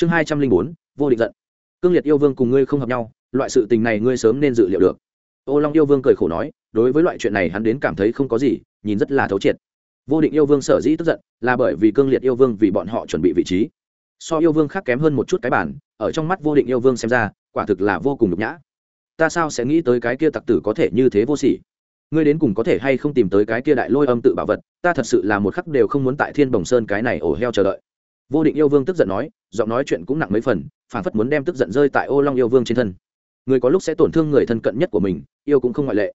chương hai trăm linh bốn, vô định giận. Cương liệt yêu vương cùng ngươi không hợp nhau, loại sự tình này ngươi sớm nên dự liệu được. Ô long yêu vương cười khổ nói, đối với loại chuyện này hắn đến cảm thấy không có gì, nhìn rất là thấu triệt. Vô định yêu vương sở dĩ tức giận, là bởi vì cương liệt yêu vương vì bọn họ chuẩn bị vị trí. So yêu vương khác kém hơn một chút cái bản, ở trong mắt vô định yêu vương xem ra, quả thực là vô cùng nhục nhã. Ta sao sẽ nghĩ tới cái kia tặc tử có thể như thế vô sỉ? Ngươi đến cùng có thể hay không tìm tới cái kia đại lôi âm tự bảo vật, ta thật sự là một khắc đều không muốn tại thiên bồng sơn cái này ổ heo chờ đợi vô định yêu vương tức giận nói, giọng nói chuyện cũng nặng mấy phần phản phất muốn đem tức giận rơi tại ô long yêu vương trên thân. Người có lúc sẽ tổn thương người thân cận nhất của mình, yêu cũng không ngoại lệ.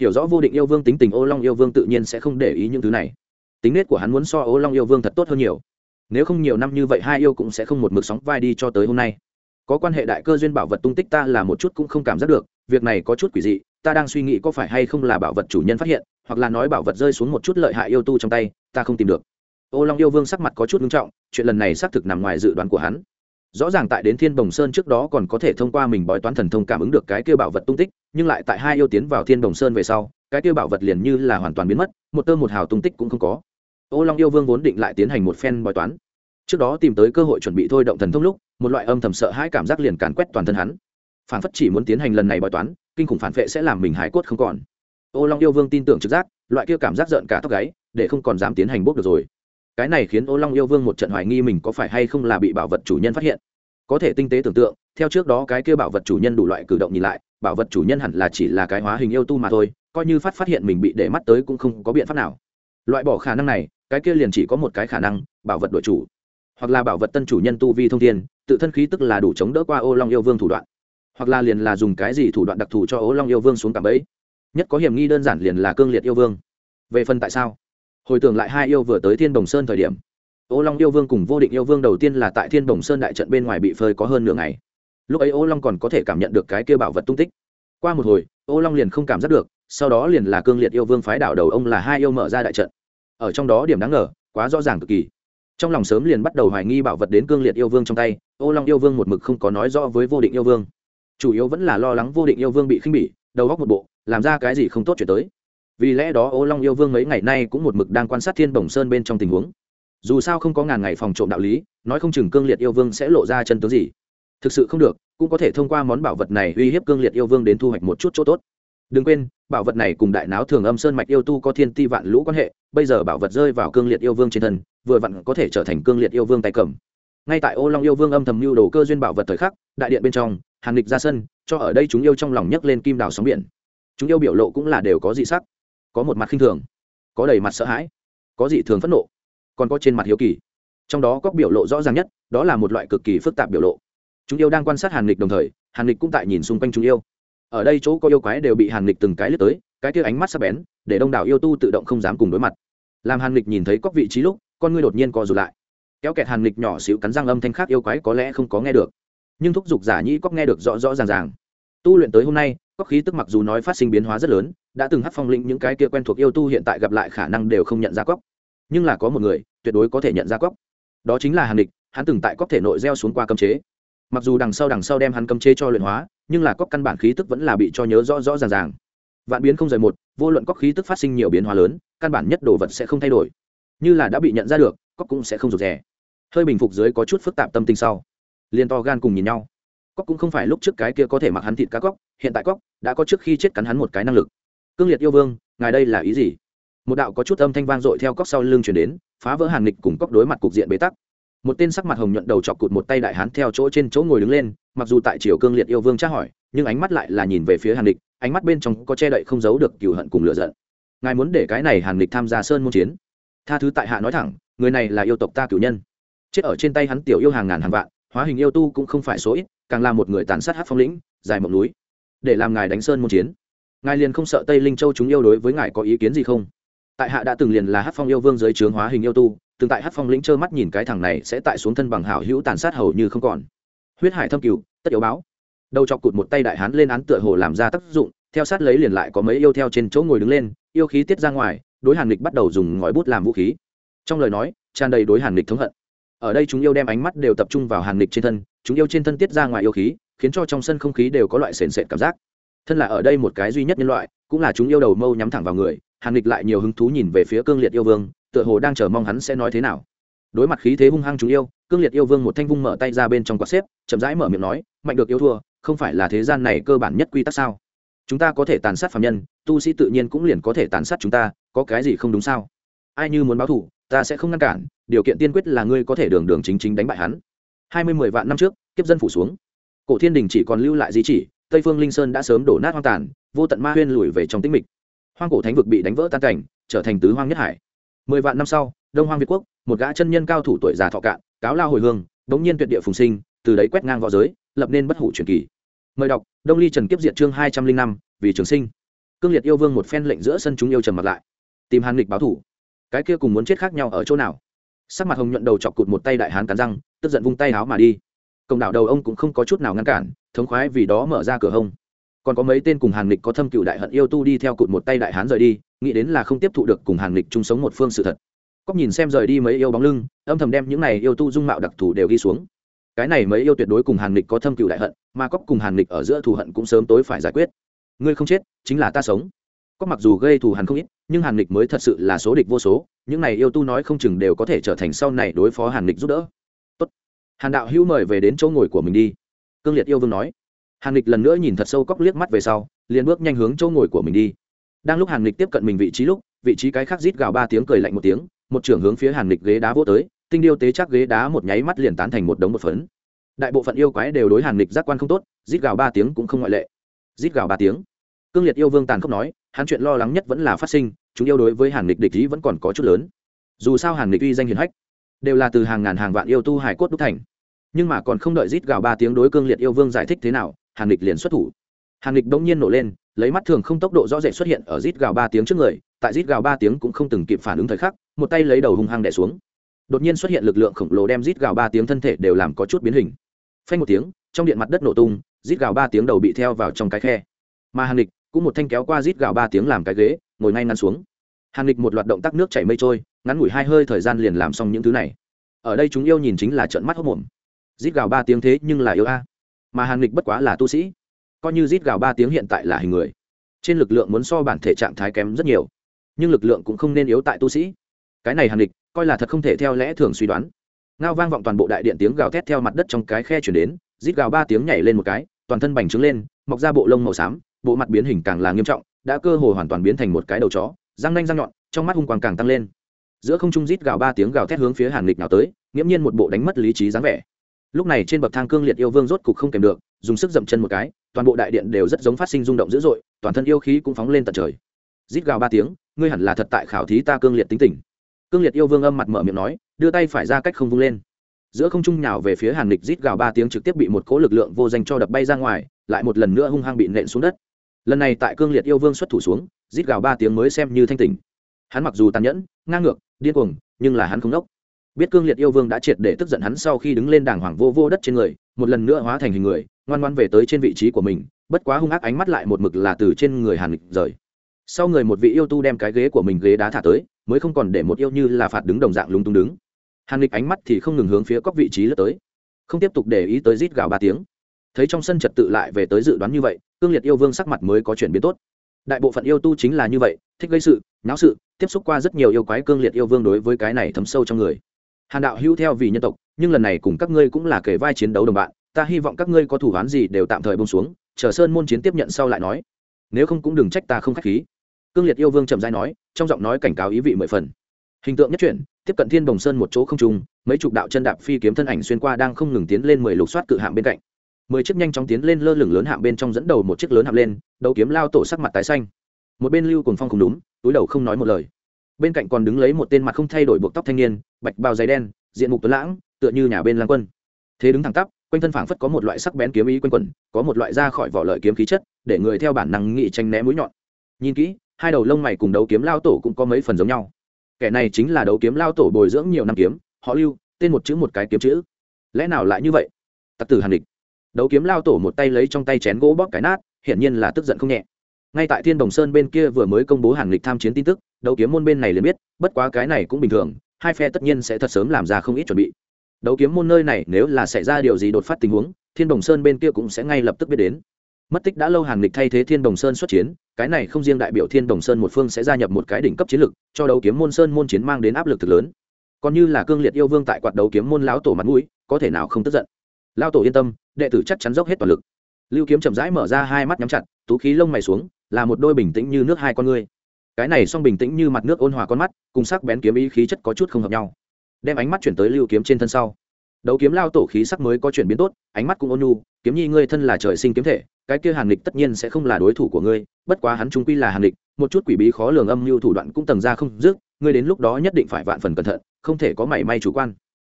Hiểu rõ vô định yêu vương tính tình ô long yêu vương tự nhiên sẽ không để ý những thứ này. Tính nết của hắn muốn so ô long yêu vương thật tốt hơn nhiều. Nếu không nhiều năm như vậy hai yêu cũng sẽ không một mực sóng vai đi cho tới hôm nay. Có quan hệ đại cơ duyên bảo vật tung tích ta là một chút cũng không cảm giác được, việc này có chút quỷ dị, ta đang suy nghĩ có phải hay không là bảo vật chủ nhân phát hiện, hoặc là nói bảo vật rơi xuống một chút lợi hại yêu tu trong tay, ta không tìm được ô long yêu vương sắc mặt có chút nghiêm trọng, chuyện lần này xác thực nằm ngoài dự đoán của hắn. Rõ ràng tại đến thiên bồng sơn trước đó còn có thể thông qua mình bói toán thần thông cảm ứng được cái kêu bảo vật tung tích, nhưng lại tại hai yêu tiến vào thiên bồng sơn về sau, cái kêu bảo vật liền như là hoàn toàn biến mất, một tơ một hào tung tích cũng không có. Ô long yêu vương vốn định lại tiến hành một phen bói toán. Trước đó tìm tới cơ hội chuẩn bị thôi động thần thông lúc, một loại âm thầm sợ hãi cảm giác liền càn quét toàn thân hắn. Phản phất chỉ muốn tiến hành lần này bói toán, kinh khủng phản vệ sẽ làm mình hải cốt không còn. Ô long yêu vương tin tưởng trực giác, loại kia cảm giác giận cả tóc gáy, để không còn dám tiến hành bốc được rồi cái này khiến ô long yêu vương một trận hoài nghi mình có phải hay không là bị bảo vật chủ nhân phát hiện. Có thể tinh tế tưởng tượng, theo trước đó cái kia bảo vật chủ nhân đủ loại cử động nhìn lại, bảo vật chủ nhân hẳn là chỉ là cái hóa hình yêu tu mà thôi, coi như phát phát hiện mình bị để mắt tới cũng không có biện pháp nào. Loại bỏ khả năng này, cái kia liền chỉ có một cái khả năng, bảo vật đội chủ. Hoặc là bảo vật tân chủ nhân tu vi thông thiên, tự thân khí tức là đủ chống đỡ qua ô long yêu vương thủ đoạn. Hoặc là liền là dùng cái gì thủ đoạn đặc thù cho ô long yêu vương xuống cảm ấy nhất có hiểm nghi đơn giản liền là cương liệt yêu vương. Về phần tại sao? Hồi tưởng lại hai yêu vừa tới thiên đồng sơn thời điểm, ô long yêu vương cùng vô định yêu vương đầu tiên là tại thiên đồng sơn đại trận bên ngoài bị phơi có hơn nửa ngày. Lúc ấy ô long còn có thể cảm nhận được cái kia bảo vật tung tích. Qua một hồi, ô long liền không cảm giác được, sau đó liền là cương liệt yêu vương phái đảo đầu ông là hai yêu mở ra đại trận. Ở trong đó điểm đáng ngờ, quá rõ ràng cực kỳ. Trong lòng sớm liền bắt đầu hoài nghi bảo vật đến cương liệt yêu vương trong tay, ô long yêu vương một mực không có nói rõ với vô định yêu vương. Chủ yếu vẫn là lo lắng vô định yêu vương bị khinh bỉ, đầu góc một bộ, làm ra cái gì không tốt chuyển tới vì lẽ đó ô long yêu vương mấy ngày nay cũng một mực đang quan sát thiên bồng sơn bên trong tình huống. Dù sao không có ngàn ngày phòng trộm đạo lý, nói không chừng cương liệt yêu vương sẽ lộ ra chân tướng gì. Thực sự không được, cũng có thể thông qua món bảo vật này uy hiếp cương liệt yêu vương đến thu hoạch một chút chỗ tốt. Đừng quên, bảo vật này cùng đại náo thường âm sơn mạch yêu tu có thiên ti vạn lũ quan hệ, bây giờ bảo vật rơi vào cương liệt yêu vương trên thân, vừa vặn có thể trở thành cương liệt yêu vương tay cầm. Ngay tại ô long yêu vương âm thầm mưu đồ cơ duyên bảo vật thời khắc, đại điện bên trong, hàn lịch ra sân, cho ở đây chúng yêu trong lòng nhấc lên kim đào sóng biển. Chúng yêu biểu lộ cũng là đều có dị sắc có một mặt khinh thường, có đầy mặt sợ hãi, có dị thường phẫn nộ, còn có trên mặt hiếu kỳ. Trong đó có biểu lộ rõ ràng nhất, đó là một loại cực kỳ phức tạp biểu lộ. Chúng yêu đang quan sát hàn lịch đồng thời, hàn lịch cũng tại nhìn xung quanh chúng yêu. Ở đây chỗ có yêu quái đều bị hàn lịch từng cái lướt tới, cái kia ánh mắt sắc bén, để đông đảo yêu tu tự động không dám cùng đối mặt. Làm hàn lịch nhìn thấy cóc vị trí lúc, con ngươi đột nhiên co rụt lại. Kéo kẹt hàn lịch nhỏ xíu cắn răng âm thanh khác yêu quái có lẽ không có nghe được, nhưng thúc giục giả nhĩ cóc nghe được rõ rõ ràng ràng. Tu luyện tới hôm nay cóc khí tức mặc dù nói phát sinh biến hóa rất lớn đã từng hát phong lĩnh những cái kia quen thuộc yêu tu hiện tại gặp lại khả năng đều không nhận ra cóc. Nhưng là có một người, tuyệt đối có thể nhận ra cóc. Đó chính là hàn Địch, hắn từng tại cóc thể nội gieo xuống qua cấm chế. Mặc dù đằng sau đằng sau đem hắn cấm chế cho luyện hóa, nhưng là cóc căn bản khí tức vẫn là bị cho nhớ rõ rõ ràng ràng. Vạn biến không rời một, vô luận cóc khí tức phát sinh nhiều biến hóa lớn, căn bản nhất đồ vật sẽ không thay đổi. Như là đã bị nhận ra được, cóc cũng sẽ không rụt rè. Hơi bình phục dưới có chút phức tạp tâm tình sau, liền to gan cùng nhìn nhau. Cóc cũng không phải lúc trước cái kia có thể mặc hắn thịt cá cóc, hiện tại cóc đã có trước khi chết cắn hắn một cái năng lực cương liệt yêu vương, ngài đây là ý gì? Một đạo có chút âm thanh vang dội theo cóc sau lưng chuyển đến, phá vỡ hàn nghịch cùng cóc đối mặt cục diện bế tắc. Một tên sắc mặt hồng nhuận đầu chọc cụt một tay đại hán theo chỗ trên chỗ ngồi đứng lên, mặc dù tại triều cương liệt yêu vương tra hỏi, nhưng ánh mắt lại là nhìn về phía hàn địch ánh mắt bên trong có che đậy không giấu được cừu hận cùng lựa giận. Ngài muốn để cái này hàn địch tham gia sơn môn chiến? Tha thứ tại hạ nói thẳng, người này là yêu tộc ta cửu nhân. Chết ở trên tay hắn tiểu yêu hàng ngàn hàng vạn, hóa hình yêu tu cũng không phải số ít, càng là một người tàn sát hát phong lĩnh, dài mộng núi. Để làm ngài đánh sơn môn chiến ngài liền không sợ tây linh châu chúng yêu đối với ngài có ý kiến gì không? Tại hạ đã từng liền là hát phong yêu vương dưới trướng hóa hình yêu tu, từng tại hát phong lĩnh trơ mắt nhìn cái thằng này sẽ tại xuống thân bằng hảo hữu tàn sát hầu như không còn. Huyết hải thâm cửu, tất yếu báo. Đầu chọc cụt một tay đại hán lên án tựa hồ làm ra tác dụng, theo sát lấy liền lại có mấy yêu theo trên chỗ ngồi đứng lên, yêu khí tiết ra ngoài, đối hàn lịch bắt đầu dùng ngòi bút làm vũ khí. Trong lời nói, tràn đầy đối hàn lịch thống hận. Ở đây chúng yêu đem ánh mắt đều tập trung vào hàn lịch trên thân, chúng yêu trên thân tiết ra ngoài yêu khí, khiến cho trong sân không khí đều có loại sền sệt cảm giác thân là ở đây một cái duy nhất nhân loại, cũng là chúng yêu đầu mâu nhắm thẳng vào người, hàn lịch lại nhiều hứng thú nhìn về phía cương liệt yêu vương, tựa hồ đang chờ mong hắn sẽ nói thế nào. Đối mặt khí thế hung hăng chúng yêu, cương liệt yêu vương một thanh vung mở tay ra bên trong quạt xếp, chậm rãi mở miệng nói, mạnh được yêu thua, không phải là thế gian này cơ bản nhất quy tắc sao? Chúng ta có thể tàn sát phạm nhân, tu sĩ tự nhiên cũng liền có thể tàn sát chúng ta, có cái gì không đúng sao? Ai như muốn báo thù, ta sẽ không ngăn cản, điều kiện tiên quyết là ngươi có thể đường đường chính chính đánh bại hắn. Hai mươi mười vạn năm trước, kiếp dân phủ xuống. Cổ thiên đình chỉ còn lưu lại di chỉ tây phương linh sơn đã sớm đổ nát hoang tàn, vô tận ma huyên lùi về trong tĩnh mịch. Hoang cổ thánh vực bị đánh vỡ tan cảnh, trở thành tứ hoang nhất hải. Mười vạn năm sau, đông hoang việt quốc, một gã chân nhân cao thủ tuổi già thọ cạn, cáo lao hồi hương, bỗng nhiên tuyệt địa phùng sinh, từ đấy quét ngang v õ giới, lập nên bất hủ truyền kỳ. Mời đọc, đông ly trần kiếp diệt chương hai trăm linh năm, vì trường sinh. Cương liệt yêu vương một phen lệnh giữa sân chúng yêu trầm mặt lại. Tìm hàn lịch báo thủ. Cái kia cùng muốn chết khác nhau ở chỗ nào? Sắc mặt hồng nhuận đầu chọc cụt một tay đại hán cắn răng, tức giận vung tay áo mà đi công đảo đầu ông cũng không có chút nào ngăn cản, thống khoái vì đó mở ra cửa hông. Còn có mấy tên cùng hàn lịch có thâm cựu đại hận yêu tu đi theo cụt một tay đại hán rời đi, nghĩ đến là không tiếp thụ được cùng hàn lịch chung sống một phương sự thật. Cóc nhìn xem rời đi mấy yêu bóng lưng, âm thầm đem những này yêu tu dung mạo đặc thù đều ghi xuống. Cái này mấy yêu tuyệt đối cùng hàn lịch có thâm cựu đại hận, mà cóc cùng hàn lịch ở giữa thù hận cũng sớm tối phải giải quyết. Ngươi không chết, chính là ta sống. Cóc mặc dù gây thù hằn không ít, nhưng hàn lịch mới thật sự là số địch vô số, những này yêu tu nói không chừng đều có thể trở thành sau này đối phó hàn lịch giúp đỡ hàn đạo hữu mời về đến chỗ ngồi của mình đi. Cương liệt yêu vương nói. Hàn lịch lần nữa nhìn thật sâu cóc liếc mắt về sau, liền bước nhanh hướng chỗ ngồi của mình đi. Đang lúc hàn lịch tiếp cận mình vị trí lúc, vị trí cái khác rít gào ba tiếng cười lạnh một tiếng, một trưởng hướng phía hàn lịch ghế đá vô tới, tinh điêu tế chắc ghế đá một nháy mắt liền tán thành một đống một phấn. Đại bộ phận yêu quái đều đối hàn lịch giác quan không tốt, rít gào ba tiếng cũng không ngoại lệ. Rít gào ba tiếng. Cương liệt yêu vương tàn khốc nói, hắn chuyện lo lắng nhất vẫn là phát sinh, chúng yêu đối với hàn lịch địch ý vẫn còn có chút lớn. Dù sao hàn lịch uy danh hiền hách đều là từ hàng ngàn hàng vạn yêu tu hải cốt đúc thành. Nhưng mà còn không đợi rít gào ba tiếng đối cương liệt yêu vương giải thích thế nào, hàn lịch liền xuất thủ. Hàn lịch bỗng nhiên nổ lên, lấy mắt thường không tốc độ rõ rệt xuất hiện ở rít gào ba tiếng trước người, tại rít gào ba tiếng cũng không từng kịp phản ứng thời khắc, một tay lấy đầu hung hăng đẻ xuống. Đột nhiên xuất hiện lực lượng khổng lồ đem rít gào ba tiếng thân thể đều làm có chút biến hình. Phanh một tiếng, trong điện mặt đất nổ tung, rít gào ba tiếng đầu bị theo vào trong cái khe. Mà hàn lịch cũng một thanh kéo qua rít gào ba tiếng làm cái ghế, ngồi ngay ngăn xuống hàn lịch một loạt động tác nước chảy mây trôi ngắn ngủi hai hơi thời gian liền làm xong những thứ này ở đây chúng yêu nhìn chính là trận mắt hốc mồm rít gào ba tiếng thế nhưng là yêu a mà hàn lịch bất quá là tu sĩ coi như rít gào ba tiếng hiện tại là hình người trên lực lượng muốn so bản thể trạng thái kém rất nhiều nhưng lực lượng cũng không nên yếu tại tu sĩ cái này hàn lịch coi là thật không thể theo lẽ thường suy đoán ngao vang vọng toàn bộ đại điện tiếng gào thét theo mặt đất trong cái khe chuyển đến rít gào ba tiếng nhảy lên một cái toàn thân bành trướng lên mọc ra bộ lông màu xám bộ mặt biến hình càng là nghiêm trọng đã cơ hồ hoàn toàn biến thành một cái đầu chó răng nanh răng nhọn, trong mắt hung quang càng tăng lên. Giữa không trung rít gào ba tiếng gào thét hướng phía hàn lịch nào tới, nghiễm nhiên một bộ đánh mất lý trí dáng vẻ. Lúc này trên bậc thang cương liệt yêu vương rốt cục không kèm được, dùng sức dậm chân một cái, toàn bộ đại điện đều rất giống phát sinh rung động dữ dội, toàn thân yêu khí cũng phóng lên tận trời. Rít gào ba tiếng, ngươi hẳn là thật tại khảo thí ta cương liệt tính tình. Cương liệt yêu vương âm mặt mở miệng nói, đưa tay phải ra cách không vung lên. Giữa không trung nhào về phía hàn lịch rít gào ba tiếng trực tiếp bị một cỗ lực lượng vô danh cho đập bay ra ngoài, lại một lần nữa hung hăng bị nện xuống đất. Lần này tại cương liệt yêu vương xuất thủ xuống rít gào ba tiếng mới xem như thanh tỉnh. Hắn mặc dù tàn nhẫn, ngang ngược, điên cuồng, nhưng là hắn không đốc. Biết cương liệt yêu vương đã triệt để tức giận hắn sau khi đứng lên đàng hoàng vô vô đất trên người, một lần nữa hóa thành hình người, ngoan ngoan về tới trên vị trí của mình, bất quá hung ác ánh mắt lại một mực là từ trên người hàn lịch rời. Sau người một vị yêu tu đem cái ghế của mình ghế đá thả tới, mới không còn để một yêu như là phạt đứng đồng dạng lúng túng đứng. Hàn lịch ánh mắt thì không ngừng hướng phía các vị trí lướt tới. Không tiếp tục để ý tới rít gào ba tiếng. Thấy trong sân trật tự lại về tới dự đoán như vậy, cương liệt yêu vương sắc mặt mới có chuyển biến tốt đại bộ phận yêu tu chính là như vậy, thích gây sự, nháo sự, tiếp xúc qua rất nhiều yêu quái cương liệt yêu vương đối với cái này thấm sâu trong người. Hàn đạo hữu theo vì nhân tộc, nhưng lần này cùng các ngươi cũng là kể vai chiến đấu đồng bạn, ta hy vọng các ngươi có thủ án gì đều tạm thời bông xuống, chờ sơn môn chiến tiếp nhận sau lại nói. Nếu không cũng đừng trách ta không k h á c h khí. Cương liệt yêu vương trầm dai nói, trong giọng nói cảnh cáo ý vị mười phần. Hình tượng nhất chuyển, tiếp cận thiên đồng sơn một chỗ không trùng mấy chục đạo chân đạp phi kiếm thân ảnh xuyên qua đang không ngừng tiến lên mười lục soát cự hạng bên cạnh mười chiếc nhanh chóng tiến lên lơ lửng lớn hạng bên trong dẫn đầu một chiếc lớn hạng lên đầu kiếm lao tổ sắc mặt tái xanh. Một bên lưu cùng phong không đúng, túi đầu không nói một lời. Bên cạnh còn đứng lấy một tên mặt không thay đổi buộc tóc thanh niên, bạch bao giấy đen, diện mục tuấn lãng, tựa như nhà bên lang quân. Thế đứng thẳng tắp, quanh thân phảng phất có một loại sắc bén kiếm ý quanh quẩn, có một loại ra khỏi vỏ lợi kiếm khí chất, để người theo bản năng nghị tranh né mũi nhọn. Nhìn kỹ, hai đầu lông mày cùng đấu kiếm lao tổ cũng có mấy phần giống nhau. Kẻ này chính là đấu kiếm lao tổ bồi dưỡng nhiều năm kiếm, họ lưu, tên một chữ một cái kiếm chữ. Lẽ nào lại như vậy? Tặc tử hàn địch đấu kiếm lao tổ một tay lấy trong tay chén gỗ bóp cái nát, hiển nhiên là tức giận không nhẹ. Ngay tại thiên đồng sơn bên kia vừa mới công bố hàn lịch tham chiến tin tức, đấu kiếm môn bên này liền biết, bất quá cái này cũng bình thường, hai phe tất nhiên sẽ thật sớm làm ra không ít chuẩn bị. Đấu kiếm môn nơi này nếu là xảy ra điều gì đột phát tình huống, thiên đồng sơn bên kia cũng sẽ ngay lập tức biết đến. Mất tích đã lâu hàn lịch thay thế thiên đồng sơn xuất chiến, cái này không riêng đại biểu thiên đồng sơn một phương sẽ gia nhập một cái đỉnh cấp chiến lực, cho đấu kiếm môn sơn môn chiến mang đến áp lực thực lớn. Còn như là cương liệt yêu vương tại quạt đấu kiếm môn lão tổ mặt mũi, có thể nào không tức giận? Lao tổ yên tâm, đệ tử chắc chắn dốc hết toàn lực. Lưu kiếm chậm rãi mở ra hai mắt nhắm chặt, tú khí lông mày xuống, là một đôi bình tĩnh như nước hai con ngươi. Cái này song bình tĩnh như mặt nước ôn hòa con mắt, cùng sắc bén kiếm ý khí chất có chút không hợp nhau. Đem ánh mắt chuyển tới lưu kiếm trên thân sau. Đấu kiếm lao tổ khí sắc mới có chuyển biến tốt, ánh mắt cũng ôn nhu, kiếm nhi, ngươi thân là trời sinh kiếm thể, cái kia hàn lịch tất nhiên sẽ không là đối thủ của ngươi, bất quá hắn trung quy là hàn lịch một chút quỷ bí khó lường âm mưu thủ đoạn cũng tầng ra không dứt, ngươi đến lúc đó nhất định phải vạn phần cẩn thận, không thể có mảy may chủ quan.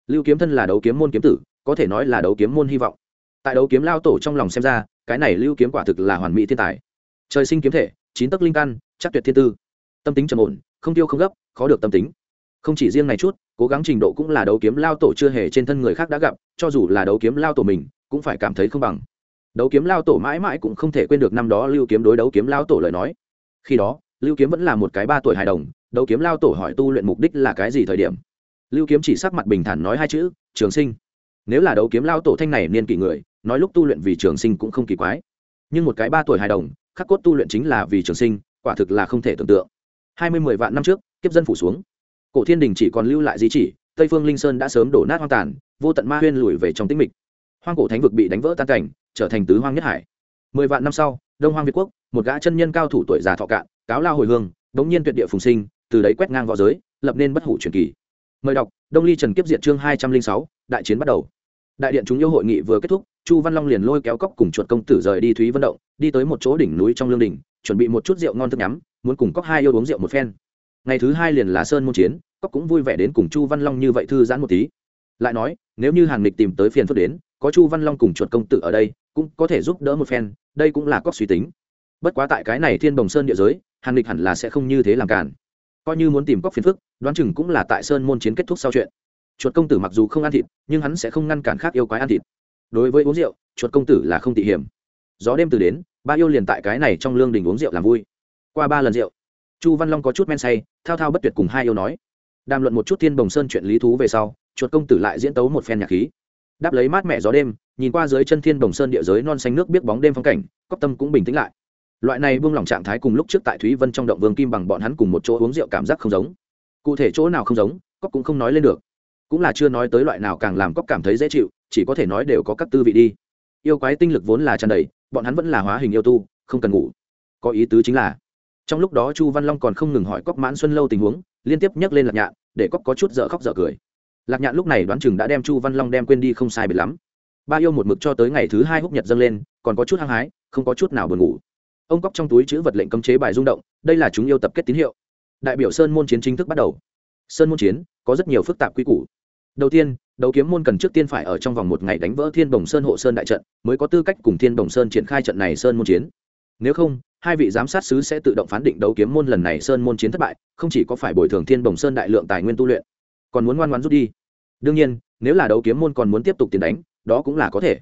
Lưu kiếm thân là đấu kiếm môn kiếm tử có thể nói là đấu kiếm môn hy vọng. Tại đấu kiếm lao tổ trong lòng xem ra, cái này lưu kiếm quả thực là hoàn mỹ thiên tài. Trời sinh kiếm thể, chín tấc linh căn, chắc tuyệt thiên tư. Tâm tính trầm ổn, không tiêu không gấp, khó được tâm tính. Không chỉ riêng này chút, cố gắng trình độ cũng là đấu kiếm lao tổ chưa hề trên thân người khác đã gặp, cho dù là đấu kiếm lao tổ mình, cũng phải cảm thấy không bằng. Đấu kiếm lao tổ mãi mãi cũng không thể quên được năm đó lưu kiếm đối đấu kiếm lao tổ lời nói. Khi đó, lưu kiếm vẫn là một cái ba tuổi hài đồng, đấu kiếm lao tổ hỏi tu luyện mục đích là cái gì thời điểm. Lưu kiếm chỉ sắc mặt bình thản nói hai chữ, trường sinh nếu là đấu kiếm lao tổ thanh này niên kỷ người, nói lúc tu luyện vì trường sinh cũng không kỳ quái. Nhưng một cái ba tuổi hài đồng, khắc cốt tu luyện chính là vì trường sinh, quả thực là không thể tưởng tượng. Hai mươi mười vạn năm trước, kiếp dân phủ xuống. Cổ thiên đình chỉ còn lưu lại di chỉ, tây phương linh sơn đã sớm đổ nát hoang tàn, vô tận ma huyên lùi về trong tĩnh mịch. Hoang cổ thánh vực bị đánh vỡ tan cảnh, trở thành tứ hoang nhất hải. Mười vạn năm sau, đông hoang việt quốc, một gã chân nhân cao thủ tuổi già thọ cạn, cáo lao hồi hương bỗng nhiên tuyệt địa phùng sinh, từ đấy quét ngang v õ giới, lập nên bất hủ truyền kỳ. Mời đọc, đông ly trần kiếp diện chương hai trăm linh sáu, đại chiến bắt đầu đại điện chúng yêu hội nghị vừa kết thúc, chu văn long liền lôi kéo cóc cùng chuột công tử rời đi thúy vận động, đi tới một chỗ đỉnh núi trong lương đình chuẩn bị một chút rượu ngon thức nhắm muốn cùng cóc hai yêu uống rượu một phen. Ngày thứ hai liền là sơn môn chiến cóc cũng vui vẻ đến cùng chu văn long như vậy thư giãn một tí. Lại nói, nếu như hàng lịch tìm tới phiền phức đến, có chu văn long cùng chuột công tử ở đây, cũng có thể giúp đỡ một phen, đây cũng là cóc suy tính. Bất quá tại cái này thiên đồng sơn địa giới hàng lịch hẳn là sẽ không như thế làm cản. Coi như muốn tìm cóc phiền phức, đoán chừng cũng là tại sơn môn chiến kết thúc sau chuyện chuột công tử mặc dù không ăn thịt, nhưng hắn sẽ không ngăn cản khác yêu quái ăn thịt. Đối với uống rượu, chuột công tử là không tỉ hiểm. Gió đêm từ đến, ba yêu liền tại cái này trong lương đình uống rượu làm vui. Qua ba lần rượu, chu văn long có chút men say, thao thao bất tuyệt cùng hai yêu nói. Đàm luận một chút thiên bồng sơn chuyện lý thú về sau, chuột công tử lại diễn tấu một phen nhạc khí. Đáp lấy mát mẹ gió đêm, nhìn qua dưới chân thiên bồng sơn địa giới non xanh nước biết bóng đêm phong cảnh cóc tâm cũng bình tĩnh lại. Loại này buông lỏng trạng thái cùng lúc trước tại thúy vân trong động vương kim bằng bọn hắn cùng một chỗ uống rượu cảm giác không giống. Cụ thể chỗ nào không giống cóc cũng không nói lên được cũng là chưa nói tới loại nào càng làm cóc cảm thấy dễ chịu, chỉ có thể nói đều có các tư vị đi. Yêu quái tinh lực vốn là tràn đầy, bọn hắn vẫn là hóa hình yêu tu, không cần ngủ. Có ý tứ chính là, trong lúc đó chu văn long còn không ngừng hỏi cóc mãn xuân lâu tình huống, liên tiếp nhắc lên lạc nhạn, để cóc có chút dở khóc dở cười. Lạc nhạn lúc này đoán chừng đã đem chu văn long đem quên đi không sai biệt lắm. Ba yêu một mực cho tới ngày thứ hai húc nhật dâng lên, còn có chút hăng hái, không có chút nào buồn ngủ. Ông cóc trong túi chữ vật lệnh cấm chế bài rung động, đây là chúng yêu tập kết tín hiệu. Đại biểu sơn môn chiến chính thức bắt đầu. Sơn môn chiến, có rất nhiều phức tạp quy củ đầu tiên, đấu kiếm môn cần trước tiên phải ở trong vòng một ngày đánh vỡ thiên bồng sơn hộ sơn đại trận, mới có tư cách cùng thiên bồng sơn triển khai trận này sơn môn chiến. Nếu không, hai vị giám sát sứ sẽ tự động phán định đấu kiếm môn lần này sơn môn chiến thất bại, không chỉ có phải bồi thường thiên bồng sơn đại lượng tài nguyên tu luyện, còn muốn ngoan ngoan rút đi. Đương nhiên, nếu là đấu kiếm môn còn muốn tiếp tục tiền đánh, đó cũng là có thể.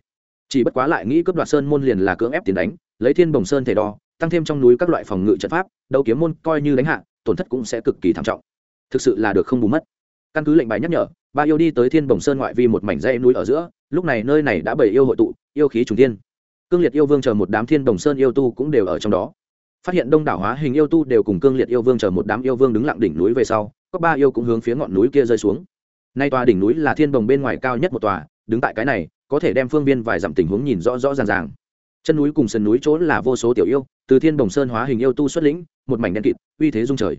Chỉ bất quá lại nghĩ cướp đoạt sơn môn liền là cưỡng ép tiền đánh, lấy thiên bồng sơn thể đo, tăng thêm trong núi các loại phòng ngự trận pháp, đấu kiếm môn coi như đánh hạ, tổn thất cũng sẽ cực kỳ thảm trọng. Thực sự là được không bù mất. Căn cứ lệnh bài nhắc nhở ba yêu đi tới thiên bồng sơn ngoại vi một mảnh dây núi ở giữa, lúc này nơi này đã bảy yêu hội tụ, yêu khí trùng thiên. Cương liệt yêu vương chờ một đám thiên bồng sơn yêu tu cũng đều ở trong đó. Phát hiện đông đảo hóa hình yêu tu đều cùng cương liệt yêu vương chờ một đám yêu vương đứng lặng đỉnh núi về sau, có ba yêu cũng hướng phía ngọn núi kia rơi xuống. Nay tòa đỉnh núi là thiên bồng bên ngoài cao nhất một tòa, đứng tại cái này, có thể đem phương viên vài dặm tình huống nhìn rõ rõ ràng ràng. Chân núi cùng sườn núi chỗ là vô số tiểu yêu, từ thiên bồng sơn hóa hình yêu tu xuất lĩnh, một mảnh đen kịt, uy thế dung trời.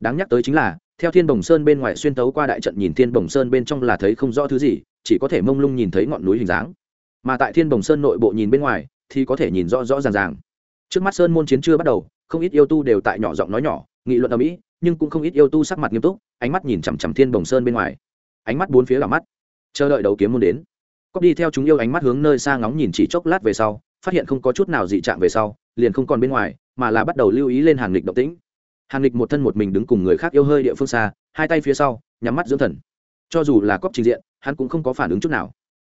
Đáng nhắc tới chính là theo thiên bồng sơn bên ngoài xuyên tấu qua đại trận nhìn thiên bồng sơn bên trong là thấy không rõ thứ gì, chỉ có thể mông lung nhìn thấy ngọn núi hình dáng. Mà tại thiên bồng sơn nội bộ nhìn bên ngoài, thì có thể nhìn rõ rõ ràng ràng. Trước mắt sơn môn chiến chưa bắt đầu, không ít yêu tu đều tại nhỏ giọng nói nhỏ, nghị luận ở mỹ nhưng cũng không ít yêu tu sắc mặt nghiêm túc, ánh mắt nhìn chằm chằm thiên bồng sơn bên ngoài. Ánh mắt bốn phía là mắt, chờ đợi đấu kiếm môn đến. Cóp đi theo chúng yêu ánh mắt hướng nơi xa ngóng nhìn chỉ chốc lát về sau, phát hiện không có chút nào dị trạng về sau, liền không còn bên ngoài, mà là bắt đầu lưu ý lên hàng lịch động tĩnh. Hàn lịch một thân một mình đứng cùng người khác yêu hơi địa phương xa, hai tay phía sau, nhắm mắt dưỡng thần. Cho dù là cóc trình diện, hắn cũng không có phản ứng chút nào.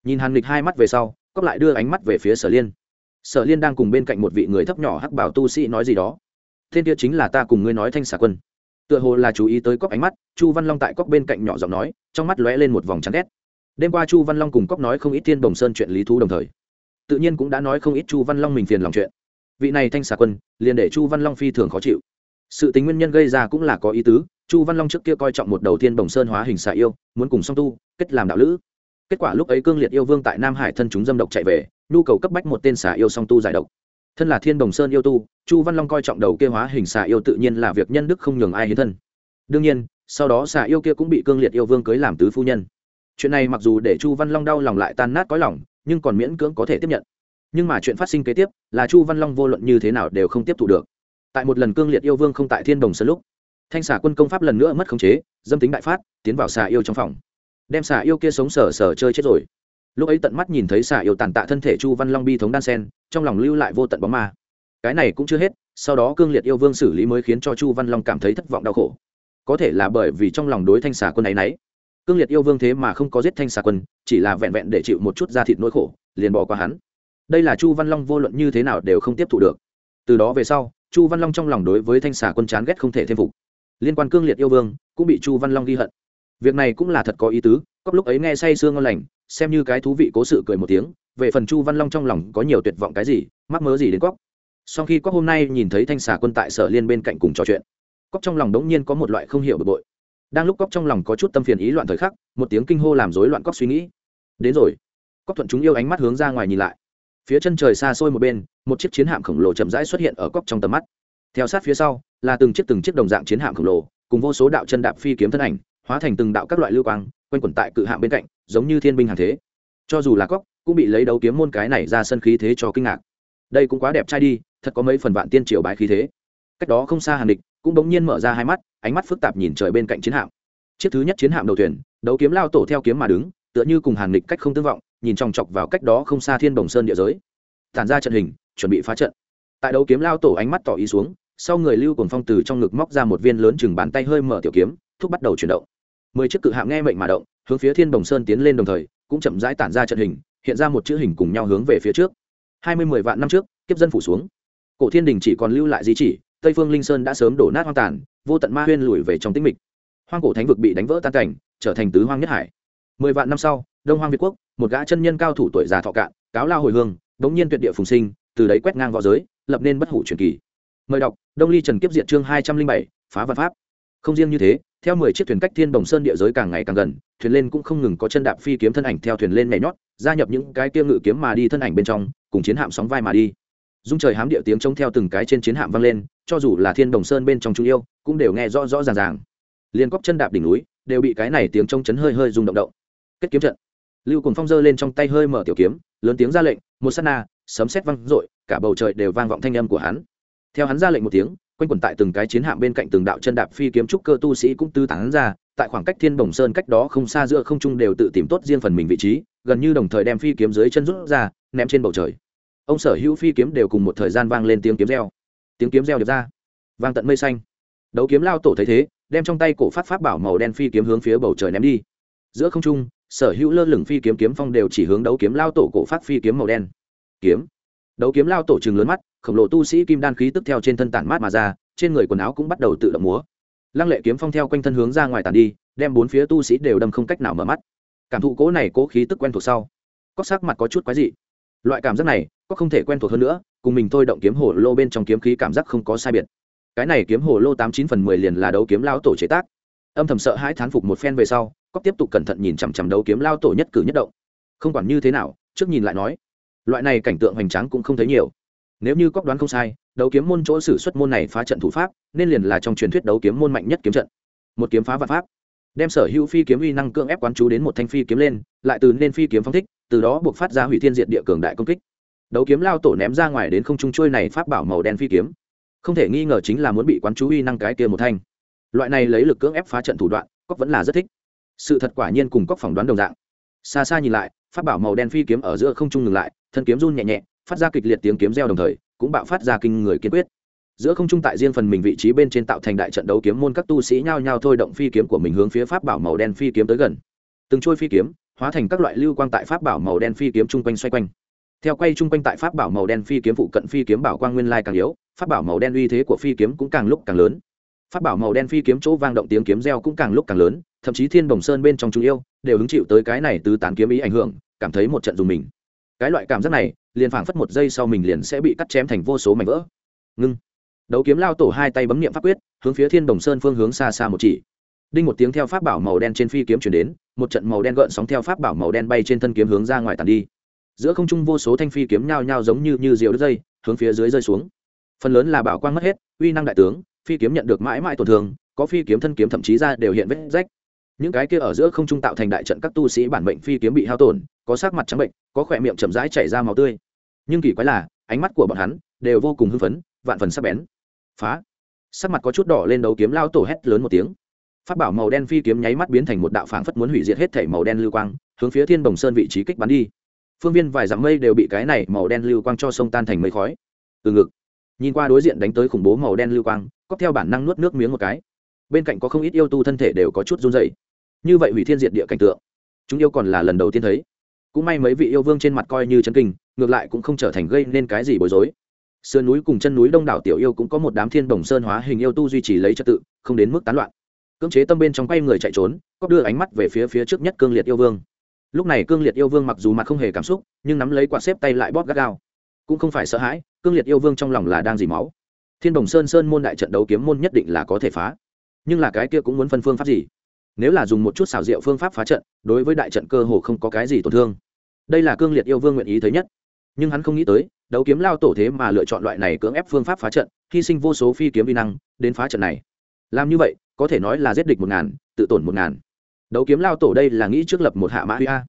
Nhìn Hàn lịch hai mắt về sau cóc lại đưa ánh mắt về phía sở liên. Sở liên đang cùng bên cạnh một vị người thấp nhỏ hắc bảo tu sĩ nói gì đó. Tên kia chính là ta cùng ngươi nói thanh xà quân. Tựa hồ là chú ý tới cóc ánh mắt, chu văn long tại cóc bên cạnh nhỏ giọng nói, trong mắt lóe lên một vòng chán ghét. Đêm qua chu văn long cùng cóc nói không ít thiên đồng sơn chuyện lý thú đồng thời, tự nhiên cũng đã nói không ít chu văn long mình phiền lòng chuyện. Vị này thanh xà quân, liền để chu văn long phi thường khó chịu sự tính nguyên nhân gây ra cũng là có ý tứ, chu văn long trước kia coi trọng một đầu tiên bồng sơn hóa hình xạ yêu, muốn cùng song tu, kết làm đạo lữ. Kết quả lúc ấy cương liệt yêu vương tại nam hải thân chúng dâm độc chạy về, nhu cầu cấp bách một tên xà yêu song tu giải độc. Thân là thiên đồng sơn yêu tu, chu văn long coi trọng đầu kia hóa hình xà yêu tự nhiên là việc nhân đức không nhường ai hiến thân. Đương nhiên, sau đó xà yêu kia cũng bị cương liệt yêu vương cưới làm tứ phu nhân. Chuyện này mặc dù để chu văn long đau lòng lại tan nát có lòng, nhưng còn miễn cưỡng có thể tiếp nhận. Nhưng mà chuyện phát sinh kế tiếp, là chu văn long vô luận như thế nào đều không tiếp thu được tại một lần cương liệt yêu vương không tại thiên đồng sơn lúc, thanh xà quân công pháp lần nữa mất khống chế, dâm tính đại phát, tiến vào xà yêu trong phòng. Đem xà yêu kia sống sờ sờ chơi chết rồi. Lúc ấy tận mắt nhìn thấy xà yêu tàn tạ thân thể chu văn long bi thống đan sen, trong lòng lưu lại vô tận bóng ma. Cái này cũng chưa hết, sau đó cương liệt yêu vương xử lý mới khiến cho chu văn long cảm thấy thất vọng đau khổ. Có thể là bởi vì trong lòng đối thanh xà quân ấy nấy. Cương liệt yêu vương thế mà không có giết thanh xà quân, chỉ là vẹn vẹn để chịu một chút da thịt nỗi khổ, liền bỏ qua hắn. Đây là chu văn long vô luận như thế nào đều không tiếp thu được. Từ đó về sau chu văn long trong lòng đối với thanh xà quân chán ghét không thể thêm phục. Liên quan cương liệt yêu vương, cũng bị chu văn long ghi hận. Việc này cũng là thật có ý tứ cóc lúc ấy nghe say sương ngon lành, xem như cái thú vị cố sự cười một tiếng, về phần chu văn long trong lòng có nhiều tuyệt vọng cái gì, mắc mớ gì đến cóc. Sau khi cóc hôm nay nhìn thấy thanh xà quân tại sở liên bên cạnh cùng trò chuyện, cóc trong lòng đống nhiên có một loại không hiểu bực bội. Đang lúc cóc trong lòng có chút tâm phiền ý loạn thời khắc, một tiếng kinh hô làm rối loạn cóc suy nghĩ. Đến rồi. Cóc thuận chúng yêu ánh mắt hướng ra ngoài nhìn lại phía chân trời xa xôi một bên, một chiếc chiến hạm khổng lồ chậm rãi xuất hiện ở góc trong tầm mắt. Theo sát phía sau, là từng chiếc từng chiếc đồng dạng chiến hạm khổng lồ, cùng vô số đạo chân đạp phi kiếm thân ảnh, hóa thành từng đạo các loại lưu quang, quanh quẩn tại cự hạm bên cạnh, giống như thiên binh hàng thế. Cho dù là cóc cũng bị lấy đấu kiếm môn cái này ra sân khí thế cho kinh ngạc. Đây cũng quá đẹp trai đi, thật có mấy phần vạn tiên triều bái khí thế. Cách đó không xa hàn địch, cũng bỗng nhiên mở ra hai mắt, ánh mắt phức tạp nhìn trời bên cạnh chiến hạm. Chiếc thứ nhất chiến hạm đầu thuyền, đấu kiếm lao tổ theo kiếm mà đứng tựa như cùng hàn lịch cách không tương vọng, nhìn chòng chọc vào cách đó không xa thiên bồng sơn địa giới. Tản ra trận hình, chuẩn bị phá trận. Tại đấu kiếm lao tổ ánh mắt tỏ ý xuống, sau người lưu cồn phong từ trong ngực móc ra một viên lớn chừng bàn tay hơi mở tiểu kiếm, thúc bắt đầu chuyển động. Mười chiếc cự hạm nghe mệnh mà động, hướng phía thiên bồng sơn tiến lên đồng thời, cũng chậm rãi tản ra trận hình, hiện ra một chữ hình cùng nhau hướng về phía trước. Hai mươi mười vạn năm trước, kiếp dân phủ xuống. Cổ thiên đình chỉ còn lưu lại di chỉ, tây phương linh sơn đã sớm đổ nát hoang tàn, vô tận ma huyên lùi về trong tĩnh mịch. Hoang cổ thánh vực bị đánh vỡ tan cảnh, trở thành tứ hoang nhất hải mười vạn năm sau, đông hoang việt quốc, một gã chân nhân cao thủ tuổi già thọ cạn, cáo lao hồi hương, đống nhiên tuyệt địa phùng sinh, từ đấy quét ngang v õ giới, lập nên bất hủ truyền kỳ. Mời đọc, đông ly trần kiếp diệt chương hai trăm linh bảy, phá văn pháp. Không riêng như thế, theo mười chiếc thuyền cách thiên đồng sơn địa giới càng ngày càng gần, thuyền lên cũng không ngừng có chân đạp phi kiếm thân ảnh theo thuyền lên nhảy nhót, gia nhập những cái tiêu ngự kiếm mà đi thân ảnh bên trong, cùng chiến hạm sóng vai mà đi. Dung trời hám địa tiếng trông theo từng cái trên chiến hạm vang lên, cho dù là thiên đồng sơn bên trong trung yêu, cũng đều nghe rõ rõ ràng ràng. Liền cóc chân đạp đỉnh núi, đều bị cái này tiếng trông chấn hơi hơi rung động động kết kiếm trận. Lưu cùng phong giơ lên trong tay hơi mở tiểu kiếm, lớn tiếng ra lệnh, một sát na, sấm xét văng r ộ i cả bầu trời đều vang vọng thanh âm của hắn. Theo hắn ra lệnh một tiếng, quanh quẩn tại từng cái chiến hạm bên cạnh từng đạo chân đạp phi kiếm trúc cơ tu sĩ cũng tư tán ra, tại khoảng cách thiên bồng sơn cách đó không xa giữa không trung đều tự tìm tốt riêng phần mình vị trí, gần như đồng thời đem phi kiếm dưới chân rút ra, ném trên bầu trời. Ông sở hữu phi kiếm đều cùng một thời gian vang lên tiếng kiếm reo. Tiếng kiếm reo được ra. Vang tận mây xanh. Đấu kiếm lao tổ thấy thế, đem trong tay cổ phát pháp bảo màu đen phi kiếm hướng phía bầu trời ném đi. Giữa không trung sở hữu lơ lửng phi kiếm kiếm phong đều chỉ hướng đấu kiếm lao tổ cổ phát phi kiếm màu đen. Kiếm. Đấu kiếm lao tổ chừng lớn mắt, khổng lồ tu sĩ kim đan khí tức theo trên thân tản mát mà ra, trên người quần áo cũng bắt đầu tự động múa. Lăng lệ kiếm phong theo quanh thân hướng ra ngoài tàn đi, đem bốn phía tu sĩ đều đâm không cách nào mở mắt. Cảm thụ cố này cố khí tức quen thuộc sau cóc sắc mặt có chút quái dị. Loại cảm giác này, có không thể quen thuộc hơn nữa, cùng mình thôi động kiếm hồ lô bên trong kiếm khí cảm giác không có sai biệt. Cái này kiếm hồ lô tám chín phần mười liền là đấu kiếm lao tổ chế tác. Âm thầm sợ hãi thán phục một phen về sau cóc tiếp tục cẩn thận nhìn chằm chằm đấu kiếm lao tổ nhất cử nhất động. Không quản như thế nào, trước nhìn lại nói, loại này cảnh tượng hoành tráng cũng không thấy nhiều. Nếu như cóc đoán không sai, đấu kiếm môn chỗ xử xuất môn này phá trận thủ pháp, nên liền là trong truyền thuyết đấu kiếm môn mạnh nhất kiếm trận. Một kiếm phá vạn pháp. Đem sở hữu phi kiếm uy năng cưỡng ép quán chú đến một thanh phi kiếm lên, lại từ nên phi kiếm phong thích, từ đó buộc phát ra hủy thiên diệt địa cường đại công kích. Đấu kiếm lao tổ ném ra ngoài đến không trung trôi này pháp bảo màu đen phi kiếm. Không thể nghi ngờ chính là muốn bị quán chú uy năng cái kia một thanh. Loại này lấy lực cưỡng ép phá trận thủ đoạn, cóc vẫn là rất thích sự thật quả nhiên cùng cóc phỏng đoán đồng dạng. Xa xa nhìn lại, pháp bảo màu đen phi kiếm ở giữa không trung ngừng lại, thân kiếm run nhẹ nhẹ, phát ra kịch liệt tiếng kiếm reo đồng thời, cũng bạo phát ra kinh người kiên quyết. Giữa không trung tại riêng phần mình vị trí bên trên tạo thành đại trận đấu kiếm môn các tu sĩ nhao nhao thôi động phi kiếm của mình hướng phía pháp bảo màu đen phi kiếm tới gần. Từng trôi phi kiếm, hóa thành các loại lưu quang tại pháp bảo màu đen phi kiếm chung quanh xoay quanh. Theo quay chung quanh tại pháp bảo màu đen phi kiếm phụ cận phi kiếm bảo quang nguyên lai càng yếu, pháp bảo màu đen uy thế của phi kiếm cũng càng lúc càng lớn. Pháp bảo màu đen phi kiếm chỗ vang động tiếng kiếm reo cũng càng lúc càng lớn thậm chí thiên bồng sơn bên trong chúng yêu đều hứng chịu tới cái này tứ tán kiếm ý ảnh hưởng, cảm thấy một trận dùng mình. Cái loại cảm giác này, liền phảng phất một giây sau mình liền sẽ bị cắt chém thành vô số mảnh vỡ. Ngưng. Đấu kiếm lao tổ hai tay bấm niệm pháp quyết, hướng phía thiên đồng sơn phương hướng xa xa một chỉ. Đinh một tiếng theo pháp bảo màu đen trên phi kiếm chuyển đến, một trận màu đen gợn sóng theo pháp bảo màu đen bay trên thân kiếm hướng ra ngoài tàn đi. Giữa không trung vô số thanh phi kiếm nhao nhao giống như như rượu đứt dây, hướng phía dưới rơi xuống. Phần lớn là bảo quang mất hết, uy năng đại tướng, phi kiếm nhận được mãi mãi tổn thương, có phi kiếm thân kiếm thậm chí ra đều hiện vết rách những cái kia ở giữa không trung tạo thành đại trận các tu sĩ bản mệnh phi kiếm bị hao tổn, có sắc mặt trắng bệnh, có khỏe miệng chậm rãi chảy ra máu tươi. Nhưng kỳ quái là, ánh mắt của bọn hắn đều vô cùng hưng phấn, vạn phần sắc bén. Phá! Sắc mặt có chút đỏ lên đấu kiếm lao tổ hét lớn một tiếng. Phát bảo màu đen phi kiếm nháy mắt biến thành một đạo phảng phất muốn hủy diệt hết thể màu đen lưu quang, hướng phía thiên bồng sơn vị trí kích bắn đi. Phương viên vài dặm mây đều bị cái này màu đen lưu quang cho sông tan thành mây khói. Từ ngực, nhìn qua đối diện đánh tới khủng bố màu đen lưu quang, cóp theo bản năng nuốt nước miếng một cái. Bên cạnh có không ít yêu tu thân thể đều có chút run dày như vậy hủy thiên diệt địa cảnh tượng, chúng yêu còn là lần đầu tiên thấy. Cũng may mấy vị yêu vương trên mặt coi như chân kinh, ngược lại cũng không trở thành gây nên cái gì bối rối. Sườn núi cùng chân núi đông đảo tiểu yêu cũng có một đám thiên đồng sơn hóa hình yêu tu duy trì lấy trật tự, không đến mức tán loạn. Cưỡng chế tâm bên trong quay người chạy trốn, có đưa ánh mắt về phía phía trước nhất cương liệt yêu vương. Lúc này cương liệt yêu vương mặc dù mặt không hề cảm xúc, nhưng nắm lấy quạt xếp tay lại bóp gắt gao. Cũng không phải sợ hãi, cương liệt yêu vương trong lòng là đang dì máu. Thiên đồng sơn sơn môn đại trận đấu kiếm môn nhất định là có thể phá. Nhưng là cái kia cũng muốn phân phương pháp gì? Nếu là dùng một chút xảo diệu phương pháp phá trận, đối với đại trận cơ hồ không có cái gì tổn thương. Đây là cương liệt yêu vương nguyện ý thấy nhất. Nhưng hắn không nghĩ tới, đấu kiếm lao tổ thế mà lựa chọn loại này cưỡng ép phương pháp phá trận, hy sinh vô số phi kiếm vi năng, đến phá trận này. Làm như vậy, có thể nói là giết địch một ngàn, tự tổn một ngàn. Đấu kiếm lao tổ đây là nghĩ trước lập một hạ mã huy a.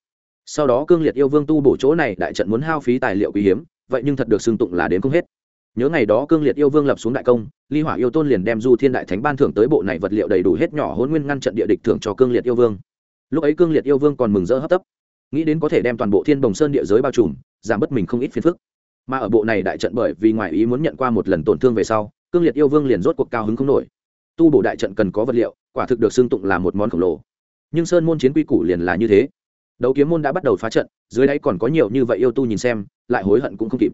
Sau đó cương liệt yêu vương tu bổ chỗ này, đại trận muốn hao phí tài liệu quý hiếm, vậy nhưng thật được xưng tụng là đến không hết nhớ ngày đó cương liệt yêu vương lập xuống đại công, ly hỏa yêu tôn liền đem du thiên đại thánh ban thưởng tới bộ này vật liệu đầy đủ hết nhỏ hôn nguyên ngăn trận địa địch thưởng cho cương liệt yêu vương. Lúc ấy cương liệt yêu vương còn mừng rỡ hấp tấp. Nghĩ đến có thể đem toàn bộ thiên đồng sơn địa giới bao trùm, giảm bớt mình không ít phiền phức. Mà ở bộ này đại trận bởi vì ngoài ý muốn nhận qua một lần tổn thương về sau, cương liệt yêu vương liền rốt cuộc cao hứng không nổi. Tu bổ đại trận cần có vật liệu, quả thực được xưng tụng là một món khổng lồ. Nhưng sơn môn chiến quy củ liền là như thế. Đấu kiếm môn đã bắt đầu phá trận, dưới đáy còn có nhiều như vậy yêu tu nhìn xem, lại hối hận cũng không kịp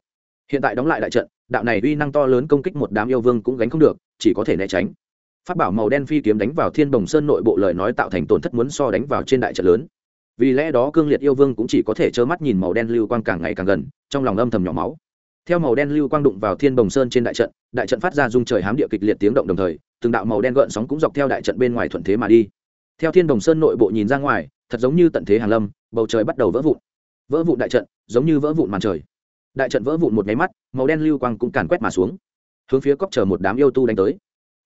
hiện tại đóng lại đại trận, đạo này uy năng to lớn công kích một đám yêu vương cũng gánh không được, chỉ có thể né tránh. Phát bảo màu đen phi kiếm đánh vào thiên bồng sơn nội bộ lời nói tạo thành tổn thất muốn so đánh vào trên đại trận lớn. Vì lẽ đó cương liệt yêu vương cũng chỉ có thể trơ mắt nhìn màu đen lưu quang càng ngày càng gần, trong lòng âm thầm nhỏ máu. Theo màu đen lưu quang đụng vào thiên bồng sơn trên đại trận đại trận phát ra dung trời hám địa kịch liệt tiếng động đồng thời, từng đạo màu đen gợn sóng cũng dọc theo đại trận bên ngoài thuận thế mà đi. Theo thiên bồng sơn nội bộ nhìn ra ngoài, thật giống như tận thế hàng lâm, bầu trời bắt đầu vỡ vụn. Vỡ vụn đại trận, giống như vỡ vụn màn trời đại trận vỡ vụn một nháy mắt, màu đen lưu quang cũng càn quét mà xuống. Hướng phía cóc chờ một đám yêu tu đánh tới.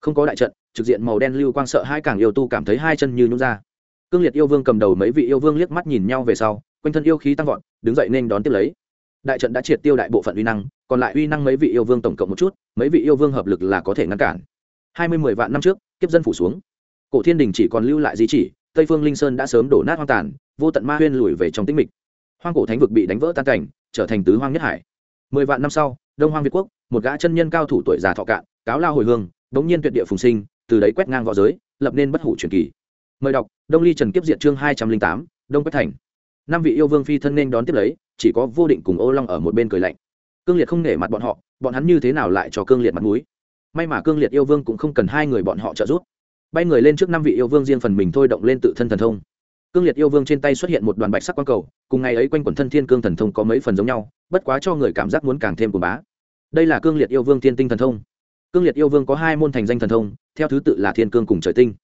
Không có đại trận, trực diện màu đen lưu quang sợ hai càng yêu tu cảm thấy hai chân như nhún ra. Cương liệt yêu vương cầm đầu mấy vị yêu vương liếc mắt nhìn nhau về sau, quanh thân yêu khí tăng vọt, đứng dậy nên đón tiếp lấy. Đại trận đã triệt tiêu đại bộ phận uy năng, còn lại uy năng mấy vị yêu vương tổng cộng một chút, mấy vị yêu vương hợp lực là có thể ngăn cản. Hai mươi mười vạn năm trước, kiếp dân phủ xuống. Cổ thiên đình chỉ còn lưu lại di chỉ, tây phương linh sơn đã sớm đổ nát hoang tàn, vô tận ma huyên lùi về trong tĩnh mịch. Hoang cổ thánh vực bị đánh vỡ tan cảnh trở thành tứ hoang nhất hải. Mười vạn năm sau, đông hoang việt quốc, một gã chân nhân cao thủ tuổi già thọ cạn, cáo lao hồi hương bỗng nhiên tuyệt địa phùng sinh, từ đấy quét ngang v õ giới, lập nên bất hủ truyền kỳ. Mời đọc, đông ly trần kiếp diệt chương hai trăm linh tám, đông quách thành. Năm vị yêu vương phi thân nên đón tiếp lấy, chỉ có vô định cùng ô long ở một bên cười lạnh. Cương liệt không nể mặt bọn họ, bọn hắn như thế nào lại cho cương liệt mặt mũi? May mà cương liệt yêu vương cũng không cần hai người bọn họ trợ giúp. Bay người lên trước năm vị yêu vương riêng phần mình thôi động lên tự thân thần thông cương liệt yêu vương trên tay xuất hiện một đoàn bạch sắc quang cầu, cùng ngày ấy quanh quần thân thiên cương thần thông có mấy phần giống nhau, bất quá cho người cảm giác muốn càng thêm của bá. Đây là cương liệt yêu vương thiên tinh thần thông. Cương liệt yêu vương có hai môn thành danh thần thông, theo thứ tự là thiên cương cùng trời tinh.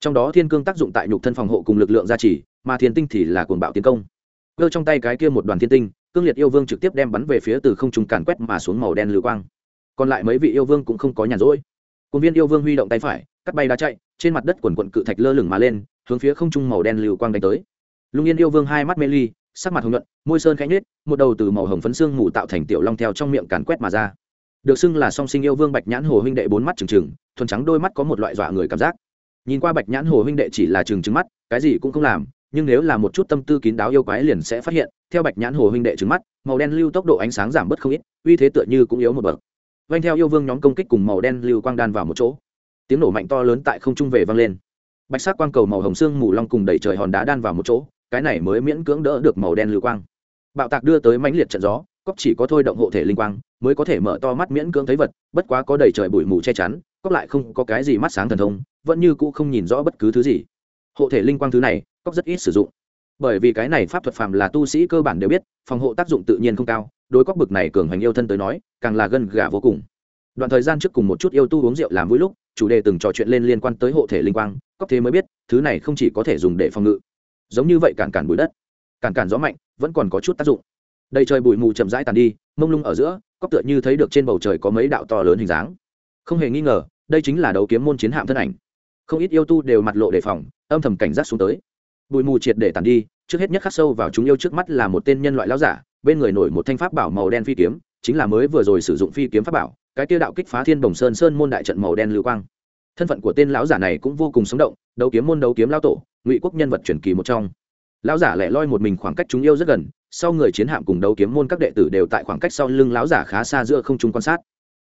Trong đó thiên cương tác dụng tại nhục thân phòng hộ cùng lực lượng gia trì, mà thiên tinh thì là cuồng bạo tiến công. Cơ trong tay cái kia một đoàn thiên tinh, cương liệt yêu vương trực tiếp đem bắn về phía từ không trung càn quét mà xuống màu đen lưu quang. Còn lại mấy vị yêu vương cũng không có nhàn rỗi. Cuồng viên yêu vương huy động tay phải, cắt bay đá chạy trên mặt đất quần quận cự thạch lơ lửng mà lên, hướng phía không trung màu đen lưu quang đánh tới. Lung yên yêu vương hai mắt mê ly, sắc mặt hồng nhuận, môi sơn khẽ nhết một đầu từ màu hồng phấn xương mù tạo thành tiểu long theo trong miệng càn quét mà ra. Được xưng là song sinh yêu vương bạch nhãn hồ huynh đệ bốn mắt trừng trừng, thuần trắng đôi mắt có một loại dọa người cảm giác. Nhìn qua bạch nhãn hồ huynh đệ chỉ là trừng trừng mắt, cái gì cũng không làm, nhưng nếu là một chút tâm tư kín đáo yêu quái liền sẽ phát hiện, theo bạch nhãn hồ huynh đệ trừng mắt, màu đen lưu tốc độ ánh sáng giảm bớt không ít, uy thế tựa như cũng yếu một bậc. Vanh theo yêu vương nhóm công kích cùng màu đen lưu quang đan vào một chỗ tiếng nổ mạnh to lớn tại không trung về vang lên. Bạch sắc quang cầu màu hồng xương mù long cùng đẩy trời hòn đá đan vào một chỗ, cái này mới miễn cưỡng đỡ được màu đen lưu quang. Bạo tạc đưa tới mãnh liệt trận gió cóc chỉ có thôi động hộ thể linh quang, mới có thể mở to mắt miễn cưỡng thấy vật, bất quá có đầy trời bụi mù che chắn cóc lại không có cái gì mắt sáng thần thông, vẫn như cũ không nhìn rõ bất cứ thứ gì. Hộ thể linh quang thứ này cóc rất ít sử dụng. Bởi vì cái này pháp thuật phàm là tu sĩ cơ bản đều biết, phòng hộ tác dụng tự nhiên không cao, đối cóc bực này cường hành yêu thân tới nói, càng là gân gà vô cùng. Đoạn thời gian trước cùng một chút yêu tu uống rượu làm vui lúc chủ đề từng trò chuyện lên liên quan tới hộ thể linh quang cóc thế mới biết, thứ này không chỉ có thể dùng để phòng ngự, giống như vậy cản cản bụi đất, cản cản gió mạnh, vẫn còn có chút tác dụng. Đầy trời bụi mù chậm rãi tàn đi, mông lung ở giữa cóc tựa như thấy được trên bầu trời có mấy đạo to lớn hình dáng. Không hề nghi ngờ, đây chính là đấu kiếm môn chiến hạm thân ảnh. Không ít yêu tu đều mặt lộ đề phòng, âm thầm cảnh giác xuống tới. Bụi mù triệt để tàn đi, trước hết nhất khắc sâu vào chúng yêu trước mắt là một tên nhân loại lao giả, bên người nổi một thanh pháp bảo màu đen phi kiếm, chính là mới vừa rồi sử dụng phi kiếm pháp bảo cái tiêu đạo kích phá thiên bồng sơn sơn môn đại trận màu đen lưu quang. Thân phận của tên lão giả này cũng vô cùng sống động, đấu kiếm môn đấu kiếm lao tổ, ngụy quốc nhân vật truyền kỳ một trong. Lão giả lẻ loi một mình khoảng cách chúng yêu rất gần, sau người chiến hạm cùng đấu kiếm môn các đệ tử đều tại khoảng cách sau lưng lão giả khá xa giữa không trung quan sát.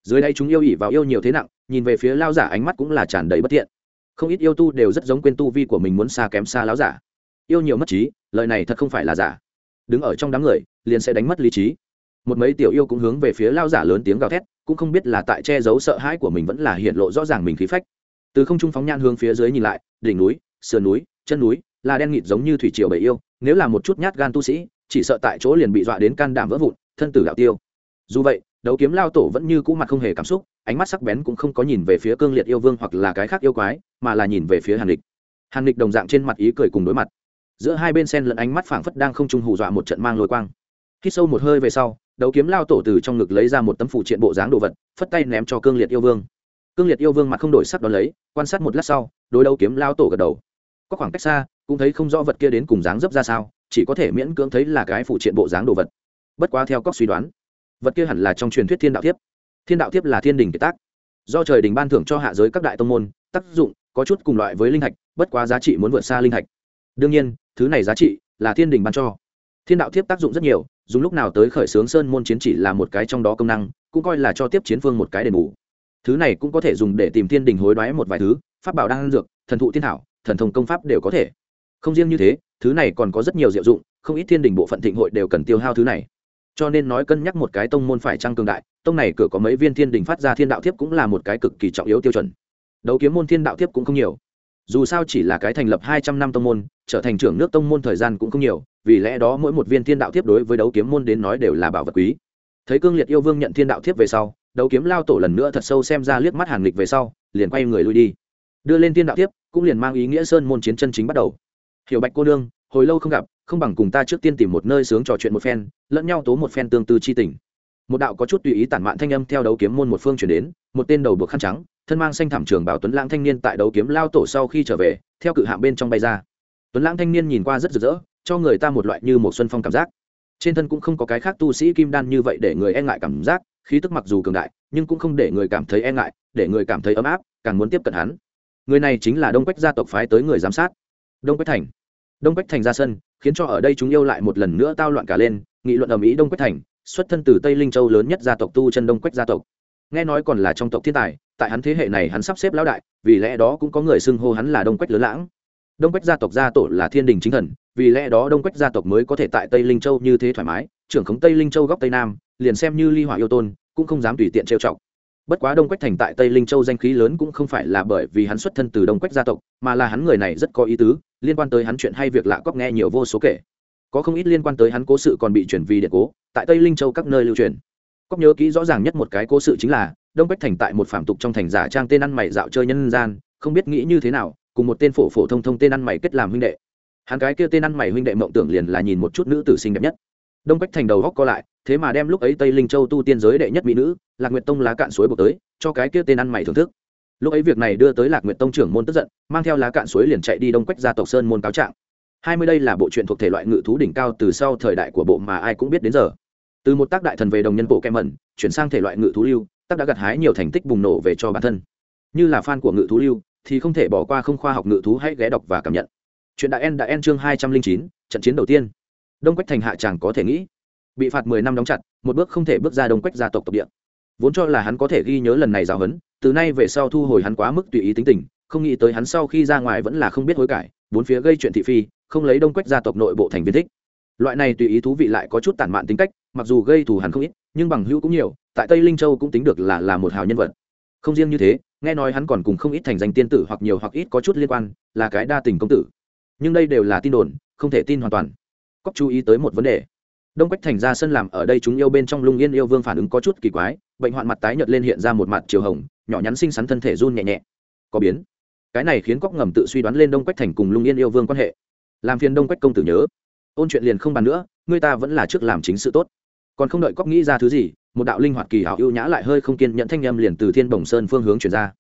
Dưới đây chúng yêu ỉ vào yêu nhiều thế nặng, nhìn về phía lao giả ánh mắt cũng là tràn đầy bất thiện. Không ít yêu tu đều rất giống quên tu vi của mình muốn xa kém xa lão giả. Yêu nhiều mất trí, lời này thật không phải là giả. Đứng ở trong đám người, liền sẽ đánh mất lý trí. Một mấy tiểu yêu cũng hướng về phía lao giả lớn tiếng gào thét cũng không biết là tại che giấu sợ hãi của mình vẫn là hiện lộ rõ ràng mình khí phách. Từ không trung phóng nhan hướng phía dưới nhìn lại, đỉnh núi, sườn núi, chân núi, là đen nghịt giống như thủy triều bầy yêu, nếu là một chút nhát gan tu sĩ, chỉ sợ tại chỗ liền bị dọa đến can đảm vỡ vụn, thân tử đạo tiêu. Dù vậy, đấu kiếm lao tổ vẫn như cũ mặt không hề cảm xúc, ánh mắt sắc bén cũng không có nhìn về phía cương liệt yêu vương hoặc là cái khác yêu quái, mà là nhìn về phía hàn địch hàn địch đồng dạng trên mặt ý cười cùng đối mặt. Giữa hai bên sen lẫn ánh mắt phảng phất đang không trung hù dọa một trận mang lôi quang khi sâu một hơi về sau, đấu kiếm lao tổ từ trong ngực lấy ra một tấm phụ triện bộ dáng đồ vật, phất tay ném cho cương liệt yêu vương. Cương liệt yêu vương mặt không đổi sắc đón lấy, quan sát một lát sau, đối đấu kiếm lao tổ gật đầu. Có khoảng cách xa, cũng thấy không rõ vật kia đến cùng dáng dấp ra sao, chỉ có thể miễn cưỡng thấy là cái phụ triện bộ dáng đồ vật. Bất quá theo các suy đoán, vật kia hẳn là trong truyền thuyết thiên đạo thiếp. Thiên đạo thiếp là thiên đình kiệt tác. Do trời đình ban thưởng cho hạ giới các đại tông môn, tác dụng, có chút cùng loại với linh hạch, bất quá giá trị muốn vượt xa linh hạch. Đương nhiên, thứ này giá trị là thiên đình ban cho thiên đạo thiếp tác dụng rất nhiều, dùng lúc nào tới khởi xướng sơn môn chiến chỉ là một cái trong đó công năng, cũng coi là cho tiếp chiến phương một cái đền bù. Thứ này cũng có thể dùng để tìm thiên đình hối đoái một vài thứ, pháp bảo đang dược, thần thụ thiên thảo, thần thông công pháp đều có thể. Không riêng như thế, thứ này còn có rất nhiều diệu dụng, không ít thiên đình bộ phận thịnh hội đều cần tiêu hao thứ này. Cho nên nói cân nhắc một cái tông môn phải trăng cường đại, tông này cửa có mấy viên thiên đình phát ra thiên đạo thiếp cũng là một cái cực kỳ trọng yếu tiêu chuẩn. Đấu kiếm môn thiên đạo thiếp cũng không nhiều dù sao chỉ là cái thành lập hai trăm năm tông môn, trở thành trưởng nước tông môn thời gian cũng không nhiều, vì lẽ đó mỗi một viên thiên đạo thiếp đối với đấu kiếm môn đến nói đều là bảo vật quý. Thấy cương liệt yêu vương nhận thiên đạo thiếp về sau, đấu kiếm lao tổ lần nữa thật sâu xem ra liếc mắt hàng lịch về sau, liền quay người lui đi. Đưa lên thiên đạo thiếp, cũng liền mang ý nghĩa sơn môn chiến chân chính bắt đầu. Hiểu bạch cô nương, hồi lâu không gặp, không bằng cùng ta trước tiên tìm một nơi sướng trò chuyện một phen, lẫn nhau tố một phen tương tư chi tình. Một đạo có chút tùy ý tản mạn thanh âm theo đấu kiếm môn một phương chuyển đến, một tên đầu buộc khăn trắng thân mang xanh thảm trường bảo tuấn lãng thanh niên tại đấu kiếm lao tổ sau khi trở về, theo cự hạm bên trong bay ra. Tuấn lãng thanh niên nhìn qua rất rực rỡ, cho người ta một loại như một xuân phong cảm giác. Trên thân cũng không có cái khác tu sĩ kim đan như vậy để người e ngại cảm giác, khí tức mặc dù cường đại, nhưng cũng không để người cảm thấy e ngại, để người cảm thấy ấm áp, càng muốn tiếp cận hắn. Người này chính là đông quách gia tộc phái tới người giám sát. Đông quách thành. Đông quách thành ra sân, khiến cho ở đây chúng yêu lại một lần nữa tao loạn cả lên, nghị luận ầm ĩ đông quách thành, xuất thân từ tây linh châu lớn nhất gia tộc tu chân đông quách gia tộc nghe nói còn là trong tộc thiên tài, tại hắn thế hệ này hắn sắp xếp lão đại, vì lẽ đó cũng có người xưng hô hắn là đông quách lớn lãng. Đông quách gia tộc gia tổ là thiên đình chính thần, vì lẽ đó đông quách gia tộc mới có thể tại tây linh châu như thế thoải mái, trưởng khống tây linh châu góc tây nam, liền xem như ly hỏa yêu tôn, cũng không dám tùy tiện trêu chọc. Bất quá đông quách thành tại tây linh châu danh khí lớn cũng không phải là bởi vì hắn xuất thân từ đông quách gia tộc, mà là hắn người này rất có ý tứ, liên quan tới hắn chuyện hay việc lạ cóc nghe nhiều vô số kể. Có không ít liên quan tới hắn cố sự còn bị chuyển vì điện cố, tại tây linh châu các nơi lưu truyền cóc nhớ kỹ rõ ràng nhất một cái cố sự chính là, đông Bách thành tại một phạm tục trong thành giả trang tên ăn mày dạo chơi nhân gian, không biết nghĩ như thế nào, cùng một tên phổ phổ thông thông tên ăn mày kết làm huynh đệ. Hắn cái kia tên ăn mày huynh đệ mộng tưởng liền là nhìn một chút nữ tử sinh đẹp nhất. Đông Bách thành đầu góc co lại, thế mà đem lúc ấy tây linh châu tu tiên giới đệ nhất mỹ nữ, lạc nguyệt tông lá cạn suối buộc tới, cho cái kia tên ăn mày thưởng thức. Lúc ấy việc này đưa tới lạc nguyệt tông trưởng môn tức giận, mang theo lá cạn suối liền chạy đi đông quách gia tộc sơn môn cáo trạng. Hai mươi đây là bộ truyện thuộc thể loại ngự thú đỉnh cao từ sau thời đại của bộ mà ai cũng biết đến giờ từ một tác đại thần về đồng nhân bộ kem mẩn, chuyển sang thể loại ngự thú lưu, tác đã gặt hái nhiều thành tích bùng nổ về cho bản thân. Như là fan của ngự thú lưu, thì không thể bỏ qua không khoa học ngự thú hãy ghé đọc và cảm nhận. Chuyện đại en đã en chương hai trăm linh chín, trận chiến đầu tiên. Đông quách thành hạ chàng có thể nghĩ. Bị phạt mười năm đóng chặt, một bước không thể bước ra đông quách gia tộc tộc địa. Vốn cho là hắn có thể ghi nhớ lần này giáo huấn, từ nay về sau thu hồi hắn quá mức tùy ý tính tình, không nghĩ tới hắn sau khi ra ngoài vẫn là không biết hối cải, bốn phía gây chuyện thị phi, không lấy đông quách gia tộc nội bộ thành viên thích loại này tùy ý thú vị lại có chút tản mạn tính cách, mặc dù gây thù hắn không ít, nhưng bằng hữu cũng nhiều, tại tây linh châu cũng tính được là là một hào nhân vật. Không riêng như thế, nghe nói hắn còn cùng không ít thành danh tiên tử hoặc nhiều hoặc ít có chút liên quan, là cái đa tình công tử. Nhưng đây đều là tin đồn, không thể tin hoàn toàn. Cóc chú ý tới một vấn đề. Đông quách thành ra sân làm ở đây chúng yêu bên trong lung yên yêu vương phản ứng có chút kỳ quái, bệnh hoạn mặt tái nhợt lên hiện ra một mặt chiều hồng, nhỏ nhắn xinh xắn thân thể run nhẹ nhẹ. Có biến. Cái này khiến cóc ngầm tự suy đoán lên đông quách thành cùng lung yên yêu vương quan hệ. Làm phiền đông quách công tử nhớ ôn chuyện liền không bàn nữa người ta vẫn là trước làm chính sự tốt. Còn không đợi cóc nghĩ ra thứ gì, một đạo linh hoạt kỳ hảo ưu nhã lại hơi không kiên nhận thanh â m liền từ thiên bồng sơn phương hướng chuyển ra.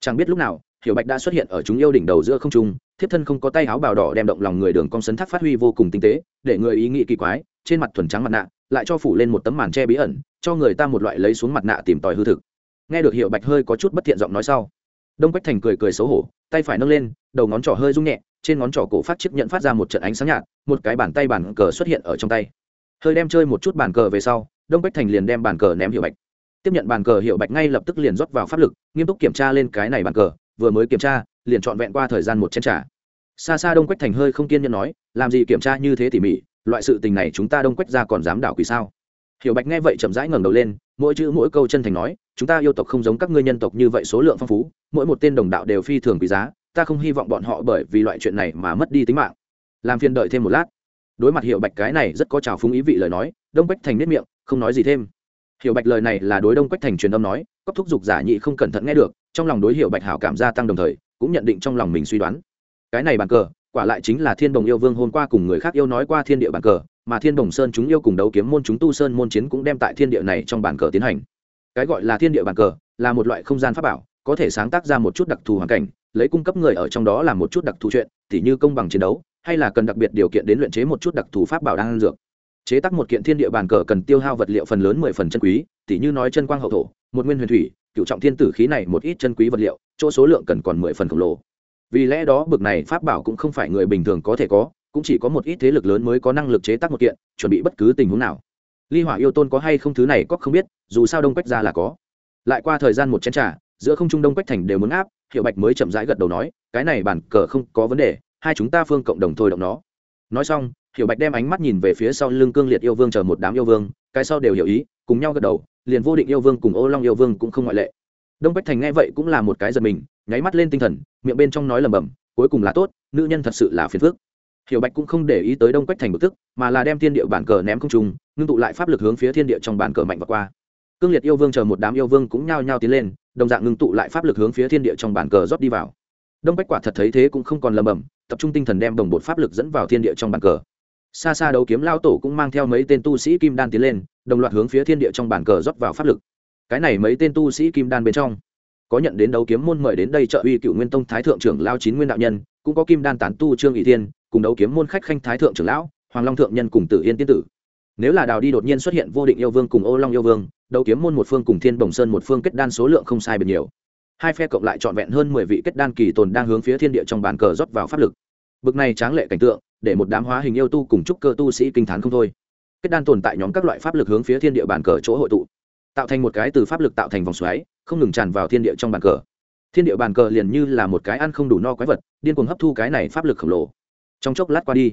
Chẳng biết lúc nào, hiểu bạch đã xuất hiện ở chúng yêu đỉnh đầu giữa không trung, thiếp thân không có tay áo bào đỏ đem động lòng người đường cong sấn thác phát huy vô cùng tinh tế, để người ý nghĩ kỳ quái, trên mặt thuần trắng mặt nạ, lại cho phủ lên một tấm màn che bí ẩn, cho người ta một loại lấy xuống mặt nạ tìm tòi hư thực. Nghe được hiệu bạch hơi có chút bất thiện giọng nói sau, đông quách thành cười cười xấu hổ, tay phải nâng lên, đầu ngón trỏ hơi rung nhẹ trên ngón trỏ cổ phát chiếc nhận phát ra một trận ánh sáng nhạt, một cái bàn tay bàn cờ xuất hiện ở trong tay. Hơi đem chơi một chút bàn cờ về sau, đông quách thành liền đem bàn cờ ném hiệu bạch. Tiếp nhận bàn cờ hiệu bạch ngay lập tức liền rót vào pháp lực, nghiêm túc kiểm tra lên cái này bàn cờ, vừa mới kiểm tra, liền trọn vẹn qua thời gian một chén trả xa xa đông quách thành hơi không kiên nhẫn nói, làm gì kiểm tra như thế tỉ mỉ, loại sự tình này chúng ta đông quách ra còn dám đảo quỷ sao? Hiểu bạch nghe vậy chậm rãi ngẩng đầu lên, mỗi chữ mỗi câu chân thành nói, chúng ta yêu tộc không giống các ngươi nhân tộc như vậy số lượng phong phú, mỗi một tên đồng đạo đều phi thường quý giá ta không hy vọng bọn họ bởi vì loại chuyện này mà mất đi tính mạng. Làm phiền đợi thêm một lát. Đối mặt hiệu bạch cái này rất có trào phúng ý vị lời nói, đông quách thành nếp miệng, không nói gì thêm. Hiệu bạch lời này là đối đông quách thành truyền âm nói cóc thúc giục giả nhị không cẩn thận nghe được, trong lòng đối hiệu bạch hảo cảm gia tăng đồng thời, cũng nhận định trong lòng mình suy đoán. Cái này bàn cờ, quả lại chính là thiên đồng yêu vương hôm qua cùng người khác yêu nói qua thiên địa bàn cờ, mà thiên đồng sơn chúng yêu cùng đấu kiếm môn chúng tu sơn môn chiến cũng đem tại thiên địa này trong bàn cờ tiến hành. Cái gọi là thiên địa bàn cờ, là một loại không gian pháp bảo có thể sáng tác ra một chút đặc thù hoàn cảnh, lấy cung cấp người ở trong đó làm một chút đặc thù chuyện, tỉ như công bằng chiến đấu, hay là cần đặc biệt điều kiện đến luyện chế một chút đặc thù pháp bảo đan dược. Chế tác một kiện thiên địa bàn cờ cần tiêu hao vật liệu phần lớn mười phần chân quý, tỉ như nói chân quang hậu thổ, một nguyên huyền thủy, cựu trọng thiên tử khí này một ít chân quý vật liệu, chỗ số lượng cần còn mười phần khổng lồ. Vì lẽ đó, bực này pháp bảo cũng không phải người bình thường có thể có, cũng chỉ có một ít thế lực lớn mới có năng lực chế tác một kiện, chuẩn bị bất cứ tình huống nào. Ly hỏa yêu tôn có hay không thứ này có không biết, dù sao đông quách ra là có. Lại qua thời gian một chén t r à giữa không trung đông quách thành đều muốn áp, hiệu bạch mới chậm rãi gật đầu nói, cái này bản cờ không có vấn đề, hai chúng ta phương cộng đồng thôi động nó. Nói xong, hiệu bạch đem ánh mắt nhìn về phía sau lưng cương liệt yêu vương chờ một đám yêu vương, cái sau đều hiểu ý, cùng nhau gật đầu, liền vô định yêu vương cùng ô long yêu vương cũng không ngoại lệ. Đông bách thành nghe vậy cũng là một cái giật mình, nháy mắt lên tinh thần, miệng bên trong nói lầm bầm cuối cùng là tốt, nữ nhân thật sự là phiền phước hiểu bạch cũng không để ý tới đông quách thành bực tức, mà là đem thiên địa bản cờ ném không trùng ngưng tụ lại pháp lực hướng phía thiên địa trong bản cờ mạnh và qua. Cương liệt yêu vương chờ một đám yêu vương cũng nhao nhao tiến lên đồng dạng ngưng tụ lại pháp lực hướng phía thiên địa trong bản cờ rót đi vào. Đông bách quả thật thấy thế cũng không còn lầm bầm, tập trung tinh thần đem đồng bột pháp lực dẫn vào thiên địa trong bản cờ. Xa xa đấu kiếm lao tổ cũng mang theo mấy tên tu sĩ kim đan tiến lên, đồng loạt hướng phía thiên địa trong bản cờ rót vào pháp lực. Cái này mấy tên tu sĩ kim đan bên trong, có nhận đến đấu kiếm môn mời đến đây trợ uy cựu nguyên tông thái thượng trưởng lao chín nguyên đạo nhân, cũng có kim đan tán tu trương ỷ tiên cùng đấu kiếm môn khách khanh thái thượng trưởng lão, hoàng long thượng nhân cùng tử yên tiên tử nếu là đào đi đột nhiên xuất hiện vô định yêu vương cùng ô long yêu vương, đấu kiếm môn một phương cùng thiên bồng sơn một phương kết đan số lượng không sai biệt nhiều. Hai phe cộng lại trọn vẹn hơn mười vị kết đan kỳ tồn đang hướng phía thiên địa trong bàn cờ rót vào pháp lực. Bực này tráng lệ cảnh tượng, để một đám hóa hình yêu tu cùng trúc cơ tu sĩ kinh t h á n không thôi. Kết đan tồn tại nhóm các loại pháp lực hướng phía thiên địa bàn cờ chỗ hội tụ, tạo thành một cái từ pháp lực tạo thành vòng xoáy, không ngừng tràn vào thiên địa trong bàn cờ. Thiên địa bàn cờ liền như là một cái ăn không đủ no quái vật, điên cuồng hấp thu cái này pháp lực khổng lồ. Trong chốc lát qua đi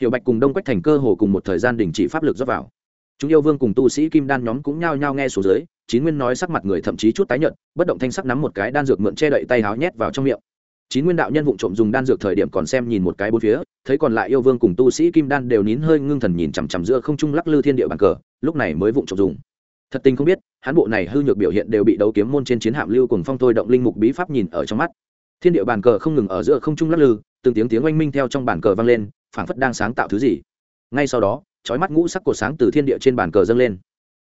Hiểu bạch cùng đông quách thành cơ hồ cùng một thời gian đình chỉ pháp lực dốc vào. Chúng yêu vương cùng tu sĩ kim đan nhóm cũng nhao nhao nghe số dưới, chín nguyên nói sắc mặt người thậm chí chút tái nhợt, bất động thanh sắc nắm một cái đan dược mượn che đậy tay háo nhét vào trong miệng. Chín nguyên đạo nhân vụ trộm dùng đan dược thời điểm còn xem nhìn một cái bốn phía, thấy còn lại yêu vương cùng tu sĩ kim đan đều nín hơi ngưng thần nhìn chằm chằm giữa không trung lắc lư thiên địa bàn cờ, lúc này mới vụ trộm dùng. Thật tình không biết hãn bộ này hư nhược biểu hiện đều bị đấu kiếm môn trên chiến hạm lưu cùng phong thôi động linh mục bí pháp nhìn ở trong mắt. Thiên địa bàn cờ không ngừng ở giữa không trung lắc lư, từng tiếng tiếng oanh minh theo trong bàn cờ vang lên phảng phất đang sáng tạo thứ gì. Ngay sau đó, chói mắt ngũ sắc cột sáng từ thiên địa trên bàn cờ dâng lên.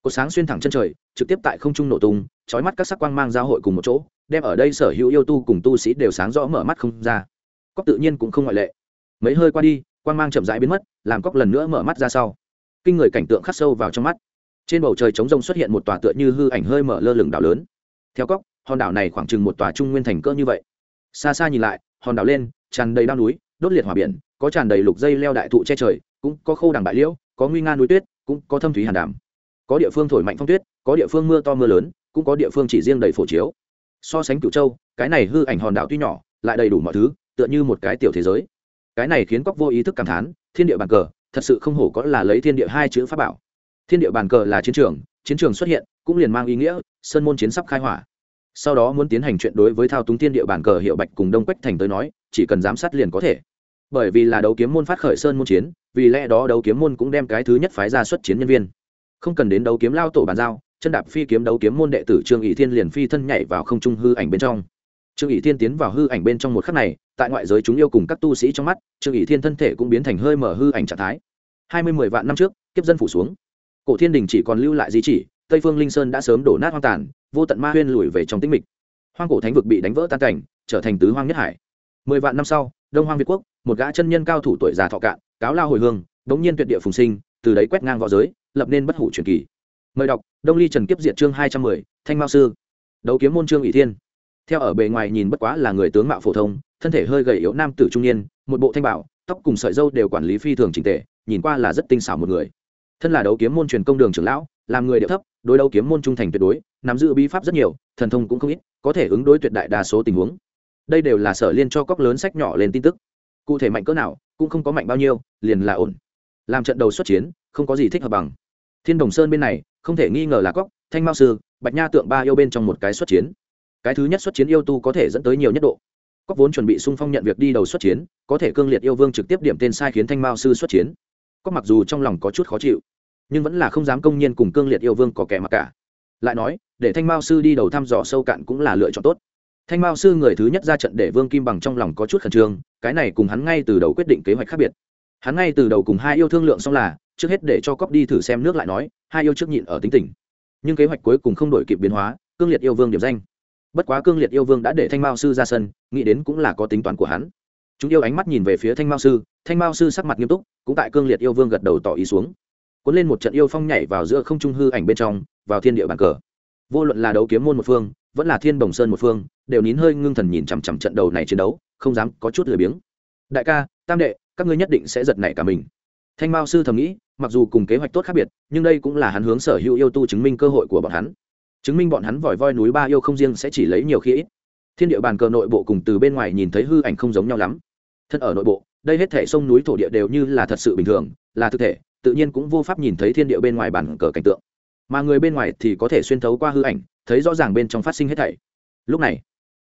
Cột sáng xuyên thẳng chân trời, trực tiếp tại không trung nổ tung, chói mắt các sắc quang mang giao hội cùng một chỗ, đem ở đây sở hữu yêu tu cùng tu sĩ đều sáng rõ mở mắt không ra. Cóc tự nhiên cũng không ngoại lệ. Mấy hơi qua đi, quang mang chậm rãi biến mất, làm cóc lần nữa mở mắt ra sau. Kinh người cảnh tượng khắc sâu vào trong mắt. Trên bầu trời trống rông xuất hiện một tòa tựa như hư ảnh hơi mở lơ lửng đảo lớn. Theo cóc hòn đảo này khoảng chừng một tòa trung nguyên thành cỡ như vậy. Xa xa nhìn lại, hòn đảo lên, tràn đầy đao núi, đốt liệt hỏa biển có tràn đầy lục dây leo đại thụ che trời, cũng có khô đằng bại liễu, có nguy nga núi tuyết, cũng có thâm thúy hàn đàm. Có địa phương thổi mạnh phong tuyết, có địa phương mưa to mưa lớn, cũng có địa phương chỉ riêng đầy phổ chiếu. So sánh cửu châu, cái này hư ảnh hòn đảo tuy nhỏ, lại đầy đủ mọi thứ, tựa như một cái tiểu thế giới. Cái này khiến cóc vô ý thức cảm thán, thiên địa bàn cờ, thật sự không hổ có là lấy thiên địa hai chữ pháp bảo. Thiên địa bàn cờ là chiến trường chiến trường xuất hiện, cũng liền mang ý nghĩa, sơn môn chiến sắp khai hỏa. Sau đó muốn tiến hành chuyện đối với thao túng thiên địa bàn cờ hiệu bạch cùng đông quách thành tới nói, chỉ cần giám sát liền có thể bởi vì là đấu kiếm môn phát khởi sơn môn chiến, vì lẽ đó đấu kiếm môn cũng đem cái thứ nhất phái ra xuất chiến nhân viên. Không cần đến đấu kiếm lao tổ bàn giao, chân đạp phi kiếm đấu kiếm môn đệ tử trương ỷ thiên liền phi thân nhảy vào không trung hư ảnh bên trong. Trương ỷ thiên tiến vào hư ảnh bên trong một khắc này, tại ngoại giới chúng yêu cùng các tu sĩ trong mắt, trương ỷ thiên thân thể cũng biến thành hơi mở hư ảnh trạng thái. Hai mươi mười vạn năm trước, kiếp dân phủ xuống. Cổ thiên đình chỉ còn lưu lại di chỉ, tây phương linh sơn đã sớm đổ nát hoang tàn, vô tận ma huyên lùi về trong tĩnh mịch. Hoang cổ thánh vực bị đánh vỡ tan cảnh, trở thành tứ hoang nhất hải. Mười vạn năm sau đông hoang việt quốc, một gã chân nhân cao thủ tuổi già thọ cạn, cáo lao hồi hương, đống nhiên tuyệt địa phùng sinh, từ đấy quét ngang v õ giới, lập nên bất hủ truyền kỳ. Mời đọc, đông ly trần kiếp diệt chương hai trăm mười, thanh mao sư. Đấu kiếm môn trương ủy thiên. Theo ở bề ngoài nhìn bất quá là người tướng mạo phổ thông, thân thể hơi gầy yếu nam tử trung niên, một bộ thanh bảo, tóc cùng sợi dâu đều quản lý phi thường trình tệ nhìn qua là rất tinh xảo một người. Thân là đấu kiếm môn truyền công đường trưởng lão, làm người điệu thấp, đối đấu kiếm môn trung thành tuyệt đối, nắm giữ bí pháp rất nhiều, thần thông cũng không ít, có thể ứng đối tuyệt đại đa số tình huống đây đều là sở liên cho cóc lớn sách nhỏ lên tin tức. Cụ thể mạnh cỡ nào, cũng không có mạnh bao nhiêu, liền là ổn. Làm trận đầu xuất chiến, không có gì thích hợp bằng. Thiên đồng sơn bên này, không thể nghi ngờ là cóc, thanh mao sư, bạch nha tượng ba yêu bên trong một cái xuất chiến. Cái thứ nhất xuất chiến yêu tu có thể dẫn tới nhiều nhất độ. Cóc vốn chuẩn bị sung phong nhận việc đi đầu xuất chiến, có thể cương liệt yêu vương trực tiếp điểm tên sai khiến thanh mao sư xuất chiến. Cóc mặc dù trong lòng có chút khó chịu, nhưng vẫn là không dám công nhiên cùng cương liệt yêu vương có kẻ mặc cả. Lại nói, để thanh mao sư đi đầu thăm dò sâu cạn cũng là lựa chọn tốt thanh mao sư người thứ nhất ra trận để vương kim bằng trong lòng có chút khẩn trương, cái này cùng hắn ngay từ đầu quyết định kế hoạch khác biệt. Hắn ngay từ đầu cùng hai yêu thương lượng xong là, trước hết để cho cóp đi thử xem nước lại nói, hai yêu trước nhịn ở tính tình. Nhưng kế hoạch cuối cùng không đổi kịp biến hóa, cương liệt yêu vương điểm danh. Bất quá cương liệt yêu vương đã để thanh mao sư ra sân, nghĩ đến cũng là có tính toán của hắn. Chúng yêu ánh mắt nhìn về phía thanh mao sư, thanh mao sư sắc mặt nghiêm túc, cũng tại cương liệt yêu vương gật đầu tỏ ý xuống. Cuốn lên một trận yêu phong nhảy vào giữa không trung hư ảnh bên trong, vào thiên địa bàn cờ. Vô luận là đấu kiếm môn một phương vẫn là thiên bồng sơn một phương, đều nín hơi ngưng thần nhìn chằm chằm trận đầu này chiến đấu, không dám có chút lười biếng. Đại ca, tam đệ, các ngươi nhất định sẽ giật nảy cả mình. Thanh mao sư thầm nghĩ, mặc dù cùng kế hoạch tốt khác biệt, nhưng đây cũng là hắn hướng sở hữu yêu tu chứng minh cơ hội của bọn hắn. Chứng minh bọn hắn vòi voi núi ba yêu không riêng sẽ chỉ lấy nhiều khi ít. Thiên địa bàn cờ nội bộ cùng từ bên ngoài nhìn thấy hư ảnh không giống nhau lắm. Thân ở nội bộ, đây hết thể sông núi thổ địa đều như là thật sự bình thường, là thực thể, tự nhiên cũng vô pháp nhìn thấy thiên địa bên ngoài bàn cờ cảnh tượng. Mà người bên ngoài thì có thể xuyên thấu qua hư ảnh thấy rõ ràng bên trong phát sinh hết thảy. Lúc này,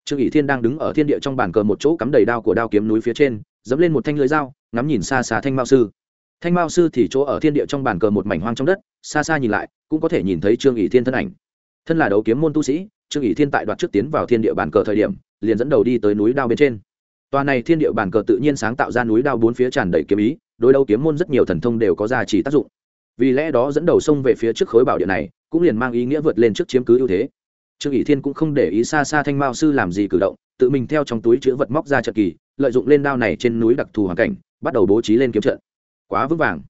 trương ỷ thiên đang đứng ở thiên địa trong bàn cờ một chỗ cắm đầy đao của đao kiếm núi phía trên, dẫm lên một thanh lưới dao, ngắm nhìn xa xa thanh mao sư. Thanh mao sư thì chỗ ở thiên địa trong bàn cờ một mảnh hoang trong đất, xa xa nhìn lại, cũng có thể nhìn thấy trương ỷ thiên thân ảnh. Thân là đấu kiếm môn tu sĩ, trương ỷ thiên tại đoạt trước tiến vào thiên địa bàn cờ thời điểm, liền dẫn đầu đi tới núi đao bên trên. Tòa này thiên địa bàn cờ tự nhiên sáng tạo ra núi đao bốn phía tràn đầy kiếm ý, đối đấu kiếm môn rất nhiều thần thông đều có giá trị tác dụng. Vì lẽ đó dẫn đầu sông về phía trước khối bảo địa này cũng liền mang ý nghĩa vượt lên trước chiếm cứ ưu thế. Trương ỷ thiên cũng không để ý xa xa thanh mao sư làm gì cử động, tự mình theo trong túi chữ vật móc ra trận kỳ, lợi dụng lên đao này trên núi đặc thù hoàn cảnh, bắt đầu bố trí lên kiếm trận. Quá vững vàng.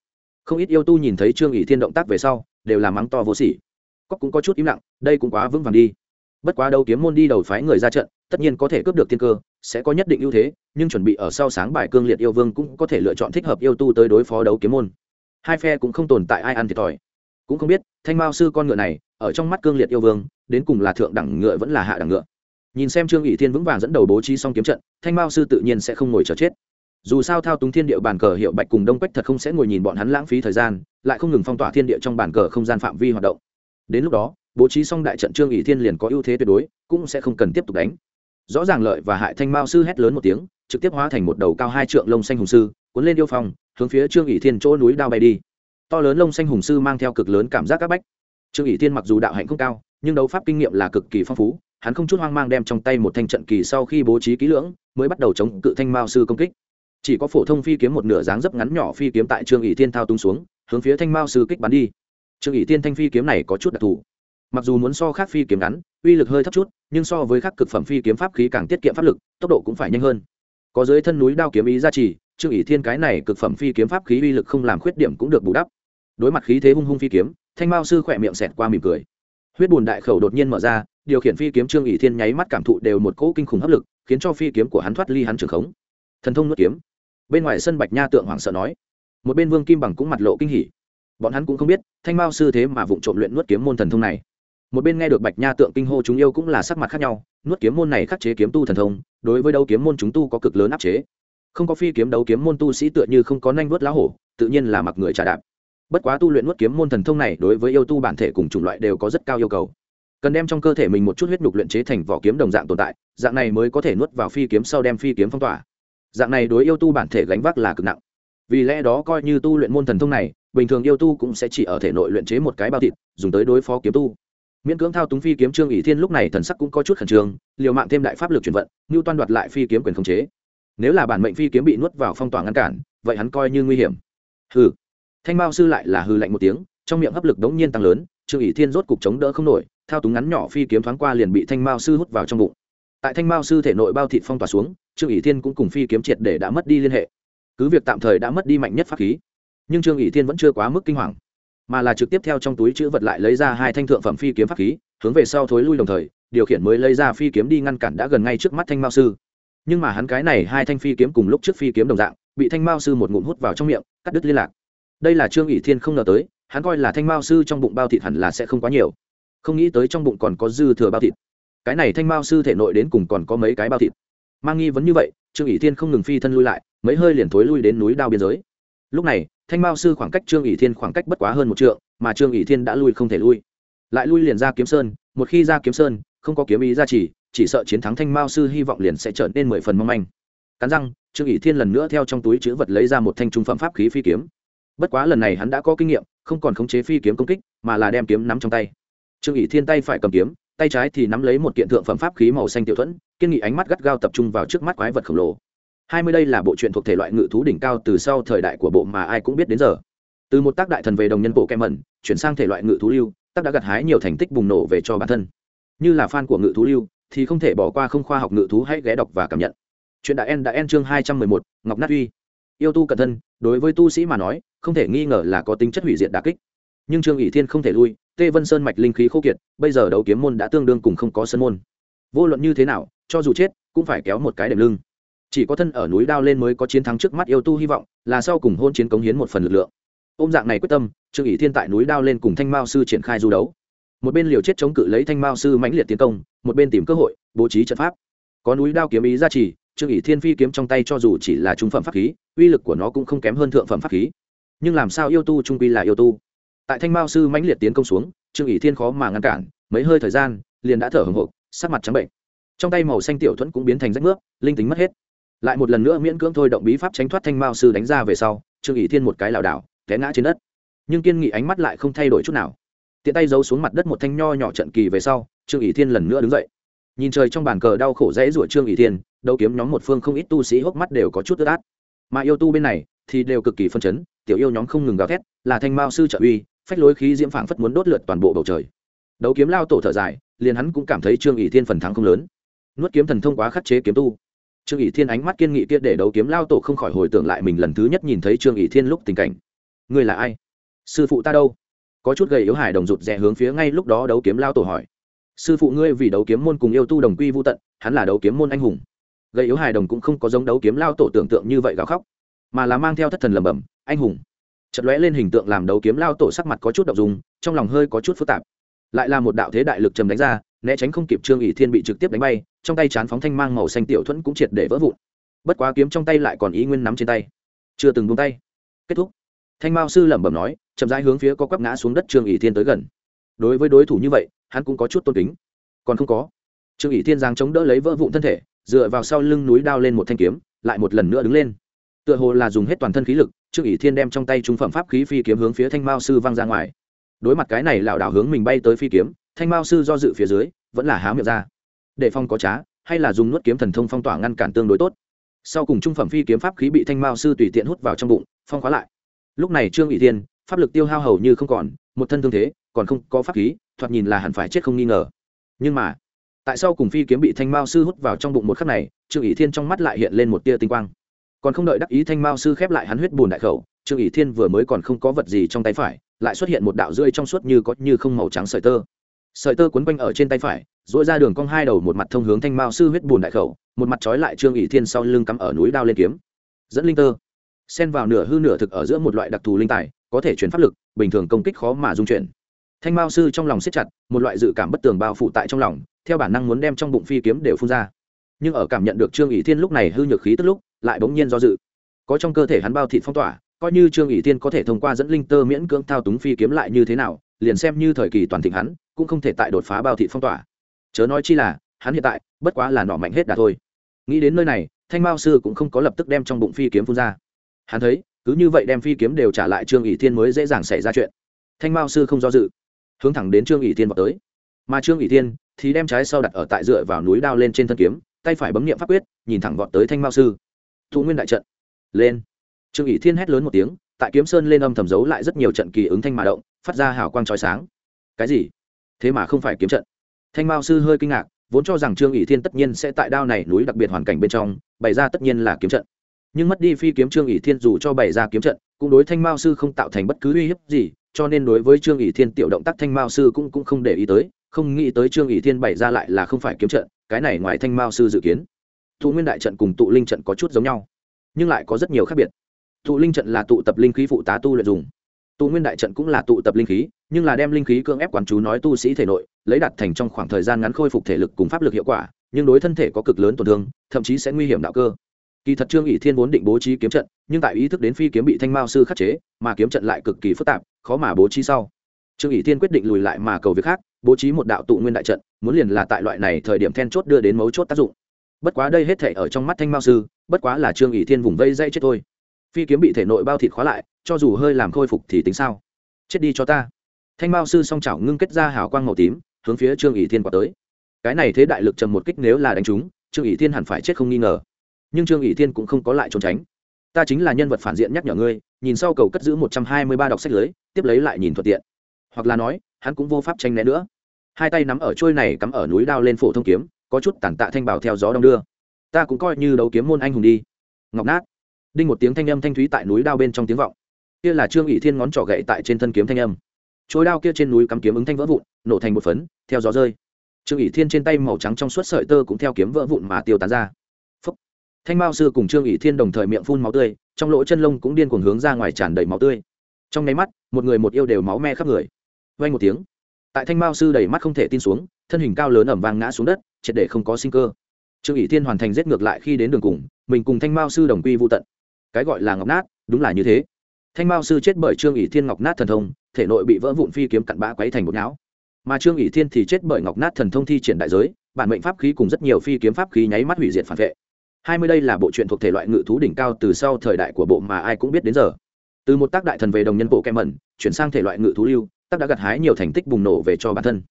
Không ít yêu tu nhìn thấy trương ỷ thiên động tác về sau, đều làm mắng to vô sỉ. Cóc cũng có chút im lặng, đây cũng quá vững vàng đi. Bất quá đâu kiếm môn đi đầu phái người ra trận, tất nhiên có thể cướp được tiên cơ, sẽ có nhất định ưu thế, nhưng chuẩn bị ở sau sáng bài cương liệt yêu vương cũng có thể lựa chọn thích hợp yêu tu tới đối phó đấu kiếm môn. Hai phe cũng không tồn tại ai ăn thiệt thòi cũng không biết, thanh mao sư con ngựa này, ở trong mắt cương liệt yêu vương, đến cùng là thượng đẳng ngựa vẫn là hạ đẳng ngựa. Nhìn xem trương ỷ thiên vững vàng dẫn đầu bố trí xong kiếm trận, thanh mao sư tự nhiên sẽ không ngồi chờ chết. Dù sao thao túng thiên địa bàn cờ hiệu bạch cùng đông quách thật không sẽ ngồi nhìn bọn hắn lãng phí thời gian, lại không ngừng phong tỏa thiên địa trong bàn cờ không gian phạm vi hoạt động. Đến lúc đó, bố trí xong đại trận trương ỷ thiên liền có ưu thế tuyệt đối, cũng sẽ không cần tiếp tục đánh. Rõ ràng lợi và hại thanh mao sư hét lớn một tiếng, trực tiếp hóa thành một đầu cao hai trượng lông xanh hùng sư, cuốn lên yêu phong, hướng phía trương ỷ thiên chỗ núi đao bay đi to lớn lông xanh hùng sư mang theo cực lớn cảm giác các bách. Trương ỷ thiên mặc dù đạo hạnh không cao, nhưng đấu pháp kinh nghiệm là cực kỳ phong phú, hắn không chút hoang mang đem trong tay một thanh trận kỳ sau khi bố trí kỹ lưỡng, mới bắt đầu chống cự thanh mao sư công kích. Chỉ có phổ thông phi kiếm một nửa dáng dấp ngắn nhỏ phi kiếm tại trương ỷ thiên thao tung xuống, hướng phía thanh mao sư kích bắn đi. Trương ỷ thiên thanh phi kiếm này có chút đặc thù. Mặc dù muốn so khác phi kiếm ngắn, uy lực hơi thấp chút, nhưng so với các cực phẩm phi kiếm pháp khí càng tiết kiệm pháp lực, tốc độ cũng phải nhanh hơn. Có dưới thân núi đao kiếm ý gia trì, trương ỷ thiên cái này cực phẩm phi kiếm pháp khí uy lực không làm khuyết điểm cũng được bù đắp đối mặt khí thế hung hung phi kiếm, thanh mao sư khỏe miệng xẹt qua mỉm cười. Huyết bùn đại khẩu đột nhiên mở ra, điều khiển phi kiếm trương ỷ thiên nháy mắt cảm thụ đều một cỗ kinh khủng hấp lực, khiến cho phi kiếm của hắn thoát ly hắn trường khống. Thần thông nuốt kiếm. Bên ngoài sân bạch nha tượng hoảng sợ nói. Một bên vương kim bằng cũng mặt lộ kinh hỉ. Bọn hắn cũng không biết, thanh mao sư thế mà vụng trộm luyện nuốt kiếm môn thần thông này. Một bên nghe được bạch nha tượng kinh hô chúng yêu cũng là sắc mặt khác nhau, nuốt kiếm môn này khắc chế kiếm tu thần thông, đối với đấu kiếm môn chúng tu có cực lớn áp chế. Không có phi kiếm đấu kiếm môn tu sĩ tựa như không có nanh vớt lá hổ, tự nhiên là mặc người trà đạp bất quá tu luyện nuốt kiếm môn thần thông này đối với yêu tu bản thể cùng chủng loại đều có rất cao yêu cầu. Cần đem trong cơ thể mình một chút huyết nhục luyện chế thành vỏ kiếm đồng dạng tồn tại, dạng này mới có thể nuốt vào phi kiếm sau đem phi kiếm phong tỏa. Dạng này đối yêu tu bản thể gánh vác là cực nặng. Vì lẽ đó coi như tu luyện môn thần thông này, bình thường yêu tu cũng sẽ chỉ ở thể nội luyện chế một cái bao thịt, dùng tới đối phó kiếm tu. Miễn cưỡng thao túng phi kiếm trương ỷ thiên lúc này thần sắc cũng có chút khẩn trương, liều mạng thêm đại pháp lực chuyển vận như toan đoạt lại phi kiếm quyền khống chế. Nếu là bản mệnh phi kiếm bị nuốt vào phong tỏa ngăn cản, vậy hắn coi như nguy hiểm. Hừ thanh mao sư lại là hư lạnh một tiếng, trong miệng hấp lực đống nhiên tăng lớn, trương ỷ thiên rốt cục chống đỡ không nổi, thao túng ngắn nhỏ phi kiếm thoáng qua liền bị thanh mao sư hút vào trong bụng. Tại thanh mao sư thể nội bao thịt phong tỏa xuống, trương ỷ thiên cũng cùng phi kiếm triệt để đã mất đi liên hệ. Cứ việc tạm thời đã mất đi mạnh nhất pháp khí, nhưng trương ỷ thiên vẫn chưa quá mức kinh hoàng, mà là trực tiếp theo trong túi chữ vật lại lấy ra hai thanh thượng phẩm phi kiếm pháp khí, hướng về sau thối lui đồng thời, điều khiển mới lấy ra phi kiếm đi ngăn cản đã gần ngay trước mắt thanh mao sư. Nhưng mà hắn cái này hai thanh phi kiếm cùng lúc trước phi kiếm đồng dạng, bị thanh mao sư một ngụm hút vào trong miệng, cắt đứt liên lạc đây là trương ỷ thiên không ngờ tới, hắn coi là thanh mao sư trong bụng bao thịt hẳn là sẽ không quá nhiều. Không nghĩ tới trong bụng còn có dư thừa bao thịt. Cái này thanh mao sư thể nội đến cùng còn có mấy cái bao thịt. Mang nghi vấn như vậy, trương ỷ thiên không ngừng phi thân lui lại, mấy hơi liền thối lui đến núi đao biên giới. Lúc này, thanh mao sư khoảng cách trương ỷ thiên khoảng cách bất quá hơn một trượng, mà trương ỷ thiên đã lui không thể lui. Lại lui liền ra kiếm sơn, một khi ra kiếm sơn, không có kiếm ý ra chỉ chỉ sợ chiến thắng thanh mao sư hy vọng liền sẽ trở nên mười phần mong manh. Cắn răng, trương ỷ thiên lần nữa theo trong túi chữ vật lấy ra một thanh trung phẩm pháp khí phi kiếm bất quá lần này hắn đã có kinh nghiệm, không còn khống chế phi kiếm công kích, mà là đem kiếm nắm trong tay. Trương ỷ thiên tay phải cầm kiếm, tay trái thì nắm lấy một kiện thượng phẩm pháp khí màu xanh tiểu thuẫn, kiên nghị ánh mắt gắt gao tập trung vào trước mắt quái vật khổng lồ. Hai mươi đây là bộ truyện thuộc thể loại ngự thú đỉnh cao từ sau thời đại của bộ mà ai cũng biết đến giờ. Từ một tác đại thần về đồng nhân bộ kem mẩn, chuyển sang thể loại ngự thú lưu, tác đã gặt hái nhiều thành tích bùng nổ về cho bản thân. Như là fan của ngự thú lưu, thì không thể bỏ qua không khoa học ngự thú hãy ghé đọc và cảm nhận. Chuyện đại en đã en chương hai trăm mười một, ngọc nát uy yêu tu cẩn thân, đối với tu sĩ mà nói, không thể nghi ngờ là có tính chất hủy diệt đà kích. Nhưng trương ỷ thiên không thể lui, tê vân sơn mạch linh khí khô kiệt, bây giờ đấu kiếm môn đã tương đương cùng không có sân môn. Vô luận như thế nào, cho dù chết, cũng phải kéo một cái đệm lưng. Chỉ có thân ở núi đao lên mới có chiến thắng trước mắt yêu tu hy vọng, là sau cùng hôn chiến cống hiến một phần lực lượng. Ôm dạng này quyết tâm, trương ỷ thiên tại núi đao lên cùng thanh mao sư triển khai du đấu. Một bên liều chết chống cự lấy thanh mao sư mãnh liệt tiến công, một bên tìm cơ hội, bố trí trận pháp. Có núi đao kiếm ý ra trì trương ỷ thiên phi kiếm trong tay cho dù chỉ là trung phẩm pháp khí, uy lực của nó cũng không kém hơn thượng phẩm pháp khí. Nhưng làm sao yêu tu trung quy là yêu tu? Tại thanh mao sư mãnh liệt tiến công xuống, trương ỷ thiên khó mà ngăn cản, mấy hơi thời gian, liền đã thở hồng hộc sắc mặt trắng bệnh. Trong tay màu xanh tiểu thuẫn cũng biến thành rách nước, linh tính mất hết. Lại một lần nữa miễn cưỡng thôi động bí pháp tránh thoát thanh mao sư đánh ra về sau, trương ỷ thiên một cái lảo đảo, té ngã trên đất. Nhưng kiên nghị ánh mắt lại không thay đổi chút nào. Tiện tay giấu xuống mặt đất một thanh nho nhỏ trận kỳ về sau, trương ỷ thiên lần nữa đứng dậy. Nhìn trời trong bàn cờ đau khổ rẽ rủa trương ỷ thiên đấu kiếm nhóm một phương không ít tu sĩ hốc mắt đều có chút ướt át. Mà yêu tu bên này thì đều cực kỳ phân chấn, tiểu yêu nhóm không ngừng gào thét, là thanh mao sư trợ uy, phách lối khí diễm phảng phất muốn đốt lượt toàn bộ bầu trời. Đấu kiếm lao tổ thở dài, liền hắn cũng cảm thấy trương ỷ thiên phần thắng không lớn. Nuốt kiếm thần thông quá khắc chế kiếm tu. Trương ỷ thiên ánh mắt kiên nghị kia để đấu kiếm lao tổ không khỏi hồi tưởng lại mình lần thứ nhất nhìn thấy trương ỷ thiên lúc tình cảnh. Ngươi là ai? Sư phụ ta đâu? Có chút gầy yếu hải đồng rụt rè hướng phía ngay lúc đó đấu kiếm lao tổ hỏi. Sư phụ ngươi vì đấu kiếm môn cùng yêu tu đồng quy vô tận, hắn là đấu kiếm môn anh hùng gây yếu hài đồng cũng không có giống đấu kiếm lao tổ tưởng tượng như vậy gào khóc, mà là mang theo thất thần lẩm bẩm, anh hùng. Chật lóe lên hình tượng làm đấu kiếm lao tổ sắc mặt có chút đậu dùng trong lòng hơi có chút phức tạp. Lại là một đạo thế đại lực trầm đánh ra, né tránh không kịp trương ỷ thiên bị trực tiếp đánh bay, trong tay chán phóng thanh mang màu xanh tiểu thuẫn cũng triệt để vỡ vụn. Bất quá kiếm trong tay lại còn ý nguyên nắm trên tay. Chưa từng buông tay. Kết thúc. Thanh mao sư lẩm bẩm nói, chậm rãi hướng phía có quắp ngã xuống đất trương ỷ thiên tới gần. Đối với đối thủ như vậy, hắn cũng có chút tôn kính. Còn không có. Trương ỷ thiên giang chống đỡ lấy vỡ vụn thân thể dựa vào sau lưng núi đao lên một thanh kiếm, lại một lần nữa đứng lên. Tựa hồ là dùng hết toàn thân khí lực, trương ỷ thiên đem trong tay trung phẩm pháp khí phi kiếm hướng phía thanh mao sư văng ra ngoài. Đối mặt cái này lảo đảo hướng mình bay tới phi kiếm, thanh mao sư do dự phía dưới, vẫn là há miệng ra. Để phong có trá, hay là dùng nuốt kiếm thần thông phong tỏa ngăn cản tương đối tốt. Sau cùng trung phẩm phi kiếm pháp khí bị thanh mao sư tùy tiện hút vào trong bụng, phong khóa lại. Lúc này trương ỷ thiên, pháp lực tiêu hao hầu như không còn, một thân thương thế, còn không có pháp khí, thoạt nhìn là hẳn phải chết không nghi ngờ. Nhưng mà tại sao cùng phi kiếm bị thanh mao sư hút vào trong bụng một khắc này, trương ỷ thiên trong mắt lại hiện lên một tia tinh quang. Còn không đợi đắc ý thanh mao sư khép lại hắn huyết bùn đại khẩu, trương ỷ thiên vừa mới còn không có vật gì trong tay phải, lại xuất hiện một đạo rơi trong suốt như có như không màu trắng sợi tơ. Sợi tơ quấn quanh ở trên tay phải dỗi ra đường cong hai đầu một mặt thông hướng thanh mao sư huyết bùn đại khẩu, một mặt trói lại trương ỷ thiên sau lưng cắm ở núi đao lên kiếm. Dẫn linh tơ. Xen vào nửa hư nửa thực ở giữa một loại đặc thù linh tài, có thể chuyển pháp lực, bình thường công kích khó mà dung chuyển thanh mao sư trong lòng siết chặt, một loại dự cảm bất tường bao phủ tại trong lòng, theo bản năng muốn đem trong bụng phi kiếm đều phun ra. Nhưng ở cảm nhận được trương ỷ thiên lúc này hư nhược khí tức lúc, lại bỗng nhiên do dự. Có trong cơ thể hắn bao thịt phong tỏa, coi như trương ỷ thiên có thể thông qua dẫn linh tơ miễn cưỡng thao túng phi kiếm lại như thế nào, liền xem như thời kỳ toàn thịnh hắn, cũng không thể tại đột phá bao thịt phong tỏa. Chớ nói chi là, hắn hiện tại, bất quá là nọ mạnh hết đà thôi. Nghĩ đến nơi này, thanh mao sư cũng không có lập tức đem trong bụng phi kiếm phun ra. Hắn thấy, cứ như vậy đem phi kiếm đều trả lại trương ỷ thiên mới dễ dàng xảy ra chuyện. Thanh mao sư không do dự hướng thẳng đến trương ỷ thiên vào tới. Mà trương ỷ thiên thì đem trái sau đặt ở tại dựa vào núi đao lên trên thân kiếm, tay phải bấm nghiệm pháp quyết, nhìn thẳng vọt tới thanh mao sư. Thụ nguyên đại trận. Lên. Trương ỷ thiên hét lớn một tiếng, tại kiếm sơn lên âm thầm giấu lại rất nhiều trận kỳ ứng thanh mà động, phát ra hào quang trói sáng. Cái gì? Thế mà không phải kiếm trận. Thanh mao sư hơi kinh ngạc, vốn cho rằng trương ỷ thiên tất nhiên sẽ tại đao này núi đặc biệt hoàn cảnh bên trong, bày ra tất nhiên là kiếm trận. Nhưng mất đi phi kiếm trương ỷ thiên dù cho bày ra kiếm trận, cũng đối thanh mao sư không tạo thành bất cứ uy hiếp gì cho nên đối với trương ỷ thiên tiểu động tác thanh mao sư cũng cũng không để ý tới, không nghĩ tới trương ỷ thiên bày ra lại là không phải kiếm trận, cái này ngoài thanh mao sư dự kiến. Thụ nguyên đại trận cùng tụ linh trận có chút giống nhau, nhưng lại có rất nhiều khác biệt. Tụ linh trận là tụ tập linh khí phụ tá tu luyện dùng. Tụ nguyên đại trận cũng là tụ tập linh khí, nhưng là đem linh khí cưỡng ép quản chú nói tu sĩ thể nội, lấy đặt thành trong khoảng thời gian ngắn khôi phục thể lực cùng pháp lực hiệu quả, nhưng đối thân thể có cực lớn tổn thương, thậm chí sẽ nguy hiểm đạo cơ. Kỳ thật trương ỷ thiên vốn định bố trí kiếm trận, nhưng tại ý thức đến phi kiếm bị thanh mao sư khắc chế, mà kiếm trận lại cực kỳ phức tạp khó mà bố trí sau. Trương ỷ thiên quyết định lùi lại mà cầu việc khác, bố trí một đạo tụ nguyên đại trận, muốn liền là tại loại này thời điểm then chốt đưa đến mấu chốt tác dụng. Bất quá đây hết thể ở trong mắt thanh mao sư, bất quá là trương ỷ thiên vùng vây dây chết thôi. Phi kiếm bị thể nội bao thịt khóa lại, cho dù hơi làm khôi phục thì tính sao? Chết đi cho ta. Thanh mao sư song chảo ngưng kết ra hào quang màu tím, hướng phía trương ỷ thiên quả tới. Cái này thế đại lực trầm một kích nếu là đánh trúng, trương ỷ thiên hẳn phải chết không nghi ngờ. Nhưng trương ỷ thiên cũng không có lại trốn tránh. Ta chính là nhân vật phản diện nhắc nhở ngươi nhìn sau cầu cất giữ một trăm hai mươi ba đọc sách lưới, tiếp lấy lại nhìn thuận tiện. Hoặc là nói, hắn cũng vô pháp tranh né nữa. Hai tay nắm ở trôi này cắm ở núi đao lên phổ thông kiếm, có chút tàn tạ thanh bảo theo gió đông đưa. Ta cũng coi như đấu kiếm môn anh hùng đi. Ngọc nát. Đinh một tiếng thanh âm thanh thúy tại núi đao bên trong tiếng vọng. Kia là trương ỷ thiên ngón trỏ gậy tại trên thân kiếm thanh âm. Trôi đao kia trên núi cắm kiếm ứng thanh vỡ vụn, nổ thành một phấn, theo gió rơi. Trương ỷ thiên trên tay màu trắng trong suốt sợi tơ cũng theo kiếm vỡ vụn mà tiêu tán ra thanh mao sư cùng trương ỷ thiên đồng thời miệng phun máu tươi, trong lỗ chân lông cũng điên cuồng hướng ra ngoài tràn đầy máu tươi. Trong nháy mắt, một người một yêu đều máu me khắp người. Vay một tiếng, tại thanh mao sư đầy mắt không thể tin xuống, thân hình cao lớn ẩm vang ngã xuống đất, triệt để không có sinh cơ. Trương ỷ thiên hoàn thành giết ngược lại khi đến đường cùng, mình cùng thanh mao sư đồng quy vô tận. Cái gọi là ngọc nát, đúng là như thế. Thanh mao sư chết bởi trương ỷ thiên ngọc nát thần thông, thể nội bị vỡ vụn phi kiếm cặn bã quấy thành một não. Mà trương ỷ thiên thì chết bởi ngọc nát thần thông thi triển đại giới, bản mệnh pháp khí cùng rất nhiều phi kiếm pháp khí nháy mắt hủy diệt phản vệ hai mươi đây là bộ truyện thuộc thể loại ngự thú đỉnh cao từ sau thời đại của bộ mà ai cũng biết đến giờ. Từ một tác đại thần về đồng nhân bộ kem mẩn chuyển sang thể loại ngự thú lưu, tác đã gặt hái nhiều thành tích bùng nổ về cho bản thân.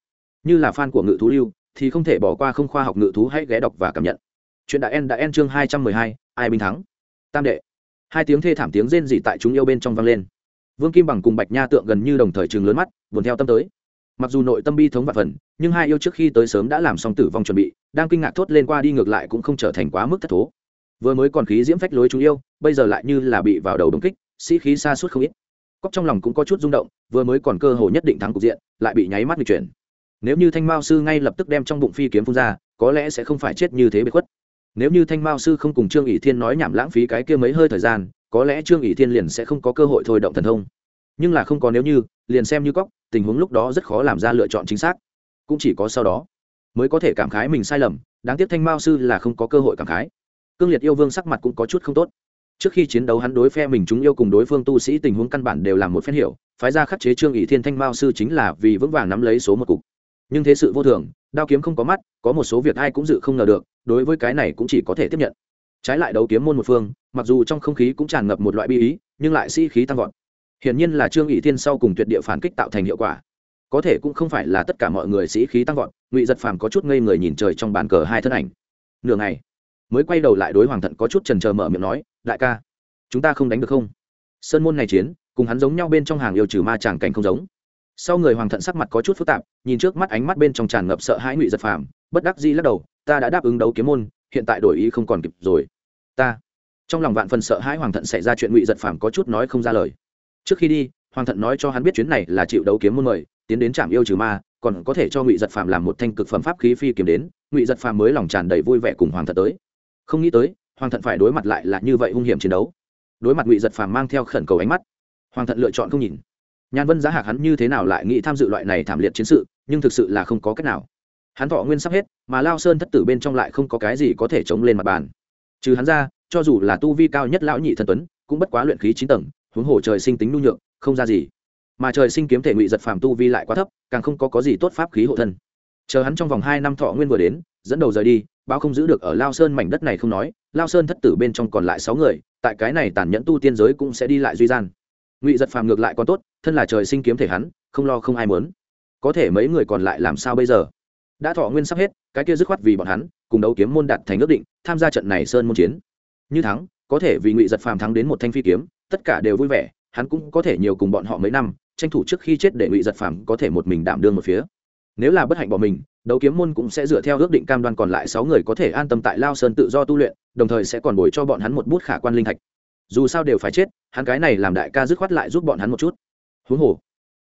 Như là fan của ngự thú lưu, thì không thể bỏ qua không khoa học ngự thú hãy ghé đọc và cảm nhận. Chuyện đã en đã en chương hai trăm mười hai, ai bình thắng. Tam đệ. Hai tiếng thê thảm tiếng rên rỉ tại chúng yêu bên trong vang lên. Vương kim bằng cùng bạch nha tượng gần như đồng thời chừng lớn mắt, buồn theo tâm tới mặc dù nội tâm bi thống và phần, nhưng hai yêu trước khi tới sớm đã làm xong tử vong chuẩn bị, đang kinh ngạc thốt lên qua đi ngược lại cũng không trở thành quá mức thất thố. Vừa mới còn khí diễm phách lối chúng yêu, bây giờ lại như là bị vào đầu đồng kích, sĩ khí xa suốt không ít. Cóc trong lòng cũng có chút rung động, vừa mới còn cơ hội nhất định thắng cục diện, lại bị nháy mắt người chuyển. Nếu như thanh mao sư ngay lập tức đem trong bụng phi kiếm phun ra, có lẽ sẽ không phải chết như thế bị khuất. Nếu như thanh mao sư không cùng trương ỷ thiên nói nhảm lãng phí cái kia mấy hơi thời gian, có lẽ trương ỷ thiên liền sẽ không có cơ hội thôi động thần thông nhưng là không có nếu như, liền xem như cóc, tình huống lúc đó rất khó làm ra lựa chọn chính xác. Cũng chỉ có sau đó, mới có thể cảm khái mình sai lầm, đáng tiếc thanh mao sư là không có cơ hội cảm khái. Cương liệt yêu vương sắc mặt cũng có chút không tốt. Trước khi chiến đấu hắn đối phe mình chúng yêu cùng đối phương tu sĩ tình huống căn bản đều làm một phen hiểu, phái ra khắc chế trương ỷ thiên thanh mao sư chính là vì vững vàng nắm lấy số một cục. Nhưng thế sự vô thường, đao kiếm không có mắt, có một số việc ai cũng dự không ngờ được, đối với cái này cũng chỉ có thể tiếp nhận. Trái lại đấu kiếm môn một phương, mặc dù trong không khí cũng tràn ngập một loại bi ý, nhưng lại sĩ、si、khí tăng vọt hiển nhiên là trương ỷ thiên sau cùng tuyệt địa phản kích tạo thành hiệu quả. Có thể cũng không phải là tất cả mọi người sĩ khí tăng vọt, ngụy giật phàm có chút ngây người nhìn trời trong bàn cờ hai thân ảnh. Nửa ngày, mới quay đầu lại đối hoàng thận có chút trần trờ mở miệng nói, đại ca, chúng ta không đánh được không? Sơn môn này chiến, cùng hắn giống nhau bên trong hàng yêu trừ ma tràng cảnh không giống. Sau người hoàng thận sắc mặt có chút phức tạp, nhìn trước mắt ánh mắt bên trong tràn ngập sợ hãi ngụy giật phàm, bất đắc dĩ lắc đầu, ta đã đáp ứng đấu kiếm môn, hiện tại đổi ý không còn kịp rồi. Ta. Trong lòng vạn phần sợ hãi hoàng thận xảy ra chuyện ngụy giật phàm có chút nói không ra lời trước khi đi, hoàng thận nói cho hắn biết chuyến này là chịu đấu kiếm môn mời, tiến đến trạm yêu trừ ma, còn có thể cho ngụy giật phàm làm một thanh cực phẩm pháp khí phi kiếm đến, ngụy giật phàm mới lòng tràn đầy vui vẻ cùng hoàng thận tới. Không nghĩ tới, hoàng thận phải đối mặt lại là như vậy hung hiểm chiến đấu. Đối mặt ngụy giật phàm mang theo khẩn cầu ánh mắt, hoàng thận lựa chọn không nhìn. Nhàn vân giá hạc hắn như thế nào lại nghĩ tham dự loại này thảm liệt chiến sự, nhưng thực sự là không có cách nào. Hắn thọ nguyên sắp hết, mà lao sơn thất tử bên trong lại không có cái gì có thể chống lên mặt bàn. Trừ hắn ra, cho dù là tu vi cao nhất lão nhị thần tuấn, cũng bất quá luyện khí chín tầng huống hồ trời sinh tính nhu nhược, không ra gì. Mà trời sinh kiếm thể ngụy giật phàm tu vi lại quá thấp, càng không có có gì tốt pháp khí hộ thân. Chờ hắn trong vòng hai năm thọ nguyên vừa đến, dẫn đầu rời đi bao không giữ được ở lao sơn mảnh đất này không nói, lao sơn thất tử bên trong còn lại sáu người, tại cái này tàn nhẫn tu tiên giới cũng sẽ đi lại duy gian. Ngụy giật phàm ngược lại còn tốt, thân là trời sinh kiếm thể hắn, không lo không ai muốn. Có thể mấy người còn lại làm sao bây giờ? Đã thọ nguyên sắp hết, cái kia dứt khoát vì bọn hắn, cùng đấu kiếm môn đạt thành ước định, tham gia trận này sơn môn chiến. Như thắng, có thể vì ngụy giật phàm thắng đến một thanh phi kiếm tất cả đều vui vẻ, hắn cũng có thể nhiều cùng bọn họ mấy năm, tranh thủ trước khi chết để ngụy giật phàm có thể một mình đảm đương một phía. Nếu là bất hạnh bỏ mình, đấu kiếm môn cũng sẽ dựa theo ước định cam đoan còn lại sáu người có thể an tâm tại lao sơn tự do tu luyện, đồng thời sẽ còn bồi cho bọn hắn một bút khả quan linh thạch. Dù sao đều phải chết, hắn cái này làm đại ca dứt khoát lại giúp bọn hắn một chút. Huống hồ,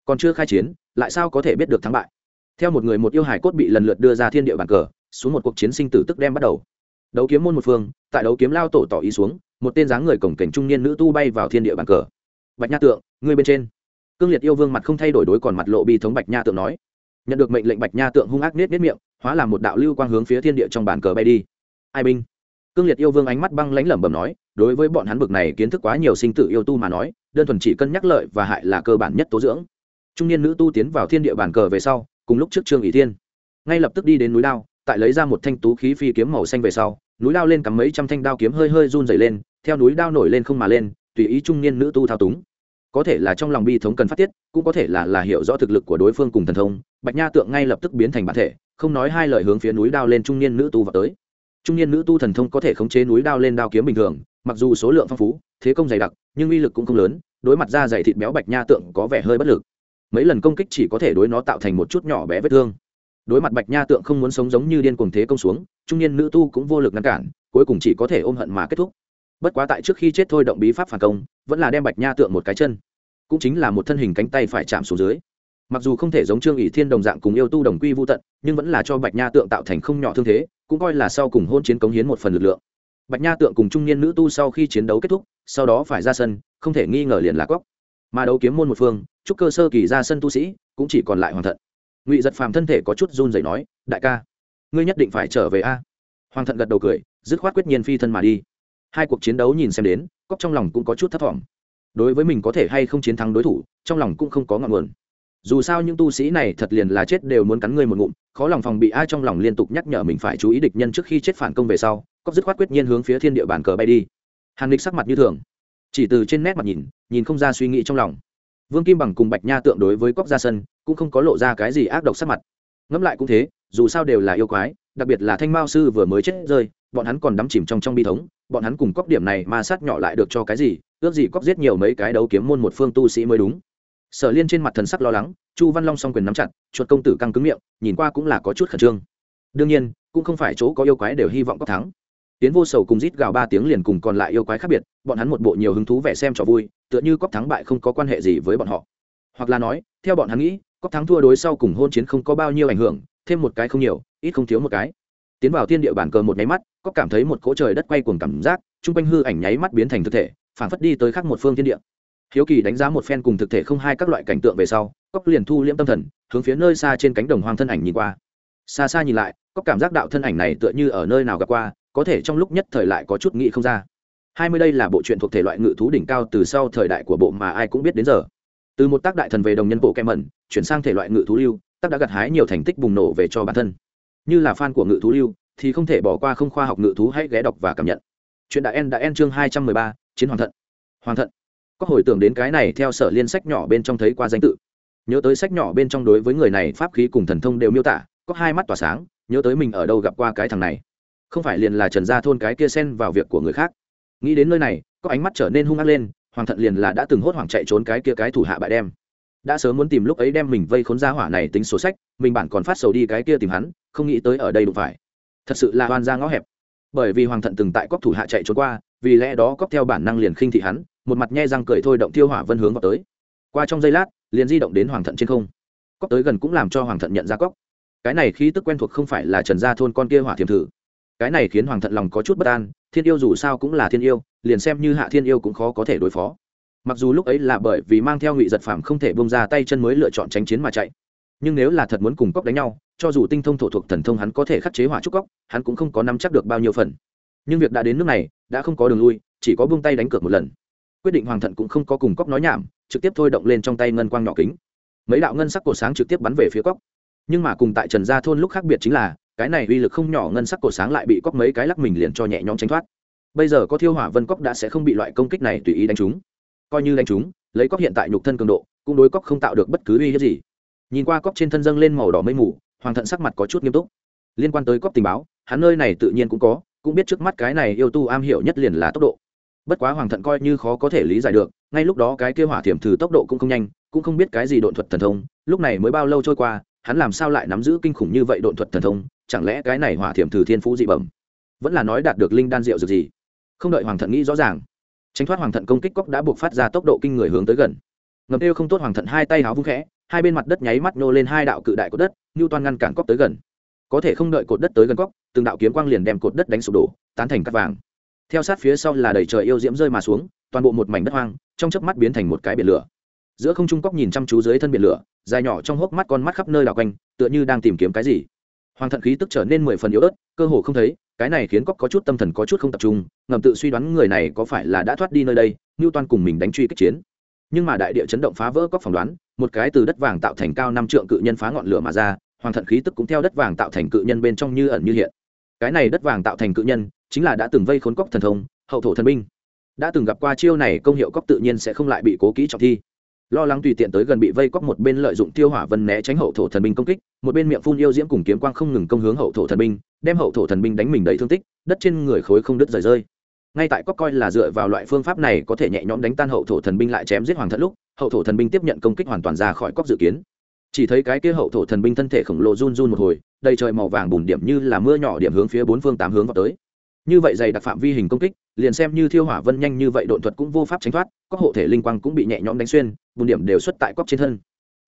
còn chưa khai chiến, lại sao có thể biết được thắng bại? Theo một người một yêu hải cốt bị lần lượt đưa ra thiên địa bàn cờ, xuống một cuộc chiến sinh tử tức đem bắt đầu. Đấu kiếm môn một phương, tại đấu kiếm lao tổ tỏ ý xuống một tên dáng người cổng cảnh trung niên nữ tu bay vào thiên địa bàn cờ. Bạch nha tượng, ngươi bên trên. Cương liệt yêu vương mặt không thay đổi đối còn mặt lộ bi thống bạch nha tượng nói. Nhận được mệnh lệnh bạch nha tượng hung ác nết nết miệng, hóa làm một đạo lưu quang hướng phía thiên địa trong bàn cờ bay đi. Ai binh? Cương liệt yêu vương ánh mắt băng lãnh lẩm bẩm nói, đối với bọn hắn bực này kiến thức quá nhiều sinh tử yêu tu mà nói, đơn thuần chỉ cân nhắc lợi và hại là cơ bản nhất tố dưỡng. Trung niên nữ tu tiến vào thiên địa bàn cờ về sau, cùng lúc trước trương ỷ thiên, ngay lập tức đi đến núi lao tại lấy ra một thanh tú khí phi kiếm màu xanh về sau, núi lao lên cắm mấy trăm thanh đao kiếm hơi hơi run dày lên theo núi đao nổi lên không mà lên, tùy ý trung niên nữ tu thao túng. Có thể là trong lòng bi thống cần phát tiết, cũng có thể là là hiểu rõ thực lực của đối phương cùng thần thông, bạch nha tượng ngay lập tức biến thành bản thể, không nói hai lời hướng phía núi đao lên trung niên nữ tu vào tới. Trung niên nữ tu thần thông có thể khống chế núi đao lên đao kiếm bình thường, mặc dù số lượng phong phú, thế công dày đặc, nhưng uy lực cũng không lớn, đối mặt ra dày thịt béo bạch nha tượng có vẻ hơi bất lực. Mấy lần công kích chỉ có thể đối nó tạo thành một chút nhỏ bé vết thương. Đối mặt bạch nha tượng không muốn sống giống như điên cuồng thế công xuống, trung niên nữ tu cũng vô lực ngăn cản, cuối cùng chỉ có thể ôm hận mà kết thúc bất quá tại trước khi chết thôi động bí pháp phản công, vẫn là đem bạch nha tượng một cái chân. Cũng chính là một thân hình cánh tay phải chạm xuống dưới. Mặc dù không thể giống trương ỷ thiên đồng dạng cùng yêu tu đồng quy vô tận, nhưng vẫn là cho bạch nha tượng tạo thành không nhỏ thương thế, cũng coi là sau cùng hôn chiến cống hiến một phần lực lượng. Bạch nha tượng cùng trung niên nữ tu sau khi chiến đấu kết thúc, sau đó phải ra sân, không thể nghi ngờ liền là cóc mà đấu kiếm môn một phương, chúc cơ sơ kỳ ra sân tu sĩ, cũng chỉ còn lại hoàng thận. Ngụy giật phàm thân thể có chút run dậy nói, đại ca, ngươi nhất định phải trở về a. Hoàng thận gật đầu cười, dứt khoát quyết nhiên phi thân mà đi hai cuộc chiến đấu nhìn xem đến cóc trong lòng cũng có chút thấp t đối với mình có thể hay không chiến thắng đối thủ, trong lòng cũng không có ngọn nguồn. Dù sao những tu sĩ này thật liền là chết đều muốn cắn ngươi một ngụm, khó lòng phòng bị ai trong lòng liên tục nhắc nhở mình phải chú ý địch nhân trước khi chết phản công về sau cóc dứt khoát quyết nhiên hướng phía thiên địa bàn cờ bay đi. Hàn lịch sắc mặt như thường, chỉ từ trên nét mặt nhìn nhìn không ra suy nghĩ trong lòng. Vương kim bằng cùng bạch nha tượng đối với cóc ra sân, cũng không có lộ ra cái gì ác độc sắc mặt. Ngẫm lại cũng thế, dù sao đều là yêu quái, đặc biệt là thanh mao sư vừa mới chết rơi bọn hắn còn đắm chìm trong trong bi thống, bọn hắn cùng cóc điểm này ma sát nhỏ lại được cho cái gì, ước gì cóc giết nhiều mấy cái đấu kiếm môn một phương tu sĩ mới đúng. Sở liên trên mặt thần sắc lo lắng, chu văn long s o n g quyền nắm chặt, chuột công tử căng cứng miệng, nhìn qua cũng là có chút khẩn trương. Đương nhiên, cũng không phải chỗ có yêu quái đều hy vọng cóc thắng. Tiến vô sầu cùng rít gào ba tiếng liền cùng còn lại yêu quái khác biệt, bọn hắn một bộ nhiều hứng thú vẻ xem trò vui, tựa như cóc thắng bại không có quan hệ gì với bọn họ. Hoặc là nói, theo bọn hắn nghĩ cóc thắng thua đối sau cùng hôn chiến không có bao nhiêu ảnh hưởng, thêm một cái không nhiều, ít không thiếu một cái tiến vào thiên địa bản cờ một nháy mắt, có cảm thấy một cỗ trời đất quay cuồng cảm giác, chung quanh hư ảnh nháy mắt biến thành thực thể phản phất đi tới khắc một phương thiên địa. Hiếu kỳ đánh giá một phen cùng thực thể không hai các loại cảnh tượng về sau cóc liền thu liễm tâm thần, hướng phía nơi xa trên cánh đồng hoang thân ảnh nhìn qua. Xa xa nhìn lại có cảm giác đạo thân ảnh này tựa như ở nơi nào gặp qua, có thể trong lúc nhất thời lại có chút nghĩ không ra. Hai mươi đây là bộ truyện thuộc thể loại ngự thú đỉnh cao từ sau thời đại của bộ mà ai cũng biết đến giờ. Từ một tác đại thần về đồng nhân bộ kem mẩn chuyển sang thể loại ngự thú lưu, tác đã gặt hái nhiều thành tích bùng nổ về cho bản thân như là fan của ngự thú lưu, thì không thể bỏ qua không khoa học ngự thú hãy ghé đọc và cảm nhận. Chuyện đã en đã en chương hai trăm mười ba, chiến hoàng thận. Hoàng thận. Có hồi tưởng đến cái này theo sở liên sách nhỏ bên trong thấy qua danh tự. Nhớ tới sách nhỏ bên trong đối với người này pháp khí cùng thần thông đều miêu tả, có hai mắt tỏa sáng, nhớ tới mình ở đâu gặp qua cái thằng này. Không phải liền là trần gia thôn cái kia xen vào việc của người khác. Nghĩ đến nơi này, có ánh mắt trở nên hung ác lên, hoàng thận liền là đã từng hốt hoảng chạy trốn cái kia cái thủ hạ bại đem đã sớm muốn tìm lúc ấy đem mình vây khốn ra hỏa này tính số sách, mình bản còn phát sầu đi cái kia tìm hắn, không nghĩ tới ở đây đụng phải. Thật sự là oan ra ngõ hẹp. Bởi vì hoàng thận từng tại cóc thủ hạ chạy trốn qua, vì lẽ đó cóc theo bản năng liền khinh thị hắn, một mặt nhe răng cười thôi động tiêu hỏa vân hướng vào tới. Qua trong giây lát, liền di động đến hoàng thận trên không. Cóc tới gần cũng làm cho hoàng thận nhận ra cóc cái này khi tức quen thuộc không phải là trần gia thôn con kia hỏa thiềm thử. Cái này khiến hoàng thận lòng có chút bất an, thiên yêu dù sao cũng là thiên yêu, liền xem như hạ thiên yêu cũng khó có thể đối phó mặc dù lúc ấy là bởi vì mang theo ngụy giật phạm không thể bông ra tay chân mới lựa chọn tránh chiến mà chạy, nhưng nếu là thật muốn cùng cóc đánh nhau, cho dù tinh thông thổ thuộc thần thông hắn có thể khắc chế hỏa trúc cóc hắn cũng không có nắm chắc được bao nhiêu phần. Nhưng việc đã đến nước này, đã không có đường lui, chỉ có buông tay đánh cược một lần. Quyết định hoàng thận cũng không có cùng cóc nói nhảm, trực tiếp thôi động lên trong tay ngân quang nhỏ kính. Mấy đạo ngân sắc cổ sáng trực tiếp bắn về phía cóc nhưng mà cùng tại trần gia thôn lúc khác biệt chính là, cái này uy lực không nhỏ ngân sắc cổ sáng lại bị cóc mấy cái lắc mình liền cho nhẹ nhõm tránh thoát. Bây giờ có thiêu hỏa vân cóc đã sẽ không bị loại công kích này tùy ý đánh trúng coi như đánh chúng, lấy cóc hiện tại nhục thân cường độ cũng đối cóc không tạo được bất cứ uy hiếp gì. Nhìn qua cóc trên thân dâng lên màu đỏ mây mù hoàng thận sắc mặt có chút nghiêm túc. Liên quan tới cóc tình báo hắn nơi này tự nhiên cũng có cũng biết trước mắt cái này yêu tu am hiểu nhất liền là tốc độ. Bất quá hoàng thận coi như khó có thể lý giải được ngay lúc đó cái kêu hỏa thiểm thử tốc độ cũng không nhanh cũng không biết cái gì độn thuật thần thông lúc này mới bao lâu trôi qua hắn làm sao lại nắm giữ kinh khủng như vậy độn thuật thần thông chẳng lẽ cái này hỏa thiểm thử thiên phú dị bẩm vẫn là nói đạt được linh đan rượu dược gì? Không đợi hoàng thận nghĩ rõ ràng tránh thoát hoàng thận công kích cóc đã buộc phát ra tốc độ kinh người hướng tới gần. Ngầm kêu không tốt hoàng thận hai tay háo vung khẽ, hai bên mặt đất nháy mắt nhô lên hai đạo cự đại cột đất như toàn ngăn cản cóc tới gần. Có thể không đợi cột đất tới gần cóc từng đạo kiếm quang liền đem cột đất đánh sụp đổ, tán thành cắt vàng. Theo sát phía sau là đầy trời yêu diễm rơi mà xuống, toàn bộ một mảnh đất hoang, trong chớp mắt biến thành một cái biển lửa. Giữa không trung cóc nhìn chăm chú dưới thân biển lửa, dài nhỏ trong hốc mắt con mắt khắp nơi đảo quanh, tựa như đang tìm kiếm cái gì. Hoàng thận khí tức trở nên mười phần yếu ớt, cơ hồ không thấy cái này khiến cóc có chút tâm thần có chút không tập trung, ngầm tự suy đoán người này có phải là đã thoát đi nơi đây ngưu toan cùng mình đánh truy kích chiến. Nhưng mà đại địa chấn động phá vỡ cóc phỏng đoán, một cái từ đất vàng tạo thành cao năm trượng cự nhân phá ngọn lửa mà ra, hoàng thận khí tức cũng theo đất vàng tạo thành cự nhân bên trong như ẩn như hiện. Cái này đất vàng tạo thành cự nhân, chính là đã từng vây khốn cóc thần thông, hậu thổ thần binh. Đã từng gặp qua chiêu này, công hiệu cóc tự nhiên sẽ không lại bị cố kỹ trọng thi lo lắng tùy tiện tới gần bị vây cóc một bên lợi dụng tiêu hỏa vân né tránh hậu thổ thần binh công kích, một bên miệng phun yêu diễm cùng kiếm quang không ngừng công hướng hậu thổ thần binh, đem hậu thổ thần binh đánh mình đầy thương tích, đất trên người khối không đứt rời rơi. Ngay tại cóc coi là dựa vào loại phương pháp này có thể nhẹ nhõm đánh tan hậu thổ thần binh lại chém giết hoàng thận lúc, hậu thổ thần binh tiếp nhận công kích hoàn toàn ra khỏi cóc dự kiến. Chỉ thấy cái kia hậu thổ thần binh thân thể khổng lồ run run một hồi, đầy trời màu vàng bùn điểm như là mưa nhỏ điểm hướng phía bốn phương tám hướng vào tới như vậy dày đặc phạm vi hình công kích, liền xem như thiêu hỏa vân nhanh như vậy độn thuật cũng vô pháp tránh thoát, các hộ thể linh quang cũng bị nhẹ nhõm đánh xuyên, bùn điểm đều xuất tại cóc trên thân.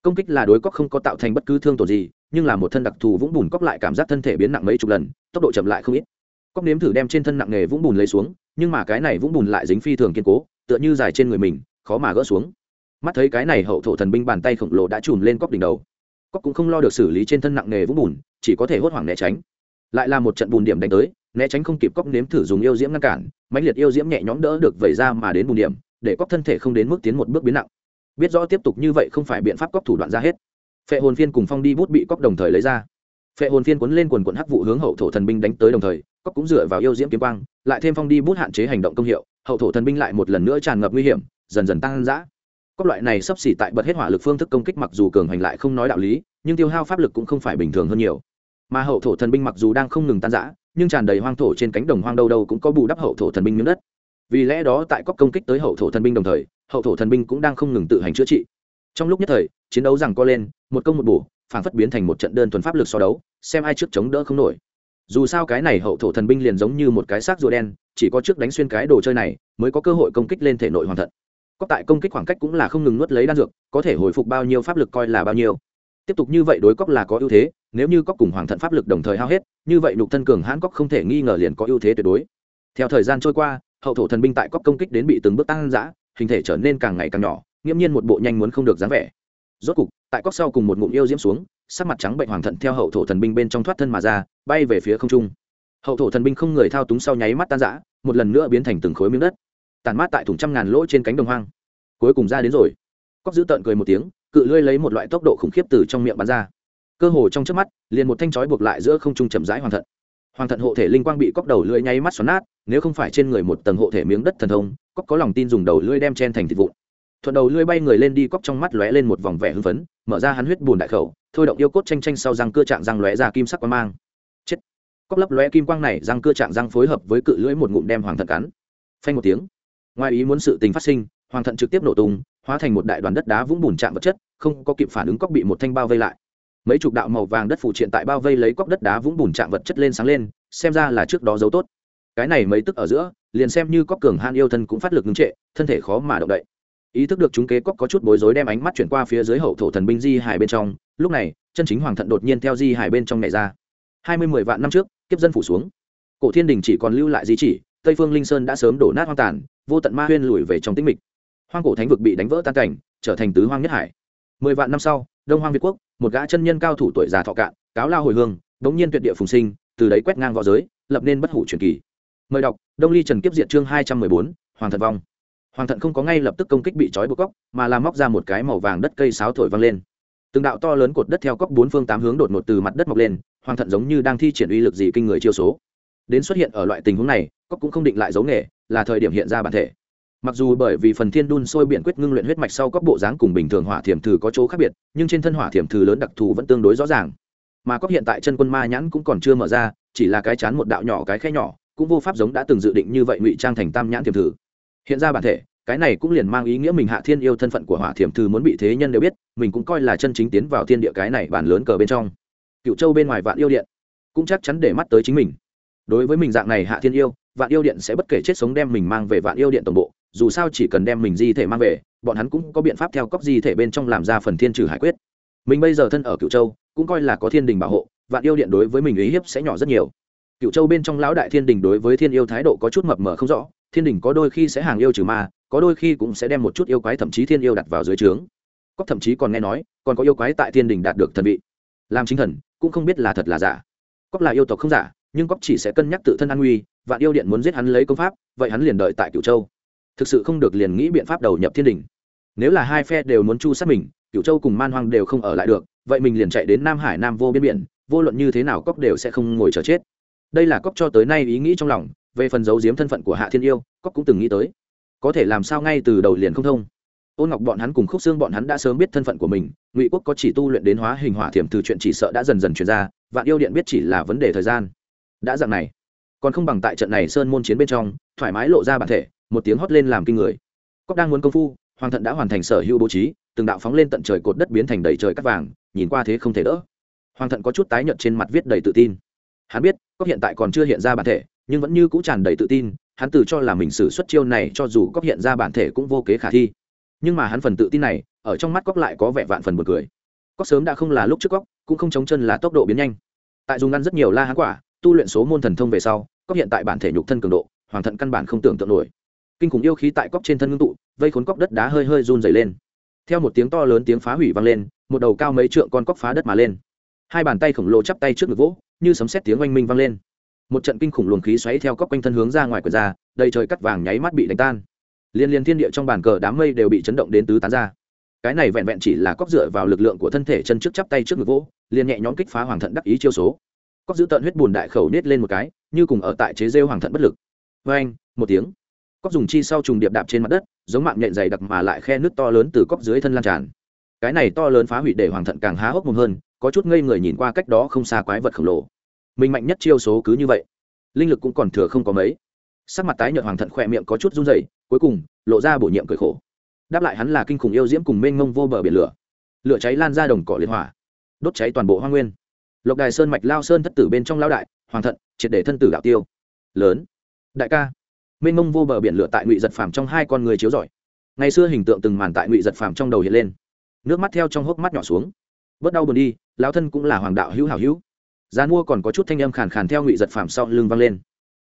Công kích là đối cóc không có tạo thành bất cứ thương tổn gì, nhưng là một thân đặc thù vũng bùn cóc lại cảm giác thân thể biến nặng mấy chục lần, tốc độ chậm lại không ít. Cóc nếm thử đem trên thân nặng nghề vũng bùn lấy xuống, nhưng mà cái này vũng bùn lại dính phi thường kiên cố, tựa như dài trên người mình, khó mà gỡ xuống. Mắt thấy cái này hậu thổ thần binh bàn tay khổng lồ đã chùm lên cóc đỉnh đầu cóc cũng không lo được xử lý trên thân nặng nghề vũng bùn, chỉ có thể hốt hoảng né tránh. Lại là một trận bùn điểm đánh tới né tránh không kịp cóc nếm thử dùng yêu diễm ngăn cản, mãnh liệt yêu diễm nhẹ nhõm đỡ được vẩy ra mà đến bùn điểm, để cóc thân thể không đến mức tiến một bước biến nặng. Biết rõ tiếp tục như vậy không phải biện pháp cóc thủ đoạn ra hết. Phệ hồn phiên cùng phong đi bút bị cóc đồng thời lấy ra. Phệ hồn phiên cuốn lên quần quận hắc vụ hướng hậu thổ thần binh đánh tới đồng thời, cóc cũng dựa vào yêu diễm kiếm quang, lại thêm phong đi bút hạn chế hành động công hiệu, hậu thổ thần binh lại một lần nữa tràn ngập nguy hiểm, dần dần tăng giã các loại này sắp xỉ tại bật hết hỏa lực phương thức công kích mặc dù cường hành lại không nói đạo lý, nhưng tiêu hao pháp lực cũng không phải bình thường hơn nhiều. Mà hậu thổ thần binh mặc dù đang không ngừng tan rã nhưng tràn đầy hoang thổ trên cánh đồng hoang đâu đâu cũng có bù đắp hậu thổ thần binh miếng đất. Vì lẽ đó tại cóc công kích tới hậu thổ thần binh đồng thời, hậu thổ thần binh cũng đang không ngừng tự hành chữa trị. Trong lúc nhất thời, chiến đấu rằng co lên, một công một bổ phản phất biến thành một trận đơn thuần pháp lực so đấu, xem ai trước chống đỡ không nổi. Dù sao cái này hậu thổ thần binh liền giống như một cái xác rùa đen, chỉ có trước đánh xuyên cái đồ chơi này, mới có cơ hội công kích lên thể nội hoàn thận. Có tại công kích khoảng cách cũng là không ngừng nuốt lấy đan dược, có thể hồi phục bao nhiêu pháp lực coi là bao nhiêu. Tiếp tục như vậy đối cóc là có ưu thế nếu như cóc cùng hoàng thận pháp lực đồng thời hao hết, như vậy nhục thân cường hãn cóc không thể nghi ngờ liền có ưu thế tuyệt đối. Theo thời gian trôi qua, hậu thổ thần binh tại cóc công kích đến bị từng bước tăng giã hình thể trở nên càng ngày càng nhỏ, nghiễm nhiên một bộ nhanh muốn không được dáng vẻ. Rốt cục, tại cóc sau cùng một ngụm yêu diễm xuống, sắc mặt trắng bệnh hoàng thận theo hậu thổ thần binh bên trong thoát thân mà ra, bay về phía không trung. Hậu thổ thần binh không người thao túng sau nháy mắt tan giã một lần nữa biến thành từng khối miếng đất. Tàn mát tại thùng trăm ngàn lỗ trên cánh đồng hoang. Cuối cùng ra đến rồi. Cóc giữ tợn cười một tiếng, cự lưỡi lấy một loại tốc độ khủng khiếp từ trong miệng bắn ra cơ hồ trong trước mắt, liền một thanh chói buộc lại giữa không trung chậm rãi hoàng thận. Hoàng thận hộ thể linh quang bị cóc đầu lưỡi nháy mắt xoắn nát, nếu không phải trên người một tầng hộ thể miếng đất thần thông cóc có lòng tin dùng đầu lưỡi đem chen thành thịt vụn. Thuận đầu lưỡi bay người lên đi cóc trong mắt lóe lên một vòng vẻ hưng phấn, mở ra hắn huyết bùn đại khẩu, thôi động yêu cốt tranh tranh sau răng cưa trạng răng lóe ra kim sắc quang mang. Chết! Cóc lấp lóe kim quang này, răng cưa trạng răng phối hợp với cự lưỡi một ngụm đem hoàng thận cắn. Phanh một tiếng. Ngoài ý muốn sự tình phát sinh, hoàng thận trực tiếp nổ tung, hóa thành một đại đoàn đất đá vũng bùn chạm vật chất, không có kịp phản ứng cóc bị một thanh bao vây lại mấy chục đạo màu vàng đất phủ triện tại bao vây lấy cóc đất đá vũng bùn chạm vật chất lên sáng lên, xem ra là trước đó giấu tốt. Cái này mấy tức ở giữa, liền xem như cóc cường han yêu thân cũng phát lực ngưng trệ, thân thể khó mà động đậy. Ý thức được chúng kế cóc có chút bối rối đem ánh mắt chuyển qua phía dưới hậu thổ thần binh di hải bên trong, lúc này, chân chính hoàng thận đột nhiên theo di hải bên trong này ra. Hai mươi mười vạn năm trước, kiếp dân phủ xuống. Cổ thiên đình chỉ còn lưu lại di chỉ, tây phương linh sơn đã sớm đổ nát hoang tàn, vô tận ma huyên lùi về trong tĩnh mịch. Hoang cổ thánh vực bị đánh vỡ tan cảnh, trở thành tứ hoang nhất hải. Mười vạn năm sau, đông hoang việt quốc một gã chân nhân cao thủ tuổi già thọ cạn, cáo lao hồi hương đống nhiên tuyệt địa phùng sinh, từ đấy quét ngang v õ giới, lập nên bất hủ truyền kỳ. Mời đọc, đông ly trần kiếp diệt chương hai trăm mười bốn, hoàng thận vong. Hoàng thận không có ngay lập tức công kích bị trói buộc cóc mà làm móc ra một cái màu vàng đất cây sáo thổi văng lên. Từng đạo to lớn cột đất theo cóc bốn phương tám hướng đột ngột từ mặt đất mọc lên, hoàng thận giống như đang thi triển uy lực gì kinh người chiêu số. Đến xuất hiện ở loại tình huống này cóc cũng không định lại giấu nghề, là thời điểm hiện ra bản thể mặc dù bởi vì phần thiên đun sôi biển quyết ngưng luyện huyết mạch sau các bộ dáng cùng bình thường hỏa thiểm thử có chỗ khác biệt, nhưng trên thân hỏa thiểm thử lớn đặc thù vẫn tương đối rõ ràng. Mà cóc hiện tại chân quân ma nhãn cũng còn chưa mở ra, chỉ là cái chán một đạo nhỏ cái khe nhỏ, cũng vô pháp giống đã từng dự định như vậy ngụy trang thành tam nhãn thiểm thử. Hiện ra bản thể, cái này cũng liền mang ý nghĩa mình hạ thiên yêu thân phận của hỏa thiểm thư muốn bị thế nhân đều biết, mình cũng coi là chân chính tiến vào thiên địa cái này bản lớn cờ bên trong. Cựu châu bên ngoài vạn yêu điện, cũng chắc chắn để mắt tới chính mình. Đối với mình dạng này hạ thiên yêu, vạn yêu điện sẽ bất kể chết sống đem mình mang về vạn yêu điện tổng bộ dù sao chỉ cần đem mình di thể mang về, bọn hắn cũng có biện pháp theo cóc di thể bên trong làm ra phần thiên trừ hải quyết. Mình bây giờ thân ở cựu châu, cũng coi là có thiên đình bảo hộ, vạn yêu điện đối với mình ý hiếp sẽ nhỏ rất nhiều. Cựu châu bên trong lão đại thiên đình đối với thiên yêu thái độ có chút mập mờ không rõ, thiên đình có đôi khi sẽ hàng yêu trừ ma, có đôi khi cũng sẽ đem một chút yêu quái thậm chí thiên yêu đặt vào dưới trướng. Cóc thậm chí còn nghe nói, còn có yêu quái tại thiên đình đạt được thần vị. Làm chính thần, cũng không biết là thật là giả. Cóc là yêu tộc không giả, nhưng cóc chỉ sẽ cân nhắc tự thân an nguy, vạn yêu điện muốn giết hắn lấy công pháp, vậy hắn liền đợi tại cựu châu thực sự không được liền nghĩ biện pháp đầu nhập thiên đình. Nếu là hai phe đều muốn chu sát mình cựu châu cùng man hoang đều không ở lại được, vậy mình liền chạy đến nam hải nam vô biên biển, vô luận như thế nào cóc đều sẽ không ngồi chờ chết. Đây là cóc cho tới nay ý nghĩ trong lòng, về phần giấu giếm thân phận của hạ thiên yêu cóc cũng từng nghĩ tới. Có thể làm sao ngay từ đầu liền không thông. Ôn ngọc bọn hắn cùng khúc xương bọn hắn đã sớm biết thân phận của mình, ngụy quốc có chỉ tu luyện đến hóa hình hỏa thiểm từ chuyện chỉ sợ đã dần dần truyền ra, vạn yêu điện biết chỉ là vấn đề thời gian. Đã dạng này, còn không bằng tại trận này sơn môn chiến bên trong, thoải mái lộ ra bản thể một tiếng hót lên làm kinh người. Cóc đang muốn công phu, hoàng thận đã hoàn thành sở hữu bố trí, từng đạo phóng lên tận trời cột đất biến thành đầy trời cắt vàng, nhìn qua thế không thể đỡ. Hoàng thận có chút tái nhợt trên mặt viết đầy tự tin. Hắn biết cóc hiện tại còn chưa hiện ra bản thể, nhưng vẫn như cũ tràn đầy tự tin, hắn tự cho là mình xử xuất chiêu này cho dù cóc hiện ra bản thể cũng vô kế khả thi. Nhưng mà hắn phần tự tin này, ở trong mắt cóc lại có vẻ vạn phần bật cười. Cóc sớm đã không là lúc trước cóc cũng không chống chân là tốc độ biến nhanh. Tại dùng ngăn rất nhiều la hán quả, tu luyện số môn thần thông về sau cóc hiện tại bản thể nhục thân cường độ, hoàng thận căn bản không tưởng tượng nổi kinh khủng yêu khí tại cóc trên thân ngưng tụ, vây khốn cóc đất đá hơi hơi run dày lên. Theo một tiếng to lớn tiếng phá hủy vang lên, một đầu cao mấy trượng con cóc phá đất mà lên. Hai bàn tay khổng lồ chắp tay trước ngực vỗ, như sấm xét tiếng oanh minh vang lên. Một trận kinh khủng luồng khí xoáy theo cóc quanh thân hướng ra ngoài quả ra, đầy trời cắt vàng nháy mắt bị đánh tan. Liên liên thiên địa trong bàn cờ đám mây đều bị chấn động đến tứ tán ra. Cái này vẹn vẹn chỉ là cóc dựa vào lực lượng của thân thể chân trước chắp tay trước ngực vỗ, liền nhẹ nhõm kích phá hoàng thận đắc ý chiêu số. Cóc giữ tận huyết bùn đại khẩu nết lên một cái, như cùng ở tại chế rêu hoàng thận bất lực. Vê anh một tiếng cóc dùng chi sau trùng điệp đạp trên mặt đất, giống mạng nhện dày đặc mà lại khe nước to lớn từ cóc dưới thân lan tràn. Cái này to lớn phá hủy để hoàng thận càng há hốc mồm hơn, có chút ngây người nhìn qua cách đó không xa quái vật khổng lồ. Mình mạnh nhất chiêu số cứ như vậy. Linh lực cũng còn thừa không có mấy. Sắc mặt tái nhợt hoàng thận khỏe miệng có chút run rẩy, cuối cùng, lộ ra bổ nhiệm cười khổ. Đáp lại hắn là kinh khủng yêu diễm cùng mênh mông vô bờ biển lửa. Lửa cháy lan ra đồng cỏ liên hỏa, đốt cháy toàn bộ hoa nguyên. Lộc đài sơn mạch lao sơn thất tử bên trong lao đại, hoàng thận, triệt để thân tử đạo tiêu. Lớn. Đại ca mênh mông vô bờ biển lửa tại ngụy giật phàm trong hai con người chiếu rọi. Ngày xưa hình tượng từng màn tại ngụy giật phàm trong đầu hiện lên. Nước mắt theo trong hốc mắt nhỏ xuống. Bớt đau buồn đi, lão thân cũng là hoàng đạo hữu hảo hữu. Gian mua còn có chút thanh âm khàn khàn theo ngụy giật phàm sau lưng vang lên.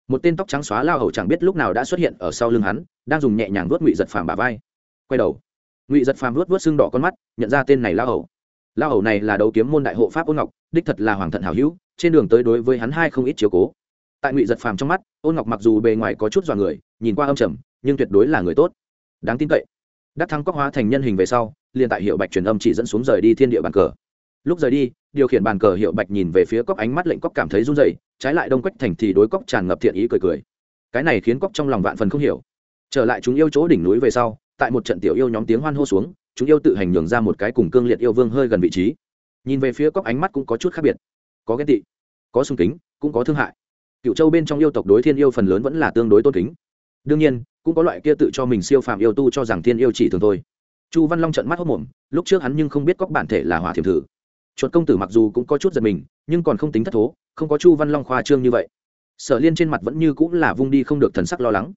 Một tên tóc trắng xóa lao hầu chẳng biết lúc nào đã xuất hiện ở sau lưng hắn, đang dùng nhẹ nhàng vuốt ngụy giật phàm bà vai. Quay đầu, ngụy giật phàm vuốt vuốt xương đỏ con mắt, nhận ra tên này lao hầu. Lao hầu này là đấu kiếm môn đại hộ pháp ôn ngọc, đích thật là hoàng thận hảo hữu, trên đường tới đối với hắn hai không ít chiếu cố tại ngụy giật phàm trong mắt, ôn ngọc mặc dù bề ngoài có chút dọa người, nhìn qua âm trầm, nhưng tuyệt đối là người tốt. Đáng tin cậy. Đắc thắng cóc hóa thành nhân hình về sau, liền tại hiệu bạch truyền âm chỉ dẫn xuống rời đi thiên địa bàn cờ. Lúc rời đi, điều khiển bàn cờ hiệu bạch nhìn về phía cóc ánh mắt lệnh cóc cảm thấy run dậy trái lại đông quách thành thì đối cóc tràn ngập thiện ý cười cười. Cái này khiến cóc trong lòng vạn phần không hiểu. Trở lại chúng yêu chỗ đỉnh núi về sau, tại một trận tiểu yêu nhóm tiếng hoan hô xuống, chúng yêu tự hành nhường ra một cái cùng cương liệt yêu vương hơi gần vị trí. Nhìn về phía cóc ánh mắt cũng có chút khác biệt. Có ghen tị, có sung kính, cũng có thương hại cựu châu bên trong yêu tộc đối thiên yêu phần lớn vẫn là tương đối tôn kính. Đương nhiên, cũng có loại kia tự cho mình siêu phàm yêu tu cho rằng thiên yêu chỉ thường thôi. Chu văn long trận mắt hốc mồm lúc trước hắn nhưng không biết cóc bản thể là hỏa thiểm thử. Chuột công tử mặc dù cũng có chút giật mình, nhưng còn không tính thất thố, không có chu văn long khoa trương như vậy. Sở liên trên mặt vẫn như cũng là vung đi không được thần sắc lo lắng.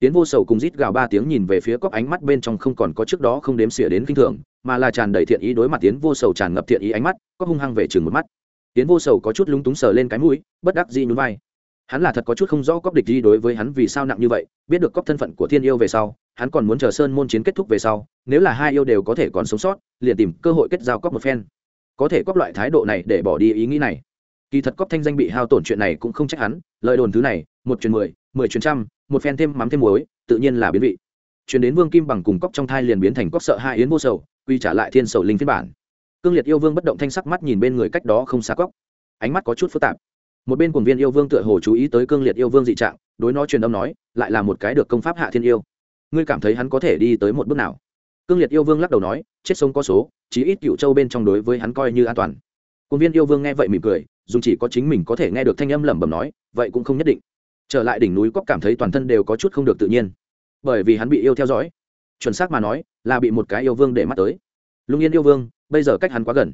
Tiến vô sầu cùng rít gào ba tiếng nhìn về phía cóc ánh mắt bên trong không còn có trước đó không đếm xỉa đến kinh thường, mà là tràn đầy thiện ý đối mặt tiến vô sầu tràn ngập thiện ý ánh mắt có hung hăng về chừng một mắt. Tiến vô sầu có chút lúng túng sờ lên cái mũi, bất đắc dĩ nhún vai hắn là thật có chút không rõ cóp địch đi đối với hắn vì sao nặng như vậy, biết được cóp thân phận của thiên yêu về sau, hắn còn muốn chờ sơn môn chiến kết thúc về sau, nếu là hai yêu đều có thể còn sống sót, liền tìm cơ hội kết giao cóp một phen. Có thể cóp loại thái độ này để bỏ đi ý nghĩ này. Kỳ thật cóp thanh danh bị hao tổn chuyện này cũng không trách hắn, lời đồn thứ này, một truyền mười mười truyền trăm, một phen thêm mắm thêm muối, tự nhiên là biến vị. Chuyển đến vương kim bằng cùng cóc trong thai liền biến thành cóc sợ hai yến vô sầu, quy trả lại thiên sầu linh phiên bản. Cương liệt yêu vương bất động thanh sắc mắt nhìn bên người cách đó không xa cóc. Ánh mắt có chút phức tạp một bên quần viên yêu vương tựa hồ chú ý tới cương liệt yêu vương dị trạng, đối nó truyền âm nói, lại là một cái được công pháp hạ thiên yêu. Ngươi cảm thấy hắn có thể đi tới một bước nào? Cương liệt yêu vương lắc đầu nói, chết sống có số, chí ít cựu châu bên trong đối với hắn coi như an toàn. Quần viên yêu vương nghe vậy mỉm cười, dù chỉ có chính mình có thể nghe được thanh âm lẩm bẩm nói, vậy cũng không nhất định. Trở lại đỉnh núi cóc cảm thấy toàn thân đều có chút không được tự nhiên. Bởi vì hắn bị yêu theo dõi. Chuẩn xác mà nói, là bị một cái yêu vương để mắt tới. Lung yên yêu vương, bây giờ cách hắn quá gần.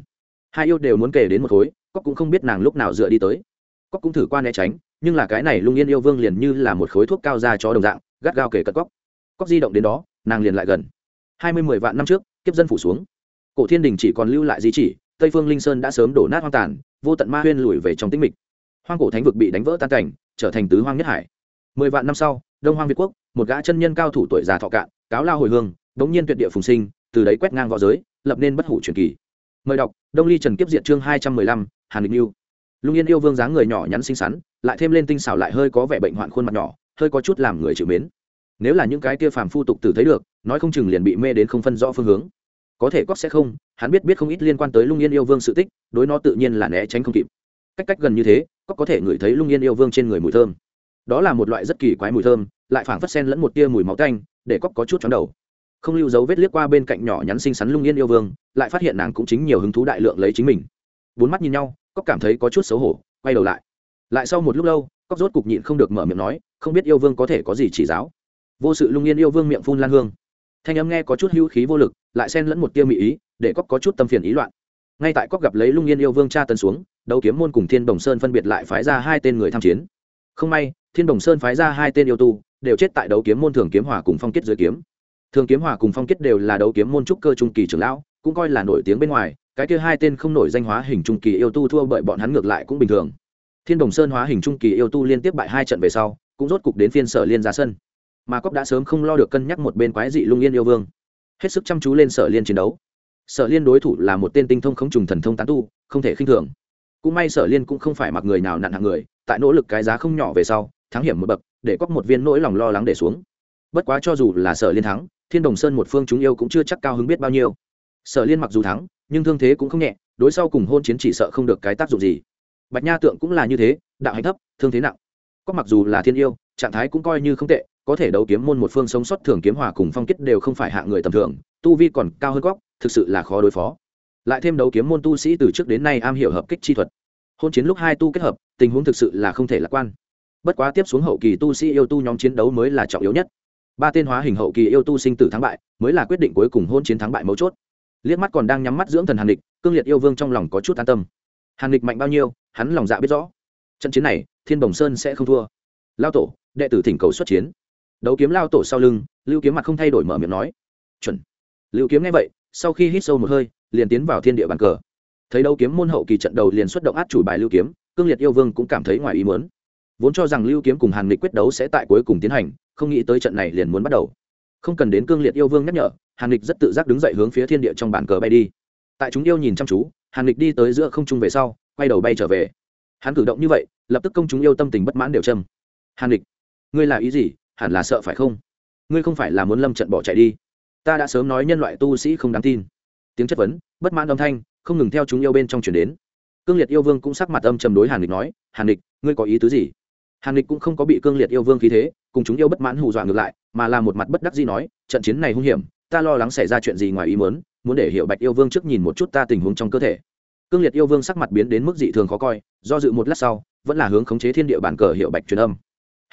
Hai yêu đều muốn kể đến một khối cóc cũng không biết nàng lúc nào dựa đi tới cóc cũng thử qua né tránh, nhưng là cái này lung yên yêu vương liền như là một khối thuốc cao ra cho đồng dạng, gắt gao kể cất cóc. Cóc di động đến đó, nàng liền lại gần. Hai mươi mười vạn năm trước, kiếp dân phủ xuống. Cổ thiên đình chỉ còn lưu lại di chỉ, tây phương linh sơn đã sớm đổ nát hoang tàn, vô tận ma huyên lùi về trong tĩnh mịch. Hoang cổ thánh vực bị đánh vỡ tan cảnh, trở thành tứ hoang nhất hải. Mười vạn năm sau, đông hoang việt quốc, một gã chân nhân cao thủ tuổi già thọ cạn, cáo lao hồi hương bỗng nhiên tuyệt địa phùng sinh, từ đấy quét ngang v õ giới, lập nên bất hủ truyền kỳ. Mời đọc, đông ly trần kiếp diện chương hai trăm mười lăm, hàn đình yêu lung yên yêu vương dáng người nhỏ nhắn xinh xắn, lại thêm lên tinh xảo lại hơi có vẻ bệnh hoạn khuôn mặt nhỏ, hơi có chút làm người chịu mến. Nếu là những cái kia phàm phu tục tử thấy được, nói không chừng liền bị mê đến không phân rõ phương hướng. Có thể cóc sẽ không, hắn biết biết không ít liên quan tới lung yên yêu vương sự tích, đối nó tự nhiên là né tránh không kịp. Cách cách gần như thế cóc có thể ngửi thấy lung yên yêu vương trên người mùi thơm. Đó là một loại rất kỳ quái mùi thơm, lại phảng phất sen lẫn một tia mùi máu canh để cóc có chút chóng đầu. Không lưu dấu vết liếc qua bên cạnh nhỏ nhắn xinh xắn lung yên yêu vương, lại phát hiện nàng cũng chính nhiều hứng thú đại lượng lấy chính mình. Bốn mắt nhìn nhau cóc cảm thấy có chút xấu hổ, quay đầu lại. Lại sau một lúc lâu, cóc rốt cục nhịn không được mở miệng nói, không biết yêu vương có thể có gì chỉ giáo. Vô sự lung yên yêu vương miệng phun lan hương. Thanh âm nghe có chút hữu khí vô lực, lại xen lẫn một tia mỹ ý, để cóc có chút tâm phiền ý loạn. Ngay tại cóc gặp lấy lung yên yêu vương cha tân xuống, đấu kiếm môn cùng thiên đồng sơn phân biệt lại phái ra hai tên người tham chiến. Không may, thiên đồng sơn phái ra hai tên yêu tu, đều chết tại đấu kiếm môn thường kiếm hòa cùng phong kết dưới kiếm. Thường kiếm hòa cùng phong kết đều là đấu kiếm môn trúc cơ trung kỳ trưởng lão, cũng coi là nổi tiếng bên ngoài cái kia hai tên không nổi danh hóa hình trung kỳ yêu tu thua bởi bọn hắn ngược lại cũng bình thường. Thiên đồng sơn hóa hình trung kỳ yêu tu liên tiếp bại hai trận về sau, cũng rốt cục đến phiên sở liên ra sân. Mà cóc đã sớm không lo được cân nhắc một bên quái dị lung yên yêu vương. Hết sức chăm chú lên sở liên chiến đấu. Sở liên đối thủ là một tên tinh thông không trùng thần thông tán tu, không thể khinh thường. Cũng may sở liên cũng không phải mặc người nào nặn hạng người, tại nỗ lực cái giá không nhỏ về sau, thắng hiểm một bậc, để cóc một viên nỗi lòng lo lắng để xuống. Bất quá cho dù là sở liên thắng, thiên đồng sơn một phương chúng yêu cũng chưa chắc cao hứng biết bao nhiêu. Sở liên mặc dù thắng nhưng thương thế cũng không nhẹ, đối sau cùng hôn chiến chỉ sợ không được cái tác dụng gì. Bạch nha tượng cũng là như thế, đạo hành thấp, thương thế nặng. Có mặc dù là thiên yêu, trạng thái cũng coi như không tệ, có thể đấu kiếm môn một phương sống sót thường kiếm hòa cùng phong kết đều không phải hạ người tầm thường, tu vi còn cao hơn góc, thực sự là khó đối phó. Lại thêm đấu kiếm môn tu sĩ từ trước đến nay am hiểu hợp kích chi thuật. Hôn chiến lúc hai tu kết hợp, tình huống thực sự là không thể lạc quan. Bất quá tiếp xuống hậu kỳ tu sĩ yêu tu nhóm chiến đấu mới là trọng yếu nhất. Ba tên hóa hình hậu kỳ yêu tu sinh tử thắng bại, mới là quyết định cuối cùng hôn chiến thắng bại mấu chốt liếc mắt còn đang nhắm mắt dưỡng thần hàn địch cương liệt yêu vương trong lòng có chút an tâm. Hàn địch mạnh bao nhiêu, hắn lòng dạ biết rõ. Trận chiến này, thiên bồng sơn sẽ không thua. Lao tổ, đệ tử thỉnh cầu xuất chiến. Đấu kiếm lao tổ sau lưng, lưu kiếm mặt không thay đổi mở miệng nói. Chuẩn. Lưu kiếm nghe vậy, sau khi hít sâu một hơi, liền tiến vào thiên địa bàn cờ. Thấy đấu kiếm môn hậu kỳ trận đầu liền xuất động át chủ bài lưu kiếm, cương liệt yêu vương cũng cảm thấy ngoài ý muốn. Vốn cho rằng lưu kiếm cùng hàn lịch quyết đấu sẽ tại cuối cùng tiến hành, không nghĩ tới trận này liền muốn bắt đầu. Không cần đến cương liệt yêu vương nhắc nhở hàn lịch rất tự giác đứng dậy hướng phía thiên địa trong bàn cờ bay đi tại chúng yêu nhìn chăm chú hàn lịch đi tới giữa không trung về sau quay đầu bay trở về hắn cử động như vậy lập tức công chúng yêu tâm tình bất mãn đều châm hàn lịch ngươi là ý gì hẳn là sợ phải không ngươi không phải là muốn lâm trận bỏ chạy đi ta đã sớm nói nhân loại tu sĩ không đáng tin tiếng chất vấn bất mãn âm thanh không ngừng theo chúng yêu bên trong chuyển đến cương liệt yêu vương cũng sắc mặt âm trầm đối hàn địch nói hàn địch ngươi có ý tứ gì hàn địch cũng không có bị cương liệt yêu vương khí thế cùng chúng yêu bất mãn hù dọa ngược lại mà là một mặt bất đắc gì nói trận chiến này hung hiểm ta lo lắng xảy ra chuyện gì ngoài ý muốn muốn để hiểu bạch yêu vương trước nhìn một chút ta tình huống trong cơ thể. Cương liệt yêu vương sắc mặt biến đến mức dị thường khó coi, do dự một lát sau, vẫn là hướng khống chế thiên địa bản cờ hiệu bạch truyền âm.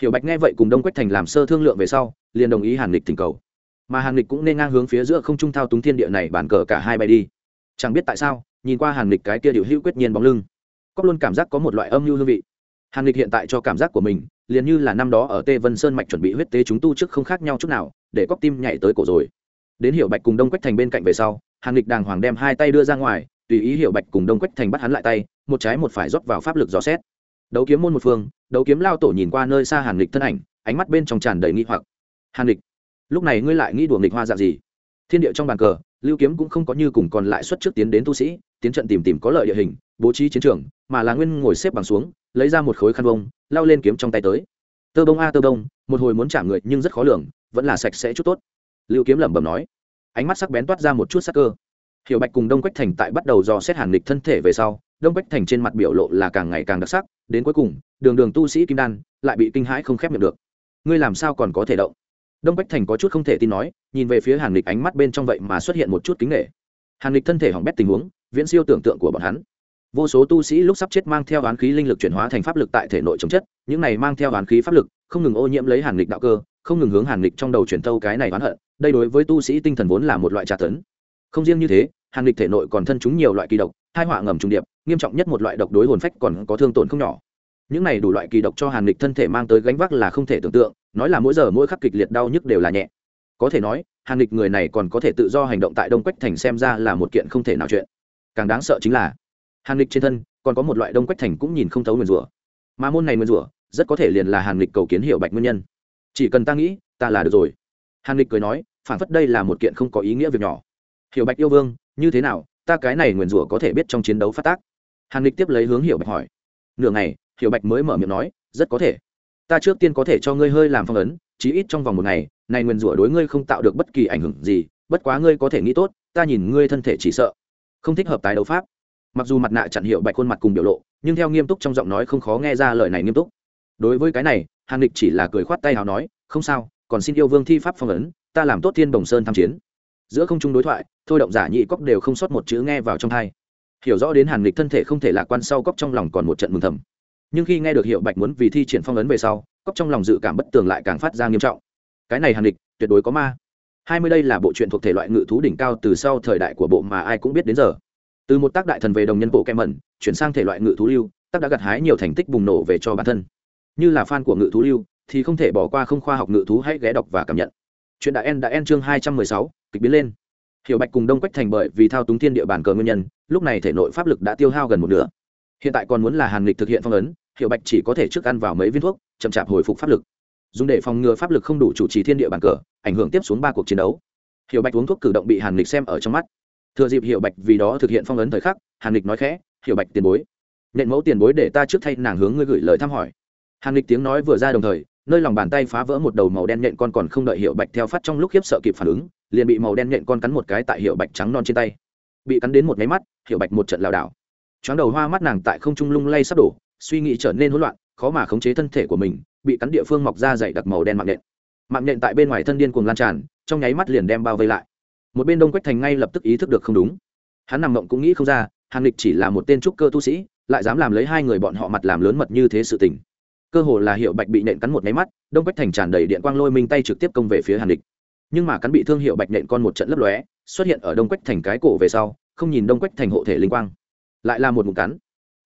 Hiểu bạch nghe vậy cùng đông quách thành làm sơ thương lượng về sau, liền đồng ý hàn lịch thỉnh cầu. Mà hàn lịch cũng nên ngang hướng phía giữa không trung thao túng thiên địa này bản cờ cả hai bay đi. Chẳng biết tại sao, nhìn qua hàn lịch cái kia điệu hữu quyết nhiên bóng lưng cóc luôn cảm giác có một loại âm mưu hương vị. Hàn lịch hiện tại cho cảm giác của mình, liền như là năm đó ở tê vân sơn mạch chuẩn bị huyết tế chúng tu trước không khác nhau chút nào, để cóc tim nhảy tới cổ rồi đến hiểu bạch cùng đông quách thành bên cạnh về sau, hàn lịch đàng hoàng đem hai tay đưa ra ngoài, tùy ý hiểu bạch cùng đông quách thành bắt hắn lại tay, một trái một phải rót vào pháp lực dò xét. Đấu kiếm môn một phương, đấu kiếm lao tổ nhìn qua nơi xa hàn lịch thân ảnh, ánh mắt bên trong tràn đầy nghi hoặc. Hàn lịch lúc này ngươi lại nghĩ đùa nghịch hoa dạng gì? Thiên địa trong bàn cờ, lưu kiếm cũng không có như cùng còn lại xuất trước tiến đến tu sĩ, tiến trận tìm tìm có lợi địa hình, bố trí chiến trường, mà là nguyên ngồi xếp bằng xuống, lấy ra một khối khăn bông lao lên kiếm trong tay tới. Tơ bông a tơ bông, một hồi muốn chạm người nhưng rất khó lường, vẫn là sạch sẽ chút tốt lưu kiếm lẩm bẩm nói. Ánh mắt sắc bén toát ra một chút sắc cơ. Hiểu bạch cùng đông quách thành tại bắt đầu dò xét hàn lịch thân thể về sau, đông quách thành trên mặt biểu lộ là càng ngày càng đặc sắc, đến cuối cùng, đường đường tu sĩ kim đan lại bị kinh hãi không khép miệng được. Ngươi làm sao còn có thể động? Đông bách thành có chút không thể tin nói, nhìn về phía hàn lịch ánh mắt bên trong vậy mà xuất hiện một chút kính nghệ hàn lịch thân thể hỏng bét tình huống, viễn siêu tưởng tượng của bọn hắn. Vô số tu sĩ lúc sắp chết mang theo oán khí linh lực chuyển hóa thành pháp lực tại thể nội chống chất, những này mang theo oán khí pháp lực, không ngừng ô nhiễm lấy hàn lịch đạo cơ không ngừng hướng hàn lịch trong đầu chuyển tâu cái này oán hận, đây đối với tu sĩ tinh thần vốn là một loại tra tấn. Không riêng như thế, hàn lịch thể nội còn thân chúng nhiều loại kỳ độc, hai họa ngầm trùng điệp, nghiêm trọng nhất một loại độc đối hồn phách còn có thương tổn không nhỏ. Những này đủ loại kỳ độc cho hàn lịch thân thể mang tới gánh vác là không thể tưởng tượng, nói là mỗi giờ mỗi khắc kịch liệt đau nhức đều là nhẹ. Có thể nói, hàn lịch người này còn có thể tự do hành động tại đông quách thành xem ra là một kiện không thể nào chuyện. Càng đáng sợ chính là, hàn lịch trên thân còn có một loại đông quách thành cũng nhìn không thấu nguyền rủa. Mà môn này nguyền rủa rất có thể liền là hàn lịch cầu kiến hiểu bạch nguyên nhân chỉ cần ta nghĩ, ta là được rồi. Hàn lịch cười nói phản phất đây là một kiện không có ý nghĩa việc nhỏ. Hiểu bạch yêu vương, như thế nào, ta cái này nguyền rủa có thể biết trong chiến đấu phát tác? Hàn lịch tiếp lấy hướng Hiểu bạch hỏi. Nửa ngày, Hiểu bạch mới mở miệng nói, rất có thể. Ta trước tiên có thể cho ngươi hơi làm phong ấn, chí ít trong vòng một ngày, này nguyền rủa đối ngươi không tạo được bất kỳ ảnh hưởng gì, bất quá ngươi có thể nghĩ tốt, ta nhìn ngươi thân thể chỉ sợ. Không thích hợp tái đấu pháp. Mặc dù mặt nạ chặn hiệu bạch khuôn mặt cùng biểu lộ, nhưng theo nghiêm túc trong giọng nói không khó nghe ra lời này nghiêm túc. Đối với cái này hàn lịch chỉ là cười khoát tay nào nói, không sao, còn xin yêu vương thi pháp phong ấn, ta làm tốt thiên đồng sơn tham chiến. Giữa không trung đối thoại, thôi động giả nhị cóc đều không sót một chữ nghe vào trong thai hiểu rõ đến hàn lịch thân thể không thể lạc quan sau cóc trong lòng còn một trận mừng thầm. Nhưng khi nghe được hiệu bạch muốn vì thi triển phong ấn về sau cóc trong lòng dự cảm bất tường lại càng phát ra nghiêm trọng. Cái này hàn lịch, tuyệt đối có ma. Hai mươi đây là bộ truyện thuộc thể loại ngự thú đỉnh cao từ sau thời đại của bộ mà ai cũng biết đến giờ. Từ một tác đại thần về đồng nhân bộ kem mẩn chuyển sang thể loại ngự thú lưu, tác đã gặt hái nhiều thành tích bùng nổ về cho bản thân như là fan của ngự thú lưu, thì không thể bỏ qua không khoa học ngự thú hãy ghé đọc và cảm nhận. Chuyện đã en đã en chương hai trăm mười sáu, kịch biến lên. Hiểu bạch cùng đông quách thành bởi vì thao túng thiên địa bàn cờ nguyên nhân, lúc này thể nội pháp lực đã tiêu hao gần một nửa. Hiện tại còn muốn là hàn lịch thực hiện phong ấn, hiểu bạch chỉ có thể trước ăn vào mấy viên thuốc, chậm chạp hồi phục pháp lực. Dùng để phòng ngừa pháp lực không đủ chủ trì thiên địa bàn cờ, ảnh hưởng tiếp xuống ba cuộc chiến đấu. Hiểu bạch uống thuốc cử động bị hàn lịch xem ở trong mắt. Thừa dịp hiểu bạch vì đó thực hiện phong ấn thời khắc, hàn lịch nói khẽ, hiểu bạch tiền bối, nện mẫu tiền bối để ta trước thay nàng hướng ngươi gửi lời thăm hỏi hàn lịch tiếng nói vừa ra đồng thời nơi lòng bàn tay phá vỡ một đầu màu đen nhện con còn không đợi hiệu bạch theo phát trong lúc khiếp sợ kịp phản ứng liền bị màu đen nhện con cắn một cái tại hiệu bạch trắng non trên tay bị cắn đến một máy mắt hiệu bạch một trận lảo đảo chóng đầu hoa mắt nàng tại không trung lung lay sắp đổ suy nghĩ trở nên hỗn loạn khó mà khống chế thân thể của mình bị cắn địa phương mọc ra dày đặc màu đen mạng nhện mạng nhện tại bên ngoài thân điên cuồng lan tràn trong nháy mắt liền đem bao vây lại một bên đông quách thành ngay lập tức ý thức được không đúng hắn nằm mộng cũng nghĩ không ra hàn lịch chỉ là một tên trúc cơ tu sĩ lại dám làm lấy hai người bọn họ mặt làm lớn mật như thế sự tình cơ hồ là hiệu bạch bị nện cắn một máy mắt đông quách thành tràn đầy điện quang lôi minh tay trực tiếp công về phía hàn địch. Nhưng mà cắn bị thương hiệu bạch nện con một trận lấp lóe xuất hiện ở đông quách thành cái cổ về sau không nhìn đông quách thành hộ thể linh quang. Lại là một mục cắn.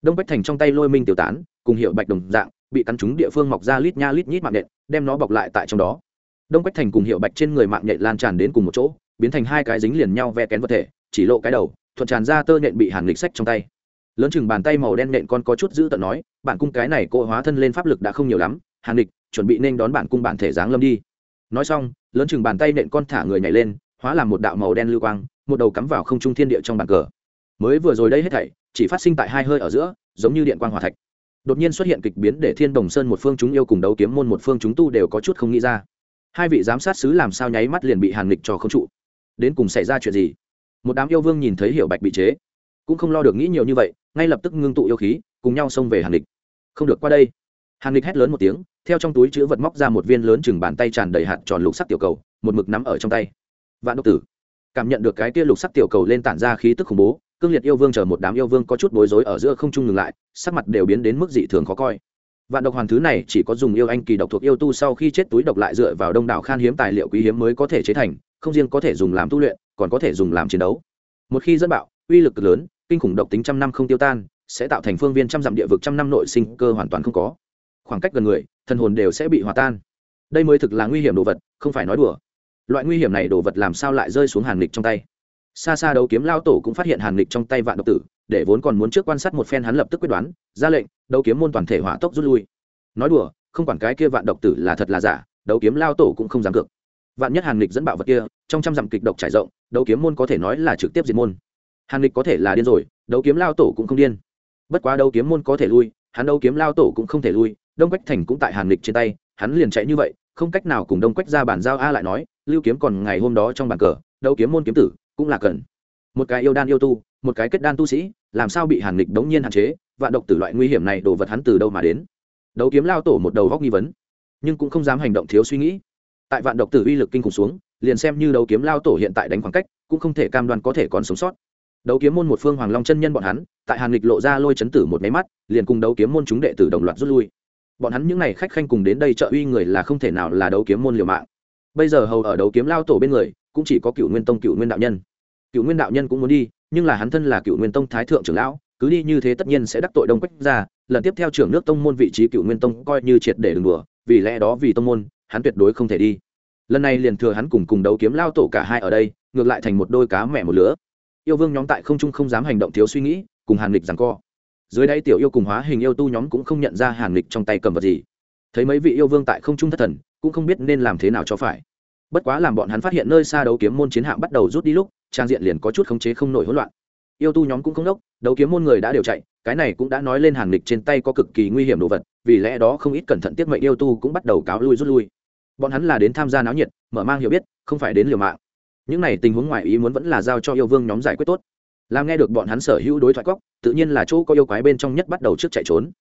Đông quách thành trong tay lôi minh tiêu tán cùng hiệu bạch đồng dạng bị cắn trúng địa phương mọc ra lít nha lít nhít mạng nện, đem nó bọc lại tại trong đó. Đông quách thành cùng hiệu bạch trên người mạng nhện lan tràn đến cùng một chỗ biến thành hai cái dính liền nhau ve kén vật thể chỉ lộ cái đầu thuận tràn ra tơ nhện bị hàn lịch sách trong tay lớn chừng bàn tay màu đen nện con có chút giữ tận nói, bản cung cái này cô hóa thân lên pháp lực đã không nhiều lắm, hàn địch chuẩn bị nên đón bản cung bản thể giáng lâm đi. Nói xong, lớn chừng bàn tay nện con thả người nhảy lên, hóa làm một đạo màu đen lưu quang, một đầu cắm vào không trung thiên địa trong bàn cờ. Mới vừa rồi đây hết thảy, chỉ phát sinh tại hai hơi ở giữa, giống như điện quang hỏa thạch. Đột nhiên xuất hiện kịch biến để thiên đồng sơn một phương chúng yêu cùng đấu kiếm môn một phương chúng tu đều có chút không nghĩ ra. Hai vị giám sát sứ làm sao nháy mắt liền bị hàn địch cho không trụ. Đến cùng xảy ra chuyện gì? Một đám yêu vương nhìn thấy hiểu bạch bị chế, cũng không lo được nghĩ nhiều như vậy ngay lập tức ngưng tụ yêu khí, cùng nhau xông về hàn địch không được qua đây. Hàn địch hét lớn một tiếng, theo trong túi chữ vật móc ra một viên lớn chừng bàn tay tràn đầy hạt tròn lục sắc tiểu cầu, một mực nắm ở trong tay. Vạn độc tử, cảm nhận được cái tia lục sắc tiểu cầu lên tản ra khí tức khủng bố, cương liệt yêu vương chờ một đám yêu vương có chút bối rối ở giữa không trung ngừng lại, sắc mặt đều biến đến mức dị thường khó coi. Vạn độc hoàn thứ này chỉ có dùng yêu anh kỳ độc thuộc yêu tu sau khi chết túi độc lại dựa vào đông đảo khan hiếm tài liệu quý hiếm mới có thể chế thành, không riêng có thể dùng làm tu luyện, còn có thể dùng làm chiến đấu. Một khi dẫn bạo, uy lực lớn kinh khủng độc tính trăm năm không tiêu tan, sẽ tạo thành phương viên trăm dặm địa vực trăm năm nội sinh cơ hoàn toàn không có. Khoảng cách gần người thần hồn đều sẽ bị hòa tan. Đây mới thực là nguy hiểm đồ vật, không phải nói đùa. Loại nguy hiểm này đồ vật làm sao lại rơi xuống hàn lịch trong tay? Xa xa đấu kiếm lao tổ cũng phát hiện hàn lịch trong tay vạn độc tử, để vốn còn muốn trước quan sát một phen hắn lập tức quyết đoán, ra lệnh, đấu kiếm môn toàn thể hỏa tốc rút lui. Nói đùa, không quản cái kia vạn độc tử là thật là giả, đấu kiếm lao tổ cũng không dám cược. Vạn nhất hàn lịch dẫn bạo vật kia, trong trăm dặm kịch độc trải rộng, đấu kiếm môn có thể nói là trực tiếp diệt môn hàn lịch có thể là điên rồi, đấu kiếm lao tổ cũng không điên. Bất quá đấu kiếm môn có thể lui, hắn đấu kiếm lao tổ cũng không thể lui, đông quách thành cũng tại hàn lịch trên tay, hắn liền chạy như vậy, không cách nào cùng đông quách ra bàn giao a lại nói, lưu kiếm còn ngày hôm đó trong bàn cờ, đấu kiếm môn kiếm tử, cũng là cần một cái yêu đan yêu tu, một cái kết đan tu sĩ, làm sao bị hàn lịch đống nhiên hạn chế, vạn độc tử loại nguy hiểm này đổ vật hắn từ đâu mà đến? Đấu kiếm lao tổ một đầu góc nghi vấn, nhưng cũng không dám hành động thiếu suy nghĩ. Tại vạn độc tử uy lực kinh khủng xuống, liền xem như đấu kiếm lao tổ hiện tại đánh khoảng cách, cũng không thể cam đoan có thể còn sống sót đấu kiếm môn một phương hoàng long chân nhân bọn hắn, tại hàn lịch lộ ra lôi chấn tử một máy mắt, liền cùng đấu kiếm môn chúng đệ tử đồng loạt rút lui. Bọn hắn những n à y khách khanh cùng đến đây trợ uy người là không thể nào là đấu kiếm môn liều mạng. Bây giờ hầu ở đấu kiếm lao tổ bên người, cũng chỉ có cựu nguyên tông, cựu nguyên đạo nhân. Cựu nguyên đạo nhân cũng muốn đi, nhưng là hắn thân là cựu nguyên tông thái thượng trưởng lão, cứ đi như thế tất nhiên sẽ đắc tội đông quách ra lần tiếp theo trưởng nước tông môn vị trí cựu nguyên tông coi như triệt để đường đùa, vì lẽ đó vì tông môn, hắn tuyệt đối không thể đi. Lần này liền thừa hắn cùng cùng đấu kiếm lao tổ cả hai ở đây, ngược lại thành một đôi cá mẹ một lứa yêu vương nhóm tại không trung không dám hành động thiếu suy nghĩ, cùng hàn lịch rằng co. Dưới đây tiểu yêu cùng hóa hình yêu tu nhóm cũng không nhận ra hàn lịch trong tay cầm vật gì. Thấy mấy vị yêu vương tại không trung thất thần, cũng không biết nên làm thế nào cho phải. Bất quá làm bọn hắn phát hiện nơi xa đấu kiếm môn chiến hạm bắt đầu rút đi lúc, trang diện liền có chút khống chế không nổi hỗn loạn. Yêu tu nhóm cũng không đốc, đấu kiếm môn người đã đều chạy, cái này cũng đã nói lên hàn lịch trên tay có cực kỳ nguy hiểm đồ vật, vì lẽ đó không ít cẩn thận tiết mệnh yêu tu cũng bắt đầu cáo lui rút lui. Bọn hắn là đến tham gia náo nhiệt, mở mang hiểu biết, không phải đến liều mạng những này tình huống ngoài ý muốn vẫn là giao cho yêu vương nhóm giải quyết tốt. Làm nghe được bọn hắn sở hữu đối thoại cóc tự nhiên là chỗ có yêu quái bên trong nhất bắt đầu trước chạy trốn.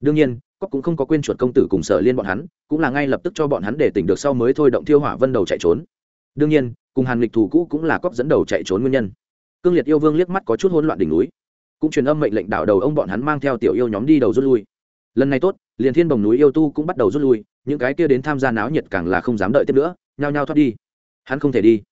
Đương nhiên cóc cũng không có quên chuột công tử cùng sở liên bọn hắn, cũng là ngay lập tức cho bọn hắn để tỉnh được sau mới thôi động thiêu hỏa vân đầu chạy trốn. Đương nhiên, cùng hàn lịch thủ cũ cũng là cóc dẫn đầu chạy trốn nguyên nhân. Cương liệt yêu vương liếc mắt có chút hỗn loạn đỉnh núi. Cũng truyền âm mệnh lệnh đảo đầu ông bọn hắn mang theo tiểu yêu nhóm đi đầu rút lui. Lần này tốt, liền thiên bồng núi yêu tu cũng bắt đầu rút lui, những cái kia đến tham gia náo nhiệt càng là không dám đợi tiếp nữa, nhao nhao thoát đi. Hắn không thể đi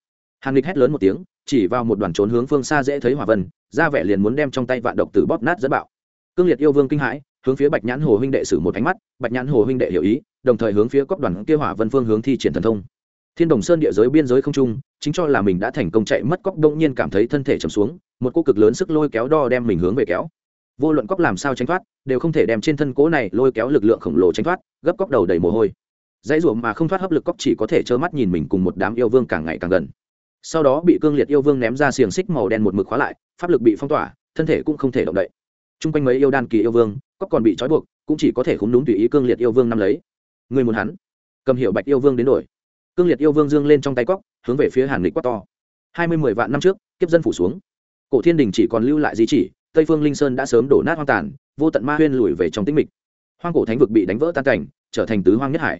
hàn lịch hét lớn một tiếng, chỉ vào một đoàn trốn hướng phương xa dễ thấy hỏa vân, ra vẻ liền muốn đem trong tay vạn độc tử bóp nát dẫn bạo. Cương liệt yêu vương kinh hãi, hướng phía bạch nhãn hồ huynh đệ sử một ánh mắt, bạch nhãn hồ huynh đệ hiểu ý, đồng thời hướng phía cốc đoàn kia hỏa vân phương hướng thi triển thần thông. Thiên đồng sơn địa giới biên giới không trung, chính cho là mình đã thành công chạy mất cốc đông nhiên cảm thấy thân thể chầm xuống, một cô cực lớn sức lôi kéo đo đem mình hướng về kéo. Vô luận cốc làm sao tránh thoát, đều không thể đem trên thân cố này lôi kéo lực lượng khổng lồ tránh thoát, gấp cốc đầu đầy mồ hôi. Dãy ruộng mà không thoát hấp lực cốc chỉ có thể trơ mắt nhìn mình cùng một đám yêu vương càng ngày càng gần sau đó bị cương liệt yêu vương ném ra xiềng xích màu đen một mực khóa lại, pháp lực bị phong tỏa, thân thể cũng không thể động đậy. T r u n g quanh mấy yêu đan kỳ yêu vương cóc còn bị trói buộc, cũng chỉ có thể khúng đúng tùy ý cương liệt yêu vương nắm lấy. Người muốn hắn? Cầm hiệu bạch yêu vương đến đổi. Cương liệt yêu vương dương lên trong tay cóc, hướng về phía hàn lịch quát to. Hai mươi mười vạn năm trước, kiếp dân phủ xuống. Cổ thiên đình chỉ còn lưu lại di chỉ, tây phương linh sơn đã sớm đổ nát hoang tàn, vô tận ma huyên lùi về trong tĩnh mịch. Hoang cổ thánh vực bị đánh vỡ tan cảnh, trở thành tứ hoang nhất hải.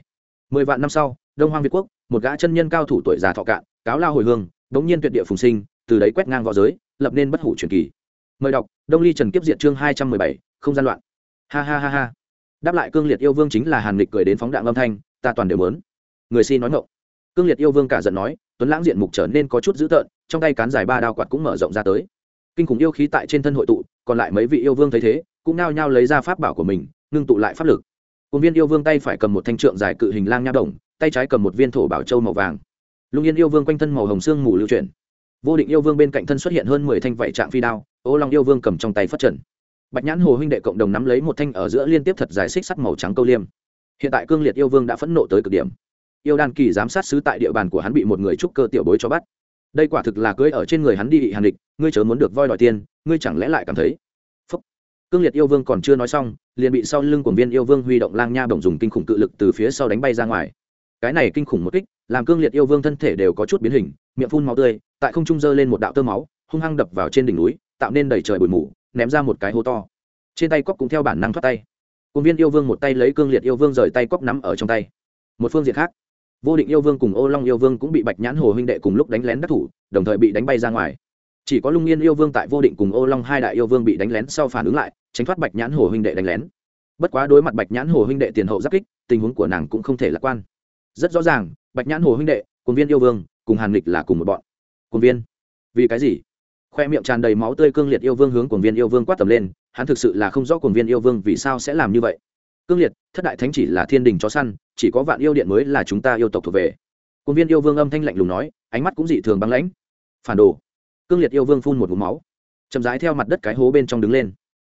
Mười vạn năm sau, đông hoang việt quốc, một gã chân nhân cao thủ tuổi già thọ cạn cáo lao hồi hương đống nhiên tuyệt địa phùng sinh, từ đấy quét ngang v õ giới, lập nên bất hủ truyền kỳ. Mời đọc, đông ly trần kiếp diệt chương hai trăm mười bảy, không gian loạn. Ha ha ha ha. Đáp lại cương liệt yêu vương chính là hàn lịch cười đến phóng đạn âm thanh, ta toàn đều lớn người xin nói ngộng cương liệt yêu vương cả giận nói, tuấn lãng diện mục trở nên có chút dữ tợn, trong tay cán dài ba đao quạt cũng mở rộng ra tới. Kinh khủng yêu khí tại trên thân hội tụ, còn lại mấy vị yêu vương thấy thế, cũng nao nhao lấy ra pháp bảo của mình, ngưng tụ lại pháp lực. Cùng viên yêu vương tay phải cầm một thanh trượng dài cự hình lang nha đồng, tay trái cầm một viên thổ bảo châu màu vàng lung yên yêu vương quanh thân màu hồng xương mù lưu chuyển. Vô định yêu vương bên cạnh thân xuất hiện hơn mười thanh vạy trạng phi đao, ô long yêu vương cầm trong tay phát trần. Bạch nhãn hồ huynh đệ cộng đồng nắm lấy một thanh ở giữa liên tiếp thật dài xích sắt màu trắng câu liêm. Hiện tại cương liệt yêu vương đã phẫn nộ tới cực điểm. Yêu đan kỳ giám sát sứ tại địa bàn của hắn bị một người trúc cơ tiểu bối cho bắt. Đây quả thực là cưới ở trên người hắn đi bị hàn địch, ngươi chớ muốn được voi đòi tiền, ngươi chẳng lẽ lại cảm thấy? Phúc. cương liệt yêu vương còn chưa nói xong, liền bị sau lưng của viên yêu vương huy động lang nha bổng dùng kinh khủng cự lực từ phía sau đánh bay ra ngoài cái này kinh khủng một kích, làm cương liệt yêu vương thân thể đều có chút biến hình, miệng phun máu tươi, tại không trung dơ lên một đạo tơ máu, hung hăng đập vào trên đỉnh núi, tạo nên đầy trời bụi mù, ném ra một cái hố to. Trên tay cóc cũng theo bản năng thoát tay. Công viên yêu vương một tay lấy cương liệt yêu vương rời tay cóc nắm ở trong tay. Một phương diện khác, vô định yêu vương cùng ô long yêu vương cũng bị bạch nhãn hồ huynh đệ cùng lúc đánh lén đắc thủ, đồng thời bị đánh bay ra ngoài. Chỉ có lung yên yêu vương tại vô định cùng ô long hai đại yêu vương bị đánh lén sau phản ứng lại, tránh thoát bạch nhãn hồ huynh đệ đánh lén. Bất quá đối mặt bạch nhãn hồ huynh đệ tiền hậu giáp kích, tình huống của nàng cũng không thể lạc quan rất rõ ràng, bạch nhãn hồ huynh đệ, cùng viên yêu vương, cùng hàn lịch là cùng một bọn. Cùng viên? Vì cái gì? Khoe miệng tràn đầy máu tươi cương liệt yêu vương hướng cùng viên yêu vương quát tầm lên, hắn thực sự là không rõ cùng viên yêu vương vì sao sẽ làm như vậy. Cương liệt, thất đại thánh chỉ là thiên đình chó săn, chỉ có vạn yêu điện mới là chúng ta yêu tộc thuộc về. Cùng viên yêu vương âm thanh lạnh lùng nói, ánh mắt cũng dị thường băng lãnh. Phản đồ. Cương liệt yêu vương phun một vùng máu, chậm rãi theo mặt đất cái hố bên trong đứng lên.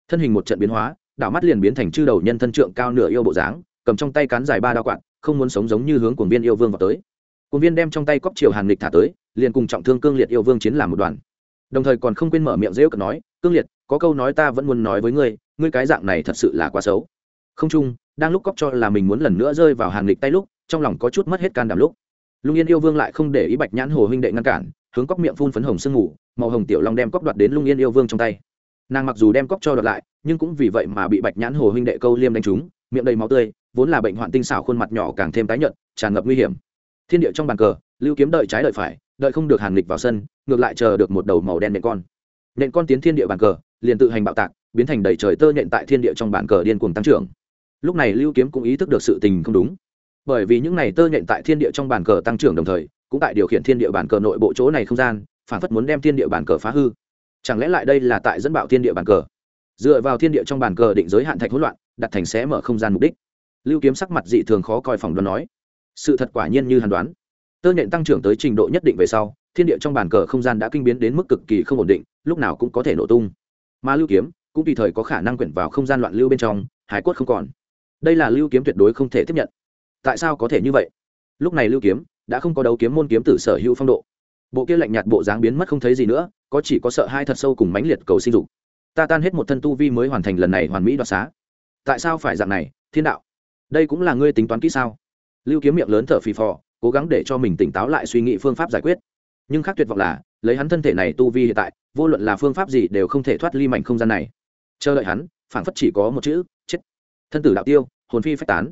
Thân hình một trận biến hóa, đảo mắt liền biến thành chư đầu nhân thân trượng cao nửa yêu bộ dáng cầm trong tay cán dài ba đao quạt, không muốn sống giống như hướng cuồng viên yêu vương vào tới. Cuồng viên đem trong tay cóc triều hàn lịch thả tới, liền cùng trọng thương cương liệt yêu vương chiến làm một đoàn. Đồng thời còn không quên mở miệng rêu cợt nói, cương liệt, có câu nói ta vẫn muốn nói với ngươi ngươi cái dạng này thật sự là quá xấu. Không chung, đang lúc cóc cho là mình muốn lần nữa rơi vào hàn lịch tay lúc, trong lòng có chút mất hết can đảm lúc. Lung yên yêu vương lại không để ý bạch nhãn hồ huynh đệ ngăn cản, hướng cóc miệng phun phấn hồng sương ngủ màu hồng tiểu long đem cóc đoạt đến lung yên yêu vương trong tay. Nàng mặc dù đem cóc cho đoạt lại, nhưng cũng vì vậy mà bị bạch nhãn hồ huynh đệ câu liêm đánh trúng miệng đầy máu tươi, vốn là bệnh hoạn tinh xảo khuôn mặt nhỏ càng thêm tái nhợt, tràn ngập nguy hiểm. Thiên địa trong bàn cờ, lưu kiếm đợi trái đợi phải, đợi không được hàn nghịch vào sân, ngược lại chờ được một đầu màu đen nện con. Nện con tiến thiên địa bàn cờ, liền tự hành bạo tạc, biến thành đầy trời tơ nện tại thiên địa trong bàn cờ điên cuồng tăng trưởng. Lúc này lưu kiếm cũng ý thức được sự tình không đúng. Bởi vì những này tơ nện tại thiên địa trong bàn cờ tăng trưởng đồng thời, cũng tại điều khiển thiên địa bàn cờ nội bộ chỗ này không gian, phản phất muốn đem thiên địa bàn cờ phá hư. Chẳng lẽ lại đây là tại dẫn bạo thiên địa bàn cờ? Dựa vào thiên địa trong bàn cờ định giới hạn thạch hỗn loạn đặt thành sẽ mở không gian mục đích. Lưu kiếm sắc mặt dị thường khó coi phòng đoán nói, sự thật quả nhiên như hàn đoán. Tơ nhện tăng trưởng tới trình độ nhất định về sau, thiên địa trong bàn cờ không gian đã kinh biến đến mức cực kỳ không ổn định, lúc nào cũng có thể nổ tung. Mà lưu kiếm cũng tùy thời có khả năng quyển vào không gian loạn lưu bên trong, hải quất không còn. Đây là lưu kiếm tuyệt đối không thể tiếp nhận. Tại sao có thể như vậy? Lúc này lưu kiếm đã không có đấu kiếm môn kiếm tử sở hữu phong độ. Bộ kia lạnh nhạt bộ dáng biến mất không thấy gì nữa, có chỉ có sợ hai thật sâu cùng mãnh liệt cầu sinh dục. Ta tan hết một thân tu vi mới hoàn thành lần này hoàn mỹ đoạt xá tại sao phải dạng này, thiên đạo? Đây cũng là ngươi tính toán kỹ sao? Lưu kiếm miệng lớn thở phì phò, cố gắng để cho mình tỉnh táo lại suy nghĩ phương pháp giải quyết. Nhưng khác tuyệt vọng là, lấy hắn thân thể này tu vi hiện tại, vô luận là phương pháp gì đều không thể thoát ly mảnh không gian này. Chờ đợi hắn, phảng phất chỉ có một chữ, chết. Thân tử đạo tiêu, hồn phi phách tán.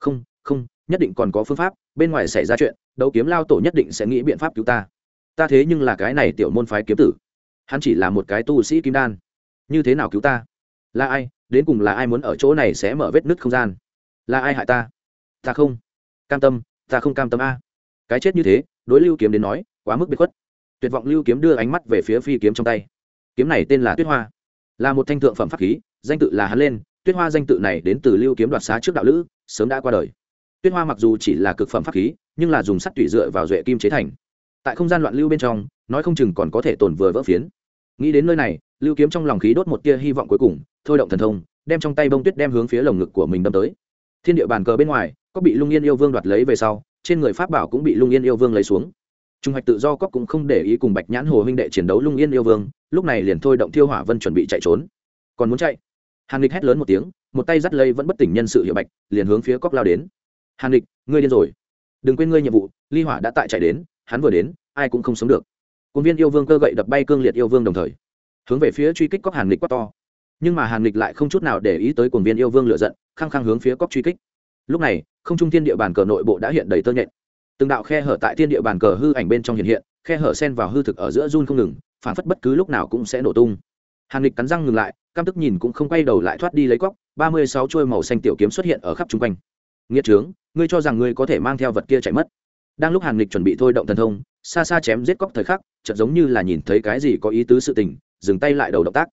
Không không, nhất định còn có phương pháp, bên ngoài xảy ra chuyện, đấu kiếm lao tổ nhất định sẽ nghĩ biện pháp cứu ta. Ta thế nhưng là cái này tiểu môn phái kiếm tử. Hắn chỉ là một cái tu sĩ kim đan. Như thế nào cứu ta? Là ai? Đến cùng là ai muốn ở chỗ này sẽ mở vết nứt không gian? Là ai hại ta? Ta không. Cam tâm, ta không cam tâm a. Cái chết như thế, đối lưu kiếm đến nói, quá mức biệt khuất. Tuyệt vọng lưu kiếm đưa ánh mắt về phía phi kiếm trong tay. Kiếm này tên là tuyết hoa. Là một thanh thượng phẩm pháp khí, danh tự là hắn lên. Tuyết hoa danh tự này đến từ lưu kiếm đoạt xá trước đạo lữ, sớm đã qua đời. Tuyết hoa mặc dù chỉ là cực phẩm pháp khí, nhưng là dùng sắt tủy dựa vào duệ kim chế thành. Tại không gian loạn lưu bên trong, nói không chừng còn có thể tồn vừa vỡ phiến. Nghĩ đến nơi này, lưu kiếm trong lòng khí đốt một tia hy vọng cuối cùng thôi động thần thông, đem trong tay bông tuyết đem hướng phía lồng ngực của mình đâm tới. Thiên địa bàn cờ bên ngoài, có bị lung yên yêu vương đoạt lấy về sau, trên người pháp bảo cũng bị lung yên yêu vương lấy xuống. Trung hoạch tự do cóc cũng không để ý cùng bạch nhãn hồ huynh đệ chiến đấu lung yên yêu vương, lúc này liền thôi động thiêu hỏa vân chuẩn bị chạy trốn. Còn muốn chạy? Hàn lịch hét lớn một tiếng, một tay dắt lây vẫn bất tỉnh nhân sự hiệu bạch, liền hướng phía cóc lao đến. Hàn lịch, ngươi điên rồi. Đừng quên ngươi nhiệm vụ, ly hỏa đã tại chạy đến, hắn vừa đến, ai cũng không sống được. Quân viên yêu vương cơ gậy đập bay cương liệt yêu vương đồng thời, hướng về phía truy kích cóc hàn lịch quá to nhưng mà hàn lịch lại không chút nào để ý tới quần viên yêu vương lựa giận, khăng khăng hướng phía cóc truy kích. Lúc này, không trung thiên địa bàn cờ nội bộ đã hiện đầy tơ nhện. Từng đạo khe hở tại thiên địa bàn cờ hư ảnh bên trong hiện hiện, khe hở sen vào hư thực ở giữa run không ngừng phản phất bất cứ lúc nào cũng sẽ nổ tung. Hàn lịch cắn răng ngừng lại, cam tức nhìn cũng không quay đầu lại thoát đi lấy cóc ba mươi sáu chuôi màu xanh tiểu kiếm xuất hiện ở khắp chung quanh. Nghĩa trướng, ngươi cho rằng ngươi có thể mang theo vật kia chạy mất. Đang lúc hàn lịch chuẩn bị thôi động thần thông, xa xa chém giết cóc thời khắc, chợt giống như là nhìn thấy cái gì có ý tứ sự tình, dừng tay lại đầu động tác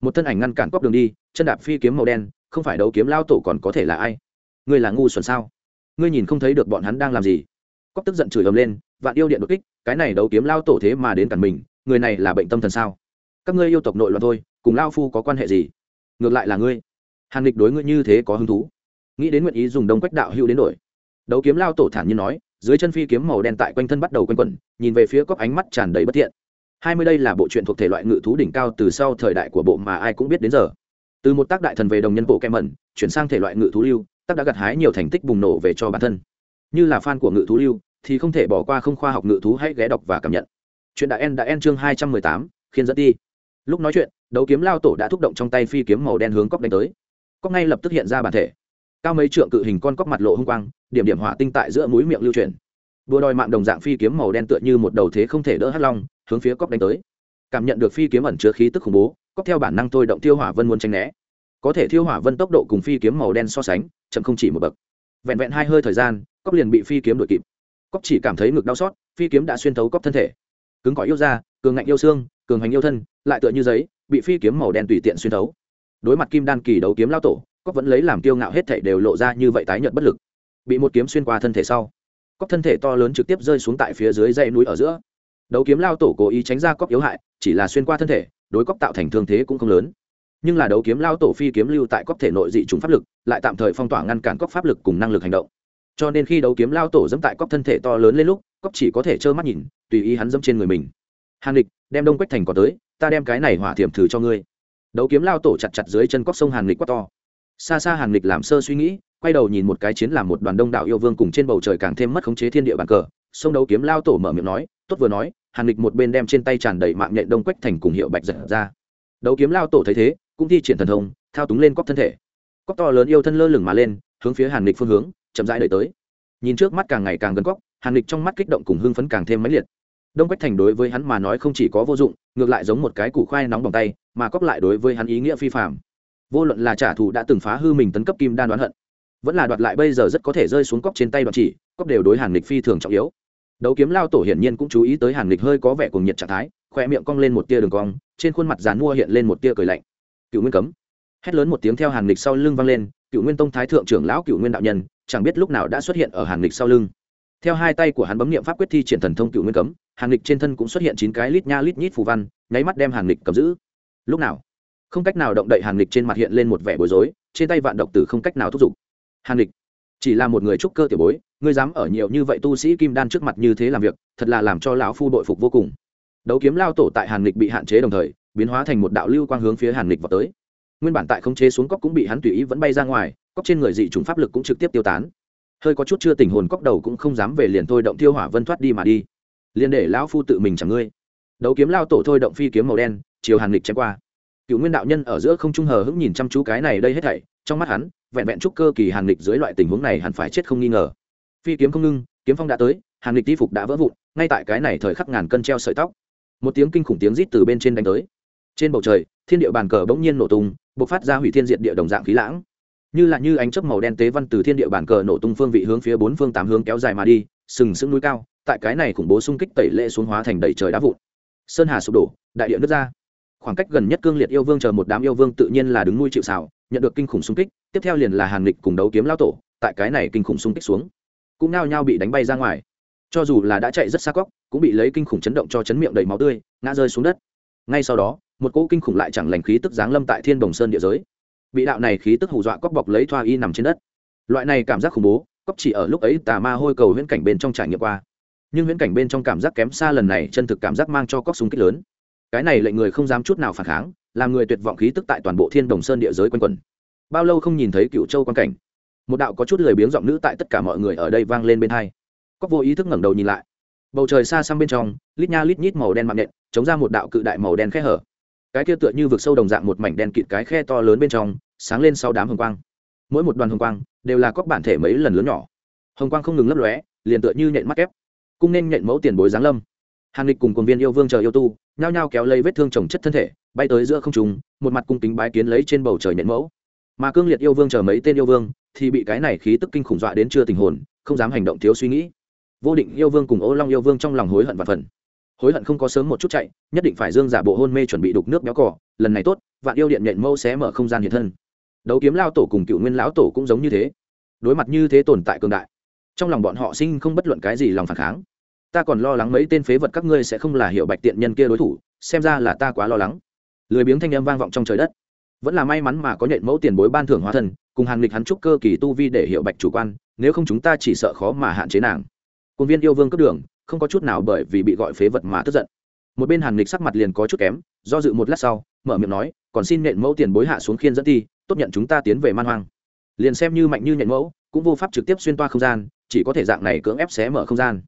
một thân ảnh ngăn cản cóc đường đi, chân đạp phi kiếm màu đen, không phải đấu kiếm lao tổ còn có thể là ai? Ngươi là ngu xuẩn sao? Ngươi nhìn không thấy được bọn hắn đang làm gì? Cóc tức giận chửi ầm lên, vạn yêu điện đột kích, cái này đấu kiếm lao tổ thế mà đến cản mình, người này là bệnh tâm thần sao? Các ngươi yêu tộc nội loạn thôi, cùng lao phu có quan hệ gì? Ngược lại là ngươi. Hàn lịch đối ngươi như thế có hứng thú. Nghĩ đến nguyện ý dùng đông quách đạo hữu đến đổi. Đấu kiếm lao tổ thản nhiên nói, dưới chân phi kiếm màu đen tại quanh thân bắt đầu quanh quẩn, nhìn về phía cóc ánh mắt tràn đầy bất thiện hai mươi đây là bộ truyện thuộc thể loại ngự thú đỉnh cao từ sau thời đại của bộ mà ai cũng biết đến giờ. Từ một tác đại thần về đồng nhân bộ kem mẩn chuyển sang thể loại ngự thú lưu, tác đã gặt hái nhiều thành tích bùng nổ về cho bản thân. Như là fan của ngự thú lưu, thì không thể bỏ qua không khoa học ngự thú hãy ghé đọc và cảm nhận. Chuyện đã en đã en chương hai trăm mười tám khiến dẫn đi lúc nói chuyện, đấu kiếm lao tổ đã thúc động trong tay phi kiếm màu đen hướng cóc đánh tới. Cóc ngay lập tức hiện ra bản thể. Cao mấy trượng cự hình con cóc mặt lộ hung quang, điểm điểm hỏa tinh tại giữa mũi miệng lưu truyền bùa đòi mạng đồng dạng phi kiếm màu đen tựa như một đầu thế không thể đỡ hắt long hướng phía cóc đánh tới. Cảm nhận được phi kiếm ẩn chứa khí tức khủng bố cóc theo bản năng thôi động tiêu hỏa vân muốn tranh né. Có thể thiêu hỏa vân tốc độ cùng phi kiếm màu đen so sánh, chậm không chỉ một bậc. Vẹn vẹn hai hơi thời gian cóc liền bị phi kiếm đuổi kịp. Cóc chỉ cảm thấy ngực đau xót, phi kiếm đã xuyên thấu cóc thân thể. Cứng cỏi yêu da, cường ngạnh yêu xương, cường hành yêu thân, lại tựa như giấy, bị phi kiếm màu đen tùy tiện xuyên thấu. Đối mặt kim đan kỳ đấu kiếm lao tổ cóc vẫn lấy làm tiêu ngạo hết thể đều lộ ra như vậy tái nhợt bất lực. Bị một kiếm xuyên qua thân thể sau cóc thân thể to lớn trực tiếp rơi xuống tại phía dưới dãy núi ở giữa đấu kiếm lao tổ cố ý tránh ra cóc yếu hại, chỉ là xuyên qua thân thể, đối cóc tạo thành thương thế cũng không lớn. Nhưng là đấu kiếm lao tổ phi kiếm lưu tại cóc thể nội dị t pháp lực, lại tạm thời phong tỏa ngăn cản cóc pháp lực cùng năng lực hành động. Cho nên khi đấu kiếm lao tổ dẫm tại cóc thân thể to lớn lên lúc, cóc chỉ có thể trơ mắt nhìn, tùy ý hắn dẫm trên người mình. Hàn lịch, đem đông quách thành có tới, ta đem cái này hỏa thiểm thử cho ngươi. Đấu kiếm lao tổ chặt chặt dưới chân cóc sông hàn lịch quát to. Xa xa hàn lịch làm sơ suy nghĩ, quay đầu nhìn một cái chiến làm một đoàn đông đảo yêu vương cùng trên bầu trời càng thêm mất khống chế thiên địa bàn cờ sông đấu kiếm lao tổ mở miệng nói, tốt vừa nói, hàn lịch một bên đem trên tay tràn đầy mạng nhện đông quách thành cùng hiệu bạch giật ra. Đấu kiếm lao tổ thấy thế, cũng thi triển thần thông, thao túng lên cóc thân thể. Cóc to lớn yêu thân lơ lửng mà lên, hướng phía hàn lịch phương hướng, chậm rãi đợi tới. Nhìn trước mắt càng ngày càng gần cóc hàn lịch trong mắt kích động cùng hưng phấn càng thêm mãnh liệt. Đông quách thành đối với hắn mà nói không chỉ có vô dụng, ngược lại giống một cái củ khoai nóng bằng tay, mà cóc lại đối với hắn ý nghĩa phi phạm vô luận là trả thù đã từng phá hư mình tấn cấp kim đan đoán hận, vẫn là đoạt lại bây giờ rất có thể rơi xuống cóc trên tay đoạn chỉ cóc đều đối hàn lịch phi thường trọng yếu đấu kiếm lao tổ hiển nhiên cũng chú ý tới hàn lịch hơi có vẻ cùng nhiệt trạng thái khoe miệng cong lên một tia đường cong, trên khuôn mặt dán mua hiện lên một tia cười lạnh. Cựu nguyên cấm. Hét lớn một tiếng theo hàn lịch sau lưng vang lên, cựu nguyên tông thái thượng trưởng lão cựu nguyên đạo nhân, chẳng biết lúc nào đã xuất hiện ở hàn lịch sau lưng. Theo hai tay của hắn bấm nghiệm pháp quyết thi triển thần thông cựu nguyên cấm, hàn lịch trên thân cũng xuất hiện chín cái lít nha lít nhít phù văn, nháy mắt đem hàn lịch cầm giữ. Lúc nào? Không cách nào động đậy hàn lịch trên mặt hiện lên một vẻ bối rối, trên tay vạn độc tử không cách nào thúc giục. Hàn lịch chỉ là một người trúc cơ tiểu bối ngươi dám ở nhiều như vậy tu sĩ kim đan trước mặt như thế làm việc, thật là làm cho lão phu đội phục vô cùng. Đấu kiếm lao tổ tại hàn lịch bị hạn chế đồng thời, biến hóa thành một đạo lưu quang hướng phía hàn lịch vào tới. Nguyên bản tại không chế xuống cốc cũng bị hắn tùy ý vẫn bay ra ngoài, cốc trên người dị trùng pháp lực cũng trực tiếp tiêu tán. Hơi có chút chưa tình hồn cốc đầu cũng không dám về liền thôi động tiêu hỏa vân thoát đi mà đi. Liền để lão phu tự mình chẳng ngươi. Đấu kiếm lao tổ thôi động phi kiếm màu đen, chiều hàn lịch chém qua. Cựu nguyên đạo nhân ở giữa không trung hờ hững nhìn chăm chú cái này đây hết thảy, trong mắt hắn, vẹn vẹn trúc cơ kỳ hàn lịch dưới loại tình huống này hẳn phải chết không nghi ngờ phi kiếm không ngưng, kiếm phong đã tới, hàn lịch ti phục đã vỡ vụn, ngay tại cái này thời khắc ngàn cân treo sợi tóc. Một tiếng kinh khủng tiếng rít từ bên trên đánh tới. Trên bầu trời, thiên địa bàn cờ bỗng nhiên nổ tung b ộ c phát ra hủy thiên diện địa đồng dạng khí lãng. Như là như ánh chớp màu đen tế văn từ thiên địa bàn cờ nổ tung phương vị hướng phía bốn phương tám hướng kéo dài mà đi, sừng sững núi cao, tại cái này khủng bố xung kích tẩy lệ xuống hóa thành đầy trời đá vụn. Sơn hà sụp đổ, đại địa nước ra. Khoảng cách gần nhất cương liệt yêu vương chờ một đám yêu vương tự nhiên là đứng nuôi chịu xào nhận được kinh khủng xung kích, tiếp theo liền là hàn lịch cùng đấu kiếm lao tổ, tại cái này kinh khủng xung kích xuống cũng nao nhao bị đánh bay ra ngoài. Cho dù là đã chạy rất xa cóc, cũng bị lấy kinh khủng chấn động cho chấn miệng đầy máu tươi, ngã rơi xuống đất. Ngay sau đó, một cỗ kinh khủng lại chẳng lành khí tức giáng lâm tại thiên đồng sơn địa giới. Bị đạo này khí tức hù dọa cóc bọc lấy thoa y nằm trên đất. Loại này cảm giác khủng bố, cóc chỉ ở lúc ấy tà ma hôi cầu huyễn cảnh bên trong trải nghiệm qua. Nhưng huyễn cảnh bên trong cảm giác kém xa lần này, chân thực cảm giác mang cho cóc súng kích lớn. Cái này lệnh người không dám chút nào phản kháng, làm người tuyệt vọng khí tức tại toàn bộ thiên đồng sơn địa giới quanh quẩn. Bao lâu không nhìn thấy cựu châu quan cảnh? Một đạo có chút lười biếng giọng nữ tại tất cả mọi người ở đây vang lên bên hai. Cóc vô ý thức ngẩng đầu nhìn lại. Bầu trời xa xăm bên trong, lít nha lít nhít màu đen mạng nện, chống ra một đạo cự đại màu đen khe hở. Cái kia tựa như vực sâu đồng dạng một mảnh đen kịt cái khe to lớn bên trong, sáng lên sau đám hồng quang. Mỗi một đoàn hồng quang đều là cóc bản thể mấy lần lớn nhỏ. Hồng quang không ngừng lấp lóe, liền tựa như nhện mắt ép cung nên nhện mẫu tiền bối giáng lâm. Hàn lịch cùng quân viên yêu vương chờ yêu tu, nhao nhao kéo lấy vết thương trồng chất thân thể, bay tới giữa không trùng một mặt cung kính bái kiến lấy trên bầu trời nhện mẫu. Mà cương liệt yêu vương chờ mấy tên yêu vương thì bị cái này khí tức kinh khủng dọa đến chưa tình hồn, không dám hành động thiếu suy nghĩ. Vô định yêu vương cùng ô long yêu vương trong lòng hối hận và phần. Hối hận không có sớm một chút chạy, nhất định phải dương giả bộ hôn mê chuẩn bị đục nước béo cỏ lần này tốt, vạn yêu điện nhện mẫu sẽ mở không gian hiện thân. Đấu kiếm lao tổ cùng cựu nguyên lão tổ cũng giống như thế. Đối mặt như thế tồn tại cường đại, trong lòng bọn họ sinh không bất luận cái gì lòng phản kháng. Ta còn lo lắng mấy tên phế vật các ngươi sẽ không là hiệu bạch tiện nhân kia đối thủ, xem ra là ta quá lo lắng. Lười biếng thanh âm vang vọng trong trời đất. Vẫn là may mắn mà có nhện mẫu tiền bối ban thưởng hóa thân cùng hàng lịch hắn trúc cơ kỳ tu vi để hiệu bạch chủ quan, nếu không chúng ta chỉ sợ khó mà hạn chế nàng. Quân viên yêu vương cấp đường, không có chút nào bởi vì bị gọi phế vật mà tức giận. Một bên hàng lịch sắc mặt liền có chút kém, do dự một lát sau, mở miệng nói, còn xin nhện mẫu tiền bối hạ xuống khiên dẫn thi, tốt nhận chúng ta tiến về man hoang. Liền xem như mạnh như nhện mẫu, cũng vô pháp trực tiếp xuyên toa không gian, chỉ có thể dạng này cưỡng ép xé mở không gian.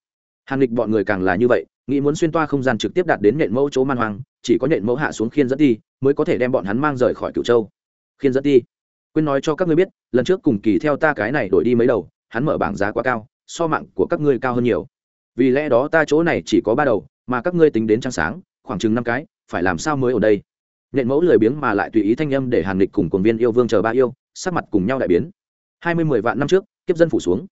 Hàn lịch bọn người càng là như vậy, nghĩ muốn xuyên toa không gian trực tiếp đạt đến nhện mẫu chỗ man hoang, chỉ có nhện mẫu hạ xuống khiên dẫn ti mới có thể đem bọn hắn mang rời khỏi cựu châu. Khiên dẫn ti quên nói cho các ngươi biết, lần trước cùng kỳ theo ta cái này đổi đi mấy đầu, hắn mở bảng giá quá cao, so mạng của các ngươi cao hơn nhiều. Vì lẽ đó ta chỗ này chỉ có ba đầu, mà các ngươi tính đến trăng sáng, khoảng chừng năm cái, phải làm sao mới ở đây? Nhện mẫu lười biếng mà lại tùy ý thanh âm để hàn lịch cùng cồn viên yêu vương chờ ba yêu, sắc mặt cùng nhau đại biến. Hai mươi mười vạn năm trước, kiếp dân phủ xuống.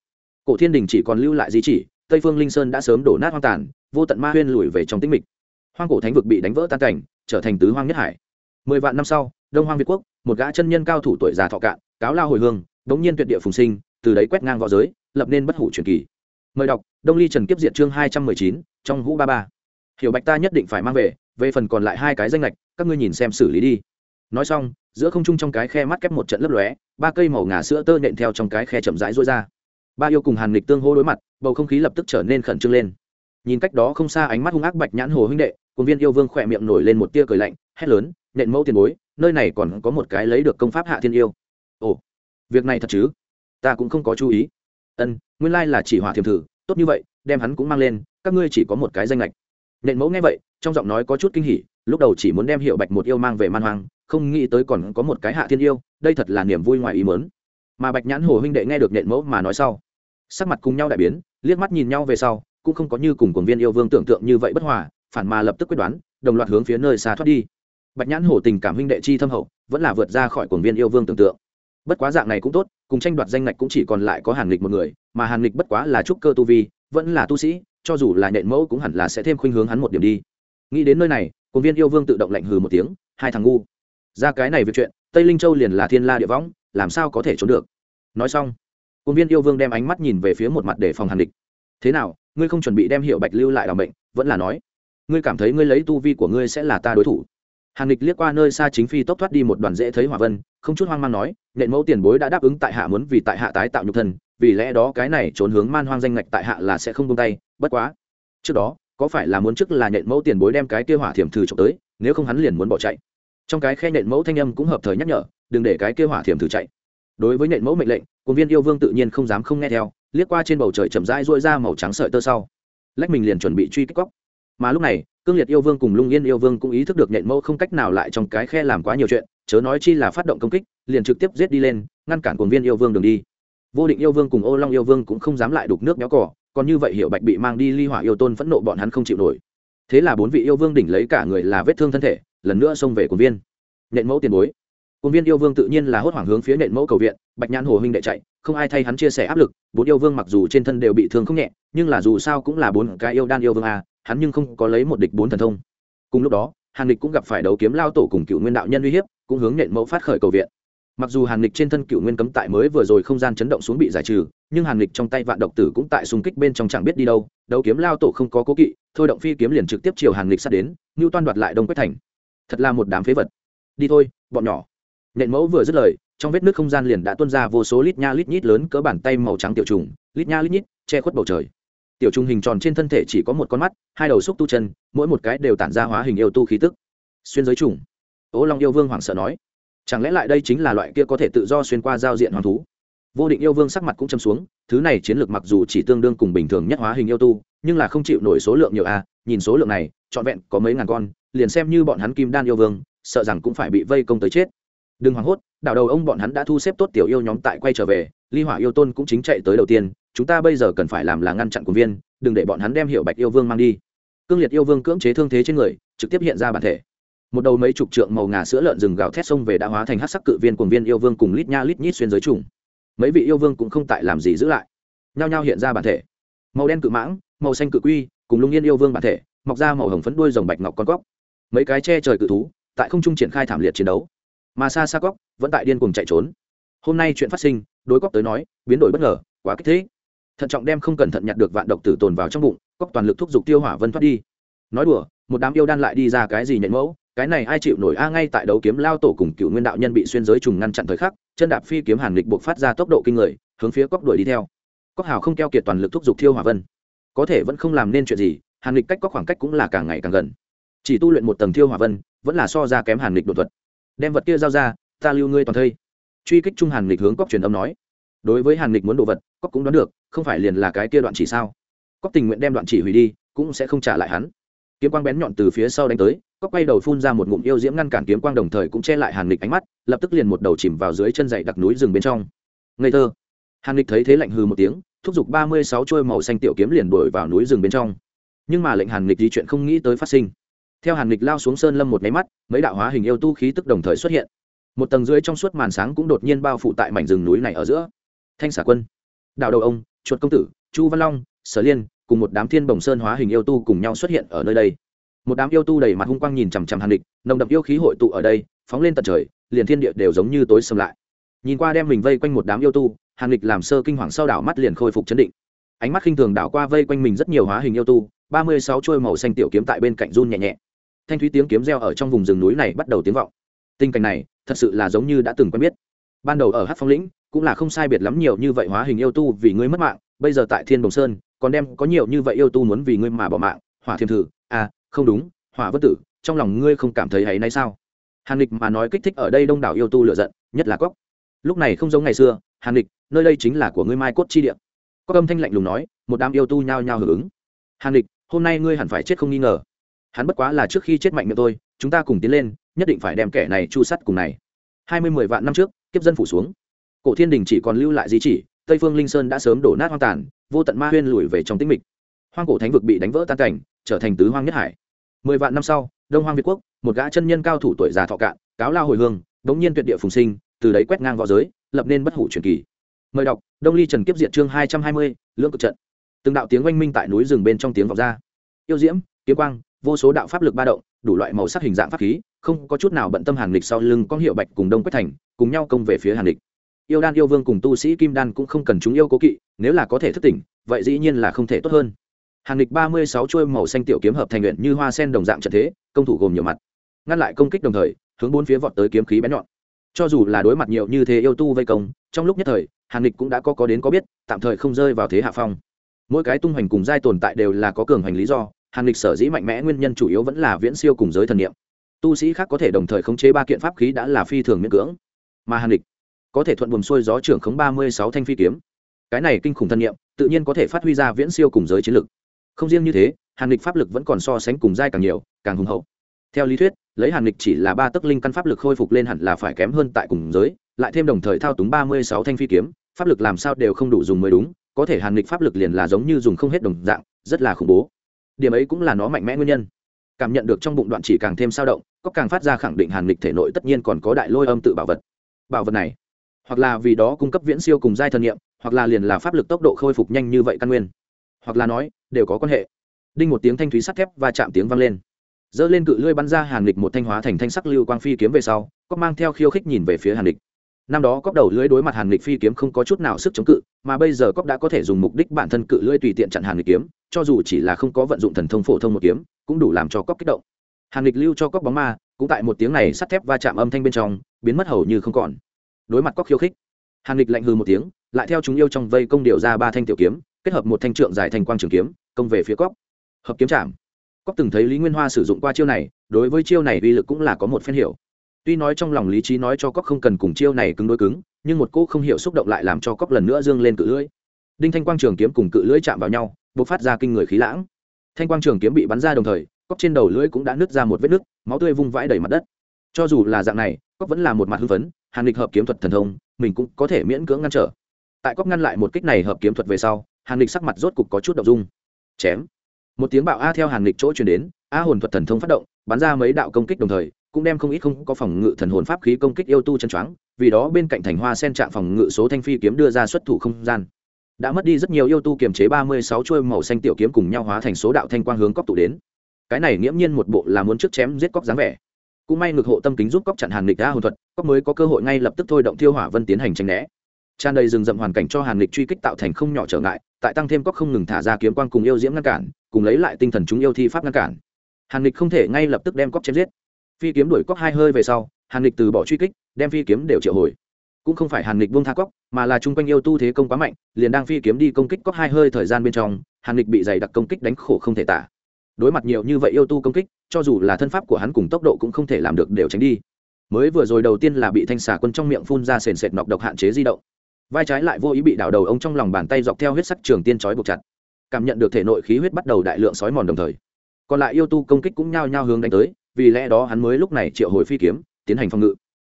Cổ thiên đình chỉ còn lưu lại di chỉ, tây phương linh sơn đã sớm đổ nát hoang tàn, vô tận ma huyên lùi về trong tĩnh mịch. Hoang cổ thánh vực bị đánh vỡ tan cảnh, trở thành tứ hoang nhất hải. Mười vạn năm sau, đông hoang việt quốc một gã chân nhân cao thủ tuổi già thọ cạn, cáo lao hồi hương đống nhiên tuyệt địa phùng sinh, từ đấy quét ngang v õ giới, lập nên bất hủ truyền kỳ. Mời đọc, đông ly trần kiếp diện chương hai trăm mười chín, trong hũ ba ba. Hiểu bạch ta nhất định phải mang về về phần còn lại hai cái danh lệch các ngươi nhìn xem xử lý đi. Nói xong, giữa không trung trong cái khe mắt kép một trận lấp lóe, ba cây màu ngà sữa tơ nện theo trong cái khe chậm rãi rối ra. Ba yêu cùng hàn lịch tương hô đối mặt, bầu không khí lập tức trở nên khẩn trương lên. Nhìn cách đó không xa ánh mắt hung ác bạch nhãn hồ huynh đệ quân viên yêu vương khỏe miệng nổi lên một tia cười lạnh, hét lớn, nện mẫu tiền bối nơi này còn có một cái lấy được công pháp hạ thiên yêu. Ồ, việc này thật chứ? Ta cũng không có chú ý. Ân, nguyên lai là chỉ hỏa thiềm thử, tốt như vậy, đem hắn cũng mang lên, các ngươi chỉ có một cái danh lệch nện mẫu nghe vậy, trong giọng nói có chút kinh hỉ, lúc đầu chỉ muốn đem hiệu bạch một yêu mang về man hoang, không nghĩ tới còn có một cái hạ thiên yêu, đây thật là niềm vui ngoài ý mớn mà bạch nhãn hồ huynh đệ nghe được nện mẫu mà nói sau, sắc mặt cùng nhau đại biến, liếc mắt nhìn nhau về sau, cũng không có như cùng cuồng viên yêu vương tưởng tượng như vậy bất hòa, phản mà lập tức quyết đoán, đồng loạt hướng phía nơi xa thoát đi bạch nhãn hổ tình cảm huynh đệ chi thâm hậu, vẫn là vượt ra khỏi cuồng viên yêu vương tưởng tượng. Bất quá dạng này cũng tốt, cùng tranh đoạt danh ngạch cũng chỉ còn lại có hàn lịch một người, mà hàn lịch bất quá là trúc cơ tu vi, vẫn là tu sĩ, cho dù là nhện mẫu cũng hẳn là sẽ thêm khuynh hướng hắn một điểm đi. Nghĩ đến nơi này, cuồng viên yêu vương tự động lạnh hừ một tiếng, hai thằng ngu, ra cái này việc chuyện, tây linh châu liền là thiên la địa võng, làm sao có thể trốn được? Nói xong, cuồng viên yêu vương đem ánh mắt nhìn về phía một mặt để phòng hàn lịch. Thế nào, ngươi không chuẩn bị đem hiệu bạch lưu lại làm bệnh vẫn là nói, ngươi cảm thấy ngươi lấy tu vi của ngươi sẽ là ta đối thủ? Hàn lịch liếc qua nơi xa chính phi tốc thoát đi một đoàn dễ thấy hỏa vân, không chút hoang mang nói, nện mẫu tiền bối đã đáp ứng tại hạ muốn vì tại hạ tái tạo nhục thân, vì lẽ đó cái này trốn hướng man hoang danh ngạch tại hạ là sẽ không buông tay, bất quá, trước đó, có phải là muốn trước là nện mẫu tiền bối đem cái kia hỏa thiểm thử trộm tới, nếu không hắn liền muốn bỏ chạy. Trong cái khe nện mẫu thanh âm cũng hợp thời nhắc nhở, đừng để cái kia hỏa thiểm thử chạy. Đối với nện mẫu mệnh lệnh quân viên yêu vương tự nhiên không dám không nghe theo, liếc qua trên bầu trời chậm rãi rỗi ra màu trắng sợi tơ sau. Lách mình liền chuẩn bị truy kích cóc mà lúc này, cương liệt yêu vương cùng lung yên yêu vương cũng ý thức được nhện mẫu không cách nào lại trong cái khe làm quá nhiều chuyện, chớ nói chi là phát động công kích, liền trực tiếp giết đi lên, ngăn cản cuồng viên yêu vương đường đi. Vô định yêu vương cùng ô long yêu vương cũng không dám lại đục nước béo cỏ còn như vậy hiệu bạch bị mang đi ly hỏa yêu tôn phẫn nộ bọn hắn không chịu nổi. Thế là bốn vị yêu vương đỉnh lấy cả người là vết thương thân thể, lần nữa xông về cuồng viên. Nện mẫu tiền bối. Cuồng viên yêu vương tự nhiên là hốt hoảng hướng phía nện mẫu cầu viện, bạch nhãn hồ huynh đệ chạy, không ai thay hắn chia sẻ áp lực, bốn yêu vương mặc dù trên thân đều bị thương không nhẹ, nhưng là dù sao cũng là bốn cái yêu đan yêu vương a hắn nhưng không có lấy một địch bốn thần thông. Cùng lúc đó, hàn địch cũng gặp phải đấu kiếm lao tổ cùng cựu nguyên đạo nhân uy hiếp, cũng hướng nện mẫu phát khởi cầu viện. Mặc dù hàn địch trên thân cựu nguyên cấm tại mới vừa rồi không gian chấn động xuống bị giải trừ, nhưng hàn địch trong tay vạn độc tử cũng tại xung kích bên trong chẳng biết đi đâu, đấu kiếm lao tổ không có cố kỵ, thôi động phi kiếm liền trực tiếp chiều hàn địch sát đến, ngưu toan đoạt lại đông quách thành. Thật là một đám phế vật. Đi thôi, bọn nhỏ. Nện mẫu vừa dứt lời, trong vết nước không gian liền đã tuôn ra vô số lít nha lít nhít lớn cỡ bàn tay màu trắng tiểu trùng, lít nha lít nhít, che khuất bầu trời tiểu trùng hình tròn trên thân thể chỉ có một con mắt, hai đầu xúc tu chân, mỗi một cái đều tản ra hóa hình yêu tu khí tức. Xuyên giới trùng. Ố long yêu vương hoảng sợ nói, chẳng lẽ lại đây chính là loại kia có thể tự do xuyên qua giao diện hoàng thú? Vô định yêu vương sắc mặt cũng châm xuống, thứ này chiến lược mặc dù chỉ tương đương cùng bình thường nhất hóa hình yêu tu, nhưng là không chịu nổi số lượng nhiều a, nhìn số lượng này, trọn vẹn có mấy ngàn con, liền xem như bọn hắn kim đan yêu vương, sợ rằng cũng phải bị vây công tới chết. Đừng hoảng hốt, đảo đầu ông bọn hắn đã thu xếp tốt tiểu yêu nhóm tại quay trở về, ly hỏa yêu tôn cũng chính chạy tới đầu tiên chúng ta bây giờ cần phải làm là ngăn chặn cuồng viên, đừng để bọn hắn đem hiệu bạch yêu vương mang đi. Cương liệt yêu vương cưỡng chế thương thế trên người, trực tiếp hiện ra bản thể. Một đầu mấy chục trượng màu ngà sữa lợn rừng gào thét sông về đã hóa thành hát sắc cự viên cuồng viên yêu vương cùng lít nha lít nhít xuyên giới trùng. Mấy vị yêu vương cũng không tại làm gì giữ lại. Nhao nhao hiện ra bản thể. Màu đen cự mãng, màu xanh cự quy, cùng lung yên yêu vương bản thể, mọc ra màu hồng phấn đuôi rồng bạch ngọc con cóc. Mấy cái che trời cự thú, tại không trung triển khai thảm liệt chiến đấu. Mà xa xa cóc vẫn tại điên cuồng chạy trốn. Hôm nay chuyện phát sinh, đối cóc tới nói, biến đổi bất ngờ, quá kích thích thận trọng đem không cẩn thận nhặt được vạn độc tử tồn vào trong bụng cóc toàn lực thúc giục tiêu hỏa vân thoát đi. Nói đùa, một đám yêu đan lại đi ra cái gì nhận mẫu, cái này ai chịu nổi a, ngay tại đấu kiếm lao tổ cùng cựu nguyên đạo nhân bị xuyên giới trùng ngăn chặn thời khắc, chân đạp phi kiếm hàn lịch buộc phát ra tốc độ kinh người, hướng phía cóc đuổi đi theo. Cóc hào không keo kiệt toàn lực thúc giục thiêu hỏa vân. Có thể vẫn không làm nên chuyện gì, hàn lịch cách có khoảng cách cũng là càng ngày càng gần. Chỉ tu luyện một tầng thiêu hỏa vân, vẫn là so ra kém hàn lịch đột thuật. Đem vật kia giao ra, ta lưu ngươi toàn thây. Truy kích trung hàn lịch hướng cóc truyền âm nói đối với hàn lịch muốn đồ vật cóc cũng đoán được, không phải liền là cái kia đoạn chỉ sao? Cóc tình nguyện đem đoạn chỉ hủy đi, cũng sẽ không trả lại hắn. Kiếm quang bén nhọn từ phía sau đánh tới cóc quay đầu phun ra một ngụm yêu diễm ngăn cản kiếm quang đồng thời cũng che lại hàn lịch ánh mắt, lập tức liền một đầu chìm vào dưới chân dậy đặc núi rừng bên trong. Ngây thơ. Hàn lịch thấy thế lạnh hừ một tiếng, thúc giục ba mươi sáu trôi màu xanh tiểu kiếm liền đuổi vào núi rừng bên trong. Nhưng mà lệnh hàn lịch di chuyện không nghĩ tới phát sinh. Theo hàn lịch lao xuống sơn lâm một máy mắt, mấy đạo hóa hình yêu tu khí tức đồng thời xuất hiện. Một tầng dưới trong suốt màn sáng cũng đột nhiên bao phủ tại mảnh rừng núi này ở giữa thanh xả quân, đạo đầu ông, chuột công tử, chu văn long, sở liên cùng một đám thiên bồng sơn hóa hình yêu tu cùng nhau xuất hiện ở nơi đây. Một đám yêu tu đầy mặt hung quang nhìn chằm chằm hàn địch, nồng đậm yêu khí hội tụ ở đây, phóng lên tận trời, liền thiên địa đều giống như tối xâm lại. Nhìn qua đem mình vây quanh một đám yêu tu, hàn địch làm sơ kinh hoàng sau đảo mắt liền khôi phục chấn định. Ánh mắt khinh thường đảo qua vây quanh mình rất nhiều hóa hình yêu tu, ba mươi sáu chuôi màu xanh tiểu kiếm tại bên cạnh run nhẹ nhẹ. Thanh thúy tiếng kiếm reo ở trong vùng rừng núi này bắt đầu tiếng vọng. Tình cảnh này thật sự là giống như đã từng quen biết. Ban đầu ở hát phong lĩnh cũng là không sai biệt lắm nhiều như vậy hóa hình yêu tu vì ngươi mất mạng, bây giờ tại thiên đồng sơn, còn đem có nhiều như vậy yêu tu muốn vì ngươi mà bỏ mạng. Hỏa thiềm thử à không đúng, hỏa vất tử, trong lòng ngươi không cảm thấy hay nay sao? Hàn lịch mà nói kích thích ở đây đông đảo yêu tu lựa giận, nhất là cóc lúc này không giống ngày xưa, hàn lịch, nơi đây chính là của ngươi mai cốt chi địa. Có âm thanh lạnh lùng nói, một đám yêu tu nhao nhao hưởng ứng. Hàn lịch, hôm nay ngươi hẳn phải chết không nghi ngờ. Hắn bất quá là trước khi chết mạnh miệng tôi chúng ta cùng tiến lên, nhất định phải đem kẻ này chu sắt cùng này. Hai mươi mười vạn năm trước, kiếp dân phủ xuống cổ thiên đình chỉ còn lưu lại di chỉ, tây phương linh sơn đã sớm đổ nát hoang tàn, vô tận ma huyên lùi về trong tĩnh mịch. Hoang cổ thánh vực bị đánh vỡ tan cảnh, trở thành tứ hoang nhất hải. Mười vạn năm sau, đông hoang việt quốc, một gã chân nhân cao thủ tuổi già thọ cạn, cáo lao hồi hương, đống nhiên tuyệt địa phùng sinh, từ đấy quét ngang v õ giới, lập nên bất hủ truyền kỳ. Mời đọc, đông ly trần kiếp diệt chương hai trăm hai mươi, lưỡng cực trận. Từng đạo tiếng oanh minh tại núi rừng bên trong tiếng vọng ra. Yêu diễm, kiếm quang, vô số đạo pháp lực ba động, đủ loại màu sắc hình dạng pháp khí, không có chút nào bận tâm hàn lịch sau lưng có hiệu bạch cùng đông quách thành, cùng nhau công về phía hàn lịch yêu đan yêu vương cùng tu sĩ kim đan cũng không cần chúng yêu cố kỵ, nếu là có thể thức tỉnh, vậy dĩ nhiên là không thể tốt hơn. Hàng lịch ba mươi sáu chuôi màu xanh tiểu kiếm hợp thành nguyện như hoa sen đồng dạng trận thế, công thủ gồm nhiều mặt. Ngăn lại công kích đồng thời, hướng bốn phía vọt tới kiếm khí bén nhọn. Cho dù là đối mặt nhiều như thế yêu tu vây công, trong lúc nhất thời hàng lịch cũng đã có có đến có biết, tạm thời không rơi vào thế hạ phong. Mỗi cái tung hoành cùng giai tồn tại đều là có cường hành lý do hàng lịch sở dĩ mạnh mẽ nguyên nhân chủ yếu vẫn là viễn siêu cùng giới thần niệm. Tu sĩ khác có thể đồng thời khống chế ba kiện pháp khí đã là phi thường miễn cưỡng. Mà hàng lịch có thể thuận buồm xuôi gió trưởng khống ba mươi sáu thanh phi kiếm. Cái này kinh khủng thân niệm tự nhiên có thể phát huy ra viễn siêu cùng giới chiến lực. Không riêng như thế, hàn lịch pháp lực vẫn còn so sánh cùng giai càng nhiều, càng hùng hậu. Theo lý thuyết, lấy hàn lịch chỉ là ba tấc linh căn pháp lực khôi phục lên hẳn là phải kém hơn tại cùng giới, lại thêm đồng thời thao túng ba mươi sáu thanh phi kiếm, pháp lực làm sao đều không đủ dùng mới đúng, có thể hàn lịch pháp lực liền là giống như dùng không hết đồng dạng, rất là khủng bố. Điểm ấy cũng là nó mạnh mẽ nguyên nhân. Cảm nhận được trong bụng đoạn chỉ càng thêm sao động, có càng phát ra khẳng định hàn lịch thể nội tất nhiên còn có đại lôi âm tự bảo vật. Bảo vật này hoặc là vì đó cung cấp viễn siêu cùng giai thần nghiệm hoặc là liền là pháp lực tốc độ khôi phục nhanh như vậy căn nguyên. Hoặc là nói, đều có quan hệ. Đinh một tiếng thanh thúy sắt thép và chạm tiếng vang lên. Dơ lên cự lưỡi bắn ra hàn lịch một thanh hóa thành thanh sắc lưu quang phi kiếm về sau có mang theo khiêu khích nhìn về phía hàn lịch năm đó cóc đầu lưỡi đối mặt hàn lịch phi kiếm không có chút nào sức chống cự, mà bây giờ cóc đã có thể dùng mục đích bản thân cự lưỡi tùy tiện chặn hàn lịch kiếm, cho dù chỉ là không có vận dụng thần thông phổ thông một kiếm, cũng đủ làm cho cóc kích động. Hàn lịch lưu cho cóc bóng ma, cũng tại một tiếng này sắt thép va chạm âm thanh bên trong, biến mất hầu như không còn đối mặt cóc khiêu khích. Hàn lịch lạnh hư một tiếng, lại theo chúng yêu trong vây công điều ra ba thanh tiểu kiếm, kết hợp một thanh trượng dài thành quang trường kiếm, công về phía cóc hợp kiếm chạm. Cóc từng thấy lý nguyên hoa sử dụng qua chiêu này, đối với chiêu này uy lực cũng là có một phen hiểu. Tuy nói trong lòng lý trí nói cho cóc không cần cùng chiêu này cứng đối cứng, nhưng một cô không hiểu xúc động lại làm cho cóc lần nữa dương lên cự lưỡi. Đinh thanh quang trường kiếm cùng cự lưỡi chạm vào nhau b ộ c phát ra kinh người khí lãng. Thanh quang trường kiếm bị bắn ra đồng thời cóc trên đầu lưỡi cũng đã nứt ra một vết nứt, máu tươi vung vãi đầy mặt đất. Cho dù là dạng này cóc vẫn là một mặt hưng phấn, hàn lịch hợp kiếm thuật thần thông, mình cũng có thể miễn cưỡng ngăn trở. Tại cóc ngăn lại một kích này hợp kiếm thuật về sau, hàn lịch sắc mặt rốt cục có chút đậu dung. Chém. Một tiếng bạo a theo hàn lịch chỗ chuyển đến, a hồn thuật thần thông phát động, bắn ra mấy đạo công kích đồng thời, cũng đem không ít không có phòng ngự thần hồn pháp khí công kích yêu tu chân choáng, vì đó bên cạnh thành hoa sen trạng phòng ngự số thanh phi kiếm đưa ra xuất thủ không gian. Đã mất đi rất nhiều yêu tu kiềm chế ba mươi sáu chuôi màu xanh tiểu kiếm cùng nhau hóa thành số đạo thanh quang hướng cóc tụ đến. Cái này nghiễm nhiên một bộ là muốn trước chém giết cóc dáng vẻ cũng may ngược hộ tâm kính giúp cóc chặn hàn lịch đa hồn thuật, cóc mới có cơ hội ngay lập tức thôi động thiêu hỏa vân tiến hành tranh né. Tràn đầy rừng rậm hoàn cảnh cho hàn lịch truy kích tạo thành không nhỏ trở ngại, tại tăng thêm cóc không ngừng thả ra kiếm quan cùng yêu diễm ngăn cản, cùng lấy lại tinh thần chúng yêu thi pháp ngăn cản. Hàn lịch không thể ngay lập tức đem cóc chém giết. Phi kiếm đuổi cóc hai hơi về sau, hàn lịch từ bỏ truy kích, đem phi kiếm đều triệu hồi. Cũng không phải hàn lịch buông tha cóc, mà là chung quanh yêu tu thế công quá mạnh, liền đang phi kiếm đi công kích cóc hai hơi thời gian bên trong, hàn lịch bị dày đặc công kích đánh khổ không thể tả đối mặt nhiều như vậy yêu tu công kích, cho dù là thân pháp của hắn cùng tốc độ cũng không thể làm được đều tránh đi. Mới vừa rồi đầu tiên là bị thanh xà quân trong miệng phun ra sền sệt nọc độc hạn chế di động. Vai trái lại vô ý bị đảo đầu ông trong lòng bàn tay dọc theo huyết sắc trường tiên trói buộc chặt. Cảm nhận được thể nội khí huyết bắt đầu đại lượng sói mòn đồng thời, còn lại yêu tu công kích cũng nhao nhao hướng đánh tới, vì lẽ đó hắn mới lúc này triệu hồi phi kiếm, tiến hành phòng ngự.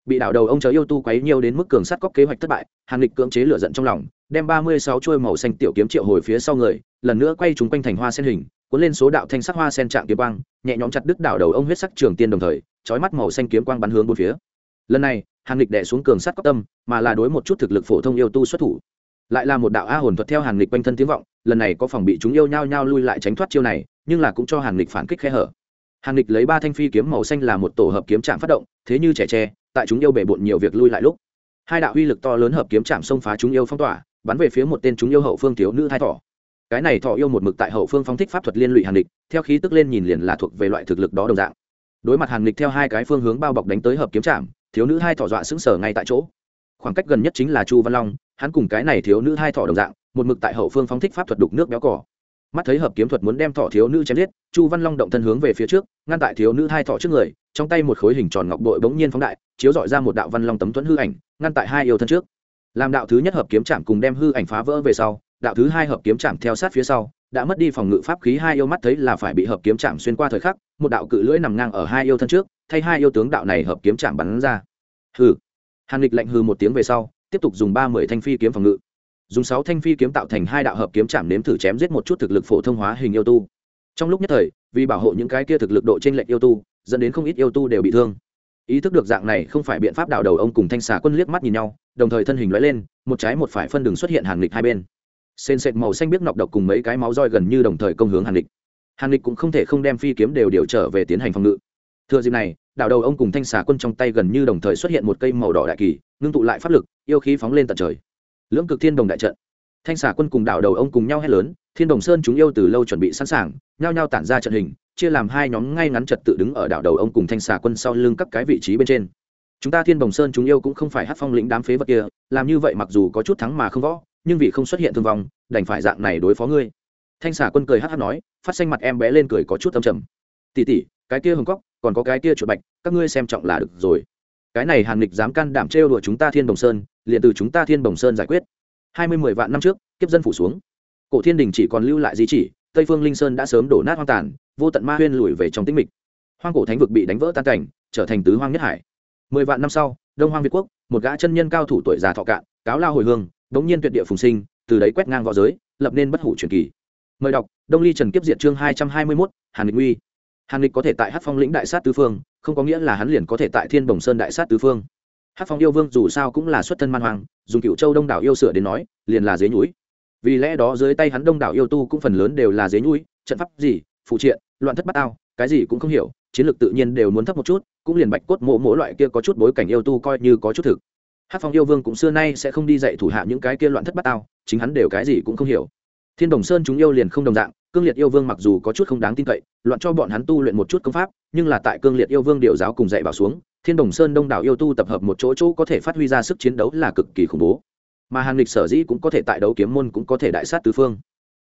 Bị đảo đầu ông chờ yêu tu quấy nhiều đến mức cường sắt cóc kế hoạch thất bại, hàn lịch cưỡng chế lửa giận trong lòng, đem ba mươi sáu chuôi màu xanh tiểu kiếm triệu hồi phía sau người, lần nữa quay chúng quanh thành hoa sen hình cuốn lên số đạo thanh sắc hoa sen trạng kiếm quang, nhẹ nhõm chặt đứt đảo đầu ông huyết sắc trường tiên đồng thời, chói mắt màu xanh kiếm quang bắn hướng bốn phía. Lần này, hàn lịch đè xuống cường sắt cấp tâm, mà là đối một chút thực lực phổ thông yêu tu xuất thủ. Lại là một đạo a hồn thuật theo hàn lịch quanh thân tiếng vọng, lần này có phòng bị chúng yêu nhau nhau lui lại tránh thoát chiêu này, nhưng là cũng cho hàn lịch phản kích khe hở. Hàn lịch lấy ba thanh phi kiếm màu xanh là một tổ hợp kiếm trạng phát động, thế như trẻ tre, tại chúng yêu bể bộn nhiều việc lui lại lúc. Hai đạo uy lực to lớn hợp kiếm trạng xông phá chúng yêu phong tỏa, bắn về phía một tên chúng yêu hậu phương thiếu nữ thai thỏ cái này thọ yêu một mực tại hậu phương phóng thích pháp thuật liên lụy hàn địch theo khí tức lên nhìn liền là thuộc về loại thực lực đó đồng dạng. Đối mặt hàn địch theo hai cái phương hướng bao bọc đánh tới hợp kiếm trạm thiếu nữ hai thọ dọa sững sờ ngay tại chỗ. Khoảng cách gần nhất chính là chu văn long, hắn cùng cái này thiếu nữ hai thọ đồng dạng, một mực tại hậu phương phóng thích pháp thuật đục nước béo cỏ mắt thấy hợp kiếm thuật muốn đem thọ thiếu nữ chém giết, chu văn long động thân hướng về phía trước, ngăn tại thiếu nữ hai thọ trước người, trong tay một khối hình tròn ngọc bội bỗng nhiên phóng đại, chiếu dọi ra một đạo văn long tấm thuẫn hư ảnh, ngăn tại hai yêu thân trước. Làm đạo thứ nhất hợp kiếm chạm cùng đem hư ảnh phá vỡ về sau đạo thứ hai hợp kiếm chạm theo sát phía sau, đã mất đi phòng ngự pháp khí hai yêu mắt thấy là phải bị hợp kiếm chạm xuyên qua thời khắc, một đạo cự lưỡi nằm ngang ở hai yêu thân trước, thay hai yêu tướng đạo này hợp kiếm chạm bắn ra. Hừ. Hàn lịch lạnh hừ một tiếng về sau, tiếp tục dùng ba mươi thanh phi kiếm phòng ngự. Dùng sáu thanh phi kiếm tạo thành hai đạo hợp kiếm chạm nếm thử chém giết một chút thực lực phổ thông hóa hình yêu tu. Trong lúc nhất thời, vì bảo hộ những cái kia thực lực độ trên lệnh yêu tu, dẫn đến không ít yêu tu đều bị thương. Ý thức được dạng này không phải biện pháp đảo đầu ông cùng thanh xà quân liếc mắt nhìn nhau, đồng thời thân hình lóe lên, một trái một phải phân đường xuất hiện hàng lịch hai bên sền sệt màu xanh biết nọc độc cùng mấy cái máu roi gần như đồng thời công hướng hàn lịch. Hàn lịch cũng không thể không đem phi kiếm đều điều trở về tiến hành phòng ngự. Thừa dịp này, đảo đầu ông cùng thanh xà quân trong tay gần như đồng thời xuất hiện một cây màu đỏ đại kỳ, ngưng tụ lại pháp lực, yêu khí phóng lên tận trời. Lưỡng cực thiên đồng đại trận. Thanh xà quân cùng đảo đầu ông cùng nhau hét lớn, thiên đồng sơn chúng yêu từ lâu chuẩn bị sẵn sàng, nhao nhao tản ra trận hình, chia làm hai nhóm ngay ngắn trật tự đứng ở đảo đầu ông cùng thanh xà quân sau lưng các cái vị trí bên trên. Chúng ta thiên đồng sơn chúng yêu cũng không phải hát phong lĩnh đám phế vật kia, làm như vậy mặc dù có chút thắng mà không võ nhưng vì không xuất hiện thương vong, đành phải dạng này đối phó ngươi. Thanh xà quân cười hát hát nói, phát xanh mặt em bé lên cười có chút tâm trầm. Tỉ tỉ cái kia hồng cóc còn có cái kia chuột bạch, các ngươi xem trọng là được rồi. Cái này hàn lịch dám can đảm trêu đùa chúng ta thiên đồng sơn, liền từ chúng ta thiên đồng sơn giải quyết. Hai mươi mười vạn năm trước, kiếp dân phủ xuống. Cổ thiên đình chỉ còn lưu lại di chỉ, tây phương linh sơn đã sớm đổ nát hoang tàn, vô tận ma huyên lùi về trong tĩnh mịch. Hoang cổ thánh vực bị đánh vỡ tan cảnh, trở thành tứ hoang nhất hải. Mười vạn năm sau, đông hoang việt quốc, một gã chân nhân cao thủ tuổi già thọ cạn, cáo lao hồi hương đống nhiên tuyệt địa phùng sinh, từ đấy quét ngang võ giới, lập nên bất hủ truyền kỳ mời đọc, đông ly trần kiếp diệt chương hai trăm hai mươi mốt, hàn lịch nguy hàn lịch có thể tại hát phong lĩnh đại sát tứ phương, không có nghĩa là hắn liền có thể tại thiên bồng sơn đại sát tứ phương hát phong yêu vương dù sao cũng là xuất thân man hoàng dùng cựu châu đông đảo yêu sửa đến nói, liền là dế núi. vì lẽ đó dưới tay hắn đông đảo yêu tu cũng phần lớn đều là dế núi. trận pháp gì, phụ triện, loạn thất bát ao, cái gì cũng không hiểu, chiến lược tự nhiên đều muốn thấp một chút, cũng liền bạch cốt mộ mỗi loại kia có chút bối cảnh yêu tu coi như có chút thực hát phong yêu vương cũng xưa nay sẽ không đi dạy thủ hạ những cái kia loạn thất bát tao, chính hắn đều cái gì cũng không hiểu. Thiên đồng sơn chúng yêu liền không đồng dạng cương liệt yêu vương mặc dù có chút không đáng tin cậy loạn cho bọn hắn tu luyện một chút công pháp nhưng là tại cương liệt yêu vương điều giáo cùng dạy bảo xuống thiên đồng sơn đông đảo yêu tu tập hợp một chỗ chỗ có thể phát huy ra sức chiến đấu là cực kỳ khủng bố. Mà hàng lịch sở dĩ cũng có thể tại đấu kiếm môn cũng có thể đại sát tứ phương.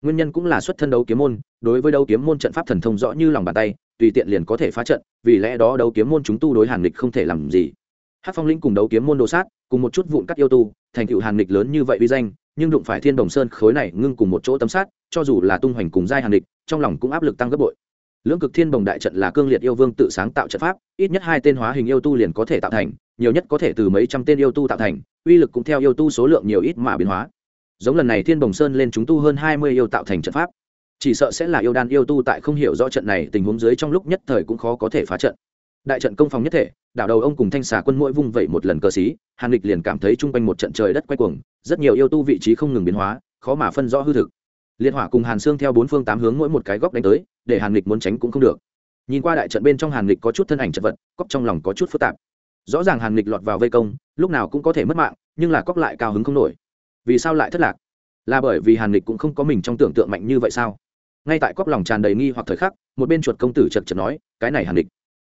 Nguyên nhân cũng là xuất thân đấu kiếm môn đối với đấu kiếm môn trận pháp thần thông rõ như lòng bàn tay tùy tiện liền có thể phá trận vì lẽ đó đấu kiếm môn chúng tu đối hàn lịch không thể làm gì. Hát phong linh cùng đấu kiếm môn đồ sát cùng một chút vụn cắt yêu tu, thành tựu hàn địch lớn như vậy uy danh, nhưng đụng phải thiên đồng sơn khối này ngưng cùng một chỗ tấm sát cho dù là tung hoành cùng giai hàn địch trong lòng cũng áp lực tăng gấp bội. Lưỡng cực thiên đồng đại trận là cương liệt yêu vương tự sáng tạo trận pháp, ít nhất hai tên hóa hình yêu tu liền có thể tạo thành, nhiều nhất có thể từ mấy trăm tên yêu tu tạo thành, uy lực cũng theo yêu tu số lượng nhiều ít mà biến hóa. Giống lần này thiên đồng sơn lên chúng tu hơn hai mươi yêu tạo thành trận pháp. Chỉ sợ sẽ là yêu đan yêu tu tại không hiểu rõ trận này tình huống dưới trong lúc nhất thời cũng khó có thể phá trận đại trận công phòng nhất thể, đảo đầu ông cùng thanh xà quân mỗi vung vẩy một lần cờ xí, hàn lịch liền cảm thấy chung quanh một trận trời đất quay cuồng, rất nhiều yêu tu vị trí không ngừng biến hóa, khó mà phân rõ hư thực. Liên hỏa cùng hàn xương theo bốn phương tám hướng mỗi một cái góc đánh tới, để hàn lịch muốn tránh cũng không được. Nhìn qua đại trận bên trong hàn lịch có chút thân ảnh chật vật cóc trong lòng có chút phức tạp. Rõ ràng hàn lịch lọt vào vây công, lúc nào cũng có thể mất mạng, nhưng là cóc lại cao hứng không nổi. Vì sao lại thất lạc? Là bởi vì hàn lịch cũng không có mình trong tưởng tượng mạnh như vậy sao? Ngay tại cóc lòng tràn đầy nghi hoặc thời khắc, một bên chuột công tử chật chật nói, cái này hàn lịch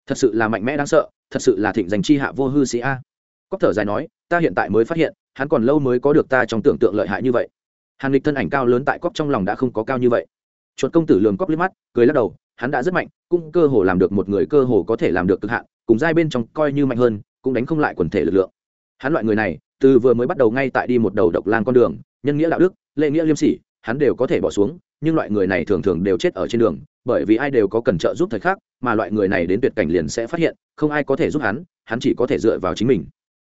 thật sự là mạnh mẽ đáng sợ, thật sự là thịnh dành chi hạ vô hư sĩ a. Cóc thở dài nói, ta hiện tại mới phát hiện, hắn còn lâu mới có được ta trong tưởng tượng lợi hại như vậy. Hàn lịch thân ảnh cao lớn tại cóc trong lòng đã không có cao như vậy. Chuột công tử lường cóc liếc mắt, cười lắc đầu, hắn đã rất mạnh, cũng cơ hồ làm được một người cơ hồ có thể làm được cực hạn, cùng giai bên trong coi như mạnh hơn, cũng đánh không lại quần thể lực lượng. Hắn loại người này, từ vừa mới bắt đầu ngay tại đi một đầu độc lan con đường, nhân nghĩa đạo đức lệ nghĩa liêm sỉ, hắn đều có thể bỏ xuống, nhưng loại người này thường thường đều chết ở trên đường, bởi vì ai đều có cần trợ giúp thời khắc mà loại người này đến tuyệt cảnh liền sẽ phát hiện, không ai có thể giúp hắn hắn chỉ có thể dựa vào chính mình.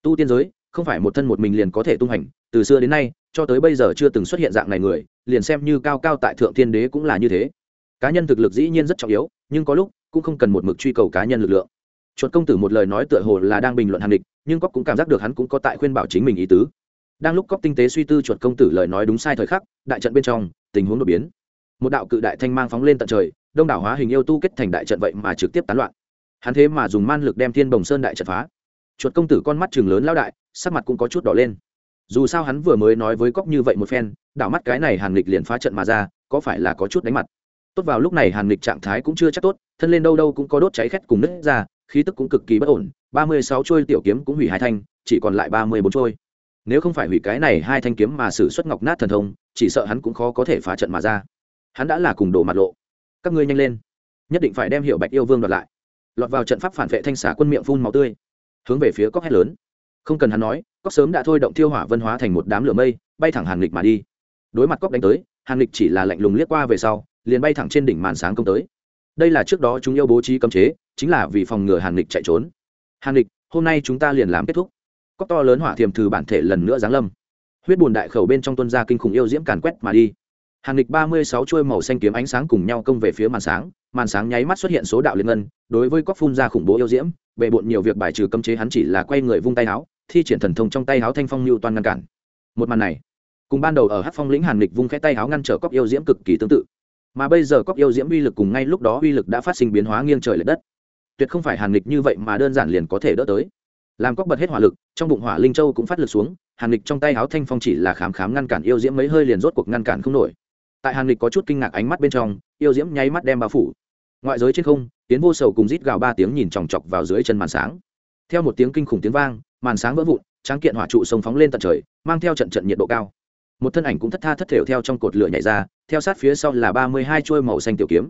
Tu tiên giới, không phải một thân một mình liền có thể tung hành, từ xưa đến nay, cho tới bây giờ chưa từng xuất hiện dạng này người, liền xem như cao cao tại thượng tiên đế cũng là như thế. Cá nhân thực lực dĩ nhiên rất trọng yếu, nhưng có lúc cũng không cần một mực truy cầu cá nhân lực lượng. Chuột công tử một lời nói tựa hồ là đang bình luận hàn địch, nhưng cóc cũng cảm giác được hắn cũng có tại khuyên bảo chính mình ý tứ. Đang lúc cóc tinh tế suy tư chuột công tử lời nói đúng sai thời khắc, đại trận bên trong, tình huống đột biến. Một đạo cự đại thanh mang phóng lên tận trời đông đảo hóa hình yêu tu kết thành đại trận vậy mà trực tiếp tán loạn. Hắn thế mà dùng man lực đem thiên bồng sơn đại trận phá. Chuột công tử con mắt chừng lớn lao đại, sắc mặt cũng có chút đỏ lên. Dù sao hắn vừa mới nói với cóc như vậy một phen, đảo mắt cái này hàn lịch liền phá trận mà ra, có phải là có chút đánh mặt? Tốt vào lúc này hàn lịch trạng thái cũng chưa chắc tốt, thân lên đâu đâu cũng có đốt cháy khét cùng nứt ra, khí tức cũng cực kỳ bất ổn, ba mươi sáu trôi tiểu kiếm cũng hủy hai thanh, chỉ còn lại ba mươi bốn trôi nếu không phải hủy cái này hai thanh kiếm mà xử xuất ngọc nát thần thông, chỉ sợ hắn cũng khó có thể phá trận mà ra. Hắn đã là cùng đổ mặt lộ các ngươi nhanh lên. Nhất định phải đem hiệu bạch yêu vương đoạt lại. Lọt vào trận pháp phản vệ thanh xả quân miệng phun màu tươi. Hướng về phía cóc hét lớn. Không cần hắn nói cóc sớm đã thôi động thiêu hỏa vân hóa thành một đám lửa mây, bay thẳng hàn lịch mà đi. Đối mặt cóc đánh tới, hàn lịch chỉ là lạnh lùng liếc qua về sau, liền bay thẳng trên đỉnh màn sáng công tới. Đây là trước đó chúng yêu bố trí cấm chế, chính là vì phòng ngừa hàn lịch chạy trốn. Hàn lịch, hôm nay chúng ta liền làm kết thúc. Cóc to lớn hỏa thiềm từ bản thể lần nữa giáng lâm. Huyết bùn đại khẩu bên trong tuân ra kinh khủng yêu diễm càn quét mà đi hàng lịch ba mươi sáu chuôi màu xanh kiếm ánh sáng cùng nhau công về phía màn sáng màn sáng nháy mắt xuất hiện số đạo liên ngân, đối với cóc phun ra khủng bố yêu diễm bệ bộn nhiều việc bài trừ cấm chế hắn chỉ là quay người vung tay áo, thi triển thần thông trong tay áo thanh phong lưu toàn ngăn cản. Một màn này, cùng ban đầu ở hát phong lĩnh hàn lịch vung khẽ tay áo ngăn trở cóc yêu diễm cực kỳ tương tự. Mà bây giờ cóc yêu diễm uy lực cùng ngay lúc đó uy lực đã phát sinh biến hóa nghiêng trời l ệ đất. Tuyệt không phải hàn lịch như vậy mà đơn giản liền có thể đỡ tới. Làm cóc bật hết hỏa lực, trong bụng hỏa linh châu cũng phát lực xuống, hàn lịch trong tay áo thanh phong chỉ là khám khám ngăn cản yêu diễm mấy hơi liền rốt cuộc ngăn cản không nổi tại hàn lịch có chút kinh ngạc ánh mắt bên trong, yêu diễm nháy mắt đem bao phủ. Ngoại giới trên không, tiến vô sầu cùng rít gào ba tiếng nhìn chòng chọc vào dưới chân màn sáng. Theo một tiếng kinh khủng tiếng vang, màn sáng vỡ vụn, tráng kiện hỏa trụ sông phóng lên tận trời, mang theo trận trận nhiệt độ cao. Một thân ảnh cũng thất tha thất thểu theo trong cột lửa nhảy ra, theo sát phía sau là ba mươi hai chuôi màu xanh tiểu kiếm.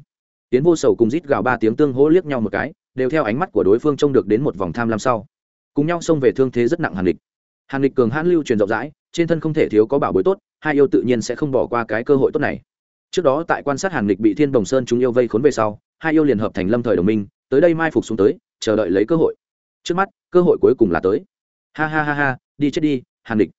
Tiến vô sầu cùng rít gào ba tiếng tương hỗ liếc nhau một cái, đều theo ánh mắt của đối phương trông được đến một vòng tham lam sau. Cùng nhau xông về thương thế rất nặng hàn Lịch. hàn Lịch cường hãn lưu truyền rộng rãi, trên thân không thể thiếu có bảo bối tốt hai yêu tự nhiên sẽ không bỏ qua cái cơ hội tốt này. Trước đó tại quan sát hàn địch bị thiên đồng sơn chúng yêu vây khốn về sau, hai yêu liền hợp thành lâm thời đồng minh, tới đây mai phục xuống tới, chờ đợi lấy cơ hội. Trước mắt, cơ hội cuối cùng là tới. Ha ha ha ha, đi chết đi, hàn địch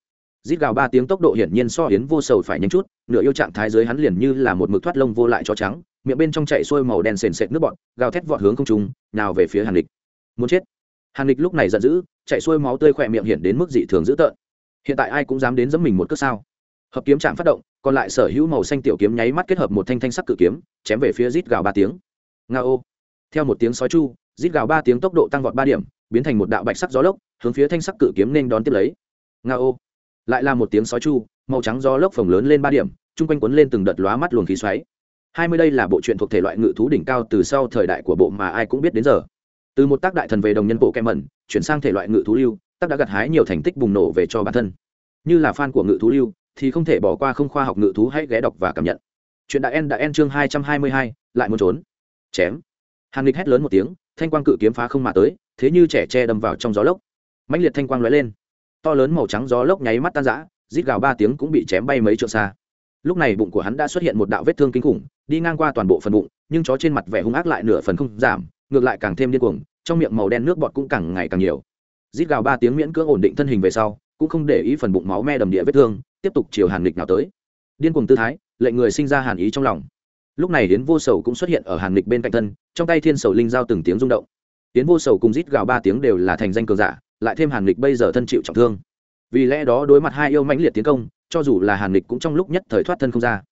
rít gào ba tiếng tốc độ hiển nhiên so hiến vô sầu phải nhanh chút, nửa yêu trạng thái dưới hắn liền như là một mực thoát lông vô lại cho trắng, miệng bên trong chạy xuôi màu đen sền sệt nước bọt, gào thét vọt hướng không trung, nào về phía hàn địch muốn chết. Hàn địch lúc này giận dữ chạy xuôi máu tươi khỏe miệng hiện đến mức dị thường dữ tợn. Hiện tại ai cũng dám đến giẫm mình một cước sao? Hợp kiếm chạm phát động, còn lại sở hữu màu xanh tiểu kiếm nháy mắt kết hợp một thanh thanh sắc cự kiếm, chém về phía rít gào ba tiếng. Nga ô. Theo một tiếng sói chu, rít gào ba tiếng tốc độ tăng vọt ba điểm, biến thành một đạo bạch sắc gió lốc, hướng phía thanh sắc cự kiếm nên đón tiếp lấy. Nga ô. Lại là một tiếng sói chu, màu trắng gió lốc phồng lớn lên ba điểm, chung quanh quấn lên từng đợt lóa mắt luồng khí xoáy. Hai mươi đây là bộ truyện thuộc thể loại ngự thú đỉnh cao từ sau thời đại của bộ mà ai cũng biết đến giờ. Từ một tác đại thần về đồng nhân bộ kem mẩn, chuyển sang thể loại ngự thú lưu, tác đã gặt hái nhiều thành tích bùng nổ về cho bản thân. Như là fan của ngự thú lưu thì không thể bỏ qua không khoa học ngự thú hãy ghé đọc và cảm nhận. Chuyện đại en đã en chương hai trăm hai mươi hai, lại muốn trốn. Chém. Hàn lịch hét lớn một tiếng, thanh quang cự kiếm phá không mà tới, thế như trẻ tre đâm vào trong gió lốc. Mãnh liệt thanh quang lóe lên. To lớn màu trắng gió lốc nháy mắt tan rã, rít gào ba tiếng cũng bị chém bay mấy trượng xa. Lúc này bụng của hắn đã xuất hiện một đạo vết thương kinh khủng, đi ngang qua toàn bộ phần bụng, nhưng chó trên mặt vẻ hung ác lại nửa phần không giảm, ngược lại càng thêm điên cuồng, trong miệng màu đen nước bọt cũng càng ngày càng nhiều. Rít gào ba tiếng miễn cưỡng ổn định thân hình về sau, cũng không để ý phần bụng máu me đầm địa vết thương tiếp tục chiều hàn lịch nào tới. Điên cuồng tư thái, lệnh người sinh ra hàn ý trong lòng. Lúc này hiến vô sầu cũng xuất hiện ở hàn lịch bên cạnh thân, trong tay thiên sầu linh giao từng tiếng rung động. Tiến vô sầu cùng rít gào ba tiếng đều là thành danh cường giả, lại thêm hàn lịch bây giờ thân chịu trọng thương. Vì lẽ đó đối mặt hai yêu mãnh liệt tiến công, cho dù là hàn lịch cũng trong lúc nhất thời thoát thân không ra.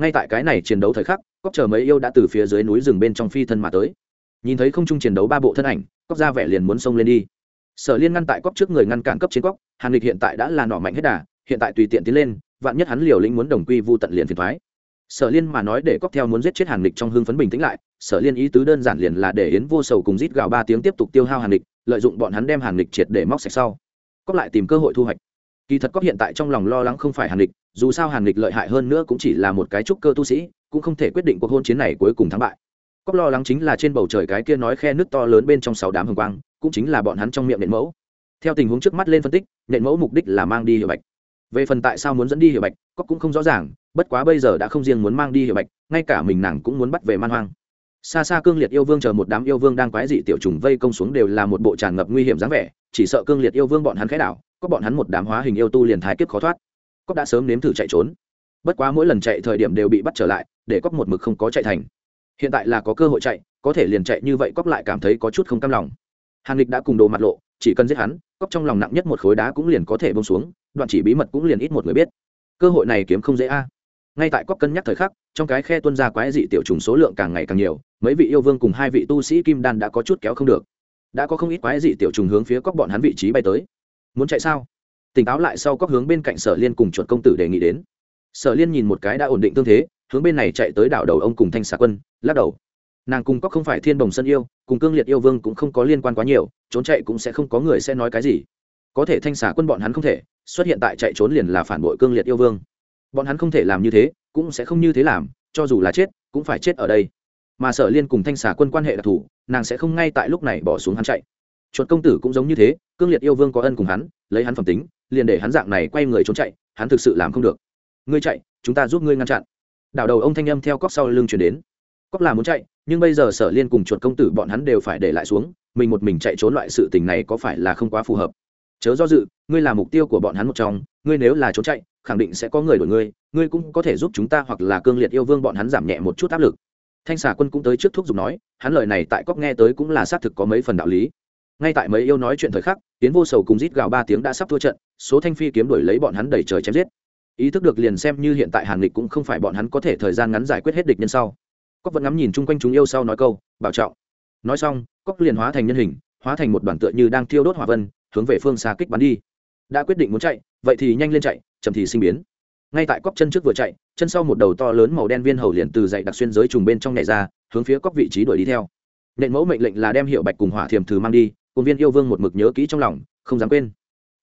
Ngay tại cái này chiến đấu thời khắc cóc chờ mấy yêu đã từ phía dưới núi rừng bên trong phi thân mà tới. Nhìn thấy không chung chiến đấu ba bộ thân ảnh cóc ra vẻ liền muốn xông lên đi. Sở liên ngăn tại cóc trước người ngăn cản cấp chiến cóc hàn lịch hiện tại đã là nỏ mạnh hết đà hiện tại tùy tiện tiến lên, vạn nhất hắn liều lĩnh muốn đồng quy vu tận liền phiền thoái. Sở liên mà nói để cóc theo muốn giết chết hàn lịch trong hương phấn bình tĩnh lại, sở liên ý tứ đơn giản liền là để yến vô sầu cùng rít gào ba tiếng tiếp tục tiêu hao hàn lịch, lợi dụng bọn hắn đem hàn lịch triệt để móc sạch sau. Cóc lại tìm cơ hội thu hoạch. Kỳ thật cóc hiện tại trong lòng lo lắng không phải hàn lịch, dù sao hàn lịch lợi hại hơn nữa cũng chỉ là một cái trúc cơ tu sĩ, cũng không thể quyết định cuộc hôn chiến này cuối cùng thắng bại. Cóc lo lắng chính là trên bầu trời cái kia nói khe nước to lớn bên trong sáu đám hồng quang, cũng chính là bọn hắn trong miệng nện mẫu. Theo tình huống trước mắt lên phân tích, nện mẫu mục đích là mang đi hiệu bạch về phần tại sao muốn dẫn đi hiệu bạch cóc cũng không rõ ràng, bất quá bây giờ đã không riêng muốn mang đi hiệu bạch, ngay cả mình nàng cũng muốn bắt về man hoang. Xa xa cương liệt yêu vương chờ một đám yêu vương đang quái dị tiểu trùng vây công xuống đều là một bộ tràn ngập nguy hiểm dáng vẻ, chỉ sợ cương liệt yêu vương bọn hắn khẽ đảo, có bọn hắn một đám hóa hình yêu tu liền thái kiếp khó thoát. Cóc đã sớm nếm thử chạy trốn. Bất quá mỗi lần chạy thời điểm đều bị bắt trở lại, để cóc một mực không có chạy thành. Hiện tại là có cơ hội chạy, có thể liền chạy như vậy cóc lại cảm thấy có chút không cam lòng. Hàn lịch đã cùng đồ mặt lộ, chỉ cần giết hắn cóc trong lòng nặng nhất một khối đá cũng liền có thể bông xuống đoạn chỉ bí mật cũng liền ít một người biết. Cơ hội này kiếm không dễ a. Ngay tại cóc cân nhắc thời khắc, trong cái khe tuân ra quái dị tiểu trùng số lượng càng ngày càng nhiều, mấy vị yêu vương cùng hai vị tu sĩ kim đan đã có chút kéo không được. Đã có không ít quái dị tiểu trùng hướng phía cóc bọn hắn vị trí bay tới. Muốn chạy sao? Tỉnh táo lại sau cóc hướng bên cạnh sở liên cùng chuột công tử đề nghị đến. Sở liên nhìn một cái đã ổn định tương thế, hướng bên này chạy tới đảo đầu ông cùng thanh xà quân, lắc đầu. Nàng cùng cóc không phải thiên đồng sân yêu, cùng cương liệt yêu vương cũng không có liên quan quá nhiều, trốn chạy cũng sẽ không có người sẽ nói cái gì có thể thanh xà quân bọn hắn không thể, xuất hiện tại chạy trốn liền là phản bội cương liệt yêu vương. Bọn hắn không thể làm như thế, cũng sẽ không như thế làm, cho dù là chết, cũng phải chết ở đây. Mà sở liên cùng thanh xà quân quan hệ đặc thù, nàng sẽ không ngay tại lúc này bỏ xuống hắn chạy. Chuột công tử cũng giống như thế, cương liệt yêu vương có ân cùng hắn, lấy hắn phẩm tính, liền để hắn dạng này quay người trốn chạy, hắn thực sự làm không được. Ngươi chạy, chúng ta giúp ngươi ngăn chặn. Đảo đầu ông thanh âm theo cóc sau lưng chuyển đến. Cóc là muốn chạy, nhưng bây giờ sở liên cùng chuột công tử bọn hắn đều phải để lại xuống, mình một mình chạy trốn loại sự tình này có phải là không quá phù hợp? Chớ do dự, ngươi là mục tiêu của bọn hắn một trong, ngươi nếu là trốn chạy, khẳng định sẽ có người đổi ngươi ngươi cũng có thể giúp chúng ta hoặc là cương liệt yêu vương bọn hắn giảm nhẹ một chút áp lực. Thanh xà quân cũng tới trước thuốc dùng nói, hắn lời này tại cóc nghe tới cũng là xác thực có mấy phần đạo lý. Ngay tại mấy yêu nói chuyện thời khắc tiến vô sầu cùng rít gào ba tiếng đã sắp thua trận, số thanh phi kiếm đuổi lấy bọn hắn đẩy trời chém giết. Ý thức được liền xem như hiện tại hàn lịch cũng không phải bọn hắn có thể thời gian ngắn giải quyết hết địch nhân sau. Cóc vẫn ngắm nhìn chung quanh chúng yêu sau nói câu, bảo trọng. Nói xong cóc liền hóa thành nhân hình, hóa thành một đoàn tựa như đang thiêu đốt hỏa vân hướng về phương xa kích bắn đi. Đã quyết định muốn chạy, vậy thì nhanh lên chạy, chậm thì sinh biến. Ngay tại cóc chân trước vừa chạy, chân sau một đầu to lớn màu đen viên hầu liền từ dậy đặc xuyên giới trùng bên trong nhảy ra, hướng phía cóc vị trí đuổi đi theo. Nện mẫu mệnh lệnh là đem hiệu bạch cùng hỏa thiềm thử mang đi, cùng viên yêu vương một mực nhớ kỹ trong lòng, không dám quên.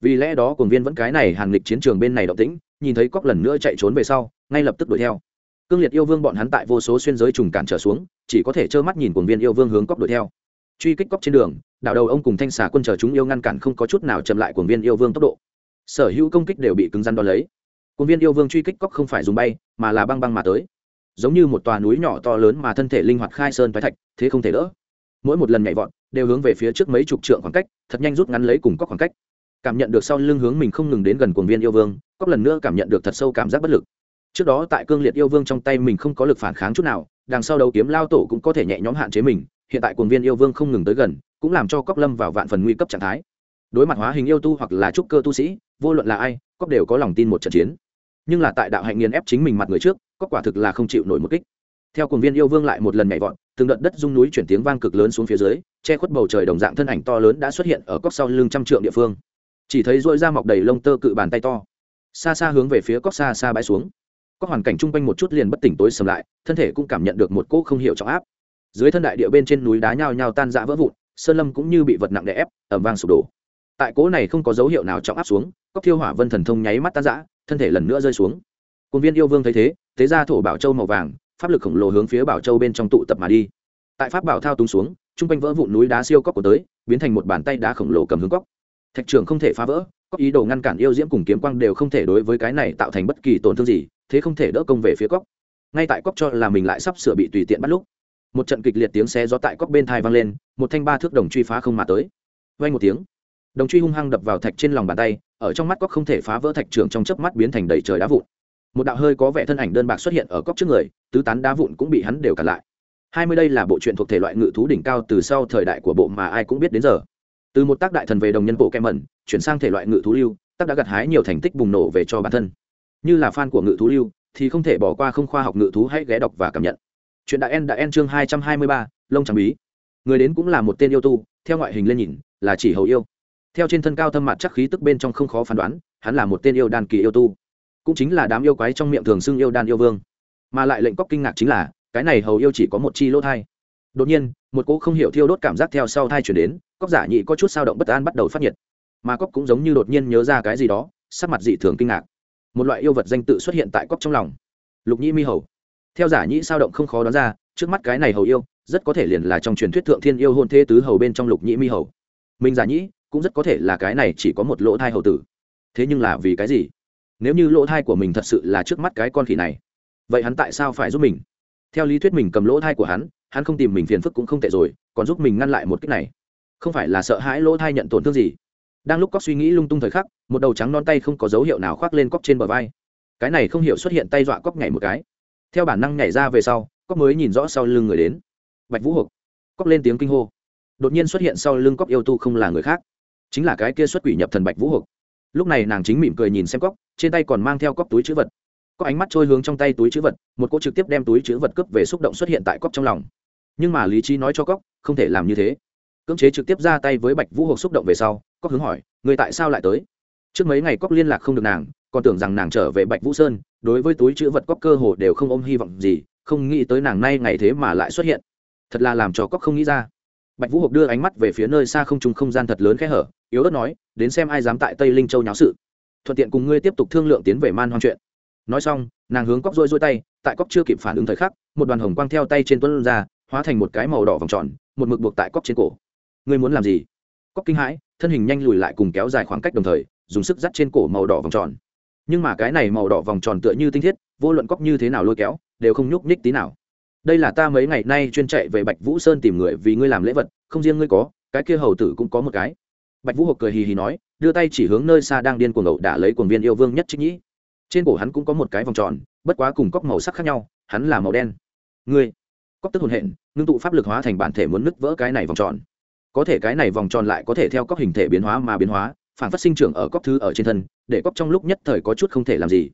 Vì lẽ đó cùng viên vẫn cái này hàng lịch chiến trường bên này động tĩnh, nhìn thấy cóc lần nữa chạy trốn về sau, ngay lập tức đuổi theo. Cương liệt yêu vương bọn hắn tại vô số xuyên giới trùng cản trở xuống, chỉ có thể trơ mắt nhìn cuồng viên yêu vương hướng cóc đuổi theo truy kích cóc trên đường, đảo đầu ông cùng thanh xà quân chờ chúng yêu ngăn cản không có chút nào chậm lại cuồng viên yêu vương tốc độ. Sở hữu công kích đều bị cứng rắn đo lấy. Cuồng viên yêu vương truy kích cóc không phải dùng bay, mà là băng băng mà tới. Giống như một tòa núi nhỏ to lớn mà thân thể linh hoạt khai sơn thoái thạch, thế không thể đỡ. Mỗi một lần nhảy vọt, đều hướng về phía trước mấy chục trượng khoảng cách, thật nhanh rút ngắn lấy cùng cóc khoảng cách. Cảm nhận được sau lưng hướng mình không ngừng đến gần cuồng viên yêu vương, cóc lần nữa cảm nhận được thật sâu cảm giác bất lực. Trước đó tại cương liệt yêu vương trong tay mình không có lực phản kháng chút nào, đằng sau đầu kiếm lao tổ cũng có thể nhẹ nhõm hạn chế mình hiện tại cuồng viên yêu vương không ngừng tới gần, cũng làm cho cóc lâm vào vạn phần nguy cấp trạng thái. Đối mặt hóa hình yêu tu hoặc là trúc cơ tu sĩ, vô luận là ai cóc đều có lòng tin một trận chiến. Nhưng là tại đạo hạnh nghiền ép chính mình mặt người trước cóc quả thực là không chịu nổi một kích. Theo cuồng viên yêu vương lại một lần nhảy vọt, từng đợt đất rung núi chuyển tiếng vang cực lớn xuống phía dưới, che khuất bầu trời đồng dạng thân ảnh to lớn đã xuất hiện ở cóc sau lưng trăm trượng địa phương. Chỉ thấy dội ra mọc đầy lông tơ cự bàn tay to, xa xa hướng về phía cóc xa xa bãi xuống. Có hoàn cảnh chung quanh một chút liền bất tỉnh tối sầm lại, thân thể cũng cảm nhận được một cỗ không hiểu trọng áp dưới thân đại địa bên trên núi đá nhao nhao tan rã vỡ vụn, sơn lâm cũng như bị vật nặng đè ép ẩm vang sụp đổ. Tại cố này không có dấu hiệu nào trọng áp xuống cóc thiêu hỏa vân thần thông nháy mắt tan rã, thân thể lần nữa rơi xuống. Quân viên yêu vương thấy thế thế ra thổ bảo châu màu vàng, pháp lực khổng lồ hướng phía bảo châu bên trong tụ tập mà đi. Tại pháp bảo thao túng xuống chung quanh vỡ vụn núi đá siêu cóc của tới, biến thành một bàn tay đá khổng lồ cầm hướng cóc thạch trường không thể phá vỡ cóc ý đồ ngăn cản yêu diễm cùng kiếm quang đều không thể đối với cái này tạo thành bất kỳ tổn thương gì, thế không thể đỡ công về phía cóc ngay tại cóc cho là mình lại sắp sửa bị tùy tiện bắt lúc một trận kịch liệt tiếng xe gió tại cóc bên thai vang lên, một thanh ba thước đồng truy phá không mà tới. Vay một tiếng, đồng truy hung hăng đập vào thạch trên lòng bàn tay, ở trong mắt cóc không thể phá vỡ thạch trường trong chớp mắt biến thành đầy trời đá vụn. Một đạo hơi có vẻ thân ảnh đơn bạc xuất hiện ở cóc trước người, tứ tán đá vụn cũng bị hắn đều cản lại. Hai mươi đây là bộ truyện thuộc thể loại ngự thú đỉnh cao từ sau thời đại của bộ mà ai cũng biết đến giờ. Từ một tác đại thần về đồng nhân bộ kem mẩn, chuyển sang thể loại ngự thú lưu, tác đã gặt hái nhiều thành tích bùng nổ về cho bản thân. Như là fan của ngự thú lưu, thì không thể bỏ qua không khoa học ngự thú hãy ghé đọc và cảm nhận chuyện đại en đại en chương hai trăm hai mươi ba, lông trắng bí. Người đến cũng là một tên yêu tu, theo ngoại hình lên nhìn, là chỉ hầu yêu. Theo trên thân cao thâm mặt chắc khí tức bên trong không khó phán đoán, hắn là một tên yêu đan kỳ yêu tu. Cũng chính là đám yêu quái trong miệng thường xưng yêu đan yêu vương. Mà lại lệnh cóc kinh ngạc chính là, cái này hầu yêu chỉ có một chi lỗ thai. Đột nhiên, một cỗ không hiểu thiêu đốt cảm giác theo sau thai chuyển đến cóc giả nhị có chút sao động bất an bắt đầu phát nhiệt. Mà cóc cũng giống như đột nhiên nhớ ra cái gì đó, sắc mặt dị thường kinh ngạc. Một loại yêu vật danh tự xuất hiện tại cóc trong lòng. Lục nhĩ mi hầu theo giả nhĩ sao động không khó đoán ra, trước mắt cái này hầu yêu, rất có thể liền là trong truyền thuyết thượng thiên yêu hôn thế tứ hầu bên trong lục nhĩ mi hầu. Mình giả nhĩ, cũng rất có thể là cái này chỉ có một lỗ thai hầu tử. Thế nhưng là vì cái gì? Nếu như lỗ thai của mình thật sự là trước mắt cái con khỉ này, vậy hắn tại sao phải giúp mình? Theo lý thuyết mình cầm lỗ thai của hắn hắn không tìm mình phiền phức cũng không tệ rồi, còn giúp mình ngăn lại một cách này. Không phải là sợ hãi lỗ thai nhận tổn thương gì? Đang lúc cóc suy nghĩ lung tung thời khắc, một đầu trắng non tay không có dấu hiệu nào khoác lên cóc trên bờ vai. Cái này không hiểu xuất hiện tay dọa cóc nhảy một cái theo bản năng nhảy ra về sau cóc mới nhìn rõ sau lưng người đến. Bạch vũ hộp cóc lên tiếng kinh hô. Đột nhiên xuất hiện sau lưng cóc yêu tu không là người khác, chính là cái kia xuất quỷ nhập thần bạch vũ hộp lúc này nàng chính mỉm cười nhìn xem cóc trên tay còn mang theo cóc túi chữ vật. Có ánh mắt trôi hướng trong tay túi chữ vật, một cô trực tiếp đem túi chữ vật cướp về xúc động xuất hiện tại cóc trong lòng. Nhưng mà lý trí nói cho cóc không thể làm như thế. Cưỡng chế trực tiếp ra tay với bạch vũ hộp xúc động về sau cóc hướng hỏi người tại sao lại tới? Trước mấy ngày cóc liên lạc không được nàng còn tưởng rằng nàng trở về bạch vũ sơn, đối với túi chữ vật cóc cơ hồ đều không ôm hy vọng gì, không nghĩ tới nàng nay ngày thế mà lại xuất hiện. Thật là làm cho cóc không nghĩ ra. Bạch vũ hộp đưa ánh mắt về phía nơi xa không trùng không gian thật lớn khẽ hở, yếu ớt nói, đến xem ai dám tại tây linh châu nháo sự. Thuận tiện cùng ngươi tiếp tục thương lượng tiến về man hoang chuyện. Nói xong, nàng hướng cóc rôi rôi tay, tại cóc chưa kịp phản ứng thời khắc, một đoàn hồng quang theo tay trên tuấn ra, hóa thành một cái màu đỏ vòng tròn, một mực buộc tại cóc trên cổ. Ngươi muốn làm gì? Cóc kinh hãi, thân hình nhanh lùi lại cùng kéo dài khoảng cách đồng thời, dùng sức dắt trên cổ màu đỏ vòng tròn nhưng mà cái này màu đỏ vòng tròn tựa như tinh thiết, vô luận cóc như thế nào lôi kéo, đều không nhúc nhích tí nào. Đây là ta mấy ngày nay chuyên chạy về bạch vũ sơn tìm người vì ngươi làm lễ vật, không riêng ngươi có, cái kia hầu tử cũng có một cái. Bạch vũ hộp cười hì hì nói, đưa tay chỉ hướng nơi xa đang điên cuồng ẩu đả lấy cuồng viên yêu vương nhất trích nhĩ. Trên cổ hắn cũng có một cái vòng tròn, bất quá cùng cóc màu sắc khác nhau, hắn là màu đen. Ngươi, cóc tức hồn hện ngưng tụ pháp lực hóa thành bản thể muốn nứt vỡ cái này vòng tròn. Có thể cái này vòng tròn lại có thể theo cóc hình thể biến hóa mà biến hóa phản phát sinh trưởng ở cóc thứ ở trên thân, để cóc trong lúc nhất thời có chút không thể làm gì.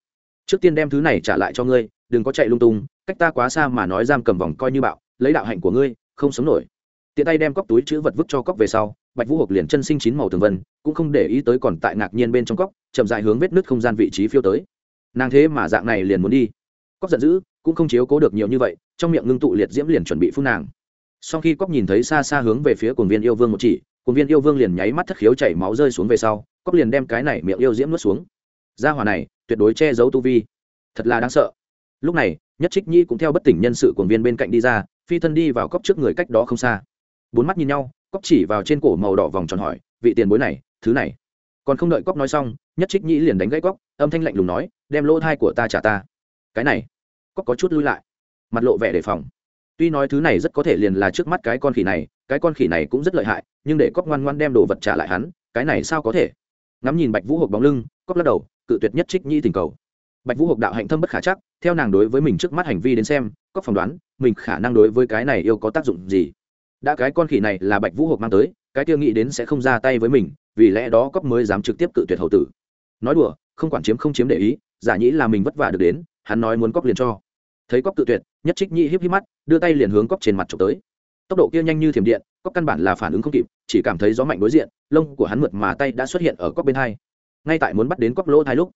Trước tiên đem thứ này trả lại cho ngươi, đừng có chạy lung tung, cách ta quá xa mà nói giam cầm vòng coi như bạo, lấy đạo hạnh của ngươi, không sống nổi. Tiện tay đem cóc túi chữ vật vứt cho cóc về sau, bạch vũ hộp liền chân sinh chín màu tường vân, cũng không để ý tới còn tại ngạc nhiên bên trong cóc chậm dại hướng vết nứt không gian vị trí phiêu tới. Nàng thế mà dạng này liền muốn đi. Cóc giận dữ, cũng không chiếu cố được nhiều như vậy, trong miệng ngưng tụ liệt diễm liền chuẩn bị phun nàng. Sau khi cóc nhìn thấy xa xa hướng về phía cồn viên yêu vương một chỉ cùng viên yêu vương liền nháy mắt thất khiếu chảy máu rơi xuống về sau cóc liền đem cái này miệng yêu diễm nuốt xuống. Gia hỏa này, tuyệt đối che giấu tu vi. Thật là đáng sợ. Lúc này, nhất trích nhi cũng theo bất tỉnh nhân sự cồn viên bên cạnh đi ra, phi thân đi vào cóc trước người cách đó không xa. Bốn mắt nhìn nhau cóc chỉ vào trên cổ màu đỏ vòng tròn hỏi, vị tiền bối này, thứ này? Còn không đợi cóc nói xong, nhất trích Nhi liền đánh gãy cóc âm thanh lạnh lùng nói, đem lỗ thai của ta trả ta. Cái này? Cóc có chút lui lại, mặt lộ vẻ đề phòng tuy nói thứ này rất có thể liền là trước mắt cái con khỉ này, cái con khỉ này cũng rất lợi hại, nhưng để cóc ngoan ngoan đem đồ vật trả lại hắn, cái này sao có thể? Ngắm nhìn bạch vũ hộp bóng lưng cóc lắc đầu, cự tuyệt nhất trích nhĩ tình cầu. Bạch vũ hộp đạo hạnh thâm bất khả chắc, theo nàng đối với mình trước mắt hành vi đến xem cóc phỏng đoán, mình khả năng đối với cái này yêu có tác dụng gì? Đã cái con khỉ này là bạch vũ hộp mang tới, cái tiêu nghĩ đến sẽ không ra tay với mình, vì lẽ đó cóc mới dám trực tiếp cự tuyệt hậu tử. Nói đùa, không quản chiếm không chiếm để ý, giả nhĩ là mình vất vả được đến, hắn nói muốn cóc liền cho. Thấy cóc cự tuyệt nhất trích nhĩ híp híp mắt, đưa tay liền hướng cóc trên mặt trộm tới. Tốc độ kia nhanh như thiểm điện cóc căn bản là phản ứng không kịp, chỉ cảm thấy gió mạnh đối diện, lông của hắn mượt mà tay đã xuất hiện ở cóc bên hai. Ngay tại muốn bắt đến cóc lỗ hai lúc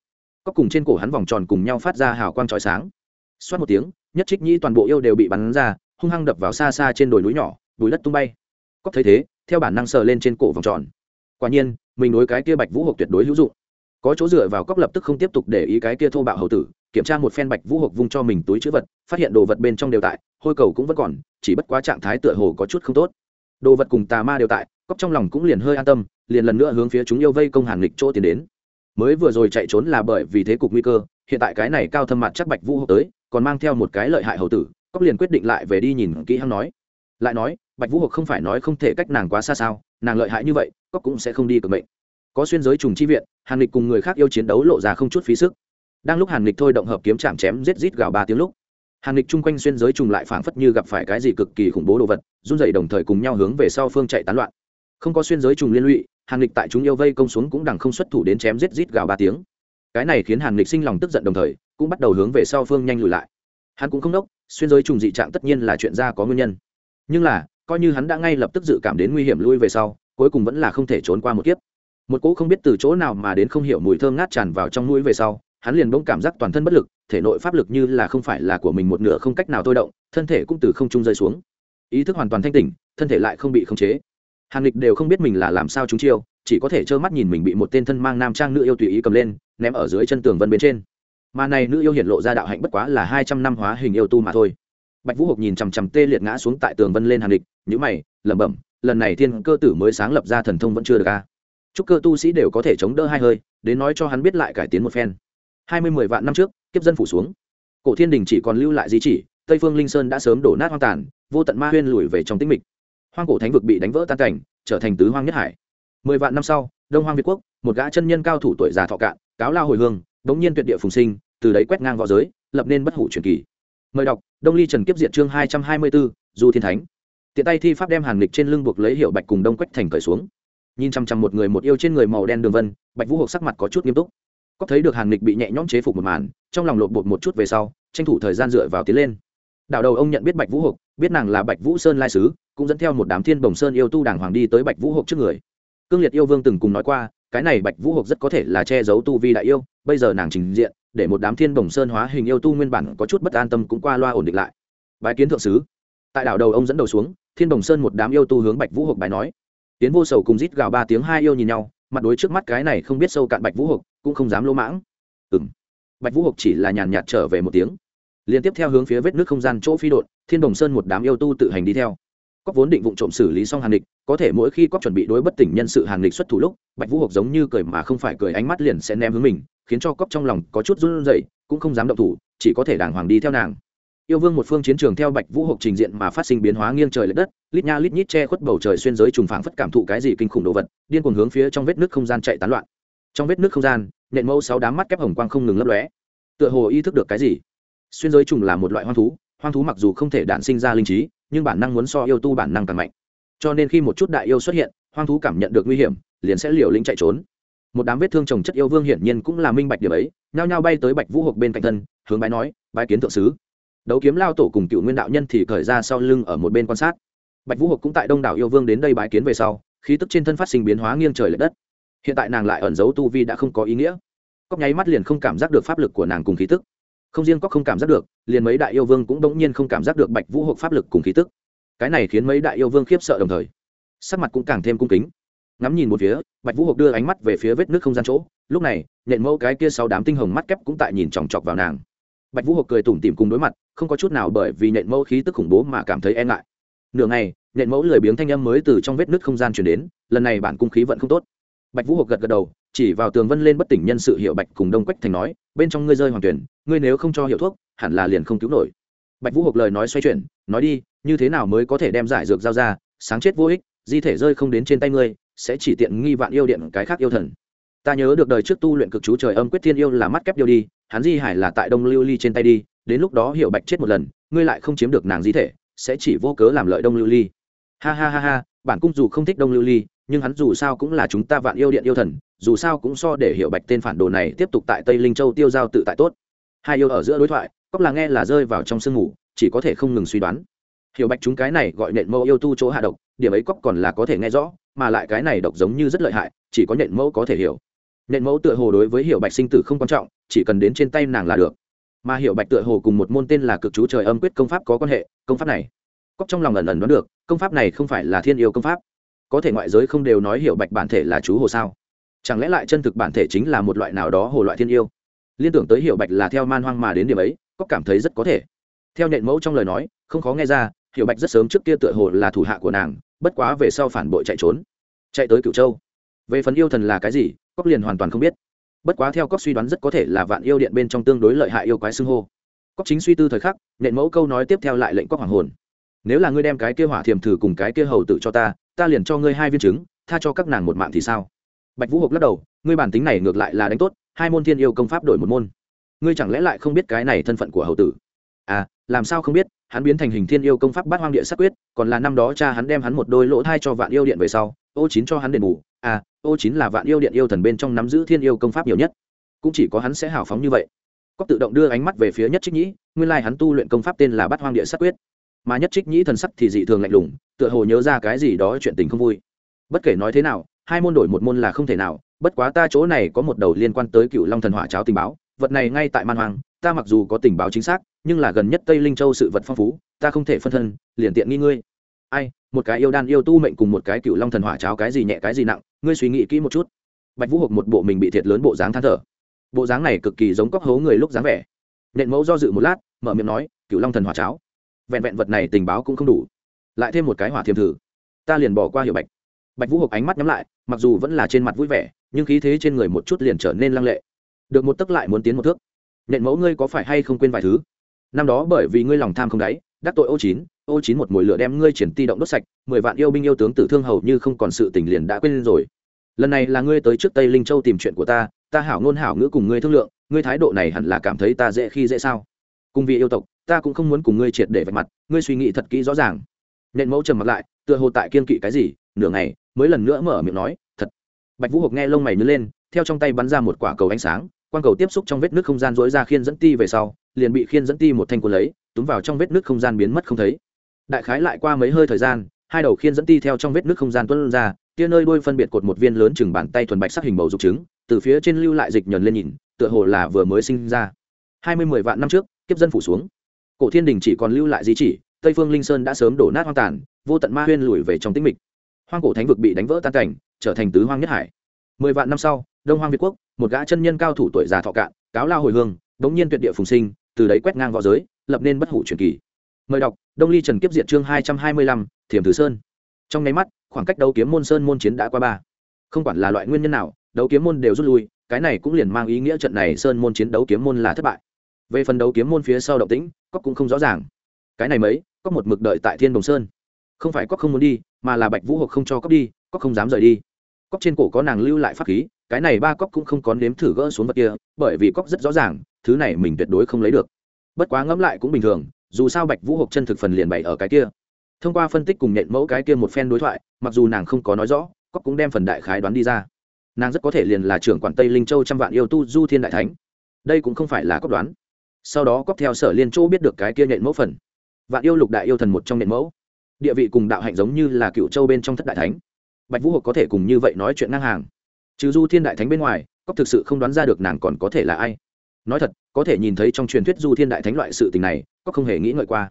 cóc cùng trên cổ hắn vòng tròn cùng nhau phát ra hào quang trói sáng. Xoát một tiếng, nhất trích nhĩ toàn bộ yêu đều bị bắn ra, hung hăng đập vào xa xa trên đồi núi nhỏ, bùi đất tung bay. Cóc thấy thế, theo bản năng sờ lên trên cổ vòng tròn. Quả nhiên, mình đối cái kia bạch vũ hộp tuyệt đối hữu dụng có chỗ dựa vào cóc lập tức không tiếp tục để ý cái kia thô bạo hầu tử, kiểm tra một phen bạch vũ hộp vung cho mình túi chữ vật, phát hiện đồ vật bên trong đều tại, hôi cầu cũng vẫn còn, chỉ bất quá trạng thái tựa hồ có chút không tốt. Đồ vật cùng tà ma đều tại, cóc trong lòng cũng liền hơi an tâm, liền lần nữa hướng phía chúng yêu vây công hàng lịch chỗ tiến đến. Mới vừa rồi chạy trốn là bởi vì thế cục nguy cơ, hiện tại cái này cao thâm mặt chắc bạch vũ hộp tới, còn mang theo một cái lợi hại hầu tử, cóc liền quyết định lại về đi nhìn kỹ hắn nói. Lại nói, bạch vũ hộp không phải nói không thể cách nàng quá xa sao, nàng lợi hại như vậy, cóc cũng sẽ không đi cực mệnh có xuyên giới trùng chi viện, hàn lịch cùng người khác yêu chiến đấu lộ ra không chút phí sức. Đang lúc hàn lịch thôi động hợp kiếm chạm chém giết rít gào ba tiếng lúc, hàn lịch chung quanh xuyên giới trùng lại phảng phất như gặp phải cái gì cực kỳ khủng bố đồ vật, run dậy đồng thời cùng nhau hướng về sau phương chạy tán loạn. Không có xuyên giới trùng liên lụy, hàn lịch tại chúng yêu vây công xuống cũng đằng không xuất thủ đến chém giết rít gào ba tiếng. Cái này khiến hàn lịch sinh lòng tức giận đồng thời, cũng bắt đầu hướng về sau phương nhanh lùi lại. Hắn cũng không đốc, xuyên giới trùng dị trạng tất nhiên là chuyện ra có nguyên nhân. Nhưng là, coi như hắn đã ngay lập tức dự cảm đến nguy hiểm lui về sau, cuối cùng vẫn là không thể trốn qua một kiếp một cỗ không biết từ chỗ nào mà đến không hiểu mùi thơm ngát tràn vào trong mũi về sau, hắn liền bỗng cảm giác toàn thân bất lực, thể nội pháp lực như là không phải là của mình một nửa không cách nào thôi động, thân thể cũng từ không trung rơi xuống. Ý thức hoàn toàn thanh tỉnh, thân thể lại không bị khống chế. Hàn lịch đều không biết mình là làm sao chúng chiêu, chỉ có thể trơ mắt nhìn mình bị một tên thân mang nam trang nữ yêu tùy ý cầm lên, ném ở dưới chân tường vân bên trên. Mà này nữ yêu hiện lộ ra đạo hạnh bất quá là hai trăm năm hóa hình yêu tu mà thôi. Bạch vũ hộp nhìn chằm chằm tê liệt ngã xuống tại tường vân lên hàn địch nhữ mày, lẩm bẩm, lần này thiên cơ tử mới sáng lập ra thần thông vẫn chưa được a chúc cơ tu sĩ đều có thể chống đỡ hai hơi, đến nói cho hắn biết lại cải tiến một phen. Hai mươi mười vạn năm trước, kiếp dân phủ xuống. Cổ thiên đình chỉ còn lưu lại di chỉ, tây phương linh sơn đã sớm đổ nát hoang tàn, vô tận ma huyên lùi về trong tĩnh mịch. Hoang cổ thánh vực bị đánh vỡ tan cảnh, trở thành tứ hoang nhất hải. Mười vạn năm sau, đông hoang việt quốc, một gã chân nhân cao thủ tuổi già thọ cạn, cáo lao hồi hương, bỗng nhiên tuyệt địa phùng sinh, từ đấy quét ngang v õ giới, lập nên bất hủ truyền kỳ. Mời đọc, đông ly trần kiếp diệt chương hai trăm hai mươi bốn du thiên thánh. Tiện tay thi pháp đem hàn lịch trên lưng buộc lấy hiệu bạch cùng đông quách thành cởi xuống nhìn chăm chăm một người một yêu trên người màu đen đường vân, bạch vũ hộp sắc mặt có chút nghiêm túc. Có thấy được hàn lịch bị nhẹ nhõm chế phục một màn, trong lòng lột bột một chút về sau, tranh thủ thời gian dựa vào tiến lên. Đảo đầu ông nhận biết bạch vũ hộp biết nàng là bạch vũ sơn lai sứ, cũng dẫn theo một đám thiên bồng sơn yêu tu đàng hoàng đi tới bạch vũ hộp trước người. Cương liệt yêu vương từng cùng nói qua, cái này bạch vũ hộp rất có thể là che giấu tu vi đại yêu, bây giờ nàng trình diện, để một đám thiên bồng sơn hóa hình yêu tu nguyên bản có chút bất an tâm cũng qua loa ổn định lại. Bài kiến thượng sứ. Tại đảo đầu ông dẫn đầu xuống, thiên bồng sơn một đám yêu tu hướng bạch vũ hộp bài nói tiến vô sầu cùng rít gào ba tiếng hai yêu nhìn nhau, mặt đối trước mắt cái này không biết sâu cạn bạch vũ hộp cũng không dám lỗ mãng. Ừ m bạch vũ hộp chỉ là nhàn nhạt trở về một tiếng. Liên tiếp theo hướng phía vết nước không gian chỗ phi đột, thiên đồng sơn một đám yêu tu tự hành đi theo. Cóc vốn định vụ trộm xử lý xong hàng địch có thể mỗi khi cóc chuẩn bị đối bất tỉnh nhân sự hàng địch xuất thủ lúc, bạch vũ hộp giống như cười mà không phải cười ánh mắt liền sẽ ném hướng mình, khiến cho cóc trong lòng có chút run rẩy, cũng không dám động thủ, chỉ có thể đàng hoàng đi theo nàng yêu vương một phương chiến trường theo bạch vũ hộp trình diện mà phát sinh biến hóa nghiêng trời l ệ đất, lít nha lít nhít che khuất bầu trời xuyên giới trùng phảng phất cảm thụ cái gì kinh khủng đồ vật, điên cuồng hướng phía trong vết nước không gian chạy tán loạn. Trong vết nước không gian nện mẫu sáu đám mắt kép hồng quang không ngừng lấp lóe. Tựa hồ ý thức được cái gì? Xuyên giới trùng là một loại hoang thú hoang thú mặc dù không thể đản sinh ra linh trí, nhưng bản năng muốn so yêu tu bản năng càng mạnh. Cho nên khi một chút đại yêu xuất hiện, hoang thú cảm nhận được nguy hiểm, liền sẽ liều lĩnh chạy trốn. Một đám vết thương trồng chất yêu vương hiển nhiên cũng là minh bạch điểm ấy, nhao nhao bay tới bạch vũ hộp bên cạnh thân, hướng bái nói, bái kiến thượng sứ đấu kiếm lao tổ cùng cựu nguyên đạo nhân thì cởi ra sau lưng ở một bên quan sát. Bạch vũ hộp cũng tại đông đảo yêu vương đến đây bãi kiến về sau, khí tức trên thân phát sinh biến hóa nghiêng trời l ệ đất. Hiện tại nàng lại ẩn giấu tu vi đã không có ý nghĩa. Cóc nháy mắt liền không cảm giác được pháp lực của nàng cùng khí tức. Không riêng cóc không cảm giác được, liền mấy đại yêu vương cũng đống nhiên không cảm giác được bạch vũ hộp pháp lực cùng khí tức. Cái này khiến mấy đại yêu vương khiếp sợ đồng thời, sắc mặt cũng càng thêm cung kính. Ngắm nhìn một phía, bạch vũ hộp đưa ánh mắt về phía vết nước không gian chỗ. Lúc này, nhện mẫu cái kia sau đám tinh hồng mắt kép cũng tại nhìn chòng chọc vào nàng. Bạch vũ hộp cười tủm tỉm cùng đối mặt không có chút nào bởi vì nện mẫu khí tức khủng bố mà cảm thấy e ngại. Nửa ngày nện mẫu lười biếng thanh âm mới từ trong vết nứt không gian chuyển đến, lần này bản cung khí vận không tốt. Bạch vũ hộp gật gật đầu, chỉ vào tường vân lên bất tỉnh nhân sự hiệu bạch cùng đông quách thành nói, bên trong ngươi rơi hoàng tuyển, ngươi nếu không cho hiệu thuốc, hẳn là liền không cứu nổi. Bạch vũ hộp lời nói xoay chuyển, nói đi, như thế nào mới có thể đem giải dược giao ra? Sáng chết vô ích, di thể rơi không đến trên tay ngươi, sẽ chỉ tiện nghi vạn yêu điện cái khác yêu thần. Ta nhớ được đời trước tu luyện cực chú trời âm quyết thiên yêu là mắt kép yêu đi, hắn di hải là tại đông lưu ly trên tay đi đến lúc đó hiệu bạch chết một lần, ngươi lại không chiếm được nàng di thể, sẽ chỉ vô cớ làm lợi đông lưu ly. Ha ha ha ha, bản cung dù không thích đông lưu ly, nhưng hắn dù sao cũng là chúng ta vạn yêu điện yêu thần, dù sao cũng so để hiệu bạch tên phản đồ này tiếp tục tại tây linh châu tiêu giao tự tại tốt. Hai yêu ở giữa đối thoại, cóc là nghe là rơi vào trong sương ngủ chỉ có thể không ngừng suy đoán. Hiệu bạch chúng cái này gọi nện mẫu yêu tu chỗ hạ độc, điểm ấy cóc còn là có thể nghe rõ, mà lại cái này độc giống như rất lợi hại, chỉ có nện mẫu có thể hiểu. Nện mẫu tựa hồ đối với hiệu bạch sinh tử không quan trọng, chỉ cần đến trên tay nàng là được mà hiệu bạch tựa hồ cùng một môn tên là cực chú trời âm quyết công pháp có quan hệ, công pháp này cóc trong lòng ẩn ẩn đoán được, công pháp này không phải là thiên yêu công pháp. Có thể ngoại giới không đều nói hiệu bạch bản thể là chú hồ sao? Chẳng lẽ lại chân thực bản thể chính là một loại nào đó hồ loại thiên yêu? Liên tưởng tới hiệu bạch là theo man hoang mà đến điểm ấy cóc cảm thấy rất có thể. Theo nện mẫu trong lời nói, không khó nghe ra hiệu bạch rất sớm trước kia tựa hồ là thủ hạ của nàng, bất quá về sau phản bội chạy trốn, chạy tới cửu châu. Về phần yêu thần là cái gì cóc liền hoàn toàn không biết bất quá theo cóc suy đoán rất có thể là vạn yêu điện bên trong tương đối lợi hại yêu quái xưng hô. Cóc chính suy tư thời khắc nện mẫu câu nói tiếp theo lại lệnh cóc hoàng hồn. Nếu là ngươi đem cái kia hỏa thiềm thử cùng cái kia hầu tử cho ta ta liền cho ngươi hai viên trứng, tha cho các nàng một mạng thì sao? Bạch vũ hộp lắc đầu, ngươi bản tính này ngược lại là đánh tốt, hai môn thiên yêu công pháp đổi một môn. Ngươi chẳng lẽ lại không biết cái này thân phận của hầu tử? À làm sao không biết, hắn biến thành hình thiên yêu công pháp bát hoang địa sắc quyết, còn là năm đó cha hắn đem hắn một đôi lỗ thai cho vạn yêu điện về sau, ô chín cho hắn đền bù à ô chín là vạn yêu điện yêu thần bên trong nắm giữ thiên yêu công pháp nhiều nhất. Cũng chỉ có hắn sẽ hào phóng như vậy. Cóc tự động đưa ánh mắt về phía nhất trích nhĩ, nguyên lai hắn tu luyện công pháp tên là bát hoang địa sắc quyết. Mà nhất trích nhĩ thần sắc thì dị thường lạnh lùng, tựa hồ nhớ ra cái gì đó chuyện tình không vui. Bất kể nói thế nào, hai môn đổi một môn là không thể nào, bất quá ta chỗ này có một đầu liên quan tới cựu long thần hỏa cháo tình báo, vật này ngay tại man hoàng ta mặc dù có tình báo chính xác, nhưng là gần nhất tây linh châu sự vật phong phú, ta không thể phân thân, liền tiện nghi ngươi. Ai? Một cái yêu đan yêu tu mệnh cùng một cái cựu long thần hỏa cháo cái gì nhẹ cái gì nặng, ngươi suy nghĩ kỹ một chút. Bạch vũ hộp một bộ mình bị thiệt lớn bộ dáng than thở. Bộ dáng này cực kỳ giống cóc hố người lúc dáng vẻ. Nện mẫu do dự một lát, mở miệng nói, cựu long thần hỏa cháo, vẹn vẹn vật này tình báo cũng không đủ. Lại thêm một cái hỏa thiềm thử, ta liền bỏ qua hiệu bạch. Bạch vũ hộp ánh mắt nhắm lại, mặc dù vẫn là trên mặt vui vẻ, nhưng khí thế trên người một chút liền trở nên lăng lệ. Được một tấc lại muốn tiến một thước. Nện mẫu ngươi có phải hay không quên vài thứ? Năm đó bởi vì ngươi lòng tham không đáy, đắc tội ô chín ô chín một mồi lửa đem ngươi triển ti động đốt sạch, mười vạn yêu binh yêu tướng tử thương hầu như không còn sự tình liền đã quên rồi. Lần này là ngươi tới trước tây linh châu tìm chuyện của ta ta hảo ngôn hảo ngữ cùng ngươi thương lượng, ngươi thái độ này hẳn là cảm thấy ta dễ khi dễ sao? Cùng vì yêu tộc, ta cũng không muốn cùng ngươi triệt để vạch mặt, ngươi suy nghĩ thật kỹ rõ ràng. Nện mẫu trầm mặt lại, tựa hồ tại kiên kỵ cái gì, nửa ngày, mới lần nữa mở miệng nói, thật. Bạch vũ hộp nghe lông mày nhớ lên, theo trong tay bắn ra một quả cầu ánh sáng, quang cầu tiếp xúc trong vết nước không gian dối ra khiên dẫn ti về sau, liền bị khiên dẫn ti một thanh cuốn lấy, túm vào trong vết nước không gian biến mất không thấy đại khái lại qua mấy hơi thời gian, hai đầu khiên dẫn ti theo trong vết nước không gian tuân ra tia nơi đôi phân biệt cột một viên lớn chừng bàn tay thuần bạch sắc hình bầu dục trứng, từ phía trên lưu lại dịch nhờn lên nhìn, tựa hồ là vừa mới sinh ra. Hai mươi mười vạn năm trước, kiếp dân phủ xuống. Cổ thiên đình chỉ còn lưu lại di chỉ, tây phương linh sơn đã sớm đổ nát hoang tàn, vô tận ma huyên lùi về trong tĩnh mịch. Hoang cổ thánh vực bị đánh vỡ tan cảnh, trở thành tứ hoang nhất hải. Mười vạn năm sau, đông hoang việt quốc, một gã chân nhân cao thủ tuổi già thọ cạn, cáo lao hồi hương, đống nhiên tuyệt địa phùng sinh, từ đấy quét ngang v õ giới, lập nên bất hủ truyền kỳ mời đọc, đông ly trần kiếp diệt chương hai trăm hai mươi lăm thiềm thứ sơn. Trong nháy mắt, khoảng cách đấu kiếm môn sơn môn chiến đã qua ba. Không quản là loại nguyên nhân nào, đấu kiếm môn đều rút lui, cái này cũng liền mang ý nghĩa trận này sơn môn chiến đấu kiếm môn là thất bại. Về phần đấu kiếm môn phía sau động tĩnh cóc cũng không rõ ràng. Cái này mấy có một mực đợi tại thiên đồng sơn. Không phải cóc không muốn đi, mà là bạch vũ hộp không cho cóc đi cóc không dám rời đi. Cóc trên cổ có nàng lưu lại pháp khí, cái này ba cóc cũng không có nếm thử gỡ xuống vật kia, bởi vì cóc rất rõ ràng, thứ này mình tuyệt đối không lấy được. Bất quá ngẫm lại cũng bình thường dù sao bạch vũ hộp chân thực phần liền bày ở cái kia. Thông qua phân tích cùng nhện mẫu cái kia một phen đối thoại, mặc dù nàng không có nói rõ cóc cũng đem phần đại khái đoán đi ra. Nàng rất có thể liền là trưởng quản tây linh châu trăm vạn yêu tu du thiên đại thánh. Đây cũng không phải là cóc đoán. Sau đó cóc theo sở liên châu biết được cái kia nhện mẫu phần. Vạn yêu lục đại yêu thần một trong nhện mẫu. Địa vị cùng đạo hạnh giống như là cựu châu bên trong thất đại thánh. Bạch vũ hộp có thể cùng như vậy nói chuyện ngang hàng. Trừ du thiên đại thánh bên ngoài cóc thực sự không đoán ra được nàng còn có thể là ai nói thật, có thể nhìn thấy trong truyền thuyết du thiên đại thánh loại sự tình này, có không hề nghĩ ngợi qua.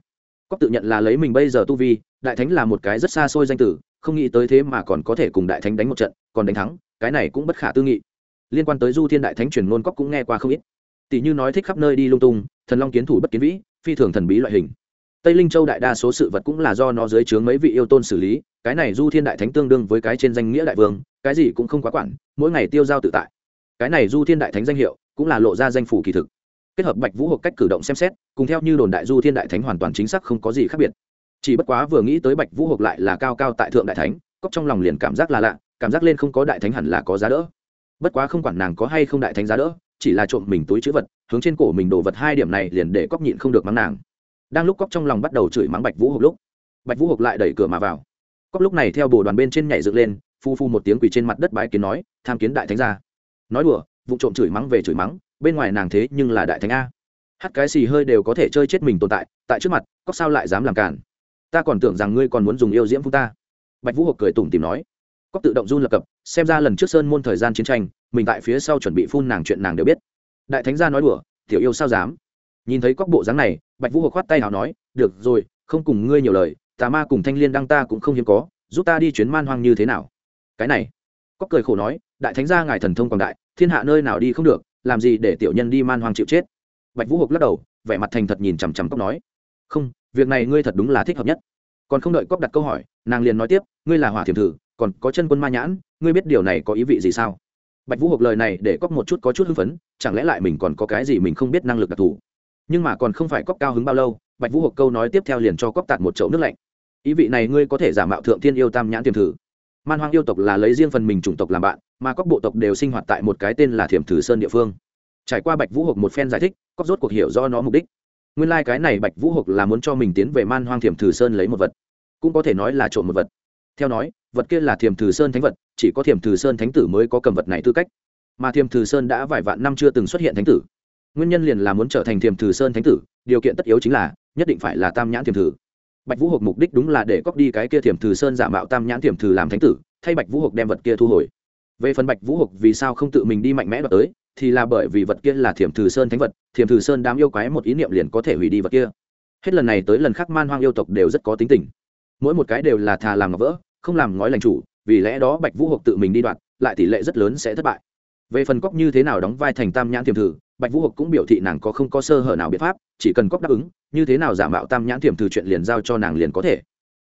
Cóc tự nhận là lấy mình bây giờ tu vi, đại thánh là một cái rất xa xôi danh tử, không nghĩ tới thế mà còn có thể cùng đại thánh đánh một trận, còn đánh thắng, cái này cũng bất khả tư nghị. Liên quan tới du thiên đại thánh truyền ngôn cóc cũng nghe qua không ít. Tỷ như nói thích khắp nơi đi lung tung, thần long kiến thủ bất kiến vĩ, phi thường thần bí loại hình. Tây linh châu đại đa số sự vật cũng là do nó dưới trướng mấy vị yêu tôn xử lý, cái này du thiên đại thánh tương đương với cái trên danh nghĩa đại vương, cái gì cũng không quá quản, mỗi ngày tiêu giao tự tại. Cái này du thiên đại thánh danh hiệu cũng là lộ ra danh phủ kỳ thực. Kết hợp bạch vũ hộp cách cử động xem xét, cùng theo như đồn đại du thiên đại thánh hoàn toàn chính xác không có gì khác biệt. Chỉ bất quá vừa nghĩ tới bạch vũ hộp lại là cao cao tại thượng đại thánh cóc trong lòng liền cảm giác là lạ, cảm giác lên không có đại thánh hẳn là có giá đỡ. Bất quá không quản nàng có hay không đại thánh giá đỡ, chỉ là trộm mình túi chữ vật, hướng trên cổ mình đổ vật hai điểm này liền để cóc nhịn không được mắng nàng. Đang lúc cóc trong lòng bắt đầu chửi mắng bạch vũ hộp lúc, bạch vũ hộp lại đẩy cửa mà vào. Cóc lúc này theo bồ đoàn bên trên nhảy dựng lên, phu phu một tiếng quỳ trên mặt đất bái kiến nói, tham kiến đại thánh gia. Nói đùa vụ trộm chửi mắng về chửi mắng, bên ngoài nàng thế nhưng là đại thánh a. Hắt cái xì hơi đều có thể chơi chết mình tồn tại tại trước mặt, có sao lại dám làm cản ta còn tưởng rằng ngươi còn muốn dùng yêu diễm phú ta. Bạch vũ hộp cười tủm tìm nói. Cóc tự động run lập cập, xem ra lần trước sơn môn thời gian chiến tranh, mình tại phía sau chuẩn bị phun nàng chuyện nàng đều biết. Đại thánh gia nói đùa, tiểu yêu sao dám? Nhìn thấy cóc bộ dáng này, bạch vũ hộp khoát tay nào nói, được rồi, không cùng ngươi nhiều lời, tà ma cùng thanh liên đăng ta cũng không hiếm có, giúp ta đi chuyến man hoang như thế nào? Cái này cóc cười khổ nói đại thánh gia ngài thần thông quảng đại, thiên hạ nơi nào đi không được, làm gì để tiểu nhân đi man hoang chịu chết? Bạch vũ hộp lắc đầu, vẻ mặt thành thật nhìn chằm chằm cóc nói, không, việc này ngươi thật đúng là thích hợp nhất. Còn không đợi cóc đặt câu hỏi, nàng liền nói tiếp, ngươi là hỏa thiểm thử, còn có chân quân ma nhãn, ngươi biết điều này có ý vị gì sao? Bạch vũ hộp lời này để cóc một chút có chút hưng phấn, chẳng lẽ lại mình còn có cái gì mình không biết năng lực đặc thù? Nhưng mà còn không phải cóc cao hứng bao lâu, bạch vũ hộp câu nói tiếp theo liền cho cóc tạt một chậu nước lạnh. Ý vị này ngươi có thể giả mạo thượng thiên yêu tam nhãn tiềm thử man hoang yêu tộc là lấy riêng phần mình chủng tộc làm bạn, mà các bộ tộc đều sinh hoạt tại một cái tên là thiểm thử sơn địa phương. Trải qua bạch vũ hộp một phen giải thích cóc rốt cuộc hiểu do nó mục đích. Nguyên lai、like、cái này bạch vũ hộp là muốn cho mình tiến về man hoang thiểm thử sơn lấy một vật. Cũng có thể nói là trộm một vật. Theo nói, vật kia là thiểm thử sơn thánh vật, chỉ có thiểm thử sơn thánh tử mới có cầm vật này tư cách. Mà thiểm thử sơn đã vài vạn năm chưa từng xuất hiện thánh tử. Nguyên nhân liền là muốn trở thành thiểm thử sơn thánh tử, điều kiện tất yếu chính là, nhất định phải là tam nhãn thiểm thử bạch vũ hộp mục đích đúng là để cóc đi cái kia thiểm thử sơn giả mạo tam nhãn thiểm thử làm thánh tử, thay bạch vũ hộp đem vật kia thu hồi. Về phần bạch vũ hộp vì sao không tự mình đi mạnh mẽ đoạt tới, thì là bởi vì vật kia là thiểm thử sơn thánh vật, thiểm thử sơn đám yêu quái một ý niệm liền có thể hủy đi vật kia. Hết lần này tới lần khác man hoang yêu tộc đều rất có tính tình. Mỗi một cái đều là thà làm ngọc vỡ, không làm ngói lành chủ, vì lẽ đó bạch vũ hộp tự mình đi đoạt, lại tỷ lệ rất lớn sẽ thất bại. Về phần cóc như thế nào đóng vai thành tam nhãn thiểm thử bạch vũ hộc cũng biểu thị nàng có không có sơ hở nào biện pháp, chỉ cần cóc đáp ứng, như thế nào giả mạo tam nhãn thiểm từ chuyện liền giao cho nàng liền có thể.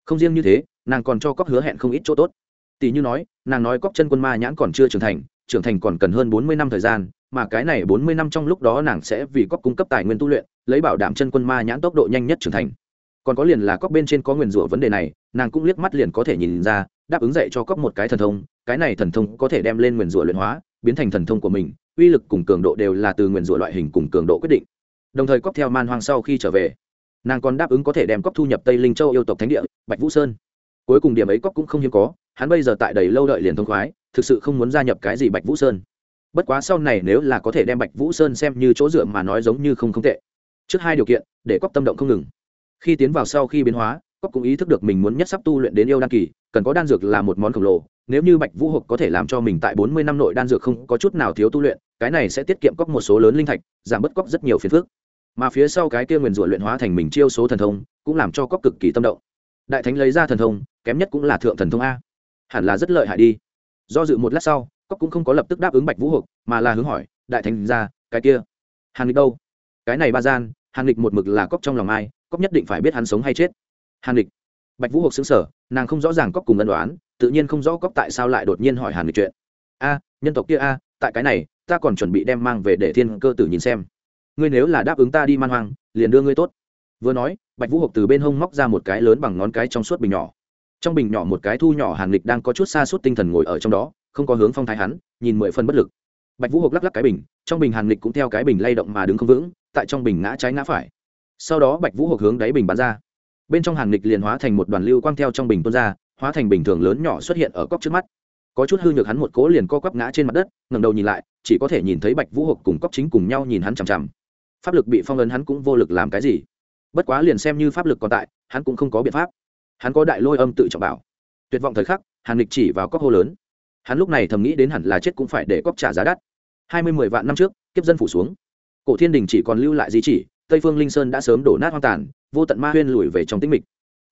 Không riêng như thế, nàng còn cho cóc hứa hẹn không ít chỗ tốt. Tỷ như nói, nàng nói cóc chân quân ma nhãn còn chưa trưởng thành trưởng thành còn cần hơn bốn mươi năm thời gian, mà cái này bốn mươi năm trong lúc đó nàng sẽ vì cóc cung cấp tài nguyên tu luyện, lấy bảo đảm chân quân ma nhãn tốc độ nhanh nhất trưởng thành. Còn có liền là cóc bên trên có nguyền rủa vấn đề này, nàng cũng liếc mắt liền có thể nhìn ra, đáp ứng dạy cho cóc một cái thần thông, cái này thần thông có thể đem lên nguyền rủa luyện hóa biến thành thần thông của mình, uy lực cùng cường độ đều là từ nguyền rủa loại hình cùng cường độ quyết định. Đồng thời cóp theo man hoang sau khi trở về, nàng còn đáp ứng có thể đem cóp thu nhập tây linh châu yêu tộc thánh địa, bạch vũ sơn. Cuối cùng điểm ấy cóp cũng không hiếm có, hắn bây giờ tại đầy lâu đợi liền thông khoái, thực sự không muốn gia nhập cái gì bạch vũ sơn. Bất quá sau này nếu là có thể đem bạch vũ sơn xem như chỗ dựa mà nói giống như không không tệ. Trước hai điều kiện, để cóp tâm động không ngừng. Khi tiến vào sau khi biến hóa cóp cũng ý thức được mình muốn nhất sắp tu luyện đến yêu đăng kỳ cần có đan dược là một món khổng lồ, nếu như bạch vũ hộp có thể làm cho mình tại bốn mươi năm nội đan dược không có chút nào thiếu tu luyện, cái này sẽ tiết kiệm cóc một số lớn linh thạch, giảm bớt cóc rất nhiều phiền phức. Mà phía sau cái kia nguyền rủa luyện hóa thành mình chiêu số thần thông, cũng làm cho cóc cực kỳ tâm động. Đại thánh lấy ra thần thông, kém nhất cũng là thượng thần thông a. Hẳn là rất lợi hại đi. Do dự một lát sau, cóc cũng không có lập tức đáp ứng bạch vũ hộp mà là hướng hỏi, đại thánh ra, cái kia, hàn lịch đâu? Cái này ba gian, hàn lịch một mực là cóc trong lòng ai, cóc nhất định phải biết hắn sống hay chết. Hàn lịch bạch vũ hộp xứng sở nàng không rõ ràng cóc cùng ân đoán tự nhiên không rõ cóc tại sao lại đột nhiên hỏi hàn nghịch chuyện. A, nhân tộc kia a, tại cái này, ta còn chuẩn bị đem mang về để thiên cơ tử nhìn xem. Ngươi nếu là đáp ứng ta đi man hoang, liền đưa ngươi tốt. Vừa nói, bạch vũ hộp từ bên hông móc ra một cái lớn bằng ngón cái trong suốt bình nhỏ. Trong bình nhỏ một cái thu nhỏ hàn lịch đang có chút xa suốt tinh thần ngồi ở trong đó, không có hướng phong thái hắn, nhìn mười phân bất lực. Bạch vũ hộp lắc lắc cái bình, trong bình hàn lịch cũng theo cái bình lay động mà đứng không vững, tại trong bình ngã trái ngã phải. Sau đó bạch vũ hộp hướng đáy bình bắn ra bên trong hàn lịch liền hóa thành một đoàn lưu quang theo trong bình tuôn ra, hóa thành bình thường lớn nhỏ xuất hiện ở cốc trước mắt. Có chút hư nhược hắn một cố liền co quắp ngã trên mặt đất, ngẩng đầu nhìn lại, chỉ có thể nhìn thấy bạch vũ hộp cùng cốc chính cùng nhau nhìn hắn chằm chằm. Pháp lực bị phong ấn hắn cũng vô lực làm cái gì? Bất quá liền xem như pháp lực còn tại, hắn cũng không có biện pháp. Hắn có đại lôi âm tự trọng bảo. Tuyệt vọng thời khắc, hàn lịch chỉ vào cốc hô lớn. Hắn lúc này thầm nghĩ đến hẳn là chết cũng phải để cốc trả giá đắt. Hai mươi mười vạn năm trước, kiếp dân phủ xuống. Cổ thiên đình chỉ còn lưu lại di chỉ, tây phương linh sơn đã sớm đổ nát hoang tàn vô tận ma huyên lùi về trong tĩnh mịch.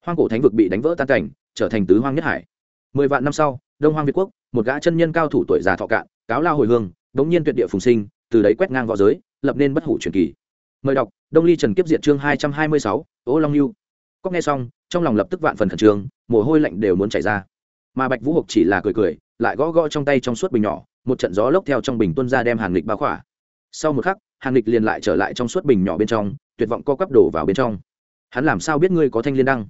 Hoang cổ thánh vực bị đánh vỡ tan cảnh, trở thành tứ hoang nhất hải. Mười vạn năm sau, đông hoang việt quốc, một gã chân nhân cao thủ tuổi già thọ cạn, cáo lao hồi hương, đống nhiên tuyệt địa phùng sinh, từ đấy quét ngang v õ giới, lập nên bất hủ truyền kỳ. Mời đọc, đông ly trần kiếp diệt chương hai trăm hai mươi sáu, ô long lưu cóc nghe xong, trong lòng lập tức vạn phần khẩn trương, mồ hôi lạnh đều muốn chảy ra. Mà bạch vũ hộc chỉ là cười cười, lại gõ gõ trong tay trong suốt bình nhỏ, một trận gió lốc theo trong bình tuân ra đem hàng lịch bao khỏa. Sau một khắc, hàng lịch liền lại trở lại trong suốt bình nhỏ bên trong, tuyệt vọng co quắp đổ vào bên trong hắn làm sao biết ngươi có thanh liên đăng?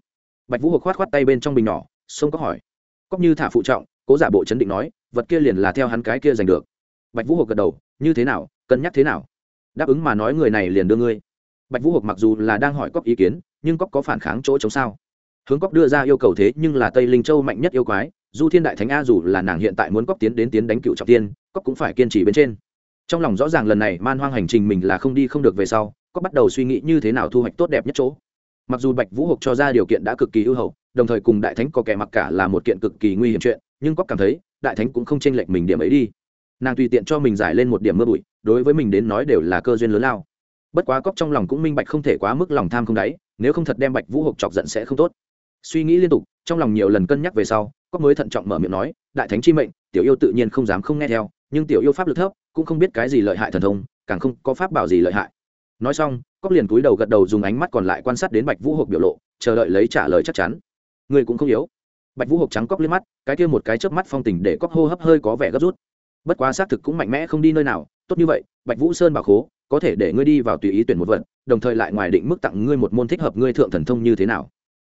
Bạch vũ hộp khoát khoát tay bên trong bình nhỏ sông có hỏi. Cóc như thả phụ trọng, cố giả bộ chấn định nói, vật kia liền là theo hắn cái kia giành được. Bạch vũ hộp gật đầu, như thế nào, cân nhắc thế nào? Đáp ứng mà nói người này liền đưa ngươi. Bạch vũ hộp mặc dù là đang hỏi cóc ý kiến, nhưng cóc có phản kháng chỗ chống sao? Hướng cóc đưa ra yêu cầu thế nhưng là tây linh châu mạnh nhất yêu quái, du thiên đại thánh a dù là nàng hiện tại muốn cóc tiến đến tiến đánh cựu trọng tiên cóc cũng phải kiên trì bên trên. Trong lòng rõ ràng lần này man hoang hành trình mình là không đi không được về sau cóc bắt đầu suy nghĩ như thế nào thu hoạch tốt đẹp nhất chỗ mặc dù bạch vũ hộc cho ra điều kiện đã cực kỳ ưu hậu, đồng thời cùng đại thánh có kẻ mặc cả là một kiện cực kỳ nguy hiểm chuyện, nhưng cóc cảm thấy, đại thánh cũng không chênh lệch mình điểm ấy đi. Nàng tùy tiện cho mình giải lên một điểm mưa bụi, đối với mình đến nói đều là cơ duyên lớn lao. Bất quá cóc trong lòng cũng minh bạch không thể quá mức lòng tham không đáy, nếu không thật đem bạch vũ hộc chọc giận sẽ không tốt. Suy nghĩ liên tục, trong lòng nhiều lần cân nhắc về sau cóc mới thận trọng mở miệng nói, đại thánh chi mệnh, tiểu yêu tự nhiên không dám không nghe theo, nhưng tiểu yêu pháp lực thấp, cũng không biết cái gì lợi hại thần thông, càng không có pháp bảo gì lợi hại. Nói xong cóc liền cúi đầu gật đầu dùng ánh mắt còn lại quan sát đến bạch vũ hộp biểu lộ, chờ đợi lấy trả lời chắc chắn. Người cũng không yếu. Bạch vũ hộp trắng cóc lên mắt, cái kia một cái chớp mắt phong tình để cóc hô hấp hơi có vẻ gấp rút. Bất quá xác thực cũng mạnh mẽ không đi nơi nào, tốt như vậy, bạch vũ sơn bảo khố, có thể để ngươi đi vào tùy ý tuyển một vật đồng thời lại ngoài định mức tặng ngươi một môn thích hợp ngươi thượng thần thông như thế nào.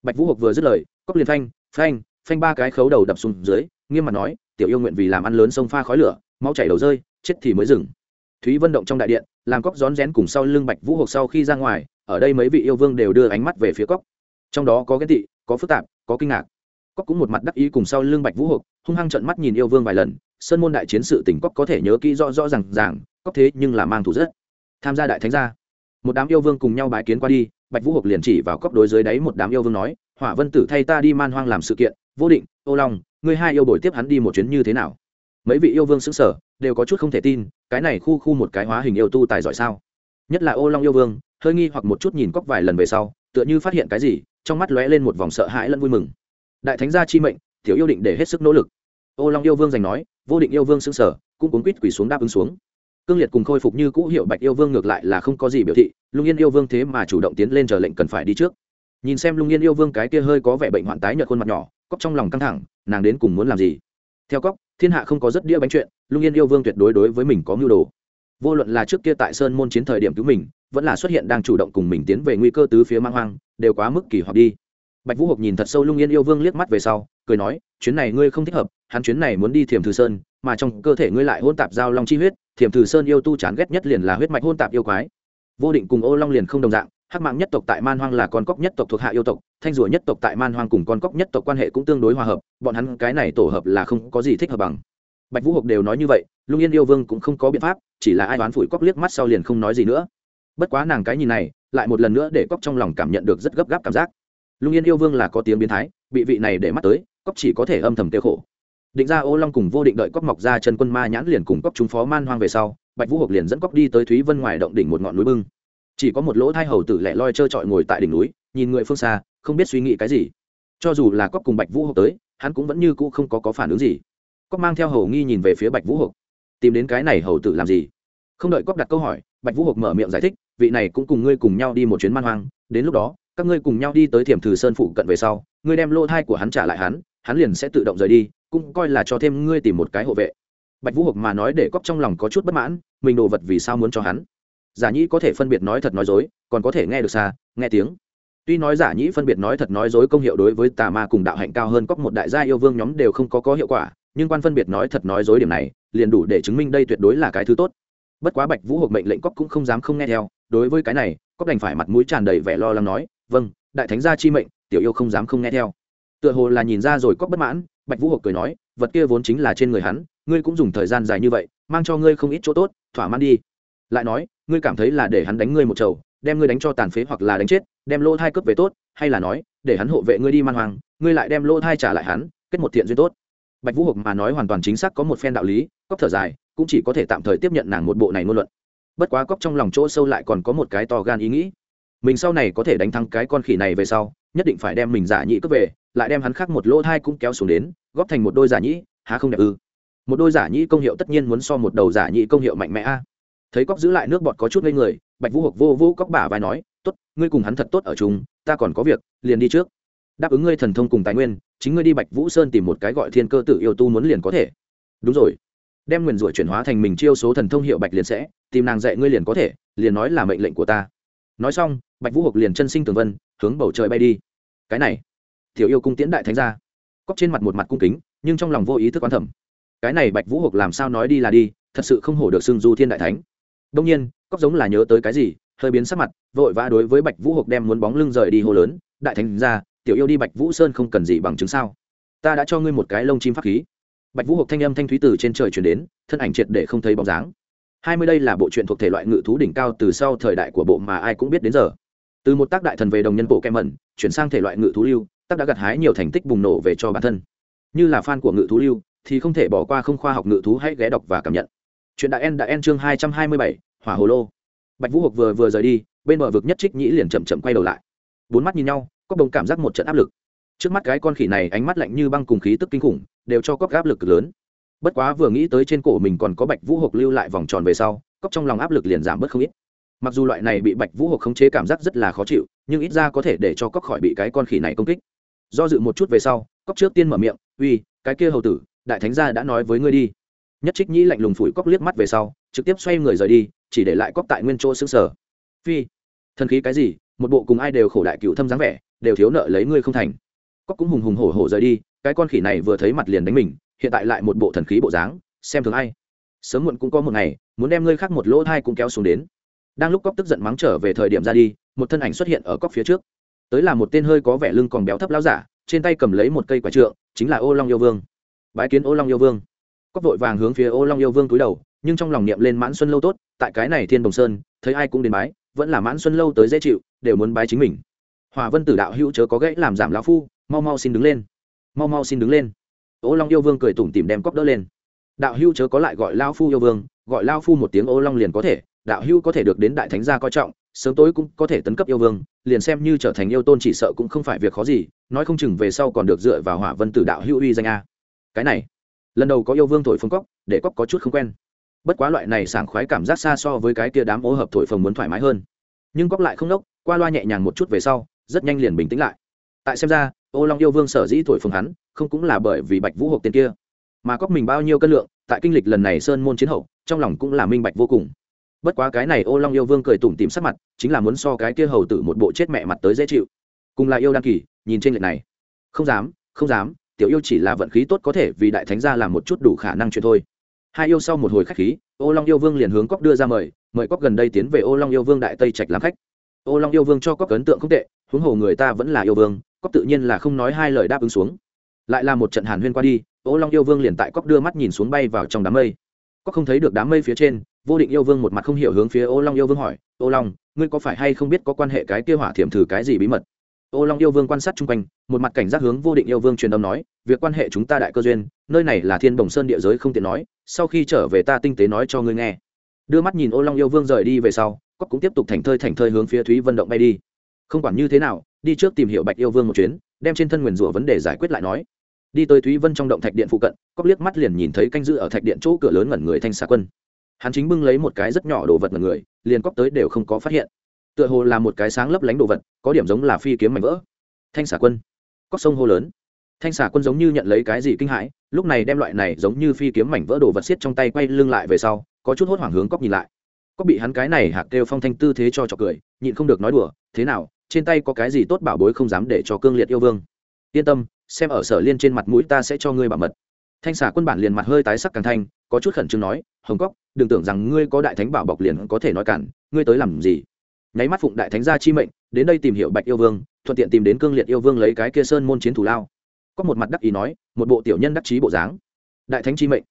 Bạch vũ hộp vừa dứt lời, cóc liền phanh phanh phanh ba cái khấu đầu đập xuống dưới, nghiêm mặt nói, tiểu yêu nguyện vì làm ăn lớn sông pha khói lửa máu chảy đầu rơi, chết thì mới dừng thúy vân động trong đại điện làm cóc rón rén cùng sau lưng bạch vũ hộp sau khi ra ngoài, ở đây mấy vị yêu vương đều đưa ánh mắt về phía cóc trong đó có ghen tị, có phức tạp, có kinh ngạc. Cóc cũng một mặt đắc ý cùng sau lưng bạch vũ hộp hung hăng trận mắt nhìn yêu vương vài lần, sơn môn đại chiến sự tỉnh cóc có thể nhớ kỹ rõ rõ r à n g ràng cóc thế nhưng là mang thủ rất. Tham gia đại thánh gia. Một đám yêu vương cùng nhau bái kiến qua đi, bạch vũ hộp liền chỉ vào cóc đối dưới đáy một đám yêu vương nói, hỏa vân tử thay ta đi man hoang làm sự kiện, vô định, ô long, ngươi hai yêu đổi tiếp hắn đi một chuyến như thế nào? Mấy vị yêu vương xứng sở đều có chút không thể tin cái này khu khu một cái hóa hình yêu tu tài giỏi sao? Nhất là ô long yêu vương, hơi nghi hoặc một chút nhìn cóc vài lần về sau, tựa như phát hiện cái gì, trong mắt lóe lên một vòng sợ hãi lẫn vui mừng. Đại thánh gia chi mệnh, tiểu yêu định để hết sức nỗ lực. Ô long yêu vương giành nói, vô định yêu vương xứng sở cũng cuốn quýt quỳ xuống đáp ứng xuống. Cương liệt cùng khôi phục như cũ hiệu bạch yêu vương ngược lại là không có gì biểu thị, lung yên yêu vương thế mà chủ động tiến lên chờ lệnh cần phải đi trước. Nhìn xem lung yên yêu vương cái kia hơi có vẻ bệnh hoạn tái nhợt khuôn mặt nhỏ, cóc trong lòng căng thẳng, nàng đến cùng muốn làm gì? Theo cóc, thiên hạ không có rất đĩa bánh chuyện, lung yên yêu vương tuyệt đối đối với mình có mưu đồ. Vô luận là trước kia tại sơn môn chiến thời điểm cứu mình, vẫn là xuất hiện đang chủ động cùng mình tiến về nguy cơ tứ phía mang hoang, đều quá mức kỳ hoặc đi. Bạch vũ hộp nhìn thật sâu lung yên yêu vương liếc mắt về sau, cười nói, chuyến này ngươi không thích hợp, hắn chuyến này muốn đi thiềm thử sơn, mà trong cơ thể ngươi lại hôn tạp giao long chi huyết thiềm thử sơn yêu tu chán ghét nhất liền là huyết mạch hôn tạp yêu quái. Vô định cùng ô long liền không đồng dạng hắc mạng nhất tộc tại man hoang là con cóc nhất tộc thuộc hạ yêu tộc, thanh rùa nhất tộc tại man hoang cùng con cóc nhất tộc quan hệ cũng tương đối hòa hợp, bọn hắn cái này tổ hợp là không có gì thích hợp bằng. Bạch vũ hộc đều nói như vậy, lung yên yêu vương cũng không có biện pháp, chỉ là ai đoán phủi cóc liếc mắt sau liền không nói gì nữa. Bất quá nàng cái nhìn này, lại một lần nữa để cóc trong lòng cảm nhận được rất gấp gáp cảm giác. Lung yên yêu vương là có tiếng biến thái, bị vị này để mắt tới, cóc chỉ có thể âm thầm tiêu khổ. Định ra ô long cùng vô định đợi cóc mọc ra chân quân ma nhãn liền cùng cóc chúng phó man hoang về sau, bạch vũ hộc liền dẫn cóc đi tới thúy vân ngoài động đỉnh một ngọn núi bưng chỉ có một lỗ thai hầu tử lẻ loi trơ trọi ngồi tại đỉnh núi nhìn người phương xa không biết suy nghĩ cái gì. Cho dù là cóc cùng bạch vũ hộp tới hắn cũng vẫn như cũ không có, có phản ứng gì. Cóc mang theo hầu nghi nhìn về phía bạch vũ hộp tìm đến cái này hầu tử làm gì? Không đợi cóc đặt câu hỏi bạch vũ hộp mở miệng giải thích vị này cũng cùng ngươi cùng nhau đi một chuyến man hoang đến lúc đó các ngươi cùng nhau đi tới thiểm thử sơn phụ cận về sau ngươi đem lỗ thai của hắn trả lại hắn hắn liền sẽ tự động rời đi cũng coi là cho thêm ngươi tìm một cái hộ vệ. Bạch vũ hộp mà nói để cóc trong lòng có chút bất mãn mình đồ vật vì sao muốn cho hắn? Giả nhĩ có thể phân biệt nói thật nói dối, còn có thể nghe được xa, nghe tiếng. Tuy nói giả nhĩ phân biệt nói thật nói dối công hiệu đối với tà ma cùng đạo hạnh cao hơn cóc một đại gia yêu vương nhóm đều không có có hiệu quả, nhưng quan phân biệt nói thật nói dối điểm này, liền đủ để chứng minh đây tuyệt đối là cái thứ tốt. Bất quá bạch vũ hộp mệnh lệnh cóc cũng không dám không nghe theo, đối với cái này cóc đành phải mặt mũi tràn đầy vẻ lo lắng nói vâng đại thánh gia chi mệnh, tiểu yêu không dám không nghe theo. Tựa hồ là nhìn ra rồi cóc bất mãn, bạch vũ hộp cười nói, vật kia vốn chính là trên người hắn, ngươi cũng dùng thời gian dài như vậy, mang cho ngươi không ít chỗ tốt, thỏa mãn đi. Lại nói ngươi cảm thấy là để hắn đánh ngươi một chầu, đem ngươi đánh cho tàn phế hoặc là đánh chết, đem lỗ thai cướp về tốt, hay là nói, để hắn hộ vệ ngươi đi man hoàng ngươi lại đem lỗ thai trả lại hắn, kết một thiện duyên tốt. Bạch vũ hộp mà nói hoàn toàn chính xác có một phen đạo lý cóc thở dài, cũng chỉ có thể tạm thời tiếp nhận nàng một bộ này ngôn luận. Bất quá cóc trong lòng chỗ sâu lại còn có một cái to gan ý nghĩ. Mình sau này có thể đánh thắng cái con khỉ này về sau, nhất định phải đem mình giả nhị cướp về, lại đem hắn khác một lỗ thai cũng kéo xuống đến, góp thành một đôi giả nhĩ há không đẹp ư? Một đôi giả nhĩ công hiệu tất nhiên muốn so một đầu giả nhĩ công hiệu mạnh mẽ a thấy cóc giữ lại nước bọt có chút ngây người, bạch vũ hộc vô vô cóc bả vai nói, tốt, ngươi cùng hắn thật tốt ở chung, ta còn có việc, liền đi trước. Đáp ứng ngươi thần thông cùng tài nguyên, chính ngươi đi bạch vũ sơn tìm một cái gọi thiên cơ tự yêu tu muốn liền có thể. Đúng rồi. Đem nguyền rủa chuyển hóa thành mình chiêu số thần thông hiệu bạch liền sẽ, tìm nàng dạy ngươi liền có thể, liền nói là mệnh lệnh của ta. Nói xong, bạch vũ hộc liền chân sinh tường vân, hướng bầu trời bay đi. Cái này, tiểu yêu cung tiễn đại thánh ra cóc trên mặt một mặt cung kính, nhưng trong lòng vô ý thức quan thẩm cái này bạch vũ hộc làm sao nói đi là đi, thật sự không hổ được xưng du thiên đại thánh đông nhiên, cóc giống là nhớ tới cái gì, hơi biến sắc mặt, vội vã đối với bạch vũ hộc đem muốn bóng lưng rời đi hồ lớn, đại thánh ra, tiểu yêu đi bạch vũ sơn không cần gì bằng chứng sao. Ta đã cho ngươi một cái lông chim pháp khí. Bạch vũ hộc thanh âm thanh thúy từ trên trời chuyển đến, thân ảnh triệt để không thấy bóng dáng. Hai mươi đây là bộ truyện thuộc thể loại ngự thú đỉnh cao từ sau thời đại của bộ mà ai cũng biết đến giờ. Từ một tác đại thần về đồng nhân bộ kem mẩn, chuyển sang thể loại ngự thú lưu, tác đã gặt hái nhiều thành tích bùng nổ về cho bản thân. Như là fan của ngự thú lưu, thì không thể bỏ qua không khoa học ngự thú hãy ghé đọc và cảm nhận chuyện đại en đã en chương hai trăm hai mươi bảy, hỏa hồ lô. Bạch vũ hộc vừa vừa rời đi, bên bờ vực nhất trích nhĩ liền chậm chậm quay đầu lại. Bốn mắt nhìn nhau, có đồng cảm giác một trận áp lực. Trước mắt cái con khỉ này ánh mắt lạnh như băng cùng khí tức kinh khủng, đều cho cóc áp lực cực lớn. Bất quá vừa nghĩ tới trên cổ mình còn có bạch vũ hộc lưu lại vòng tròn về sau cóc trong lòng áp lực liền giảm bớt không ít. Mặc dù loại này bị bạch vũ hộc khống chế cảm giác rất là khó chịu, nhưng ít ra có thể để cho cóc khỏi bị cái con khỉ này công kích. Do dự một chút về sau cóc trước tiên mở miệng, uy, cái kia hầu tử, đại thánh gia đã nói với ngươi đi nhất trích nhĩ lạnh lùng phủi cóc liếc mắt về sau, trực tiếp xoay người rời đi, chỉ để lại cóc tại nguyên chỗ xứng sở phi, thần khí cái gì? Một bộ cùng ai đều khổ đại cựu thâm dáng vẻ, đều thiếu nợ lấy ngươi không thành. Cóc cũng hùng hùng hổ hổ rời đi, cái con khỉ này vừa thấy mặt liền đánh mình, hiện tại lại một bộ thần khí bộ dáng, xem thường ai. Sớm muộn cũng có một ngày, muốn đem ngươi khác một lỗ thai cũng kéo xuống đến. Đang lúc cóc tức giận mắng trở về thời điểm ra đi, một thân ảnh xuất hiện ở cóc phía trước. Tới là một tên hơi có vẻ lưng còn béo thấp lão giả, trên tay cầm lấy một cây quả trượng, chính là ô long yêu vương. Bái kiến ô long yêu vương cóc vội vàng hướng phía ô long yêu vương túi đầu, nhưng trong lòng niệm lên mãn xuân lâu tốt, tại cái này thiên đồng sơn, thấy ai cũng đến bái, vẫn là mãn xuân lâu tới dễ chịu, đều muốn bái chính mình. Hòa vân tử đạo hữu chớ có gãy làm giảm lão phu, mau mau xin đứng lên. Mau mau xin đứng lên. Ô long yêu vương cười tủm tìm đem cóc đỡ lên. Đạo hữu chớ có lại gọi lao phu yêu vương, gọi lao phu một tiếng ô long liền có thể, đạo hữu có thể được đến đại thánh gia coi trọng, sớm tối cũng có thể tấn cấp yêu vương, liền xem như trở thành yêu tôn chỉ sợ cũng không phải việc khó gì, nói không chừng về sau còn được dựa vào hỏa vân tử đạo hữu uy danh a. Cái này lần đầu có yêu vương thổi phồng cóc, để cóc có chút không quen. Bất quá loại này sảng khoái cảm giác xa so với cái kia đám ô hợp thổi phồng muốn thoải mái hơn. Nhưng cóc lại không nốc, qua loa nhẹ nhàng một chút về sau, rất nhanh liền bình tĩnh lại. Tại xem ra, ô long yêu vương sở dĩ thổi phồng hắn, không cũng là bởi vì bạch vũ hộp tên kia. Mà cóc mình bao nhiêu cân lượng, tại kinh lịch lần này sơn môn chiến hậu, trong lòng cũng là minh bạch vô cùng. Bất quá cái này ô long yêu vương cười tủm tìm sắc mặt, chính là muốn so cái kia hầu tử một bộ chết mẹ mặt tới dễ chịu. Cùng là yêu đăng kỳ, nhìn trên lệch này. Không dám không dám tiểu yêu chỉ là vận khí tốt có thể vì đại thánh gia làm một chút đủ khả năng chuyện thôi. Hai yêu sau một hồi khách khí, ô long yêu vương liền hướng cóc đưa ra mời mời cóc gần đây tiến về ô long yêu vương đại tây trạch làm khách. Ô long yêu vương cho cóc ấn tượng không tệ, huống hồ người ta vẫn là yêu vương cóc tự nhiên là không nói hai lời đáp ứng xuống. Lại là một trận hàn huyên qua đi, ô long yêu vương liền tại cóc đưa mắt nhìn xuống bay vào trong đám mây. Cóc không thấy được đám mây phía trên, vô định yêu vương một mặt không hiểu hướng phía ô long yêu vương hỏi, ô long, ngươi có phải hay không biết có quan hệ cái kia hỏa thiểm thử cái gì bí mật? Ô long yêu vương quan sát chung quanh, một mặt cảnh giác hướng vô định yêu vương truyền âm nói, việc quan hệ chúng ta đại cơ duyên, nơi này là thiên đồng sơn địa giới không tiện nói, sau khi trở về ta tinh tế nói cho ngươi nghe. Đưa mắt nhìn ô long yêu vương rời đi về sau cóc cũng tiếp tục thành thơi thành thơi hướng phía thúy vân động bay đi. Không quản như thế nào, đi trước tìm hiểu bạch yêu vương một chuyến, đem trên thân nguyền rủa vấn đề giải quyết lại nói. Đi tới thúy vân trong động thạch điện phụ cận cóc liếc mắt liền nhìn thấy canh giữ ở thạch điện chỗ cửa lớn ngẩn người thanh xà quân. Hắn chính bưng lấy một cái rất nhỏ đồ vật ngẩn người, liền cóc tới đều không có phát hiện tựa hồ là một cái sáng lấp lánh đồ vật, có điểm giống là phi kiếm mảnh vỡ. Thanh Xả quân. Cóc sông hô lớn. Thanh Xả quân giống như nhận lấy cái gì kinh hãi, lúc này đem loại này giống như phi kiếm mảnh vỡ đồ vật xiết trong tay quay lưng lại về sau, có chút hốt hoảng hướng cóc nhìn lại. Cóc bị hắn cái này hạc kêu phong thanh tư thế cho trọc cười, nhịn không được nói đùa, thế nào, trên tay có cái gì tốt bảo bối không dám để cho cương liệt yêu vương? Yên tâm, xem ở sở liên trên mặt mũi ta sẽ cho ngươi bảo mật. Thanh Xả quân bản liền mặt hơi tái sắc càng thanh, có chút khẩn trương nói, hồng cóc đừng tưởng rằng ngươi có đại thánh bảo bọc liền có thể nói cản, ngươi tới làm gì? Nháy mắt phụng đại thánh gia chi mệnh, đến đây tìm hiểu bạch yêu vương, thuận tiện tìm đến cương liệt yêu vương lấy cái kia sơn môn chiến thủ lao. Có một mặt đắc ý nói, một bộ tiểu nhân đắc chí bộ dáng. Đại thánh chi mệnh.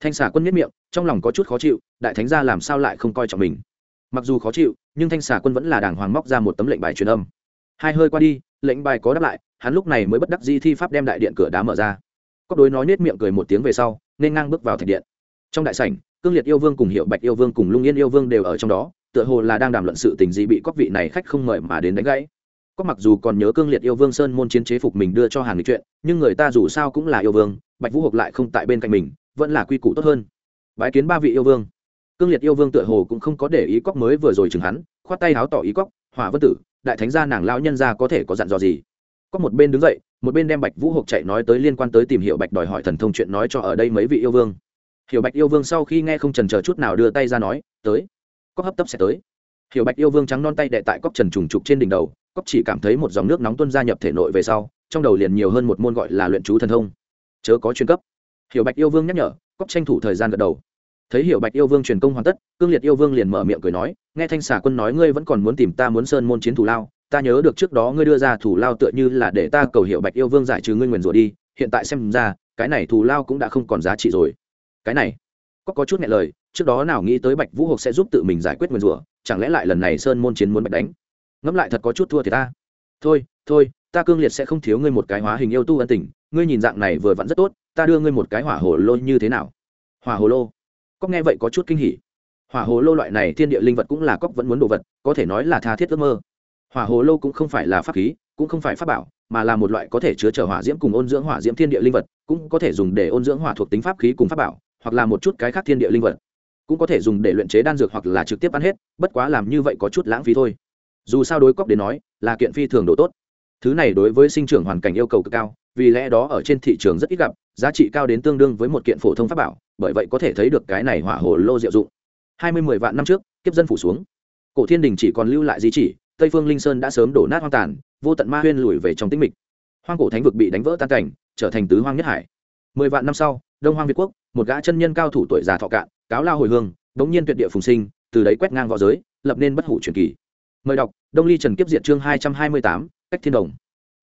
Thanh xà quân miết miệng, trong lòng có chút khó chịu, đại thánh gia làm sao lại không coi trọng mình? Mặc dù khó chịu, nhưng thanh xà quân vẫn là đàng hoàng móc ra một tấm lệnh bài truyền âm. Hai hơi qua đi, lệnh bài có đáp lại, hắn lúc này mới bất đắc di thi pháp đem đại điện cửa đá mở ra. Cóc đối nói nết miệng cười một tiếng về sau, nên ngang bước vào thạch điện. Trong đại sảnh, cương liệt yêu vương cùng hiệu bạch yêu vương cùng lung yên yêu vương đều ở trong đó tựa hồ là đang đàm luận sự tình gì bị cóc vị này khách không mời mà đến đánh gãy. Có mặc dù còn nhớ cương liệt yêu vương sơn môn chiến chế phục mình đưa cho hàng lịch chuyện, nhưng người ta dù sao cũng là yêu vương, bạch vũ hộp lại không tại bên cạnh mình, vẫn là quy củ tốt hơn. Bái kiến ba vị yêu vương. Cương liệt yêu vương tựa hồ cũng không có để ý cóc mới vừa rồi chừng hắn, khoát tay háo tỏ ý cóc hỏa vân tử, đại thánh gia nàng lao nhân gia có thể có dặn dò gì? Có một bên đứng dậy, một bên đem bạch vũ hộp chạy nói tới liên quan tới tìm hiểu bạch đòi hỏi thần thông chuyện nói cho ở đây mấy vị yêu vương. Hiểu bạch yêu vương sau khi nghe không trần chờ chút nào đưa tay ra nói, tới cóc hấp tấp sẽ tới. Hiểu bạch yêu vương trắng non tay đệ tại cóc trần trùng trục trên đỉnh đầu cóc chỉ cảm thấy một dòng nước nóng tuân gia nhập thể nội về sau, trong đầu liền nhiều hơn một môn gọi là luyện chú thần thông. Chớ có chuyên cấp. Hiểu bạch yêu vương nhắc nhở cóc tranh thủ thời gian gật đầu. Thấy hiểu bạch yêu vương truyền công hoàn tất, cương liệt yêu vương liền mở miệng cười nói, nghe thanh xà quân nói ngươi vẫn còn muốn tìm ta muốn sơn môn chiến thủ lao, ta nhớ được trước đó ngươi đưa ra thủ lao tựa như là để ta cầu Hiểu bạch yêu vương giải trừ ngươi nguyền rủa đi, hiện tại xem ra, cái này thủ lao cũng đã không còn giá trị rồi. Cái này có có chút nghe lời trước đó nào nghĩ tới bạch vũ hộp sẽ giúp tự mình giải quyết nguyên rủa, chẳng lẽ lại lần này sơn môn chiến muốn bạch đánh? Ngẫm lại thật có chút thua thì ta. Thôi thôi, ta cương liệt sẽ không thiếu ngươi một cái hóa hình yêu tu ân tình, ngươi nhìn dạng này vừa vặn rất tốt, ta đưa ngươi một cái hỏa hồ lô như thế nào? Hỏa hồ lô? Cóc nghe vậy có chút kinh hỉ. Hỏa hồ lô loại này thiên địa linh vật cũng là cóc vẫn muốn đồ vật, có thể nói là tha thiết ước mơ. Hỏa hồ lô cũng không phải là pháp khí, cũng không phải pháp bảo, mà là một loại có thể chứa chở hỏa diễm cùng ôn dưỡng hỏa diễm thiên địa linh vật, cũng có thể dùng để ôn dưỡng hỏa thuộc tính pháp khí cùng pháp bảo, hoặc là một chút cái khác thiên địa linh vật cũng có thể dùng để luyện chế đan dược hoặc là trực tiếp ăn hết, bất quá làm như vậy có chút lãng phí thôi. Dù sao đối cóc đến nói, là kiện phi thường độ tốt. Thứ này đối với sinh trưởng hoàn cảnh yêu cầu cực cao, vì lẽ đó ở trên thị trường rất ít gặp, giá trị cao đến tương đương với một kiện phổ thông pháp bảo, bởi vậy có thể thấy được cái này hỏa hồ lô diệu dụng. Hai mươi mười vạn năm trước, kiếp dân phủ xuống. Cổ thiên đình chỉ còn lưu lại di chỉ, tây phương linh sơn đã sớm đổ nát hoang tàn, vô tận ma huyên lùi về trong tĩnh mịch. Hoang cổ thánh vực bị đánh vỡ tan cảnh, trở thành tứ hoang nhất hải. Mười vạn năm sau, đông hoang việt quốc, một gã chân nhân cao thủ tuổi già thọ cạn cáo lao hồi hương bỗng nhiên tuyệt địa phùng sinh, từ đấy quét ngang v õ giới, lập nên bất hủ truyền kỳ. Mời đọc, đông ly trần kiếp diệt chương hai trăm hai mươi tám, cách thiên đồng.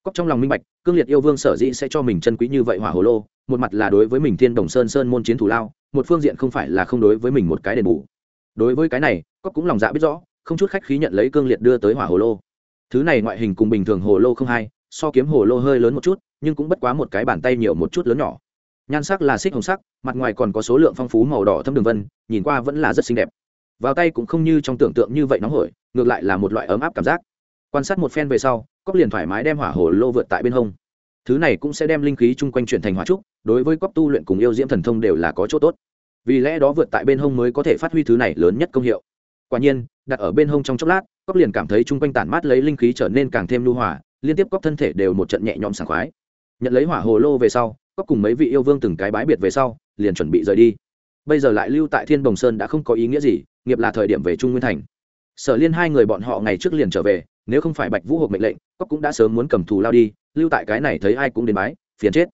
Cóc trong lòng minh bạch, cương liệt yêu vương sở dĩ sẽ cho mình chân quý như vậy hỏa hồ lô, một mặt là đối với mình thiên đồng sơn sơn môn chiến thủ lao, một phương diện không phải là không đối với mình một cái đền bù. Đối với cái này cóc cũng lòng dạ biết rõ, không chút khách khí nhận lấy cương liệt đưa tới hỏa hồ lô. Thứ này ngoại hình cùng bình thường hồ lô không hai, so kiếm hồ lô hơi lớn một chút, nhưng cũng bất quá một cái bàn tay nhiều một chút lớn nhỏ nhan sắc là xích hồng sắc, mặt ngoài còn có số lượng phong phú màu đỏ thâm đường vân, nhìn qua vẫn là rất xinh đẹp. Vào tay cũng không như trong tưởng tượng như vậy nóng hổi, ngược lại là một loại ấm áp cảm giác. Quan sát một phen về sau cóc liền thoải mái đem hỏa hồ lô vượt tại bên hông. Thứ này cũng sẽ đem linh khí chung quanh chuyển thành hỏa trúc, đối với cóc tu luyện cùng yêu diễm thần thông đều là có chỗ tốt. Vì lẽ đó vượt tại bên hông mới có thể phát huy thứ này lớn nhất công hiệu. Quả nhiên, đặt ở bên hông trong chốc lát cóc liền cảm thấy chung quanh tản mát lấy linh khí trở nên càng thêm lưu hỏa liên tiếp cóc thân thể đều một trận nhẹ nhõm sảng khoái. Nhận lấy hỏa hồ lô về sau có cùng mấy vị yêu vương từng cái bái biệt về sau, liền chuẩn bị rời đi. Bây giờ lại lưu tại thiên đồng sơn đã không có ý nghĩa gì, nghiệp là thời điểm về trung nguyên thành. Sở liên hai người bọn họ ngày trước liền trở về, nếu không phải bạch vũ hộp mệnh lệnh cóc cũng đã sớm muốn cầm thù lao đi, lưu tại cái này thấy ai cũng đến bái, phiền chết.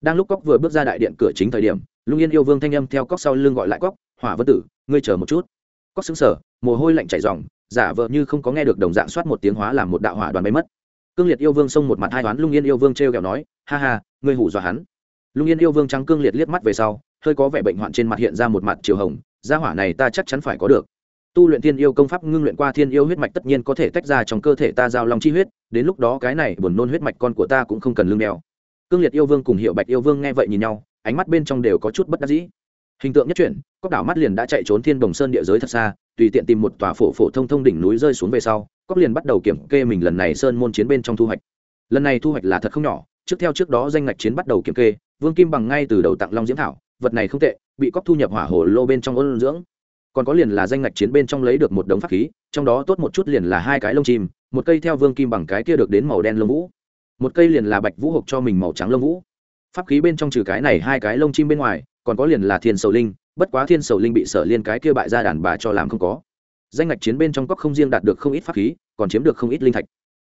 Đang lúc cóc vừa bước ra đại điện cửa chính thời điểm, lung yên yêu vương thanh âm theo cóc sau lưng gọi lại cóc hỏa vân tử, ngươi chờ một chút. Cóc xứng sở mồ hôi lạnh chảy ròng, giả vờ như không có nghe được đồng dạng soát một tiếng hóa làm một đạo hỏa đoàn bay mất. Cương liệt yêu vương xông một mặt hai toán lung yên yêu vương t r e o kẹo nói, ha ha, ngươi hủ dọa hắn lung yên yêu vương trắng cương liệt liếc mắt về sau, hơi có vẻ bệnh hoạn trên mặt hiện ra một mặt chiều hồng, gia hỏa này ta chắc chắn phải có được. Tu luyện thiên yêu công pháp ngưng luyện qua thiên yêu huyết mạch tất nhiên có thể tách ra trong cơ thể ta giao long chi huyết, đến lúc đó cái này buồn nôn huyết mạch con của ta cũng không cần lương đeo. Cương liệt yêu vương cùng hiệu bạch yêu vương nghe vậy nhìn nhau, ánh mắt bên trong đều có chút bất đắc dĩ. Hình tượng nhất chuyển cóc đảo mắt liền đã chạy trốn thiên đồng sơn địa giới thật xa, tùy tiện tìm một tòa phổ phổ thông thông đỉnh núi rơi xuống về sau cóc liền bắt đầu kiểm kê mình lần này sơn môn chiến bên trong thu hoạch. Lần này thu hoạch là thật không nhỏ, trước theo trước đó danh ngạch chiến bắt đầu kiểm kê vương kim bằng ngay từ đầu tặng long diễm thảo, vật này không tệ, bị cóc thu nhập hỏa hồ lô bên trong ôn dưỡng. Còn có liền là danh ngạch chiến bên trong lấy được một đống pháp khí, trong đó tốt một chút liền là hai cái lông chim, một cây theo vương kim bằng cái kia được đến màu đen lông vũ. Một cây liền là bạch vũ hộp cho mình màu trắng lông vũ. Pháp khí bên trong trừ cái này hai cái lông chim bên ngoài, còn có liền là thiên sầu linh, bất quá thiên sầu linh bị sở liên cái kia bại ra đàn bà cho làm không có. Danh ngạch chiến bên trong cóc không riêng đạt được không ít pháp khí, còn chiếm được không ít linh thạch.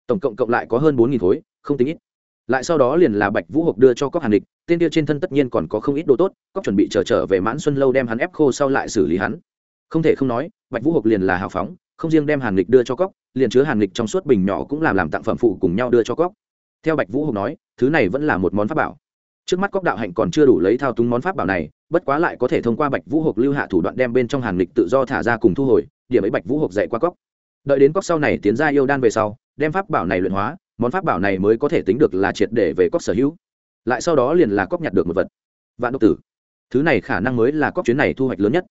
Tổng cộng cộng lại có hơn bốn khối, không tính ít lại sau đó liền là bạch vũ hộp đưa cho cóc hàn địch tên kia trên thân tất nhiên còn có không ít đồ tốt cóc chuẩn bị chờ trở, trở về mãn xuân lâu đem hắn ép khô sau lại xử lý hắn. Không thể không nói bạch vũ hộp liền là hào phóng không riêng đem hàn địch đưa cho cóc liền chứa hàn địch trong suốt bình nhỏ cũng làm làm tặng phẩm phụ cùng nhau đưa cho cóc theo bạch vũ hộp nói thứ này vẫn là một món pháp bảo. Trước mắt cóc đạo hạnh còn chưa đủ lấy thao túng món pháp bảo này bất quá lại có thể thông qua bạch vũ hộp lưu hạ thủ đoạn đem bên trong hàn địch tự do thả ra cùng thu hồi điểm ấy bạch vũ hộp dạy qua cóc đợi đến cóc sau này tiến ra yêu đan về sau đem pháp bảo này luyện hóa món pháp bảo này mới có thể tính được là triệt để về cóc sở hữu. Lại sau đó liền là cóc nhặt được một vật. Vạn độc tử. Thứ này khả năng mới là cóc chuyến này thu hoạch lớn nhất.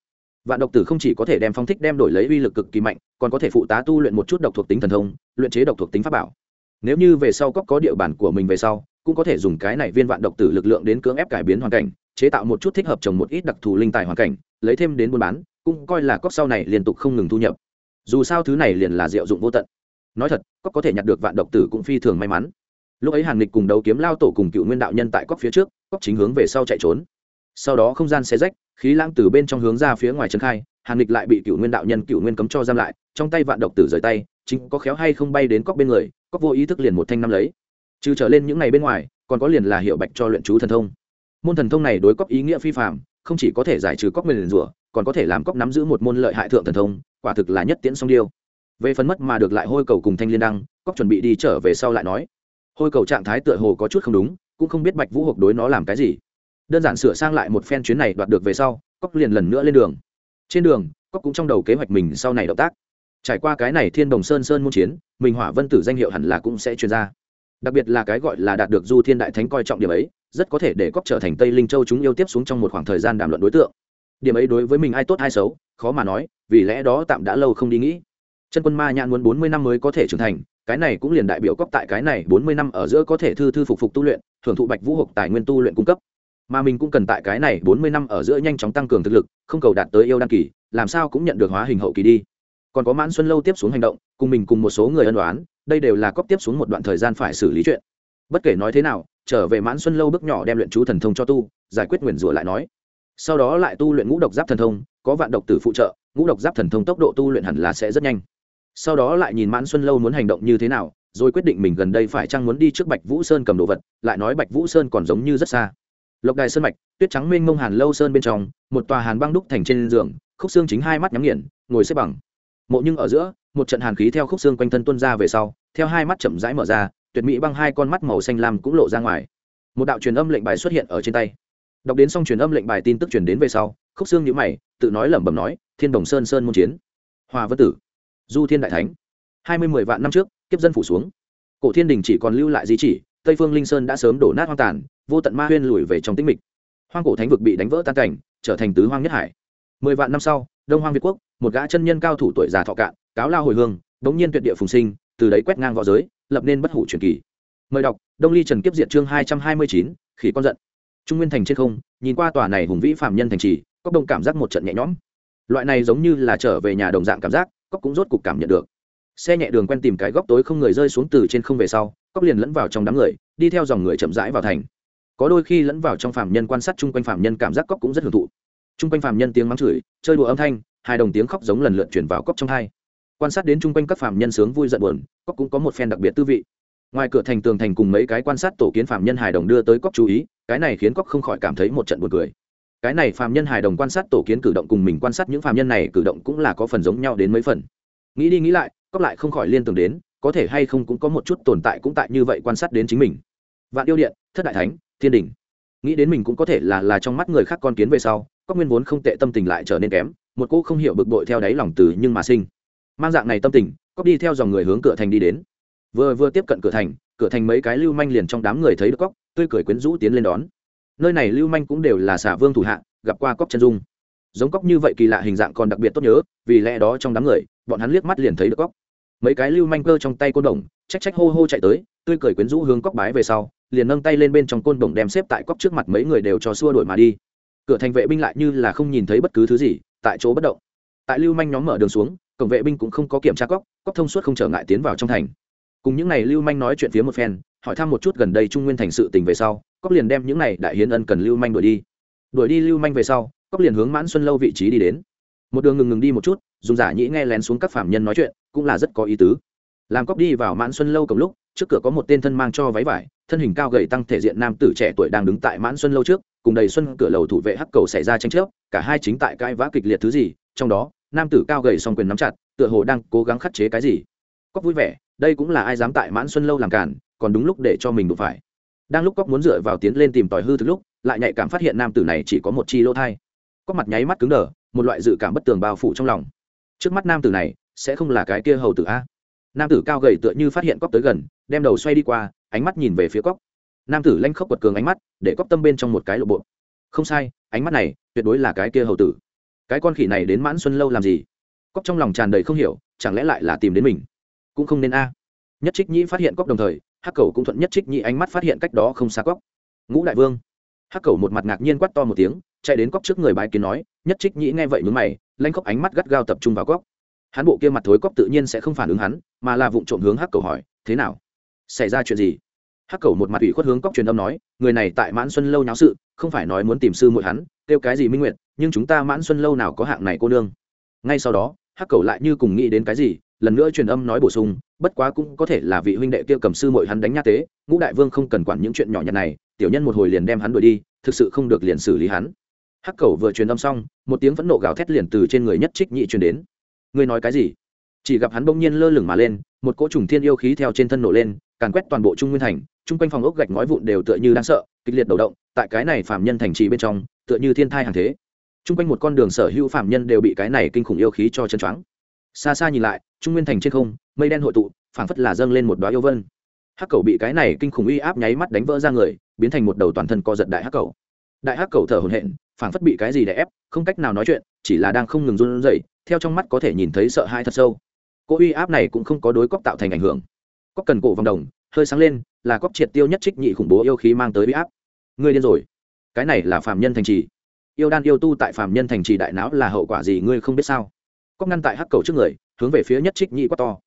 Vạn độc tử không chỉ có thể đem phong thích đem đổi lấy uy lực cực kỳ mạnh, còn có thể phụ tá tu luyện một chút độc thuộc tính thần thông, luyện chế độc thuộc tính pháp bảo. Nếu như về sau cóc có địa bản của mình về sau, cũng có thể dùng cái này viên vạn độc tử lực lượng đến cưỡng ép cải biến hoàn cảnh, chế tạo một chút thích hợp trồng một ít đặc thù linh tài hoàn cảnh, lấy thêm đến buôn bán, cũng coi là cóc sau này liên tục không ngừng thu nhập. Dù sao thứ này liền là diệu dụng vô tận nói thật cóc có thể nhặt được vạn độc tử cũng phi thường may mắn. Lúc ấy hàn lịch cùng đấu kiếm lao tổ cùng cựu nguyên đạo nhân tại cóc phía trước cóc chính hướng về sau chạy trốn. Sau đó không gian xé rách, khí lãng từ bên trong hướng ra phía ngoài trấn khai hàn lịch lại bị cựu nguyên đạo nhân, cựu nguyên cấm cho giam lại, trong tay vạn độc tử rời tay, chính có khéo hay không bay đến cóc bên người cóc vô ý thức liền một thanh năm lấy. Trừ trở lên những ngày bên ngoài, còn có liền là hiệu bạch cho luyện chú thần thông. Môn thần thông này đối cóc ý nghĩa phi phạm không chỉ có thể giải trừ cóc nguyền rủa, còn có thể làm cóc nắm giữ một môn lợi hại thượng thần thông, quả thực là nhất tiễn song điêu về phần mất mà được lại hôi cầu cùng thanh liên đăng cóc chuẩn bị đi trở về sau lại nói. Hôi cầu trạng thái tựa hồ có chút không đúng, cũng không biết bạch vũ hộp đối nó làm cái gì. Đơn giản sửa sang lại một phen chuyến này đoạt được về sau cóc liền lần nữa lên đường. Trên đường cóc cũng trong đầu kế hoạch mình sau này động tác. Trải qua cái này thiên đồng sơn sơn môn chiến, mình hỏa vân tử danh hiệu hẳn là cũng sẽ truyền ra. Đặc biệt là cái gọi là đạt được du thiên đại thánh coi trọng điểm ấy, rất có thể để cóc trở thành tây linh châu chúng yêu tiếp xuống trong một khoảng thời gian đàm luận đối tượng. Điểm ấy đối với mình ai tốt ai xấu, khó mà nói, vì lẽ đó tạm đã lâu không đi nghĩ chân quân ma nhãn muốn bốn mươi năm mới có thể trưởng thành, cái này cũng liền đại biểu cóc tại cái này bốn mươi năm ở giữa có thể thư thư phục phục tu luyện hưởng thụ bạch vũ hộp tài nguyên tu luyện cung cấp. Mà mình cũng cần tại cái này bốn mươi năm ở giữa nhanh chóng tăng cường thực lực, không cầu đạt tới yêu đăng kỳ, làm sao cũng nhận được hóa hình hậu kỳ đi. Còn có mãn xuân lâu tiếp xuống hành động, cùng mình cùng một số người ân đoán đây đều là cóc tiếp xuống một đoạn thời gian phải xử lý chuyện. Bất kể nói thế nào, trở về mãn xuân lâu bước nhỏ đem luyện chú thần thông cho tu, giải quyết nguyền rủa lại nói. Sau đó lại tu luyện ngũ độc giáp thần thông, có vạn độc tử phụ trợ, ngũ độc giáp thần thông tốc độ tu luyện hẳn là sẽ rất nhanh sau đó lại nhìn mãn xuân lâu muốn hành động như thế nào, rồi quyết định mình gần đây phải chăng muốn đi trước bạch vũ sơn cầm đồ vật, lại nói bạch vũ sơn còn giống như rất xa. Lộc đài sơn mạch, tuyết trắng mênh mông hàn lâu sơn bên trong, một tòa hàn băng đúc thành trên giường, khúc xương chính hai mắt nhắm nghiền, ngồi xếp bằng. Mộ nhưng ở giữa, một trận hàn khí theo khúc xương quanh thân tuân ra về sau, theo hai mắt chậm rãi mở ra, tuyệt mỹ băng hai con mắt màu xanh lam cũng lộ ra ngoài. Một đạo truyền âm lệnh bài xuất hiện ở trên tay. Đọc đến xong truyền âm lệnh bài tin tức truyền đến về sau, khúc xương nhữ mày, tự nói lẩm bẩm nói, thiên đồng sơn sơn môn chiến. Hòa vân tử du thiên đại thánh. Hai mươi mười vạn năm trước, kiếp dân phủ xuống. Cổ thiên đình chỉ còn lưu lại di chỉ, tây phương linh sơn đã sớm đổ nát hoang tàn, vô tận ma huyên lùi về trong tĩnh mịch. Hoang cổ thánh vực bị đánh vỡ tan cảnh, trở thành tứ hoang nhất hải. Mười vạn năm sau, đông hoang việt quốc, một gã chân nhân cao thủ tuổi già thọ cạn, cáo lao hồi hương bỗng nhiên tuyệt địa phùng sinh, từ đấy quét ngang v õ giới, lập nên bất hủ truyền kỳ. Mời đọc, đông ly trần kiếp Diệt chương hai trăm hai mươi chín, khỉ con giận. Trung nguyên thành trên không, nhìn qua tòa này hùng vĩ phạm nhân thành trì, có đông cảm giác một trận nhẹ nhõm. Loại này giống như là trở về nhà đồng dạng cảm giác cóc cũng rốt cục cảm nhận được. Xe nhẹ đường quen tìm cái góc tối không người rơi xuống từ trên không về sau, cóc liền lẫn vào trong đám người, đi theo dòng người chậm rãi vào thành. Có đôi khi lẫn vào trong phạm nhân quan sát chung quanh phạm nhân cảm giác cóc cũng rất hưởng thụ. Chung quanh phạm nhân tiếng mắng chửi, chơi đùa âm thanh, hai đồng tiếng khóc giống lần lượt chuyển vào cóc trong hai. Quan sát đến chung quanh các phạm nhân sướng vui giận buồn, cóc cũng có một phen đặc biệt tư vị. Ngoài cửa thành tường thành cùng mấy cái quan sát tổ kiến phạm nhân hài đồng đưa tới cóc chú ý, cái này khiến cóc không khỏi cảm thấy một trận buồn cười cái này phạm nhân hài đồng quan sát tổ kiến cử động cùng mình quan sát những phạm nhân này cử động cũng là có phần giống nhau đến mấy phần. Nghĩ đi nghĩ lại, cóc lại không khỏi liên tưởng đến, có thể hay không cũng có một chút tồn tại cũng tại như vậy quan sát đến chính mình. Vạn yêu điện, thất đại thánh, thiên đình. Nghĩ đến mình cũng có thể là là trong mắt người khác con kiến về sau, cóc nguyên vốn không tệ tâm tình lại trở nên kém, một cô không hiểu bực bội theo đáy lòng từ nhưng mà sinh. Mang dạng này tâm tình, cóc đi theo dòng người hướng cửa thành đi đến. Vừa vừa tiếp cận cửa thành cửa thành mấy cái lưu manh liền trong đám người thấy được cóc, tươi cười quyến rũ tiến lên đón nơi này lưu manh cũng đều là xả vương thủ hạ, gặp qua cóc chân dung. Giống cóc như vậy kỳ lạ hình dạng còn đặc biệt tốt nhớ, vì lẽ đó trong đám người, bọn hắn liếc mắt liền thấy được cóc mấy cái lưu manh cơ trong tay côn đồng trách trách hô hô chạy tới, tươi cười quyến rũ hướng cóc bái về sau, liền nâng tay lên bên trong côn đồng đem xếp tại cóc trước mặt mấy người đều cho xua đổi mà đi. Cửa thành vệ binh lại như là không nhìn thấy bất cứ thứ gì, tại chỗ bất động. Tại lưu manh nhóm mở đường xuống, cổng vệ binh cũng không có kiểm tra cóc cóc thông suốt không trở ngại tiến vào trong thành. Cùng những n à y lưu manh nói chuyện phía một phen, hỏi thăm một chút gần đây trung nguyên thành sự tình về sau cóc liền đem những này đại hiến ân cần lưu manh đuổi đi. Đuổi đi lưu manh về sau cóc liền hướng mãn xuân lâu vị trí đi đến. Một đường ngừng ngừng đi một chút, dùng giả nhĩ nghe lén xuống các phạm nhân nói chuyện, cũng là rất có ý tứ. Làm cóc đi vào mãn xuân lâu cầm lúc, trước cửa có một tên thân mang cho váy vải, thân hình cao gầy tăng thể diện nam tử trẻ tuổi đang đứng tại mãn xuân lâu trước, cùng đầy xuân cửa lầu thủ vệ hắc cầu xảy ra tranh chấp, cả hai chính tại cãi vã kịch liệt thứ gì, trong đó, nam tử cao gầy song quyền nắm chặt, tựa hồ đang cố gắng khắt chế cái gì. Cóc vui vẻ, đây cũng là ai dám tại mãn xuân lâu làm cản còn đúng lúc để cho mình đụng phải đang lúc cóc muốn dựa vào tiến lên tìm tòi hư thực lúc, lại nhạy cảm phát hiện nam tử này chỉ có một chi lỗ thai. Cóc mặt nháy mắt cứng đờ, một loại dự cảm bất tường bao phủ trong lòng. Trước mắt nam tử này, sẽ không là cái kia hầu tử a. Nam tử cao gầy tựa như phát hiện cóc tới gần, đem đầu xoay đi qua, ánh mắt nhìn về phía cóc. Nam tử lanh khóc quật cường ánh mắt, để cóc tâm bên trong một cái lộ bộ. Không sai, ánh mắt này, tuyệt đối là cái kia hầu tử. Cái con khỉ này đến mãn xuân lâu làm gì? Cóc trong lòng tràn đầy không hiểu, chẳng lẽ lại là tìm đến mình? Cũng không nên a. Nhất trích nhĩ phát hiện cóc đồng thời hắc cầu cũng thuận nhất trích nhĩ ánh mắt phát hiện cách đó không xa cóc. Ngũ đại vương. Hắc cầu một mặt ngạc nhiên quát to một tiếng, chạy đến cóc trước người bái kiến nói, nhất trích nhĩ nghe vậy mướn mày, lanh cóc ánh mắt gắt gao tập trung vào cóc. Hắn bộ kia mặt thối cóc tự nhiên sẽ không phản ứng hắn, mà là vụ trộm hướng hắc cầu hỏi, thế nào? Xảy ra chuyện gì? Hắc cầu một mặt ủy khuất hướng cóc truyền âm nói, người này tại mãn xuân lâu nháo sự, không phải nói muốn tìm sư muội hắn, kêu cái gì minh nguyện nhưng chúng ta mãn xuân lâu nào có hạng này cô nương. Ngay sau đó hắc cầu lại như cùng nghĩ đến cái gì, lần nữa truyền âm nói bổ sung, bất quá cũng có thể là vị huynh đệ kia cầm sư mội hắn đánh nhát tế, ngũ đại vương không cần quản những chuyện nhỏ nhặt này, tiểu nhân một hồi liền đem hắn đuổi đi, thực sự không được liền xử lý hắn. Hắc cầu vừa truyền âm xong, một tiếng phẫn nộ gào thét liền từ trên người nhất trích nhị truyền đến. Ngươi nói cái gì? Chỉ gặp hắn bỗng nhiên lơ lửng mà lên, một cỗ trùng thiên yêu khí theo trên thân nổ lên, càn quét toàn bộ trung nguyên thành, chung quanh phòng ốc gạch ngói vụn đều tựa như đang sợ, kịch liệt đầu động, tại cái này phạm nhân thành trì bên trong, tựa như thiên thai hàng thế chung quanh một con đường sở hữu phạm nhân đều bị cái này kinh khủng yêu khí cho chân choáng. Xa xa nhìn lại, trung nguyên thành trên không, mây đen hội tụ, phảng phất là dâng lên một đoá yêu vân. Hắc cầu bị cái này kinh khủng uy áp nháy mắt đánh vỡ ra người, biến thành một đầu toàn thân co giật đại hắc cầu. Đại hắc cầu thở hổn hển, phảng phất bị cái gì đè ép, không cách nào nói chuyện, chỉ là đang không ngừng run rẩy, theo trong mắt có thể nhìn thấy sợ hãi thật sâu. Cỗ uy áp này cũng không có đối cóc tạo thành ảnh hưởng. Cóc cần cổ vòng đồng, hơi sáng lên, là cóc triệt tiêu nhất trích nhị khủng bố yêu khí mang tới uy áp. Ngươi điên rồi. Cái này là phạm nhân thành trì yêu đan yêu tu tại phàm nhân thành trì đại não là hậu quả gì ngươi không biết sao? Cóc ngăn tại hắc cầu trước người, hướng về phía nhất trích Nhĩ quá to.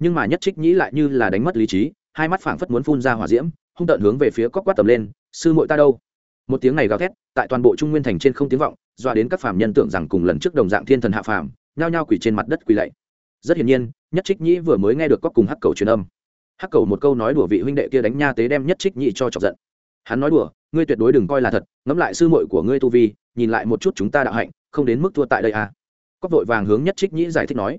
Nhưng mà nhất trích nhĩ lại như là đánh mất lý trí, hai mắt phảng phất muốn phun ra hỏa diễm, hung tợn hướng về phía cóc quát tầm lên, sư muội ta đâu? Một tiếng này gào thét, tại toàn bộ trung nguyên thành trên không tiếng vọng, doa đến các phàm nhân tưởng rằng cùng lần trước đồng dạng thiên thần hạ phàm, nhao nhao quỳ trên mặt đất quỳ lạy. Rất hiển nhiên, nhất trích nhĩ vừa mới nghe được cóc cùng hắc cầu truyền âm. Hắc cầu một câu nói đùa vị huynh đệ kia đánh nha tế đem nhất trích nhĩ cho chọc giận. Hắn nói đùa, ngươi tuyệt đối đừng coi là thật, ngẫm lại sư muội của ngươi tu vi nhìn lại một chút chúng ta đạo hạnh, không đến mức thua tại đây à? Cóc vội vàng hướng nhất trích nhĩ giải thích nói.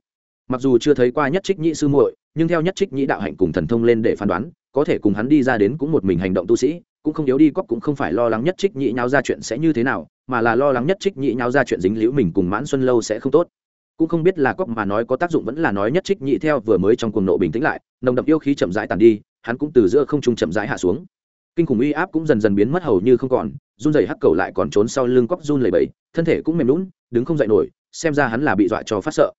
Mặc dù chưa thấy qua nhất trích nhĩ sư muội, nhưng theo nhất trích nhĩ đạo hạnh cùng thần thông lên để phán đoán, có thể cùng hắn đi ra đến cũng một mình hành động tu sĩ, cũng không yếu đi cóc cũng không phải lo lắng nhất trích nhĩ nháo ra chuyện sẽ như thế nào, mà là lo lắng nhất trích nhĩ nháo ra chuyện dính liễu mình cùng mãn xuân lâu sẽ không tốt. Cũng không biết là cóc mà nói có tác dụng vẫn là nói nhất trích nhĩ theo vừa mới trong cuồng nộ bình tĩnh lại, nồng đậm yêu khí chậm rãi tàn đi, hắn cũng từ giữa không trung chậm rãi hạ xuống kinh khủng uy áp cũng dần dần biến mất hầu như không còn, run rẩy hắc cầu lại còn trốn sau lưng cóc run lẩy bẩy, thân thể cũng mềm lún đứng không dậy nổi, xem ra hắn là bị dọa cho phát sợ.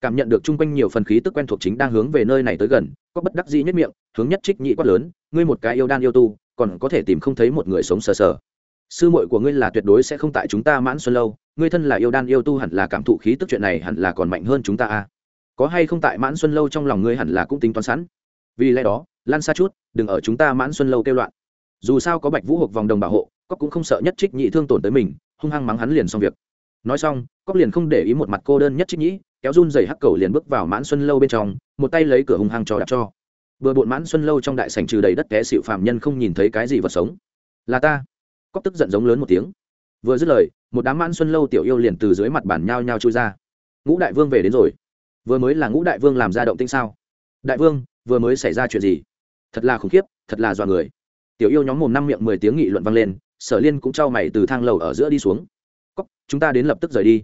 Cảm nhận được chung quanh nhiều phần khí tức quen thuộc chính đang hướng về nơi này tới gần có bất đắc dĩ nhất miệng, hướng nhất trích nhị quát lớn, ngươi một cái yêu đan yêu tu, còn có thể tìm không thấy một người sống sờ sờ. Sư muội của ngươi là tuyệt đối sẽ không tại chúng ta mãn xuân lâu, ngươi thân là yêu đan yêu tu hẳn là cảm thụ khí tức chuyện này hẳn là còn mạnh hơn chúng ta a. À? có hay không tại mãn xuân lâu trong lòng ngươi hẳn là cũng tính toán sẵn. Vì lẽ đó lan xa chút, đừng ở chúng ta mãn xuân lâu kêu loạn dù sao có bạch vũ hộp vòng đồng bảo hộ, cóc cũng không sợ nhất trích nhị thương tổn tới mình, hung hăng mắng hắn liền xong việc. Nói xong, cóc liền không để ý một mặt cô đơn nhất trích nhĩ, kéo run dày hắc cầu liền bước vào mãn xuân lâu bên trong, một tay lấy cửa hung hăng cho đặt cho. Vừa bộn mãn xuân lâu trong đại sành trừ đầy đất té xịu phàm nhân không nhìn thấy cái gì vật sống. Là ta. Cóc tức giận giống lớn một tiếng. Vừa dứt lời, một đám mãn xuân lâu tiểu yêu liền từ dưới mặt bàn nhao nhao trôi ra. Ngũ đại vương về đến rồi. Vừa mới là ngũ đại vương làm ra động tinh sao? Đại vương, vừa mới xảy ra chuyện gì? Thật là khủng khiếp, thật là dọa người tiểu yêu nhóm mồm năm miệng mười tiếng nghị luận vang lên, sở liên cũng trao mày từ thang lầu ở giữa đi xuống. Cóc chúng ta đến lập tức rời đi.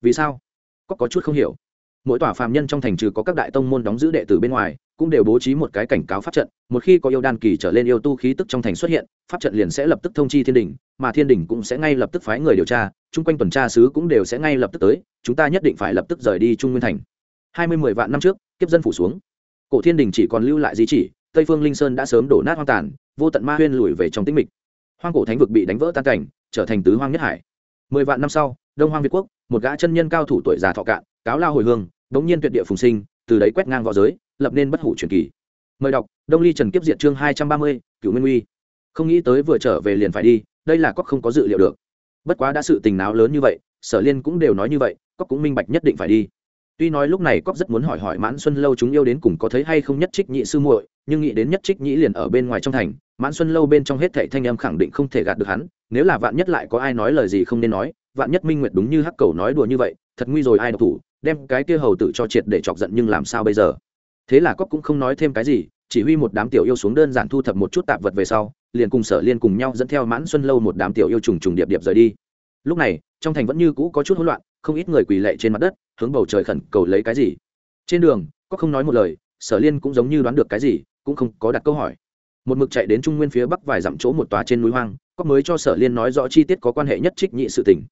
Vì sao? Cóc có chút không hiểu. Mỗi tòa phàm nhân trong thành trừ có các đại tông môn đóng giữ đệ tử bên ngoài, cũng đều bố trí một cái cảnh cáo pháp trận, một khi có yêu đan kỳ trở lên yêu tu khí tức trong thành xuất hiện, pháp trận liền sẽ lập tức thông chi thiên đình, mà thiên đình cũng sẽ ngay lập tức phái người điều tra, chung quanh tuần tra sứ cũng đều sẽ ngay lập tức tới, chúng ta nhất định phải lập tức rời đi trung nguyên thành. Hai mươi mười vạn năm trước, kiếp dân phủ xuống. Cổ thiên đình chỉ còn lưu lại di chỉ, tây phương linh sơn đã sớm đổ nát hoang tàn vô tận ma huyên lùi về trong tĩnh mịch. Hoang cổ thánh vực bị đánh vỡ tan cảnh, trở thành tứ hoang nhất hải. Mười vạn năm sau, đông hoang việt quốc, một gã chân nhân cao thủ tuổi già thọ cạn, cáo lao hồi hương, đống nhiên tuyệt địa phùng sinh, từ đấy quét ngang v õ giới, lập nên bất hủ truyền kỳ. Mời đọc, đông ly trần kiếp diện chương hai trăm ba mươi cựu nguyên uy. Không nghĩ tới vừa trở về liền phải đi, đây là cóc không có dự liệu được. Bất quá đã sự tình náo lớn như vậy, sở liên cũng đều nói như vậy cóc cũng minh bạch nhất định phải đi. Tuy nói lúc này cóc rất muốn hỏi hỏi mãn xuân lâu chúng yêu đến cùng có thấy hay không nhất trích nhị sư muội, nhưng nghĩ đến nhất trích nhĩ liền ở bên ngoài trong thành mãn xuân lâu bên trong hết thệ thanh âm khẳng định không thể gạt được hắn, nếu là vạn nhất lại có ai nói lời gì không nên nói, vạn nhất minh nguyệt đúng như hắc cầu nói đùa như vậy, thật nguy rồi ai độc thủ, đem cái kia hầu tự cho triệt để chọc giận nhưng làm sao bây giờ? Thế là cóc cũng không nói thêm cái gì, chỉ huy một đám tiểu yêu xuống đơn giản thu thập một chút tạp vật về sau, liền cùng sở liên cùng nhau dẫn theo mãn xuân lâu một đám tiểu yêu trùng trùng điệp điệp rời đi. Lúc này, trong thành vẫn như cũ có chút hỗn loạn, không ít người quỳ lệ trên mặt đất, hướng bầu trời khẩn cầu lấy cái gì. Trên đường có không nói một lời, sở liên cũng giống như đoán được cái gì, cũng không có đặt câu hỏi một mực chạy đến trung nguyên phía bắc vài dặm chỗ một tòa trên núi hoang, có mới cho sở liên nói rõ chi tiết có quan hệ nhất trích nhị sự tình.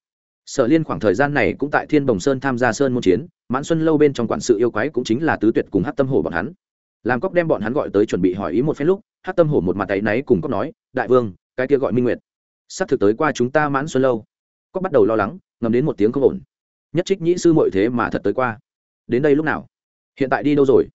Sở liên khoảng thời gian này cũng tại thiên bồng sơn tham gia sơn môn chiến, mãn xuân lâu bên trong quản sự yêu quái cũng chính là tứ tuyệt cùng hát tâm hổ bọn hắn. Làm cóc đem bọn hắn gọi tới chuẩn bị hỏi ý một phen lúc hát tâm hổ một mặt tay náy cùng cóc nói, đại vương, cái kia gọi minh nguyệt. Sắp thực tới qua chúng ta mãn xuân lâu. Cóc bắt đầu lo lắng, ngầm đến một tiếng không ổn. Nhất trích nhĩ sư mọi thế mà thật tới qua. Đến đây lúc nào? Hiện tại đi đâu rồi?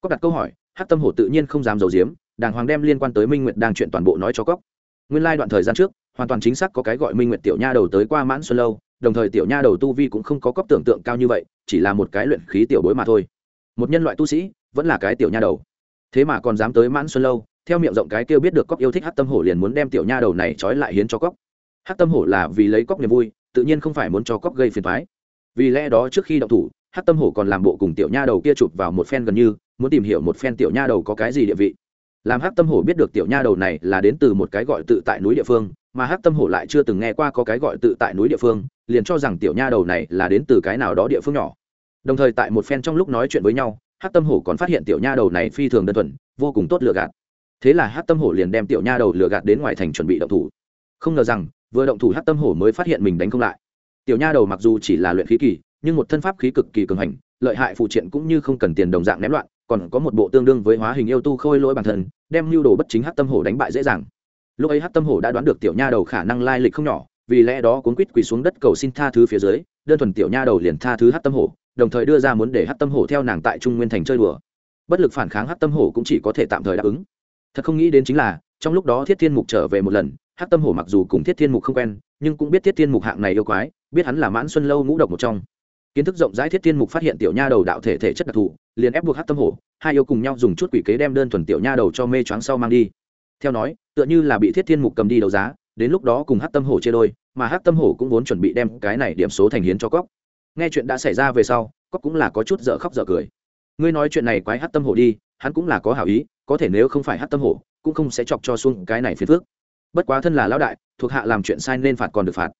Cóc đặt câu hỏi hát tâm hổ tự nhiên không dám giấu giếm đàng hoàng đem liên quan tới minh nguyệt đang chuyện toàn bộ nói cho cóc. Nguyên lai đoạn thời gian trước, hoàn toàn chính xác có cái gọi minh nguyệt tiểu nha đầu tới qua mãn xuân lâu, đồng thời tiểu nha đầu tu vi cũng không có cóc tưởng tượng cao như vậy, chỉ là một cái luyện khí tiểu bối mà thôi. Một nhân loại tu sĩ, vẫn là cái tiểu nha đầu. Thế mà còn dám tới mãn xuân lâu, theo miệng rộng cái kêu biết được cóc yêu thích hát tâm hổ liền muốn đem tiểu nha đầu này trói lại hiến cho cóc. Hát tâm hổ là vì lấy cóc niềm vui, tự nhiên không phải muốn cho cóc gây phiền thoái vì lẽ đó trước khi động thủ hát tâm hổ còn làm bộ cùng tiểu nha đầu kia chụp vào một phen gần như, muốn tìm hiểu một phen tiểu nha đầu có cái gì địa vị làm hát tâm hổ biết được tiểu nha đầu này là đến từ một cái gọi tự tại núi địa phương, mà hát tâm hổ lại chưa từng nghe qua có cái gọi tự tại núi địa phương, liền cho rằng tiểu nha đầu này là đến từ cái nào đó địa phương nhỏ. Đồng thời tại một phen trong lúc nói chuyện với nhau hát tâm hổ còn phát hiện tiểu nha đầu này phi thường đơn thuần, vô cùng tốt lừa gạt. Thế là hát tâm hổ liền đem tiểu nha đầu lừa gạt đến ngoài thành chuẩn bị động thủ. Không ngờ rằng, vừa động thủ hát tâm hổ mới phát hiện mình đánh không lại. Tiểu nha đầu mặc dù chỉ là luyện khí kỳ, nhưng một thân pháp khí cực kỳ cường hành, lợi hại phụ triện cũng như không cần tiền đồng dạng ném loạn còn có một bộ tương đương với hóa hình yêu tu khôi lỗi bản thân, đem mưu đồ bất chính hát tâm hổ đánh bại dễ dàng. Lúc ấy hát tâm hổ đã đoán được tiểu nha đầu khả năng lai lịch không nhỏ, vì lẽ đó cuốn quýt quỳ xuống đất cầu xin tha thứ phía dưới, đơn thuần tiểu nha đầu liền tha thứ hát tâm hổ, đồng thời đưa ra muốn để hát tâm hổ theo nàng tại trung nguyên thành chơi đùa. Bất lực phản kháng hát tâm hổ cũng chỉ có thể tạm thời đáp ứng. Thật không nghĩ đến chính là, trong lúc đó thiết thiên mục trở về một lần hát tâm hổ mặc dù cùng thiết thiên mục không quen, nhưng cũng biết thiết thiên mục hạng này yêu quái, biết hắn là mãn xuân lâu ngũ độc một trong kiến thức rộng rãi thiết thiên mục phát hiện tiểu nha đầu đạo thể thể chất đặc thù, liền ép buộc hát tâm hổ, hai yêu cùng nhau dùng chút quỷ kế đem đơn thuần tiểu nha đầu cho mê choáng sau mang đi. Theo nói, tựa như là bị thiết thiên mục cầm đi đấu giá, đến lúc đó cùng hát tâm hổ chia đôi, mà hát tâm hổ cũng vốn chuẩn bị đem cái này điểm số thành hiến cho cóc nghe chuyện đã xảy ra về sau cóc cũng là có chút dở khóc dở cười. Ngươi nói chuyện này quái hát tâm hổ đi, hắn cũng là có hảo ý, có thể nếu không phải hát tâm hổ, cũng không sẽ chọc cho xuống cái này phiền phước bất quá thân là lão đại, thuộc hạ làm chuyện sai nên phạt còn được phạt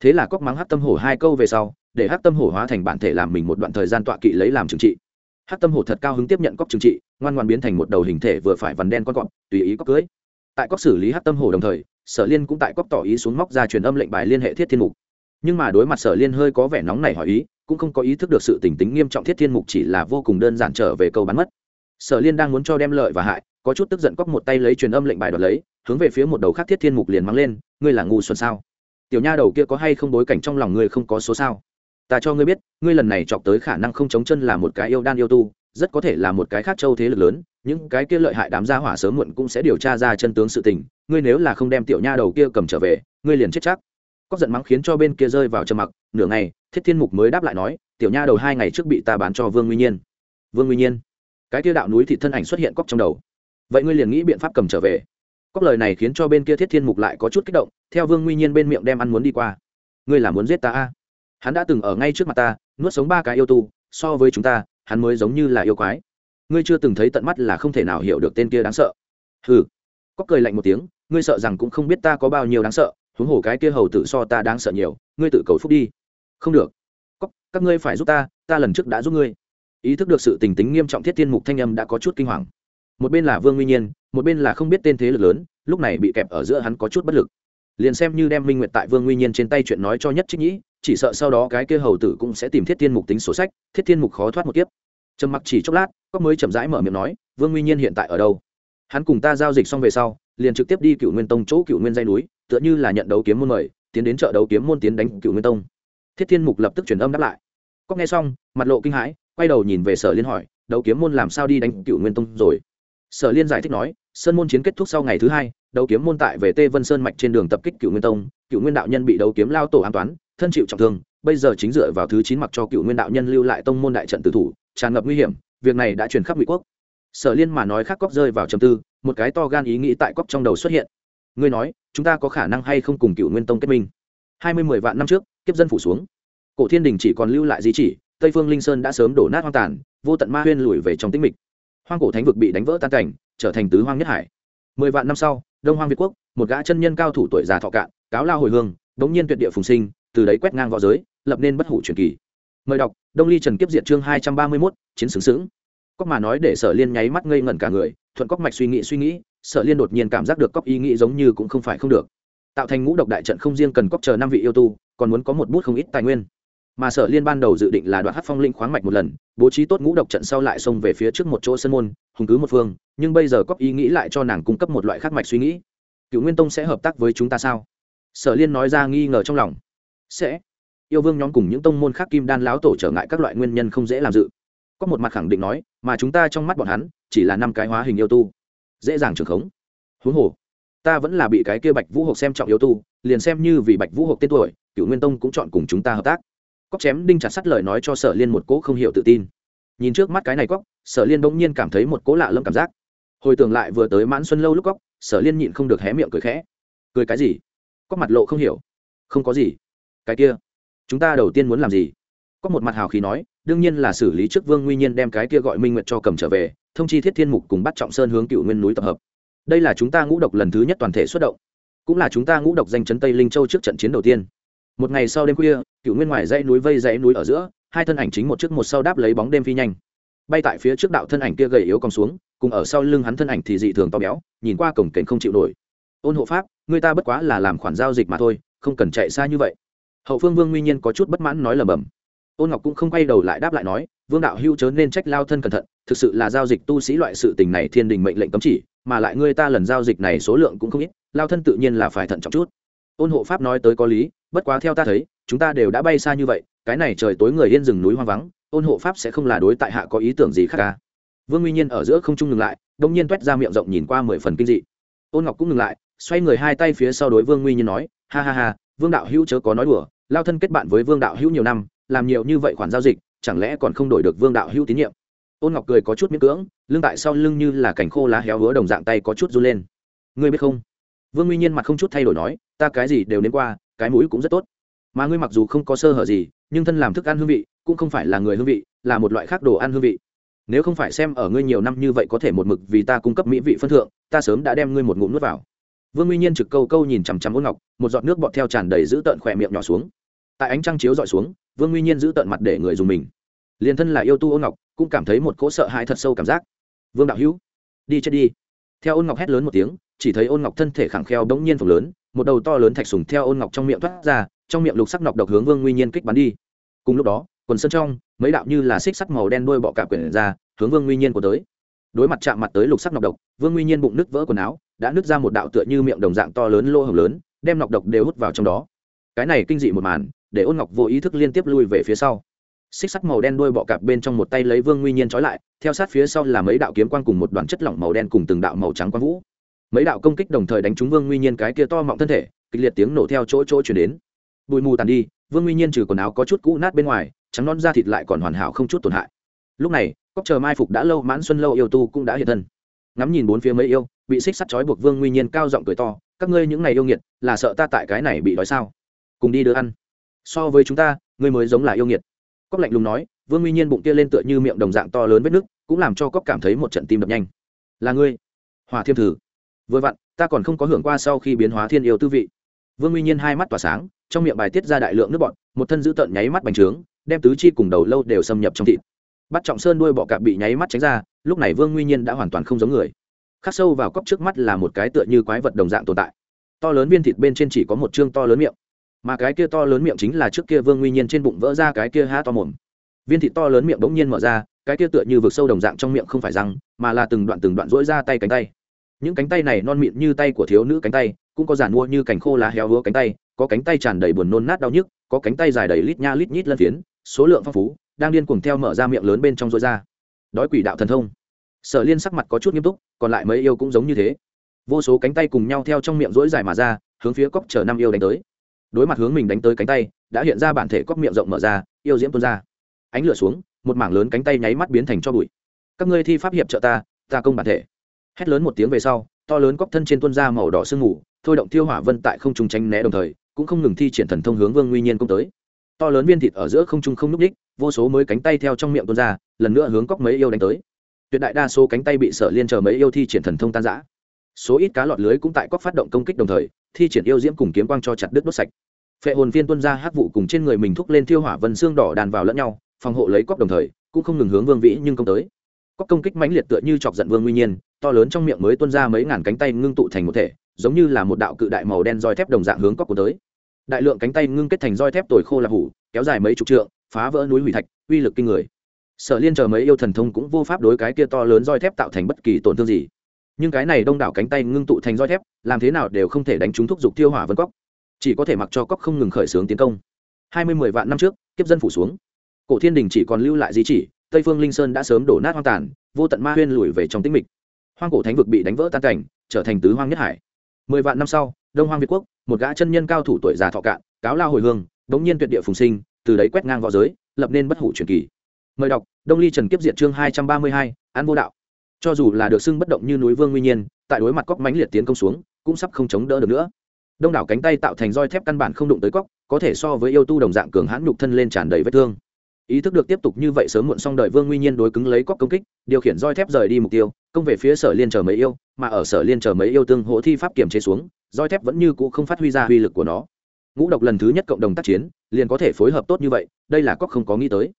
thế là cóc mắng hát tâm hổ hai câu về sau, để hát tâm hổ hóa thành bản thể làm mình một đoạn thời gian tọa kỵ lấy làm trừng trị. Hát tâm hổ thật cao hứng tiếp nhận cóc trừng trị, ngoan ngoan biến thành một đầu hình thể vừa phải vằn đen con cọp, tùy ý cóc cưới. Tại cóc xử lý hát tâm hổ đồng thời, sở liên cũng tại cóc tỏ ý xuống móc ra truyền âm lệnh bài liên hệ thiết thiên mục. Nhưng mà đối mặt sở liên hơi có vẻ nóng này hỏi ý, cũng không có ý thức được sự tình tính nghiêm trọng thiết thiên mục chỉ là vô cùng đơn giản trở về câu bắn mất. Sở liên đang muốn cho đem lợi và hại, có chút tức giận cóc một tay lấy truyền âm lệnh bài đoạt lấy, hướng về phía một đầu khác thiết thiên mục liền mắng lên, ngươi là ngu xuân sao? Tiểu nha đầu kia có hay không bối cảnh trong lòng ngươi không có số sao? Ta cho ngươi biết, ngươi lần này chọc tới khả năng không chống chân là một cái yêu đan yêu tu, rất có thể là một cái khác châu thế lực lớn, những cái kia lợi hại đám gia hỏa sớm muộn cũng sẽ điều tra ra chân tướng sự tình, ngươi nếu là không đem tiểu nha đầu kia cầm trở về, ngươi liền chết chắc. Cóc giận mắng khiến cho bên kia rơi vào trầm mặc, nửa ngày, thiết thiên mục mới đáp lại nói, tiểu nha đầu hai ngày trước bị ta bán cho vương nguy nhiên. Vương nguy nhiên? Cái kia đạo núi thị thân ảnh xuất hiện cóc trong đầu. Vậy ngươi liền nghĩ biện pháp cầm trở về cóc lời này khiến cho bên kia thiết thiên mục lại có chút kích động, theo vương nguy nhiên bên miệng đem ăn muốn đi qua. Ngươi là muốn giết ta a? Hắn đã từng ở ngay trước mặt ta, nuốt sống ba cái yêu tu, so với chúng ta, hắn mới giống như là yêu quái. Ngươi chưa từng thấy tận mắt là không thể nào hiểu được tên kia đáng sợ. Hừ. Cóc cười lạnh một tiếng, ngươi sợ rằng cũng không biết ta có bao nhiêu đáng sợ, huống hồ cái kia hầu tự so ta đáng sợ nhiều, ngươi tự cầu phúc đi. Không được. Cóc, các ngươi phải giúp ta ta lần trước đã giúp ngươi. Ý thức được sự tình tính nghiêm trọng thiết thiên mục thanh âm đã có chút kinh hoàng. Một bên là vương nguy nhiên một bên là không biết tên thế lực lớn, lúc này bị kẹp ở giữa hắn có chút bất lực. Liền xem như đem minh nguyệt tại vương nguy nhiên trên tay chuyện nói cho nhất trích nhĩ, chỉ sợ sau đó cái kia hầu tử cũng sẽ tìm thiết Thiên mục tính sổ sách, thiết Thiên mục khó thoát một kiếp. Trầm mặc chỉ chốc lát có mới chậm rãi mở miệng nói, vương nguy nhiên hiện tại ở đâu? Hắn cùng ta giao dịch xong về sau, liền trực tiếp đi cựu nguyên tông chỗ cựu nguyên dây núi, tựa như là nhận đấu kiếm môn mời, tiến đến chợ đấu kiếm môn tiến đánh cựu nguyên tông. Thiết thiên mục lập tức truyền âm đáp lại. Có nghe xong, mặt lộ kinh hãi, quay đầu nhìn về sở liên hỏi, đấu kiếm môn làm sao đi đánh cựu nguyên tông rồi? Sở liên giải thích nói, sơn môn chiến kết thúc sau ngày thứ hai, đấu kiếm môn tại về tê vân sơn mạch trên đường tập kích cựu nguyên tông. Cựu nguyên đạo nhân bị đấu kiếm lao tổ an toán, thân chịu trọng thương, bây giờ chính dựa vào thứ chín mặc cho cựu nguyên đạo nhân lưu lại tông môn đại trận tử thủ, tràn ngập nguy hiểm, việc này đã truyền khắp ngụy quốc. Sở liên mà nói khác cóc rơi vào trầm tư, một cái to gan ý nghĩ tại cóc trong đầu xuất hiện. Ngươi nói, chúng ta có khả năng hay không cùng cựu nguyên tông kết minh? Hai mươi mười vạn năm trước, kiếp dân phủ xuống. Cổ thiên đình chỉ còn lưu lại di chỉ, tây phương linh sơn đã sớm đổ nát hoang tàn, vô tận ma huyên lùi về trong tĩnh mịch hoang cổ thánh vực bị đánh vỡ tan cảnh, trở thành tứ hoang nhất hải. Mười vạn năm sau, đông hoang việt quốc, một gã chân nhân cao thủ tuổi già thọ cạn, cáo lao hồi hương bỗng nhiên tuyệt địa phùng sinh, từ đấy quét ngang v õ giới, lập nên bất hủ truyền kỳ. Mời đọc, đông ly trần kiếp diệt chương hai trăm ba mươi mốt, chiến xứng xứng cóc mà nói để sở liên nháy mắt ngây ngẩn cả người, thuận cóc mạch suy nghĩ suy nghĩ, sở liên đột nhiên cảm giác được cóc ý nghĩ giống như cũng không phải không được. Tạo thành ngũ độc đại trận không riêng cần cóc chờ năm vị yêu tu, còn muốn có một bút không ít tài nguyên mà sở liên ban đầu dự định là đoạn hát phong linh khoáng mạch một lần, bố trí tốt ngũ độc trận sau lại xông về phía trước một chỗ sân môn, hùng cứ một phương, nhưng bây giờ cóp ý nghĩ lại cho nàng cung cấp một loại khác mạch suy nghĩ. Cựu nguyên tông sẽ hợp tác với chúng ta sao? Sở liên nói ra nghi ngờ trong lòng. Sẽ. Yêu vương nhóm cùng những tông môn khác kim đan láo tổ trở ngại các loại nguyên nhân không dễ làm dự. Có một mặt khẳng định nói, mà chúng ta trong mắt bọn hắn, chỉ là năm cái hóa hình yêu tu. Dễ dàng trưởng khống. Huống hồ, ta vẫn là bị cái kia bạch vũ hộp xem trọng yêu tu, liền xem như vì bạch vũ hộp tên tuổi, cựu nguyên tông cũng chọn cùng chúng ta hợp tác cóc chém đinh chặt sắt lời nói cho sở liên một cỗ không hiểu tự tin. Nhìn trước mắt cái này cóc, sở liên bỗng nhiên cảm thấy một cỗ lạ lâm cảm giác. Hồi tưởng lại vừa tới mãn xuân lâu lúc cóc, sở liên nhịn không được hé miệng cười khẽ. Cười cái gì? Cóc mặt lộ không hiểu. Không có gì. Cái kia, chúng ta đầu tiên muốn làm gì? Có một mặt hào khí nói, đương nhiên là xử lý trước vương nguyên nhiên đem cái kia gọi minh nguyệt cho cầm trở về, thông chi thiết thiên mục cùng bắt trọng sơn hướng cựu nguyên núi tập hợp. Đây là chúng ta ngũ độc lần thứ nhất toàn thể xuất động. Cũng là chúng ta ngũ độc danh chấn tây linh châu trước trận chiến đầu tiên một ngày sau đêm khuya, cựu nguyên ngoài dãy núi vây dãy núi ở giữa, hai thân ảnh chính một trước một sau đáp lấy bóng đêm phi nhanh. Bay tại phía trước đạo thân ảnh kia gầy yếu còn xuống, cùng ở sau lưng hắn thân ảnh thì dị thường to béo, nhìn qua cổng kềnh không chịu nổi. Ôn hộ pháp, người ta bất quá là làm khoản giao dịch mà thôi, không cần chạy xa như vậy. Hậu phương vương nguyên nhiên có chút bất mãn nói lầm bầm ôn ngọc cũng không quay đầu lại đáp lại nói, vương đạo hưu chớ nên trách lao thân cẩn thận, thực sự là giao dịch tu sĩ loại sự tình này thiên đình mệnh lệnh cấm chỉ, mà lại ngươi ta lần giao dịch này số lượng cũng không ít, lao thân tự nhiên là phải thận trọng chút ôn hộ pháp nói tới có lý, bất quá theo ta thấy, chúng ta đều đã bay xa như vậy, cái này trời tối người yên rừng núi hoang vắng, ôn hộ pháp sẽ không là đối tại hạ có ý tưởng gì khác ca vương nguyên nhiên ở giữa không trung ngừng lại đông nhiên t ra miệng rộng nhìn qua mười phần kinh dị. Ôn ngọc cũng ngừng lại, xoay người hai tay phía sau đối vương nguyên nhiên nói, ha ha ha, vương đạo hữu chớ có nói đùa, lao thân kết bạn với vương đạo hữu nhiều năm, làm nhiều như vậy khoản giao dịch, chẳng lẽ còn không đổi được vương đạo hữu tín nhiệm? Ôn ngọc cười có chút miễn cưỡng, lưng tại sau lưng như là cảnh khô lá héo hứa đồng dạng tay có chút run lên. Ngươi biết không? Vương nguyên nhiên mặt không chút thay đổi nói ta cái gì đều nên qua, cái mũi cũng rất tốt. Mà ngươi mặc dù không có sơ hở gì, nhưng thân làm thức ăn hương vị, cũng không phải là người hương vị, là một loại khác đồ ăn hương vị. Nếu không phải xem ở ngươi nhiều năm như vậy có thể một mực vì ta cung cấp mỹ vị phân thượng, ta sớm đã đem ngươi một ngụm nuốt vào. Vương nguyên nhiên trực câu câu nhìn chằm chằm ôn ngọc, một giọt nước bọt theo tràn đầy giữ tợn khỏe miệng nhỏ xuống. Tại ánh trăng chiếu dọi xuống, vương nguyên nhiên giữ tợn mặt để người dùng mình. Liền thân là yêu tu ôn ngọc, cũng cảm thấy một cỗ sợ hãi thật sâu cảm giác. Vương đạo hữu, đi chết đi. Theo ôn ngọc hét lớn một tiếng, chỉ thấy ôn ngọc thân thể khẳng kheo đống nhiên phồng lớn một đầu to lớn thạch sùng theo ôn ngọc trong miệng thoát ra, trong miệng lục sắc nọc độc hướng vương nguy nhiên kích bắn đi. Cùng lúc đó, quần sân trong, mấy đạo như là xích sắt màu đen đuôi bọ cạp quyển ra, hướng vương nguy nhiên của tới. Đối mặt chạm mặt tới lục sắc nọc độc, vương nguy nhiên bụng nứt vỡ quần áo, đã nứt ra một đạo tựa như miệng đồng dạng to lớn lô hồng lớn, đem nọc độc đều hút vào trong đó. Cái này kinh dị một màn, để ôn ngọc vô ý thức liên tiếp lui về phía sau. Xích sắt màu đen đuôi bọ cạp bên trong một tay lấy vương nguy nhiên trói lại, theo sát phía sau là mấy đạo kiếm quang cùng một đoàn chất lỏng màu đen cùng từng đạo màu trắng quang vũ mấy đạo công kích đồng thời đánh trúng vương nguy nhiên cái kia to mọng thân thể, kịch liệt tiếng nổ theo chỗ chỗ chuyển đến. Bụi mù tàn đi, vương nguy nhiên trừ quần áo có chút cũ nát bên ngoài, trắng non da thịt lại còn hoàn hảo không chút tổn hại. Lúc này cóc chờ mai phục đã lâu, mãn xuân lâu yêu tu cũng đã hiện thân. Ngắm nhìn bốn phía mấy yêu, bị xích sắt trói buộc vương nguy nhiên cao giọng cười to, các ngươi những này yêu nghiệt, là sợ ta tại cái này bị đói sao? Cùng đi đưa ăn. So với chúng ta, ngươi mới giống là yêu nghiệt. Cóc lạnh lùng nói, vương nguy nhiên bụng kia lên tựa như miệng đồng dạng to lớn vết nước cũng làm cho cóc cảm thấy một trận tim đập nhanh. Là ngươi. Hòa thiêm thử vừa vặn, ta còn không có hưởng qua sau khi biến hóa thiên yêu tư vị. Vương nguyên nhiên hai mắt tỏa sáng, trong miệng bài tiết ra đại lượng nước bọt, một thân dữ tợn nháy mắt bành trướng, đem tứ chi cùng đầu lâu đều xâm nhập trong thịt. Bắt trọng sơn đuôi bọ cạp bị nháy mắt tránh ra, lúc này vương nguyên nhiên đã hoàn toàn không giống người. Khắc sâu vào cốc trước mắt là một cái tựa như quái vật đồng dạng tồn tại. To lớn viên thịt bên trên chỉ có một chương to lớn miệng. Mà cái kia to lớn miệng chính là trước kia vương nguyên nhiên trên bụng vỡ ra cái kia há to mồm. Viên thịt to lớn miệng bỗng nhiên mở ra, cái kia tựa như vực sâu đồng dạng trong miệng không phải răng, mà là từng đoạn từng đoạn rỗi ra tay cánh tay những cánh tay này non mịn như tay của thiếu nữ cánh tay, cũng có giàn mua như cành khô lá héo hứa cánh tay, có cánh tay tràn đầy buồn nôn nát đau nhức, có cánh tay dài đầy lít nha lít nhít lân phiến, số lượng phong phú, đang điên cuồng theo mở ra miệng lớn bên trong rối ra. Đói quỷ đạo thần thông. Sở liên sắc mặt có chút nghiêm túc, còn lại mấy yêu cũng giống như thế. Vô số cánh tay cùng nhau theo trong miệng rối dài mà ra, hướng phía cốc chờ năm yêu đánh tới. Đối mặt hướng mình đánh tới cánh tay, đã hiện ra bản thể cóc miệng rộng mở ra, yêu diễm tuôn ra. Ánh lửa xuống, một mảng lớn cánh tay nháy mắt biến thành cho bụi. Các ngươi thi pháp hiệp trợ ta ta công bản thể hét lớn một tiếng về sau, to lớn cóc thân trên tuôn ra màu đỏ sương mù, thôi động tiêu hỏa vân tại không trung tránh né đồng thời, cũng không ngừng thi triển thần thông hướng vương nguy nhiên công tới. To lớn viên thịt ở giữa không trung không núp đích, vô số mới cánh tay theo trong miệng tuôn ra, lần nữa hướng cóc mấy yêu đánh tới. Tuyệt đại đa số cánh tay bị sở liên chờ mấy yêu thi triển thần thông tan giã số ít cá lọt lưới cũng tại cóc phát động công kích đồng thời, thi triển yêu diễm cùng kiếm quang cho chặt đứt đốt sạch. Phệ hồn viên tuân ra hắc vụ cùng trên người mình thúc lên thiêu hỏa vân xương đỏ đàn vào lẫn nhau, phòng hộ lấy cóc đồng thời, cũng không ngừng hướng vương vĩ nhưng công tới có công kích mãnh liệt tựa như chọc giận vương nguyên nhiên, to lớn trong miệng mới tuôn ra mấy ngàn cánh tay ngưng tụ thành một thể, giống như là một đạo cự đại màu đen roi thép đồng dạng hướng cóc của tới. Đại lượng cánh tay ngưng kết thành roi thép tồi khô là hủ, kéo dài mấy chục trượng, phá vỡ núi hủy thạch, uy lực kinh người. Sở liên chờ mấy yêu thần thông cũng vô pháp đối cái kia to lớn roi thép tạo thành bất kỳ tổn thương gì. Nhưng cái này đông đảo cánh tay ngưng tụ thành roi thép, làm thế nào đều không thể đánh trúng thúc giục tiêu hỏa vân cóc chỉ có thể mặc cho cóc không ngừng khởi xướng tiến công. Hai mươi mười vạn năm trước, kiếp dân phủ xuống. Cổ thiên đình chỉ còn lưu lại di chỉ tây phương linh sơn đã sớm đổ nát hoang tàn, vô tận ma huyên lùi về trong tĩnh mịch. Hoang cổ thánh vực bị đánh vỡ tan cảnh, trở thành tứ hoang nhất hải. Mười vạn năm sau, đông hoang việt quốc, một gã chân nhân cao thủ tuổi già thọ cạn, cáo lao hồi hương, bỗng nhiên tuyệt địa phùng sinh, từ đấy quét ngang v õ giới, lập nên bất hủ truyền kỳ. Mời đọc, đông ly trần kiếp diệt chương hai trăm ba mươi hai, an vô đạo. Cho dù là được xưng bất động như núi vương nguyên nhiên, tại đối mặt cóc mánh liệt tiến công xuống, cũng sắp không chống đỡ được nữa. Đông đảo cánh tay tạo thành roi thép căn bản không đụng tới cóc có thể so với yêu tu đồng dạng cường hãn nhục thân lên tràn đầy vết thương ý thức được tiếp tục như vậy sớm muộn xong đời vương nguy nhiên đối cứng lấy cóc công kích, điều khiển roi thép rời đi mục tiêu, công về phía sở liên chờ mấy yêu, mà ở sở liên chờ mấy yêu tương hộ thi pháp kiểm chế xuống, roi thép vẫn như cũ không phát huy ra uy lực của nó. Ngũ độc lần thứ nhất cộng đồng tác chiến, liền có thể phối hợp tốt như vậy, đây là cóc không có nghĩ tới.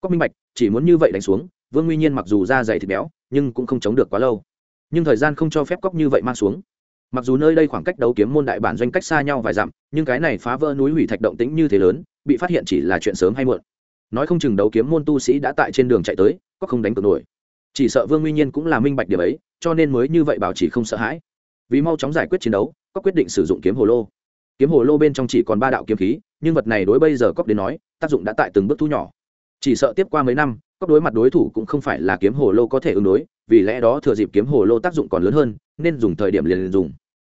Cóc minh bạch, chỉ muốn như vậy đánh xuống, vương nguy nhiên mặc dù da dày thịt béo, nhưng cũng không chống được quá lâu. Nhưng thời gian không cho phép cóc như vậy mang xuống. Mặc dù nơi đây khoảng cách đấu kiếm môn đại bản doanh cách xa nhau vài dặm, nhưng cái này phá vỡ núi hủy thạch động tĩnh như thế lớn, bị phát hiện chỉ là chuyện sớm hay muộn nói không chừng đấu kiếm môn tu sĩ đã tại trên đường chạy tới có không đánh cược nổi. Chỉ sợ vương nguyên nhiên cũng là minh bạch điểm ấy cho nên mới như vậy bảo chỉ không sợ hãi. Vì mau chóng giải quyết chiến đấu có quyết định sử dụng kiếm hồ lô. Kiếm hồ lô bên trong chỉ còn ba đạo kiếm khí nhưng vật này đối bây giờ cóc đến nói tác dụng đã tại từng bước thu nhỏ. Chỉ sợ tiếp qua mấy năm cóc đối mặt đối thủ cũng không phải là kiếm hồ lô có thể ứng đối vì lẽ đó thừa dịp kiếm hồ lô tác dụng còn lớn hơn nên dùng thời điểm liền, liền dùng.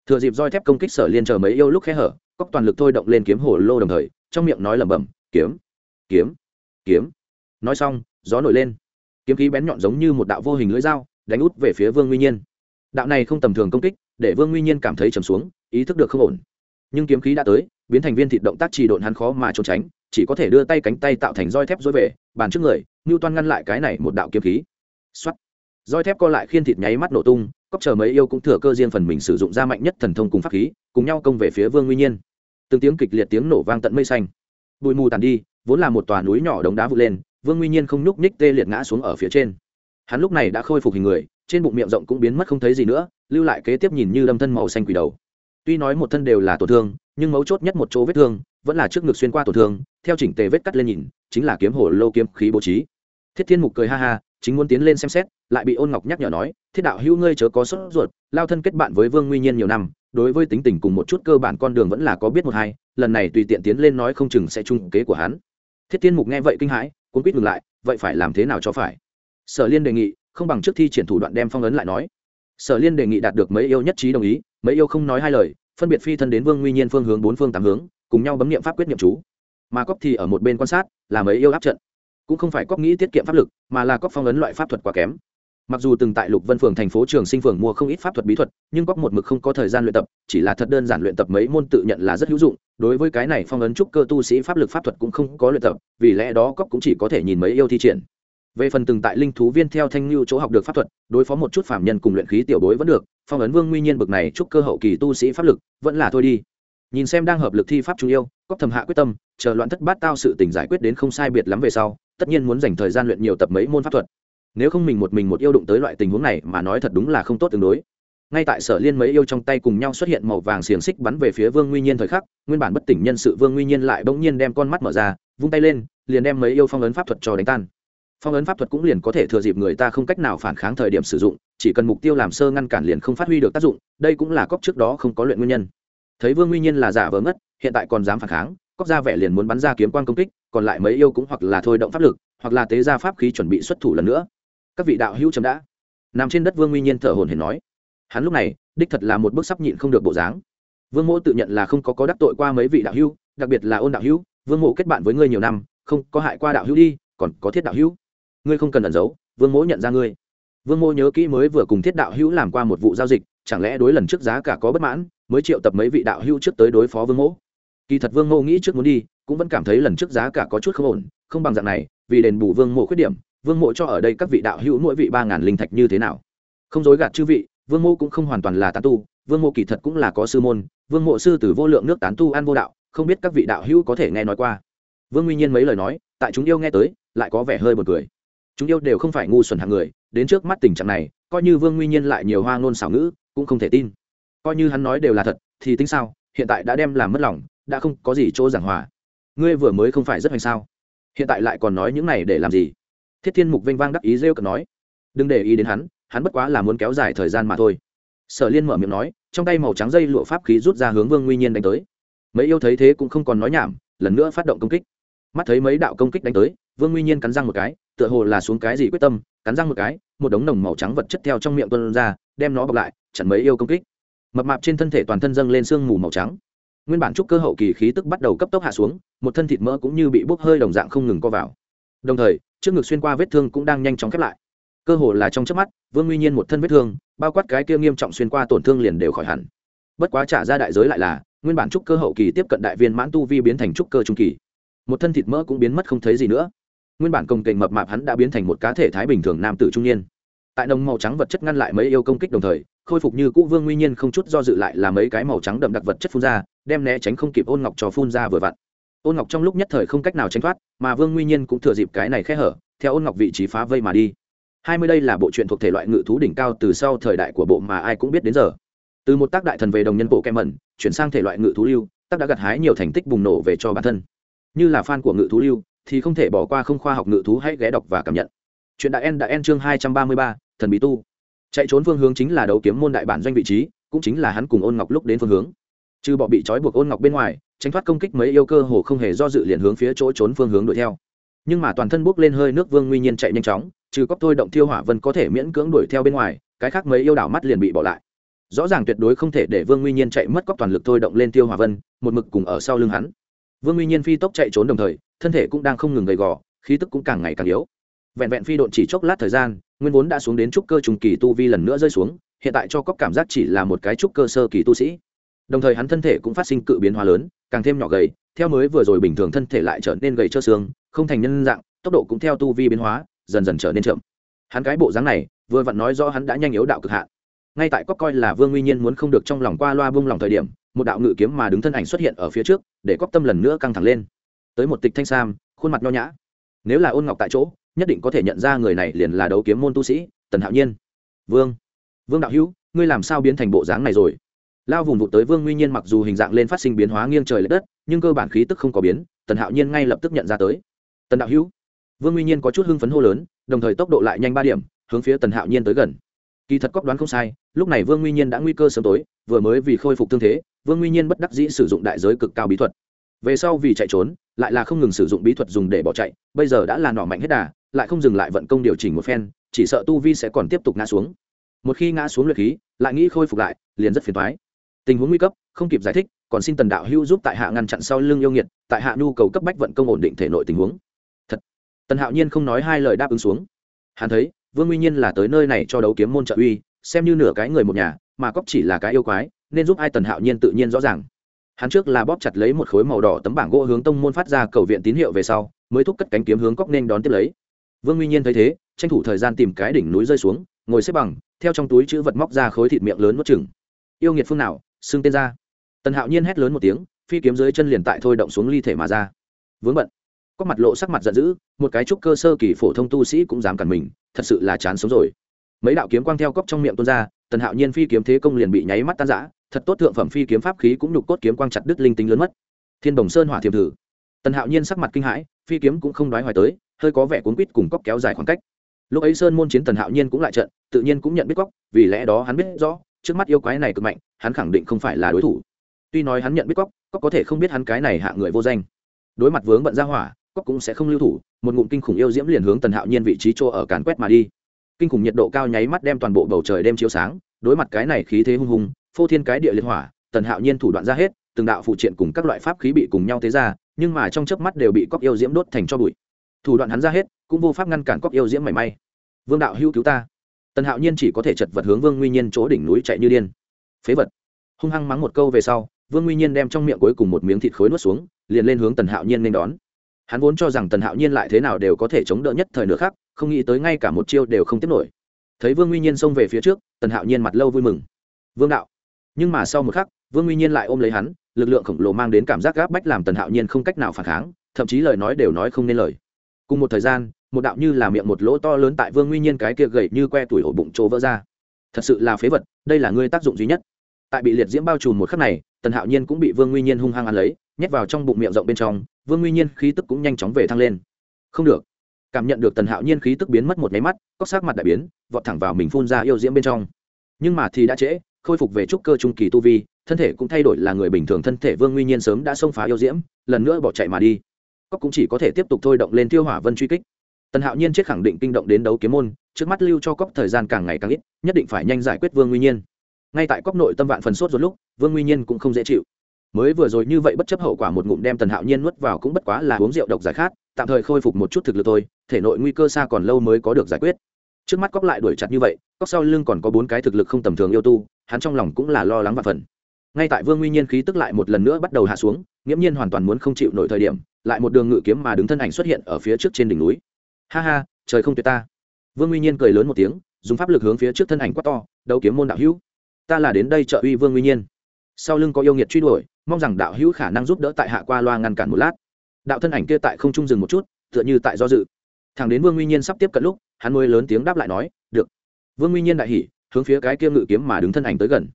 Thừa dịp roi thép công kích sở liên chờ mấy yêu lúc khẽ hở cóc toàn lực thôi động lên kiếm hồ lô đồng thời trong miệng nói lẩm bẩm kiếm kiếm kiếm. Nói xong, gió nổi lên. Kiếm khí bén nhọn giống như một đạo vô hình lưỡi dao, đánh út về phía vương nguyên nhiên. Đạo này không tầm thường công kích, để vương nguyên nhiên cảm thấy trầm xuống, ý thức được không ổn. Nhưng kiếm khí đã tới, biến thành viên thịt động tác trì độn hắn khó mà trốn tránh, chỉ có thể đưa tay cánh tay tạo thành roi thép dối về, bàn trước người ngưu toan ngăn lại cái này một đạo kiếm khí. Xuất roi thép co lại khiên thịt nháy mắt nổ tung cóc chờ mấy yêu cũng thừa cơ riêng phần mình sử dụng ra mạnh nhất thần thông cùng pháp khí, cùng nhau công về phía vương nguyên nhiên. Từng tiếng kịch liệt tiếng nổ vang tận mây xanh. Bụi mù tàn đi vốn là một tòa núi nhỏ đống đá vụt lên, vương nguyên nhiên không nhúc nhích tê liệt ngã xuống ở phía trên. Hắn lúc này đã khôi phục hình người, trên bụng miệng rộng cũng biến mất không thấy gì nữa, lưu lại kế tiếp nhìn như đâm thân màu xanh quỷ đầu. Tuy nói một thân đều là tổn thương, nhưng mấu chốt nhất một chỗ vết thương, vẫn là trước ngực xuyên qua tổn thương, theo chỉnh tề vết cắt lên nhìn, chính là kiếm hổ lô kiếm khí bố trí. Thiết thiên mục cười ha ha, chính muốn tiến lên xem xét, lại bị ôn ngọc nhắc nhở nói, thiết đạo hữu ngươi chớ có sốt ruột, lao thân kết bạn với vương nguyên nhiên nhiều năm, đối với tính tình cùng một chút cơ bản con đường vẫn là có biết một hai, lần này tùy tiện tiến lên nói không chừng sẽ chung kế của hắn thiết tiên mục nghe vậy kinh hãi cuốn quýt ngừng lại, vậy phải làm thế nào cho phải? Sở liên đề nghị, không bằng trước thi triển thủ đoạn đem phong ấn lại nói. Sở liên đề nghị đạt được mấy yêu nhất trí đồng ý, mấy yêu không nói hai lời, phân biệt phi thân đến vương nguy nhiên phương hướng bốn phương tám hướng, cùng nhau bấm nghiệm pháp quyết nghiệm chú. Mà cóc thì ở một bên quan sát, là mấy yêu áp trận. Cũng không phải cóc nghĩ tiết kiệm pháp lực, mà là cóc phong ấn loại pháp thuật quá kém mặc dù từng tại lục vân phường thành phố trường sinh phường mua không ít pháp thuật bí thuật, nhưng cóc một mực không có thời gian luyện tập, chỉ là thật đơn giản luyện tập mấy môn tự nhận là rất hữu dụng. Đối với cái này phong ấn trúc cơ tu sĩ pháp lực pháp thuật cũng không có luyện tập, vì lẽ đó cóc cũng chỉ có thể nhìn mấy yêu thi triển. Về phần từng tại linh thú viên theo thanh lưu chỗ học được pháp thuật, đối phó một chút phạm nhân cùng luyện khí tiểu bối vẫn được, phong ấn vương nguyên nhiên bực này trúc cơ hậu kỳ tu sĩ pháp lực, vẫn là thôi đi. Nhìn xem đang hợp lực thi pháp trung yêu cóc thầm hạ quyết tâm, chờ loạn thất bát tao sự tình giải quyết đến không sai biệt lắm về sau, tất nhiên muốn dành thời gian luyện nhiều tập mấy môn pháp thuật nếu không mình một mình một yêu đụng tới loại tình huống này mà nói thật đúng là không tốt tương đối. Ngay tại sở liên mấy yêu trong tay cùng nhau xuất hiện màu vàng xiềng xích bắn về phía vương nguyên nhiên thời khắc, nguyên bản bất tỉnh nhân sự vương nguyên nhiên lại bỗng nhiên đem con mắt mở ra, vung tay lên, liền đem mấy yêu phong ấn pháp thuật cho đánh tan. Phong ấn pháp thuật cũng liền có thể thừa dịp người ta không cách nào phản kháng thời điểm sử dụng, chỉ cần mục tiêu làm sơ ngăn cản liền không phát huy được tác dụng, đây cũng là cóc trước đó không có luyện nguyên nhân. Thấy vương nguyên nhiên là giả vờ ngất, hiện tại còn dám phản kháng cóc ra vẻ liền muốn bắn ra kiếm quan công kích, còn lại mấy yêu cũng hoặc là thôi động pháp lực, hoặc là tế ra pháp khí chuẩn bị xuất thủ lần nữa các vị đạo hữu chấm đã. Nằm trên đất vương nguyên nhiên thở hồn hển nói. Hắn lúc này, đích thật là một bước sắp nhịn không được bộ dáng. Vương mỗ tự nhận là không có có đắc tội qua mấy vị đạo hữu, đặc biệt là ôn đạo hữu, vương mộ kết bạn với ngươi nhiều năm, không có hại qua đạo hữu đi, còn có thiết đạo hữu. Ngươi không cần ẩn giấu, vương mỗ nhận ra ngươi. Vương mô nhớ kỹ mới vừa cùng thiết đạo hữu làm qua một vụ giao dịch, chẳng lẽ đối lần trước giá cả có bất mãn, mới triệu tập mấy vị đạo hữu trước tới đối phó vương mỗ? Kỳ thật vương mô nghĩ trước muốn đi, cũng vẫn cảm thấy lần trước giá cả có chút không ổn, không bằng dạng này, vì đền bù vương mộ khuyết điểm vương mộ cho ở đây các vị đạo hữu mỗi vị ba ngàn linh thạch như thế nào? Không dối gạt chư vị, vương mộ cũng không hoàn toàn là tán tu, vương mộ kỳ thật cũng là có sư môn, vương mộ sư từ vô lượng nước tán tu ăn vô đạo, không biết các vị đạo hữu có thể nghe nói qua. Vương nguyên nhiên mấy lời nói, tại chúng yêu nghe tới, lại có vẻ hơi một cười. Chúng yêu đều không phải ngu xuẩn hạng người, đến trước mắt tình trạng này, coi như vương nguyên nhiên lại nhiều hoa ngôn xảo ngữ, cũng không thể tin. Coi như hắn nói đều là thật, thì tính sao? Hiện tại đã đem làm mất lòng, đã không có gì chỗ giảng hòa. Ngươi vừa mới không phải rất hoành sao? Hiện tại lại còn nói những này để làm gì? Thiết thiên mục vênh vang đắc ý rêu cợt nói, đừng để ý đến hắn hắn bất quá là muốn kéo dài thời gian mà thôi. Sở liên mở miệng nói, trong tay màu trắng dây lụa pháp khí rút ra hướng vương nguy nhiên đánh tới. Mấy yêu thấy thế cũng không còn nói nhảm, lần nữa phát động công kích. Mắt thấy mấy đạo công kích đánh tới, vương nguy nhiên cắn răng một cái, tựa hồ là xuống cái gì quyết tâm, cắn răng một cái, một đống nồng màu trắng vật chất theo trong miệng tuân ra, đem nó bọc lại, chặn mấy yêu công kích. Mập mạp trên thân thể toàn thân dâng lên sương mù màu trắng. Nguyên bản trúc cơ hậu kỳ khí tức bắt đầu cấp tốc hạ xuống, một thân thịt mỡ cũng như bị bốc hơi đồng dạng không ngừng co vào đồng thời, trước ngực xuyên qua vết thương cũng đang nhanh chóng khép lại. Cơ hồ là trong chớp mắt, vương nguy nhiên một thân vết thương, bao quát cái kia nghiêm trọng xuyên qua tổn thương liền đều khỏi hẳn. Bất quá trả ra đại giới lại là, nguyên bản trúc cơ hậu kỳ tiếp cận đại viên mãn tu vi biến thành trúc cơ trung kỳ. Một thân thịt mỡ cũng biến mất không thấy gì nữa. Nguyên bản công kềnh mập mạp hắn đã biến thành một cá thể thái bình thường nam tử trung niên. Tại nồng màu trắng vật chất ngăn lại mấy yêu công kích đồng thời, khôi phục như cũ vương nguy nhiên không chút do dự lại là mấy cái màu trắng đậm đặc vật chất phun ra, đem né tránh không kịp ôn ngọc trò phun ra vừa vặn ôn ngọc trong lúc nhất thời không cách nào tránh thoát, mà vương nguyên nhiên cũng thừa dịp cái này khẽ hở, theo ôn ngọc vị trí phá vây mà đi. Hai mươi đây là bộ truyện thuộc thể loại ngự thú đỉnh cao từ sau thời đại của bộ mà ai cũng biết đến giờ. Từ một tác đại thần về đồng nhân bộ kem mẩn, chuyển sang thể loại ngự thú lưu, tác đã gặt hái nhiều thành tích bùng nổ về cho bản thân. Như là fan của ngự thú lưu, thì không thể bỏ qua không khoa học ngự thú hãy ghé đọc và cảm nhận. Chuyện đại en đã en chương hai trăm ba mươi ba, thần bí tu. Chạy trốn phương hướng chính là đấu kiếm môn đại bản doanh vị trí, cũng chính là hắn cùng ôn ngọc lúc đến phương hướng. Trừ bọ bị trói buộc ôn ngọc bên ngoài tránh thoát công kích mấy yêu cơ hồ không hề do dự liền hướng phía chỗ trốn phương hướng đuổi theo. Nhưng mà toàn thân bốc lên hơi nước vương nguy nhiên chạy nhanh chóng, trừ cóc thôi động thiêu hỏa vân có thể miễn cưỡng đuổi theo bên ngoài, cái khác mấy yêu đảo mắt liền bị bỏ lại. Rõ ràng tuyệt đối không thể để vương nguy nhiên chạy mất cóc toàn lực thôi động lên tiêu hỏa vân, một mực cùng ở sau lưng hắn. Vương nguy nhiên phi tốc chạy trốn đồng thời, thân thể cũng đang không ngừng gầy gò, khí tức cũng càng ngày càng yếu. Vẹn vẹn phi độn chỉ chốc lát thời gian, nguyên vốn đã xuống đến trúc cơ trùng kỳ tu vi lần nữa rơi xuống, hiện tại cho cóc cảm giác chỉ là một cái trúc cơ sơ kỳ tu sĩ đồng thời hắn thân thể cũng phát sinh cự biến hóa lớn, càng thêm nhỏ gầy, theo mới vừa rồi bình thường thân thể lại trở nên gầy trơ xương, không thành nhân dạng, tốc độ cũng theo tu vi biến hóa, dần dần trở nên chậm. Hắn cái bộ dáng này, vừa vặn nói rõ hắn đã nhanh yếu đạo cực hạn. Ngay tại cóc coi là vương nguyên nhiên muốn không được trong lòng qua loa buông lòng thời điểm, một đạo ngự kiếm mà đứng thân ảnh xuất hiện ở phía trước, để cóc tâm lần nữa căng thẳng lên. Tới một tịch thanh sam, khuôn mặt nho nhã. Nếu là ôn ngọc tại chỗ, nhất định có thể nhận ra người này liền là đấu kiếm môn tu sĩ, tần hạo nhiên. Vương vương đạo hữu, ngươi làm sao biến thành bộ dáng này rồi? Lao vùng vụt tới vương nguyên nhiên mặc dù hình dạng lên phát sinh biến hóa nghiêng trời l ệ đất, nhưng cơ bản khí tức không có biến, tần hạo nhiên ngay lập tức nhận ra tới. Tần đạo hữu. Vương nguyên nhiên có chút hưng phấn hô lớn, đồng thời tốc độ lại nhanh ba điểm, hướng phía tần hạo nhiên tới gần. Kỳ thật cóc đoán không sai, lúc này vương nguyên nhiên đã nguy cơ sớm tối, vừa mới vì khôi phục thương thế, vương nguyên nhiên bất đắc dĩ sử dụng đại giới cực cao bí thuật. Về sau vì chạy trốn, lại là không ngừng sử dụng bí thuật dùng để bỏ chạy, bây giờ đã là nỏ mạnh hết đà, lại không dừng lại vận công điều chỉnh một phen, chỉ sợ tu vi sẽ còn tiếp tục ngã xuống. Một khi ngã xuống luyện khí, lại nghĩ khôi phục lại, liền rất phiền thoái tình huống nguy cấp, không kịp giải thích, còn xin tần đạo hưu giúp tại hạ ngăn chặn sau lưng yêu nghiệt, tại hạ nhu cầu cấp bách vận công ổn định thể nội tình huống. Thật. Tần hạo nhiên không nói hai lời đáp ứng xuống. Hắn thấy, vương nguyên nhiên là tới nơi này cho đấu kiếm môn trợ uy, xem như nửa cái người một nhà, mà cóc chỉ là cái yêu quái, nên giúp ai tần hạo nhiên tự nhiên rõ ràng. Hắn trước là bóp chặt lấy một khối màu đỏ tấm bảng gỗ hướng tông môn phát ra cầu viện tín hiệu về sau, mới thúc cất cánh kiếm hướng cóc nên đón tiếp lấy. Vương nguyên nhiên thấy thế, tranh thủ thời gian tìm cái đỉnh núi rơi xuống, ngồi xếp bằng, theo trong túi chữ vật móc ra khối thịt miệng lớn nuốt chừng yêu nghiệt phương nào xưng tên ra. Tần hạo nhiên hét lớn một tiếng, phi kiếm dưới chân liền tại thôi động xuống ly thể mà ra. Vướng bận. Có mặt lộ sắc mặt giận dữ, một cái trúc cơ sơ kỳ phổ thông tu sĩ cũng dám cản mình, thật sự là chán sống rồi. Mấy đạo kiếm quang theo cốc trong miệng tuôn ra, tần hạo nhiên phi kiếm thế công liền bị nháy mắt tan rã, thật tốt thượng phẩm phi kiếm pháp khí cũng nhục cốt kiếm quang chặt đứt linh tính lớn mất. Thiên đồng sơn hỏa thiềm thử. Tần hạo nhiên sắc mặt kinh hãi, phi kiếm cũng không đoái hoài tới, hơi có vẻ cuốn quýt cùng cóc kéo dài khoảng cách. Lúc ấy sơn môn chiến tần hạo nhiên cũng lại trận, tự nhiên cũng nhận biết cóc vì lẽ đó hắn biết rõ, trước mắt yêu quái này cực mạnh hắn khẳng định không phải là đối thủ. Tuy nói hắn nhận biết cóc cóc có thể không biết hắn cái này hạ người vô danh. Đối mặt vướng bận ra hỏa cóc cũng sẽ không lưu thủ, một ngụm kinh khủng yêu diễm liền hướng tần hạo nhiên vị trí chỗ ở càn quét mà đi. Kinh khủng nhiệt độ cao nháy mắt đem toàn bộ bầu trời đem chiếu sáng, đối mặt cái này khí thế hung hùng, phô thiên cái địa liệt hỏa, tần hạo nhiên thủ đoạn ra hết, từng đạo phụ triện cùng các loại pháp khí bị cùng nhau thế ra, nhưng mà trong chớp mắt đều bị cóc yêu diễm đốt thành cho bụi. Thủ đoạn hắn ra hết, cũng vô pháp ngăn cản cóc yêu diễm mảy may. Vương đạo hữu cứu ta. Tần hạo nhiên chỉ có thể chật vật hướng vương nguyên nhiên chỗ đỉnh núi chạy như điên phế vật. Hung hăng mắng một câu về sau, vương nguy nhiên đem trong miệng cuối cùng một miếng thịt khối nuốt xuống, liền lên hướng tần hạo nhiên nên đón. Hắn vốn cho rằng tần hạo nhiên lại thế nào đều có thể chống đỡ nhất thời nữa khác không nghĩ tới ngay cả một chiêu đều không tiếp nổi. Thấy vương nguy nhiên xông về phía trước, tần hạo nhiên mặt lâu vui mừng. Vương đạo. Nhưng mà sau một khắc, vương nguy nhiên lại ôm lấy hắn, lực lượng khổng lồ mang đến cảm giác gáp bách làm tần hạo nhiên không cách nào phản kháng, thậm chí lời nói đều nói không nên lời. Cùng một thời gian, một đạo như là miệng một lỗ to lớn tại vương nguy nhiên cái kia gậy như que tuổi ổ bụng chỗ vỡ ra thật sự là phế vật, đây là ngươi tác dụng duy nhất. Tại bị liệt diễm bao trùm một khắc này, tần hạo nhiên cũng bị vương nguy nhiên hung hăng ăn lấy, nhét vào trong bụng miệng rộng bên trong, vương nguy nhiên khí tức cũng nhanh chóng về thăng lên. Không được. Cảm nhận được tần hạo nhiên khí tức biến mất một máy mắt cóc sát mặt đại biến, vọt thẳng vào mình phun ra yêu diễm bên trong. Nhưng mà thì đã trễ, khôi phục về trúc cơ trung kỳ tu vi, thân thể cũng thay đổi là người bình thường thân thể vương nguy nhiên sớm đã xông phá yêu diễm, lần nữa bỏ chạy mà đi. Cóc cũng chỉ có thể tiếp tục thôi động lên tiêu hỏa vân truy kích tần hạo nhiên chết khẳng định kinh động đến đấu kiếm môn, trước mắt lưu cho cóc thời gian càng ngày càng ít, nhất định phải nhanh giải quyết vương nguy nhiên. Ngay tại cóc nội tâm vạn phần sốt rồi lúc, vương nguy nhiên cũng không dễ chịu. Mới vừa rồi như vậy bất chấp hậu quả một ngụm đem tần hạo nhiên nuốt vào cũng bất quá là uống rượu độc giải khát, tạm thời khôi phục một chút thực lực thôi, thể nội nguy cơ xa còn lâu mới có được giải quyết. Trước mắt cóc lại đuổi chặt như vậy cóc sau lưng còn có bốn cái thực lực không tầm thường yêu tu, hắn trong lòng cũng là lo lắng và phần. Ngay tại vương nguy nhiên khí tức lại một lần nữa bắt đầu hạ xuống, nghiễm nhiên hoàn toàn muốn không chịu nổi thời điểm, lại một đường ngự kiếm mà đứng thân ảnh xuất hiện ở phía trước trên đỉnh núi ha ha, trời không tuyệt ta. Vương uy nhiên cười lớn một tiếng, dùng pháp lực hướng phía trước thân ảnh quát to, đấu kiếm môn đạo hữu, ta là đến đây trợ uy vương uy nhiên. Sau lưng có yêu nghiệt truy đuổi, mong rằng đạo hữu khả năng giúp đỡ tại hạ qua loa ngăn cản một lát. Đạo thân ảnh kia tại không trung dừng một chút, tựa như tại do dự. Thằng đến vương uy nhiên sắp tiếp cận lúc, hắn mới lớn tiếng đáp lại nói, được. Vương uy nhiên đại hỉ, hướng phía cái kia ngự kiếm mà đứng thân ảnh tới gần.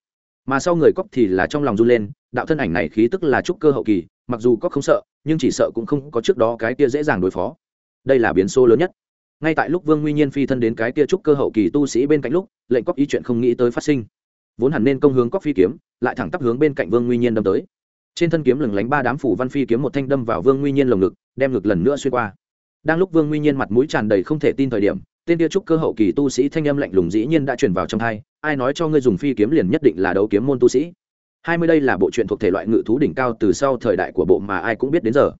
Mà sau người cóc thì là trong lòng run lên, đạo thân ảnh này khí tức là trúc cơ hậu kỳ, mặc dù cóc không sợ, nhưng chỉ sợ cũng không có trước đó cái kia dễ dàng đối phó đây là biến số lớn nhất. Ngay tại lúc vương nguy nhiên phi thân đến cái kia trúc cơ hậu kỳ tu sĩ bên cạnh lúc, lệnh cóc ý chuyện không nghĩ tới phát sinh. Vốn hẳn nên công hướng cóc phi kiếm, lại thẳng tắp hướng bên cạnh vương nguy nhiên đâm tới. Trên thân kiếm lừng lánh ba đám phủ văn phi kiếm một thanh đâm vào vương nguy nhiên lồng ngực, đem ngực lần nữa xuyên qua. Đang lúc vương nguy nhiên mặt mũi tràn đầy không thể tin thời điểm, tên kia trúc cơ hậu kỳ tu sĩ thanh âm lạnh lùng dĩ nhiên đã truyền vào trong thai ai nói cho ngươi dùng phi kiếm liền nhất định là đấu kiếm môn tu sĩ? Hai mươi đây là bộ truyện thuộc thể loại ngự thú đỉnh cao từ sau thời đại của bộ mà ai cũng biết đến giờ.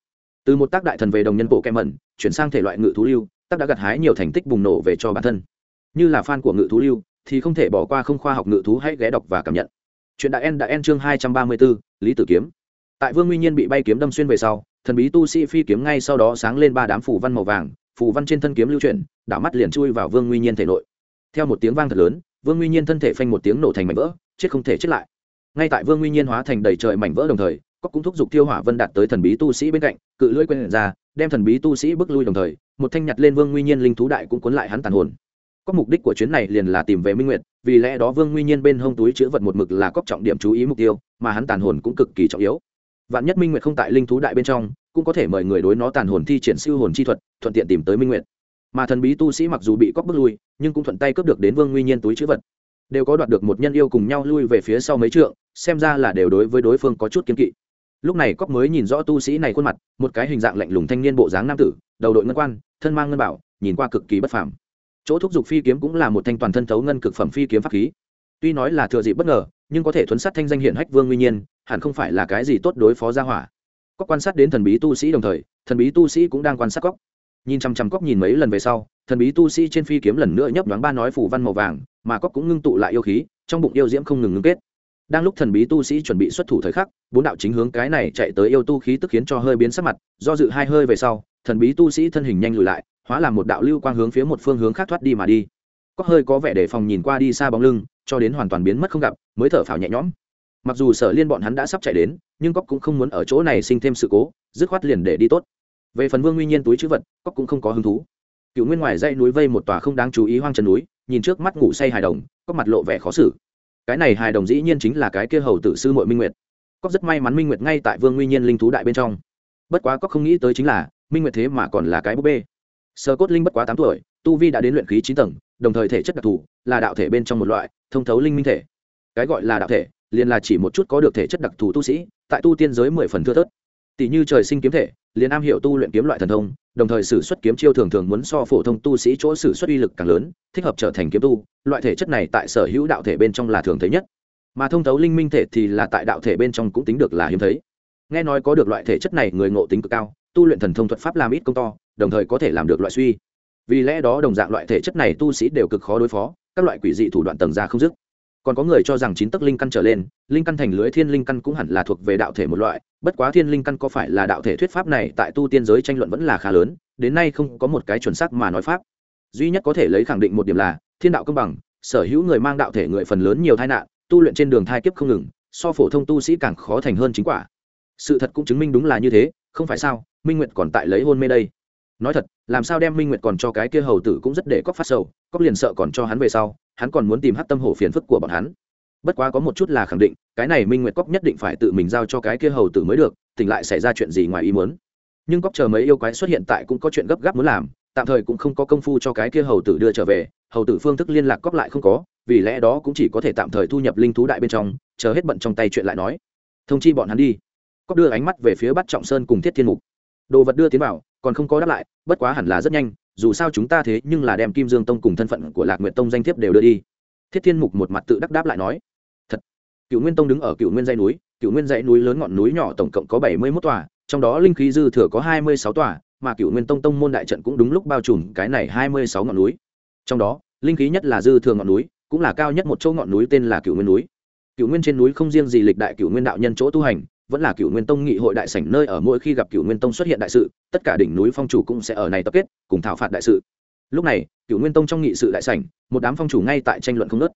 Từ một tác đại thần về đồng nhân bộ kem mẩn chuyển sang thể loại ngự thú lưu tác đã gặt hái nhiều thành tích bùng nổ về cho bản thân. Như là fan của ngự thú lưu thì không thể bỏ qua không khoa học ngự thú hãy ghé đọc và cảm nhận. Chuyện đại en đã en chương hai trăm ba mươi 234, lý tử kiếm. Tại vương nguyên nhiên bị bay kiếm đâm xuyên về sau thần bí tu sĩ phi kiếm ngay sau đó sáng lên ba đám phủ văn màu vàng phủ văn trên thân kiếm lưu chuyển đảo mắt liền chui vào vương nguyên nhiên thể nội. Theo một tiếng vang thật lớn vương nguyên nhiên thân thể phanh một tiếng nổ thành mảnh vỡ chết không thể chết lại. Ngay tại vương nguyên nhiên hóa thành đầy trời mảnh vỡ đồng thời cóc cũng thúc giục tiêu hỏa vân đạt tới thần bí tu sĩ bên cạnh cự lưỡi quên ra đem thần bí tu sĩ bước lui đồng thời, một thanh nhặt lên vương nguy nhiên linh thú đại cũng cuốn lại hắn tàn hồn. Có mục đích của chuyến này liền là tìm về minh nguyệt, vì lẽ đó vương nguy nhiên bên hông túi chữ vật một mực là cóc trọng điểm chú ý mục tiêu, mà hắn tàn hồn cũng cực kỳ trọng yếu. Vạn nhất minh nguyệt không tại linh thú đại bên trong, cũng có thể mời người đối nó tàn hồn thi triển siêu hồn chi thuật, thuận tiện tìm tới minh nguyệt. Mà thần bí tu sĩ mặc dù bị cóc bước lui, nhưng cũng thuận tay cướp được đến vương nguy nhiên túi chữ vật. Đều có đoạt được một nhân yêu cùng nhau lui về phía sau mấy trượng, xem ra là đều đối với đối phương có chút kiên kỵ lúc này cóc mới nhìn rõ tu sĩ này khuôn mặt, một cái hình dạng lạnh lùng thanh niên bộ dáng nam tử, đầu đội ngân quan, thân mang ngân bảo, nhìn qua cực kỳ bất phàm. Chỗ thúc giục phi kiếm cũng là một thanh toàn thân thấu ngân cực phẩm phi kiếm pháp khí. Tuy nói là thừa dịp bất ngờ, nhưng có thể thuấn sát thanh danh hiển hách vương nguyên nhiên, hẳn không phải là cái gì tốt đối phó gia hỏa. Cóc quan sát đến thần bí tu sĩ đồng thời, thần bí tu sĩ cũng đang quan sát cóc nhìn chằm chằm cóc nhìn mấy lần về sau, thần bí tu sĩ trên phi kiếm lần nữa nhấp đoán ba nói phủ văn màu vàng, mà cóc cũng ngưng tụ lại yêu khí, trong bụng yêu diễm không ngừng ngưng kết đang lúc thần bí tu sĩ chuẩn bị xuất thủ thời khắc, bốn đạo chính hướng cái này chạy tới yêu tu khí tức khiến cho hơi biến sắc mặt, do dự hai hơi về sau, thần bí tu sĩ thân hình nhanh lùi lại, hóa làm một đạo lưu quang hướng phía một phương hướng khác thoát đi mà đi. Có hơi có vẻ để phòng nhìn qua đi xa bóng lưng, cho đến hoàn toàn biến mất không gặp, mới thở phào nhẹ nhõm. Mặc dù sở liên bọn hắn đã sắp chạy đến, nhưng cóc cũng không muốn ở chỗ này sinh thêm sự cố, dứt khoát liền để đi tốt. Về phần vương nguyên nhiên túi chữ vật cóc cũng không có hứng thú. Cựu nguyên ngoài dãy núi vây một tòa không đáng chú ý hoang trần núi, nhìn trước mắt ngủ say hài đồng cóc mặt lộ vẻ khó xử cái này hài đồng dĩ nhiên chính là cái kia hầu tử sư mội minh nguyệt. Cóc rất may mắn minh nguyệt ngay tại vương nguyên nhiên linh thú đại bên trong. Bất quá cóc không nghĩ tới chính là, minh nguyệt thế mà còn là cái búp bê. Sơ cốt linh bất quá tám tuổi, tu vi đã đến luyện khí chín tầng, đồng thời thể chất đặc thù, là đạo thể bên trong một loại, thông thấu linh minh thể. Cái gọi là đạo thể, liền là chỉ một chút có được thể chất đặc thù tu sĩ, tại tu tiên giới mười phần thưa thớt. Tỷ như trời sinh kiếm thể liền am hiểu tu luyện kiếm loại thần thông, đồng thời sử xuất kiếm chiêu thường thường muốn so phổ thông tu sĩ chỗ sử xuất uy lực càng lớn, thích hợp trở thành kiếm tu, loại thể chất này tại sở hữu đạo thể bên trong là thường thấy nhất. Mà thông thấu linh minh thể thì là tại đạo thể bên trong cũng tính được là hiếm thấy. Nghe nói có được loại thể chất này người ngộ tính cực cao, tu luyện thần thông thuật pháp làm ít công to, đồng thời có thể làm được loại suy. Vì lẽ đó đồng dạng loại thể chất này tu sĩ đều cực khó đối phó, các loại quỷ dị thủ đoạn tầng ra không dứt còn có người cho rằng chín tấc linh căn trở lên, linh căn thành lưới thiên linh căn cũng hẳn là thuộc về đạo thể một loại, bất quá thiên linh căn có phải là đạo thể thuyết pháp này tại tu tiên giới tranh luận vẫn là khá lớn, đến nay không có một cái chuẩn xác mà nói pháp. Duy nhất có thể lấy khẳng định một điểm là, thiên đạo công bằng, sở hữu người mang đạo thể người phần lớn nhiều tai nạn, tu luyện trên đường thai kiếp không ngừng, so phổ thông tu sĩ càng khó thành hơn chính quả. Sự thật cũng chứng minh đúng là như thế, không phải sao, minh nguyệt còn tại lấy hôn mê đây. Nói thật, làm sao đem minh nguyệt còn cho cái kia hầu tử cũng rất để cóc phát sầu cóc liền sợ còn cho hắn về sau hắn còn muốn tìm hát tâm hổ phiền phức của bọn hắn. Bất quá có một chút là khẳng định, cái này minh nguyệt cóc nhất định phải tự mình giao cho cái kia hầu tử mới được, tỉnh lại xảy ra chuyện gì ngoài ý muốn. Nhưng cóc chờ mấy yêu quái xuất hiện tại cũng có chuyện gấp gáp muốn làm, tạm thời cũng không có công phu cho cái kia hầu tử đưa trở về, hầu tử phương thức liên lạc cóc lại không có, vì lẽ đó cũng chỉ có thể tạm thời thu nhập linh thú đại bên trong, chờ hết bận trong tay chuyện lại nói. Thông chi bọn hắn đi. Cóc đưa ánh mắt về phía bắt trọng sơn cùng thiết thiên mục. Đồ vật đưa tiến vào, còn không có đáp lại, bất quá hẳn là rất nhanh dù sao chúng ta thế nhưng là đem kim dương tông cùng thân phận của lạc nguyện tông danh thiếp đều đưa đi. Thiết thiên mục một mặt tự đắc đáp lại nói, thật. Cựu nguyên tông đứng ở cựu nguyên dây núi cựu nguyên dãy núi lớn ngọn núi nhỏ tổng cộng có bảy mươi mốt tòa, trong đó linh khí dư thừa có hai mươi sáu tòa, mà cựu nguyên tông tông môn đại trận cũng đúng lúc bao trùm cái này hai mươi sáu ngọn núi. Trong đó, linh khí nhất là dư thừa ngọn núi, cũng là cao nhất một chỗ ngọn núi tên là cựu nguyên núi. Cựu nguyên trên núi không riêng gì lịch đại cựu nguyên đạo nhân chỗ tu hành vẫn là cựu nguyên tông nghị hội đại sảnh nơi ở, mỗi khi gặp cựu nguyên tông xuất hiện đại sự, tất cả đỉnh núi phong chủ cũng sẽ ở này tập kết, cùng thảo phạt đại sự. Lúc này cựu nguyên tông trong nghị sự đại sảnh, một đám phong chủ ngay tại tranh luận không nớt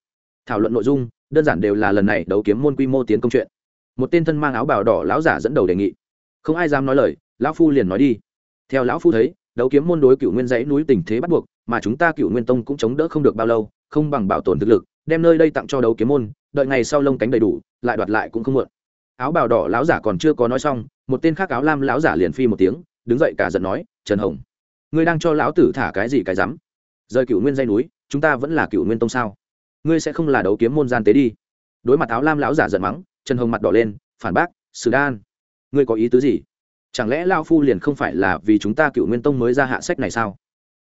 thảo luận nội dung, đơn giản đều là lần này đấu kiếm môn quy mô tiến công chuyện. Một tên thân mang áo bào đỏ lão giả dẫn đầu đề nghị. Không ai dám nói lời, lão phu liền nói đi. Theo lão phu thấy, đấu kiếm môn đối cựu nguyên dãy núi tình thế bắt buộc, mà chúng ta cựu nguyên tông cũng chống đỡ không được bao lâu, không bằng bảo tồn thực lực, đem nơi đây tặng cho đấu kiếm môn, đợi ngày sau lông cánh đầy đủ, lại đoạt lại cũng không muộn áo bào đỏ lão giả còn chưa có nói xong, một tên khác áo lam lão giả liền phi một tiếng, đứng dậy cả giận nói, trần hồng, ngươi đang cho lão tử thả cái gì cái rắm? Rời cựu nguyên dây núi, chúng ta vẫn là cựu nguyên tông sao? Ngươi sẽ không là đấu kiếm môn gian tế đi. Đối mặt áo lam lão giả giận mắng, trần hồng mặt đỏ lên, phản bác, sử đan, ngươi có ý tứ gì? Chẳng lẽ lao phu liền không phải là vì chúng ta cựu nguyên tông mới ra hạ sách này sao?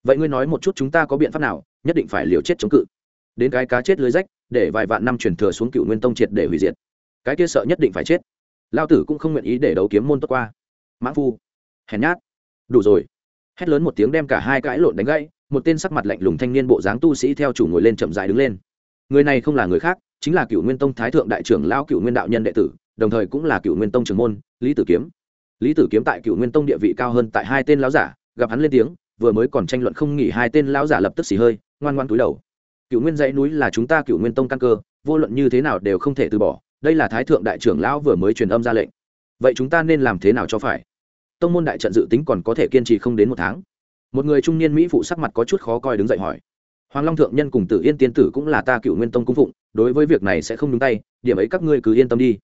Vậy ngươi nói một chút chúng ta có biện pháp nào, nhất định phải liều chết chống cự. Đến cái cá chết lưới rách, để vài vạn năm truyền thừa xuống cựu nguyên tông triệt để hủy diệt cái kia sợ nhất định phải chết. Lao tử cũng không nguyện ý để đấu kiếm môn tốt qua. Mãn phu, hèn nhát. Đủ rồi. Hét lớn một tiếng đem cả hai cãi lộn đánh gãy, một tên sắc mặt lạnh lùng thanh niên bộ dáng tu sĩ theo chủ ngồi lên chậm dài đứng lên. Người này không là người khác, chính là cựu nguyên tông thái thượng đại trưởng lao cựu nguyên đạo nhân đệ tử, đồng thời cũng là cựu nguyên tông trưởng môn, lý tử kiếm. Lý tử kiếm tại cựu nguyên tông địa vị cao hơn tại hai tên lão giả, gặp hắn lên tiếng, vừa mới còn tranh luận không nghỉ hai tên lão giả lập tức xì hơi, ngoan ngoan túi đầu. Cựu nguyên dãy núi là chúng ta cựu nguyên tông căn cơ, vô luận như thế nào đều không thể từ bỏ đây là thái thượng đại trưởng lão vừa mới truyền âm ra lệnh. Vậy chúng ta nên làm thế nào cho phải? Tông môn đại trận dự tính còn có thể kiên trì không đến một tháng. Một người trung niên mỹ phụ sắc mặt có chút khó coi đứng dậy hỏi. Hoàng long thượng nhân cùng tử yên tiên tử cũng là ta cựu nguyên tông cung phụng, đối với việc này sẽ không đúng tay, điểm ấy các ngươi cứ yên tâm đi.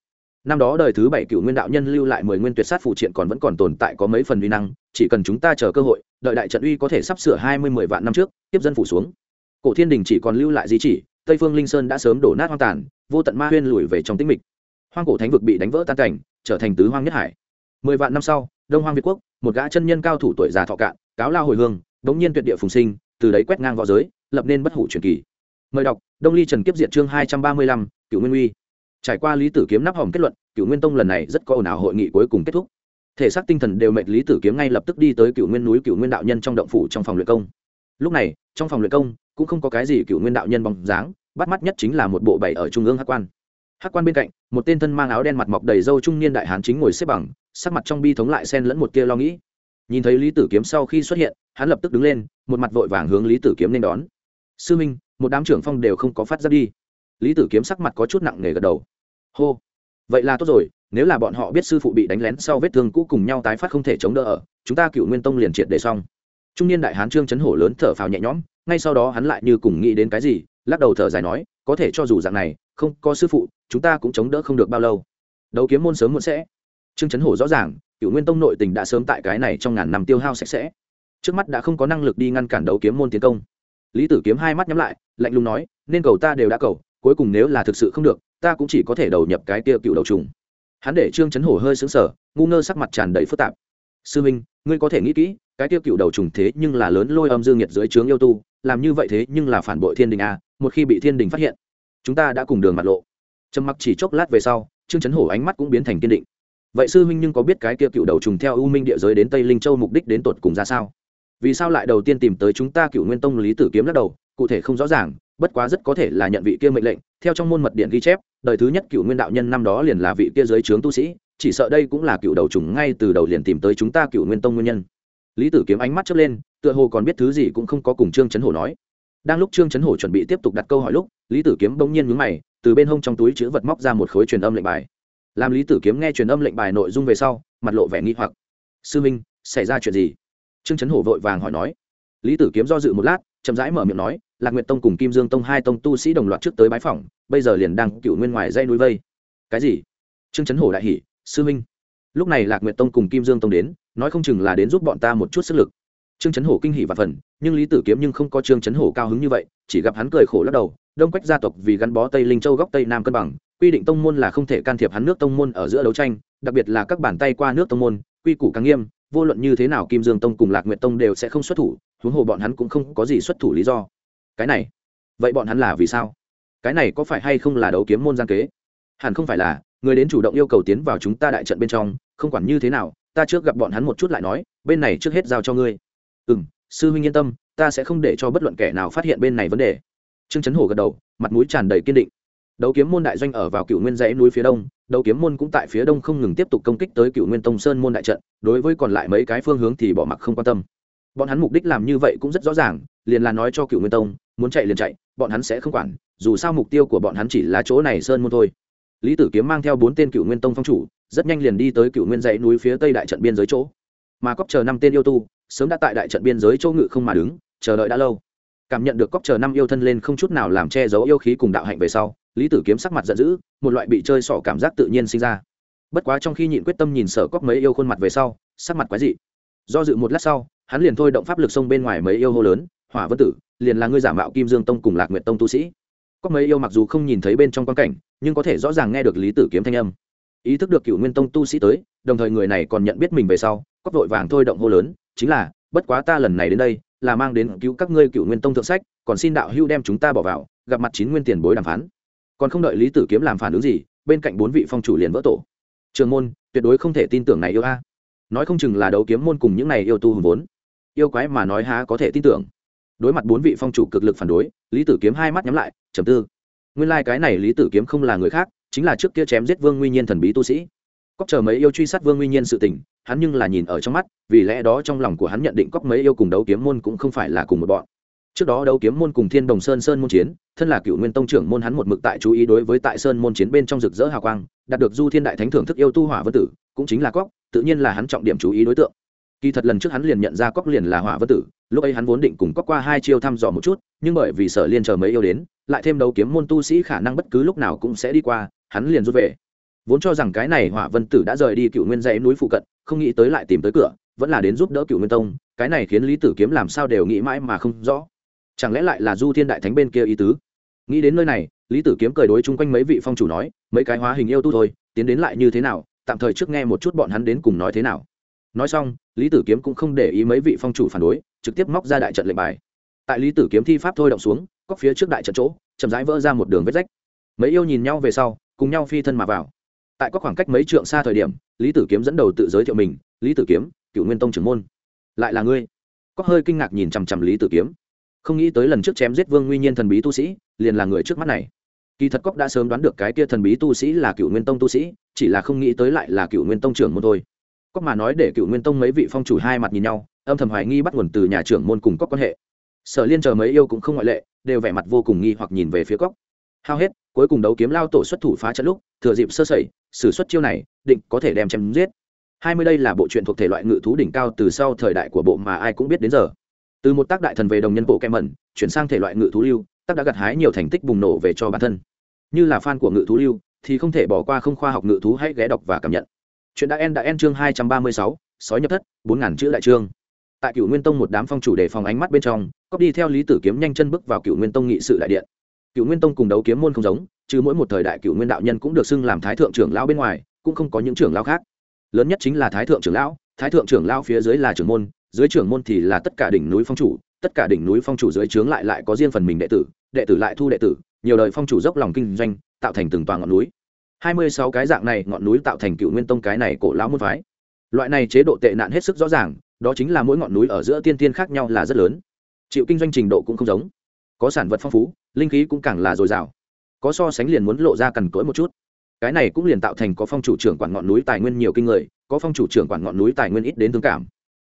Năm đó đời thứ bảy cựu nguyên đạo nhân lưu lại mười nguyên tuyệt sát phụ triện còn vẫn còn tồn tại có mấy phần uy năng, chỉ cần chúng ta chờ cơ hội, đợi đại trận uy có thể sắp sửa hai mươi mười vạn năm trước, tiếp dân phủ xuống. Cổ thiên đình chỉ còn lưu lại di chỉ, tây phương linh sơn đã sớm đổ nát hoang tàn vô tận ma huyên lùi về trong tĩnh mịch. Hoang cổ thánh vực bị đánh vỡ tan cảnh, trở thành tứ hoang nhất hải. Mười vạn năm sau, đông hoang việt quốc, một gã chân nhân cao thủ tuổi già thọ cạn, cáo lao hồi hương bỗng nhiên tuyệt địa phùng sinh, từ đấy quét ngang v õ giới, lập nên bất hủ truyền kỳ. Mời đọc, đông ly trần kiếp diện chương hai trăm ba mươi lăm cựu nguyên uy. Trải qua lý tử kiếm nắp hòm kết luận cựu nguyên tông lần này rất có ồn ào hội nghị cuối cùng kết thúc. Thể xác tinh thần đều mệnh lý tử kiếm ngay lập tức đi tới cựu nguyên núi cựu nguyên đạo nhân trong động phủ trong phòng luyện công. Lúc này, trong phòng luyện công cũng không có cái gì cựu nguyên đạo nhân bóng dáng bắt mắt nhất chính là một bộ bày ở trung ương hắc quan. Hắc quan bên cạnh, một tên thân mang áo đen mặt mọc đầy râu trung niên đại hán chính ngồi xếp bằng, sắc mặt trong bi thống lại xen lẫn một kia lo nghĩ. Nhìn thấy lý tử kiếm sau khi xuất hiện, hắn lập tức đứng lên, một mặt vội vàng hướng lý tử kiếm nên đón. Sư minh, một đám trưởng phong đều không có phát ra đi. Lý tử kiếm sắc mặt có chút nặng nề gật đầu. Hô, vậy là tốt rồi, nếu là bọn họ biết sư phụ bị đánh lén sau vết thương cũ cùng nhau tái phát không thể chống đỡ ở, chúng ta cựu nguyên tông liền triệt để xong. Trung niên đại hán trương chấn hổ lớn thở phào nhẹ nhõm, ngay sau đó hắn lại như cùng nghĩ đến cái gì lắc đầu thở dài nói, có thể cho dù dạng này, không có sư phụ, chúng ta cũng chống đỡ không được bao lâu. Đấu kiếm môn sớm muộn sẽ. Trương chấn hổ rõ ràng cựu nguyên tông nội tình đã sớm tại cái này trong ngàn năm tiêu hao sạch sẽ. Trước mắt đã không có năng lực đi ngăn cản đấu kiếm môn tiến công. Lý tử kiếm hai mắt nhắm lại, lạnh lùng nói, nên cầu ta đều đã cầu, cuối cùng nếu là thực sự không được, ta cũng chỉ có thể đầu nhập cái kia cựu đầu trùng. Hắn để trương chấn hổ hơi xứng sở ngu ngơ sắc mặt tràn đầy phức tạp. Sư minh, ngươi có thể nghĩ kỹ, cái kia cựu đầu trùng thế nhưng là lớn lôi âm dương nhiệt dưới trướng yêu tu làm như vậy thế nhưng là phản bội thiên đình a một khi bị thiên đình phát hiện, chúng ta đã cùng đường mặt lộ. Trầm mặc chỉ chốc lát về sau, trương chấn hổ ánh mắt cũng biến thành kiên định. Vậy sư huynh nhưng có biết cái kia cựu đầu trùng theo u minh địa giới đến tây linh châu mục đích đến tột cùng ra sao? Vì sao lại đầu tiên tìm tới chúng ta cựu nguyên tông lý tử kiếm lắc đầu, cụ thể không rõ ràng, bất quá rất có thể là nhận vị kia mệnh lệnh, theo trong môn mật điện ghi chép, đời thứ nhất cựu nguyên đạo nhân năm đó liền là vị kia giới trướng tu sĩ, chỉ sợ đây cũng là cựu đầu trùng ngay từ đầu liền tìm tới chúng ta cựu nguyên tông nguyên nhân. Lý tử kiếm ánh mắt chớp lên tựa hồ còn biết thứ gì cũng không có cùng trương chấn hổ nói. Đang lúc trương chấn hổ chuẩn bị tiếp tục đặt câu hỏi lúc, lý tử kiếm bỗng nhiên nhướng mày, từ bên hông trong túi chữ vật móc ra một khối truyền âm lệnh bài. Làm lý tử kiếm nghe truyền âm lệnh bài nội dung về sau, mặt lộ vẻ nghi hoặc. Sư minh, xảy ra chuyện gì? Trương chấn hổ vội vàng hỏi nói. Lý tử kiếm do dự một lát, chậm rãi mở miệng nói, lạc nguyệt tông cùng kim dương tông hai tông tu sĩ đồng loạt trước tới bái phỏng, bây giờ liền đang cựu nguyên ngoài dây núi vây. Cái gì? Trương chấn hổ đại hỉ, sư minh. Lúc này lạc nguyệt tông cùng kim dương tông đến, nói không chừng là đến giúp bọn ta một chút sức lực trương chấn hổ kinh hỉ và phần, nhưng lý tử kiếm nhưng không có trương chấn hổ cao hứng như vậy, chỉ gặp hắn cười khổ lắc đầu, đông quách gia tộc vì gắn bó tây linh châu góc tây nam cân bằng, quy định tông môn là không thể can thiệp hắn nước tông môn ở giữa đấu tranh, đặc biệt là các bàn tay qua nước tông môn, quy củ càng nghiêm, vô luận như thế nào kim dương tông cùng lạc nguyệt tông đều sẽ không xuất thủ, huống hồ bọn hắn cũng không có gì xuất thủ lý do. Cái này, vậy bọn hắn là vì sao? Cái này có phải hay không là đấu kiếm môn gian kế? Hẳn không phải là, người đến chủ động yêu cầu tiến vào chúng ta đại trận bên trong, không quản như thế nào, ta trước gặp bọn hắn một chút lại nói, bên này trước hết giao cho ngươi ừ m sư huynh yên tâm, ta sẽ không để cho bất luận kẻ nào phát hiện bên này vấn đề. Trương chấn hổ gật đầu, mặt mũi tràn đầy kiên định. Đấu kiếm môn đại doanh ở vào cựu nguyên dãy núi phía đông, đấu kiếm môn cũng tại phía đông không ngừng tiếp tục công kích tới cựu nguyên tông sơn môn đại trận, đối với còn lại mấy cái phương hướng thì bỏ mặc không quan tâm. Bọn hắn mục đích làm như vậy cũng rất rõ ràng, liền là nói cho cựu nguyên tông, muốn chạy liền chạy, bọn hắn sẽ không quản, dù sao mục tiêu của bọn hắn chỉ là chỗ này sơn môn thôi. Lý tử kiếm mang theo bốn tên cựu nguyên tông phong chủ, rất nhanh liền đi tới cựu nguyên dãy núi phía tây đại trận biên giới chỗ. Mà cóp chờ năm tên yêu tu sớm đã tại đại trận biên giới châu ngự không mà đứng, chờ đợi đã lâu. Cảm nhận được cóc chờ năm yêu thân lên không chút nào làm che giấu yêu khí cùng đạo hạnh về sau, lý tử kiếm sắc mặt giận dữ, một loại bị chơi sỏ cảm giác tự nhiên sinh ra. Bất quá trong khi nhịn quyết tâm nhìn sở cóc mấy yêu khuôn mặt về sau, sắc mặt quái dị. Do dự một lát sau, hắn liền thôi động pháp lực sông bên ngoài mấy yêu hô lớn, hỏa vân tử, liền là ngươi giả mạo kim dương tông cùng lạc nguyện tông tu sĩ. Có mấy yêu mặc dù không nhìn thấy bên trong quan cảnh, nhưng có thể rõ ràng nghe được lý tử kiếm thanh âm. Ý thức được cựu nguyên tông tu sĩ tới, đồng thời người này còn nhận biết mình về sau cóc vội vàng thôi động hô lớn chính là, bất quá ta lần này đến đây, là mang đến cứu các ngươi cựu nguyên tông thượng sách, còn xin đạo hưu đem chúng ta bỏ vào, gặp mặt chín nguyên tiền bối đàm phán. Còn không đợi lý tử kiếm làm phản ứng gì, bên cạnh bốn vị phong chủ liền vỡ tổ. Trường môn, tuyệt đối không thể tin tưởng này yêu a. Nói không chừng là đấu kiếm môn cùng những này yêu tu hùng vốn. Yêu quái mà nói há có thể tin tưởng. Đối mặt bốn vị phong chủ cực lực phản đối, lý tử kiếm hai mắt nhắm lại, trầm tư. Nguyên lai、like、cái này lý tử kiếm không là người khác, chính là trước kia chém giết vương nguy nhiên thần bí tu sĩ cóc chờ mấy yêu truy sát vương nguy nhiên sự tình, hắn nhưng là nhìn ở trong mắt, vì lẽ đó trong lòng của hắn nhận định cóc mấy yêu cùng đấu kiếm môn cũng không phải là cùng một bọn. Trước đó đấu kiếm môn cùng thiên đồng sơn sơn môn chiến, thân là cựu nguyên tông trưởng môn hắn một mực tại chú ý đối với tại sơn môn chiến bên trong rực rỡ hào quang, đạt được du thiên đại thánh thưởng thức yêu tu hỏa vân tử, cũng chính là cóc tự nhiên là hắn trọng điểm chú ý đối tượng. Kỳ thật lần trước hắn liền nhận ra cóc liền là hỏa vân tử, lúc ấy hắn vốn định cùng cóc qua hai chiêu thăm dò một chút, nhưng bởi vì sở liên chờ mấy yêu đến, lại thêm đấu kiếm môn tu sĩ khả năng bất cứ lúc nào cũng sẽ đi qua, hắn liền rút về vốn cho rằng cái này hỏa vân tử đã rời đi cựu nguyên dãy núi phụ cận, không nghĩ tới lại tìm tới cửa, vẫn là đến giúp đỡ cựu nguyên tông, cái này khiến lý tử kiếm làm sao đều nghĩ mãi mà không rõ. Chẳng lẽ lại là du thiên đại thánh bên kia ý tứ? Nghĩ đến nơi này, lý tử kiếm cười đối chung quanh mấy vị phong chủ nói, mấy cái hóa hình yêu tu thôi, tiến đến lại như thế nào, tạm thời trước nghe một chút bọn hắn đến cùng nói thế nào. Nói xong, lý tử kiếm cũng không để ý mấy vị phong chủ phản đối, trực tiếp móc ra đại trận lệnh bài. Tại lý tử kiếm thi pháp thôi động xuống cóc phía trước đại trận chỗ, chậm rãi vỡ ra một đường vết rách. Mấy yêu nhìn nhau về sau, cùng nhau phi thân mà vào tại các khoảng cách mấy trượng xa thời điểm, lý tử kiếm dẫn đầu tự giới thiệu mình, lý tử kiếm, cựu nguyên tông trưởng môn. Lại là ngươi? Có hơi kinh ngạc nhìn chằm chằm lý tử kiếm. Không nghĩ tới lần trước chém giết vương nguy nhiên thần bí tu sĩ, liền là người trước mắt này. Kỳ thật cóc đã sớm đoán được cái kia thần bí tu sĩ là cựu nguyên tông tu sĩ, chỉ là không nghĩ tới lại là cựu nguyên tông trưởng môn thôi. Cóc mà nói để cựu nguyên tông mấy vị phong chủ hai mặt nhìn nhau, âm thầm hoài nghi bắt nguồn từ nhà trưởng môn cùng cóc quan hệ. Sở liên chờ mấy yêu cũng không ngoại lệ, đều vẻ mặt vô cùng nghi hoặc nhìn về phía cóc hao hết, cuối cùng đấu kiếm lao tổ xuất thủ phá trận lúc, thừa dịp sơ sẩy xử xuất chiêu này, định có thể đem chém giết. Hai mươi đây là bộ truyện thuộc thể loại ngự thú đỉnh cao từ sau thời đại của bộ mà ai cũng biết đến giờ. Từ một tác đại thần về đồng nhân bộ kem mẩn chuyển sang thể loại ngự thú lưu, tác đã gặt hái nhiều thành tích bùng nổ về cho bản thân. Như là fan của ngự thú lưu, thì không thể bỏ qua không khoa học ngự thú hãy ghé đọc và cảm nhận. Chuyện đã en đã en chương hai trăm ba mươi sáu, sói nhập thất, bốn ngàn chữ đại chương tại cựu nguyên tông một đám phong chủ đề phòng ánh mắt bên trong, cóp đi theo lý tử kiếm nhanh chân bước vào cựu nguyên tông nghị sự đại điện cựu nguyên tông cùng đấu kiếm môn không giống chứ mỗi một thời đại cựu nguyên đạo nhân cũng được xưng làm thái thượng trưởng lão bên ngoài, cũng không có những trưởng lão khác. Lớn nhất chính là thái thượng trưởng lão, thái thượng trưởng lão phía dưới là trưởng môn, dưới trưởng môn thì là tất cả đỉnh núi phong chủ, tất cả đỉnh núi phong chủ dưới trướng lại lại có riêng phần mình đệ tử đệ tử lại thu đệ tử, nhiều đời phong chủ dốc lòng kinh doanh, tạo thành từng toàn ngọn núi. Hai mươi sáu cái dạng này ngọn núi tạo thành cựu nguyên tông cái này cổ lão môn phái. Loại này chế độ tệ nạn hết sức rõ ràng, đó chính là mỗi ngọn núi ở giữa tiên tiên khác nhau là rất lớn. Chịu kinh doanh trình độ cũng không giống có sản vật phong phú, linh khí cũng càng là dồi dào. Có so sánh liền muốn lộ ra cằn cỗi một chút. Cái này cũng liền tạo thành có phong chủ trưởng quản ngọn núi tài nguyên nhiều kinh người, có phong chủ trưởng quản ngọn núi tài nguyên ít đến thương cảm.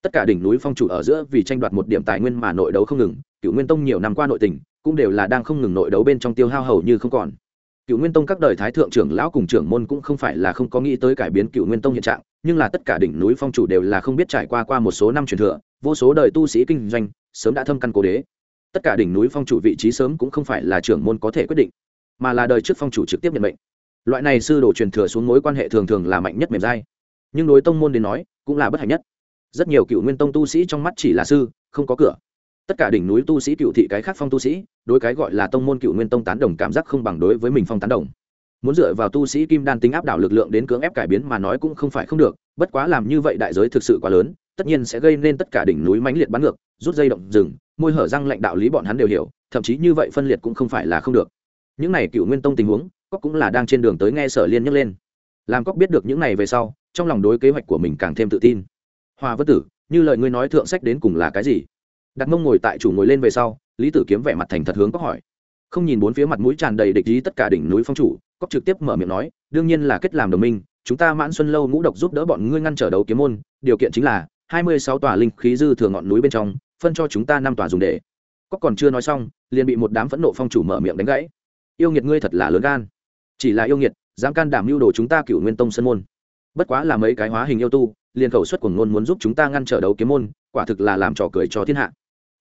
Tất cả đỉnh núi phong chủ ở giữa vì tranh đoạt một điểm tài nguyên mà nội đấu không ngừng, cựu nguyên tông nhiều năm qua nội tình, cũng đều là đang không ngừng nội đấu bên trong tiêu hao hầu như không còn. Cựu nguyên tông các đời thái thượng trưởng lão cùng trưởng môn cũng không phải là không có nghĩ tới cải biến cựu nguyên tông hiện trạng, nhưng là tất cả đỉnh núi phong chủ đều là không biết trải qua qua một số năm truyền thừa, vô số đời tu sĩ kinh doanh, sớm đã thâm căn cố đế tất cả đỉnh núi phong chủ vị trí sớm cũng không phải là trưởng môn có thể quyết định, mà là đời trước phong chủ trực tiếp nhận mệnh. Loại này sư đồ truyền thừa xuống mối quan hệ thường thường là mạnh nhất mềm dai. Nhưng đối tông môn đến nói, cũng là bất hạnh nhất. Rất nhiều cựu nguyên tông tu sĩ trong mắt chỉ là sư, không có cửa. Tất cả đỉnh núi tu sĩ cựu thị cái khác phong tu sĩ, đối cái gọi là tông môn cựu nguyên tông tán đồng cảm giác không bằng đối với mình phong tán đồng. Muốn dựa vào tu sĩ kim đan tính áp đảo lực lượng đến cưỡng ép cải biến mà nói cũng không phải không được, bất quá làm như vậy đại giới thực sự quá lớn, tất nhiên sẽ gây nên tất cả đỉnh núi mãnh liệt bắn ngược, rút dây động rừng môi hở răng lệnh đạo lý bọn hắn đều hiểu, thậm chí như vậy phân liệt cũng không phải là không được. Những này cựu nguyên tông tình huống cóc cũng là đang trên đường tới nghe sở liên nhắc lên. Làm cóc biết được những này về sau, trong lòng đối kế hoạch của mình càng thêm tự tin. Hoa vất tử, như lời ngươi nói thượng sách đến cùng là cái gì? Đặt mông ngồi tại chủ ngồi lên về sau, lý tử kiếm vẻ mặt thành thật hướng cóc hỏi. Không nhìn bốn phía mặt mũi tràn đầy địch ý tất cả đỉnh núi phong chủ cóc trực tiếp mở miệng nói, đương nhiên là kết làm đồng minh, chúng ta mãn xuân lâu ngũ độc giúp đỡ bọn ngươi ngăn trở đấu kiếm môn, điều kiện chính là hai mươi sáu tòa linh khí dư thừa ngọn núi bên trong phân cho chúng ta năm tòa dùng để. Có còn chưa nói xong, liền bị một đám phẫn nộ phong chủ mở miệng đánh gãy. Yêu nghiệt ngươi thật là lớn gan. Chỉ là yêu nghiệt, dám can đảm mưu đồ chúng ta cựu nguyên tông sân môn. Bất quá là mấy cái hóa hình yêu tu, liền khẩu suất của ngôn muốn giúp chúng ta ngăn trở đấu kiếm môn, quả thực là làm trò cười cho thiên hạ.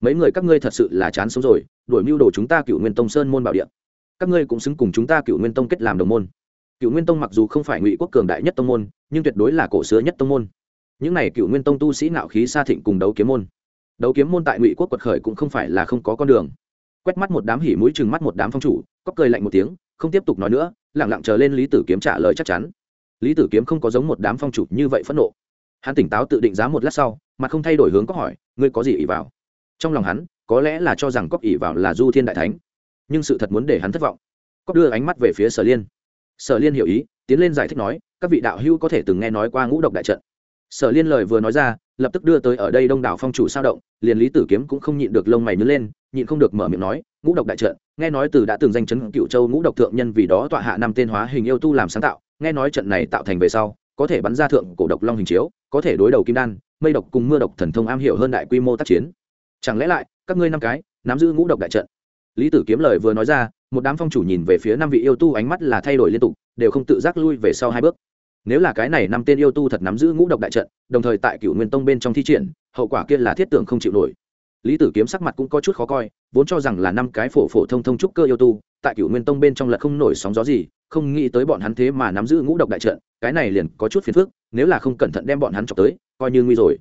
Mấy người các ngươi thật sự là chán sống rồi, đuổi mưu đồ chúng ta cựu nguyên tông sơn môn bảo địa. Các ngươi cũng xứng cùng chúng ta cựu nguyên tông kết làm đồng môn. Cựu nguyên tông mặc dù không phải ngụy quốc cường đại nhất tông môn, nhưng tuyệt đối là cổ xưa nhất tông môn. Những này cựu nguyên tông tu sĩ nạo khí sa thịnh cùng đấu kiếm môn đấu kiếm môn tại ngụy quốc quật khởi cũng không phải là không có con đường. Quét mắt một đám hỉ mũi chừng mắt một đám phong chủ có cười lạnh một tiếng, không tiếp tục nói nữa lẳng lặng chờ lên lý tử kiếm trả lời chắc chắn. Lý tử kiếm không có giống một đám phong chủ như vậy phẫn nộ. Hắn tỉnh táo tự định giá một lát sau mà không thay đổi hướng có hỏi, ngươi có gì ỉ vào? Trong lòng hắn, có lẽ là cho rằng cóc ỉ vào là du thiên đại thánh, nhưng sự thật muốn để hắn thất vọng. Cóc đưa ánh mắt về phía sở liên. Sở liên hiểu ý, tiến lên giải thích nói, các vị đạo hữu có thể từng nghe nói qua ngũ độc đại trận. Sở liên lời vừa nói ra lập tức đưa tới ở đây đông đảo phong chủ sao động, liền lý tử kiếm cũng không nhịn được lông mày nhớ lên, nhịn không được mở miệng nói, ngũ độc đại trận, nghe nói từ đã từng danh chấn cựu châu ngũ độc thượng nhân vì đó tọa hạ năm tên hóa hình yêu tu làm sáng tạo, nghe nói trận này tạo thành về sau, có thể bắn ra thượng cổ độc long hình chiếu, có thể đối đầu kim đan, mây độc cùng mưa độc thần thông am hiểu hơn đại quy mô tác chiến. Chẳng lẽ lại, các ngươi năm cái, nắm giữ ngũ độc đại trận? Lý tử kiếm lời vừa nói ra, một đám phong chủ nhìn về phía năm vị yêu tu ánh mắt là thay đổi liên tục, đều không tự giác lui về sau hai bước nếu là cái này năm tên yêu tu thật nắm giữ ngũ độc đại trận, đồng thời tại cựu nguyên tông bên trong thi triển, hậu quả kia là thiết tưởng không chịu nổi. Lý tử kiếm sắc mặt cũng có chút khó coi, vốn cho rằng là năm cái phổ phổ thông thông trúc cơ yêu tu, tại cựu nguyên tông bên trong lật không nổi sóng gió gì, không nghĩ tới bọn hắn thế mà nắm giữ ngũ độc đại trận, cái này liền có chút phiền phức, nếu là không cẩn thận đem bọn hắn chọc tới, coi như nguy rồi.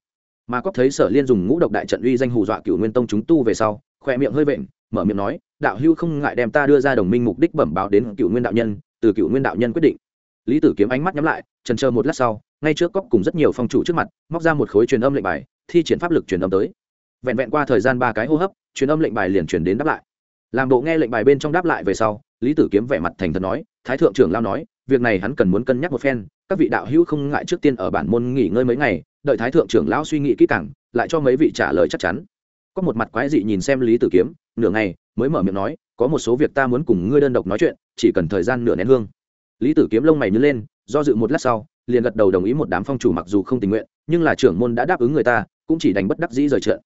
Mà có thấy sở liên dùng ngũ độc đại trận uy danh hù dọa cựu nguyên tông chúng tu về sau khoe miệng hơi vện, mở miệng nói, đạo hưu không ngại đem ta đưa ra đồng minh mục đích bẩm báo đến cựu nguyên đạo nhân, từ cựu nguyên đạo nhân quyết định lý tử kiếm ánh mắt nhắm lại, trần chờ một lát sau, ngay trước cóc cùng rất nhiều phong chủ trước mặt, móc ra một khối truyền âm lệnh bài, thi triển pháp lực truyền âm tới. Vẹn vẹn qua thời gian ba cái hô hấp, truyền âm lệnh bài liền truyền đến đáp lại. Làm bộ nghe lệnh bài bên trong đáp lại về sau, lý tử kiếm vẻ mặt thành thật nói, thái thượng trưởng lao nói, việc này hắn cần muốn cân nhắc một phen, các vị đạo hữu không ngại trước tiên ở bản môn nghỉ ngơi mấy ngày, đợi thái thượng trưởng lão suy nghĩ kỹ càng, lại cho mấy vị trả lời chắc chắn. Có một mặt quái dị nhìn xem lý tử kiếm, nửa ngày, mới mở miệng nói, có một số việc ta muốn cùng ngươi đơn độc nói chuyện, chỉ cần thời gian nửa nén hương lý tử kiếm lông mày nhớ lên, do dự một lát sau, liền gật đầu đồng ý một đám phong chủ mặc dù không tình nguyện, nhưng là trưởng môn đã đáp ứng người ta, cũng chỉ đành bất đắc dĩ rời trận.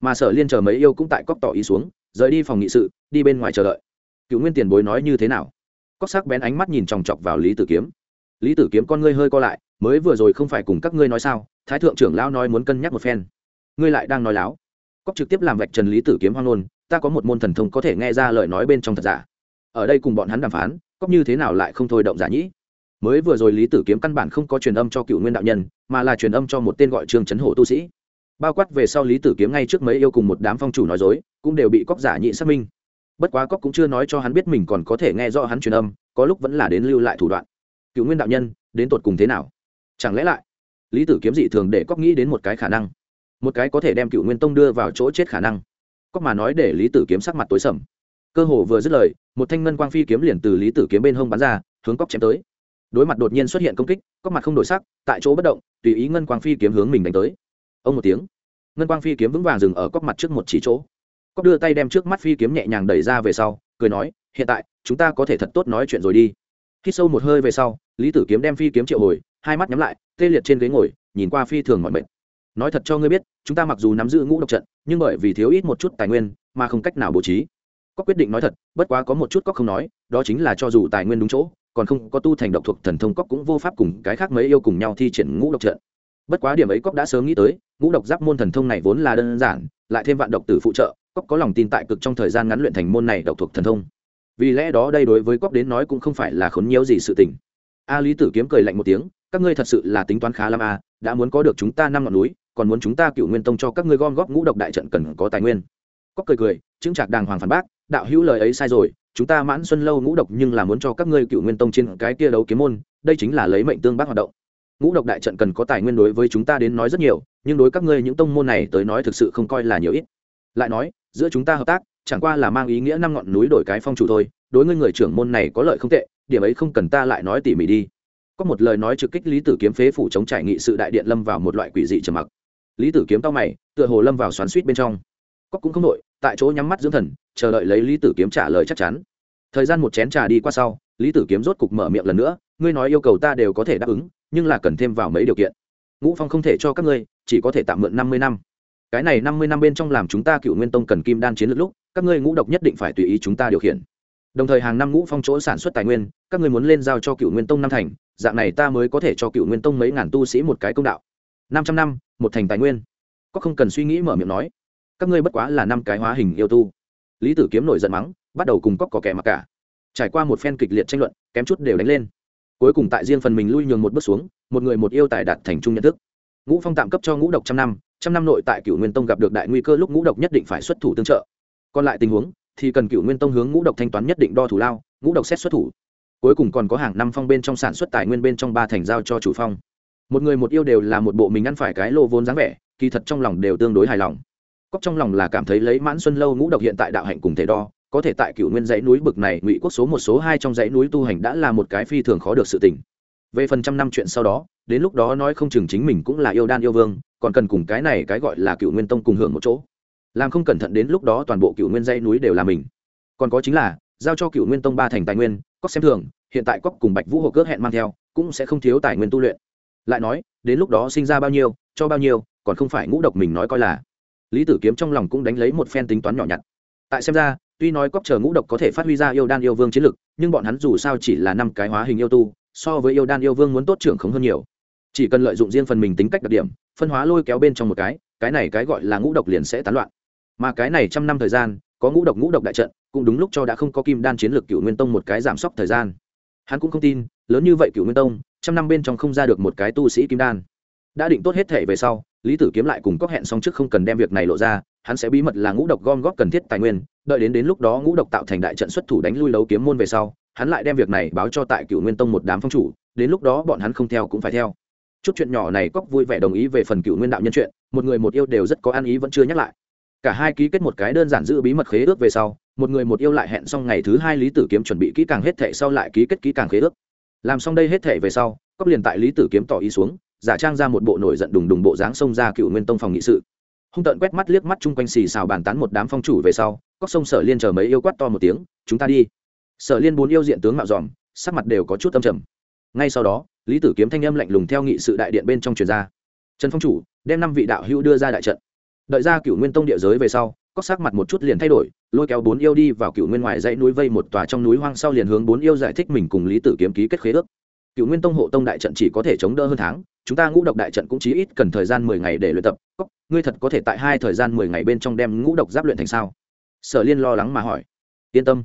Mà sở liên chờ mấy yêu cũng tại cóc tỏ ý xuống, rời đi phòng nghị sự, đi bên ngoài chờ đợi. Cựu nguyên tiền bối nói như thế nào? Cóc sắc bén ánh mắt nhìn chòng chọc vào lý tử kiếm. Lý tử kiếm con ngươi hơi co lại, mới vừa rồi không phải cùng các ngươi nói sao, thái thượng trưởng lão nói muốn cân nhắc một phen. Ngươi lại đang nói láo. Cóc trực tiếp làm vạch trần lý tử kiếm hoang nôn ta có một môn thần thông có thể nghe ra lời nói bên trong thật giả. Ở đây cùng bọn hắn đàm phán cóc như thế nào lại không thôi động giả nhĩ? Mới vừa rồi lý tử kiếm căn bản không có truyền âm cho cựu nguyên đạo nhân, mà là truyền âm cho một tên gọi trương trấn hổ tu sĩ. Bao quát về sau lý tử kiếm ngay trước mấy yêu cùng một đám phong chủ nói dối, cũng đều bị cóc giả nhị xác minh. Bất quá cóc cũng chưa nói cho hắn biết mình còn có thể nghe rõ hắn truyền âm, có lúc vẫn là đến lưu lại thủ đoạn. Cựu nguyên đạo nhân, đến tột cùng thế nào? Chẳng lẽ lại, lý tử kiếm dị thường để cóc nghĩ đến một cái khả năng? Một cái có thể đem cựu nguyên tông đưa vào chỗ chết khả năng. Cóc mà nói để lý tử kiếm sắc mặt tối sầm cơ hồ vừa dứt lời, một thanh ngân quang phi kiếm liền từ lý tử kiếm bên hông bắn ra, hướng cóc chém tới. Đối mặt đột nhiên xuất hiện công kích cóc mặt không đổi sắc, tại chỗ bất động, tùy ý ngân quang phi kiếm hướng mình đánh tới. Ông một tiếng, ngân quang phi kiếm vững vàng dừng ở cóc mặt trước một chỉ chỗ. Cóc đưa tay đem trước mắt phi kiếm nhẹ nhàng đẩy ra về sau, cười nói, hiện tại, chúng ta có thể thật tốt nói chuyện rồi đi. Khi sâu một hơi về sau, lý tử kiếm đem phi kiếm triệu hồi, hai mắt nhắm lại, tê liệt trên ghế ngồi, nhìn qua phi thường mọi mệt. Nói thật cho ngươi biết, chúng ta mặc dù nắm giữ ngũ độc trận, nhưng bởi vì thiếu ít một chút tài nguyên, mà không cách nào bố trí có quyết định nói thật, bất quá có một chút có không nói, đó chính là cho dù tài nguyên đúng chỗ, còn không có tu thành độc thuộc thần thông cóc cũng vô pháp cùng cái khác mấy yêu cùng nhau thi triển ngũ độc trận. Bất quá điểm ấy cóc đã sớm nghĩ tới, ngũ độc giáp môn thần thông này vốn là đơn giản, lại thêm vạn độc tử phụ trợ cóc có lòng tin tại cực trong thời gian ngắn luyện thành môn này độc thuộc thần thông. Vì lẽ đó đây đối với cóc đến nói cũng không phải là khốn nhiều gì sự tình. A lý tử kiếm cười lạnh một tiếng, các ngươi thật sự là tính toán khá lắm a đã muốn có được chúng ta năm ngọn núi, còn muốn chúng ta cựu nguyên tông cho các ngươi gom góp ngũ độc đại trận cần có tài nguyên. Cóc cười cười chứng trạc đàng hoàng phản bác đạo hữu lời ấy sai rồi, chúng ta mãn xuân lâu ngũ độc nhưng là muốn cho các ngươi cựu nguyên tông trên cái kia đấu kiếm môn, đây chính là lấy mệnh tương bác hoạt động. Ngũ độc đại trận cần có tài nguyên đối với chúng ta đến nói rất nhiều, nhưng đối các ngươi những tông môn này tới nói thực sự không coi là nhiều ít. Lại nói, giữa chúng ta hợp tác, chẳng qua là mang ý nghĩa năm ngọn núi đổi cái phong chủ thôi, đối ngươi người trưởng môn này có lợi không tệ, điểm ấy không cần ta lại nói tỉ mỉ đi. Có một lời nói trực kích lý tử kiếm phế phủ chống trải nghị sự đại điện lâm vào một loại quỷ dị trầm mặc. Lý tử kiếm tao mày, tựa hồ lâm vào xoắn suýt bên trong cóc cũng không nội tại chỗ nhắm mắt dưỡng thần, chờ đợi lấy lý tử kiếm trả lời chắc chắn. Thời gian một chén trà đi qua sau, lý tử kiếm rốt cục mở miệng lần nữa, ngươi nói yêu cầu ta đều có thể đáp ứng, nhưng là cần thêm vào mấy điều kiện. Ngũ phong không thể cho các ngươi, chỉ có thể tạm mượn năm mươi năm. Cái này năm mươi năm bên trong làm chúng ta cựu nguyên tông cần kim đan chiến lược lúc, các ngươi ngũ độc nhất định phải tùy ý chúng ta điều khiển. Đồng thời hàng năm ngũ phong chỗ sản xuất tài nguyên, các ngươi muốn lên giao cho cựu nguyên tông năm thành, dạng này ta mới có thể cho cựu nguyên tông mấy ngàn tu sĩ một cái công đạo. Năm trăm năm, một thành tài nguyên. Có không cần suy nghĩ mở miệng nói các ngươi bất quá là năm cái hóa hình yêu tu. Lý tử kiếm nổi giận mắng, bắt đầu cùng cóc có kẻ mặc cả. Trải qua một phen kịch liệt tranh luận, kém chút đều đánh lên. Cuối cùng tại riêng phần mình lui nhường một bước xuống, một người một yêu tài đạt thành trung nhận thức. Ngũ phong tạm cấp cho ngũ độc trăm năm trăm năm nội tại cựu nguyên tông gặp được đại nguy cơ lúc ngũ độc nhất định phải xuất thủ tương trợ. Còn lại tình huống, thì cần cựu nguyên tông hướng ngũ độc thanh toán nhất định đo thủ lao, ngũ độc xét xuất thủ. Cuối cùng còn có hàng năm phong bên trong sản xuất tài nguyên bên trong ba thành giao cho chủ phong. Một người một yêu đều là một bộ mình ăn phải cái lô vốn dáng vẻ, kỳ thật trong lòng đều tương đối hài lòng cóc trong lòng là cảm thấy lấy mãn xuân lâu ngũ độc hiện tại đạo hạnh cùng thể đo, có thể tại cựu nguyên dãy núi bực này, ngụy quốc số một, số hai trong dãy núi tu hành đã là một cái phi thường khó được sự tỉnh về phần trăm năm chuyện sau đó, đến lúc đó nói không chừng chính mình cũng là yêu đan yêu vương, còn cần cùng cái này cái gọi là cựu nguyên tông cùng hưởng một chỗ. Làm không cẩn thận đến lúc đó toàn bộ cựu nguyên dãy núi đều là mình. Còn có chính là, giao cho cựu nguyên tông ba thành tài nguyên cóc xem thường, hiện tại cóc cùng bạch vũ hộ cước hẹn mang theo, cũng sẽ không thiếu tài nguyên tu luyện. Lại nói, đến lúc đó sinh ra bao nhiêu, cho bao nhiêu, còn không phải ngũ độc mình nói coi là lý tử kiếm trong lòng cũng đánh lấy một phen tính toán nhỏ nhặt. Tại xem ra, tuy nói cóc chờ ngũ độc có thể phát huy ra yêu đan yêu vương chiến lực, nhưng bọn hắn dù sao chỉ là năm cái hóa hình yêu tu, so với yêu đan yêu vương muốn tốt trưởng khống hơn nhiều. Chỉ cần lợi dụng riêng phần mình tính cách đặc điểm, phân hóa lôi kéo bên trong một cái cái này cái gọi là ngũ độc liền sẽ tán loạn. Mà cái này trăm năm thời gian, có ngũ độc ngũ độc đại trận, cũng đúng lúc cho đã không có kim đan chiến lược cựu nguyên tông một cái giảm sốc thời gian. Hắn cũng không tin, lớn như vậy cựu nguyên tông, trăm năm bên trong không ra được một cái tu sĩ kim đan. Đã định tốt hết thể về sau lý tử kiếm lại cùng cóc hẹn xong trước không cần đem việc này lộ ra, hắn sẽ bí mật là ngũ độc gom góp cần thiết tài nguyên, đợi đến đến lúc đó ngũ độc tạo thành đại trận xuất thủ đánh lui đấu kiếm môn về sau, hắn lại đem việc này báo cho tại cựu nguyên tông một đám phong chủ, đến lúc đó bọn hắn không theo cũng phải theo. Chút chuyện nhỏ này cóc vui vẻ đồng ý về phần cựu nguyên đạo nhân chuyện, một người một yêu đều rất có ăn ý vẫn chưa nhắc lại. Cả hai ký kết một cái đơn giản giữ bí mật khế ước về sau, một người một yêu lại hẹn xong ngày thứ hai lý tử kiếm chuẩn bị kỹ càng hết thệ sau lại ký kết kỹ càng khế ước. Làm xong đây hết thệ về sau cóc liền tại lý tử kiếm tỏ ý xuống giả trang ra một bộ nổi giận đùng đùng bộ dáng xông ra cựu nguyên tông phòng nghị sự. Hung tợn quét mắt liếc mắt chung quanh xì xào bàn tán một đám phong chủ về sau cóc sông sở liên chờ mấy yêu quát to một tiếng, chúng ta đi. Sở liên bốn yêu diện tướng mạo dòm, sắc mặt đều có chút tâm trầm. Ngay sau đó, lý tử kiếm thanh âm lạnh lùng theo nghị sự đại điện bên trong truyền ra. Trần phong chủ, đem năm vị đạo hữu đưa ra đại trận. Đợi ra cựu nguyên tông địa giới về sau cóc sắc mặt một chút liền thay đổi, lôi kéo bốn yêu đi vào cựu nguyên ngoài dãy núi vây một tòa trong núi hoang sau liền hướng bốn yêu giải thích mình cùng lý tử kiếm ký kết khế ước. Cựu nguyên tông hộ tông đại trận chỉ có thể chống đỡ hơn tháng chúng ta ngũ độc đại trận cũng chỉ ít cần thời gian mười ngày để luyện tập. Cóc ngươi thật có thể tại hai thời gian mười ngày bên trong đem ngũ độc giáp luyện thành sao? Sở liên lo lắng mà hỏi. Yên tâm.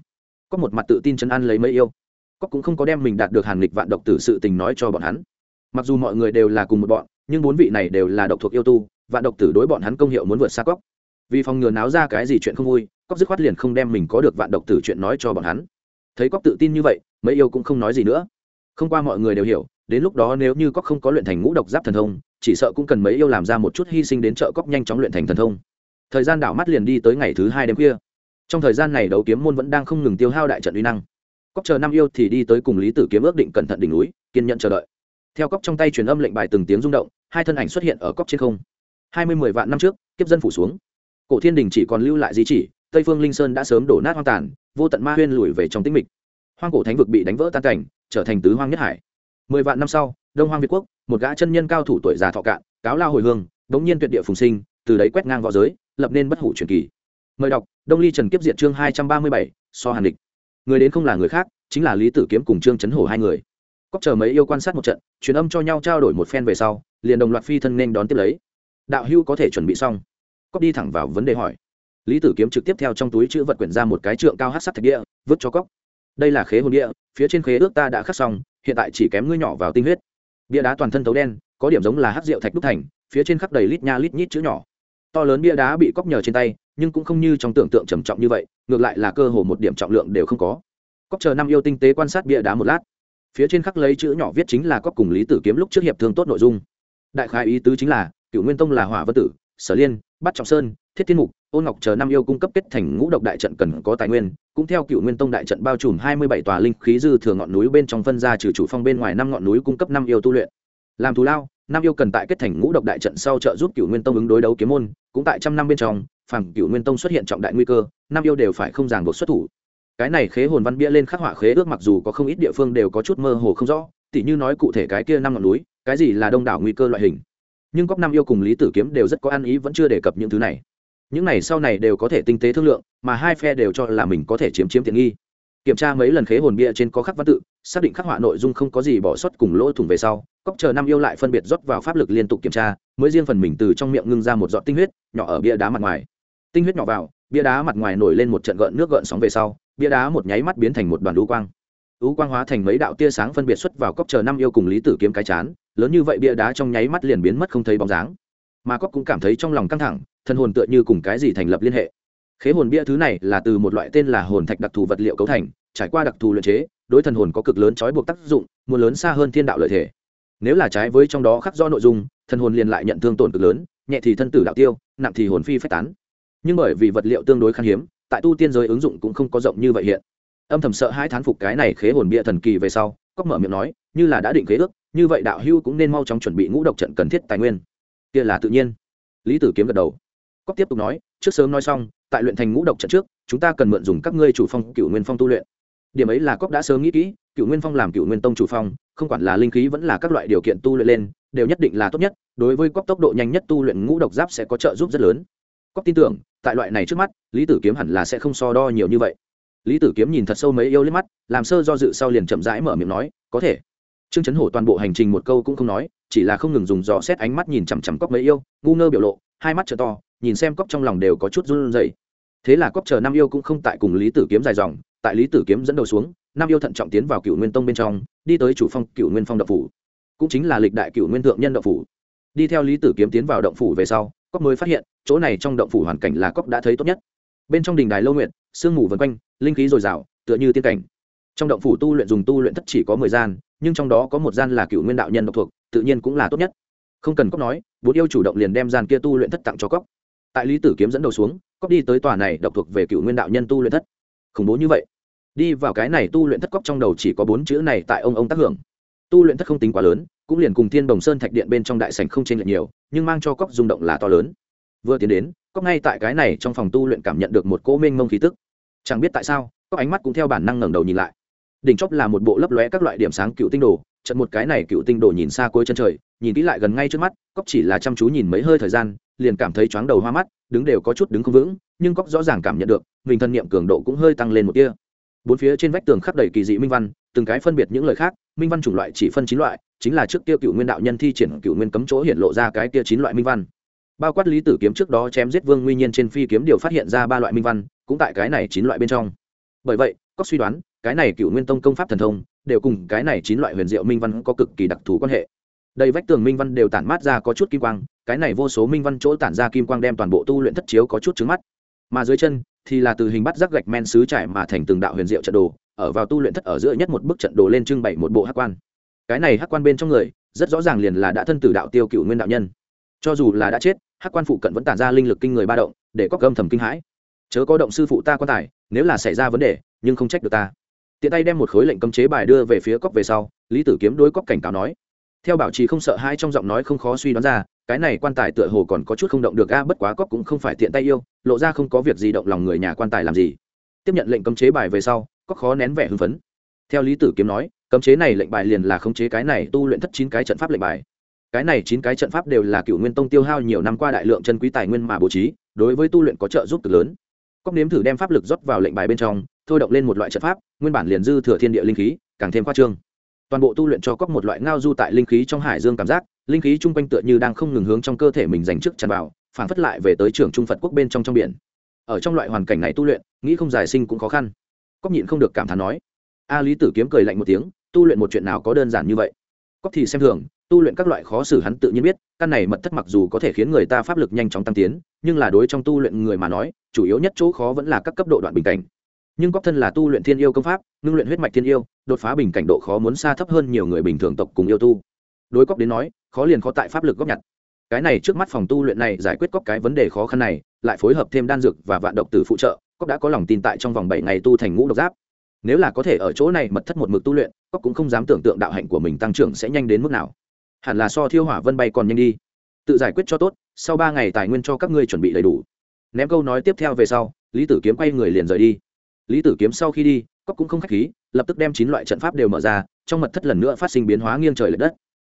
Có một mặt tự tin chân an lấy mấy yêu. Cóc cũng không có đem mình đạt được hàn lịch vạn độc tử sự tình nói cho bọn hắn. Mặc dù mọi người đều là cùng một bọn, nhưng bốn vị này đều là độc thuộc yêu tu, vạn độc tử đối bọn hắn công hiệu muốn vượt xa cóc vì phòng ngừa náo ra cái gì chuyện không vui cóc dứt khoát liền không đem mình có được vạn độc tử chuyện nói cho bọn hắn. Thấy cóc tự tin như vậy, mấy yêu cũng không nói gì nữa. Không qua mọi người đều hiểu đến lúc đó nếu như cóc không có luyện thành ngũ độc giáp thần thông, chỉ sợ cũng cần mấy yêu làm ra một chút hy sinh đến chợ cóc nhanh chóng luyện thành thần thông. Thời gian đảo mắt liền đi tới ngày thứ hai đêm khuya. Trong thời gian này đấu kiếm môn vẫn đang không ngừng tiêu hao đại trận uy năng. Cóc chờ năm yêu thì đi tới cùng lý tử kiếm ước định cẩn thận đỉnh núi, kiên nhận chờ đợi. Theo cóc trong tay truyền âm lệnh bài từng tiếng rung động, hai thân ảnh xuất hiện ở cóc trên không. Hai mươi mười vạn năm trước, kiếp dân phủ xuống. Cổ thiên đình chỉ còn lưu lại di chỉ, tây phương linh sơn đã sớm đổ nát hoang tàn, vô tận ma huyên lùi về trong tĩnh mịch. Hoang cổ thánh vực bị đánh vỡ tan cảnh, trở thành tứ hoang nhất hải mười vạn năm sau, đông hoang việt quốc, một gã chân nhân cao thủ tuổi già thọ cạn, cáo lao hồi hương, đống nhiên tuyệt địa phùng sinh, từ đấy quét ngang v õ giới, lập nên bất hủ truyền kỳ. Mời đọc, đông ly trần kiếp diệt chương hai trăm ba mươi bảy, so hàn địch. Người đến không là người khác, chính là lý tử kiếm cùng trương chấn hổ hai người. Cóc chờ mấy yêu quan sát một trận, truyền âm cho nhau trao đổi một phen về sau, liền đồng loạt phi thân nên đón tiếp lấy. Đạo hưu có thể chuẩn bị xong? Cóc đi thẳng vào vấn đề hỏi. Lý tử kiếm trực tiếp theo trong túi chữ vật quyển ra một cái trượng cao hát sắt thạch địa, vứt cho cóc đây là khế hồn địa, phía trên khế ước ta đã khắc xong hiện tại chỉ kém ngươi nhỏ vào tinh huyết. Bia đá toàn thân tấu đen, có điểm giống là hát rượu thạch đúc thành, phía trên khắc đầy lít nha lít nhít chữ nhỏ. To lớn bia đá bị cóc nhờ trên tay, nhưng cũng không như trong tưởng tượng trầm trọng như vậy, ngược lại là cơ hồ một điểm trọng lượng đều không có. Cóc chờ năm yêu tinh tế quan sát bia đá một lát. Phía trên khắc lấy chữ nhỏ viết chính là cóc cùng lý tử kiếm lúc trước hiệp thương tốt nội dung. Đại khái ý tứ chính là cựu nguyên tông là hỏa vân tử, sở liên bắt trọng sơn thiết thiên mục, ôn ngọc chờ năm yêu cung cấp kết thành ngũ độc đại trận cần có tài nguyên, cũng theo cựu nguyên tông đại trận bao trùm hai mươi bảy tòa linh khí dư thừa ngọn núi bên trong phân ra trừ chủ phong bên ngoài năm ngọn núi cung cấp năm yêu tu luyện. Làm thù lao, năm yêu cần tại kết thành ngũ độc đại trận sau trợ giúp cựu nguyên tông ứng đối đấu kiếm môn, cũng tại trăm năm bên trong phản cựu nguyên tông xuất hiện trọng đại nguy cơ, năm yêu đều phải không ràng buộc xuất thủ. Cái này khế hồn văn bia lên khắc họa khế ước mặc dù có không ít địa phương đều có chút mơ hồ không rõ, tỉ như nói cụ thể cái kia năm ngọn núi, cái gì là đông đảo nguy cơ loại hình. Nhưng cóc năm yêu cùng lý tử kiếm đều rất có ăn ý vẫn chưa đề cập những thứ này những này sau này đều có thể tinh tế thương lượng, mà hai phe đều cho là mình có thể chiếm chiếm tiện nghi. Kiểm tra mấy lần khế hồn bia trên có khắc văn tự, xác định khắc họa nội dung không có gì bỏ sót cùng lỗ thủng về sau cóc chờ năm yêu lại phân biệt rót vào pháp lực liên tục kiểm tra, mới riêng phần mình từ trong miệng ngưng ra một giọt tinh huyết, nhỏ ở bia đá mặt ngoài. Tinh huyết nhỏ vào, bia đá mặt ngoài nổi lên một trận gợn nước gợn sóng về sau, bia đá một nháy mắt biến thành một đoàn đũ quang. Lũ quang hóa thành mấy đạo tia sáng phân biệt xuất vào cốc chờ năm yêu cùng lý tử kiếm cái chán, lớn như vậy bia đá trong nháy mắt liền biến mất không thấy bóng dáng. Mà cốc cũng cảm thấy trong lòng căng thẳng thân hồn tựa như cùng cái gì thành lập liên hệ. Khế hồn bia thứ này là từ một loại tên là hồn thạch đặc thù vật liệu cấu thành, trải qua đặc thù luyện chế, đối thần hồn có cực lớn trói buộc tác dụng, muốn lớn xa hơn thiên đạo lợi thể. Nếu là trái với trong đó khắc do nội dung, thần hồn liền lại nhận thương tổn cực lớn, nhẹ thì thân tử đạo tiêu, nặng thì hồn phi phách tán. Nhưng bởi vì vật liệu tương đối khan hiếm, tại tu tiên giới ứng dụng cũng không có rộng như vậy hiện. Âm thầm sợ hai thán phục cái này khế hồn bia thần kỳ về sau cóc mở miệng nói, như là đã định khế ước, như vậy đạo hưu cũng nên mau chóng chuẩn bị ngũ độc trận cần thiết tài nguyên. Kia là tự nhiên. Lý tử kiếm gật đầu cóc tiếp tục nói, trước sớm nói xong, tại luyện thành ngũ độc trận trước, chúng ta cần mượn dùng các ngươi chủ phong cựu nguyên phong tu luyện. Điểm ấy là cóc đã sớm nghĩ kỹ cựu nguyên phong làm cựu nguyên tông chủ phong, không quản là linh khí vẫn là các loại điều kiện tu luyện lên, đều nhất định là tốt nhất, đối với cóc tốc độ nhanh nhất tu luyện ngũ độc giáp sẽ có trợ giúp rất lớn. Cóc tin tưởng, tại loại này trước mắt, lý tử kiếm hẳn là sẽ không so đo nhiều như vậy. Lý tử kiếm nhìn thật sâu mấy yêu lên mắt, làm sơ do dự sau liền chậm rãi mở miệng nói, có thể. Trương chấn hổ toàn bộ hành trình một câu cũng không nói, chỉ là không ngừng dùng dò xét ánh mắt nhìn chằm chằm cóc mấy yêu, ngu ngơ biểu lộ, hai mắt t to nhìn xem cóc trong lòng đều có chút run rẩy. Thế là cóc chờ nam yêu cũng không tại cùng lý tử kiếm dài dòng, tại lý tử kiếm dẫn đầu xuống, nam yêu thận trọng tiến vào cựu nguyên tông bên trong, đi tới chủ phong cựu nguyên phong động phủ. Cũng chính là lịch đại cựu nguyên thượng nhân động phủ. Đi theo lý tử kiếm tiến vào động phủ về sau cóc mới phát hiện, chỗ này trong động phủ hoàn cảnh là cóc đã thấy tốt nhất. Bên trong đình đài lâu nguyện sương mù vân quanh, linh khí dồi dào, tựa như tiên cảnh. Trong động phủ tu luyện dùng tu luyện thất chỉ có mười gian, nhưng trong đó có một gian là cựu nguyên đạo nhân độc thuộc, tự nhiên cũng là tốt nhất. Không cần cóc nói bốn yêu chủ động liền đem gian kia tu luyện thất tặng cho cóc tại lý tử kiếm dẫn đầu xuống cóc đi tới tòa này độc thuộc về cựu nguyên đạo nhân tu luyện thất. Khủng bố như vậy. Đi vào cái này tu luyện thất cóc trong đầu chỉ có bốn chữ này tại ông ông tác hưởng. Tu luyện thất không tính quá lớn, cũng liền cùng thiên đồng sơn thạch điện bên trong đại sảnh không chênh lệch nhiều, nhưng mang cho cóc rung động là to lớn. Vừa tiến đến cóc ngay tại cái này trong phòng tu luyện cảm nhận được một cỗ mênh mông khí tức. Chẳng biết tại sao cóc ánh mắt cũng theo bản năng ngẩng đầu nhìn lại. Đỉnh chóp là một bộ lấp lóe các loại điểm sáng cựu tinh đồ trận một cái này cựu tinh đồ nhìn xa cuối chân trời, nhìn kỹ lại gần ngay trước mắt cóc chỉ là chăm chú nhìn mấy hơi thời gian, liền cảm thấy chóng đầu hoa mắt, đứng đều có chút đứng không vững, nhưng cóc rõ ràng cảm nhận được, mình thân niệm cường độ cũng hơi tăng lên một tia. Bốn phía trên vách tường khắc đầy kỳ dị minh văn, từng cái phân biệt những lời khác, minh văn chủng loại chỉ phân chín loại, chính là trước kia cựu nguyên đạo nhân thi triển cựu nguyên cấm chỗ hiện lộ ra cái kia chín loại minh văn. Bao quát lý tử kiếm trước đó chém giết vương nguyên nhiên trên phi kiếm điều phát hiện ra ba loại minh văn, cũng tại cái này chín loại bên trong. Bởi vậy cóc suy đoán, cái này cựu nguyên tông công pháp thần thông đều cùng cái này chín loại huyền diệu minh văn có cực kỳ đặc thù quan hệ. Đầy vách tường minh văn đều tản mát ra có chút kim quang, cái này vô số minh văn chỗ tản ra kim quang đem toàn bộ tu luyện thất chiếu có chút trứng mắt. Mà dưới chân thì là từ hình bắt rác gạch men sứ trải mà thành từng đạo huyền diệu trận đồ, ở vào tu luyện thất ở giữa nhất một bức trận đồ lên trưng bày một bộ hắc quan. Cái này hắc quan bên trong người, rất rõ ràng liền là đã thân tử đạo tiêu cựu nguyên đạo nhân. Cho dù là đã chết, hắc quan phụ cận vẫn tản ra linh lực kinh người ba động, để có gâm thầm kinh hãi. Chớ có động sư phụ ta quan tài, nếu là xảy ra vấn đề, nhưng không trách được ta tiện tay đem một khối lệnh cấm chế bài đưa về phía cóc về sau, lý tử kiếm đối cóc cảnh cáo nói. Theo bảo trì không sợ hai trong giọng nói không khó suy đoán ra, cái này quan tài tựa hồ còn có chút không động được a, bất quá cóc cũng không phải tiện tay yêu, lộ ra không có việc gì động lòng người nhà quan tài làm gì. Tiếp nhận lệnh cấm chế bài về sau cóc khó nén vẻ hưng phấn. Theo lý tử kiếm nói, cấm chế này lệnh bài liền là khống chế cái này tu luyện thất chín cái trận pháp lệnh bài. Cái này chín cái trận pháp đều là cựu nguyên tông tiêu hao nhiều năm qua đại lượng chân quý tài nguyên mà bố trí, đối với tu luyện có trợ giúp cực lớn cóc nếm thử đem pháp lực rót vào lệnh bài bên trong, thôi động lên một loại trận pháp, nguyên bản liền dư thừa thiên địa linh khí, càng thêm khoa trương. Toàn bộ tu luyện cho cóc một loại ngao du tại linh khí trong hải dương cảm giác, linh khí chung quanh tựa như đang không ngừng hướng trong cơ thể mình dành trước tràn vào, phản phất lại về tới trường trung phật quốc bên trong trong biển. Ở trong loại hoàn cảnh này tu luyện, nghĩ không giải sinh cũng khó khăn. Cóc nhịn không được cảm thán nói, a lý tử kiếm cười lạnh một tiếng, tu luyện một chuyện nào có đơn giản như vậy? Cóc thì xem thường, tu luyện các loại khó xử hắn tự nhiên biết, căn này mật thất mặc dù có thể khiến người ta pháp lực nhanh chóng tăng tiến, nhưng là đối trong tu luyện người mà nói, chủ yếu nhất chỗ khó vẫn là các cấp độ đoạn bình cảnh. Nhưng cóc thân là tu luyện thiên yêu công pháp, ngưng luyện huyết mạch thiên yêu, đột phá bình cảnh độ khó muốn xa thấp hơn nhiều người bình thường tộc cùng yêu tu. Đối cóc đến nói, khó liền khó tại pháp lực góp nhặt. Cái này trước mắt phòng tu luyện này giải quyết cóc cái vấn đề khó khăn này, lại phối hợp thêm đan dược và vạn độc từ phụ trợ, cóc đã có lòng tin tại trong vòng bảy ngày tu thành ngũ độc giáp nếu là có thể ở chỗ này mật thất một mực tu luyện cóc cũng không dám tưởng tượng đạo hạnh của mình tăng trưởng sẽ nhanh đến mức nào. Hẳn là so thiêu hỏa vân bay còn nhanh đi. Tự giải quyết cho tốt, sau ba ngày tài nguyên cho các ngươi chuẩn bị đầy đủ. Ném câu nói tiếp theo về sau, lý tử kiếm quay người liền rời đi. Lý tử kiếm sau khi đi cóc cũng không k h á c h khí, lập tức đem chín loại trận pháp đều mở ra, trong mật thất lần nữa phát sinh biến hóa nghiêng trời l ệ đất.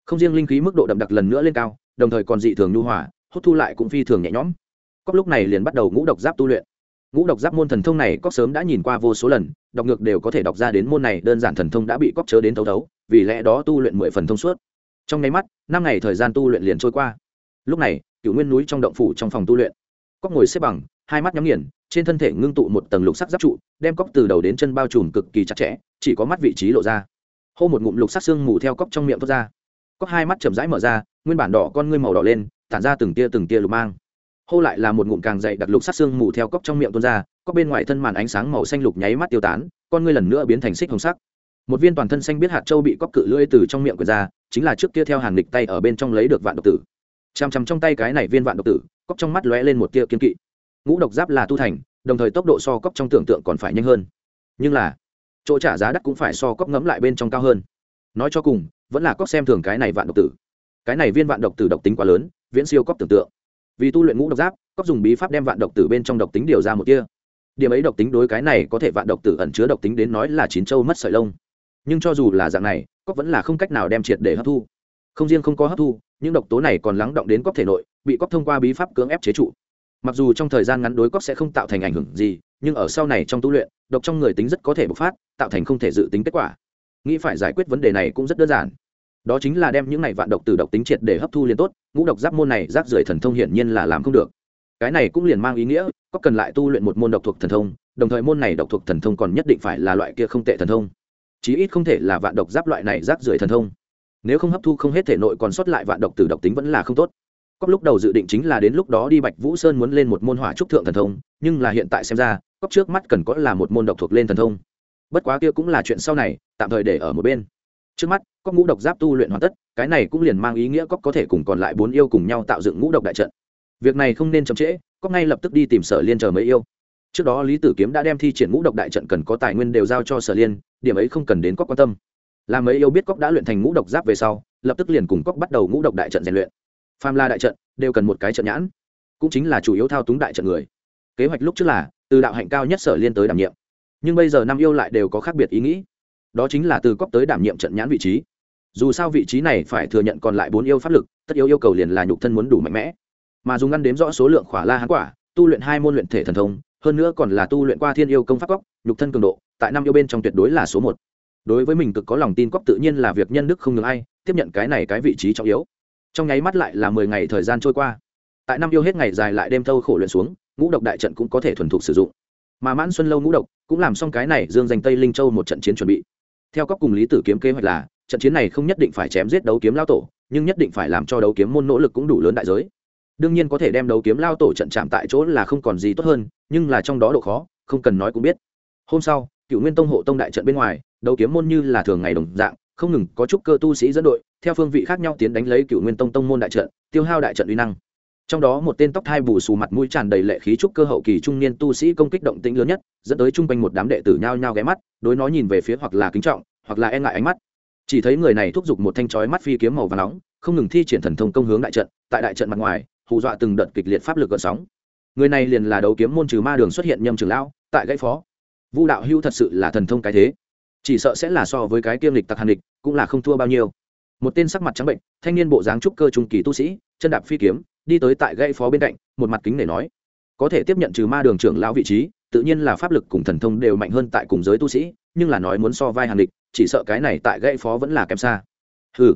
Không riêng linh khí mức độ đậm đặc lần nữa lên cao, đồng thời còn dị thường nhu hỏa hút thu lại cũng phi thường nhẹ nhõm. Cóc lúc này liền bắt đầu ngũ độc giáp tu luyện ngũ độc giáp môn thần thông này cóc sớm đã nhìn qua vô số lần, đọc ngược đều có thể đọc ra đến môn này đơn giản thần thông đã bị cóc chớ đến thấu thấu, vì lẽ đó tu luyện mười phần thông suốt. Trong nháy mắt, năm ngày thời gian tu luyện liền trôi qua. Lúc này cựu nguyên núi trong động phủ trong phòng tu luyện. Cóc ngồi xếp bằng, hai mắt nhắm nghiền, trên thân thể ngưng tụ một tầng lục sắc giáp trụ, đem cóc từ đầu đến chân bao trùm cực kỳ chặt chẽ, chỉ có mắt vị trí lộ ra. Hô một ngụm lục sắc xương mù theo cóc trong miệng thoát ra. Cóc hai mắt chậm rãi mở ra, nguyên bản đỏ con ngươi màu đỏ lên, tản ra từng tia từng tia lục mang hô lại là một ngụm càng dày đặc lục sát xương mù theo cóc trong miệng tuôn ra cóc bên ngoài thân màn ánh sáng màu xanh lục nháy mắt tiêu tán, con ngươi lần nữa biến thành xích hồng sắc. Một viên toàn thân xanh biết hạt châu bị cóc cự lưỡi từ trong miệng quyệt ra, chính là trước kia theo hàng lịch tay ở bên trong lấy được vạn độc tử. Chằm chằm trong tay cái này viên vạn độc tử cóc trong mắt lóe lên một tia kiên kỵ. Ngũ độc giáp là tu thành, đồng thời tốc độ so cóc trong tưởng tượng còn phải nhanh hơn. Nhưng là, chỗ trả giá đắt cũng phải so cóc ngấm lại bên trong cao hơn. Nói cho cùng, vẫn là cóc xem thường cái này vạn độc tử. Cái này viên vạn độc tử độc tính quá lớn, viễn siêu cóc tưởng tượng vì tu luyện ngũ độc giáp cóc dùng bí pháp đem vạn độc tử bên trong độc tính điều ra một kia. Điểm ấy độc tính đối cái này có thể vạn độc tử ẩn chứa độc tính đến nói là chín châu mất sợi lông. Nhưng cho dù là dạng này cóc vẫn là không cách nào đem triệt để hấp thu. Không riêng không có hấp thu, những độc tố này còn lắng động đến cóc thể nội, bị cóc thông qua bí pháp cưỡng ép chế trụ. Mặc dù trong thời gian ngắn đối cóc sẽ không tạo thành ảnh hưởng gì, nhưng ở sau này trong tu luyện, độc trong người tính rất có thể bộc phát, tạo thành không thể dự tính kết quả. Nghĩ phải giải quyết vấn đề này cũng rất đơn giản đó chính là đem những này vạn độc từ độc tính triệt để hấp thu liền tốt, ngũ độc giáp môn này giáp rưởi thần thông hiển nhiên là làm không được. Cái này cũng liền mang ý nghĩa, có cần lại tu luyện một môn độc thuộc thần thông, đồng thời môn này độc thuộc thần thông còn nhất định phải là loại kia không tệ thần thông. Chí ít không thể là vạn độc giáp loại này giáp rưởi thần thông. Nếu không hấp thu không hết thể nội còn sót lại vạn độc từ độc tính vẫn là không tốt. Cóc lúc đầu dự định chính là đến lúc đó đi bạch vũ sơn muốn lên một môn hỏa trúc thượng thần thông, nhưng là hiện tại xem ra cóc trước mắt cần có là một môn độc thuộc lên thần thông. Bất quá kia cũng là chuyện sau này, tạm thời để ở một bên trước mắt cóc ngũ độc giáp tu luyện hoàn tất, cái này cũng liền mang ý nghĩa cóc có thể cùng còn lại bốn yêu cùng nhau tạo dựng ngũ độc đại trận. Việc này không nên chậm trễ cóc ngay lập tức đi tìm sở liên chờ mấy yêu. Trước đó lý tử kiếm đã đem thi triển ngũ độc đại trận cần có tài nguyên đều giao cho sở liên, điểm ấy không cần đến cóc quan tâm. Làm mấy yêu biết cóc đã luyện thành ngũ độc giáp về sau, lập tức liền cùng cóc bắt đầu ngũ độc đại trận rèn luyện. Phàm la đại trận đều cần một cái trận nhãn, cũng chính là chủ yếu thao túng đại trận người. Kế hoạch lúc trước là, từ đạo hạnh cao nhất sở liên tới đảm nhiệm. Nhưng bây giờ năm yêu lại đều có khác biệt ý nghĩ đó chính là từ cóc tới đảm nhiệm trận nhãn vị trí. Dù sao vị trí này phải thừa nhận còn lại bốn yêu pháp lực, tất yếu yêu cầu liền là nhục thân muốn đủ mạnh mẽ. Mà dùng ngăn đếm rõ số lượng khỏa la hán quả, tu luyện hai môn luyện thể thần thông, hơn nữa còn là tu luyện qua thiên yêu công pháp cóc nhục thân cường độ, tại năm yêu bên trong tuyệt đối là số một. Đối với mình cực có lòng tin cóc tự nhiên là việc nhân đức không ngừng ai, tiếp nhận cái này cái vị trí trọng yếu. Trong nháy mắt lại là mười ngày thời gian trôi qua. Tại năm yêu hết ngày dài lại đêm thâu khổ luyện xuống, ngũ độc đại trận cũng có thể thuần thục sử dụng. Mà mãn xuân lâu ngũ độc cũng làm xong cái này, dương danh tây linh châu một trận chiến chuẩn bị theo các cùng lý tử kiếm kế hoạch là, trận chiến này không nhất định phải chém giết đấu kiếm lao tổ, nhưng nhất định phải làm cho đấu kiếm môn nỗ lực cũng đủ lớn đại giới. Đương nhiên có thể đem đấu kiếm lao tổ trận chạm tại chỗ là không còn gì tốt hơn, nhưng là trong đó độ khó, không cần nói cũng biết. Hôm sau, cựu nguyên tông hộ tông đại trận bên ngoài, đấu kiếm môn như là thường ngày đồng dạng, không ngừng có chút cơ tu sĩ dẫn đội, theo phương vị khác nhau tiến đánh lấy cựu nguyên tông tông môn đại trận, tiêu hao đại trận uy năng trong đó một tên tóc thai bù xù mặt mũi tràn đầy lệ khí trúc cơ hậu kỳ trung niên tu sĩ công kích động tĩnh lớn nhất, dẫn tới chung quanh một đám đệ tử nhao nhao ghé mắt, đối nó nhìn về phía hoặc là kính trọng, hoặc là e ngại ánh mắt. Chỉ thấy người này thúc giục một thanh chói mắt phi kiếm màu và nóng, không ngừng thi triển thần thông công hướng đại trận, tại đại trận mặt ngoài, hù dọa từng đợt kịch liệt pháp lực gợn sóng. Người này liền là đấu kiếm môn trừ ma đường xuất hiện nhâm trường lão, tại gãy phó. Vu đạo hưu thật sự là thần thông cái thế. Chỉ sợ sẽ là so với cái kiêm lịch tặc hàn lịch cũng là không thua bao nhiêu. Một tên sắc mặt trắng bệnh, thanh niên bộ dáng trúc cơ trung kỳ tu sĩ, chân đạp phi kiếm đi tới tại gãy phó bên cạnh, một mặt kính để nói, có thể tiếp nhận trừ ma đường trưởng lão vị trí, tự nhiên là pháp lực cùng thần thông đều mạnh hơn tại cùng giới tu sĩ, nhưng là nói muốn so vai hàn địch, chỉ sợ cái này tại gãy phó vẫn là kém xa. Hừ.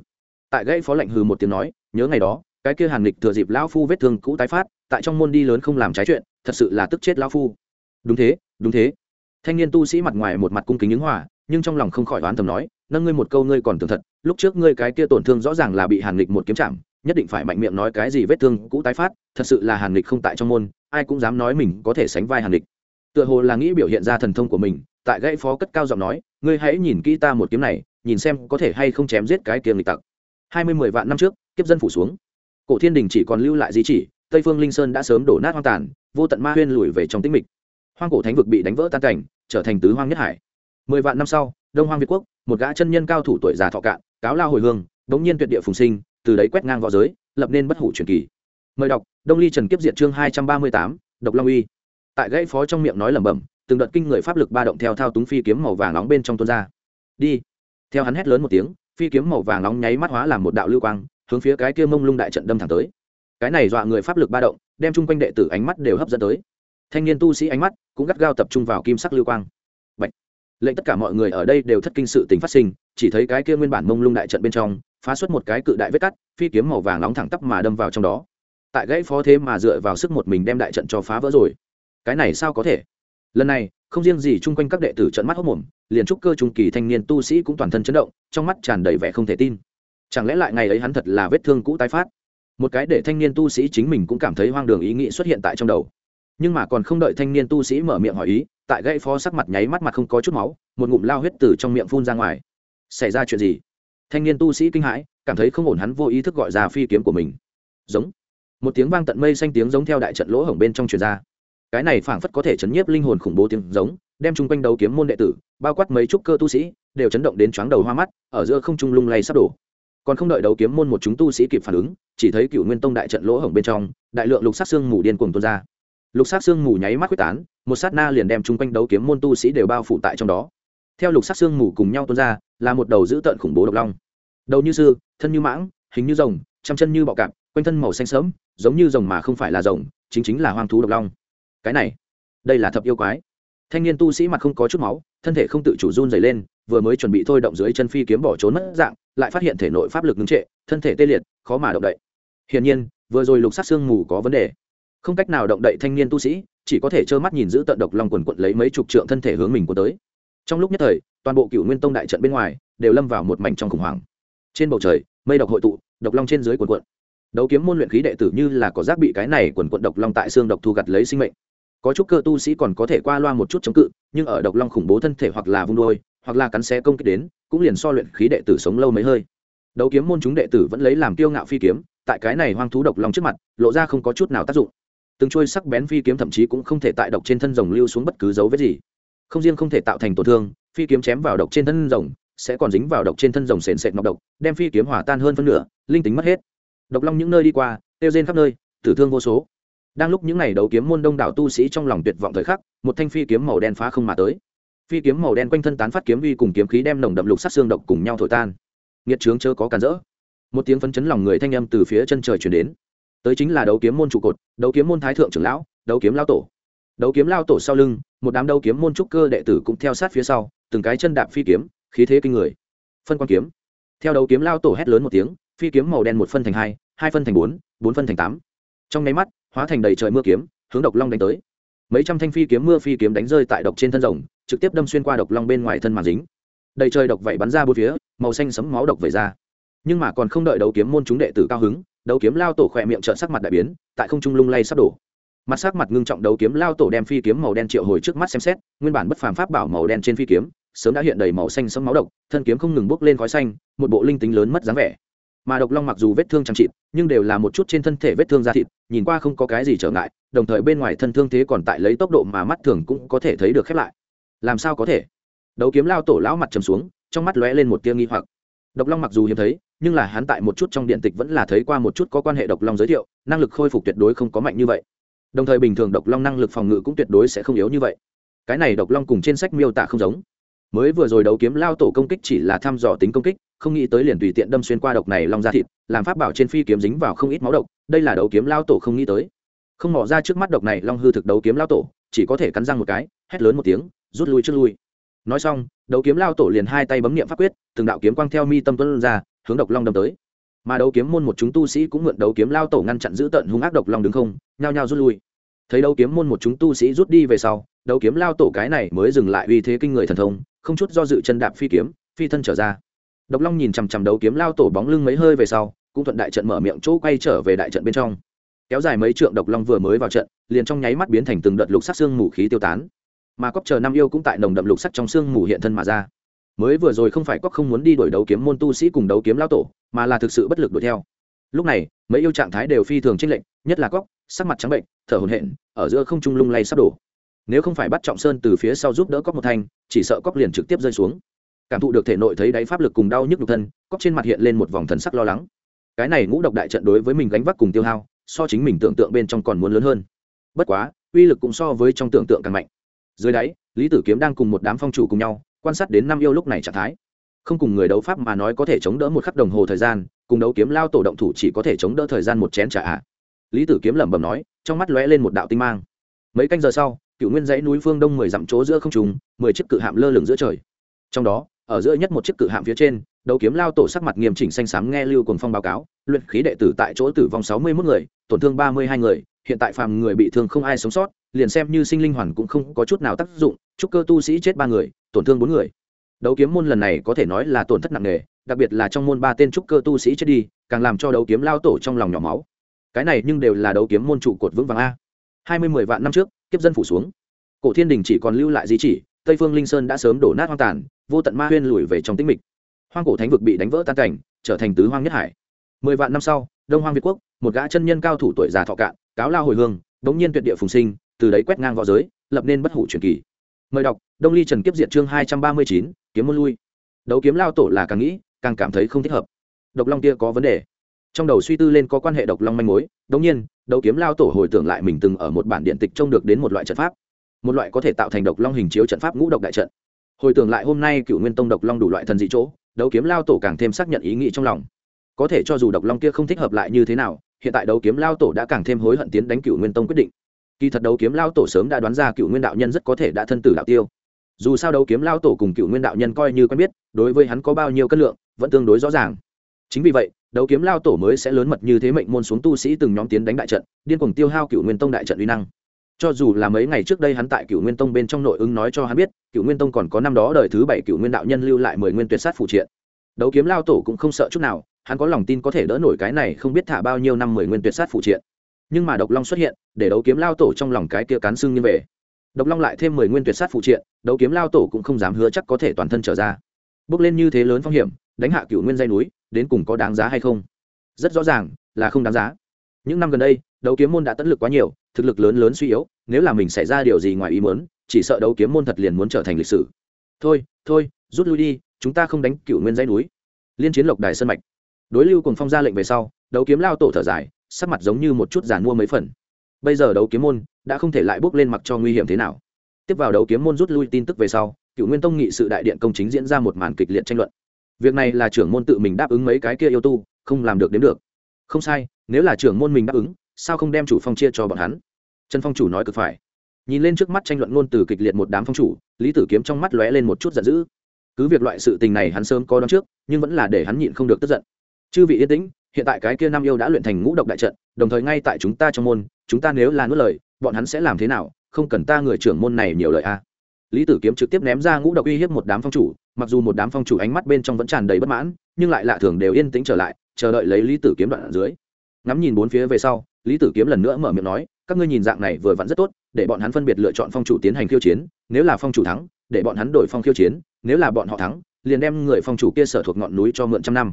Tại gãy phó lạnh hừ một tiếng nói, nhớ ngày đó, cái kia hàn địch thừa dịp lão phu vết thương cũ tái phát, tại trong môn đi lớn không làm trái chuyện, thật sự là tức chết lão phu. Đúng thế đúng thế. Thanh niên tu sĩ mặt ngoài một mặt cung kính ứng hòa, nhưng trong lòng không khỏi oán thầm nói, nâng ngươi một câu ngươi còn tưởng thật, lúc trước ngươi cái kia tổn thương rõ ràng là bị hàn lịch một kiếm chạm nhất định phải mạnh miệng nói cái gì vết thương cũ tái phát, thật sự là hàn lịch không tại trong môn, ai cũng dám nói mình có thể sánh vai hàn lịch tựa hồ là nghĩ biểu hiện ra thần thông của mình, tại gãy phó cất cao giọng nói, ngươi hãy nhìn kỹ ta một kiếm này, nhìn xem có thể hay không chém giết cái kiềng lịch tặc. Hai mươi mười vạn năm trước, kiếp dân phủ xuống. Cổ thiên đình chỉ còn lưu lại di chỉ, tây phương linh sơn đã sớm đổ nát hoang tàn, vô tận ma huyên lùi về trong tĩnh mịch. Hoang cổ thánh vực bị đánh vỡ tan cảnh, trở thành tứ hoang nhất hải. Mười vạn năm sau, đông hoang việt quốc, một gã chân nhân cao thủ tuổi già thọ cạn, cáo lao hồi hương bỗng nhiên tuyệt địa phùng sinh từ đấy quét ngang võ giới, lập nên bất hủ truyền kỳ. Mời đọc, đông ly trần kiếp Diệt chương hai trăm ba mươi tám, độc long uy. Tại gãy phó trong miệng nói lẩm bẩm, từng đợt kinh người pháp lực ba động theo thao túng phi kiếm màu vàng nóng bên trong tuôn ra. Đi. Theo hắn hét lớn một tiếng, phi kiếm màu vàng nóng nháy mắt hóa làm một đạo lưu quang, hướng phía cái kia mông lung đại trận đâm thẳng tới. Cái này dọa người pháp lực ba động, đem chung quanh đệ tử ánh mắt đều hấp dẫn tới. Thanh niên tu sĩ ánh mắt cũng gắt gao tập trung vào kim sắc lưu quang. Bạch. lệnh tất cả mọi người ở đây đều thất kinh sự tình phát sinh chỉ thấy cái kia nguyên bản mông lung đại trận bên trong, phá xuất một cái cự đại vết cắt, phi kiếm màu vàng nóng thẳng tắp mà đâm vào trong đó. Tại gãy phó thế mà dựa vào sức một mình đem đại trận cho phá vỡ rồi. Cái này sao có thể? Lần này, không riêng gì chung quanh các đệ tử trận mắt hốc mồm, liền trúc cơ trung kỳ thanh niên tu sĩ cũng toàn thân chấn động, trong mắt tràn đầy vẻ không thể tin. Chẳng lẽ lại ngày ấy hắn thật là vết thương cũ tái phát? Một cái để thanh niên tu sĩ chính mình cũng cảm thấy hoang đường ý nghĩ xuất hiện tại trong đầu. Nhưng mà còn không đợi thanh niên tu sĩ mở miệng hỏi ý, tại gãy phó sắc mặt nháy mắt mặt không có chút máu, một ngụm lao huyết từ trong miệng phun ra ngoài xảy ra chuyện gì? Thanh niên tu sĩ kinh hãi, cảm thấy không ổn hắn vô ý thức gọi ra phi kiếm của mình. Giống. Một tiếng vang tận mây xanh tiếng giống theo đại trận lỗ hổng bên trong truyền ra. Cái này phảng phất có thể chấn nhiếp linh hồn khủng bố tiếng giống, đem chung quanh đấu kiếm môn đệ tử, bao quát mấy trúc cơ tu sĩ, đều chấn động đến chóng đầu hoa mắt, ở giữa không trung lung lay sắp đổ. Còn không đợi đấu kiếm môn một chúng tu sĩ kịp phản ứng, chỉ thấy cựu nguyên tông đại trận lỗ hổng bên trong, đại lượng lục sát xương mù điên cuồng tuôn ra. Lục sát xương mù nháy mắt quyết tán, một sát na liền đem chung quanh đấu kiếm môn tu sĩ đều bao phủ tại trong đó theo lục sắc xương mù cùng nhau tuôn ra, là một đầu dữ tợn khủng bố độc long. Đầu như sư, thân như mãng, hình như rồng, trăm chân như bọ cạp, quanh thân màu xanh sớm giống như rồng mà không phải là rồng, chính chính là hoang thú độc long. Cái này, đây là thập yêu quái. Thanh niên tu sĩ mặt không có chút máu, thân thể không tự chủ run dày lên, vừa mới chuẩn bị thôi động dưới chân phi kiếm bỏ trốn mất dạng, lại phát hiện thể nội pháp lực ngưng trệ, thân thể tê liệt, khó mà động đậy. Hiển nhiên, vừa rồi lục sát xương mù có vấn đề. Không cách nào động đậy thanh niên tu sĩ, chỉ có thể trơ mắt nhìn giữ tận độc long quần quận lấy mấy chục trượng thân thể hướng mình của tới trong lúc nhất thời, toàn bộ cựu nguyên tông đại trận bên ngoài đều lâm vào một mảnh trong khủng hoảng. Trên bầu trời, mây độc hội tụ, độc long trên dưới quần quận đấu kiếm môn luyện khí đệ tử như là có giác bị cái này quần quận độc long tại xương độc thu gặt lấy sinh mệnh. Có chút cơ tu sĩ còn có thể qua loa một chút chống cự, nhưng ở độc long khủng bố thân thể hoặc là vung đôi, hoặc là cắn xé công kích đến, cũng liền so luyện khí đệ tử sống lâu mấy hơi. Đấu kiếm môn chúng đệ tử vẫn lấy làm kiêu ngạo phi kiếm, tại cái này hoang thú độc long trước mặt, lộ ra không có chút nào tác dụng. Từng trôi sắc bén phi kiếm thậm chí cũng không thể tại độc trên thân rồng lưu xuống bất cứ dấu vết gì không riêng không thể tạo thành tổn thương, phi kiếm chém vào độc trên thân rồng, sẽ còn dính vào độc trên thân rồng sền sệt ngọc độc, đem phi kiếm hòa tan hơn phân nửa, linh tính mất hết. Độc long những nơi đi qua tiêu rên khắp nơi, tử thương vô số. Đang lúc những ngày đấu kiếm môn đông đảo tu sĩ trong lòng tuyệt vọng thời khắc, một thanh phi kiếm màu đen phá không mà tới. Phi kiếm màu đen quanh thân tán phát kiếm vi cùng kiếm khí đem nồng đậm lục sát xương độc cùng nhau thổi tan. Nghiệt trướng chớ có cản rỡ. Một tiếng phấn chấn lòng người thanh âm từ phía chân trời chuyển đến. Tới chính là đấu kiếm môn trụ cột, đấu kiếm môn thái thượng trưởng lão, đấu kiếm lão tổ đấu kiếm lao tổ sau lưng, một đám đấu kiếm môn trúc cơ đệ tử cũng theo sát phía sau, từng cái chân đạp phi kiếm, khí thế kinh người. Phân quan kiếm. Theo đấu kiếm lao tổ hét lớn một tiếng, phi kiếm màu đen một phân thành hai hai phân thành bốn bốn phân thành tám. Trong nháy mắt, hóa thành đầy trời mưa kiếm, hướng độc long đánh tới. Mấy trăm thanh phi kiếm mưa phi kiếm đánh rơi tại độc trên thân rồng, trực tiếp đâm xuyên qua độc long bên ngoài thân màn dính. Đầy trời độc vẩy bắn ra bốn phía, màu xanh sấm máu độc vẩy ra. Nhưng mà còn không đợi đấu kiếm môn chúng đệ tử cao hứng, đấu kiếm lao tổ khỏe miệng trợn sắc mặt đại biến, tại không trung lung lay sắp đổ mặt sắc mặt ngưng trọng đấu kiếm lao tổ đem phi kiếm màu đen triệu hồi trước mắt xem xét, nguyên bản bất phàm pháp bảo màu đen trên phi kiếm, sớm đã hiện đầy màu xanh sẫm máu độc, thân kiếm không ngừng bốc lên khói xanh, một bộ linh tính lớn mất dáng vẻ. Mà độc long mặc dù vết thương chẳng chịt, nhưng đều là một chút trên thân thể vết thương da thịt, nhìn qua không có cái gì trở ngại, đồng thời bên ngoài thân thương thế còn tại lấy tốc độ mà mắt thường cũng có thể thấy được khép lại. Làm sao có thể? Đấu kiếm lao tổ lão mặt trầm xuống, trong mắt lóe lên một tia nghi hoặc. Độc long mặc dù hiếm thấy, nhưng là hắn tại một chút trong điện tịch vẫn là thấy qua một chút có quan hệ độc long giới thiệu, năng lực khôi phục tuyệt đối không có mạnh như vậy đồng thời bình thường độc long năng lực phòng ngự cũng tuyệt đối sẽ không yếu như vậy. Cái này độc long cùng trên sách miêu tả không giống. Mới vừa rồi đấu kiếm lao tổ công kích chỉ là thăm dò tính công kích, không nghĩ tới liền tùy tiện đâm xuyên qua độc này long ra thịt, làm pháp bảo trên phi kiếm dính vào không ít máu độc, đây là đấu kiếm lao tổ không nghĩ tới. Không mỏ ra trước mắt độc này long hư thực đấu kiếm lao tổ, chỉ có thể cắn răng một cái, hét lớn một tiếng, rút lui trước lui. Nói xong, đấu kiếm lao tổ liền hai tay bấm niệm pháp quyết, từng đạo kiếm quang theo mi tâm tuân ra, hướng độc long đâm tới. Mà đấu kiếm môn một chúng tu sĩ cũng mượn đấu kiếm lao tổ ngăn chặn giữ tận hung ác độc long đứng không, nhao nhao rút lui thấy đấu kiếm môn một chúng tu sĩ rút đi về sau, đấu kiếm lao tổ cái này mới dừng lại uy thế kinh người thần thông, không chút do dự chân đạp phi kiếm, phi thân trở ra. Độc long nhìn chằm chằm đấu kiếm lao tổ bóng lưng mấy hơi về sau, cũng thuận đại trận mở miệng chỗ quay trở về đại trận bên trong. Kéo dài mấy trượng độc long vừa mới vào trận, liền trong nháy mắt biến thành từng đợt lục sắc xương mù khí tiêu tán. Mà cóc chờ năm yêu cũng tại nồng đậm lục sắc trong xương mù hiện thân mà ra. Mới vừa rồi không phải cóc không muốn đi đổi đấu kiếm môn tu sĩ cùng đấu kiếm lao tổ, mà là thực sự bất lực đuổi theo. Lúc này, mấy yêu trạng thái đều phi thường trinh lệnh nhất là cóc sắc mặt trắng bệnh thở hổn hển, ở giữa không trung lung lay sắp đổ. Nếu không phải bắt trọng sơn từ phía sau giúp đỡ cóc một thanh, chỉ sợ cóc liền trực tiếp rơi xuống. Cảm thụ được thể nội thấy đáy pháp lực cùng đau nhức nhục thân cóc trên mặt hiện lên một vòng thần sắc lo lắng. Cái này ngũ độc đại trận đối với mình gánh vác cùng tiêu hao, so chính mình tưởng tượng bên trong còn muốn lớn hơn. Bất quá, uy lực cũng so với trong tưởng tượng càng mạnh. Dưới đáy, lý tử kiếm đang cùng một đám phong chủ cùng nhau, quan sát đến năm yêu lúc này trạng thái. Không cùng người đấu pháp mà nói có thể chống đỡ một khắc đồng hồ thời gian, cùng đấu kiếm lao tổ động thủ chỉ có thể chống đỡ thời gian một chén trả ạ. Lý tử kiếm lẩm bẩm nói trong mắt lóe lên một đạo tinh mang. Mấy canh giờ sau, cựu nguyên dãy núi phương đông mười dặm chỗ giữa không trùng mười chiếc cự hạm lơ lửng giữa trời. Trong đó, ở giữa nhất một chiếc cự hạm phía trên, đấu kiếm lao tổ sắc mặt nghiêm chỉnh xanh xám nghe lưu cuồng phong báo cáo, luyện khí đệ tử tại chỗ tử vong sáu mươi 61 người, tổn thương ba mươi hai người, hiện tại phàm người bị thương không ai sống sót, liền xem như sinh linh hoàn cũng không có chút nào tác dụng trúc cơ tu sĩ chết ba người, tổn thương bốn người. Đấu kiếm môn lần này có thể nói là tổn thất nặng nề, đặc biệt là trong môn ba tên trúc cơ tu sĩ chết đi, càng làm cho đấu kiếm lao tổ trong lòng nhỏ máu cái này nhưng đều là đấu kiếm môn trụ cột vững vàng a. Hai mươi mười vạn năm trước, kiếp dân phủ xuống. Cổ thiên đình chỉ còn lưu lại di chỉ, tây phương linh sơn đã sớm đổ nát hoang tàn, vô tận ma huyên lùi về trong tĩnh mịch. Hoang cổ thánh vực bị đánh vỡ tan cảnh, trở thành tứ hoang nhất hải. Mười vạn năm sau, đông hoang việt quốc, một gã chân nhân cao thủ tuổi già thọ cạn, cáo lao hồi hương, đống nhiên tuyệt địa phùng sinh, từ đấy quét ngang v õ giới, lập nên bất hủ truyền kỳ. Mời đọc, đông ly trần kiếp diệt chương hai trăm ba mươi chín, kiếm môn lui. Đấu kiếm lao tổ là càng nghĩ, càng cảm thấy không thích hợp. Độc long kia có vấn đề trong đầu suy tư lên có quan hệ độc long manh mối, đống nhiên, đấu kiếm lao tổ hồi tưởng lại mình từng ở một bản điện tịch trông được đến một loại trận pháp. Một loại có thể tạo thành độc long hình chiếu trận pháp ngũ độc đại trận. Hồi tưởng lại hôm nay cựu nguyên tông độc long đủ loại thần dị chỗ, đấu kiếm lao tổ càng thêm xác nhận ý nghĩ trong lòng. Có thể cho dù độc long kia không thích hợp lại như thế nào, hiện tại đấu kiếm lao tổ đã càng thêm hối hận tiến đánh cựu nguyên tông quyết định. Kỳ thật đấu kiếm lao tổ sớm đã đoán ra cựu nguyên đạo nhân rất có thể đã thân tử đạo tiêu. Dù sao đấu kiếm lao tổ cùng cựu nguyên đạo nhân coi như quen biết, đối với hắn có bao nhiêu cân lượng, vẫn tương đối rõ ràng. Chính vì vậy đấu kiếm lao tổ mới sẽ lớn mật như thế mệnh môn xuống tu sĩ từng nhóm tiến đánh đại trận, điên cuồng tiêu hao cựu nguyên tông đại trận uy năng. Cho dù là mấy ngày trước đây hắn tại cựu nguyên tông bên trong nội ứng nói cho hắn biết cựu nguyên tông còn có năm đó đời thứ bảy cựu nguyên đạo nhân lưu lại mười nguyên tuyệt sát phụ triện. Đấu kiếm lao tổ cũng không sợ chút nào, hắn có lòng tin có thể đỡ nổi cái này không biết thả bao nhiêu năm mười nguyên tuyệt sát phụ triện. Nhưng mà độc long xuất hiện, để đấu kiếm lao tổ trong lòng cái kia cán xưng như về độc long lại thêm mười nguyên tuyệt sát phụ triện, đấu kiếm lao tổ cũng không dám hứa chắc có thể toàn thân trở ra. Bước lên như thế lớn phong hiểm đánh hạ cựu nguyên dây núi, đến cùng có đáng giá hay không? Rất rõ ràng là không đáng giá. Những năm gần đây, đấu kiếm môn đã tận lực quá nhiều, thực lực lớn lớn suy yếu, nếu là mình xảy ra điều gì ngoài ý muốn, chỉ sợ đấu kiếm môn thật liền muốn trở thành lịch sử. Thôi thôi, rút lui đi, chúng ta không đánh cựu nguyên dây núi. Liên chiến lộc đài sân mạch. Đối lưu cùng phong ra lệnh về sau, đấu kiếm lao tổ thở dài, sắc mặt giống như một chút giàn mua mấy phần. Bây giờ đấu kiếm môn đã không thể lại bước lên mặc cho nguy hiểm thế nào. Tiếp vào đấu kiếm môn rút lui tin tức về sau, cựu nguyên tông nghị sự đại điện công chính diễn ra một màn kịch liệt tranh luận việc này là trưởng môn tự mình đáp ứng mấy cái kia yêu tu, không làm được đến được. Không sai, nếu là trưởng môn mình đáp ứng, sao không đem chủ phong chia cho bọn hắn? Trần phong chủ nói cực phải. Nhìn lên trước mắt tranh luận ngôn từ kịch liệt một đám phong chủ, lý tử kiếm trong mắt lóe lên một chút giận dữ. Cứ việc loại sự tình này hắn sớm có đón trước, nhưng vẫn là để hắn nhịn không được tức giận. Chư vị yên tĩnh, hiện tại cái kia nam yêu đã luyện thành ngũ độc đại trận, đồng thời ngay tại chúng ta trong môn, chúng ta nếu là nuốt lời, bọn hắn sẽ làm thế nào? Không cần ta người trưởng môn này nhiều lời a à. lý tử kiếm trực tiếp ném ra ngũ độc uy hiếp một đám phong chủ mặc dù một đám phong chủ ánh mắt bên trong vẫn tràn đầy bất mãn, nhưng lại lạ thường đều yên tĩnh trở lại, chờ đợi lấy lý tử kiếm đoạn ở dưới. Ngắm nhìn bốn phía về sau, lý tử kiếm lần nữa mở miệng nói, các ngươi nhìn dạng này vừa vặn rất tốt, để bọn hắn phân biệt lựa chọn phong chủ tiến hành khiêu chiến, nếu là phong chủ thắng, để bọn hắn đổi phong khiêu chiến, nếu là bọn họ thắng, liền đem người phong chủ kia sở thuộc ngọn núi cho mượn trăm năm.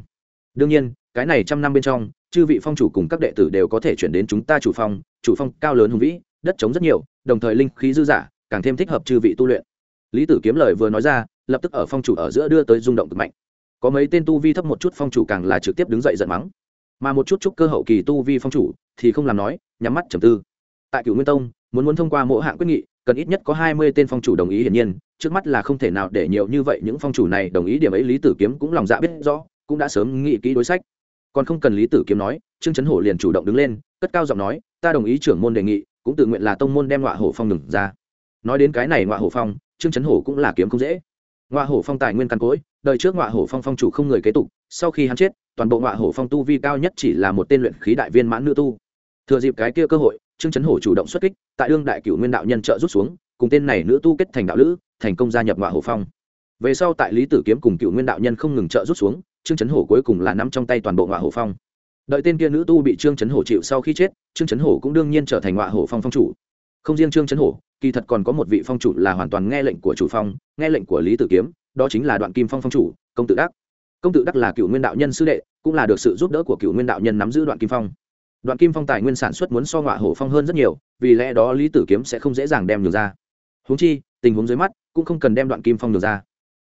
Đương nhiên, cái này trăm năm bên trong, chư vị phong chủ cùng các đệ tử đều có thể chuyển đến chúng ta chủ phong chủ phong cao lớn hùng vĩ, đất trống rất nhiều, đồng thời linh khí dư giả càng thêm thích hợp chư vị tu luyện lý tử kiếm lời vừa nói ra, lập tức ở phong chủ ở giữa đưa tới rung động cực mạnh. Có mấy tên tu vi thấp một chút phong chủ càng là trực tiếp đứng dậy giận mắng. Mà một chút chút cơ hậu kỳ tu vi phong chủ thì không làm nói, nhắm mắt trầm tư. Tại cựu nguyên tông, muốn muốn thông qua mỗi hạng quyết nghị, cần ít nhất có hai mươi tên phong chủ đồng ý hiển nhiên, trước mắt là không thể nào để nhiều như vậy những phong chủ này đồng ý điểm ấy lý tử kiếm cũng lòng dạ biết rõ, cũng đã sớm nghĩ kỹ đối sách. Còn không cần lý tử kiếm nói, trương trấn hổ liền chủ động đứng lên, cất cao giọng nói, ta đồng ý trưởng môn đề nghị, cũng tự nguyện là tông môn đem ngọa hổ phong đừng ra. Nói đến cái này ngọa hổ phong trương Chấn hổ cũng là kiếm không dễ. Ngoại hổ phong tài nguyên căn cối đời trước Ngoại hổ phong phong chủ không người kế tục, sau khi hắn chết, toàn bộ Ngoại hổ phong tu vi cao nhất chỉ là một tên luyện khí đại viên mãn nữ tu. Thừa dịp cái kia cơ hội, trương Chấn hổ chủ động xuất kích, tại đương đại cửu nguyên đạo nhân trợ rút xuống, cùng tên này nữ tu kết thành đạo lữ, thành công gia nhập Ngoại hổ phong. Về sau tại lý tử kiếm cùng cựu nguyên đạo nhân không ngừng trợ rút xuống, trương Chấn hổ cuối cùng là nắm trong tay toàn bộ Ngoại hổ phong. Đợi tên kia nữ tu bị trương Chấn hổ chịu sau khi chết, trương Chấn hổ cũng đương nhiên trở thành Ngoại hổ phong phong chủ. Không riêng trương Chấn hổ kỳ thật còn có một vị phong chủ là hoàn toàn nghe lệnh của chủ phong, nghe lệnh của lý tử kiếm, đó chính là đoạn kim phong phong chủ, công tự đắc. Công tự đắc là cựu nguyên đạo nhân sư đệ, cũng là được sự giúp đỡ của cựu nguyên đạo nhân nắm giữ đoạn kim phong. Đoạn kim phong tài nguyên sản xuất muốn so ngọa hổ phong hơn rất nhiều, vì lẽ đó lý tử kiếm sẽ không dễ dàng đem nhường ra. Húng chi, tình huống dưới mắt, cũng không cần đem đoạn kim phong nhường ra.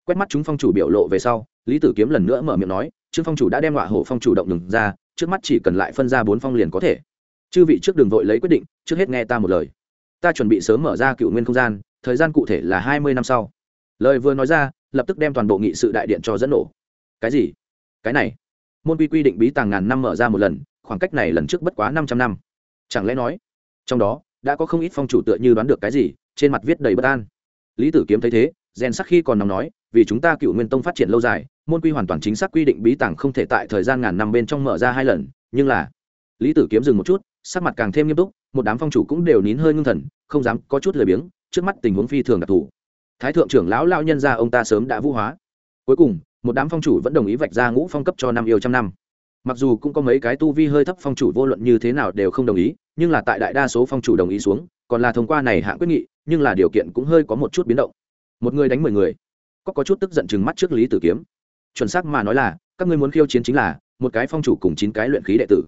Quét mắt chúng phong chủ biểu lộ về sau, lý tử kiếm lần nữa mở miệng nói trương phong chủ đã đem ngọa hổ phong chủ động nhường ra, trước mắt chỉ cần lại phân ra bốn phong liền có thể. Chư vị trước đường vội lấy quyết định, trước hết nghe ta một lời ta chuẩn bị sớm mở ra cựu nguyên không gian, thời gian cụ thể là hai mươi năm sau. Lời vừa nói ra, lập tức đem toàn bộ nghị sự đại điện cho dẫn nổ. Cái gì? Cái này? Môn quy quy định bí tàng ngàn năm mở ra một lần, khoảng cách này lần trước bất quá năm trăm năm. Chẳng lẽ nói, trong đó, đã có không ít phong chủ tựa như đoán được cái gì, trên mặt viết đầy bất an. Lý tử kiếm thấy thế, rèn sắc khi còn nóng nói, vì chúng ta cựu nguyên tông phát triển lâu dài, môn quy hoàn toàn chính xác quy định bí tàng không thể tại thời gian ngàn năm bên trong mở ra hai lần, nhưng là, lý tử kiếm dừng một chút, sắc mặt càng thêm nghiêm túc một đám phong chủ cũng đều nín hơi ngưng thần, không dám có chút lười biếng, trước mắt tình huống phi thường đặc thù. Thái thượng trưởng lão lao nhân ra ông ta sớm đã vũ hóa. Cuối cùng, một đám phong chủ vẫn đồng ý vạch ra ngũ phong cấp cho năm yêu trăm năm. Mặc dù cũng có mấy cái tu vi hơi thấp phong chủ vô luận như thế nào đều không đồng ý, nhưng là tại đại đa số phong chủ đồng ý xuống, còn là thông qua này hạ quyết nghị, nhưng là điều kiện cũng hơi có một chút biến động. Một người đánh mười người, có có chút tức giận chừng mắt trước lý tử kiếm. Chuẩn xác mà nói là, các ngươi muốn khiêu chiến chính là, một cái phong chủ cùng chín cái luyện khí đệ tử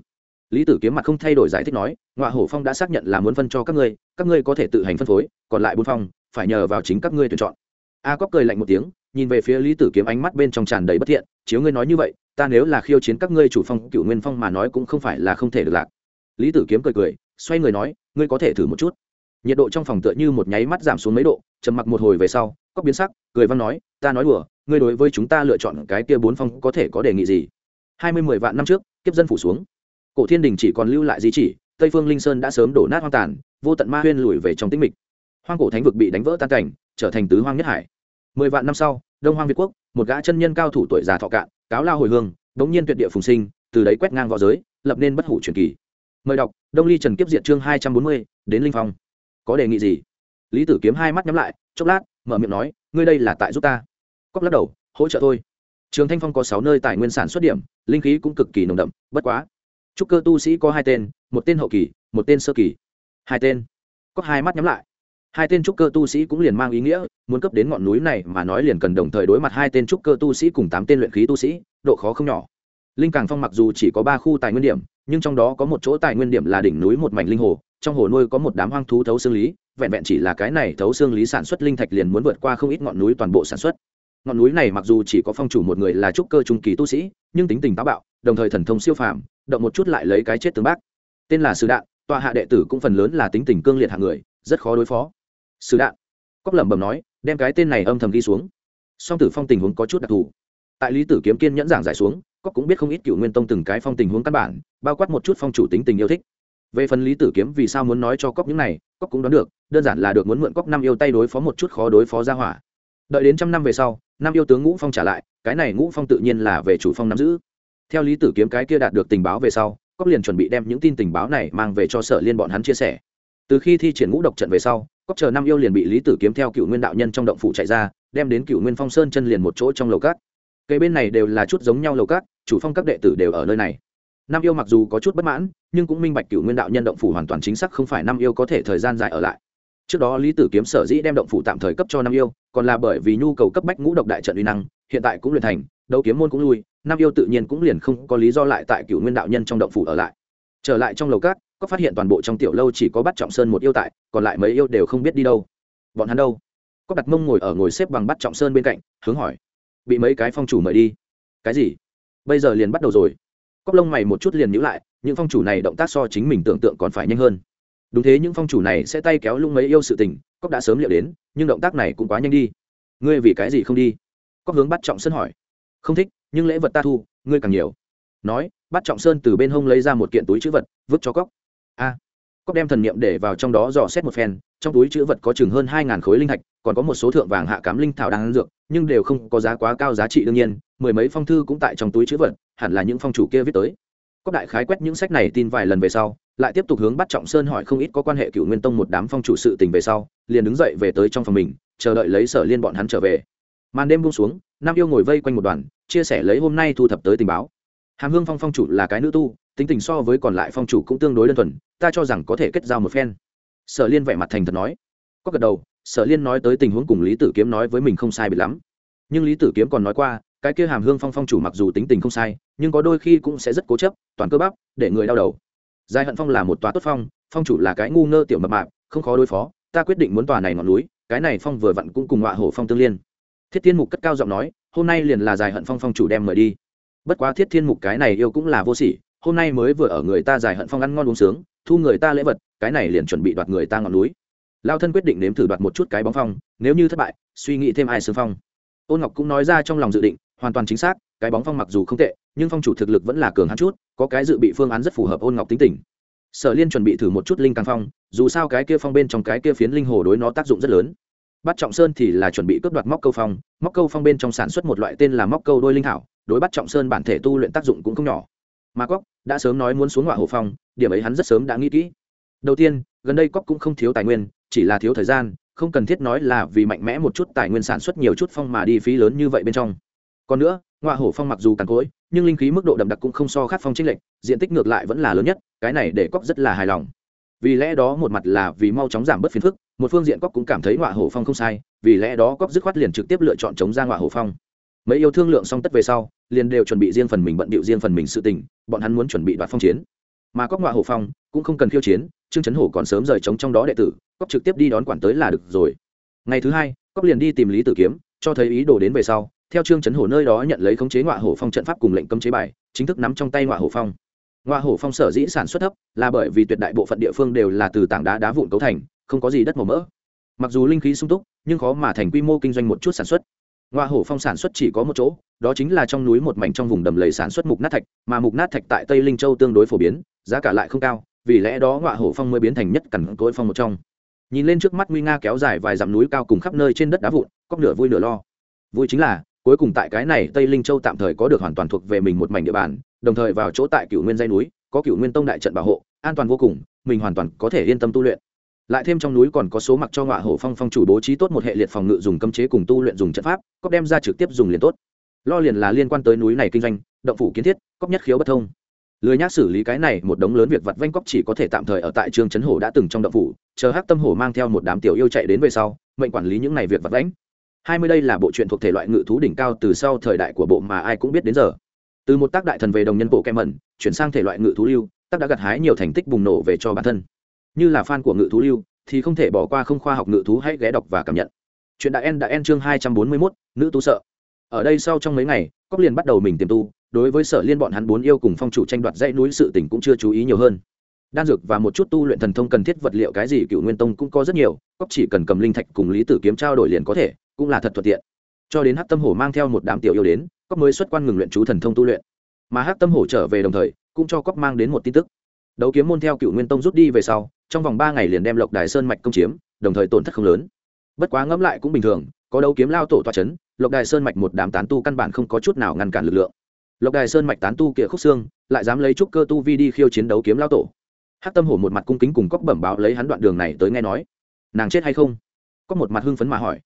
lý tử kiếm mặt không thay đổi giải thích nói ngoại hổ phong đã xác nhận là muốn phân cho các ngươi các ngươi có thể tự hành phân phối, còn lại bốn phong phải nhờ vào chính các ngươi tuyển chọn. A cóc cười lạnh một tiếng, nhìn về phía lý tử kiếm ánh mắt bên trong tràn đầy bất thiện, chiếu ngươi nói như vậy, ta nếu là khiêu chiến các ngươi chủ phong cựu nguyên phong mà nói cũng không phải là không thể được lạc. Lý tử kiếm cười cười, xoay người nói, ngươi có thể thử một chút. Nhiệt độ trong phòng tựa như một nháy mắt giảm xuống mấy độ, trầm mặc một hồi về sau cóc biến sắc, cười văn nói, ta nói đùa, ngươi đối với chúng ta lựa chọn cái kia bốn phong có thể có đề nghị gì? Hai mươi mười vạn năm trước, kiếp dân phủ xuống cổ thiên đình chỉ còn lưu lại di chỉ, tây phương linh sơn đã sớm đổ nát hoang tàn, vô tận ma huyên lùi về trong tĩnh mịch. Hoang cổ thánh vực bị đánh vỡ tan cảnh, trở thành tứ hoang nhất hải. Mười vạn năm sau, đông hoang việt quốc, một gã chân nhân cao thủ tuổi già thọ cạn, cáo lao hồi hương, đống nhiên tuyệt địa phùng sinh, từ đấy quét ngang v õ giới, lập nên bất hủ truyền kỳ. Mời đọc, đông ly trần kiếp diện chương hai trăm bốn mươi, đến linh phong. Có đề nghị gì? Lý tử kiếm hai mắt nhắm lại, chốc lát, mở miệng nói, ngươi đây là tại giúp ta. Cóc lắc đầu, hỗ trợ thôi. Trường thanh phong có sáu nơi tài nguyên sản xuất điểm, linh khí cũng cực kỳ nồng đậm, bất quá trúc cơ tu sĩ có hai tên, một tên hậu kỳ, một tên sơ kỳ. Hai tên. Có hai mắt nhắm lại. Hai tên trúc cơ tu sĩ cũng liền mang ý nghĩa, muốn cấp đến ngọn núi này mà nói liền cần đồng thời đối mặt hai tên trúc cơ tu sĩ cùng tám tên luyện khí tu sĩ, độ khó không nhỏ. Linh càng phong mặc dù chỉ có ba khu tài nguyên điểm, nhưng trong đó có một chỗ tài nguyên điểm là đỉnh núi một mảnh linh hồ, trong hồ nuôi có một đám hoang thú thấu xương lý, vẹn vẹn chỉ là cái này thấu xương lý sản xuất linh thạch liền muốn vượt qua không ít ngọn núi toàn bộ sản xuất. Ngọn núi này mặc dù chỉ có phong chủ một người là trúc cơ trung kỳ tu sĩ, nhưng tính tình táo bạo, đồng thời thần thông siêu phàm động một chút lại lấy cái chết tướng bác. Tên là sử đạn, tọa hạ đệ tử cũng phần lớn là tính tình cương liệt hạng người, rất khó đối phó. Sử đạn cóc lẩm bẩm nói, đem cái tên này âm thầm ghi xuống. Song tử phong tình huống có chút đặc thù. Tại lý tử kiếm kiên nhẫn giảng giải xuống cóc cũng biết không ít cựu nguyên tông từng cái phong tình huống căn bản, bao quát một chút phong chủ tính tình yêu thích. Về phần lý tử kiếm vì sao muốn nói cho cóc những này cóc cũng đoán được, đơn giản là được muốn mượn cóc năm yêu tay đối phó một chút khó đối phó ra hỏa. Đợi đến trăm năm về sau, năm yêu tướng ngũ phong trả lại, cái này ngũ phong tự nhiên là về chủ phong nắm giữ theo lý tử kiếm cái kia đạt được tình báo về sau cóc liền chuẩn bị đem những tin tình báo này mang về cho sở liên bọn hắn chia sẻ. Từ khi thi triển ngũ độc trận về sau cóc chờ năm yêu liền bị lý tử kiếm theo cựu nguyên đạo nhân trong động phủ chạy ra, đem đến cựu nguyên phong sơn chân liền một chỗ trong lầu cát. Cây bên này đều là chút giống nhau lầu cát, chủ phong các đệ tử đều ở nơi này. Năm yêu mặc dù có chút bất mãn, nhưng cũng minh bạch cựu nguyên đạo nhân động phủ hoàn toàn chính xác không phải năm yêu có thể thời gian dài ở lại. Trước đó lý tử kiếm sở dĩ đem động phủ tạm thời cấp cho năm yêu, còn là bởi vì nhu cầu cấp bách ngũ độc đại trận uy năng, hiện tại cũng luyện thành, đấu kiếm môn cũng lui nam yêu tự nhiên cũng liền không có lý do lại tại cựu nguyên đạo nhân trong động phủ ở lại. Trở lại trong lầu cát có phát hiện toàn bộ trong tiểu lâu chỉ có bắt trọng sơn một yêu tại, còn lại mấy yêu đều không biết đi đâu. Bọn hắn đâu? Có đặt mông ngồi ở ngồi xếp bằng bắt trọng sơn bên cạnh, hướng hỏi. Bị mấy cái phong chủ mời đi. Cái gì? Bây giờ liền bắt đầu rồi. Cóc lông mày một chút liền nhữ lại, những phong chủ này động tác so chính mình tưởng tượng còn phải nhanh hơn. Đúng thế, những phong chủ này sẽ tay kéo lung mấy yêu sự tình cóc đã sớm liệu đến, nhưng động tác này cũng quá nhanh đi. Ngươi vì cái gì không đi? Cóc hướng bắt trọng sơn hỏi. Không thích nhưng lễ vật ta thu, ngươi càng nhiều. Nói, bắt trọng sơn từ bên hông lấy ra một kiện túi chữ vật, vứt cho cóc a. Cóc đem thần niệm để vào trong đó dò xét một phen, trong túi chữ vật có chừng hơn hai ngàn khối linh thạch, còn có một số thượng vàng hạ cám linh thảo đang ăn dược, nhưng đều không có giá quá cao giá trị đương nhiên, mười mấy phong thư cũng tại trong túi chữ vật, hẳn là những phong chủ kia viết tới. Cóc đại khái quét những sách này tin vài lần về sau, lại tiếp tục hướng bắt trọng sơn hỏi không ít có quan hệ cựu nguyên tông một đám phong chủ sự tình về sau, liền đứng dậy về tới trong phòng mình, chờ đợi lấy sở liên bọn hắn trở về. Màn đêm buông xuống nam yêu ngồi vây quanh một đoàn chia sẻ lấy hôm nay thu thập tới tình báo. Hàm hương phong phong chủ là cái nữ tu, tính tình so với còn lại phong chủ cũng tương đối đơn thuần, ta cho rằng có thể kết giao một phen. Sở liên vẻ mặt thành thật nói. Có gật đầu, sở liên nói tới tình huống cùng lý tử kiếm nói với mình không sai bị lắm. Nhưng lý tử kiếm còn nói qua, cái kia hàm hương phong phong chủ mặc dù tính tình không sai, nhưng có đôi khi cũng sẽ rất cố chấp, toàn cơ bắp, để người đau đầu. Giai hận phong là một tòa tốt phong phong chủ là cái ngu ngơ tiểu mập mạp, không khó đối phó, ta quyết định muốn tòa này ngọn núi, cái này phong vừa vặn cũng cùng họa hổ phong tương liên. Thiết tiên mục cất cao giọng nói hôm nay liền là dài hận phong phong chủ đem mời đi. Bất quá thiết thiên mục cái này yêu cũng là vô sỉ, hôm nay mới vừa ở người ta dài hận phong ăn ngon uống sướng, thu người ta lễ vật, cái này liền chuẩn bị đoạt người ta ngọn núi. Lao thân quyết định nếm thử đoạt một chút cái bóng phong, nếu như thất bại, suy nghĩ thêm ai xương phong. Ôn ngọc cũng nói ra trong lòng dự định, hoàn toàn chính xác, cái bóng phong mặc dù không tệ, nhưng phong chủ thực lực vẫn là cường hắn chút, có cái dự bị phương án rất phù hợp ôn ngọc tính tình. Sở liên chuẩn bị thử một chút linh càng phong, dù sao cái kia phong bên trong cái kia phiến linh hồ đối nó tác dụng rất lớn bắt trọng sơn thì là chuẩn bị cướp đoạt móc câu phong. Móc câu phong bên trong sản xuất một loại tên là móc câu đôi linh thảo, đối bắt trọng sơn bản thể tu luyện tác dụng cũng không nhỏ. Mà cóc đã sớm nói muốn xuống ngọa hồ phong, điểm ấy hắn rất sớm đã nghĩ kỹ. Đầu tiên, gần đây cóc cũng không thiếu tài nguyên, chỉ là thiếu thời gian, không cần thiết nói là vì mạnh mẽ một chút tài nguyên sản xuất nhiều chút phong mà đi phí lớn như vậy bên trong. Còn nữa, ngọa hổ phong mặc dù càn cối nhưng linh khí mức độ đậm đặc cũng không so khát phong trích lệnh diện tích ngược lại vẫn là lớn nhất, cái này để cóc rất là hài lòng vì lẽ đó một mặt là vì mau chóng giảm bớt phiền phức, một phương diện cóc cũng cảm thấy ngọa hổ phong không sai, vì lẽ đó cóc dứt khoát liền trực tiếp lựa chọn chống ra ngọa hổ phong. Mấy yêu thương lượng xong tất về sau, liền đều chuẩn bị riêng phần mình bận bịu riêng phần mình sự tình, bọn hắn muốn chuẩn bị đoạt phong chiến. Mà cóc ngọa hổ phong cũng không cần khiêu chiến, trương trấn hổ còn sớm rời chống trong đó đệ tử, cóc trực tiếp đi đón quản tới là được rồi. Ngày thứ hai, cóc liền đi tìm lý tử kiếm, cho thấy ý đồ đến về sau, theo trương trấn hổ nơi đó nhận lấy khống chế ngọa hổ phong trận pháp cùng lệnh cấm chế bài, chính thức nắm trong tay ngọa hổ phong ngọa hổ phong sở dĩ sản xuất thấp là bởi vì tuyệt đại bộ phận địa phương đều là từ tảng đá đá vụn cấu thành, không có gì đất màu mỡ. Mặc dù linh khí sung túc, nhưng khó mà thành quy mô kinh doanh một chút sản xuất. Ngoa hổ phong sản xuất chỉ có một chỗ, đó chính là trong núi một mảnh trong vùng đầm lầy sản xuất mục nát thạch, mà mục nát thạch tại tây linh châu tương đối phổ biến, giá cả lại không cao, vì lẽ đó ngoa hổ phong mới biến thành nhất cẳng cối phong một trong. Nhìn lên trước mắt nguy nga kéo dài vài dặm núi cao cùng khắp nơi trên đất đá vụn cóc nửa vui nửa lo. Vui chính là cuối cùng tại cái này tây linh châu tạm thời có được hoàn toàn thuộc về mình một mảnh địa bàn, đồng thời vào chỗ tại cựu nguyên dây núi, có cựu nguyên tông đại trận bảo hộ, an toàn vô cùng, mình hoàn toàn có thể yên tâm tu luyện. Lại thêm trong núi còn có số mặc cho ngọa hổ phong phong chủ bố trí tốt một hệ liệt phòng ngự dùng cấm chế cùng tu luyện dùng trận pháp có đem ra trực tiếp dùng liền tốt. Lo liền là liên quan tới núi này kinh doanh, động phủ kiến thiết cóp nhất khiếu bất thông. Lười nhác xử lý cái này một đống lớn việc vặt vanh cóc chỉ có thể tạm thời ở tại trường trấn hổ đã từng trong động phủ, chờ hắc tâm hổ mang theo một đám tiểu yêu chạy đến về sau, mệnh quản lý những này việc vặt vãnh hai mươi đây là bộ truyện thuộc thể loại ngự thú đỉnh cao từ sau thời đại của bộ mà ai cũng biết đến giờ. Từ một tác đại thần về đồng nhân bộ kem mẩn chuyển sang thể loại ngự thú lưu, tác đã gặt hái nhiều thành tích bùng nổ về cho bản thân. Như là fan của ngự thú lưu, thì không thể bỏ qua không khoa học ngự thú hãy ghé đọc và cảm nhận. Chuyện đại en đã en chương hai trăm bốn mươi mốt, nữ tú sợ. Ở đây sau trong mấy ngày cóc liền bắt đầu mình tiềm tu, đối với sở liên bọn hắn bốn yêu cùng phong chủ tranh đoạt dãy núi sự tình cũng chưa chú ý nhiều hơn. Đan dược và một chút tu luyện thần thông cần thiết vật liệu cái gì cựu nguyên tông cũng có rất nhiều cóc chỉ cần cầm linh thạch cùng lý tử kiếm trao đổi liền có thể cũng là thật thuận tiện. Cho đến hát tâm hổ mang theo một đám tiểu yêu đến cóc mới xuất quan ngừng luyện chú thần thông tu luyện. Mà hát tâm hổ trở về đồng thời, cũng cho cóc mang đến một tin tức. Đấu kiếm môn theo cựu nguyên tông rút đi về sau, trong vòng ba ngày liền đem lộc đài sơn mạch công chiếm, đồng thời tổn thất không lớn. Bất quá ngẫm lại cũng bình thường, có đấu kiếm lao tổ toa c h ấ n lộc đài sơn mạch một đám tán tu căn bản không có chút nào ngăn cản lực lượng. Lộc đài sơn mạch tán tu kia khúc xương, lại dám lấy trúc cơ tu vi đi khiêu chiến đấu kiếm lao tổ. Hát tâm hổ một mặt cung kính cùng cóc bẩm báo lấy hắn đoạn đường này tới nghe nói. Nàng chết hay không? Có một mặt hưng phấn mà hỏi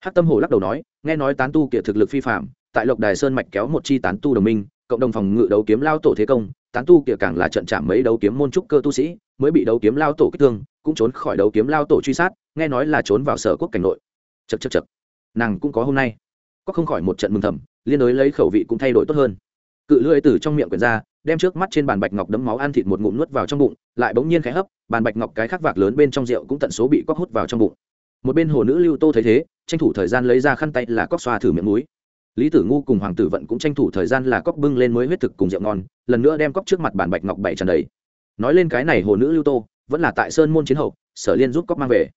hát tâm hổ lắc đầu nói, nghe nói tán tu kia thực lực phi phạm tại lộc đài sơn mạch kéo một chi tán tu đồng minh, cộng đồng phòng ngự đấu kiếm lao tổ thế công, tán tu kia càng là trận chạm mấy đấu kiếm môn trúc cơ tu sĩ, mới bị đấu kiếm lao tổ kích thương, cũng trốn khỏi đấu kiếm lao tổ truy sát, nghe nói là trốn vào sở quốc cảnh nội. Chật chật chật nàng cũng có hôm nay. Có không khỏi một trận mừng thầm, liên đối lấy khẩu vị cũng thay đổi tốt hơn. Cự lưỡi từ trong miệng quyển ra, đem trước mắt trên bàn bạch ngọc đấm máu ăn thịt một ngụm nuốt vào trong bụng, lại bỗng nhiên khẽ hấp, bàn bạch ngọc cái khắc vạc lớn bên trong rượu cũng tận số bị cóc hút vào trong bụng. Một bên hồ nữ lưu tô thấy thế tranh thủ thời gian lấy ra khăn tay là cóc xoa thử miệng núi. Lý tử ngu cùng hoàng tử vận cũng tranh thủ thời gian là cóc bưng lên mới huyết thực cùng rượu ngon, lần nữa đem cóc trước mặt bản bạch ngọc bảy tràn đầy. Nói lên cái này hồ nữ lưu tô, vẫn là tại sơn môn chiến hậu, sở liên giúp cóc mang về.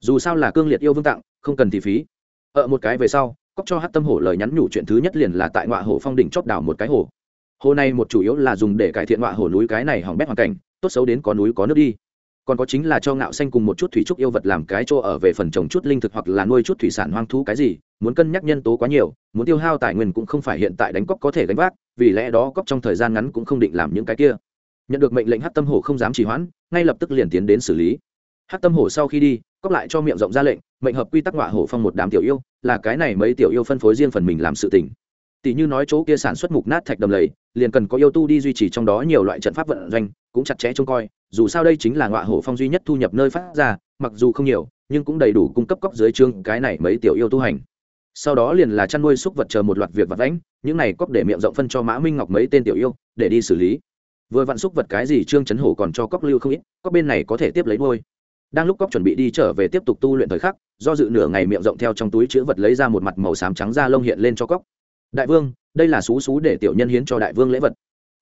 Dù sao là cương liệt yêu vương tặng, không cần thì phí. Ở một cái về sau, cóc cho hát tâm hổ lời nhắn nhủ chuyện thứ nhất liền là tại ngọa hồ phong đỉnh chóp đảo một cái hồ. Hồ này một chủ yếu là dùng để cải thiện ngọa hồ núi cái này hỏng bét hoàn cảnh, tốt xấu đến có núi có nước đi còn có chính là cho ngạo xanh cùng một chút thủy trúc yêu vật làm cái chỗ ở về phần trồng chút linh thực hoặc là nuôi chút thủy sản hoang thú cái gì, muốn cân nhắc nhân tố quá nhiều, muốn tiêu hao tài nguyên cũng không phải hiện tại đánh cóc có thể gánh vác, vì lẽ đó cóc trong thời gian ngắn cũng không định làm những cái kia. Nhận được mệnh lệnh hát tâm hổ không dám trì hoãn, ngay lập tức liền tiến đến xử lý. Hát tâm hổ sau khi đi, cóc lại cho miệng rộng ra lệnh, mệnh hợp quy tắc ngọa hổ phong một đám tiểu yêu, là cái này mấy tiểu yêu phân phối riêng phần mình làm sự tình. Tỷ như nói chỗ kia sản xuất mục nát thạch đầm lầy, liền cần có yêu tu đi duy trì trong đó nhiều loại trận pháp vận doanh, cũng chặt chẽ trông coi dù sao đây chính là ngọa hổ phong duy nhất thu nhập nơi phát ra, mặc dù không nhiều, nhưng cũng đầy đủ cung cấp cóc dưới chương cái này mấy tiểu yêu tu hành. Sau đó liền là chăn nuôi súc vật chờ một loạt việc vật lãnh những này cóc để miệng rộng phân cho mã minh ngọc mấy tên tiểu yêu, để đi xử lý. Vừa vặn xúc vật cái gì trương chấn hổ còn cho cóc lưu không ít cóc bên này có thể tiếp lấy nuôi. đang lúc cóc chuẩn bị đi trở về tiếp tục tu luyện thời khắc, do dự nửa ngày miệng rộng theo trong túi chữ vật lấy ra một mặt màu xám trắng da lông hiện lên cho cóc đại vương, đây là xú xú để tiểu nhân hiến cho đại vương lễ vật.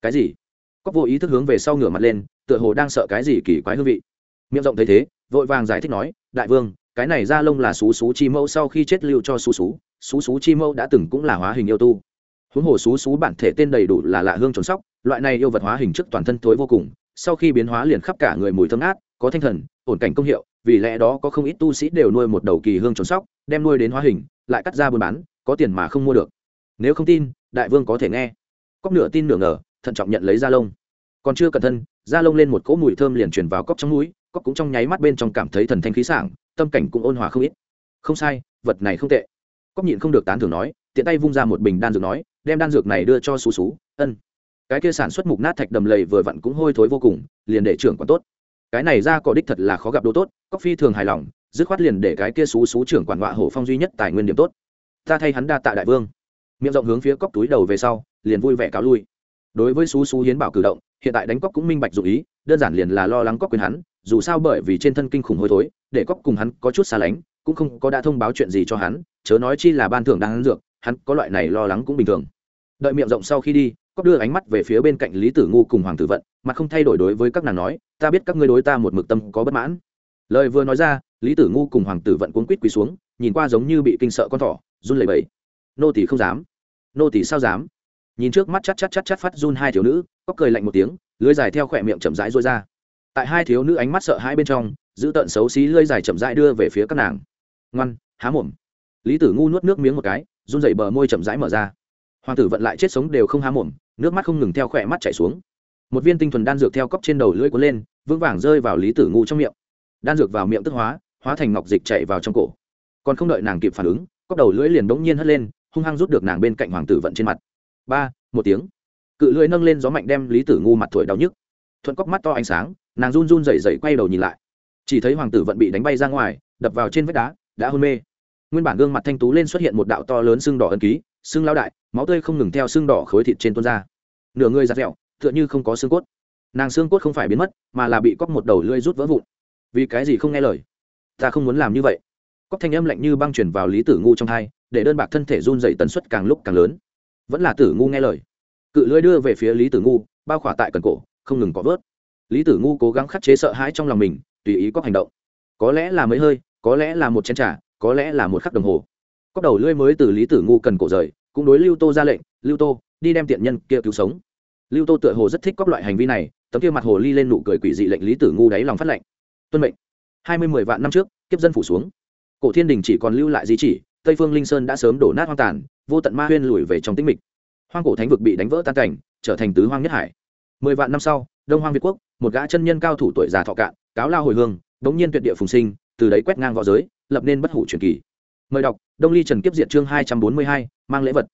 Cái gì? Cóc vô ý thức hướng về sau ngửa mặt lên tựa hồ đang sợ cái gì kỳ quái hương vị. Miệng rộng thấy thế, vội vàng giải thích nói, đại vương, cái này da lông là xú xú chi mẫu sau khi chết lưu cho xú xú xú xú chi mẫu đã từng cũng là hóa hình yêu tu. Huống hồ xú xú bản thể tên đầy đủ là lạ hương trốn sóc, loại này yêu vật hóa hình trước toàn thân tối vô cùng, sau khi biến hóa liền khắp cả người mùi thơm át có thanh thần, ổn cảnh công hiệu, vì lẽ đó có không ít tu sĩ đều nuôi một đầu kỳ hương trốn sóc, đem nuôi đến hóa hình, lại cắt ra buôn bán, có tiền mà không mua được. Nếu không tin, đại vương có thể nghe. Cóc nửa tin nửa ngờ, thận trọng nhận lấy da lông còn chưa cẩn thân, da lông lên một cỗ mùi thơm liền truyền vào cóc trong núi cóc cũng trong nháy mắt bên trong cảm thấy thần thanh khí sảng, tâm cảnh cũng ôn hòa không ít. Không sai, vật này không tệ. Cóc nhịn không được tán thưởng nói, tiện tay vung ra một bình đan dược nói, đem đan dược này đưa cho xú xú, ân. Cái kia sản xuất mục nát thạch đầm lầy vừa vặn cũng hôi thối vô cùng, liền để trưởng còn tốt. Cái này ra cỏ đích thật là khó gặp đồ tốt cóc phi thường hài lòng, dứt khoát liền để cái kia xú xú trưởng quản họa hổ phong duy nhất tài nguyên điểm tốt. Ta thay hắn đa tạ đại vương. Miệng rộng hướng phía cóc túi đầu về sau, liền vui vẻ cáo lui. Đối với xú xú hiến bảo cử động hiện tại đánh cóc cũng minh bạch dụ ý, đơn giản liền là lo lắng cóc quyền hắn, dù sao bởi vì trên thân kinh khủng hôi thối, để cóc cùng hắn có chút xa lánh, cũng không có đã thông báo chuyện gì cho hắn, chớ nói chi là ban thưởng đang ăn dược, hắn có loại này lo lắng cũng bình thường. Đợi miệng rộng sau khi đi, cóc đưa ánh mắt về phía bên cạnh lý tử ngu cùng hoàng tử vận mà không thay đổi đối với các nàng nói, ta biết các ngươi đối ta một mực tâm có bất mãn. Lời vừa nói ra, lý tử ngu cùng hoàng tử vận cuốn quýt quỳ xuống, nhìn qua giống như bị kinh sợ con thỏ, run lẩy bẩy. Nô tỷ không dám. Nô tỷ sao dám? Nhìn trước mắt chắt chắt chắt chắt phát run hai thiếu nữ, có cười lạnh một tiếng, lưới dài theo khỏe miệng chậm rãi rối ra. Tại hai thiếu nữ ánh mắt sợ hai bên trong, giữ tận xấu xí lưới dài chậm rãi đưa về phía các nàng. Ngoan, há mồm. Lý tử ngu nuốt nước miếng một cái, run dậy bờ môi chậm rãi mở ra. Hoàng tử vận lại chết sống đều không há mồm, nước mắt không ngừng theo khỏe mắt chảy xuống. Một viên tinh thuần đan dược theo cốc trên đầu lưỡi cuốn lên, vững vàng rơi vào lý tử ngu trong miệng. Đan dược vào miệng tức hóa hóa thành ngọc dịch chạy vào trong cổ. Còn không đợi nàng kịp phản ứng, cốc đầu lưỡi liền bỗng nhiên hất lên, hung hăng rút được nàng bên cạnh hoàng tử vận trên mặt ba, một tiếng. Cự lưỡi nâng lên gió mạnh đem lý tử ngu mặt thổi đau nhức. Thuận cóc mắt to ánh sáng, nàng run run dậy dậy quay đầu nhìn lại. Chỉ thấy hoàng tử vận bị đánh bay ra ngoài, đập vào trên vách đá, đã hôn mê. Nguyên bản gương mặt thanh tú lên xuất hiện một đạo to lớn xương đỏ ân ký, xương lao đại, máu tươi không ngừng theo xương đỏ khối thịt trên tuôn ra. Nửa người giặt dẹo tựa như không có xương cốt. Nàng xương cốt không phải biến mất, mà là bị cóc một đầu lưỡi rút vỡ vụn. Vì cái gì không nghe lời? Ta không muốn làm như vậy. Cóc thanh âm lạnh như băng chuyển vào lý tử ngu trong hai để đơn bạc thân thể run dậy tần suất càng lúc càng lớn vẫn là tử ngu nghe lời. Cự lưỡi đưa về phía lý tử ngu, bao khỏa tại cần cổ, không ngừng có vớt. Lý tử ngu cố gắng khắc chế sợ hãi trong lòng mình, tùy ý có hành động. Có lẽ là mấy hơi, có lẽ là một chén t r à có lẽ là một khắc đồng hồ. Cóc đầu lưỡi mới từ lý tử ngu cần cổ rời, cũng đối lưu tô ra lệnh, lưu tô, đi đem tiện nhân kia cứu sống. Lưu tô tựa hồ rất thích các loại hành vi này, tấm kia mặt hồ ly lên nụ cười quỷ dị lệnh lý tử ngu đáy lòng phát lệnh. Tuân mệnh. Hai mươi mười vạn năm trước, kiếp dân phủ xuống. Cổ thiên đình chỉ còn lưu lại di chỉ tây phương linh sơn đã sớm đổ nát hoang tàn, vô tận ma huyên lùi về trong tĩnh mịch. Hoang cổ thánh vực bị đánh vỡ tan cảnh, trở thành tứ hoang nhất hải. Mười vạn năm sau, đông hoang việt quốc, một gã chân nhân cao thủ tuổi già thọ cạn, cáo lao hồi hương, đống nhiên tuyệt địa phùng sinh, từ đấy quét ngang v õ giới, lập nên bất hủ truyền kỳ. Mời đọc, đông ly trần kiếp diệt chương hai trăm bốn mươi hai, mang lễ vật.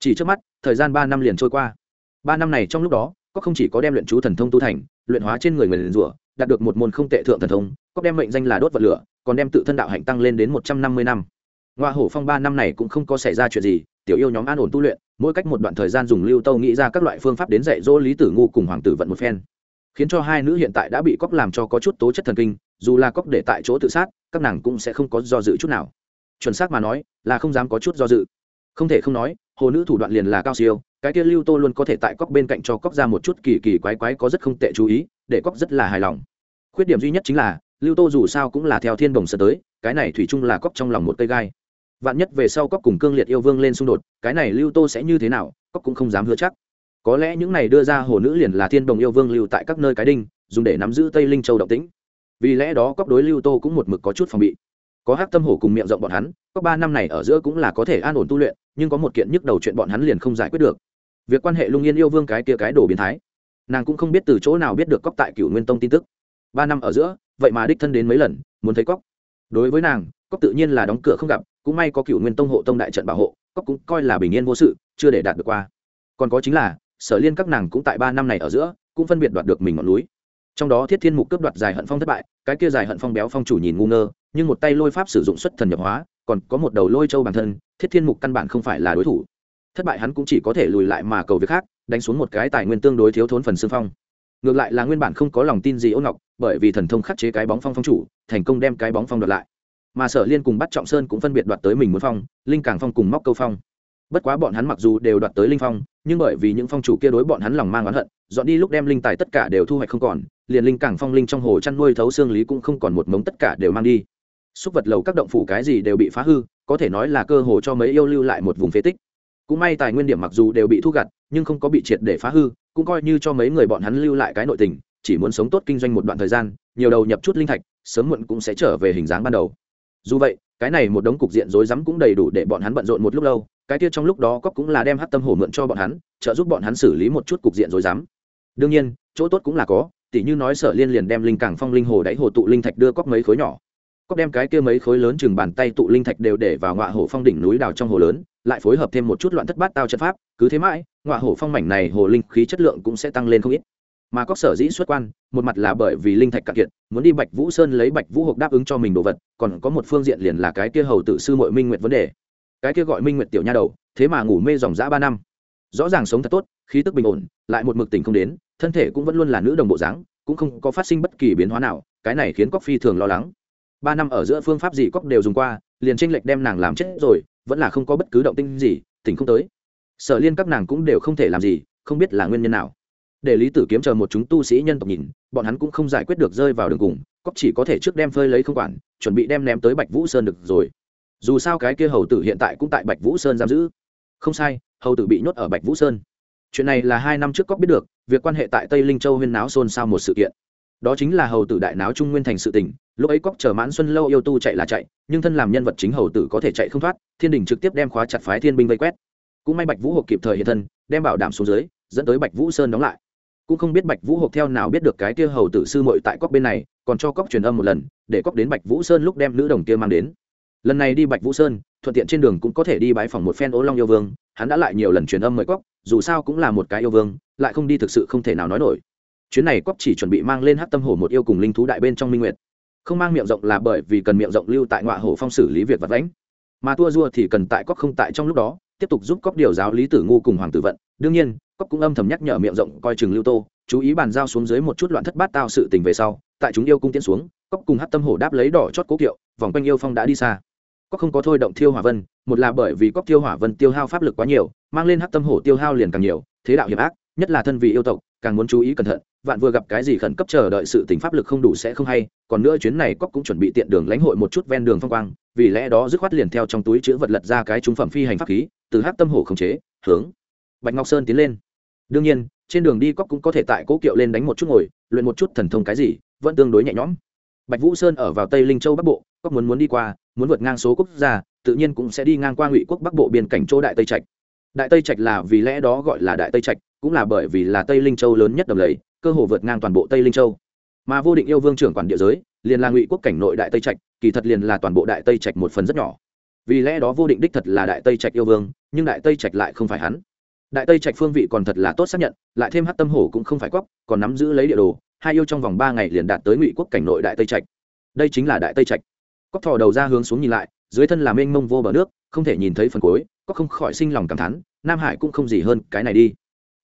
Chỉ trước mắt, thời gian ba năm liền trôi qua. Ba năm này trong lúc đó, có không chỉ có đem luyện chú thần thông tu thành, luyện hóa trên người người liền rủa, đạt được một môn không tệ thượng thần thông, có đem mệnh danh là đốt vật lửa, còn đem tự thân đạo hạnh tăng lên đến một trăm năm mươi năm ngoa hổ phong ba năm này cũng không có xảy ra chuyện gì, tiểu yêu nhóm an ổn tu luyện, mỗi cách một đoạn thời gian dùng lưu tâu nghĩ ra các loại phương pháp đến dạy dỗ lý tử ngu cùng hoàng tử vận một phen. Khiến cho hai nữ hiện tại đã bị cóc làm cho có chút tố chất thần kinh, dù là cóc để tại chỗ tự sát, các nàng cũng sẽ không có do dự chút nào. Chuẩn xác mà nói, là không dám có chút do dự. Không thể không nói, hồ nữ thủ đoạn liền là cao siêu, cái kia lưu tô luôn có thể tại cóc bên cạnh cho cóc ra một chút kỳ kỳ quái quái có rất không tệ chú ý, để cóc rất là hài lòng. Khuyết điểm duy nhất chính là, lưu tô dù sao cũng là theo thiên đồng sơ tới, cái này thủy chung là cóc trong lòng một cây gai vạn nhất về sau cóc cùng cương liệt yêu vương lên xung đột, cái này lưu tô sẽ như thế nào, cóc cũng không dám hứa chắc. Có lẽ những này đưa ra hồ nữ liền là thiên đồng yêu vương lưu tại các nơi cái đinh, dùng để nắm giữ tây linh châu động tĩnh. Vì lẽ đó cóc đối lưu tô cũng một mực có chút phòng bị. Có hát tâm hổ cùng miệng rộng bọn hắn, cóc ba năm này ở giữa cũng là có thể an ổn tu luyện, nhưng có một kiện nhức đầu chuyện bọn hắn liền không giải quyết được. Việc quan hệ lung yên yêu vương cái kia cái đồ biến thái. Nàng cũng không biết từ chỗ nào biết được cóc tại cựu nguyên tông tin tức. Ba năm ở giữa, vậy mà đích thân đến mấy lần, muốn thấy cóc. Đối với nàng, cóc tự nhiên là đóng cửa không gặp cũng may có cựu nguyên tông hộ tông đại trận bảo hộ cóc cũng coi là bình yên vô sự, chưa để đạt được qua. Còn có chính là, sở liên các nàng cũng tại ba năm này ở giữa, cũng phân biệt đoạt được mình ngọn núi. Trong đó thiết thiên mục cướp đoạt dài hận phong thất bại, cái kia dài hận phong béo phong chủ nhìn ngu ngơ, nhưng một tay lôi pháp sử dụng xuất thần nhập hóa, còn có một đầu lôi châu bản thân, thiết thiên mục căn bản không phải là đối thủ. Thất bại hắn cũng chỉ có thể lùi lại mà cầu việc khác, đánh xuống một cái tài nguyên tương đối thiếu thốn phần xương phong. Ngược lại là nguyên bản không có lòng tin gì ôn ngọc, bởi vì thần thông khắc chế cái bóng phong phong chủ, thành công đem cái bóng phong đoạt lại mà sở liên cùng bắt trọng sơn cũng phân biệt đoạt tới mình muốn phong, linh càng phong cùng móc câu phong. Bất quá bọn hắn mặc dù đều đoạt tới linh phong, nhưng bởi vì những phong chủ kia đối bọn hắn lòng mang oán hận, dọn đi lúc đem linh tài tất cả đều thu hoạch không còn, liền linh càng phong linh trong hồ chăn nuôi thấu xương lý cũng không còn một mống tất cả đều mang đi. Xúc vật lầu các động phủ cái gì đều bị phá hư, có thể nói là cơ hồ cho mấy yêu lưu lại một vùng phế tích. Cũng may tài nguyên điểm mặc dù đều bị thu gặt, nhưng không có bị triệt để phá hư, cũng coi như cho mấy người bọn hắn lưu lại cái nội tình, chỉ muốn sống tốt kinh doanh một đoạn thời gian, nhiều đầu nhập chút linh thạch, sớm muộn cũng sẽ trở về hình dáng ban đầu dù vậy, cái này một đống cục diện rối rắm cũng đầy đủ để bọn hắn bận rộn một lúc lâu, cái kia trong lúc đó cóc cũng là đem hát tâm hổ mượn cho bọn hắn, trợ giúp bọn hắn xử lý một chút cục diện rối rắm. Đương nhiên, chỗ tốt cũng là có, tỉ như nói sở liên liền đem linh cảng phong linh hồ đáy hồ tụ linh thạch đưa cóc mấy khối nhỏ. Cóc đem cái kia mấy khối lớn chừng bàn tay tụ linh thạch đều để vào ngọa hồ phong đỉnh núi đào trong hồ lớn, lại phối hợp thêm một chút loạn thất bát tao chất pháp, cứ thế mãi, ngọa hồ phong mảnh này hồ linh khí chất lượng cũng sẽ tăng lên không ít mà cóc sở dĩ xuất quan, một mặt là bởi vì linh thạch cạn kiệt, muốn đi bạch vũ sơn lấy bạch vũ hộp đáp ứng cho mình đồ vật, còn có một phương diện liền là cái kia hầu tự sư mội minh nguyệt vấn đề. Cái kia gọi minh nguyệt tiểu nha đầu, thế mà ngủ mê dòng dã ba năm. Rõ ràng sống thật tốt, khí tức bình ổn, lại một mực tình không đến, thân thể cũng vẫn luôn là nữ đồng bộ dáng, cũng không có phát sinh bất kỳ biến hóa nào, cái này khiến cóc phi thường lo lắng. Ba năm ở giữa phương pháp gì cóc đều dùng qua, liền tranh lệch đem nàng làm chết rồi, vẫn là không có bất cứ động tinh gì, tỉnh không tới. Sở liên các nàng cũng đều không thể làm gì, không biết là nguyên nhân nào để lý tử kiếm chờ một chúng tu sĩ nhân tộc nhìn, bọn hắn cũng không giải quyết được rơi vào đường cùng cóc chỉ có thể trước đem phơi lấy không quản, chuẩn bị đem ném tới bạch vũ sơn được rồi. Dù sao cái kia hầu tử hiện tại cũng tại bạch vũ sơn giam giữ. Không sai, hầu tử bị nhốt ở bạch vũ sơn. Chuyện này là hai năm trước cóc biết được, việc quan hệ tại tây linh châu huyên náo xôn xao một sự kiện. Đó chính là hầu tử đại náo trung nguyên thành sự tình, lúc ấy cóc chờ mãn xuân lâu yêu tu chạy là chạy, nhưng thân làm nhân vật chính hầu tử có thể chạy không thoát, thiên đình trực tiếp đem khóa chặt phái thiên binh vây quét. Cũng may bạch vũ hộp kịp thời hiện thân, đem bảo đảm xuống dưới, dẫn tới bạch vũ sơn đóng lại cũng không biết bạch vũ hộp theo nào biết được cái kia hầu tử sư mội tại cóc bên này, còn cho cóc truyền âm một lần, để cóc đến bạch vũ sơn lúc đem nữ đồng kia mang đến. Lần này đi bạch vũ sơn, thuận tiện trên đường cũng có thể đi bãi phòng một phen ố long yêu vương, hắn đã lại nhiều lần truyền âm mời cóc dù sao cũng là một cái yêu vương, lại không đi thực sự không thể nào nói nổi. Chuyến này cóc chỉ chuẩn bị mang lên hát tâm hổ một yêu cùng linh thú đại bên trong minh nguyệt. Không mang miệng rộng là bởi vì cần miệng rộng lưu tại ngoại hồ phong xử lý việc vật lãnh mà tua dua thì cần tại cóc không tại trong lúc đó, tiếp tục giúp cóc điều giáo lý tử ngu cùng hoàng tử vận. Đương nhiên cóc cũng âm thầm nhắc nhở miệng rộng coi chừng lưu tô, chú ý bàn giao xuống dưới một chút loạn thất bát tao sự tình về sau, tại chúng yêu cung tiến xuống cóc cùng hát tâm hổ đáp lấy đỏ chót cố kiệu, vòng quanh yêu phong đã đi xa. Cóc không có thôi động thiêu hỏa vân, một là bởi vì cóc tiêu hỏa vân tiêu hao pháp lực quá nhiều, mang lên hát tâm hổ tiêu hao liền càng nhiều, thế đạo hiểm ác, nhất là thân vị yêu tộc, càng muốn chú ý cẩn thận, vạn vừa gặp cái gì khẩn cấp chờ đợi sự tình pháp lực không đủ sẽ không hay, còn nữa chuyến này cóc cũng chuẩn bị tiện đường lãnh hội một chút ven đường phong quang, vì lẽ đó dứt khoát liền theo trong túi chữ vật lật ra cái trung phẩm phi hành pháp khí, từ hát tâm hổ khống chế, hướng bạch ngọc sơn tiến lên đương nhiên, trên đường đi cóc cũng có thể tại cố kiệu lên đánh một chút ngồi, luyện một chút thần thông cái gì, vẫn tương đối nhẹ nhõm. Bạch vũ sơn ở vào tây linh châu bắc bộ, cóc muốn muốn đi qua, muốn vượt ngang số quốc gia, tự nhiên cũng sẽ đi ngang qua ngụy quốc bắc bộ biên cảnh chỗ đại tây trạch. Đại tây trạch là vì lẽ đó gọi là đại tây trạch, cũng là bởi vì là tây linh châu lớn nhất đầm lầy, cơ hồ vượt ngang toàn bộ tây linh châu. Mà vô định yêu vương trưởng quản địa giới, liền là ngụy quốc cảnh nội đại tây trạch, kỳ thật liền là toàn bộ đại tây trạch một phần rất nhỏ. Vì lẽ đó vô định đích thật là đại tây trạch yêu vương, nhưng đại tây trạch lại không phải hắn đại tây trạch phương vị còn thật là tốt xác nhận, lại thêm hát tâm hổ cũng không phải quóc còn nắm giữ lấy địa đồ, hai yêu trong vòng ba ngày liền đạt tới ngụy quốc cảnh nội đại tây trạch. Đây chính là đại tây trạch. Cóc thò đầu ra hướng xuống nhìn lại, dưới thân là mênh mông vô bờ nước, không thể nhìn thấy phần cuối có không khỏi sinh lòng cảm thán, nam hải cũng không gì hơn cái này đi.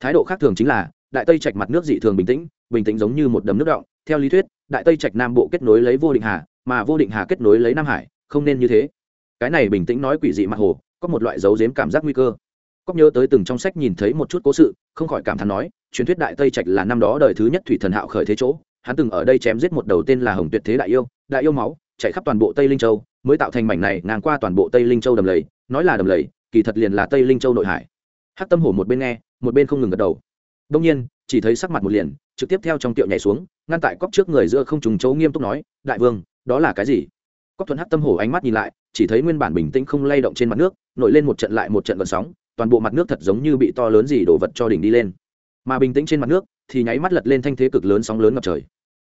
Thái độ khác thường chính là, đại tây trạch mặt nước dị thường bình tĩnh bình tĩnh giống như một đầm nước động theo lý thuyết, đại tây trạch nam bộ kết nối lấy vô định hà, mà vô định hà kết nối lấy nam hải, không nên như thế. Cái này bình tĩnh nói quỷ dị mặt hồ, có một loại dấu dếm cảm giác nguy cơ cóc nhớ tới từng trong sách nhìn thấy một chút cố sự, không khỏi cảm thán nói, truyền thuyết đại tây trạch là năm đó đời thứ nhất thủy thần hạo khởi thế chỗ, hắn từng ở đây chém giết một đầu tên là hồng tuyệt thế đại yêu đại yêu máu, chạy khắp toàn bộ tây linh châu, mới tạo thành mảnh này ngang qua toàn bộ tây linh châu đầm lầy, nói là đầm lầy, kỳ thật liền là tây linh châu nội hải. Hát tâm hổ một bên nghe, một bên không ngừng gật đầu. Đông nhiên, chỉ thấy sắc mặt một liền, trực tiếp theo trong tiệu nhảy xuống, ngăn tại cóc trước người giữa không trùng chấu nghiêm túc nói, đại vương, đó là cái gì? Cóc thuận hát tâm hổ ánh mắt nhìn lại, chỉ thấy nguyên bản bình tĩnh không lay động trên mặt nước, nổi lên một trận lại một trận vận sóng toàn bộ mặt nước thật giống như bị to lớn gì đổ vật cho đỉnh đi lên. Mà bình tĩnh trên mặt nước thì nháy mắt lật lên thanh thế cực lớn sóng lớn ngập trời.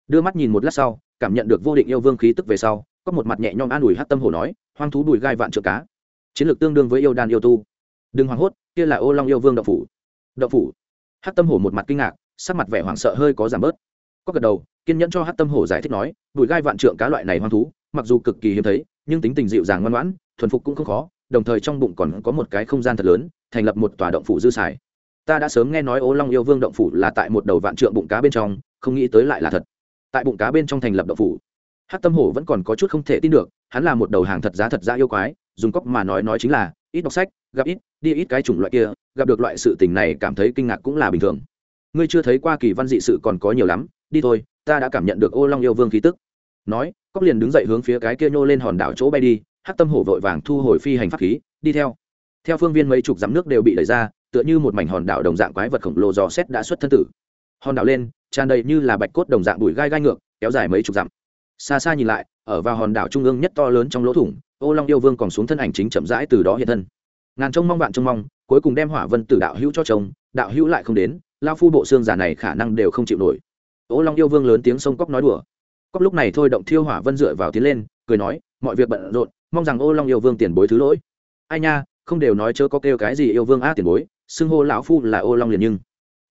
Đưa mắt nhìn một lát sau, cảm nhận được vô định yêu vương khí tức về sau, có một mặt nhẹ nhõm an ủi hát tâm hổ nói, hoang thú đùi gai vạn trượng cá. Chiến lược tương đương với yêu đan yêu tu. Đừng hoảng hốt, kia là ô long yêu vương đậu phủ. Đậu phủ? Hát tâm hổ một mặt kinh ngạc, sắc mặt vẻ hoảng sợ hơi có giảm bớt. Có gật đầu, kiên nhẫn cho hát tâm hổ giải thích nói đùi gai vạn trượng cá loại này hoang thú, mặc dù cực kỳ hiếm thấy, nhưng tính tình dịu dàng ngoan ngoãn, thuần phục cũng không khó, đồng thời trong bụng còn có một cái không gian thật lớn thành lập một tòa động phủ dư xài. Ta đã sớm nghe nói ô long yêu vương động phủ là tại một đầu vạn trượng bụng cá bên trong, không nghĩ tới lại là thật. Tại bụng cá bên trong thành lập động phủ. Hát tâm hổ vẫn còn có chút không thể tin được, hắn là một đầu hàng thật giá thật giá yêu quái, dùng cóc mà nói nói chính là, ít đọc sách, gặp ít, đi ít cái chủng loại kia, gặp được loại sự tình này cảm thấy kinh ngạc cũng là bình thường. Ngươi chưa thấy qua kỳ văn dị sự còn có nhiều lắm, đi thôi, ta đã cảm nhận được ô long yêu vương khí tức. Nói cóc liền đứng dậy hướng phía cái kia nhô lên hòn đảo chỗ bay đi hát tâm hổ vội vàng thu hồi phi hành pháp khí, đi theo theo phương viên mấy chục dặm nước đều bị đẩy ra, tựa như một mảnh hòn đảo đồng dạng quái vật khổng lồ dò xét đã xuất thân tử. Hòn đảo lên, tràn đầy như là bạch cốt đồng dạng bụi gai gai ngược, kéo dài mấy chục dặm. Xa xa nhìn lại, ở vào hòn đảo trung ương nhất to lớn trong lỗ thủng, ô long yêu vương còn xuống thân ảnh chính chậm rãi từ đó hiện thân. Ngàn trông mong vạn trông mong, cuối cùng đem hỏa vân tử đạo hữu cho chồng, đạo hữu lại không đến lao phu bộ xương giả này khả năng đều không chịu nổi. Ô long yêu vương lớn tiếng sông cóc nói đùa. Cóc lúc này thôi động thiêu hỏa vân dựa vào tiến lên, cười nói, mọi việc bận rộn, mong rằng ô long yêu vương tiền bối thứ lỗi. Ai nha không đều nói chớ có kêu cái gì yêu vương a tiền bối, xưng hô lão phu là ô long liền nhưng.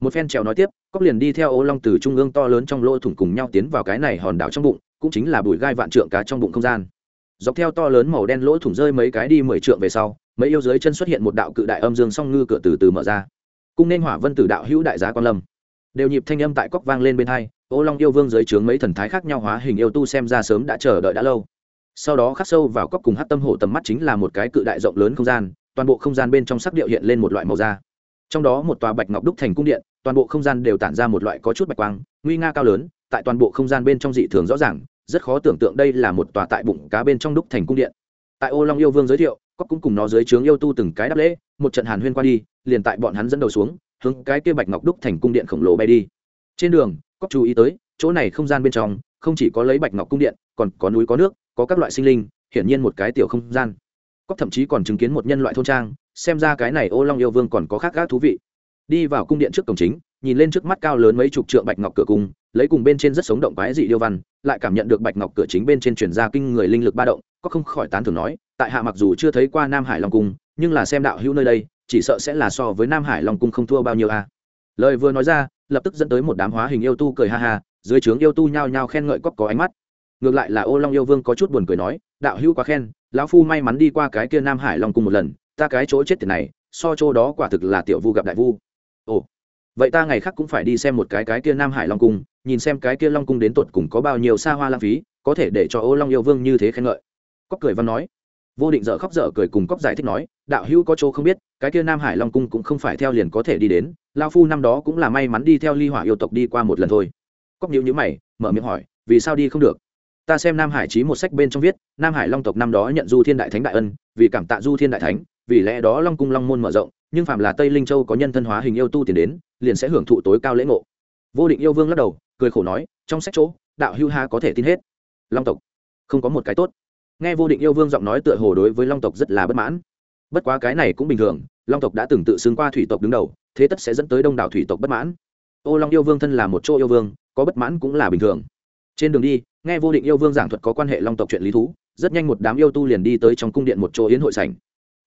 Một phen trèo nói tiếp cóc liền đi theo ô long từ trung ương to lớn trong lỗ thủng cùng nhau tiến vào cái này hòn đảo trong bụng, cũng chính là bụi gai vạn trượng cá trong bụng không gian. Dọc theo to lớn màu đen lỗ thủng rơi mấy cái đi mười trượng về sau, mấy yêu dưới chân xuất hiện một đạo cự đại âm dương song ngư cửa từ từ mở ra. Cung nên hỏa vân tử đạo hữu đại giá quan lâm. Đều nhịp thanh âm tại cóc vang lên bên hai, ô long yêu vương dưới trướng mấy thần thái khác nhau hóa hình yêu tu xem ra sớm đã chờ đợi đã lâu. Sau đó khắc sâu vào cóc cùng hát tâm hổ tầm mắt chính là một cái cự đại rộng lớn không gian toàn bộ không gian bên trong sắc điệu hiện lên một loại màu da. Trong đó một tòa bạch ngọc đúc thành cung điện, toàn bộ không gian đều tản ra một loại có chút bạch quang, nguy nga cao lớn, tại toàn bộ không gian bên trong dị thường rõ ràng, rất khó tưởng tượng đây là một tòa tại bụng cá bên trong đúc thành cung điện. Tại ô long yêu vương giới thiệu cóc cũng cùng nó dưới trướng yêu tu từng cái đáp lễ, một trận hàn huyên qua đi, liền tại bọn hắn dẫn đầu xuống, hướng cái kia bạch ngọc đúc thành cung điện khổng lồ bay đi. Trên đường cóc chú ý tới, chỗ này không gian bên trong, không chỉ có lấy bạch ngọc cung điện, còn có núi có nước, có các loại sinh linh, hiển nhiên một cái tiểu không gian cóc thậm chí còn chứng kiến một nhân loại thôn trang, xem ra cái này ô long yêu vương còn có khác gác thú vị. Đi vào cung điện trước cổng chính, nhìn lên trước mắt cao lớn mấy chục trượng bạch ngọc cửa cung, lấy cùng bên trên rất sống động quái dị điêu văn, lại cảm nhận được bạch ngọc cửa chính bên trên truyền ra kinh người linh lực ba động, có không khỏi tán thưởng nói, tại hạ mặc dù chưa thấy qua nam hải long cung, nhưng là xem đạo hữu nơi đây, chỉ sợ sẽ là so với nam hải long cung không thua bao nhiêu a. Lời vừa nói ra, lập tức dẫn tới một đám hóa hình yêu tu cười ha ha, dưới trướng yêu tu nhao nhao khen ngợi cóc có ánh mắt. Ngược lại là ô long yêu vương có chút buồn cười nói, đạo hữu quá khen lão phu may mắn đi qua cái kia nam hải long cung một lần, ta cái chỗ chết tiền này, so chỗ đó quả thực là tiểu vu gặp đại vu. Ồ, vậy ta ngày khác cũng phải đi xem một cái cái kia nam hải long cung, nhìn xem cái kia long cung đến tột cùng có bao nhiêu xa hoa lãng phí, có thể để cho ô long yêu vương như thế khen ngợi. Cóc cười văn nói. Vô định dở khóc dở cười cùng cóc giải thích nói, đạo hữu có chỗ không biết, cái kia nam hải long cung cũng không phải theo liền có thể đi đến lao phu năm đó cũng là may mắn đi theo ly hỏa yêu tộc đi qua một lần thôi. Cóc nhữ nhữ mày, mở miệng hỏi, vì sao đi không được? Ta xem nam hải trí một sách bên trong viết, nam hải long tộc năm đó nhận du thiên đại thánh đại ân, vì cảm tạ du thiên đại thánh, vì lẽ đó long cung long môn mở rộng, nhưng phạm là tây linh châu có nhân thân hóa hình yêu tu tiền đến, liền sẽ hưởng thụ tối cao lễ ngộ. Vô định yêu vương lắc đầu, cười khổ nói, trong sách chỗ, đạo hưu ha có thể tin hết. Long tộc, không có một cái tốt. Nghe vô định yêu vương giọng nói tựa hồ đối với long tộc rất là bất mãn. Bất quá cái này cũng bình thường, long tộc đã từng tự xưng qua thủy tộc đứng đầu, thế tất sẽ dẫn tới đông đảo thủy tộc bất mãn. Ô long yêu vương thân là một chỗ yêu vương, có bất mãn cũng là bình thường trên đường đi, nghe vô định yêu vương giảng thuật có quan hệ long tộc chuyện lý thú, rất nhanh một đám yêu tu liền đi tới trong cung điện một chỗ yến hội sảnh.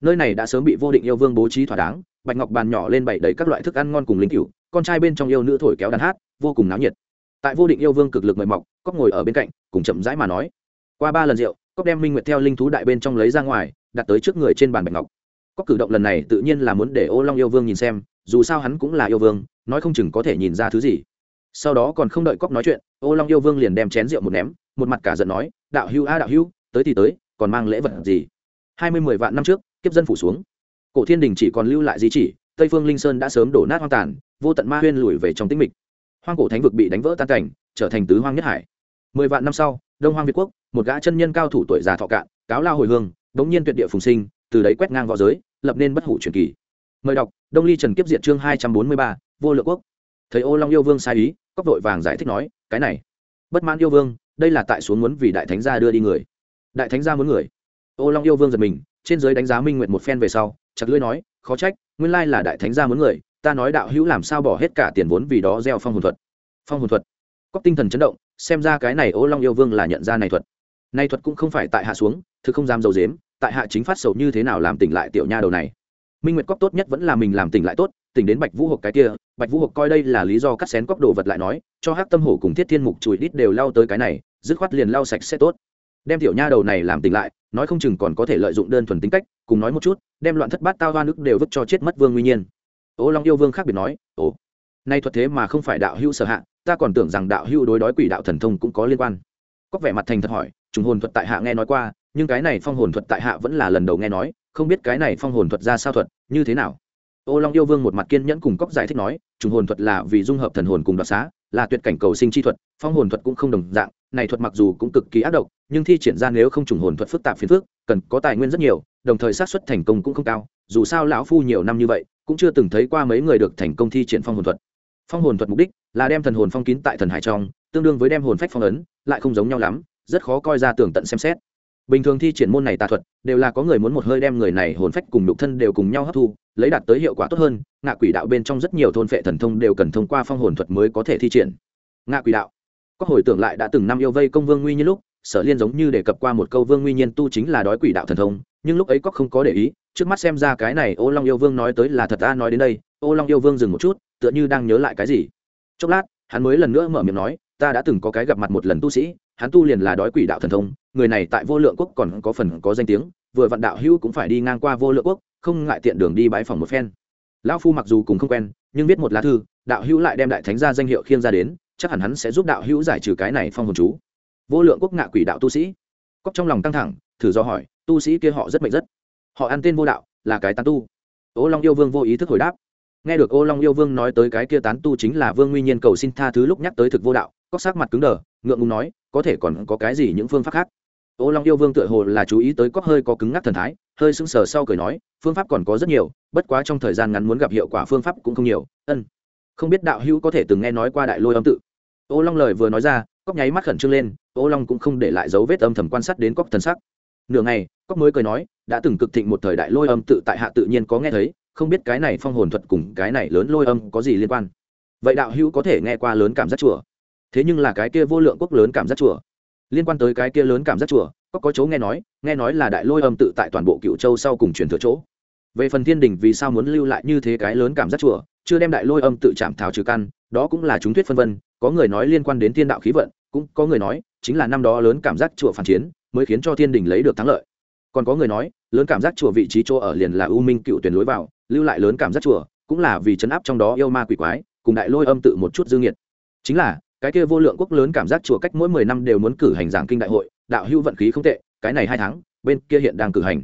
Nơi này đã sớm bị vô định yêu vương bố trí thỏa đáng, bạch ngọc bàn nhỏ lên bày đầy các loại thức ăn ngon cùng lính cựu con trai bên trong yêu nữ thổi kéo đàn hát, vô cùng náo nhiệt. Tại vô định yêu vương cực lực mời mọc cóc ngồi ở bên cạnh, cùng chậm rãi mà nói. Qua ba lần rượu cóc đem minh nguyệt theo linh thú đại bên trong lấy ra ngoài, đặt tới trước người trên bàn bạch ngọc. Cóc cử động lần này tự nhiên là muốn để ô long yêu vương nhìn xem, dù sao hắn cũng là yêu vương, nói không chừng có thể nhìn ra thứ gì sau đó còn không đợi cóc nói chuyện, ô long yêu vương liền đem chén rượu một ném, một mặt cả giận nói, đạo hưu a đạo hưu tới thì tới, còn mang lễ vật gì? Hai mươi mười vạn năm trước, kiếp dân phủ xuống. Cổ thiên đình chỉ còn lưu lại di chỉ, tây phương linh sơn đã sớm đổ nát hoang tàn, vô tận ma huyên lùi về trong tĩnh mịch. Hoang cổ thánh vực bị đánh vỡ tan cảnh, trở thành tứ hoang nhất hải. Mười vạn năm sau, đông hoang việt quốc, một gã chân nhân cao thủ tuổi già thọ cạn, cáo lao hồi hương, đống nhiên tuyệt địa phùng sinh, từ đấy quét ngang v õ giới, lập nên bất hủ truyền kỳ. Mời đọc, đông ly trần kiếp diệt chương hai trăm bốn mươi ba, vô lượng quốc. Thấy ô long yêu vương sai ý cóc vội vàng giải thích nói, cái này, bất mãn yêu vương, đây là tại xuống muốn vì đại thánh gia đưa đi người. Đại thánh gia muốn người. Ô long yêu vương giật mình, trên giới đánh giá minh nguyện một phen về sau, chặt lưỡi nói, khó trách, nguyên lai là đại thánh gia muốn người, ta nói đạo hữu làm sao bỏ hết cả tiền vốn vì đó gieo phong hồn thuật. Phong hồn thuật. Cóc tinh thần chấn động, xem ra cái này ô long yêu vương là nhận ra này thuật. Nay thuật cũng không phải tại hạ xuống, thứ không dám dầu dếm tại hạ chính phát sầu như thế nào làm tỉnh lại tiểu nha đầu này. Minh nguyệt cóc tốt nhất vẫn là mình làm tỉnh lại tốt tỉnh đến bạch vũ hộp cái kia, bạch vũ hộp coi đây là lý do cắt xén cóc đồ vật lại nói, cho hắc tâm hổ cùng thiết thiên mục chùi đít đều lao tới cái này, dứt khoát liền lao sạch sẽ tốt. Đem tiểu nha đầu này làm tỉnh lại, nói không chừng còn có thể lợi dụng đơn thuần tính cách, cùng nói một chút, đem loạn thất bát tao hoa nước đều vứt cho chết mất vương nguyên nhiên. Ô long yêu vương khác biệt nói, ồ, nay thuật thế mà không phải đạo hữu sở hạ, ta còn tưởng rằng đạo hữu đối đói quỷ đạo thần thông cũng có liên quan. Có vẻ mặt thành thật hỏi, trùng hồn thuật tại hạ nghe nói qua, nhưng cái này phong hồn thuật tại hạ vẫn là lần đầu nghe nói, không biết cái này phong hồn thuật ra sao thuật, như thế nào? Ô long yêu vương một mặt kiên nhẫn cùng cóc giải thích nói trùng hồn thuật là vì dung hợp thần hồn cùng đoạt xá là tuyệt cảnh cầu sinh chi thuật phong hồn thuật cũng không đồng dạng này thuật mặc dù cũng cực kỳ ác độc nhưng thi triển ra nếu không trùng hồn thuật phức tạp phiền phức cần có tài nguyên rất nhiều đồng thời xác suất thành công cũng không cao dù sao lão phu nhiều năm như vậy cũng chưa từng thấy qua mấy người được thành công thi triển phong hồn thuật phong hồn thuật mục đích là đem thần hồn phong kín tại thần hải trong tương đương với đem hồn phách phong ấn lại không giống nhau lắm rất khó coi ra tường tận xem xét bình thường thi triển môn này tà thuật, đều là có người muốn một hơi đem người này hồn phách cùng nhục thân đều cùng nhau hấp thu, lấy đạt tới hiệu quả tốt hơn, ngạ quỷ đạo bên trong rất nhiều thôn phệ thần thông đều cần thông qua phong hồn thuật mới có thể thi triển. Ngạ quỷ đạo. Có hồi tưởng lại đã từng năm yêu vây công vương nguy như lúc, sở liên giống như đề cập qua một câu vương nguy nhiên tu chính là đói quỷ đạo thần thông, nhưng lúc ấy có không có để ý, trước mắt xem ra cái này ô long yêu vương nói tới là thật ta nói đến đây, ô long yêu vương dừng một chút, tựa như đang nhớ lại cái gì. Chốc lát, hắn mới lần nữa mở miệng nói ta đã từng có cái gặp mặt một lần tu sĩ, hắn tu liền là đói quỷ đạo thần thông, người này tại vô lượng quốc còn có phần có danh tiếng, vừa vạn đạo hữu cũng phải đi ngang qua vô lượng quốc, không ngại tiện đường đi bãi phòng một phen. Lão phu mặc dù cùng không quen, nhưng viết một lá thư, đạo hữu lại đem đại thánh gia danh hiệu khiêng ra đến, chắc hẳn hắn sẽ giúp đạo hữu giải trừ cái này phong hồn chú. Vô lượng quốc ngạ quỷ đạo tu sĩ. Cóc trong lòng căng thẳng, thử do hỏi, tu sĩ kia họ rất mệnh rất. Họ ăn tên vô đạo, là cái tán tu. Ố long yêu vương vô ý thức hồi đáp nghe được ô long yêu vương nói tới cái kia tán tu chính là vương nguy nhiên cầu xin tha thứ lúc nhắc tới thực vô đạo, có sắc mặt cứng đờ, ngượng ngùng nói, có thể còn có cái gì những phương pháp khác? Ô long yêu vương tựa hồ là chú ý tới cóc hơi có cứng ngắc thần thái, hơi sững sờ sau cười nói, phương pháp còn có rất nhiều, bất quá trong thời gian ngắn muốn gặp hiệu quả phương pháp cũng không nhiều, ân. Không biết đạo hữu có thể từng nghe nói qua đại lôi âm tự? Ô long lời vừa nói ra cóc nháy mắt khẩn trương lên, ô long cũng không để lại dấu vết âm thầm quan sát đến cóc thần sắc. Nửa ngày cóc mới cười nói, đã từng cực thịnh một thời đại lôi âm tự tại hạ tự nhiên có nghe thấy không biết cái này phong hồn thuật cùng cái này lớn lôi âm có gì liên quan. Vậy đạo hữu có thể nghe qua lớn cảm giác chùa? Thế nhưng là cái kia vô lượng quốc lớn cảm giác chùa. Liên quan tới cái kia lớn cảm giác chùa, có có chỗ nghe nói nghe nói là đại lôi âm tự tại toàn bộ cựu châu sau cùng truyền thừa chỗ. Về phần thiên đình vì sao muốn lưu lại như thế cái lớn cảm giác chùa, chưa đem đại lôi âm tự chạm thảo trừ căn, đó cũng là chúng thuyết phân vân, có người nói liên quan đến thiên đạo khí vận, cũng có người nói chính là năm đó lớn cảm giác chùa phản chiến mới khiến cho thiên đình lấy được thắng lợi. Còn có người nói, lớn cảm giác chùa vị trí chỗ ở liền là u minh cựu tuyển lối vào lưu lại lớn cảm giác chùa, cũng là vì chấn áp trong đó yêu ma quỷ quái, cùng đại lôi âm tự một chút dư nghiệt chính là, cái kia vô lượng quốc lớn cảm giác chùa cách mỗi mười năm đều muốn cử hành giảng kinh đại hội, đạo hữu vận khí không tệ, cái này hai tháng, bên kia hiện đang cử hành.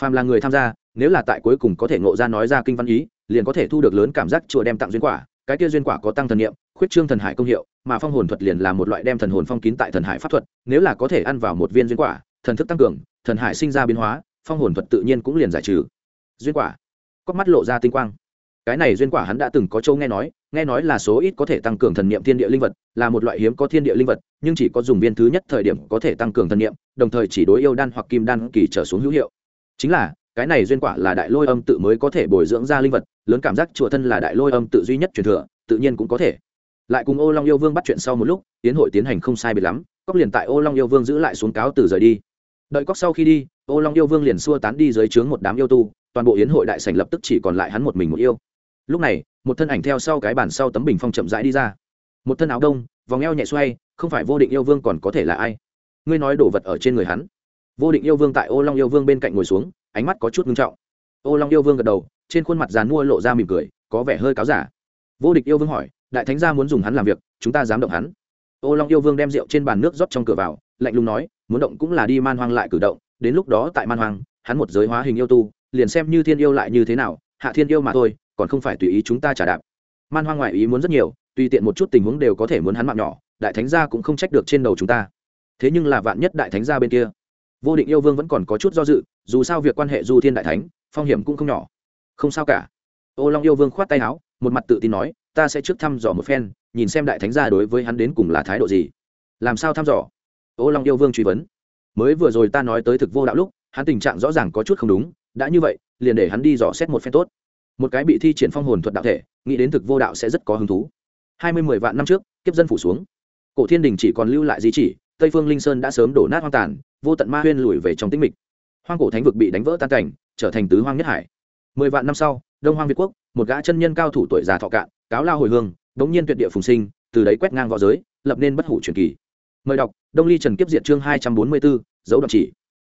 Phàm là người tham gia, nếu là tại cuối cùng có thể ngộ ra nói ra kinh văn ý, liền có thể thu được lớn cảm giác chùa đem tặng duyên quả, cái kia duyên quả có tăng thần niệm, khuyết trương thần hải công hiệu, mà phong hồn thuật liền là một loại đem thần hồn phong kín tại thần hải pháp thuật, nếu là có thể ăn vào một viên duyên quả, thần thức tăng cường, thần hải sinh ra biến hóa, phong hồn thuật tự nhiên cũng liền giải trừ. Duyên quả có mắt lộ ra tinh quang. Cái này duyên quả hắn đã từng có châu nghe nói nghe nói là số ít có thể tăng cường thần niệm thiên địa linh vật, là một loại hiếm có thiên địa linh vật, nhưng chỉ có dùng viên thứ nhất thời điểm có thể tăng cường thần niệm, đồng thời chỉ đối yêu đan hoặc kim đan kỳ trở xuống hữu hiệu. Chính là, cái này duyên quả là đại lôi âm tự mới có thể bồi dưỡng ra linh vật, lớn cảm giác chùa thân là đại lôi âm tự duy nhất truyền thừa, tự nhiên cũng có thể. Lại cùng ô long yêu vương bắt chuyện sau một lúc, tiến hội tiến hành không sai biệt lắm cóc liền tại ô long yêu vương giữ lại xuống cáo từ rời đi. Đợi cóc sau khi đi, ô long yêu vương liền xua tán đi dưới trướng một đám yêu tu toàn bộ yến hội đại sảnh lập tức chỉ còn lại hắn một mình một yêu. Lúc này, một thân ảnh theo sau cái bản sau tấm bình phong chậm rãi đi ra. Một thân áo đông, vòng eo nhẹ xoay, không phải vô định yêu vương còn có thể là ai? Ngươi nói đổ vật ở trên người hắn. Vô định yêu vương tại ô long yêu vương bên cạnh ngồi xuống, ánh mắt có chút ngưng trọng. Ô long yêu vương gật đầu, trên khuôn mặt dàn mua lộ ra mỉm cười, có vẻ hơi cáo giả. Vô địch yêu vương hỏi, đại thánh gia muốn dùng hắn làm việc, chúng ta dám động hắn? Ô long yêu vương đem rượu trên bàn nước rót trong cửa vào, lạnh lùng nói, muốn động cũng là đi man hoang lại cử động, đến lúc đó tại man hoang, hắn một giới hóa hình yêu tu liền xem như thiên yêu lại như thế nào, hạ thiên yêu mà thôi, còn không phải tùy ý chúng ta trả đạp. Man hoang ngoại ý muốn rất nhiều, tùy tiện một chút tình huống đều có thể muốn hắn mạng nhỏ, đại thánh gia cũng không trách được trên đầu chúng ta. Thế nhưng là vạn nhất đại thánh gia bên kia, vô định yêu vương vẫn còn có chút do dự, dù sao việc quan hệ du thiên đại thánh, phong hiểm cũng không nhỏ. Không sao cả. Ô long yêu vương khoát tay áo, một mặt tự tin nói, ta sẽ trước thăm dò một phen, nhìn xem đại thánh gia đối với hắn đến cùng là thái độ gì. Làm sao thăm dò? Ô long yêu vương truy vấn. Mới vừa rồi ta nói tới thực vô đạo lúc, hắn tình trạng rõ ràng có chút không đúng đã như vậy, liền để hắn đi dò xét một phen tốt. Một cái bị thi triển phong hồn thuật đạo thể, nghĩ đến thực vô đạo sẽ rất có hứng thú. Hai mươi mười vạn năm trước, kiếp dân phủ xuống. Cổ thiên đình chỉ còn lưu lại di chỉ, tây phương linh sơn đã sớm đổ nát hoang tàn, vô tận ma huyên lùi về trong tĩnh mịch. Hoang cổ thánh vực bị đánh vỡ tan cảnh, trở thành tứ hoang nhất hải. Mười vạn năm sau, đông hoang việt quốc, một gã chân nhân cao thủ tuổi già thọ cạn, cáo lao hồi hương, đống nhiên tuyệt địa phùng sinh, từ đấy quét ngang v õ giới, lập nên bất hủ truyền kỳ. Mời đọc, đông ly trần kiếp diệt chương hai trăm bốn mươi bốn, dấu đặc chỉ.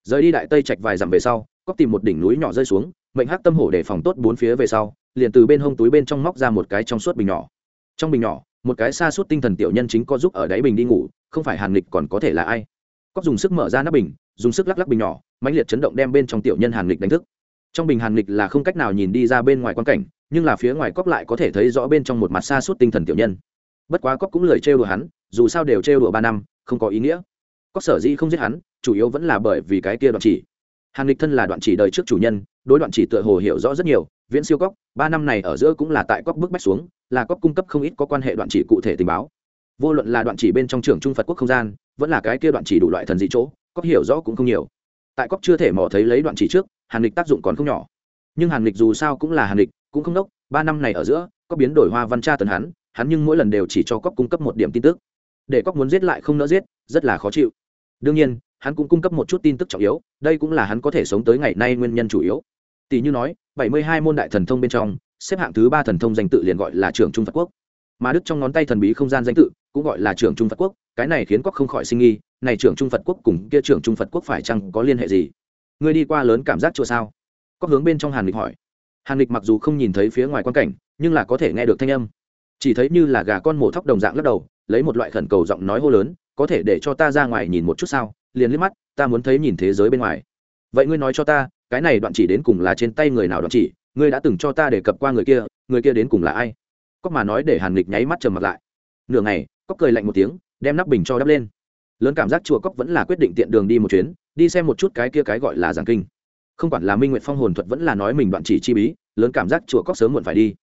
Rời đi đại tây trạch vài dặm về sau cóc tìm một đỉnh núi nhỏ rơi xuống, mệnh hắc tâm hổ để phòng tốt bốn phía về sau, liền từ bên hông túi bên trong móc ra một cái trong suốt bình nhỏ. Trong bình nhỏ, một cái xa suốt tinh thần tiểu nhân chính có giúp ở đáy bình đi ngủ, không phải hàn nghịch còn có thể là ai. Cóc dùng sức mở ra nắp bình, dùng sức lắc lắc bình nhỏ, mãnh liệt chấn động đem bên trong tiểu nhân hàn nghịch đánh thức. Trong bình hàn nghịch là không cách nào nhìn đi ra bên ngoài quan cảnh, nhưng là phía ngoài cóc lại có thể thấy rõ bên trong một mặt xa suốt tinh thần tiểu nhân. Bất quá cóc cũng lời trêu đùa hắn, dù sao đều trêu đùa ba năm, không có ý nghĩa. Cóc sở dĩ không giết hắn, chủ yếu vẫn là bởi vì cái kia đoạn chỉ hàn Lịch thân là đoạn chỉ đời trước chủ nhân đối đoạn chỉ tựa hồ hiểu rõ rất nhiều viễn siêu cóc ba năm này ở giữa cũng là tại cóc bước bách xuống là cóc cung cấp không ít có quan hệ đoạn chỉ cụ thể tình báo vô luận là đoạn chỉ bên trong trường trung phật quốc không gian vẫn là cái kia đoạn chỉ đủ loại thần dị chỗ cóc hiểu rõ cũng không nhiều tại cóc chưa thể mò thấy lấy đoạn chỉ trước hàn lịch tác dụng còn không nhỏ nhưng hàn lịch dù sao cũng là hàn lịch cũng không đốc ba năm này ở giữa có biến đổi hoa văn tra tần hắn hắn nhưng mỗi lần đều chỉ cho cóc cung cấp một điểm tin tức để cóc muốn giết lại không nỡ giết rất là khó chịu đương nhiên hắn cũng cung cấp một chút tin tức trọng yếu, đây cũng là hắn có thể sống tới ngày nay nguyên nhân chủ yếu. Tỷ như nói, bảy mươi hai môn đại thần thông bên trong, xếp hạng thứ ba thần thông danh tự liền gọi là trưởng trung phật quốc. Mà đức trong ngón tay thần bí không gian danh tự, cũng gọi là trưởng trung phật quốc, cái này khiến quốc không khỏi sinh nghi, này trưởng trung phật quốc cùng kia trưởng trung phật quốc phải chăng có liên hệ gì? Ngươi đi qua lớn cảm giác chùa sao? Có hướng bên trong hàn lịch hỏi. Hàn lịch mặc dù không nhìn thấy phía ngoài quan cảnh, nhưng là có thể nghe được thanh âm. Chỉ thấy như là gà con mổ thóc đồng dạng lắc đầu, lấy một loại khẩn cầu giọng nói hô lớn, có thể để cho ta ra ngoài nhìn một chút sao? Liền liếc mắt, ta muốn thấy nhìn thế giới bên ngoài. Vậy ngươi nói cho ta, cái này đoạn chỉ đến cùng là trên tay người nào đoạn chỉ? Ngươi đã từng cho ta đề cập qua người kia người kia đến cùng là ai? Cóc mà nói để hàn lịch nháy mắt trầm mặt lại. Nửa ngày cóc cười lạnh một tiếng, đem nắp bình cho đắp lên. Lớn cảm giác chùa cóc vẫn là quyết định tiện đường đi một chuyến, đi xem một chút cái kia cái gọi là giảng kinh. Không quản là minh nguyện phong hồn thuật vẫn là nói mình đoạn chỉ chi bí, lớn cảm giác chùa cóc sớm muộn phải đi.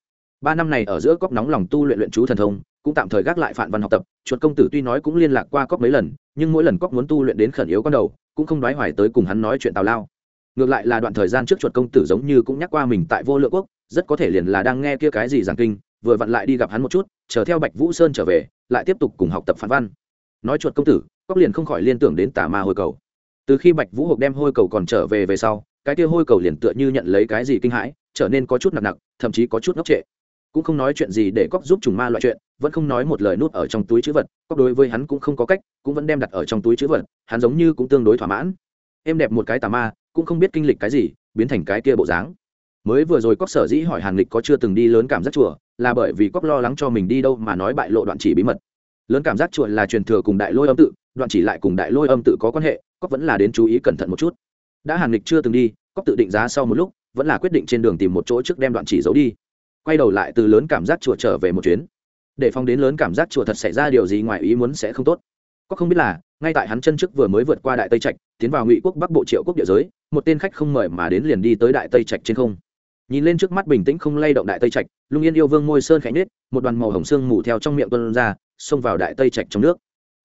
Ba năm này ở giữa cóc nóng lòng tu luyện luyện chú thần thông cũng tạm thời gác lại phản văn học tập, chuột công tử tuy nói cũng liên lạc qua cóc mấy lần, nhưng mỗi lần cóc muốn tu luyện đến khẩn yếu con đầu, cũng không đoái hoài tới cùng hắn nói chuyện tào lao. Ngược lại là đoạn thời gian trước chuột công tử giống như cũng nhắc qua mình tại vô lượng quốc, rất có thể liền là đang nghe kia cái gì giảng kinh, vừa vặn lại đi gặp hắn một chút, chờ theo bạch vũ sơn trở về, lại tiếp tục cùng học tập phản văn. Nói chuột công tử cóc liền không khỏi liên tưởng đến tà ma hồi cầu. Từ khi bạch vũ hộp đem hôi cầu còn trở về về sau, cái kia hôi cầu liền tựa như nhận lấy cái gì kinh hãi, trở nên có chút nặng nặng thậm chí có chút ngốc trệ. Cũng không nói chuyện gì để cóc giúp trùng ma loại chuyện vẫn không nói một lời nút ở trong túi chữ vật cóc đối với hắn cũng không có cách, cũng vẫn đem đặt ở trong túi chữ vật, hắn giống như cũng tương đối thỏa mãn. Em đẹp một cái tà ma, cũng không biết kinh lịch cái gì, biến thành cái kia bộ dáng. Mới vừa rồi cóc sở dĩ hỏi hàn lịch có chưa từng đi lớn cảm giác chùa, là bởi vì cóc lo lắng cho mình đi đâu mà nói bại lộ đoạn chỉ bí mật. Lớn cảm giác chùa là truyền thừa cùng đại lôi âm tự, đoạn chỉ lại cùng đại lôi âm tự có quan hệ cóc vẫn là đến chú ý cẩn thận một chút. Đã hàn lịch chưa từng đi cóc tự định giá sau một lúc, vẫn là quyết định trên đường tìm một chỗ trước đem đoạn chỉ giấu đi. Quay đầu lại từ lớn cảm giác chùa trở về một chuyến để phong đến lớn cảm giác chùa thật xảy ra điều gì ngoài ý muốn sẽ không tốt. Có không biết là, ngay tại hắn chân trước vừa mới vượt qua đại tây trạch, tiến vào ngụy quốc bắc bộ triệu quốc địa giới, một tên khách không mời mà đến liền đi tới đại tây trạch trên không. Nhìn lên trước mắt bình tĩnh không lay động đại tây trạch, lung yên yêu vương môi sơn khẽ nết một đoàn màu hồng xương mù theo trong miệng tuân ra, xông vào đại tây trạch trong nước.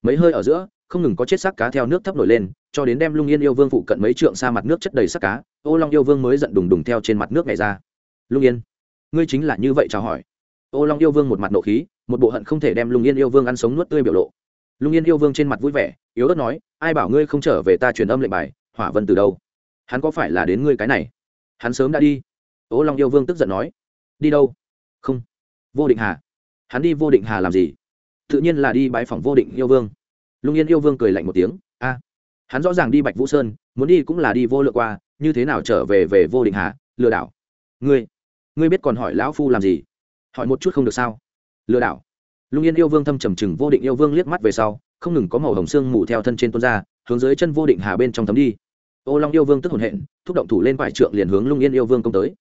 Mấy hơi ở giữa, không ngừng có chết xác cá theo nước thấp nổi lên, cho đến đem lung yên yêu vương phụ cận mấy trượng xa mặt nước chất đầy xác cá, ô long yêu vương mới giận đùng đùng theo trên mặt nước này ra. Lung yên, ngươi chính là như vậy chào hỏi. Ô long yêu vương một mặt nộ khí một bộ hận không thể đem lung yên yêu vương ăn sống nuốt tươi biểu lộ. Lung yên yêu vương trên mặt vui vẻ, yếu ớt nói, ai bảo ngươi không trở về ta truyền âm lệnh bài, hỏa vân từ đâu? Hắn có phải là đến ngươi cái này? Hắn sớm đã đi. Ố long yêu vương tức giận nói, đi đâu? Không. Vô định hà. Hắn đi vô định hà làm gì? Tự nhiên là đi bãi phòng vô định yêu vương. Lung yên yêu vương cười lạnh một tiếng, a, hắn rõ ràng đi bạch vũ sơn, muốn đi cũng là đi vô lượng qua, như thế nào trở về về vô định hà? Lừa đảo. Ngươi ngươi biết còn hỏi lão phu làm gì? Hỏi một chút không được sao? Lừa đảo. Lung yên yêu vương thâm trầm trừng vô định yêu vương liếc mắt về sau, không ngừng có màu hồng xương mù theo thân trên tuôn ra, hướng dưới chân vô định hà bên trong thấm đi. Ô long yêu vương tức hồn hện, thúc động thủ lên quải trượng liền hướng lung yên yêu vương công tới.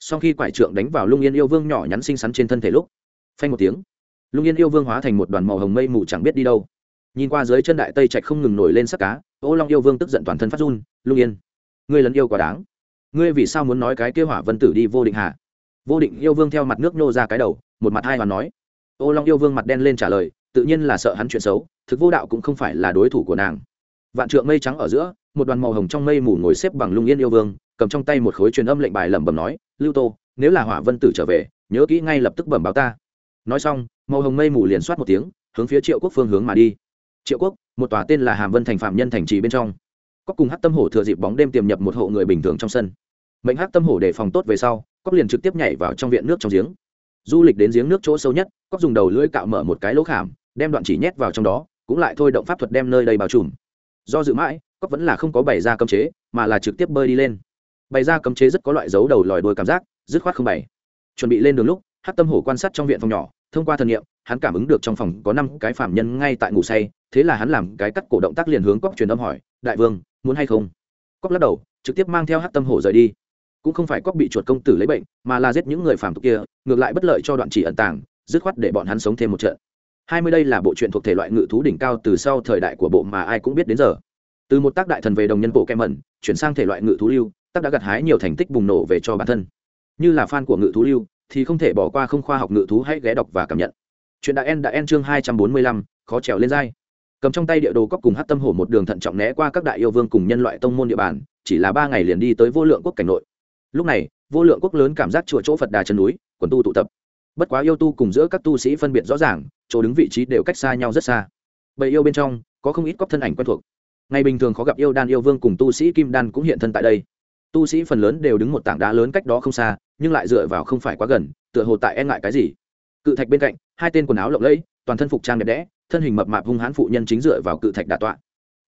Sau khi quải trượng đánh vào lung yên yêu vương nhỏ nhắn xinh xắn trên thân thể lúc, phanh một tiếng, lung yên yêu vương hóa thành một đoàn màu hồng mây mù chẳng biết đi đâu. Nhìn qua dưới chân đại tây trạch không ngừng nổi lên sắc cá, ô long yêu vương tức giận toàn thân phát run, lung yên, ngươi lấn yêu quá đáng. Ngươi vì sao muốn nói cái kêu hỏa vân tử đi vô định hà? Vô định yêu vương theo mặt nước nhô ra cái đầu, một mặt hai hoàn nói ô long yêu vương mặt đen lên trả lời, tự nhiên là sợ hắn chuyện xấu, thực vô đạo cũng không phải là đối thủ của nàng. Vạn trượng mây trắng ở giữa, một đoàn màu hồng trong mây mù ngồi xếp bằng lung yên yêu vương, cầm trong tay một khối truyền âm lệnh bài lẩm bẩm nói, lưu tô, nếu là hỏa vân tử trở về, nhớ kỹ ngay lập tức bẩm báo ta. Nói xong, màu hồng mây mù liền soát một tiếng, hướng phía triệu quốc phương hướng mà đi. Triệu quốc, một tòa tên là hàm vân thành phạm nhân thành trì bên trong. Cóc cùng hát tâm hổ thừa dịp bóng đêm tiềm nhập một hộ người bình thường trong sân. Mệnh hát tâm hổ để phòng tốt về sau cóc liền trực tiếp nhảy vào trong viện nước trong giếng du lịch đến giếng nước chỗ sâu nhất, cóc dùng đầu lưỡi cạo mở một cái lỗ khảm, đem đoạn chỉ nhét vào trong đó, cũng lại thôi động pháp thuật đem nơi đây bao trùm. Do dự mãi, cóc vẫn là không có bày ra cấm chế, mà là trực tiếp bơi đi lên. Bày ra cấm chế rất có loại dấu đầu lòi đôi cảm giác, dứt khoát không bày. Chuẩn bị lên đường lúc hát tâm hổ quan sát trong viện phòng nhỏ, thông qua thần nghiệm hắn cảm ứng được trong phòng có năm cái phạm nhân ngay tại ngủ say, thế là hắn làm cái cắt cổ động tác liền hướng cóc truyền âm hỏi, đại vương, muốn hay không? Cóc lắc đầu, trực tiếp mang theo hát tâm hổ rời đi cũng không phải cóc bị chuột công tử lấy bệnh, mà là giết những người phàm tục kia, ngược lại bất lợi cho đoạn chỉ ẩn tàng, dứt khoát để bọn hắn sống thêm một trận. Hai mươi đây là bộ truyện thuộc thể loại ngự thú đỉnh cao từ sau thời đại của bộ mà ai cũng biết đến giờ. Từ một tác đại thần về đồng nhân bộ kem mẩn, chuyển sang thể loại ngự thú lưu, tác đã gặt hái nhiều thành tích bùng nổ về cho bản thân. Như là fan của ngự thú lưu, thì không thể bỏ qua không khoa học ngự thú hãy ghé đọc và cảm nhận. Chuyện đã en đã en chương hai trăm bốn mươi lăm, khó trèo lên dai. Cầm trong tay địa đồ cóc cùng hát tâm hổ một đường thận trọng né qua các đại yêu vương cùng nhân loại tông môn địa bàn, chỉ là ba ngày liền đi tới vô lượng quốc cảnh nội lúc này, vô lượng quốc lớn cảm giác chùa chỗ phật đà chân núi, quần tu tụ tập. Bất quá yêu tu cùng giữa các tu sĩ phân biệt rõ ràng, chỗ đứng vị trí đều cách xa nhau rất xa. Bầy yêu bên trong, có không ít cóc thân ảnh quen thuộc. Ngày bình thường khó gặp yêu đan yêu vương cùng tu sĩ kim đan cũng hiện thân tại đây. Tu sĩ phần lớn đều đứng một tảng đá lớn cách đó không xa, nhưng lại dựa vào không phải quá gần, tựa hồ tại e ngại cái gì. Cự thạch bên cạnh, hai tên quần áo lộng lẫy, toàn thân phục trang đẹp đẽ, thân hình mập mạp hung hãn phụ nhân chính dựa vào cự thạch đà tọa.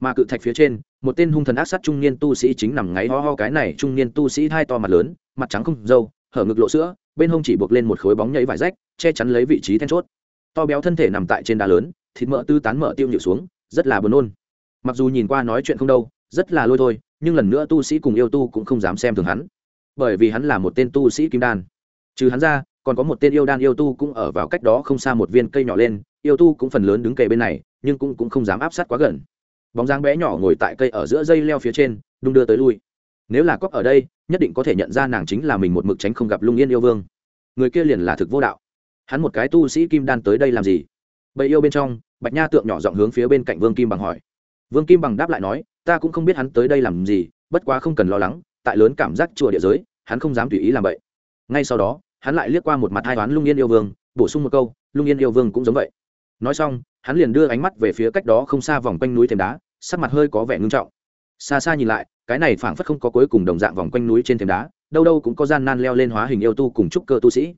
Mà cự thạch phía trên một tên hung thần ác sát trung niên tu sĩ chính nằm ngáy ho ho cái này trung niên tu sĩ hai to mặt lớn mặt trắng không dâu hở ngực lộ sữa bên hông chỉ buộc lên một khối bóng nhảy vải rách che chắn lấy vị trí then chốt. To béo thân thể nằm tại trên đá lớn thịt mỡ tư tán mỡ tiêu nhịu xuống rất là buồn nôn. Mặc dù nhìn qua nói chuyện không đâu rất là lôi thôi nhưng lần nữa tu sĩ cùng yêu tu cũng không dám xem thường hắn. Bởi vì hắn là một tên tu sĩ kim đan. Trừ hắn ra còn có một tên yêu đan yêu tu cũng ở vào cách đó không xa một viên cây nhỏ lên yêu tu cũng phần lớn đứng kề bên này nhưng cũng, cũng không dám áp sát quá gần bóng dáng bé nhỏ ngồi tại cây ở giữa dây leo phía trên, đung đưa tới lui. Nếu là cóc ở đây, nhất định có thể nhận ra nàng chính là mình một mực tránh không gặp lung yên yêu vương. Người kia liền là thực vô đạo. Hắn một cái tu sĩ kim đan tới đây làm gì? Bầy yêu bên trong, bạch nha tượng nhỏ giọng hướng phía bên cạnh vương kim bằng hỏi. Vương kim bằng đáp lại nói, ta cũng không biết hắn tới đây làm gì, bất quá không cần lo lắng, tại lớn cảm giác chùa địa giới, hắn không dám tùy ý làm vậy. Ngay sau đó, hắn lại liếc qua một mặt hai toán lung yên yêu vương, bổ sung một câu, lung yên yêu vương cũng giống vậy nói xong, hắn liền đưa ánh mắt về phía cách đó không xa vòng quanh núi thềm đá, sắc mặt hơi có vẻ ngưng trọng. Xa xa nhìn lại, cái này phảng phất không có cuối cùng đồng dạng vòng quanh núi trên thềm đá, đâu đâu cũng có gian nan leo lên hóa hình yêu tu cùng trúc cơ tu sĩ.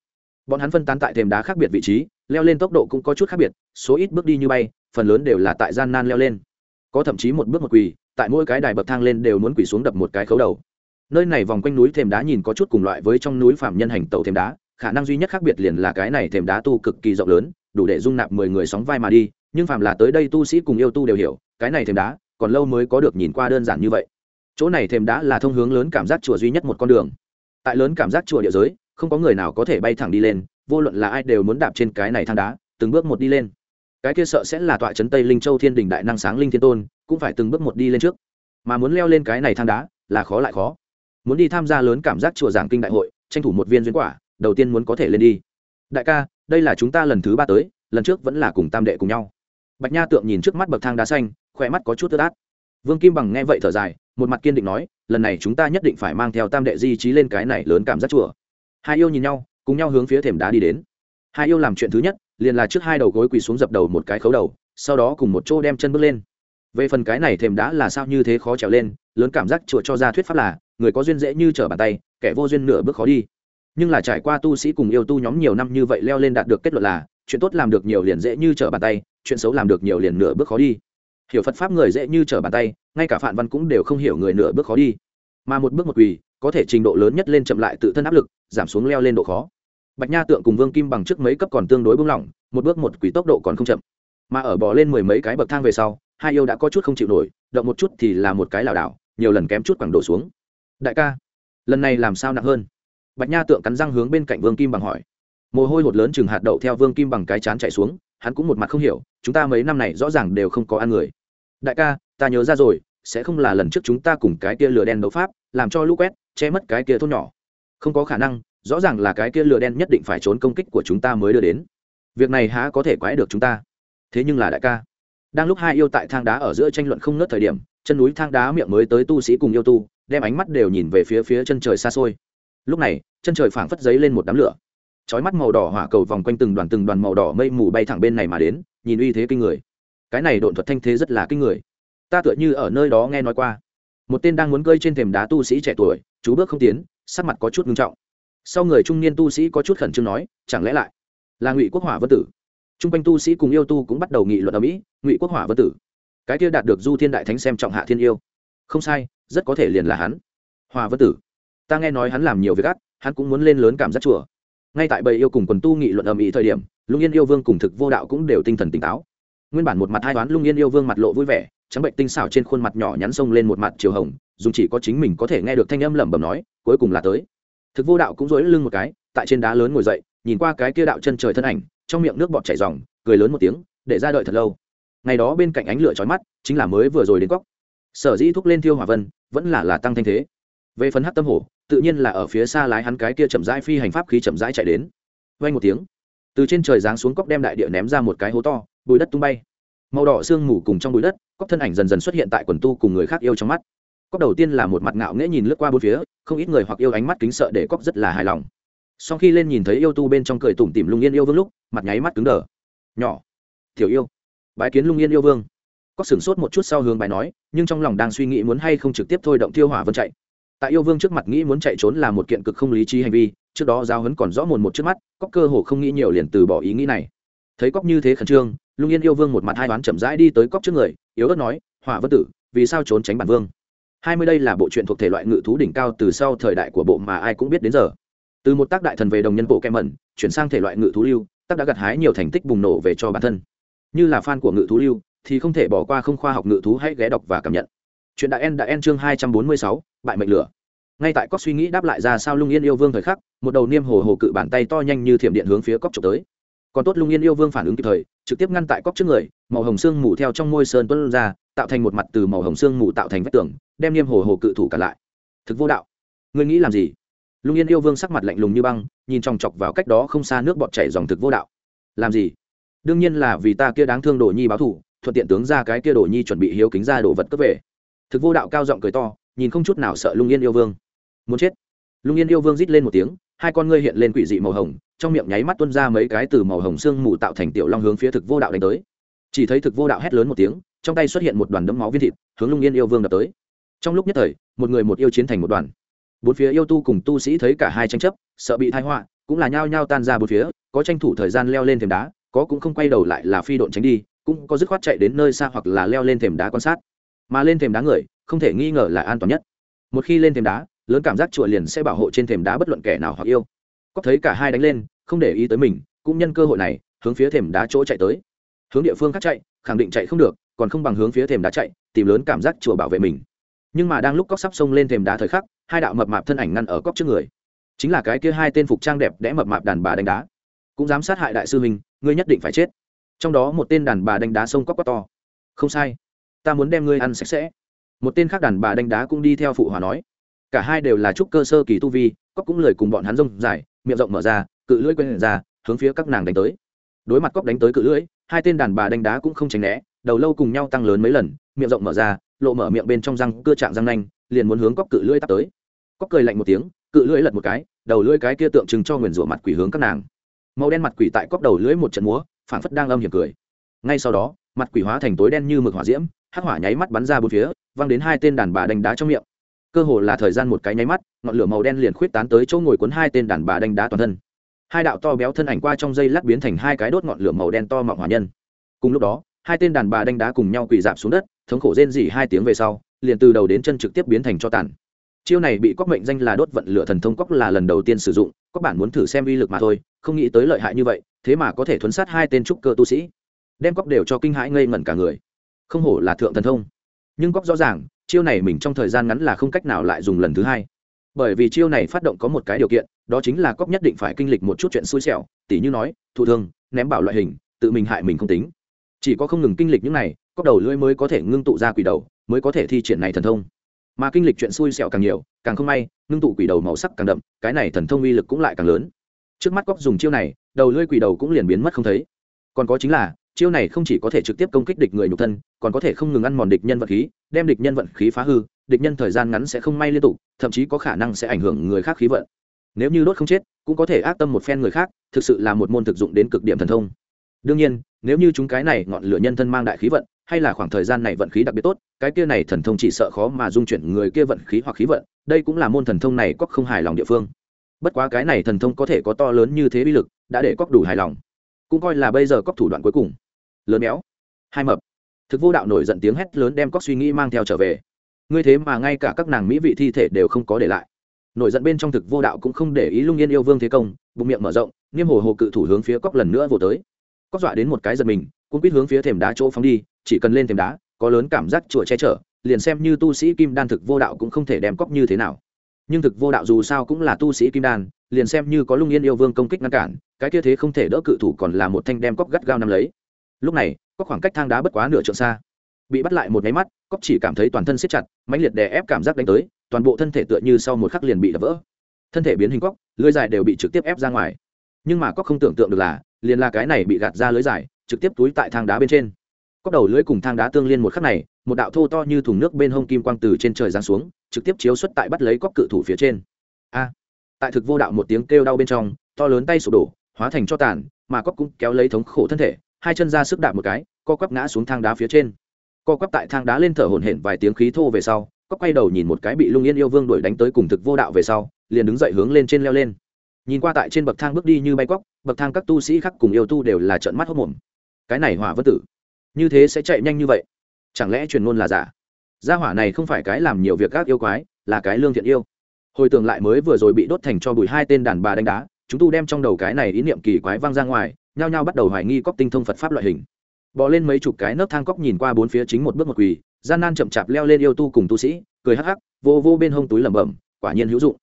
Bọn hắn phân tán tại thềm đá khác biệt vị trí, leo lên tốc độ cũng có chút khác biệt, số ít bước đi như bay, phần lớn đều là tại gian nan leo lên. Có thậm chí một bước một quỳ, tại mỗi cái đài bậc thang lên đều muốn quỳ xuống đập một cái khấu đầu. Nơi này vòng quanh núi thềm đá nhìn có chút cùng loại với trong núi phạm nhân hành tàu thềm đá, khả năng duy nhất khác biệt liền là cái này thềm đá tu cực kỳ rộng lớn đủ để dung nạp mười người sóng vai mà đi, nhưng phạm là tới đây tu sĩ cùng yêu tu đều hiểu, cái này thềm đá, còn lâu mới có được nhìn qua đơn giản như vậy. Chỗ này thềm đá là thông hướng lớn cảm giác chùa duy nhất một con đường. Tại lớn cảm giác chùa địa giới, không có người nào có thể bay thẳng đi lên, vô luận là ai đều muốn đạp trên cái này thang đá, từng bước một đi lên. Cái kia sợ sẽ là tọa trấn tây linh châu thiên đình đại năng sáng linh thiên tôn, cũng phải từng bước một đi lên trước. Mà muốn leo lên cái này thang đá, là khó lại khó. Muốn đi tham gia lớn cảm giác chùa giảng kinh đại hội, tranh thủ một viên duyên quả, đầu tiên muốn có thể lên đi. Đại ca đây là chúng ta lần thứ ba tới, lần trước vẫn là cùng tam đệ cùng nhau. Bạch nha tượng nhìn trước mắt bậc thang đá xanh, khỏe mắt có chút tơ át vương kim bằng nghe vậy thở dài, một mặt kiên định nói, lần này chúng ta nhất định phải mang theo tam đệ di trí lên cái này lớn cảm giác chùa. Hai yêu nhìn nhau, cùng nhau hướng phía thềm đá đi đến. Hai yêu làm chuyện thứ nhất, liền là trước hai đầu gối quỳ xuống dập đầu một cái khấu đầu, sau đó cùng một chỗ đem chân bước lên. Về phần cái này thềm đá là sao như thế khó trèo lên, lớn cảm giác chùa cho ra thuyết pháp là, người có duyên dễ như trở bàn tay, kẻ vô duyên nửa bước khó đi nhưng là trải qua tu sĩ cùng yêu tu nhóm nhiều năm như vậy leo lên đạt được kết luận là, chuyện tốt làm được nhiều liền dễ như trở bàn tay, chuyện xấu làm được nhiều liền nửa bước khó đi. Hiểu phật pháp người dễ như trở bàn tay, ngay cả phạm văn cũng đều không hiểu người nửa bước khó đi. Mà một bước một quỳ, có thể trình độ lớn nhất lên chậm lại tự thân áp lực, giảm xuống leo lên độ khó. Bạch nha tượng cùng vương kim bằng trước mấy cấp còn tương đối bung lỏng, một bước một quỳ tốc độ còn không chậm. Mà ở bỏ lên mười mấy cái bậc thang về sau, hai yêu đã có chút không chịu nổi, động một chút thì là một cái lảo đảo, nhiều lần kém chút quẳng đổ xuống. Đại ca, lần này làm sao nặng hơn? Bạch nha tượng cắn răng hướng bên cạnh vương kim bằng hỏi. Mồ hôi hột lớn chừng hạt đậu theo vương kim bằng cái chán chạy xuống, hắn cũng một mặt không hiểu, chúng ta mấy năm này rõ ràng đều không có ăn người. Đại ca, ta nhớ ra rồi, sẽ không là lần trước chúng ta cùng cái kia lửa đen đấu pháp, làm cho lũ quét, che mất cái kia thôn nhỏ. Không có khả năng, rõ ràng là cái kia lửa đen nhất định phải trốn công kích của chúng ta mới đưa đến. Việc này há có thể quái được chúng ta. Thế nhưng là đại ca, đang lúc hai yêu tại thang đá ở giữa tranh luận không ngớt thời điểm, chân núi thang đá miệng mới tới tu sĩ cùng yêu tu, đem ánh mắt đều nhìn về phía phía chân trời xa xôi lúc này, chân trời phảng phất giấy lên một đám lửa. Chói mắt màu đỏ hỏa cầu vòng quanh từng đoàn từng đoàn màu đỏ mây mù bay thẳng bên này mà đến, nhìn uy thế kinh người. Cái này độn thuật thanh thế rất là kinh người. Ta tựa như ở nơi đó nghe nói qua. Một tên đang muốn cơi trên thềm đá tu sĩ trẻ tuổi, chú bước không tiến, sắc mặt có chút ngưng trọng. Sau người trung niên tu sĩ có chút khẩn trương nói, chẳng lẽ lại là ngụy quốc hỏa vân tử? T r u n g quanh tu sĩ cùng yêu tu cũng bắt đầu nghị luận ở mỹ, ngụy quốc hỏa vân tử, cái kia đạt được du thiên đại thánh xem trọng hạ thiên yêu. Không sai, rất có thể liền là hắn. Hòa vân tử ta nghe nói hắn làm nhiều việc ác, hắn cũng muốn lên lớn cảm giác chùa. Ngay tại bầy yêu cùng quần tu nghị luận ầm ĩ thời điểm, lung yên yêu vương cùng thực vô đạo cũng đều tinh thần tỉnh táo. Nguyên bản một mặt hai toán lung yên yêu vương mặt lộ vui vẻ, trắng bệnh tinh xảo trên khuôn mặt nhỏ nhắn sông lên một mặt chiều hồng dùng chỉ có chính mình có thể nghe được thanh âm lẩm bẩm nói, cuối cùng là tới. Thực vô đạo cũng dối lưng một cái, tại trên đá lớn ngồi dậy, nhìn qua cái kia đạo chân trời thân ảnh, trong miệng nước bọt chảy dòng cười lớn một tiếng, để ra đợi thật lâu. Ngày đó bên cạnh ánh lửa chói mắt, chính là mới vừa rồi đến cóc sở dĩ thúc lên thiêu hỏa vân, vẫn là là tăng thanh thế. Về phần hát tâm hổ tự nhiên là ở phía xa lái hắn cái kia chậm rãi phi hành pháp khí chậm rãi chạy đến. Vay một tiếng, từ trên trời giáng xuống cóc đem đại địa ném ra một cái hố to bùi đất tung bay. Màu đỏ sương mù cùng trong bụi đất cóc thân ảnh dần dần xuất hiện tại quần tu cùng người khác yêu trong mắt. Cóc đầu tiên là một mặt ngạo nghễ nhìn lướt qua bốn phía, không ít người hoặc yêu ánh mắt kính sợ để cóc rất là hài lòng. Sau khi lên nhìn thấy yêu tu bên trong cười tủm tỉm lung yên yêu vương lúc, mặt nháy mắt cứng đờ. Nhỏ thiểu yêu, bái kiến lung yên yêu vương. Cóc sửng sốt một chút sau hướng bài nói, nhưng trong lòng đang suy nghĩ muốn hay không trực tiếp thôi động tiêu hỏa vân chạy tại yêu vương trước mặt nghĩ muốn chạy trốn là một kiện cực không lý trí hành vi, trước đó giao hấn còn rõ mồn một trước mắt cóc cơ hồ không nghĩ nhiều liền từ bỏ ý nghĩ này. Thấy cóc như thế khẩn trương, lung yên yêu vương một mặt hai đoán chậm rãi đi tới cóc trước người, yếu ớt nói, hỏa vân tử, vì sao trốn tránh bản vương? Hai mươi đây là bộ truyện thuộc thể loại ngự thú đỉnh cao từ sau thời đại của bộ mà ai cũng biết đến giờ. Từ một tác đại thần về đồng nhân bộ kem mẩn, chuyển sang thể loại ngự thú lưu, tác đã gặt hái nhiều thành tích bùng nổ về cho bản thân. Như là fan của ngự thú lưu, thì không thể bỏ qua không khoa học ngự thú hãy ghé đọc và cảm nhận chuyện đại en đại en chương hai trăm bốn mươi sáu, bại mệnh lửa. Ngay tại cóc suy nghĩ đáp lại ra sao lung yên yêu vương thời khắc, một đầu niêm hồ hồ cự bàn tay to nhanh như thiểm điện hướng phía cóc trộm tới. Còn tốt lung yên yêu vương phản ứng kịp thời, trực tiếp ngăn tại cóc trước người, màu hồng xương mù theo trong môi sơn tuân ra, tạo thành một mặt từ màu hồng xương mù tạo thành vách tường, đem niêm hồ hồ cự thủ cả lại. Thực vô đạo. Ngươi nghĩ làm gì? Lung yên yêu vương sắc mặt lạnh lùng như băng, nhìn chòng chọc vào cách đó không xa nước bọt chảy dòng thực vô đạo. Làm gì? Đương nhiên là vì ta kia đáng thương đồ nhi báo thủ, thuận tiện tướng ra cái kia đồ nhi chuẩn bị hiếu kính ra đồ vật cướp về thực vô đạo cao giọng cười to, nhìn không chút nào sợ lung yên yêu vương. Muốn chết. Lung yên yêu vương rít lên một tiếng, hai con ngươi hiện lên quỷ dị màu hồng, trong miệng nháy mắt tuôn ra mấy cái từ màu hồng xương mù tạo thành tiểu long hướng phía thực vô đạo đánh tới. Chỉ thấy thực vô đạo hét lớn một tiếng, trong tay xuất hiện một đoàn đấm máu viên thịt, hướng lung yên yêu vương đập tới. Trong lúc nhất thời, một người một yêu chiến thành một đoàn. Bốn phía yêu tu cùng tu sĩ thấy cả hai tranh chấp, sợ bị thái họa, cũng là nhao nhao tan ra bốn phía, có tranh thủ thời gian leo lên thềm đá, có cũng không quay đầu lại là phi độn tránh đi, cũng có dứt khoát chạy đến nơi xa hoặc là leo lên thềm đá quan sát mà lên thềm đá người không thể nghi ngờ là an toàn nhất. Một khi lên thềm đá lớn cảm giác chùa liền sẽ bảo hộ trên thềm đá bất luận kẻ nào hoặc yêu. Có thấy cả hai đánh lên không để ý tới mình cũng nhân cơ hội này hướng phía thềm đá chỗ chạy tới. Hướng địa phương khác chạy khẳng định chạy không được còn không bằng hướng phía thềm đá chạy tìm lớn cảm giác chùa bảo vệ mình. Nhưng mà đang lúc cóc sắp xông lên thềm đá thời khắc hai đạo mập mạp thân ảnh ngăn ở cóc trước người. Chính là cái kia hai tên phục trang đẹp đẽ mập mạp đàn bà đánh đá. Cũng dám sát hại đại sư mình, ngươi nhất định phải chết. Trong đó một tên đàn bà đánh đá sông cóc quá to. Không sai ta muốn đem ngươi ăn sạch sẽ. Một tên khác đàn bà đánh đá cũng đi theo phụ hòa nói. Cả hai đều là trúc cơ sơ kỳ tu vi, cóc cũng lời cùng bọn hắn rông dài, miệng rộng mở ra, cự lưỡi quên ra, hướng phía các nàng đánh tới. Đối mặt cóc đánh tới cự lưỡi, hai tên đàn bà đánh đá cũng không tránh né, đầu lâu cùng nhau tăng lớn mấy lần, miệng rộng mở ra, lộ mở miệng bên trong răng, cưa chạm răng nanh, liền muốn hướng cóc cự lưỡi tắt tới. Cóc cười lạnh một tiếng, cự lưỡi lật một cái, đầu lưỡi cái kia tượng trưng cho nguyền rủa mặt quỷ hướng các nàng. Màu đen mặt quỷ tại cóc đầu lưỡi một trận múa, phảng phất đang âm hiểm cười. Ngay sau đó, mặt quỷ hóa thành tối đen như mực hỏa diễm hắc hỏa nháy mắt bắn ra bốn phía, văng đến hai tên đàn bà đánh đá trong miệng. Cơ hồ là thời gian một cái nháy mắt, ngọn lửa màu đen liền khuyết tán tới chỗ ngồi cuốn hai tên đàn bà đánh đá toàn thân. Hai đạo to béo thân ảnh qua trong dây lát biến thành hai cái đốt ngọn lửa màu đen to mọng hỏa nhân. Cùng lúc đó, hai tên đàn bà đánh đá cùng nhau quỳ dạp xuống đất, thống khổ rên dỉ hai tiếng về sau, liền từ đầu đến chân trực tiếp biến thành cho tàn. Chiêu này bị cóc mệnh danh là đốt vận lửa thần thông cóc là lần đầu tiên sử dụng các bạn muốn thử xem uy lực mà thôi, không nghĩ tới lợi hại như vậy, thế mà có thể thuấn sát hai tên trúc cơ tu sĩ. Đem cóc đều cho kinh hãi ngây ngẩn cả người không hổ là thượng thần thông. Nhưng cóc rõ ràng, chiêu này mình trong thời gian ngắn là không cách nào lại dùng lần thứ hai. Bởi vì chiêu này phát động có một cái điều kiện, đó chính là cóc nhất định phải kinh lịch một chút chuyện xui xẻo, tỉ như nói, thụ thương, ném bảo loại hình, tự mình hại mình không tính. Chỉ có không ngừng kinh lịch những này cóc đầu lưỡi mới có thể ngưng tụ ra quỷ đầu, mới có thể thi triển này thần thông. Mà kinh lịch chuyện xui xẻo càng nhiều, càng không may, ngưng tụ quỷ đầu màu sắc càng đậm, cái này thần thông uy lực cũng lại càng lớn. Trước mắt cóc dùng chiêu này, đầu lưỡi quỷ đầu cũng liền biến mất không thấy. Còn có chính là chiêu này không chỉ có thể trực tiếp công kích địch người nhục thân, còn có thể không ngừng ăn mòn địch nhân vận khí, đem địch nhân vận khí phá hư, địch nhân thời gian ngắn sẽ không may liên tục, thậm chí có khả năng sẽ ảnh hưởng người khác khí vận. Nếu như đốt không chết, cũng có thể ác tâm một phen người khác, thực sự là một môn thực dụng đến cực điểm thần thông. Đương nhiên, nếu như chúng cái này ngọn lửa nhân thân mang đại khí vận, hay là khoảng thời gian này vận khí đặc biệt tốt, cái kia này thần thông chỉ sợ khó mà dung chuyển người kia vận khí hoặc khí vận, đây cũng là môn thần thông này cóc không hài lòng địa phương. Bất quá cái này thần thông có thể có to lớn như thế bi lực, đã để cóc đủ hài lòng. Cũng coi là bây giờ cóc thủ đoạn cuối cùng lớn béo. Hai mập. Thực vô đạo nổi giận tiếng hét lớn đem cóc suy nghĩ mang theo trở về. Ngươi thế mà ngay cả các nàng mỹ vị thi thể đều không có để lại. Nổi giận bên trong thực vô đạo cũng không để ý lung yên yêu vương thế công, bụng miệng mở rộng, nghiêm hồ hồ cự thủ hướng phía cóc lần nữa vô tới. Cóc dọa đến một cái giật mình cũng biết hướng phía thềm đá chỗ phóng đi, chỉ cần lên thềm đá, có lớn cảm giác chùa che chở, liền xem như tu sĩ kim đan thực vô đạo cũng không thể đem cóc như thế nào. Nhưng thực vô đạo dù sao cũng là tu sĩ kim đan, liền xem như có lung yên yêu vương công kích ngăn cản, cái kia thế không thể đỡ cự thủ còn là một thanh đem cóc gắt gao nắm lấy lúc này, có khoảng cách thang đá bất quá nửa trượng xa. Bị bắt lại một nháy mắt cóc chỉ cảm thấy toàn thân siết chặt, mãnh liệt đè ép cảm giác đánh tới, toàn bộ thân thể tựa như sau một khắc liền bị đập vỡ. Thân thể biến hình cóc lưới dài đều bị trực tiếp ép ra ngoài. Nhưng mà cóc không tưởng tượng được là, liền là cái này bị gạt ra lưới dài, trực tiếp túi tại thang đá bên trên. Cóc đầu lưới cùng thang đá tương liên một khắc này, một đạo thô to như thùng nước bên hông kim quang từ trên trời giáng xuống, trực tiếp chiếu xuất tại bắt lấy cóc cự thủ phía trên. A! Tại thực vô đạo một tiếng kêu đau bên trong, to lớn tay sụp đổ, hóa thành cho tàn, mà cóc cũng kéo lấy thống khổ thân thể hai chân ra sức đạp một cái, co quắp ngã xuống thang đá phía trên. Co quắp tại thang đá lên thở hổn hển vài tiếng khí thô về sau cóc quay đầu nhìn một cái bị lung yên yêu vương đuổi đánh tới cùng thực vô đạo về sau, liền đứng dậy hướng lên trên leo lên. Nhìn qua tại trên bậc thang bước đi như bay cóc bậc thang các tu sĩ khác cùng yêu tu đều là trợn mắt hốc mồm cái này hỏa vân tử, như thế sẽ chạy nhanh như vậy? Chẳng lẽ truyền ngôn là giả? Gia hỏa này không phải cái làm nhiều việc gác yêu quái, là cái lương thiện yêu. Hồi tưởng lại mới vừa rồi bị đốt thành cho bụi hai tên đàn bà đánh đá, chúng tu đem trong đầu cái này ý niệm kỳ quái vang ra ngoài nhao nhao bắt đầu hoài nghi cóc tinh thông phật pháp loại hình. Bỏ lên mấy chục cái nấc thang cóc nhìn qua bốn phía chính một bước một quỳ, gian nan chậm chạp leo lên yêu tu cùng tu sĩ, cười hắc hắc, vô vô bên hông túi lẩm bẩm, quả nhiên hữu dụng.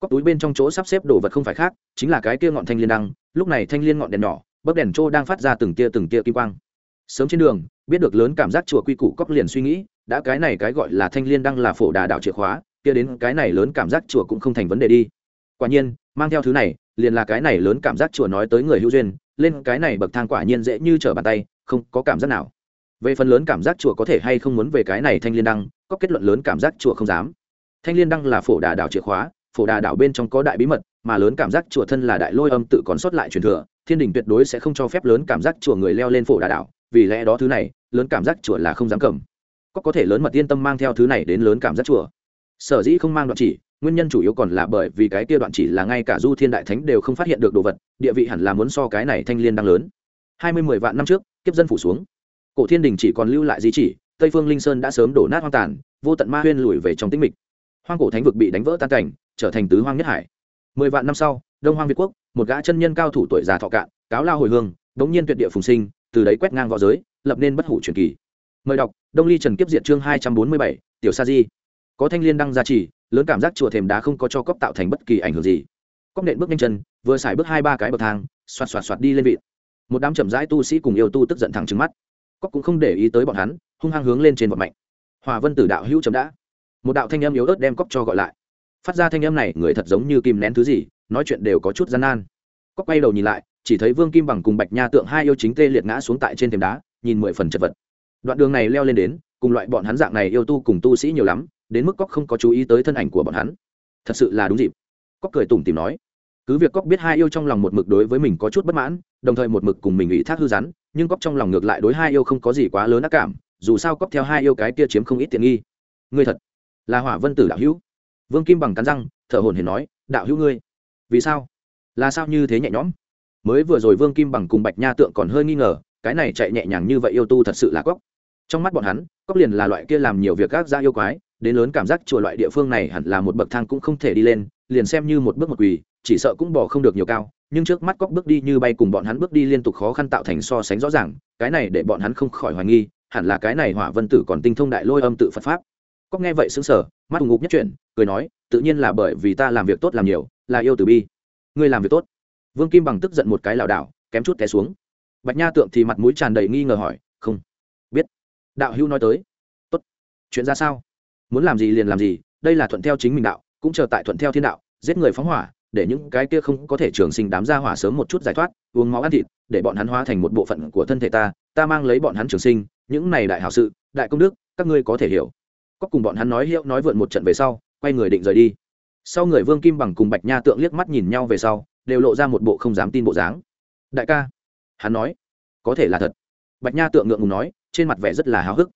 Cóc túi bên trong chỗ sắp xếp đồ vật không phải khác, chính là cái kia ngọn thanh liên đăng, lúc này thanh liên ngọn đèn nhỏ, bấc đèn trô đang phát ra từng tia từng tia kim quang. Sớm trên đường, biết được lớn cảm giác chùa quy củ cóc liền suy nghĩ, đã cái này cái gọi là thanh liên đăng là phổ đà đạo chìa khóa, kia đến cái này lớn cảm giác chùa cũng không thành vấn đề đi. Quả nhiên, mang theo thứ này liền là cái này lớn cảm giác chùa nói tới người hữu duyên, lên cái này bậc thang quả nhiên dễ như trở bàn tay, không có cảm giác nào. Về phần lớn cảm giác chùa có thể hay không muốn về cái này thanh liên đăng, có kết luận lớn cảm giác chùa không dám. Thanh liên đăng là phổ đà đảo chìa khóa, phổ đà đảo bên trong có đại bí mật, mà lớn cảm giác chùa thân là đại lôi âm tự còn sót lại truyền thừa, thiên đình tuyệt đối sẽ không cho phép lớn cảm giác chùa người leo lên phổ đà đảo, vì lẽ đó thứ này, lớn cảm giác chùa là không dám cầm. Có có thể lớn mật yên tâm mang theo thứ này đến lớn cảm giác chùa. Sở dĩ không mang đoạn chỉ nguyên nhân chủ yếu còn là bởi vì cái kia đoạn chỉ là ngay cả du thiên đại thánh đều không phát hiện được đồ vật, địa vị hẳn là muốn so cái này thanh liên đang lớn. Hai mươi mười vạn năm trước, kiếp dân phủ xuống. Cổ thiên đình chỉ còn lưu lại di chỉ, tây phương linh sơn đã sớm đổ nát hoang tàn, vô tận ma huyên lùi về trong tĩnh mịch. Hoang cổ thánh vực bị đánh vỡ tan cảnh, trở thành tứ hoang nhất hải. Mười vạn năm sau, đông hoang việt quốc, một gã chân nhân cao thủ tuổi già thọ cạn, cáo lao hồi hương, đống nhiên tuyệt địa phùng sinh, từ đấy quét ngang v õ giới, lập nên bất hủ truyền kỳ. Mời đọc, đông ly trần kiếp diệt chương hai trăm bốn mươi bảy, tiểu sa di. Có thanh liên đăng gia trì lớn cảm giác chùa thềm đá không có cho cốc tạo thành bất kỳ ảnh hưởng gì. Cốc nện bước nhanh chân, vừa xài bước hai ba cái bậc thang, xoạt xoạt xoạt đi lên vịt. một đám chậm rãi tu sĩ cùng yêu tu tức giận thẳng trứng mắt. Cốc cũng không để ý tới bọn hắn, hung hăng hướng lên trên bọn mạnh hòa vân tử đạo hữu chấm đã. Một đạo thanh âm yếu ớt đem cốc cho gọi lại. Phát ra thanh âm này, người thật giống như kim nén thứ gì, nói chuyện đều có chút gian nan. Cốc quay đầu nhìn lại, chỉ thấy vương kim bằng cùng bạch nha tượng hai yêu chính tê liệt ngã xuống tại trên thềm đá, nhìn mười phần chật vật. Đoạn đường này leo lên đến, cùng loại bọn hắn dạng này yêu tu cùng tu sĩ nhiều lắm đến mức cóc không có chú ý tới thân ảnh của bọn hắn. Thật sự là đúng dịp. Cóc cười tủm tìm nói, cứ việc cóc biết hai yêu trong lòng một mực đối với mình có chút bất mãn, đồng thời một mực cùng mình ủy thác hư rắn, nhưng cóc trong lòng ngược lại đối hai yêu không có gì quá lớn ác cảm, dù sao cóc theo hai yêu cái kia chiếm không ít tiện nghi. Ngươi thật là hỏa vân tử đạo hữu. Vương kim bằng cắn răng, thở hồn hển nói, đạo hữu ngươi, vì sao? Là sao như thế nhẹ nhõm? Mới vừa rồi vương kim bằng cùng bạch nha tượng còn hơi nghi ngờ, cái này chạy nhẹ nhàng như vậy yêu tu thật sự là cóc. Trong mắt bọn hắn, cóc liền là loại kia làm nhiều việc gác ra yêu quái đến lớn cảm giác chùa loại địa phương này hẳn là một bậc thang cũng không thể đi lên, liền xem như một bước một quỳ, chỉ sợ cũng bỏ không được nhiều cao, nhưng trước mắt cóc bước đi như bay cùng bọn hắn bước đi liên tục khó khăn tạo thành so sánh rõ ràng, cái này để bọn hắn không khỏi hoài nghi, hẳn là cái này hỏa vân tử còn tinh thông đại lôi âm tự phật pháp. Cóc nghe vậy xứng sở mắt ngục nhất chuyển, cười nói, tự nhiên là bởi vì ta làm việc tốt làm nhiều, là yêu từ bi. Ngươi làm việc tốt. Vương kim bằng tức giận một cái lảo đảo, kém chút té xuống. Bạch nha tượng thì mặt mũi tràn đầy nghi ngờ hỏi, không biết. Đạo hữu nói tới, tốt, chuyện ra sao? Muốn làm gì liền làm gì, đây là thuận theo chính mình đạo, cũng chờ tại thuận theo thiên đạo, giết người phóng hỏa, để những cái kia không có thể trường sinh đám ra hỏa sớm một chút giải thoát, uống máu ăn thịt, để bọn hắn hóa thành một bộ phận của thân thể ta ta mang lấy bọn hắn trường sinh, những này đại hảo sự, đại công đức, các ngươi có thể hiểu. Có cùng bọn hắn nói hiệu nói vượn một trận về sau, quay người định rời đi. Sau người vương kim bằng cùng bạch nha tượng liếc mắt nhìn nhau về sau, đều lộ ra một bộ không dám tin bộ dáng. Đại ca, hắn nói, có thể là thật. Bạch nha tượng ngượng ngùng nói, trên mặt vẻ rất là háo hức.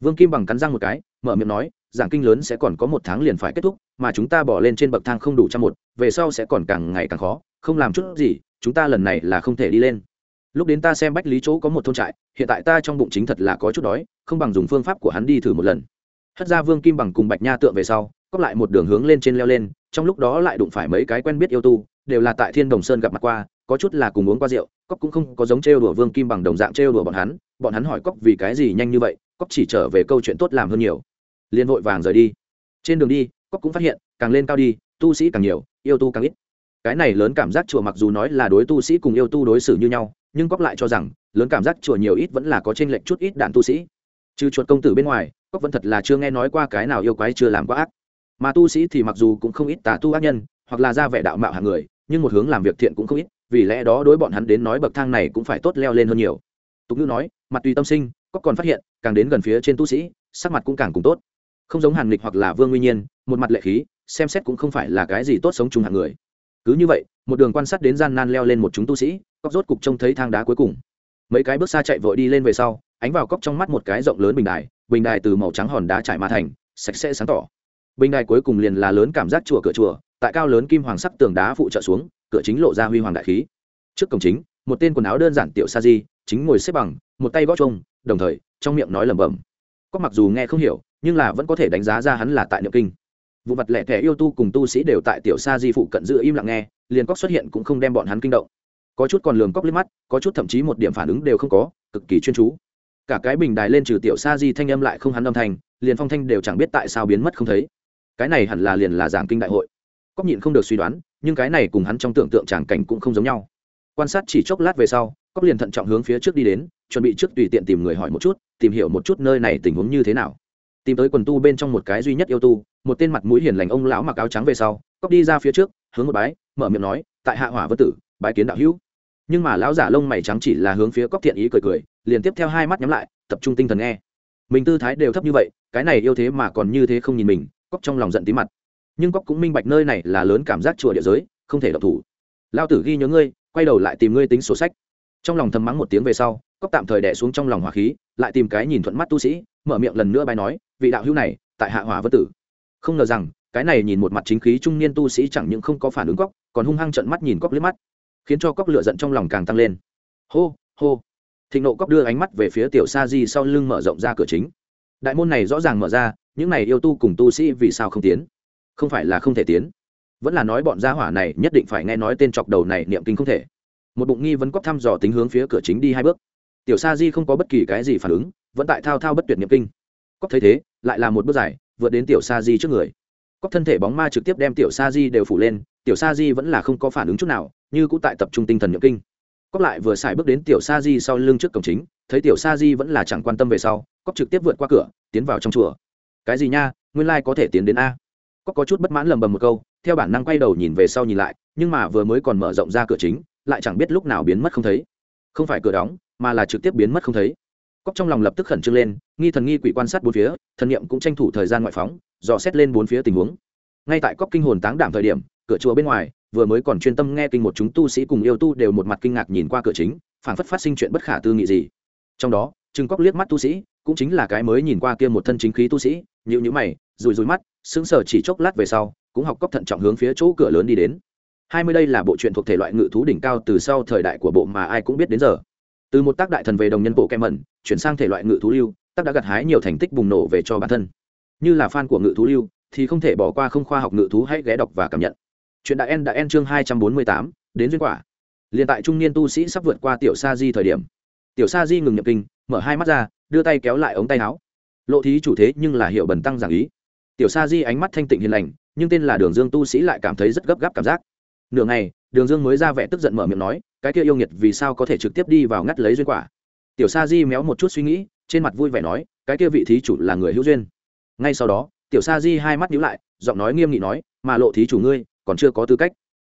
Vương kim bằng cắn răng một cái, mở miệng nói giảng kinh lớn sẽ còn có một tháng liền phải kết thúc, mà chúng ta bỏ lên trên bậc thang không đủ trăm một, về sau sẽ còn càng ngày càng khó, không làm chút gì, chúng ta lần này là không thể đi lên. Lúc đến ta xem bách lý chỗ có một thôn trại, hiện tại ta trong bụng chính thật là có chút đói, không bằng dùng phương pháp của hắn đi thử một lần. Hất ra vương kim bằng cùng bạch nha tượng về sau, cóp lại một đường hướng lên trên leo lên, trong lúc đó lại đụng phải mấy cái quen biết yêu tu, đều là tại thiên đồng sơn gặp mặt qua, có chút là cùng uống qua rượu cóc cũng không có giống trêu đùa vương kim bằng đồng dạng trêu đùa bọn hắn bọn hắn hỏi cóc vì cái gì nhanh như vậy cóc chỉ trở về câu chuyện tốt làm hơn nhiều liền vội vàng rời đi. Trên đường đi cóc cũng phát hiện, càng lên cao đi, tu sĩ càng nhiều, yêu tu càng ít. Cái này lớn cảm giác chùa mặc dù nói là đối tu sĩ cùng yêu tu đối xử như nhau, nhưng cóc lại cho rằng, lớn cảm giác chùa nhiều ít vẫn là có t r ê n lệch chút ít đạn tu sĩ. Trừ chuột công tử bên ngoài cóc vẫn thật là chưa nghe nói qua cái nào yêu quái chưa làm quá ác. Mà tu sĩ thì mặc dù cũng không ít tà tu ác nhân, hoặc là ra vẻ đạo mạo hàng người, nhưng một hướng làm việc thiện cũng không ít, vì lẽ đó đối bọn hắn đến nói bậc thang này cũng phải tốt leo lên hơn nhiều. Tục ngữ nói, mặt tùy tâm sinh cóc còn phát hiện, càng đến gần phía trên tu sĩ, sắc mặt cũng càng cùng tốt không giống hàn lịch hoặc là vương nguyên nhiên, một mặt lệ khí, xem xét cũng không phải là cái gì tốt sống chung hạng người. Cứ như vậy, một đường quan sát đến gian nan leo lên một chúng tu sĩ cóc rốt cục trông thấy thang đá cuối cùng. Mấy cái bước xa chạy vội đi lên về sau, ánh vào cóc trong mắt một cái rộng lớn bình đài bình đài từ màu trắng hòn đá trải mà thành, sạch sẽ sáng tỏ. Bình đài cuối cùng liền là lớn cảm giác chùa cửa chùa, tại cao lớn kim hoàng sắc tường đá phụ trợ xuống, cửa chính lộ ra huy hoàng đại khí. Trước cổng chính, một tên quần áo đơn giản tiểu sa di, chính ngồi xếp bằng, một tay gót trông đồng thời, trong miệng nói lẩm bẩm. Có mặc dù nghe không hiểu nhưng là vẫn có thể đánh giá ra hắn là tại niệm kinh. Vụ mặt lẻ thẻ yêu tu cùng tu sĩ đều tại tiểu sa di phụ cận giữ im lặng nghe, liền cóc xuất hiện cũng không đem bọn hắn kinh động. Có chút còn lường cóc liếc mắt, có chút thậm chí một điểm phản ứng đều không có, cực kỳ chuyên chú. Cả cái bình đài lên trừ tiểu sa di thanh âm lại không hắn âm thanh, liền phong thanh đều chẳng biết tại sao biến mất không thấy. Cái này hẳn là liền là giảng kinh đại hội. Cóc nhịn không được suy đoán, nhưng cái này cùng hắn trong tưởng tượng tràng cảnh cũng không giống nhau. Quan sát chỉ chốc lát về sau cóc liền thận trọng hướng phía trước đi đến, chuẩn bị trước tùy tiện tìm người hỏi một chút, tìm hiểu một chút nơi này tình huống như thế nào tìm tới quần tu bên trong một cái duy nhất yêu tu, một tên mặt mũi hiền lành ông lão mặc áo trắng về sau, cóc đi ra phía trước, hướng một bái, mở miệng nói, tại hạ hỏa vân tử, bái kiến đạo hữu. Nhưng mà lão giả lông mày trắng chỉ là hướng phía cóc thiện ý cười cười, liền tiếp theo hai mắt nhắm lại, tập trung tinh thần nghe. Mình tư thái đều thấp như vậy, cái này yêu thế mà còn như thế không nhìn mình, cóc trong lòng giận tí mặt. Nhưng cóc cũng minh bạch nơi này là lớn cảm giác chùa địa giới, không thể độc thủ. Lao tử ghi nhớ ngươi, quay đầu lại tìm ngươi tính sổ sách. Trong lòng thầm mắng một tiếng về sau, cóc tạm thời đẻ xuống trong lòng hỏa khí, lại tìm cái nhìn thuận mắt tu sĩ, mở miệng lần nữa bài nói vị đạo hữu này, tại hạ hỏa vân tử. Không ngờ rằng, cái này nhìn một mặt chính khí trung niên tu sĩ chẳng những không có phản ứng cóc còn hung hăng trận mắt nhìn cóc liếc mắt. Khiến cho cóc lửa giận trong lòng càng tăng lên. Hô hô. Thịnh nộ cóc đưa ánh mắt về phía tiểu sa di sau lưng mở rộng ra cửa chính. Đại môn này rõ ràng mở ra, những này yêu tu cùng tu sĩ vì sao không tiến? Không phải là không thể tiến. Vẫn là nói bọn gia hỏa này nhất định phải nghe nói tên chọc đầu này niệm kinh không thể. Một bụng nghi vấn cóc thăm dò tính hướng phía cửa chính đi hai bước. Tiểu sa di không có bất kỳ cái gì phản ứng, vẫn tại thao thao bất tuyệt niệm kinh cóc thấy thế, lại là một bước dài, vượt đến tiểu sa di trước người. Cóc thân thể bóng ma trực tiếp đem tiểu sa di đều phủ lên, tiểu sa di vẫn là không có phản ứng chút nào, như cũng tại tập trung tinh thần nhậm kinh. Cóc lại vừa xài bước đến tiểu sa di sau lưng trước cổng chính, thấy tiểu sa di vẫn là chẳng quan tâm về sau, cóc trực tiếp vượt qua cửa, tiến vào trong chùa. Cái gì nha, nguyên lai có thể tiến đến a? Cóc có chút bất mãn lầm bầm một câu, theo bản năng quay đầu nhìn về sau nhìn lại, nhưng mà vừa mới còn mở rộng ra cửa chính, lại chẳng biết lúc nào biến mất không thấy. Không phải cửa đóng, mà là trực tiếp biến mất không thấy cóc trong lòng lập tức khẩn trương lên, nghi thần nghi quỷ quan sát bốn phía, thần niệm cũng tranh thủ thời gian ngoại phóng, dò xét lên bốn phía tình huống. Ngay tại cóc kinh hồn táng đảm thời điểm, cửa chùa bên ngoài, vừa mới còn chuyên tâm nghe kinh một chúng tu sĩ cùng yêu tu đều một mặt kinh ngạc nhìn qua cửa chính, phảng phất phát sinh chuyện bất khả tư nghị gì. Trong đó chừng cóc liếc mắt tu sĩ, cũng chính là cái mới nhìn qua kia một thân chính khí tu sĩ nhịu nhữ mày rùi rùi mắt, sững sờ chỉ chốc lát về sau, cũng học cóc thận trọng hướng phía chỗ cửa lớn đi đến. Hai mươi đây là bộ truyện thuộc thể loại ngự thú đỉnh cao từ sau thời đại của bộ mà ai cũng biết đến giờ. Từ một tác đại thần về đồng nhân bộ kem mẩn chuyển sang thể loại ngự thú lưu tắc đã gặt hái nhiều thành tích bùng nổ về cho bản thân. Như là fan của ngự thú lưu, thì không thể bỏ qua không khoa học ngự thú hãy ghé đọc và cảm nhận. Chuyện đại en đã en chương hai trăm bốn mươi tám, đến duyên quả. Liền tại trung niên tu sĩ sắp vượt qua tiểu sa di thời điểm. Tiểu sa di ngừng nhập kinh, mở hai mắt ra, đưa tay kéo lại ống tay áo. Lộ thí chủ thế nhưng là hiệu bần tăng giảng ý. Tiểu sa di ánh mắt thanh tịnh hiền lành, nhưng tên là đường dương tu sĩ lại cảm thấy rất gấp gáp cảm giác. Nửa ngày, đường dương mới ra vẻ tức giận mở miệng nói, cái kia yêu nghiệt vì sao có thể trực tiếp đi vào ngắt lấy duyên quả? Tiểu sa di méo một chút suy nghĩ, trên mặt vui vẻ nói, cái kia vị thí chủ là người hữu duyên. Ngay sau đó, tiểu sa di hai mắt nhíu lại, giọng nói nghiêm nghị nói, mà lộ thí chủ ngươi, còn chưa có tư cách.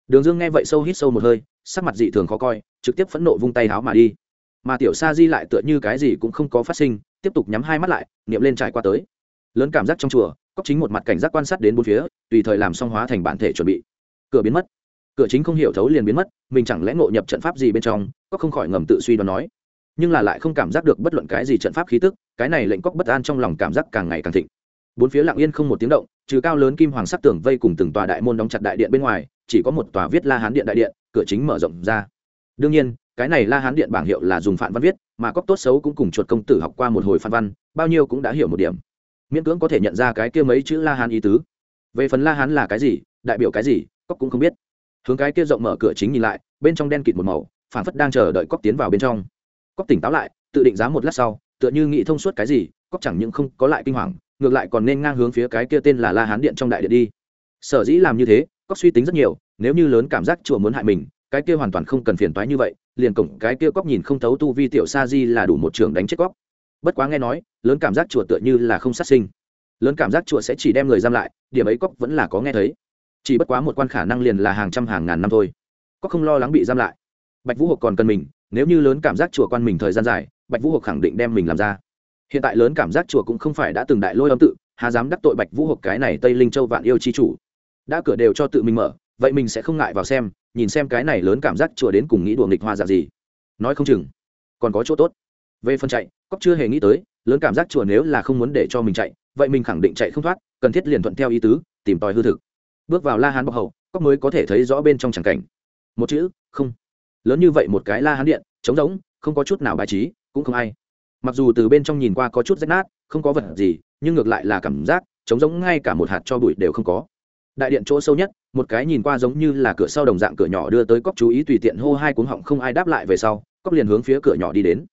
Đường dương nghe vậy sâu hít sâu một hơi, sắc mặt dị thường khó coi, trực tiếp phẫn nộ vung tay háo mà đi. Mà tiểu sa di lại tựa như cái gì cũng không có phát sinh, tiếp tục nhắm hai mắt lại, niệm lên trải qua tới. Lớn cảm giác trong chùa cóc chính một mặt cảnh giác quan sát đến bốn phía, tùy thời làm xong hóa thành bản thể chuẩn bị. Cửa biến mất. Cửa chính không hiểu thấu liền biến mất, mình chẳng lẽ ngộ nhập trận pháp gì bên trong có không khỏi ngầm tự suy đoán nói nhưng là lại không cảm giác được bất luận cái gì trận pháp khí tức, cái này lệnh cóc bất an trong lòng cảm giác càng ngày càng thịnh. Bốn phía lặng yên không một tiếng động, trừ cao lớn kim hoàng sắc tường vây cùng từng tòa đại môn đóng chặt đại điện bên ngoài, chỉ có một tòa viết la hán điện đại điện, cửa chính mở rộng ra. Đương nhiên, cái này la hán điện bảng hiệu là dùng phản văn viết, mà cóc tốt xấu cũng cùng chuột công tử học qua một hồi phản văn, bao nhiêu cũng đã hiểu một điểm. Miễn cưỡng có thể nhận ra cái kia mấy chữ la hán ý tứ. Về phần la hán là cái gì, đại biểu cái gì cóc cũng không biết. Hướng cái kia rộng mở cửa chính nhìn lại, bên trong đen kịt một màu phản phất đang chờ đợi cóc tiến vào bên trong cóc tỉnh táo lại, tự định giá một lát sau, tựa như nghĩ thông suốt cái gì, cóc chẳng những không có lại kinh hoàng, ngược lại còn nên ngang hướng phía cái kia tên là la hán điện trong đại điện đi. Sở dĩ làm như thế, cóc suy tính rất nhiều, nếu như lớn cảm giác chùa muốn hại mình, cái kia hoàn toàn không cần phiền toái như vậy, liền cổng cái kia cóc nhìn không thấu tu vi tiểu sa di là đủ một trường đánh chết cóc. Bất quá nghe nói, lớn cảm giác chùa tựa như là không sát sinh. Lớn cảm giác chùa sẽ chỉ đem người giam lại, điểm ấy cóc vẫn là có nghe thấy. Chỉ bất quá một quan khả năng liền là hàng trăm hàng ngàn năm thôi. Cóc không lo lắng bị giam lại. Bạch vũ hộp còn cần mình nếu như lớn cảm giác chùa quan mình thời gian dài, bạch vũ hộp khẳng định đem mình làm ra. Hiện tại lớn cảm giác chùa cũng không phải đã từng đại lôi âm tự, hà dám đắc tội bạch vũ hộp cái này tây linh châu vạn yêu chi chủ. Đã cửa đều cho tự mình mở, vậy mình sẽ không ngại vào xem, nhìn xem cái này lớn cảm giác chùa đến cùng nghĩ đùa nghịch hoa dạng gì. Nói không chừng, còn có chỗ tốt. Về phần chạy, cóc chưa hề nghĩ tới, lớn cảm giác chùa nếu là không muốn để cho mình chạy, vậy mình khẳng định chạy không thoát, cần thiết liền thuận theo ý tứ, tìm tòi hư thực. Bước vào la hán bọc hậu cóc mới có thể thấy rõ bên trong tràng cảnh. Một chữ, không lớn như vậy một cái la hán điện, trống rỗng, không có chút nào bài trí, cũng không ai. Mặc dù từ bên trong nhìn qua có chút rách nát, không có vật gì, nhưng ngược lại là cảm giác, trống rỗng ngay cả một hạt cho bụi đều không có. Đại điện chỗ sâu nhất, một cái nhìn qua giống như là cửa sau đồng dạng cửa nhỏ đưa tới cóc chú ý tùy tiện hô hai cuống họng không ai đáp lại về sau cóc liền hướng phía cửa nhỏ đi đến.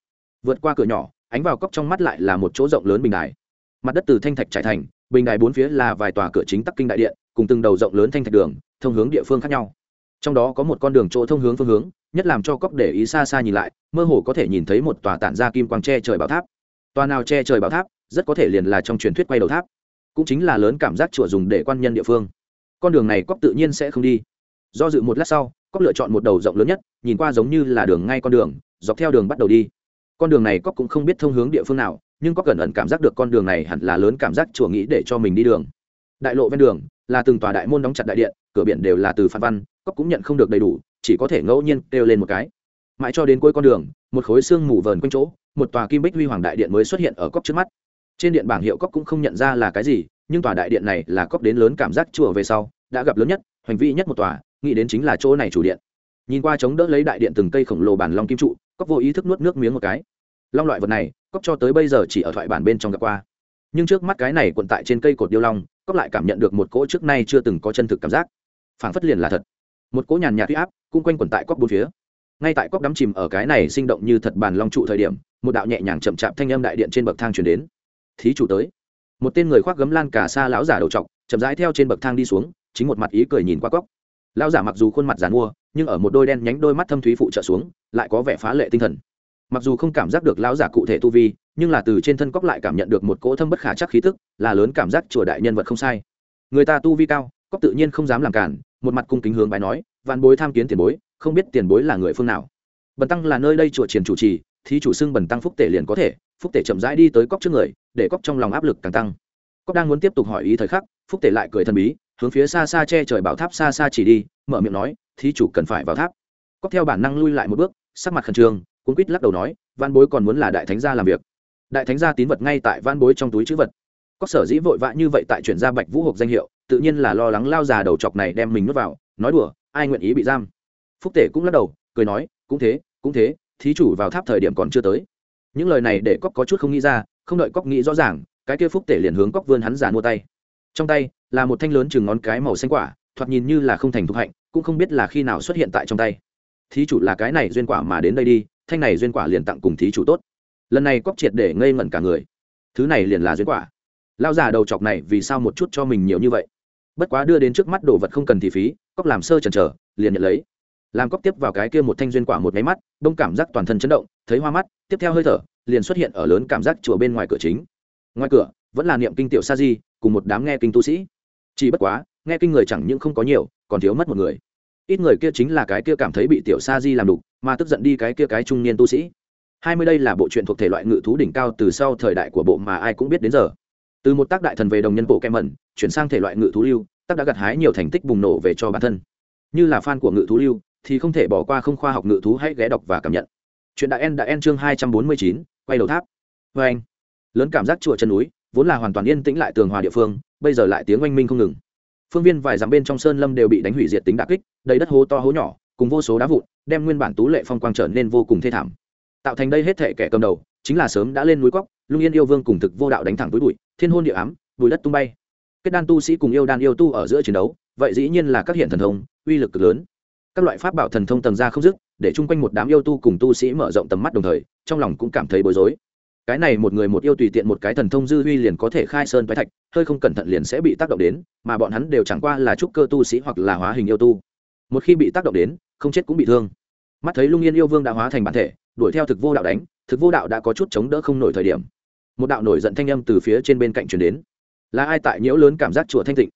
Vượt qua cửa nhỏ, ánh vào cóc trong mắt lại là một chỗ rộng lớn bình đài. Mặt đất từ thanh thạch trải thành, bình đài bốn phía là vài tòa cửa chính tắc kinh đại điện, cùng từng đầu rộng lớn thanh thạch đường, thông hướng địa phương khác nhau. Trong đó có một con đường chỗ thông hướng phương hướng nhất làm cho cóc để ý xa xa nhìn lại, mơ hồ có thể nhìn thấy một tòa tản ra kim quang che trời bảo tháp. Tòa nào che trời bảo tháp, rất có thể liền là trong truyền thuyết quay đầu tháp. Cũng chính là lớn cảm giác chùa dùng để quan nhân địa phương. Con đường này cóc tự nhiên sẽ không đi. Do dự một lát sau, cóc lựa chọn một đầu rộng lớn nhất, nhìn qua giống như là đường ngay con đường, dọc theo đường bắt đầu đi. Con đường này cóc cũng không biết thông hướng địa phương nào, nhưng cóc cẩn ẩn cảm giác được con đường này hẳn là lớn cảm giác chùa nghĩ để cho mình đi đường. Đại lộ ven đường, là từng tòa đại môn đóng chặt đại điện, cửa biển đều là từ phan văn, cóc cũng nhận không được đầy đủ chỉ có thể ngẫu nhiên kêu lên một cái. Mãi cho đến cuối con đường, một khối xương mù vờn quanh chỗ, một tòa kim bích huy hoàng đại điện mới xuất hiện ở cốc trước mắt. Trên điện bảng hiệu cốc cũng không nhận ra là cái gì, nhưng tòa đại điện này là cốc đến lớn cảm giác chùa về sau, đã gặp lớn nhất, hoành vi nhất một tòa, nghĩ đến chính là chỗ này chủ điện. Nhìn qua chống đỡ lấy đại điện từng cây khổng lồ bản long kim trụ, cốc vô ý thức nuốt nước miếng một cái. Long loại vật này, cốc cho tới bây giờ chỉ ở thoại bản bên trong gặp qua. Nhưng trước mắt cái này quận tại trên cây cột điêu long, cốc lại cảm nhận được một cỗ trước nay chưa từng có chân thực cảm giác. Phảng phất liền là thật. Một cỗ nhàn nhạt huy áp cung quanh quần tại cóc bốn phía. Ngay tại cóc đắm chìm ở cái này sinh động như thật bàn long trụ thời điểm, một đạo nhẹ nhàng chậm chạp thanh âm đại điện trên bậc thang chuyển đến. Thí chủ tới. Một tên người khoác gấm lan cả xa lão giả đầu trọc, chậm rãi theo trên bậc thang đi xuống, chính một mặt ý cười nhìn qua cóc lão giả mặc dù khuôn mặt giàn mua, nhưng ở một đôi đen nhánh đôi mắt thâm thúy phụ trợ xuống, lại có vẻ phá lệ tinh thần. Mặc dù không cảm giác được lão giả cụ thể tu vi, nhưng là từ trên thân cóc lại cảm nhận được một cỗ thâm bất khả chắc khí tức, là lớn cảm giác chùa đại nhân vật không sai. Người ta tu vi cao cóc tự nhiên không dám làm cản một mặt cung kính hướng bài nói, vạn bối tham kiến tiền bối, không biết tiền bối là người phương nào. Bần tăng là nơi đây chùa triển chủ trì thì chủ xưng bần tăng phúc tể liền có thể, phúc tể chậm rãi đi tới cóc trước người, để cóc trong lòng áp lực càng tăng. Cóc đang muốn tiếp tục hỏi ý thời khắc, phúc tể lại cười thần bí, hướng phía xa xa che trời bảo tháp xa xa chỉ đi, mở miệng nói, thí chủ cần phải vào tháp. Cóc theo bản năng lui lại một bước, sắc mặt khẩn trương cuốn quýt lắc đầu nói văn bối còn muốn là đại thánh gia làm việc. Đại thánh gia tín vật ngay tại văn bối trong túi chữ vật. Cóc sở dĩ vội vã như vậy tại chuyển ra bạch vũ hộp danh hiệu tự nhiên là lo lắng lao già đầu chọc này đem mình nuốt vào, nói đùa, ai nguyện ý bị giam. Phúc tể cũng lắc đầu, cười nói, cũng thế cũng thế, thí chủ vào tháp thời điểm còn chưa tới. Những lời này để cóc có chút không nghĩ ra, không đợi cóc nghĩ rõ ràng, cái kia phúc tể liền hướng cóc vươn hắn giả mua tay. Trong tay, là một thanh lớn chừng ngón cái màu xanh quả, thoạt nhìn như là không thành thục hạnh, cũng không biết là khi nào xuất hiện tại trong tay. Thí chủ là cái này duyên quả mà đến đây đi, thanh này duyên quả liền tặng cùng thí chủ tốt. Lần này cóc triệt để ngây ngẩn cả người. Thứ này liền là duyên quả. Lao giả đầu chọc này vì sao một chút cho mình nhiều như vậy? Bất quá đưa đến trước mắt đồ vật không cần thì phí, cóc làm sơ chần chờ, liền nhận lấy. Làm cóc tiếp vào cái kia một thanh duyên quả một máy mắt, đông cảm giác toàn thân chấn động, thấy hoa mắt, tiếp theo hơi thở, liền xuất hiện ở lớn cảm giác chùa bên ngoài cửa chính. Ngoài cửa, vẫn là niệm kinh tiểu sa di, cùng một đám nghe kinh tu sĩ. Chỉ bất quá, nghe kinh người chẳng những không có nhiều, còn thiếu mất một người. Ít người kia chính là cái kia cảm thấy bị tiểu sa di làm đục, mà tức giận đi cái kia cái trung niên tu sĩ. Hai mươi đây là bộ truyện thuộc thể loại ngự thú đỉnh cao từ sau thời đại của bộ mà ai cũng biết đến giờ từ một tác đại thần về đồng nhân bộ kem mẩn, chuyển sang thể loại ngự thú lưu, tác đã gặt hái nhiều thành tích bùng nổ về cho bản thân. Như là fan của ngự thú lưu, thì không thể bỏ qua không khoa học ngự thú hãy ghé đọc và cảm nhận. Chuyện đại en đã en chương hai trăm bốn mươi chín, quay đầu tháp. Vê anh, lớn cảm giác chùa chân núi, vốn là hoàn toàn yên tĩnh lại tường hòa địa phương, bây giờ lại tiếng oanh minh không ngừng. Phương viên vài dặm bên trong sơn lâm đều bị đánh hủy diệt tính đà kích, đầy đất hố to hố nhỏ, cùng vô số đá vụn, đem nguyên bản tú lệ phong quang trở nên vô cùng thê thảm. Tạo thành đây hết thể kẻ cầm đầu, chính là sớm đã lên núi cóc lung yên yêu vương cùng thực vô đạo đánh thẳng túi bụi, thiên hôn địa ám, bùi đất tung bay. Kết đan tu sĩ cùng yêu đan yêu tu ở giữa chiến đấu, vậy dĩ nhiên là các hiện thần thông, uy lực cực lớn. Các loại pháp bảo thần thông tầng ra không dứt, để chung quanh một đám yêu tu cùng tu sĩ mở rộng tầm mắt đồng thời, trong lòng cũng cảm thấy bối rối. Cái này một người một yêu tùy tiện một cái thần thông dư huy liền có thể khai sơn bái thạch, hơi không cẩn thận liền sẽ bị tác động đến, mà bọn hắn đều chẳng qua là trúc cơ tu sĩ hoặc là hóa hình yêu tu. Một khi bị tác động đến, không chết cũng bị thương. Mắt thấy lung yên yêu vương đã hóa thành bản thể, đuổi theo thực vô đạo đánh, thực vô đạo đã có chút chống đỡ không nổi thời điểm một đạo nổi giận thanh âm từ phía trên bên cạnh truyền đến. Là ai tại nhiễu lớn cảm giác chùa thanh tịnh?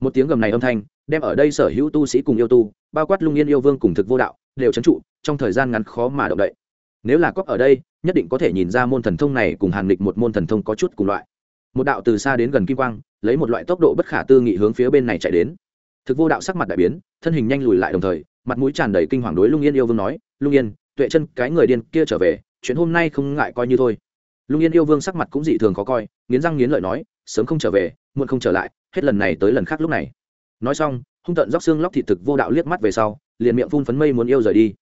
Một tiếng gầm này âm thanh, đem ở đây sở hữu tu sĩ cùng yêu tu, bao quát lung yên yêu vương cùng thực vô đạo, đều trấn trụ, trong thời gian ngắn khó mà động đậy. Nếu là cóc ở đây, nhất định có thể nhìn ra môn thần thông này cùng hàng lịch một môn thần thông có chút cùng loại. Một đạo từ xa đến gần kim quang, lấy một loại tốc độ bất khả tư nghị hướng phía bên này chạy đến. Thực vô đạo sắc mặt đại biến, thân hình nhanh lùi lại đồng thời, mặt mũi tràn đầy kinh hoàng đối lung yên yêu vương nói, lung yên, tuệ chân, cái người điên kia trở về, chuyện hôm nay không ngại coi như thôi lung yên yêu vương sắc mặt cũng dị thường khó coi, nghiến răng nghiến lợi nói, sớm không trở về, muộn không trở lại, hết lần này tới lần khác lúc này. Nói xong, hung tận róc xương lóc thịt thực vô đạo liếc mắt về sau, liền miệng phun phấn mây muốn yêu rời đi.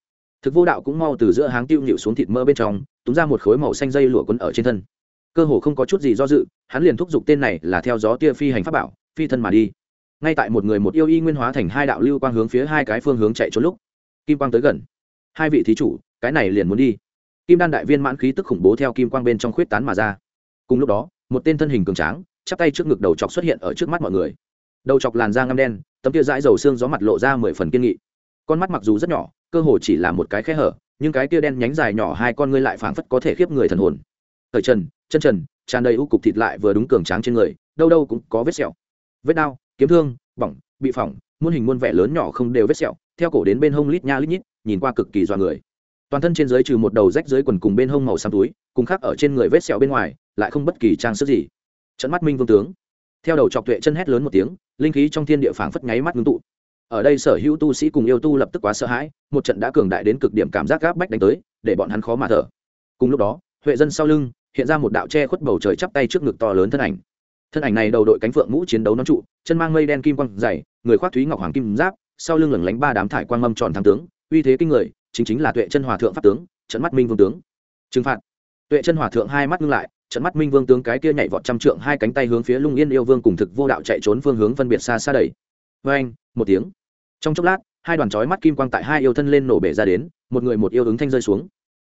Thực vô đạo cũng mau từ giữa háng tiêu nhịu xuống thịt mơ bên trong, túm ra một khối màu xanh dây lụa quấn ở trên thân. Cơ hồ không có chút gì do dự, hắn liền thúc giục tên này là theo gió tia phi hành pháp bảo, phi thân mà đi. Ngay tại một người một yêu y nguyên hóa thành hai đạo lưu quang hướng phía hai cái phương hướng chạy trốn lúc, kim quang tới gần. Hai vị thí chủ, cái này liền muốn đi kim đan đại viên mãn khí tức khủng bố theo kim quang bên trong khuyết tán mà ra. Cùng lúc đó, một tên thân hình cường tráng, chắp tay trước ngực đầu chọc xuất hiện ở trước mắt mọi người. Đầu chọc làn da ngăm đen, tấm kia dãi dầu xương gió mặt lộ ra mười phần kiên nghị. Con mắt mặc dù rất nhỏ, cơ hồ chỉ là một cái khe hở, nhưng cái kia đen nhánh dài nhỏ hai con ngươi lại phảng phất có thể khiếp người thần hồn. Thời trần, chân trần, tràn đầy u cục thịt lại vừa đúng cường tráng trên người, đâu đâu cũng có vết sẹo. Vết đau, kiếm thương, bỏng, bị phỏng, muôn hình muôn vẻ lớn nhỏ không đều vết sẹo, theo cổ đến bên hông lít nha lít nhít, nhìn qua cực kỳ dọa người toàn thân trên dưới trừ một đầu rách dưới quần cùng bên hông màu xám túi, cùng khác ở trên người vết sẹo bên ngoài, lại không bất kỳ trang sức gì. Trận mắt minh vương tướng. Theo đầu chọc tuệ chân hét lớn một tiếng, linh khí trong thiên địa phảng phất nháy mắt ngưng tụ. Ở đây sở hữu tu sĩ cùng yêu tu lập tức quá sợ hãi, một trận đã cường đại đến cực điểm cảm giác gáp bách đánh tới, để bọn hắn khó mà thở. Cùng lúc đó, huệ dân sau lưng, hiện ra một đạo che khuất bầu trời chắp tay trước ngực to lớn thân ảnh. Thân ảnh này đầu đội cánh phượng mũ chiến đấu nón trụ, chân mang mây đen kim quang dày, người khoác thúy ngọc hoàng kim giáp, sau lưng lửng lánh ba đám thải quang mâm tròn thắng tướng, uy thế kinh người chính chính là tuệ chân hòa thượng pháp tướng, trận mắt minh vương tướng. Trừng phạt. Tuệ chân hòa thượng hai mắt ngưng lại, trận mắt minh vương tướng cái kia nhảy vọt trăm trượng hai cánh tay hướng phía lung yên yêu vương cùng thực vô đạo chạy trốn phương hướng phân biệt xa xa đầy vê anh, một tiếng. Trong chốc lát, hai đoàn chói mắt kim quang tại hai yêu thân lên nổ bể ra đến, một người một yêu ứng thanh rơi xuống.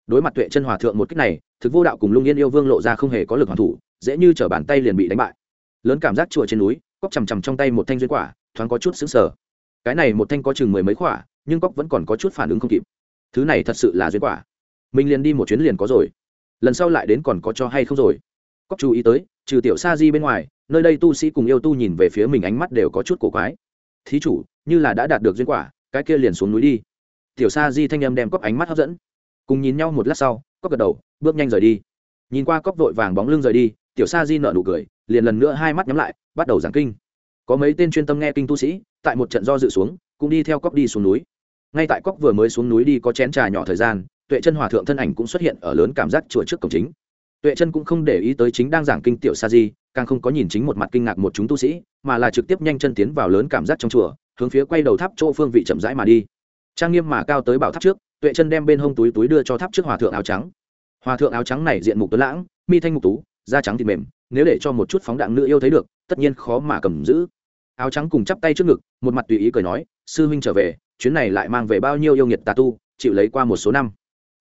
Đối mặt tuệ chân hòa thượng một cách này, thực vô đạo cùng lung yên yêu vương lộ ra không hề có lực hoàn thủ, dễ như t bàn tay liền bị đánh bại. Lớn cảm giác chùa trên núi cóc chằm chằm trong tay một thanh duyên quả, thoáng có chút xứng sở cái này một thanh có chừng mười mấy quả, nhưng cóc vẫn còn có chút phản ứng không kịp thứ này thật sự là duyên quả. Mình liền đi một chuyến liền có rồi. Lần sau lại đến còn có cho hay không rồi? Cóc chú ý tới, trừ tiểu sa di bên ngoài, nơi đây tu sĩ cùng yêu tu nhìn về phía mình ánh mắt đều có chút cổ quái. Thí chủ, như là đã đạt được duyên quả, cái kia liền xuống núi đi. Tiểu sa di thanh âm đem cóc ánh mắt hấp dẫn. Cùng nhìn nhau một lát sau cóc gật đầu, bước nhanh rời đi. Nhìn qua cóc vội vàng bóng lưng rời đi, tiểu sa di nở nụ cười, liền lần nữa hai mắt nhắm lại, bắt đầu giảng kinh. Có mấy tên chuyên tâm nghe kinh tu sĩ, tại một trận do dự xuống, cũng đi theo cóc đi xuống núi ngay tại cóc vừa mới xuống núi đi có chén trà nhỏ thời gian, tuệ chân hòa thượng thân ảnh cũng xuất hiện ở lớn cảm giác chùa trước cổng chính. Tuệ chân cũng không để ý tới chính đang giảng kinh tiểu sa di, càng không có nhìn chính một mặt kinh ngạc một chúng tu sĩ, mà là trực tiếp nhanh chân tiến vào lớn cảm giác trong chùa, hướng phía quay đầu tháp chỗ phương vị chậm rãi mà đi. Trang nghiêm mà cao tới bảo tháp trước, tuệ chân đem bên hông túi túi đưa cho tháp trước hòa thượng áo trắng. Hòa thượng áo trắng này diện mục tuấn lãng, mi thanh mục tú, da trắng thịt mềm, nếu để cho một chút phóng đạn nữ yêu thấy được, tất nhiên khó mà cầm giữ. Áo trắng cùng chắp tay trước ngực, một mặt tùy ý cười nói, sư huynh trở về chuyến này lại mang về bao nhiêu yêu nghiệt tà tu, chịu lấy qua một số năm.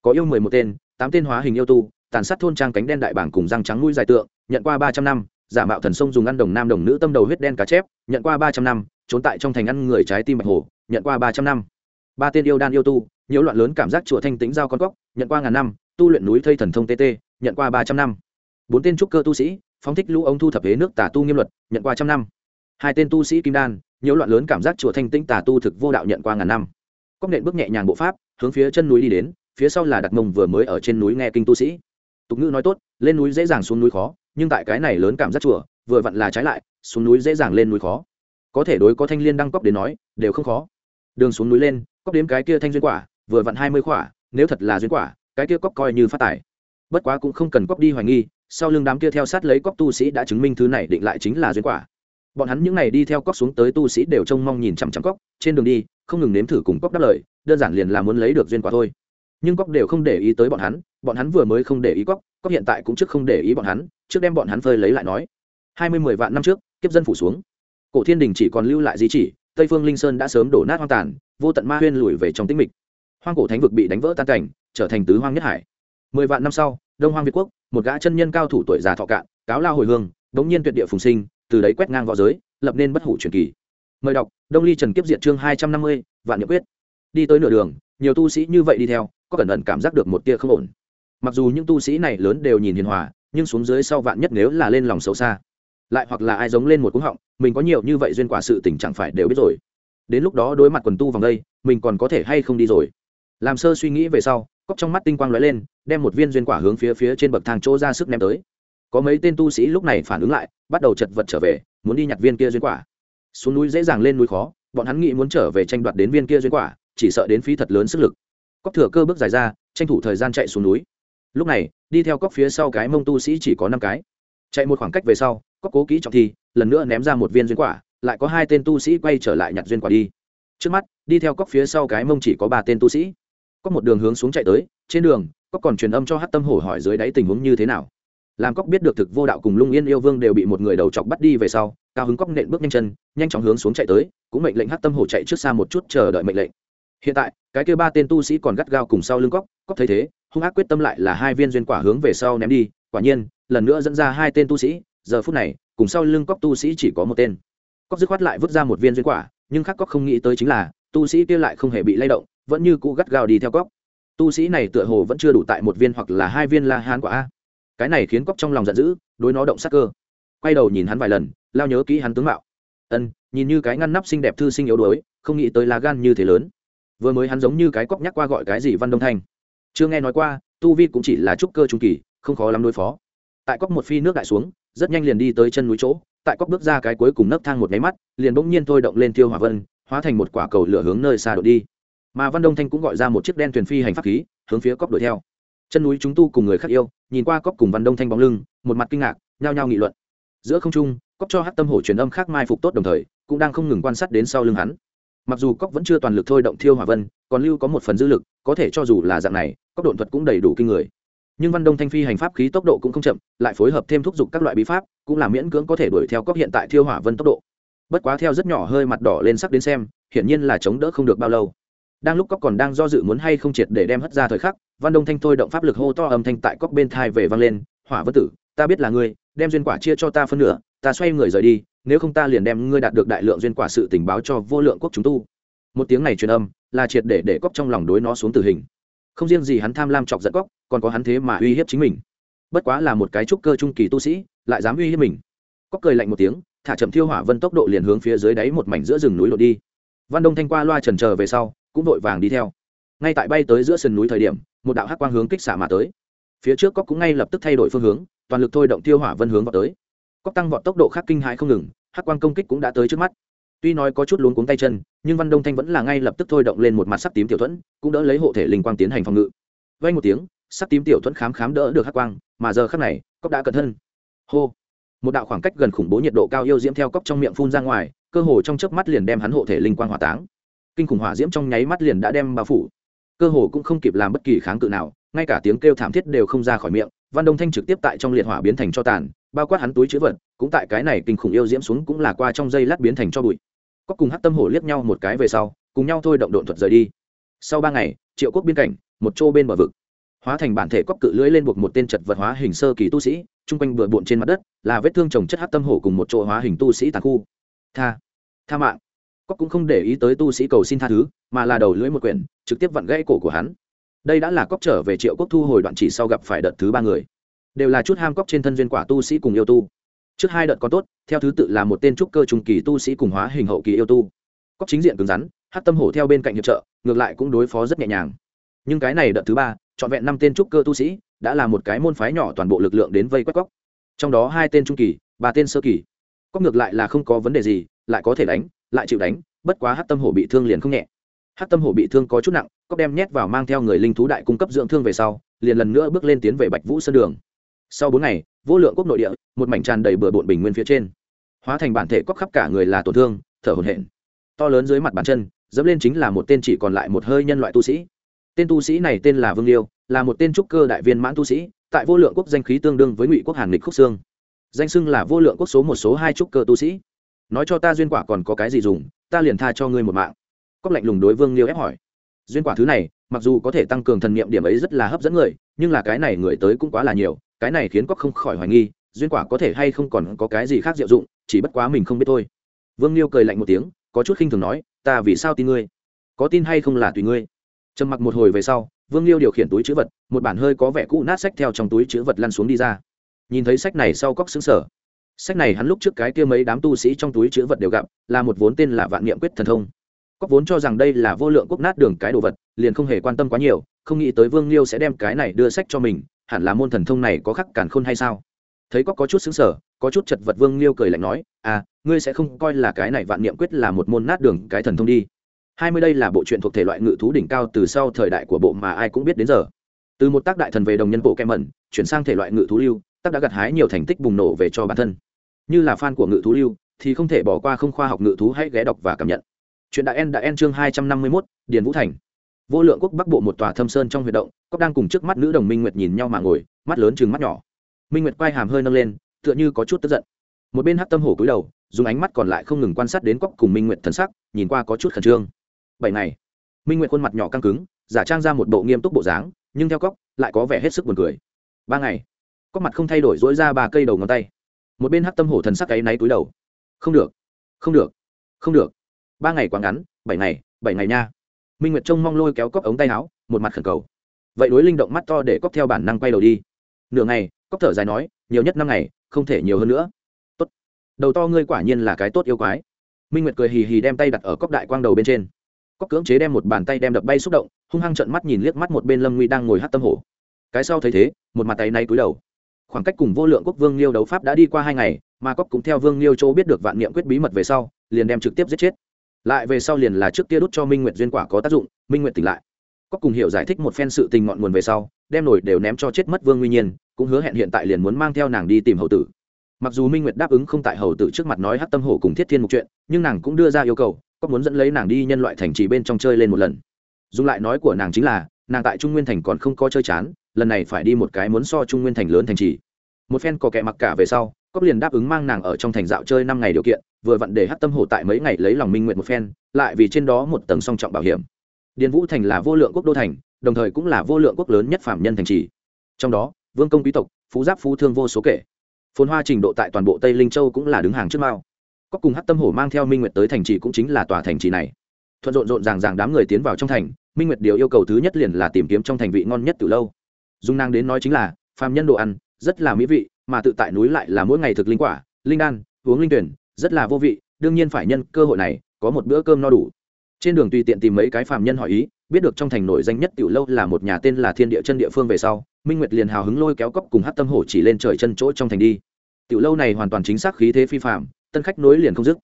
Có yêu mười một tên, tám tên hóa hình yêu tu, tàn sát thôn trang cánh đen đại bảng cùng răng trắng mũi dài tượng, nhận qua ba trăm năm, giả mạo thần sông dùng ăn đồng nam đồng nữ tâm đầu huyết đen cá chép, nhận qua ba trăm năm, trốn tại trong thành ăn người trái tim bạch hồ nhận qua ba trăm năm. Ba tên yêu đan yêu tu, nhiễu loạn lớn cảm giác chùa thanh tĩnh giao con cóc, nhận qua ngàn năm, tu luyện núi thây thần thông tt nhận qua ba trăm năm. Bốn tên trúc cơ tu sĩ, phóng thích lũ ông thu thập hế nước tà tu nghiêm luật, nhận qua trăm năm. Hai tên tu sĩ kim đan nhiễu loạn lớn cảm giác chùa thanh tĩnh tà tu thực vô đạo nhận qua ngàn năm. Cóc nện bước nhẹ nhàng bộ pháp, hướng phía chân núi đi đến, phía sau là đặt mông vừa mới ở trên núi nghe kinh tu sĩ. Tục ngữ nói tốt, lên núi dễ dàng xuống núi khó, nhưng tại cái này lớn cảm giác chùa, vừa vặn là trái lại, xuống núi dễ dàng lên núi khó. Có thể đối có thanh liên đăng cóc đến nói, đều không khó. Đường xuống núi lên cóc đếm cái kia thanh duyên quả, vừa vặn hai mươi quả, nếu thật là duyên quả, cái kia cóc coi như phát tài. Bất quá cũng không cần cóc đi hoài nghi, sau lưng đám kia theo sát lấy cóc tu sĩ đã chứng minh thứ này định lại chính là duyên quả bọn hắn những n à y đi theo cóc xuống tới tu sĩ đều trông mong nhìn chằm chằm cóc trên đường đi, không ngừng nếm thử cùng cóc đáp lời, đơn giản liền là muốn lấy được duyên quả thôi. Nhưng cóc đều không để ý tới bọn hắn bọn hắn vừa mới không để ý cóc cóc hiện tại cũng trước không để ý bọn hắn, trước đem bọn hắn phơi lấy lại nói. Hai mươi mười vạn năm trước, kiếp dân phủ xuống. Cổ thiên đình chỉ còn lưu lại di chỉ, tây phương linh sơn đã sớm đổ nát hoang tàn, vô tận ma huyên lùi về trong tĩnh mịch. Hoang cổ thánh vực bị đánh vỡ tan cảnh, trở thành tứ hoang nhất hải. Mười vạn năm sau, đông hoang việt quốc, một gã chân nhân cao thủ tuổi già thọ cạn, cáo lao hồi hương, đống nhiên tuyệt địa phùng sinh từ đấy quét ngang v õ giới, lập nên bất hủ truyền kỳ. Mời đọc, đông ly trần kiếp diện chương hai trăm năm mươi, vạn nhật quyết. Đi tới nửa đường, nhiều tu sĩ như vậy đi theo, có cẩn thận cảm giác được một tia không ổn. Mặc dù những tu sĩ này lớn đều nhìn hiền hòa, nhưng xuống dưới sau vạn nhất nếu là lên lòng xấu xa, lại hoặc là ai giống lên một cúng họng, mình có nhiều như vậy duyên quả sự tình chẳng phải đều biết rồi. Đến lúc đó đối mặt quần tu vòng đây, mình còn có thể hay không đi rồi? Làm sơ suy nghĩ về sau cóc trong mắt tinh quang lóe lên, đem một viên duyên quả hướng phía phía trên bậc thang chỗ ra sức ném tới có mấy tên tu sĩ lúc này phản ứng lại, bắt đầu chật vật trở về, muốn đi nhặt viên kia duyên quả. Xuống núi dễ dàng lên núi khó, bọn hắn nghĩ muốn trở về tranh đoạt đến viên kia duyên quả, chỉ sợ đến phí thật lớn sức lực. Cóc thừa cơ bước dài ra, tranh thủ thời gian chạy xuống núi. Lúc này, đi theo cóc phía sau cái mông tu sĩ chỉ có năm cái. Chạy một khoảng cách về sau cóc cố kỹ trọng thi, lần nữa ném ra một viên duyên quả, lại có hai tên tu sĩ quay trở lại nhặt duyên quả đi. Trước mắt, đi theo cóc phía sau cái mông chỉ có ba tên tu sĩ. Có một đường hướng xuống chạy tới, trên đường cóc còn truyền âm cho hát tâm hổ hỏi dưới đáy tình huống như thế nào làm cóc biết được thực vô đạo cùng lung yên yêu vương đều bị một người đầu chọc bắt đi về sau, cao hứng cóc nện bước nhanh chân, nhanh chóng hướng xuống chạy tới, cũng mệnh lệnh hát tâm hổ chạy trước xa một chút chờ đợi mệnh lệnh. Hiện tại, cái kêu ba tên tu sĩ còn gắt gao cùng sau lưng cóc cóc thấy thế, hung ác quyết tâm lại là hai viên duyên quả hướng về sau ném đi, quả nhiên, lần nữa dẫn ra hai tên tu sĩ, giờ phút này, cùng sau lưng cóc tu sĩ chỉ có một tên. Cóc dứt khoát lại vứt ra một viên duyên quả, nhưng khác cóc không nghĩ tới chính là, tu sĩ kia lại không hề bị lay động, vẫn như cũ gắt gao đi theo cóc. Tu sĩ này tựa hồ vẫn chưa đủ tại một viên hoặc là hai viên la hán quả a cái này khiến cóc trong lòng giận dữ, đối nó động sắc cơ. Quay đầu nhìn hắn vài lần, lao nhớ kỹ hắn tướng mạo. Ân, nhìn như cái ngăn nắp xinh đẹp thư sinh yếu đuối, không nghĩ tới lá gan như thế lớn. Vừa mới hắn giống như cái cóc nhắc qua gọi cái gì văn đông thanh. Chưa nghe nói qua, tu vi cũng chỉ là trúc cơ trung kỳ, không khó lắm đối phó. Tại cóc một phi nước đại xuống, rất nhanh liền đi tới chân núi chỗ, tại cóc bước ra cái cuối cùng nấc thang một máy mắt, liền bỗng nhiên thôi động lên tiêu hỏa vân, hóa thành một quả cầu lửa hướng nơi xa đổ đi. Mà văn đông thanh cũng gọi ra một chiếc đen thuyền phi hành pháp khí, hướng phía cóc đuổi theo chân núi chúng tu cùng người khác yêu, nhìn qua cóc cùng văn đông thanh bóng lưng, một mặt kinh ngạc, nhao nhao nghị luận. Giữa không trung cóc cho hát tâm hổ truyền âm khác mai phục tốt đồng thời, cũng đang không ngừng quan sát đến sau lưng hắn. Mặc dù cóc vẫn chưa toàn lực thôi động thiêu hỏa vân, còn lưu có một phần dư lực, có thể cho dù là dạng này cóc độn thuật cũng đầy đủ kinh người. Nhưng văn đông thanh phi hành pháp khí tốc độ cũng không chậm, lại phối hợp thêm thúc giục các loại bí pháp, cũng là miễn cưỡng có thể đuổi theo cóc hiện tại thiêu hỏa vân tốc độ. Bất quá theo rất nhỏ hơi mặt đỏ lên sắc đến xem, hiển nhiên là chống đỡ không được bao lâu đang lúc cóc còn đang do dự muốn hay không triệt để đem hất ra thời khắc, văn đông thanh thôi động pháp lực hô to âm thanh tại cóc bên thai về vang lên, hỏa vân tử, ta biết là ngươi, đem duyên quả chia cho ta phân nửa, ta xoay người rời đi, nếu không ta liền đem ngươi đạt được đại lượng duyên quả sự tình báo cho vô lượng quốc chúng tu. Một tiếng này truyền âm, là triệt để để cóc trong lòng đối nó xuống tử hình. Không riêng gì hắn tham lam chọc giận cóc, còn có hắn thế mà uy hiếp chính mình. Bất quá là một cái trúc cơ trung kỳ tu sĩ, lại dám uy hiếp mình. Cóc cười lạnh một tiếng, thả chậm thiêu hỏa vân tốc độ liền hướng phía dưới đáy một mảnh giữa rừng núi lộ đi văn đông thanh qua loa trần trờ về sau, cũng vội vàng đi theo. Ngay tại bay tới giữa sườn núi thời điểm, một đạo hắc quang hướng kích xả mà tới. Phía trước cóc cũng ngay lập tức thay đổi phương hướng, toàn lực thôi động tiêu hỏa vân hướng vào tới. Cóc tăng vọt tốc độ khắc kinh hãi không ngừng, hắc quang công kích cũng đã tới trước mắt. Tuy nói có chút luống cuống tay chân, nhưng văn đông thanh vẫn là ngay lập tức thôi động lên một mặt sắc tím tiểu thuẫn, cũng đỡ lấy hộ thể linh quang tiến hành phòng ngự. Vay một tiếng, sắc tím tiểu thuẫn khám khám đỡ được hắc quang, mà giờ khắc này cóc đã cẩn thân. Hô! Một đạo khoảng cách gần khủng bố nhiệt độ cao yêu diễm theo cóc trong miệng phun ra ngoài cơ hồ trong chớp mắt liền đem hắn hộ thể linh quang hỏa táng. Kinh khủng hỏa diễm trong nháy mắt liền đã đem bao phủ. Cơ hồ cũng không kịp làm bất kỳ kháng cự nào, ngay cả tiếng kêu thảm thiết đều không ra khỏi miệng, văn đông thanh trực tiếp tại trong liệt hỏa biến thành cho tàn, bao quát hắn túi chữ vật, cũng tại cái này kinh khủng yêu diễm xuống cũng là qua trong dây lát biến thành cho bụi. Có cùng hát tâm hổ liếc nhau một cái về sau, cùng nhau thôi động độn thuật rời đi. Sau ba ngày, triệu quốc biên cảnh, một chỗ bên bờ vực. Hóa thành bản thể cóc cự lưỡi lên buộc một tên chật vật hóa hình sơ kỳ tu sĩ, chung quanh bừa bộn trên mặt đất, là vết thương trồng chất hát tâm hổ cùng một chỗ hóa hình tu sĩ tàn khu tha tha mạng. Cóc cũng không để ý tới tu sĩ cầu xin tha thứ, mà là đầu lưỡi một quyển, trực tiếp vặn gãy cổ của hắn. Đây đã là cóc trở về triệu quốc thu hồi đoạn chỉ sau gặp phải đợt thứ ba người. Đều là chút ham cóc trên thân duyên quả tu sĩ cùng yêu tu. Trước hai đợt có tốt, theo thứ tự là một tên trúc cơ trung kỳ tu sĩ cùng hóa hình hậu kỳ yêu tu. Cóc chính diện cứng rắn hát tâm hổ theo bên cạnh hiệp trợ, ngược lại cũng đối phó rất nhẹ nhàng. Nhưng cái này đợt thứ ba, trọn vẹn năm tên trúc cơ tu sĩ, đã là một cái môn phái nhỏ toàn bộ lực lượng đến vây quét cóc. Trong đó hai tên trung kỳ, ba tên sơ kỳ. Có ngược lại là không có vấn đề gì, lại có thể đánh, lại chịu đánh, bất quá hát tâm hổ bị thương liền không nhẹ. Hát tâm hổ bị thương có chút nặng cóc đem nhét vào mang theo người linh thú đại cung cấp dưỡng thương về sau, liền lần nữa bước lên tiến về bạch vũ sân đường. Sau bốn ngày, vô lượng quốc nội địa, một mảnh tràn đầy bừa bộn bình nguyên phía trên. Hóa thành bản thể cóc khắp cả người là tổn thương, thở hổn hển. To lớn dưới mặt bàn chân, dẫm lên chính là một tên chỉ còn lại một hơi nhân loại tu sĩ. Tên tu sĩ này tên là vương liêu, là một tên trúc cơ đại viên mãn tu sĩ, tại vô lượng quốc danh khí tương đương với ngụy quốc hàn lịch khúc sương danh xưng là vô lượng quốc số một số hai trúc cơ tu sĩ. Nói cho ta duyên quả còn có cái gì dùng, ta liền tha cho ngươi một mạng. Cóc lạnh lùng đối vương liêu ép hỏi. Duyên quả thứ này, mặc dù có thể tăng cường thần niệm điểm ấy rất là hấp dẫn người, nhưng là cái này người tới cũng quá là nhiều, cái này khiến cóc không khỏi hoài nghi, duyên quả có thể hay không còn có cái gì khác diệu dụng, chỉ bất quá mình không biết thôi. Vương liêu cười lạnh một tiếng, có chút khinh thường nói, ta vì sao tin ngươi? Có tin hay không là tùy ngươi. Trầm mặc một hồi về sau, vương liêu điều khiển túi chữ vật, một bản hơi có vẻ cũ nát sách theo trong túi chữ vật lăn xuống đi ra nhìn thấy sách này sau cóc xứng sở sách này hắn lúc trước cái kia mấy đám tu sĩ trong túi chữ vật đều gặp, là một vốn tên là vạn niệm quyết thần thông. Cóc vốn cho rằng đây là vô lượng quốc nát đường cái đồ vật, liền không hề quan tâm quá nhiều, không nghĩ tới vương liêu sẽ đem cái này đưa sách cho mình, hẳn là môn thần thông này có khắc cản khôn hay sao? Thấy cóc có chút xứng sở có chút chật vật vương liêu cười lạnh nói à ngươi sẽ không coi là cái này vạn niệm quyết là một môn nát đường cái thần thông đi. Hai mươi đây là bộ truyện thuộc thể loại ngự thú đỉnh cao từ sau thời đại của bộ mà ai cũng biết đến giờ. Từ một tác đại thần về đồng nhân bộ kem mẩn, chuyển sang thể loại ngự thú lưu tác đã gặt hái nhiều thành tích bùng nổ về cho bản thân. Như là fan của ngự thú lưu, thì không thể bỏ qua không khoa học ngự thú hãy ghé đọc và cảm nhận. Chuyện đại en đã en chương hai trăm năm mươi mốt, điền vũ thành. Vô lượng quốc bắc bộ một tòa thâm sơn trong huy động cóc đang cùng trước mắt nữ đồng minh nguyệt nhìn nhau mà ngồi, mắt lớn chừng mắt nhỏ. Minh nguyệt quay hàm hơi nâng lên, tựa như có chút tức giận. Một bên hát tâm hổ cúi đầu, dùng ánh mắt còn lại không ngừng quan sát đến cóc cùng minh nguyệt thần sắc, nhìn qua có chút khẩn trương. Bảy ngày, minh nguyệt khuôn mặt nhỏ căng cứng, giả trang ra một bộ nghiêm túc bộ dáng, nhưng theo cóc lại có vẻ hết sức buồn cười. Ba ngày có mặt không thay đổi dỗi ra ba cây đầu ngón tay. Một bên hát tâm hổ thần sắc ấy náy túi đầu. Không được không được không được. Ba ngày quá ngắn, bảy ngày bảy ngày nha. Minh nguyệt trông mong lôi kéo cóc ống tay áo, một mặt khẩn cầu. Vậy đối linh động mắt to để cóc theo bản năng quay đầu đi. Nửa ngày cóc thở dài nói, nhiều nhất năm ngày, không thể nhiều hơn nữa. Tốt. Đầu to ngươi quả nhiên là cái tốt yêu quái. Minh nguyệt cười hì hì đem tay đặt ở cóc đại quang đầu bên trên. Cóc cưỡng chế đem một bàn tay đem đập bay xúc động, hung hăng trợn mắt nhìn liếc mắt một bên lâm nguy đang ngồi hát tâm hổ. Cái sau thấy thế, một mặt tay nay cúi đầu khoảng cách cùng vô lượng quốc vương liêu đấu pháp đã đi qua hai ngày, mà cóc cũng theo vương liêu châu biết được vạn niệm quyết bí mật về sau, liền đem trực tiếp giết chết. Lại về sau liền là trước kia đút cho minh nguyệt duyên quả có tác dụng, minh nguyệt tỉnh lại. Cóc cùng hiểu giải thích một phen sự tình ngọn nguồn về sau, đem nổi đều ném cho chết mất vương nguyên nhiên, cũng hứa hẹn hiện tại liền muốn mang theo nàng đi tìm hậu tử. Mặc dù minh nguyệt đáp ứng không tại hầu tử trước mặt nói hát tâm hổ cùng thiết thiên một chuyện, nhưng nàng cũng đưa ra yêu cầu có muốn dẫn lấy nàng đi nhân loại thành trì bên trong chơi lên một lần. Dùng lại nói của nàng chính là, nàng tại trung nguyên thành còn không có chơi chán lần này phải đi một cái muốn so trung nguyên thành lớn thành trì. Một phen có kẻ mặc cả về sau cóc liền đáp ứng mang nàng ở trong thành dạo chơi năm ngày điều kiện, vừa vặn để hát tâm hổ tại mấy ngày lấy lòng minh nguyện một phen, lại vì trên đó một tầng song trọng bảo hiểm. Điền vũ thành là vô lượng quốc đô thành, đồng thời cũng là vô lượng quốc lớn nhất phạm nhân thành trì. Trong đó, vương công quý tộc, phú giáp phú thương vô số kể. Phồn hoa trình độ tại toàn bộ tây linh châu cũng là đứng hàng trước mao. Có cùng hát tâm hổ mang theo minh nguyệt tới thành trì cũng chính là tòa thành trì này. Thuận rộn rộn ràng ràng đám người tiến vào trong thành, minh nguyệt điều yêu cầu thứ nhất liền là tìm kiếm trong thành vị ngon nhất từ lâu dung năng đến nói chính là, phàm nhân đồ ăn, rất là mỹ vị, mà tự tại núi lại là mỗi ngày thực linh quả, linh đan, uống linh tuyển, rất là vô vị, đương nhiên phải nhân cơ hội này, có một bữa cơm no đủ. Trên đường tùy tiện tìm mấy cái phàm nhân hỏi ý, biết được trong thành nổi danh nhất tiểu lâu là một nhà tên là thiên địa chân địa phương về sau, minh nguyệt liền hào hứng lôi kéo cốc cùng hát tâm hổ chỉ lên trời chân chỗ trong thành đi. Tiểu lâu này hoàn toàn chính xác khí thế phi phạm tân khách nối liền không dứt.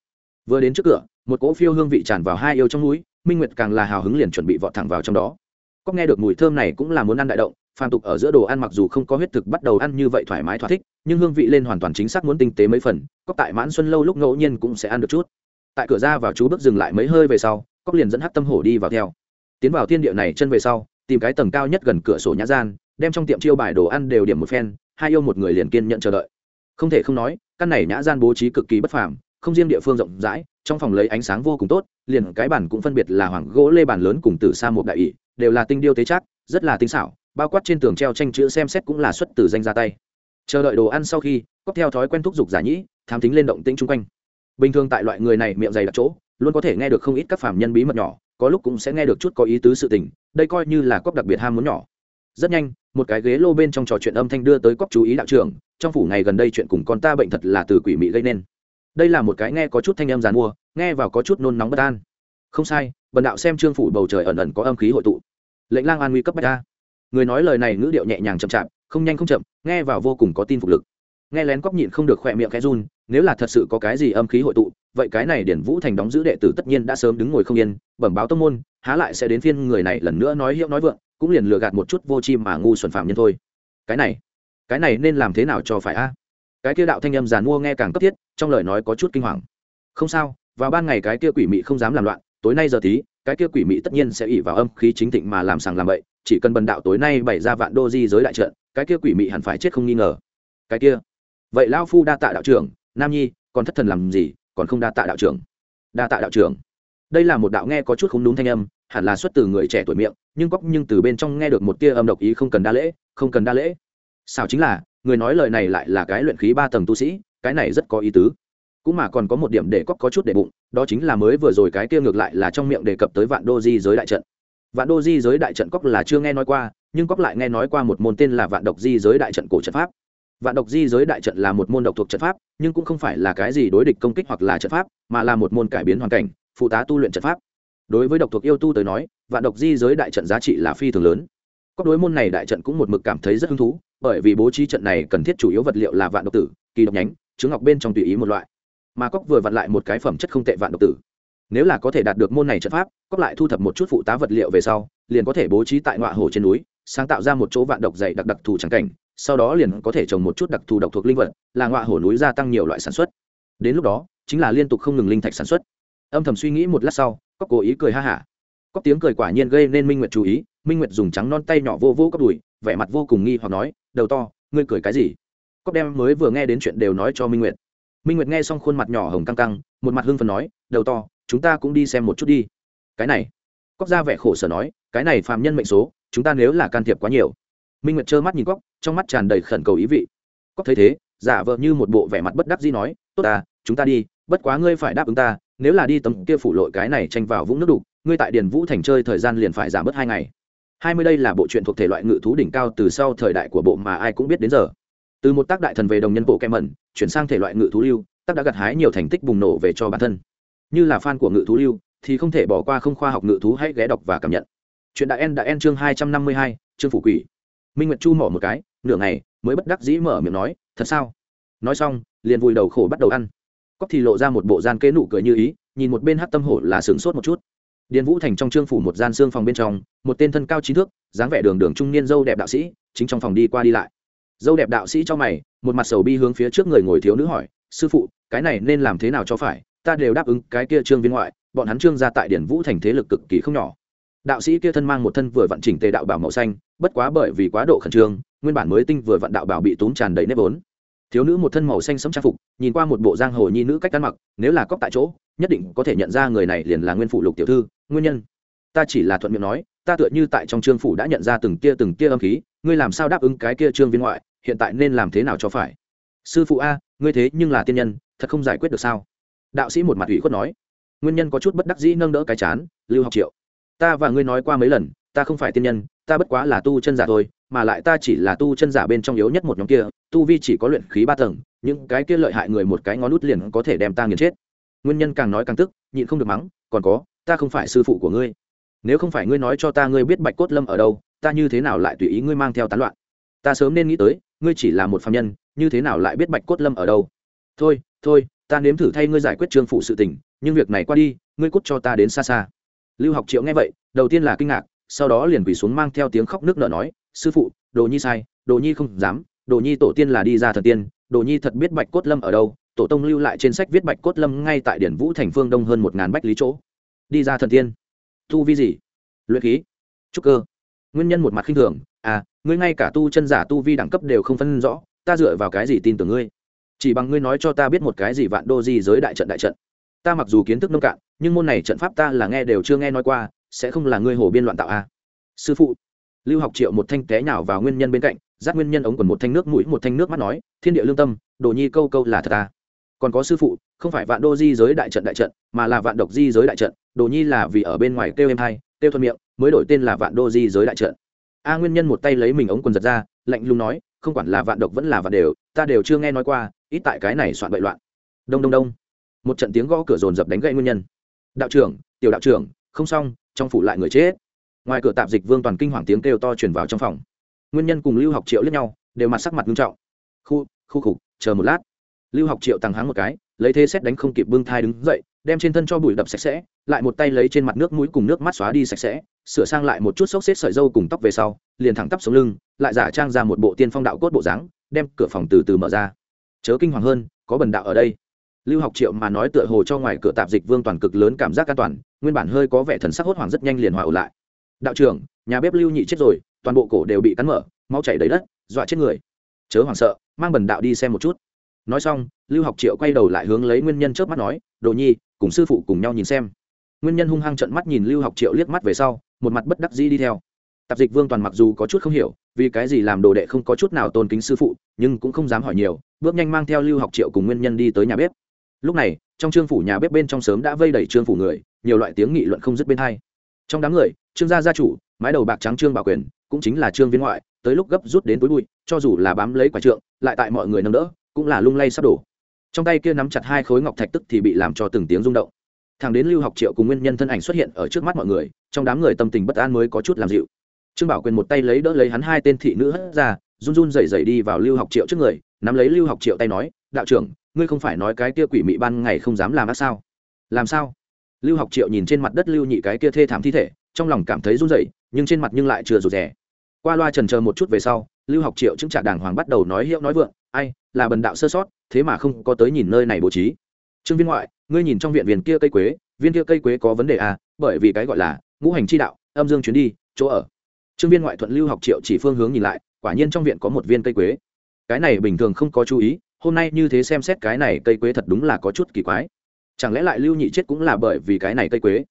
Vừa đến trước cửa, một cỗ phiêu hương vị tràn vào hai yêu trong núi, minh nguyệt càng là hào hứng liền chuẩn bị vọt thẳng vào trong đó. Cốc nghe được mùi thơm này cũng là muốn ăn đại động phàm tục ở giữa đồ ăn mặc dù không có huyết thực bắt đầu ăn như vậy thoải mái thỏa thích, nhưng hương vị lên hoàn toàn chính xác muốn tinh tế mấy phần, Cóc tại mãn xuân lâu lúc ngẫu nhiên cũng sẽ ăn được chút. Tại cửa ra vào chú bước dừng lại mấy hơi về sau, cóc liền dẫn hát tâm hổ đi vào theo. Tiến vào thiên địa này chân về sau, tìm cái tầng cao nhất gần cửa sổ nhã gian, đem trong tiệm chiêu bài đồ ăn đều điểm một phen, hai yêu một người liền kiên nhận chờ đợi. Không thể không nói, căn này nhã gian bố trí cực kỳ bất phàm, không riêng địa phương rộng rãi, trong phòng lấy ánh sáng vô cùng tốt, liền cái bản cũng phân biệt là hoàng gỗ lê bàn lớn cùng tử sa một đại ỷ, đều là tinh điêu tế chắc rất là tinh xảo bao quát trên tường treo tranh chữ xem xét cũng là xuất từ danh ra tay. Chờ đợi đồ ăn sau khi, cóp theo thói quen thúc giục giả nhĩ, thám tính lên động tĩnh chung quanh. Bình thường tại loại người này miệng dày đặc chỗ, luôn có thể nghe được không ít các phạm nhân bí mật nhỏ, có lúc cũng sẽ nghe được chút có ý tứ sự tình, đây coi như là cóp đặc biệt ham muốn nhỏ. Rất nhanh, một cái ghế lô bên trong trò chuyện âm thanh đưa tới cóp chú ý đạo trưởng, trong phủ ngày gần đây chuyện cùng con ta bệnh thật là từ quỷ mị gây nên. Đây là một cái nghe có chút thanh âm dàn mua, nghe vào có chút nôn nóng bất an. Không sai, bần đạo xem trương phủ bầu trời ẩn ẩn có âm khí hội tụ. Lệnh lang an nguy cấp bách a người nói lời này ngữ điệu nhẹ nhàng chậm chạp, không nhanh không chậm, nghe vào vô cùng có tin phục lực. Nghe lén cóc nhịn không được khỏe miệng khẽ run, nếu là thật sự có cái gì âm khí hội tụ, vậy cái này điển vũ thành đóng giữ đệ tử tất nhiên đã sớm đứng ngồi không yên, bẩm báo tông môn, há lại sẽ đến phiên người này lần nữa nói hiệu nói vượng, cũng liền lừa gạt một chút vô chi mà ngu xuẩn phạm nhân thôi. Cái này cái này nên làm thế nào cho phải a? Cái kia đạo thanh âm giàn mua nghe càng cấp thiết, trong lời nói có chút kinh hoàng. Không sao, vào ban ngày cái kia quỷ mị không dám làm loạn, tối nay giờ tí, cái kia quỷ mị tất nhiên sẽ ỉ vào âm khí chính thịnh mà làm sàng làm bậy chỉ cần bần đạo tối nay bày ra vạn đô di giới đại trận, cái kia quỷ mị hẳn phải chết không nghi ngờ. Cái kia. Vậy lao phu đa tạ đạo trưởng, nam nhi, còn thất thần làm gì, còn không đa tạ đạo trưởng. Đa tạ đạo trưởng. Đây là một đạo nghe có chút không đúng thanh âm, hẳn là xuất từ người trẻ tuổi miệng, nhưng cóc nhưng từ bên trong nghe được một tia âm độc ý không cần đa lễ, không cần đa lễ. Sao chính là, người nói lời này lại là cái luyện khí ba tầng tu sĩ, cái này rất có ý tứ. Cũng mà còn có một điểm để cóc có chút để bụng, đó chính là mới vừa rồi cái kia ngược lại là trong miệng đề cập tới vạn đô di giới đại trận vạn đô di giới đại trận cóc là chưa nghe nói qua, nhưng cóc lại nghe nói qua một môn tên là vạn độc di giới đại trận cổ trận pháp. Vạn độc di giới đại trận là một môn độc thuộc trận pháp, nhưng cũng không phải là cái gì đối địch công kích hoặc là trận pháp, mà là một môn cải biến hoàn cảnh, phụ tá tu luyện trận pháp. Đối với độc thuộc yêu tu tới nói, vạn độc di giới đại trận giá trị là phi thường lớn. Cóc đối môn này đại trận cũng một mực cảm thấy rất hứng thú, bởi vì bố trí trận này cần thiết chủ yếu vật liệu là vạn độc tử, kỳ độc nhánh chứng ngọc bên trong tùy ý một loại. Mà cóc vừa vặn lại một cái phẩm chất không tệ vạn độc tử nếu là có thể đạt được môn này trận pháp, cóp lại thu thập một chút phụ tá vật liệu về sau, liền có thể bố trí tại ngọa hồ trên núi, sáng tạo ra một chỗ vạn độc dày đặc đặc thù trắng cảnh, sau đó liền có thể trồng một chút đặc thù độc thuộc linh vật, là ngọa hổ núi gia tăng nhiều loại sản xuất. Đến lúc đó, chính là liên tục không ngừng linh thạch sản xuất. Âm thầm suy nghĩ một lát sau cóc cố ý cười ha hả. Cóc tiếng cười quả nhiên gây nên minh nguyệt chú ý, minh nguyệt dùng trắng non tay nhỏ vô vô cóc đùi, vẻ mặt vô cùng nghi hoặc nói, đầu to, ngươi cười cái gì? Cóc đem mới vừa nghe đến chuyện đều nói cho minh nguyệt. Minh nguyệt nghe xong khuôn mặt nhỏ hồng căng căng, một mặt hưng phần nói, đầu to chúng ta cũng đi xem một chút đi. Cái này, cóc ra vẻ khổ sở nói, cái này phạm nhân mệnh số, chúng ta nếu là can thiệp quá nhiều. Minh nguyệt trơ mắt nhìn cóc, trong mắt tràn đầy khẩn cầu ý vị. Cóc thấy thế, giả vờ như một bộ vẻ mặt bất đắc dĩ nói, tốt ta, chúng ta đi, bất quá ngươi phải đáp ứng ta, nếu là đi tấm kia phủ lội cái này tranh vào vũng nước đục, ngươi tại điền vũ thành chơi thời gian liền phải giảm bớt hai ngày. Hai mươi đây là bộ truyện thuộc thể loại ngự thú đỉnh cao từ sau thời đại của bộ mà ai cũng biết đến giờ. Từ một tác đại thần về đồng nhân bộ kem mẩn chuyển sang thể loại ngự thú lưu, tác đã gặt hái nhiều thành tích bùng nổ về cho bản thân như là fan của ngự thú lưu, thì không thể bỏ qua không khoa học ngự thú hãy ghé đọc và cảm nhận. Chuyện đại en đại en chương hai trăm năm mươi hai, chương phủ quỷ. Minh nguyệt chu mỏ một cái, nửa ngày, mới bất đắc dĩ mở miệng nói, thật sao? Nói xong, liền vùi đầu khổ bắt đầu ăn. Cóc thì lộ ra một bộ gian kế nụ cười như ý, nhìn một bên hát tâm hổ là sửng sốt một chút. Điền vũ thành trong trương phủ một gian xương phòng bên trong, một tên thân cao trí thước, dáng vẻ đường đường trung niên dâu đẹp đạo sĩ, chính trong phòng đi qua đi lại. Dâu đẹp đạo sĩ cho mày, một mặt sầu bi hướng phía trước người ngồi thiếu nữ hỏi, sư phụ, cái này nên làm thế nào cho phải? Ta đều đáp ứng cái kia trương viên ngoại, bọn hắn trương ra tại điển vũ thành thế lực cực kỳ không nhỏ. Đạo sĩ kia thân mang một thân vừa vận chỉnh tề đạo bảo màu xanh, bất quá bởi vì quá độ khẩn trương, nguyên bản mới tinh vừa vận đạo bảo bị tốn tràn đầy nếp vốn. Thiếu nữ một thân màu xanh sẫm trang phục, nhìn qua một bộ giang hồ nhi nữ cách ăn mặc, nếu là cóc tại chỗ, nhất định có thể nhận ra người này liền là nguyên phụ lục tiểu thư, nguyên nhân. Ta chỉ là thuận miệng nói, ta tựa như tại trong trương phủ đã nhận ra từng tia từng tia âm khí, ngươi làm sao đáp ứng cái kia trương viên ngoại, hiện tại nên làm thế nào cho phải? Sư phụ a, ngươi thế nhưng là tiên nhân, thật không giải quyết được sao? Đạo sĩ một mặt ủy khuất nói, nguyên nhân có chút bất đắc dĩ nâng đỡ cái chán, lưu học triệu, ta và ngươi nói qua mấy lần, ta không phải tiên nhân, ta bất quá là tu chân giả thôi, mà lại ta chỉ là tu chân giả bên trong yếu nhất một nhóm kia, tu vi chỉ có luyện khí ba tầng, những cái kia lợi hại người một cái ngón nút liền có thể đem ta nghiền chết. Nguyên nhân càng nói càng tức, nhịn không được mắng, còn có, ta không phải sư phụ của ngươi. Nếu không phải ngươi nói cho ta ngươi biết bạch cốt lâm ở đâu, ta như thế nào lại tùy ý ngươi mang theo tán loạn? Ta sớm nên nghĩ tới, ngươi chỉ là một phạm nhân, như thế nào lại biết bạch cốt lâm ở đâu? Thôi thôi ta nếm thử thay ngươi giải quyết trương phụ sự tình, nhưng việc này qua đi, ngươi cút cho ta đến xa xa. Lưu học triệu nghe vậy, đầu tiên là kinh ngạc, sau đó liền quỳ xuống mang theo tiếng khóc nước nợ nói, sư phụ, đồ nhi sai, đồ nhi không dám, đồ nhi tổ tiên là đi ra thần tiên, đồ nhi thật biết bạch cốt lâm ở đâu, tổ tông lưu lại trên sách viết bạch cốt lâm ngay tại điển vũ thành phương đông hơn một ngàn bách lý chỗ. Đi ra thần tiên. Tu vi gì? Luyện khí. Trúc cơ. Nguyên nhân một mặt khinh thường à ngươi ngay cả tu chân giả tu vi đẳng cấp đều không phân rõ, ta dựa vào cái gì tin tưởng ngươi? Chỉ bằng ngươi nói cho ta biết một cái gì vạn đô di giới đại trận đại trận. Ta mặc dù kiến thức nông cạn, nhưng môn này trận pháp ta là nghe đều chưa nghe nói qua, sẽ không là ngươi hồ biên loạn tạo a. Sư phụ, lưu học triệu một thanh té nhào vào nguyên nhân bên cạnh giác nguyên nhân ống quần một thanh nước mũi, một thanh nước mắt nói, thiên địa lương tâm, đồ nhi câu câu là thật ta còn có sư phụ, không phải vạn đô di giới đại trận đại trận, mà là vạn độc di giới đại trận, đồ nhi là vì ở bên ngoài kêu em hai, kêu thuận miệng, mới đổi tên là vạn đô di giới đại trận. A nguyên nhân một tay lấy mình ống quần giật ra, lạnh lùng nói không quản là vạn độc vẫn là vạn đều, ta đều chưa nghe nói qua, ít tại cái này soạn bậy loạn. Đông đông đông. Một trận tiếng gõ cửa rồn dập đánh gậy nguyên nhân. Đạo trưởng, tiểu đạo trưởng, không xong, trong phủ lại người chết. Ngoài cửa tạp dịch vương toàn kinh hoàng tiếng kêu to truyền vào trong phòng. Nguyên nhân cùng lưu học triệu lẫn nhau, đều mặt sắc mặt nghiêm trọng. Khu khu khục, chờ một lát. Lưu học triệu tăng háng một cái, lấy thế xét đánh không kịp bưng thai đứng dậy, đem trên thân cho bụi đập sạch sẽ, lại một tay lấy trên mặt nước mũi cùng nước mắt xóa đi sạch sẽ sửa sang lại một chút xốc xếp sợi dâu cùng tóc về sau, liền thẳng tắp xuống lưng, lại giả trang ra một bộ tiên phong đạo cốt bộ dáng, đem cửa phòng từ từ mở ra. Chớ kinh hoàng hơn, có bần đạo ở đây. Lưu học triệu mà nói tựa hồ cho ngoài cửa tạp dịch vương toàn cực lớn cảm giác an toàn, nguyên bản hơi có vẻ thần sắc hốt hoảng rất nhanh liền hòa ủ lại. Đạo trưởng, nhà bếp lưu nhị chết rồi, toàn bộ cổ đều bị cắn mở, máu chảy đầy đất, dọa chết người. Chớ hoảng sợ, mang bần đạo đi xem một chút. Nói xong, lưu học triệu quay đầu lại hướng lấy nguyên nhân trước mắt nói, đồ nhi, cùng sư phụ cùng nhau nhìn xem. Nguyên nhân hung hăng trận mắt nhìn lưu học triệu liếc mắt về sau một mặt bất đắc dĩ đi theo. Tạp dịch vương toàn mặc dù có chút không hiểu, vì cái gì làm đồ đệ không có chút nào tôn kính sư phụ, nhưng cũng không dám hỏi nhiều, bước nhanh mang theo lưu học triệu cùng nguyên nhân đi tới nhà bếp. Lúc này, trong trương phủ nhà bếp bên trong sớm đã vây đẩy trương phủ người, nhiều loại tiếng nghị luận không dứt bên hai. Trong đám người, trương gia gia chủ, mái đầu bạc trắng trương bảo quyền, cũng chính là trương viên ngoại, tới lúc gấp rút đến túi bụi, cho dù là bám lấy quả trượng, lại tại mọi người nâng đỡ, cũng là lung lay sắp đổ. Trong tay kia nắm chặt hai khối ngọc thạch tức thì bị làm cho từng tiếng rung động thằng đến lưu học triệu cùng nguyên nhân thân ảnh xuất hiện ở trước mắt mọi người, trong đám người tâm tình bất an mới có chút làm dịu. Trương bảo quyền một tay lấy đỡ lấy hắn hai tên thị nữ hất ra, run run rẩy rẩy đi vào lưu học triệu trước người, nắm lấy lưu học triệu tay nói, đạo trưởng, ngươi không phải nói cái kia quỷ mị ban ngày không dám làm ác sao? Làm sao? Lưu học triệu nhìn trên mặt đất lưu nhị cái kia thê thảm thi thể, trong lòng cảm thấy run rẩy, nhưng trên mặt nhưng lại chưa rụt rè. Qua loa trần chờ một chút về sau, lưu học triệu chứng trả đàng hoàng bắt đầu nói hiệu nói vượng, ai, là bần đạo sơ sót, thế mà không có tới nhìn nơi này bố trí. Trương viên ngoại ngươi nhìn trong viện viên kia cây quế, viên kia cây quế có vấn đề à? Bởi vì cái gọi là ngũ hành chi đạo, âm dương chuyến đi, chỗ ở. Trương viên ngoại thuận lưu học triệu chỉ phương hướng nhìn lại, quả nhiên trong viện có một viên cây quế. Cái này bình thường không có chú ý, hôm nay như thế xem xét cái này cây quế thật đúng là có chút kỳ quái. Chẳng lẽ lại lưu nhị chết cũng là bởi vì cái này cây quế?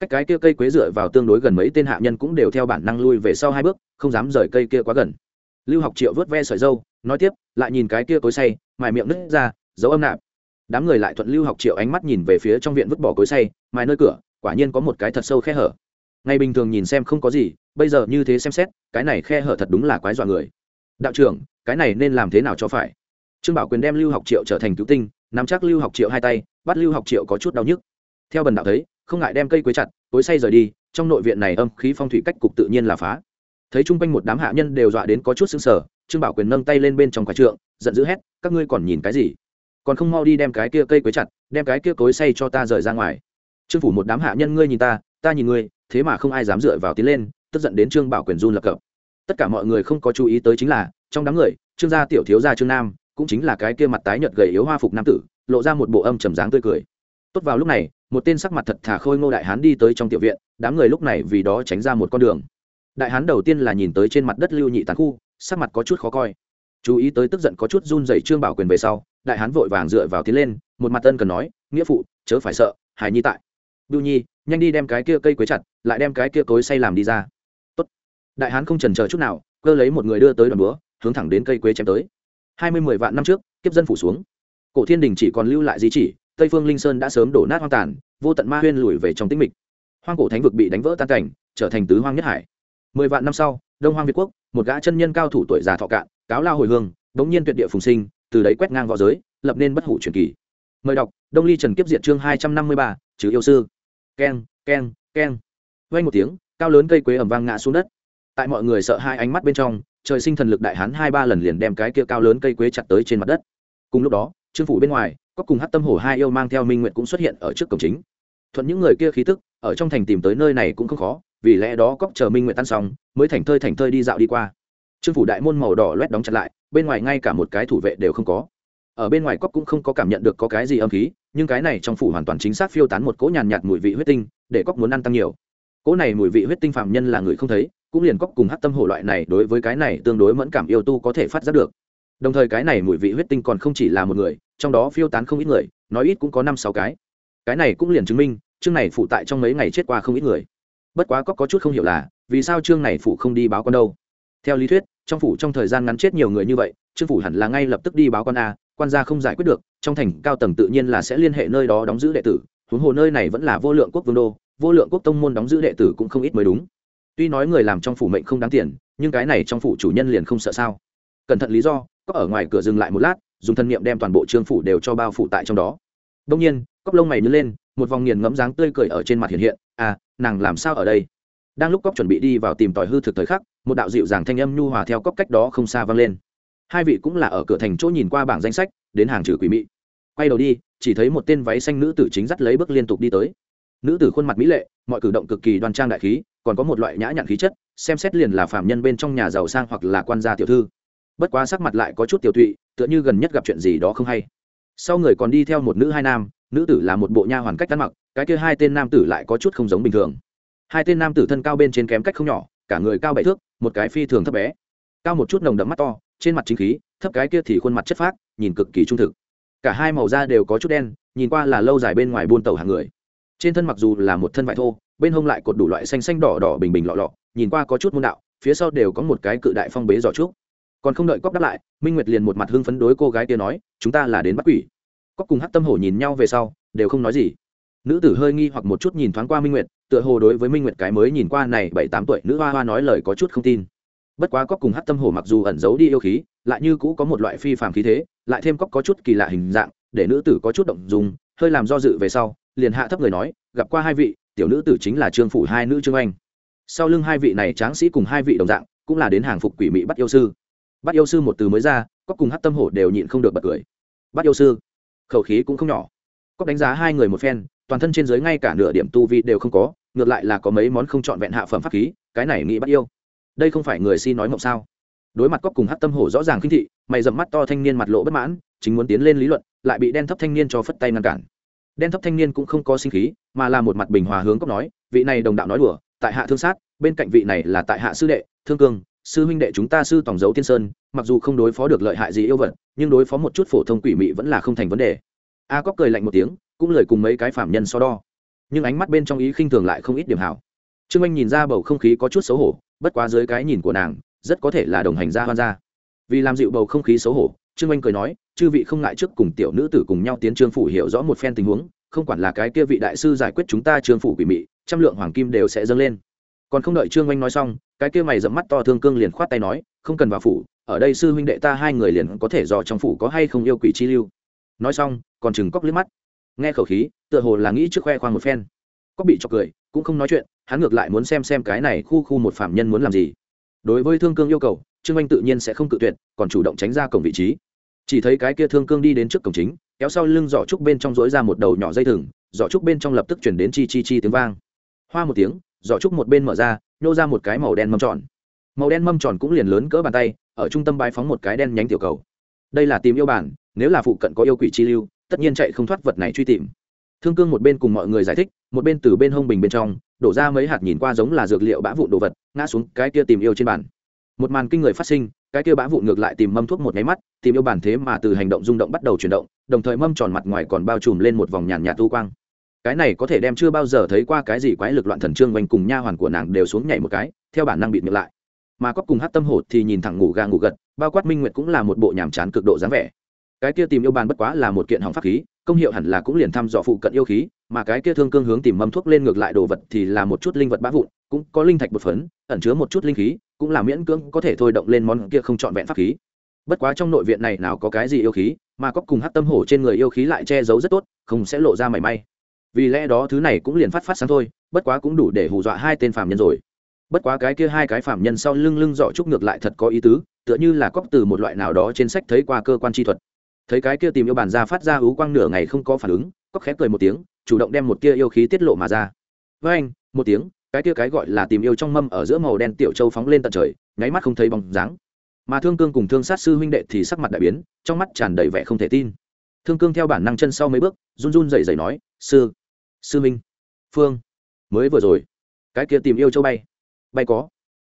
Cách cái kia cây quế dựa vào tương đối gần mấy tên hạ nhân cũng đều theo bản năng lui về sau hai bước, không dám rời cây kia quá gần. Lưu học triệu vớt ve sợi dâu, nói tiếp, lại nhìn cái kia cối say mài miệng nứt ra, dấu âm nạp đám người lại thuận lưu học triệu ánh mắt nhìn về phía trong viện vứt bỏ cối say, mài nơi cửa, quả nhiên có một cái thật sâu khe hở. Ngày bình thường nhìn xem không có gì, bây giờ như thế xem xét, cái này khe hở thật đúng là quái dọa người. Đạo trưởng, cái này nên làm thế nào cho phải? Trương bảo quyền đem lưu học triệu trở thành cứu tinh, nắm chắc lưu học triệu hai tay, bắt lưu học triệu có chút đau nhức. Theo bần đạo thấy, không ngại đem cây quế chặt, cối say rời đi, trong nội viện này âm khí phong thủy cách cục tự nhiên là phá. Thấy chung quanh một đám hạ nhân đều dọa đến có chút xứng sở trương bảo quyền nâng tay lên bên trong quả trượng, giận dữ hét, các ngươi còn nhìn cái gì? Còn không mau đi đem cái kia cây quế chặt, đem cái kia cối say cho ta rời ra ngoài. Trương phủ một đám hạ nhân ngươi nhìn ta ta nhìn ngươi, thế mà không ai dám dựa vào tiến lên, tức giận đến trương bảo quyền run lập cập. Tất cả mọi người không có chú ý tới chính là, trong đám người, trương gia tiểu thiếu gia trương nam, cũng chính là cái kia mặt tái nhợt gầy yếu hoa phục nam tử, lộ ra một bộ âm trầm dáng tươi cười. Tốt vào lúc này, một tên sắc mặt thật thà khôi ngô đại hán đi tới trong tiểu viện, đám người lúc này vì đó tránh ra một con đường. Đại hán đầu tiên là nhìn tới trên mặt đất lưu nhị tàn khu, sắc mặt có chút khó coi chú ý tới tức giận có chút run dày trương bảo quyền về sau, đại hán vội vàng dựa vào tiến lên, một mặt tân cần nói, nghĩa phụ, chớ phải sợ hải nhi tại. Bưu nhi, nhanh đi đem cái kia cây quế chặt, lại đem cái kia cối say làm đi ra. Tốt. đại hán không trần chờ chút nào, cơ lấy một người đưa tới đoàn búa, hướng thẳng đến cây quế chém tới. Hai mươi mười vạn năm trước, kiếp dân phủ xuống. Cổ thiên đình chỉ còn lưu lại di chỉ, tây phương linh sơn đã sớm đổ nát hoang tàn, vô tận ma huyên lùi về trong tĩnh mịch. Hoang cổ thánh vực bị đánh vỡ tan cảnh, trở thành tứ hoang nhất hải. Mười vạn năm sau đông hoang việt quốc, một gã chân nhân cao thủ tuổi già thọ cạn, cáo lao hồi hương, đống nhiên tuyệt địa phùng sinh, từ đấy quét ngang v õ giới, lập nên bất hủ truyền kỳ. Mời đọc, đông ly trần kiếp diệt chương hai trăm năm mươi ba chứ yêu sư. Keng keng keng. Vay một tiếng, cao lớn cây quế ẩm vang ngã xuống đất. Tại mọi người sợ hai ánh mắt bên trong, trời sinh thần lực đại hán hai ba lần liền đem cái kia cao lớn cây quế chặt tới trên mặt đất. Cùng lúc đó, trương phủ bên ngoài, có cùng hát tâm hồ hai yêu mang theo minh nguyện cũng xuất hiện ở trước cổng chính. Thuận những người kia khí tức, ở trong thành tìm tới nơi này cũng không khó vì lẽ đó cóc chờ minh nguyện tan xong, mới thành thơi thành thơi đi dạo đi qua. Trương phủ đại môn màu đỏ loét đóng chặt lại, bên ngoài ngay cả một cái thủ vệ đều không có. Ở bên ngoài cóc cũng không có cảm nhận được có cái gì âm khí, nhưng cái này trong phủ hoàn toàn chính xác phiêu tán một cỗ nhàn nhạt mùi vị huyết tinh, để cóc muốn ăn tăng nhiều. Cỗ này mùi vị huyết tinh phạm nhân là người không thấy, cũng liền cóc cùng hát tâm hổ loại này đối với cái này tương đối mẫn cảm yêu tu có thể phát giác được. Đồng thời cái này mùi vị huyết tinh còn không chỉ là một người, trong đó phiêu tán không ít người, nói ít cũng có năm sáu cái. Cái này cũng liền chứng minh, chương này phụ tại trong mấy ngày chết qua không ít người bất quá có, có chút không hiểu là vì sao trương này phụ không đi báo con đâu? Theo lý thuyết trong phủ trong thời gian ngắn chết nhiều người như vậy trương phủ hẳn là ngay lập tức đi báo con a quan gia không giải quyết được trong thành cao tầng tự nhiên là sẽ liên hệ nơi đó đóng giữ đệ tử huống hồ nơi này vẫn là vô lượng quốc vương đô vô lượng quốc tông môn đóng giữ đệ tử cũng không ít mới đúng. Tuy nói người làm trong phủ mệnh không đáng tiền nhưng cái này trong phủ chủ nhân liền không sợ sao? Cẩn thận lý do có ở ngoài cửa dừng lại một lát dùng thân nhiệm đem toàn bộ trương phủ đều cho bao phủ tại trong đó. Đông nhiên cóc lông mày nhớ lên một vòng nghiền ngẫm dáng tươi cười ở trên mặt hiện hiện à nàng làm sao ở đây? Đang lúc cóc chuẩn bị đi vào tìm tòi hư thực thời khắc một đạo dịu dàng thanh âm nhu hòa theo cóc cách đó không xa vang lên. Hai vị cũng là ở cửa thành chỗ nhìn qua bảng danh sách đến hàng trừ quỷ mị. Quay đầu đi chỉ thấy một tên váy xanh nữ tử chính dắt lấy bước liên tục đi tới. Nữ tử khuôn mặt mỹ lệ mọi cử động cực kỳ đoan trang đại khí còn có một loại nhã nhặn khí chất xem xét liền là phạm nhân bên trong nhà giàu sang hoặc là quan gia tiểu thư. Bất quá sắc mặt lại có chút tiểu thụy, tựa như gần nhất gặp chuyện gì đó không hay. Sau người còn đi theo một nữ hai nam nữ tử là một bộ nha hoàn cách ăn mặc, cái kia hai tên nam tử lại có chút không giống bình thường. Hai tên nam tử thân cao bên trên kém cách không nhỏ, cả người cao bảy thước, một cái phi thường thấp bé. Cao một chút nồng đậm mắt to, trên mặt chính khí, thấp cái kia thì khuôn mặt chất phác, nhìn cực kỳ trung thực. Cả hai màu da đều có chút đen, nhìn qua là lâu dài bên ngoài buôn tàu hàng người. Trên thân mặc dù là một thân vải thô, bên hông lại cột đủ loại xanh xanh đỏ đỏ bình bình lọ lọ, nhìn qua có chút môn đạo, phía sau đều có một cái cự đại phong bế giỏ trúc. Còn không đợi cóp đáp lại, minh nguyệt liền một mặt hưng phấn đối cô gái kia nói, chúng ta là đến bắt quỷ cóc cùng hát tâm hổ nhìn nhau về sau, đều không nói gì. Nữ tử hơi nghi hoặc một chút nhìn thoáng qua minh nguyệt, tựa hồ đối với minh nguyệt cái mới nhìn qua này bảy tám tuổi nữ hoa hoa nói lời có chút không tin. Bất quá cóc cùng hát tâm hổ mặc dù ẩn giấu đi yêu khí, lại như cũ có một loại phi phàm khí thế, lại thêm cóc có chút kỳ lạ hình dạng, để nữ tử có chút động dùng hơi làm do dự về sau, liền hạ thấp người nói, gặp qua hai vị, tiểu nữ tử chính là trương phủ hai nữ trương anh. Sau lưng hai vị này tráng sĩ cùng hai vị đồng dạng, cũng là đến hàng phục quỷ mỹ bắt yêu sư. Bắt yêu sư một từ mới ra cóc cùng hát tâm hổ đều nhịn không được bật cười. Bắt yêu sư khẩu khí cũng không nhỏ. Cóc đánh giá hai người một phen, toàn thân trên dưới ngay cả nửa điểm tu vi đều không có, ngược lại là có mấy món không trọn vẹn hạ phẩm pháp khí, cái này nghĩ bắt yêu. Đây không phải người si nói mộng sao? Đối mặt cóc cùng hát tâm hổ rõ ràng khinh thị, mày dầm mắt to thanh niên mặt lộ bất mãn, chính muốn tiến lên lý luận, lại bị đen thấp thanh niên cho phất tay ngăn cản. Đen thấp thanh niên cũng không có sinh khí, mà là một mặt bình hòa hướng cóc nói, vị này đồng đạo nói đùa, tại hạ thương sát, bên cạnh vị này là tại hạ sư đệ, thương cương sư huynh đệ chúng ta sư tổng dấu tiên sơn, mặc dù không đối phó được lợi hại gì yêu vật, nhưng đối phó một chút phổ thông quỷ mị vẫn là không thành vấn đề. A cóc cười lạnh một tiếng, cũng lời cùng mấy cái phạm nhân so đo. Nhưng ánh mắt bên trong ý khinh thường lại không ít điểm hảo. Trương anh nhìn ra bầu không khí có chút xấu hổ, bất quá dưới cái nhìn của nàng, rất có thể là đồng hành gia hoan gia vì làm dịu bầu không khí xấu hổ, trương anh cười nói, chư vị không ngại trước cùng tiểu nữ tử cùng nhau tiến trương phủ hiểu rõ một phen tình huống, không quản là cái kia vị đại sư giải quyết chúng ta trương phủ quỷ mị, trăm lượng hoàng kim đều sẽ dâng lên. Còn không đợi trương anh nói xong cái kia mày dẫm mắt to thương cương liền khoát tay nói, không cần vào phủ, ở đây sư huynh đệ ta hai người liền có thể dò trong phủ có hay không yêu quỷ chi lưu. Nói xong, còn chừng cóc liếc mắt. Nghe khẩu khí, tựa hồ là nghĩ trước khoe khoang một phen. Cóc bị chọc cười, cũng không nói chuyện, hắn ngược lại muốn xem xem cái này khu khu một phạm nhân muốn làm gì. Đối với thương cương yêu cầu, trương anh tự nhiên sẽ không cự tuyệt, còn chủ động tránh ra cổng vị trí. Chỉ thấy cái kia thương cương đi đến trước cổng chính, kéo sau lưng giỏ trúc bên trong dối ra một đầu nhỏ dây thừng, giỏ trúc bên trong lập tức chuyển đến chi chi chi tiếng vang. Hoa một tiếng giỏ trúc một bên mở ra, nhô ra một cái màu đen mâm tròn. Màu đen mâm tròn cũng liền lớn cỡ bàn tay, ở trung tâm bãi phóng một cái đen nhánh tiểu cầu. Đây là tìm yêu bản, nếu là phụ cận có yêu quỷ chi lưu, tất nhiên chạy không thoát vật này truy tìm. Thương cương một bên cùng mọi người giải thích, một bên từ bên hông bình bên trong, đổ ra mấy hạt nhìn qua giống là dược liệu bã vụn đồ vật, ngã xuống cái kia tìm yêu trên bàn. Một màn kinh người phát sinh, cái kia bã vụn ngược lại tìm mâm thuốc một nháy mắt, tìm yêu bản thế mà từ hành động rung động bắt đầu chuyển động, đồng thời mâm tròn mặt ngoài còn bao trùm lên một vòng nhàn nhạt tu quang cái này có thể đem chưa bao giờ thấy qua cái gì quái lực loạn thần trương quanh cùng nha hoàn của nàng đều xuống nhảy một cái, theo bản năng bị miệng lại. Mà cóc cùng hát tâm hột thì nhìn thẳng ngủ gà ngủ gật, bao quát minh nguyệt cũng là một bộ nhàm chán cực độ dáng vẻ. Cái kia tìm yêu bàn bất quá là một kiện hỏng pháp khí, công hiệu hẳn là cũng liền thăm dò phụ cận yêu khí, mà cái kia thương cương hướng tìm mâm thuốc lên ngược lại đồ vật thì là một chút linh vật bá vụn, cũng có linh thạch bột phấn, ẩn chứa một chút linh khí, cũng là miễn cưỡng có thể thôi động lên món kia không trọn vẹn pháp khí. Bất quá trong nội viện này nào có cái gì yêu khí, mà cóc cùng hát tâm hổ trên người yêu khí lại che giấu rất tốt, không sẽ lộ ra mảy may vì lẽ đó thứ này cũng liền phát phát sáng thôi, bất quá cũng đủ để hù dọa hai tên phạm nhân rồi. Bất quá cái kia hai cái phạm nhân sau lưng lưng dọ trúc ngược lại thật có ý tứ, tựa như là cóc từ một loại nào đó trên sách thấy qua cơ quan chi thuật. Thấy cái kia tìm yêu bàn ra phát ra ú quang nửa ngày không có phản ứng cóc khép cười một tiếng, chủ động đem một tia yêu khí tiết lộ mà ra. Với anh, một tiếng, cái kia cái gọi là tìm yêu trong mâm ở giữa màu đen tiểu châu phóng lên tận trời, nháy mắt không thấy bóng dáng. Mà thương cương cùng thương sát sư huynh đệ thì sắc mặt đại biến, trong mắt tràn đầy vẻ không thể tin. Thương cương theo bản năng chân sau mấy bước, run run rẩy rẩy nói sư sư minh, phương, mới vừa rồi, cái kia tìm yêu châu bay bay có.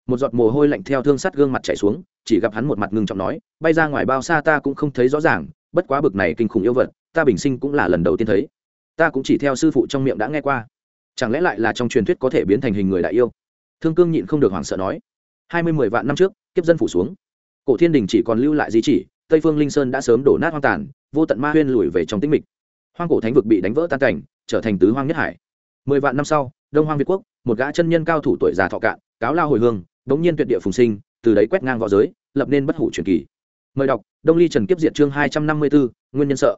Một giọt mồ hôi lạnh theo thương sắt gương mặt chảy xuống, chỉ gặp hắn một mặt ngưng trọng nói, bay ra ngoài bao xa ta cũng không thấy rõ ràng, bất quá bực này kinh khủng yêu vật, ta bình sinh cũng là lần đầu tiên thấy. Ta cũng chỉ theo sư phụ trong miệng đã nghe qua. Chẳng lẽ lại là trong truyền thuyết có thể biến thành hình người đại yêu? Thương cương nhịn không được hoảng sợ nói. Hai mươi mười vạn năm trước, kiếp dân phủ xuống. Cổ thiên đình chỉ còn lưu lại di chỉ, tây phương linh sơn đã sớm đổ nát hoang tàn, vô tận ma huyên lùi về trong tĩnh mịch hoang cổ thánh vực bị đánh vỡ tan cảnh, trở thành tứ hoang nhất hải. Mười vạn năm sau, đông hoang việt quốc, một gã chân nhân cao thủ tuổi già thọ cạn, cáo lao hồi hương bỗng nhiên tuyệt địa phùng sinh, từ đấy quét ngang v õ giới, lập nên bất hủ truyền kỳ. Mời đọc, đông ly trần kiếp diệt chương hai trăm năm mươi bốn, nguyên nhân sợ.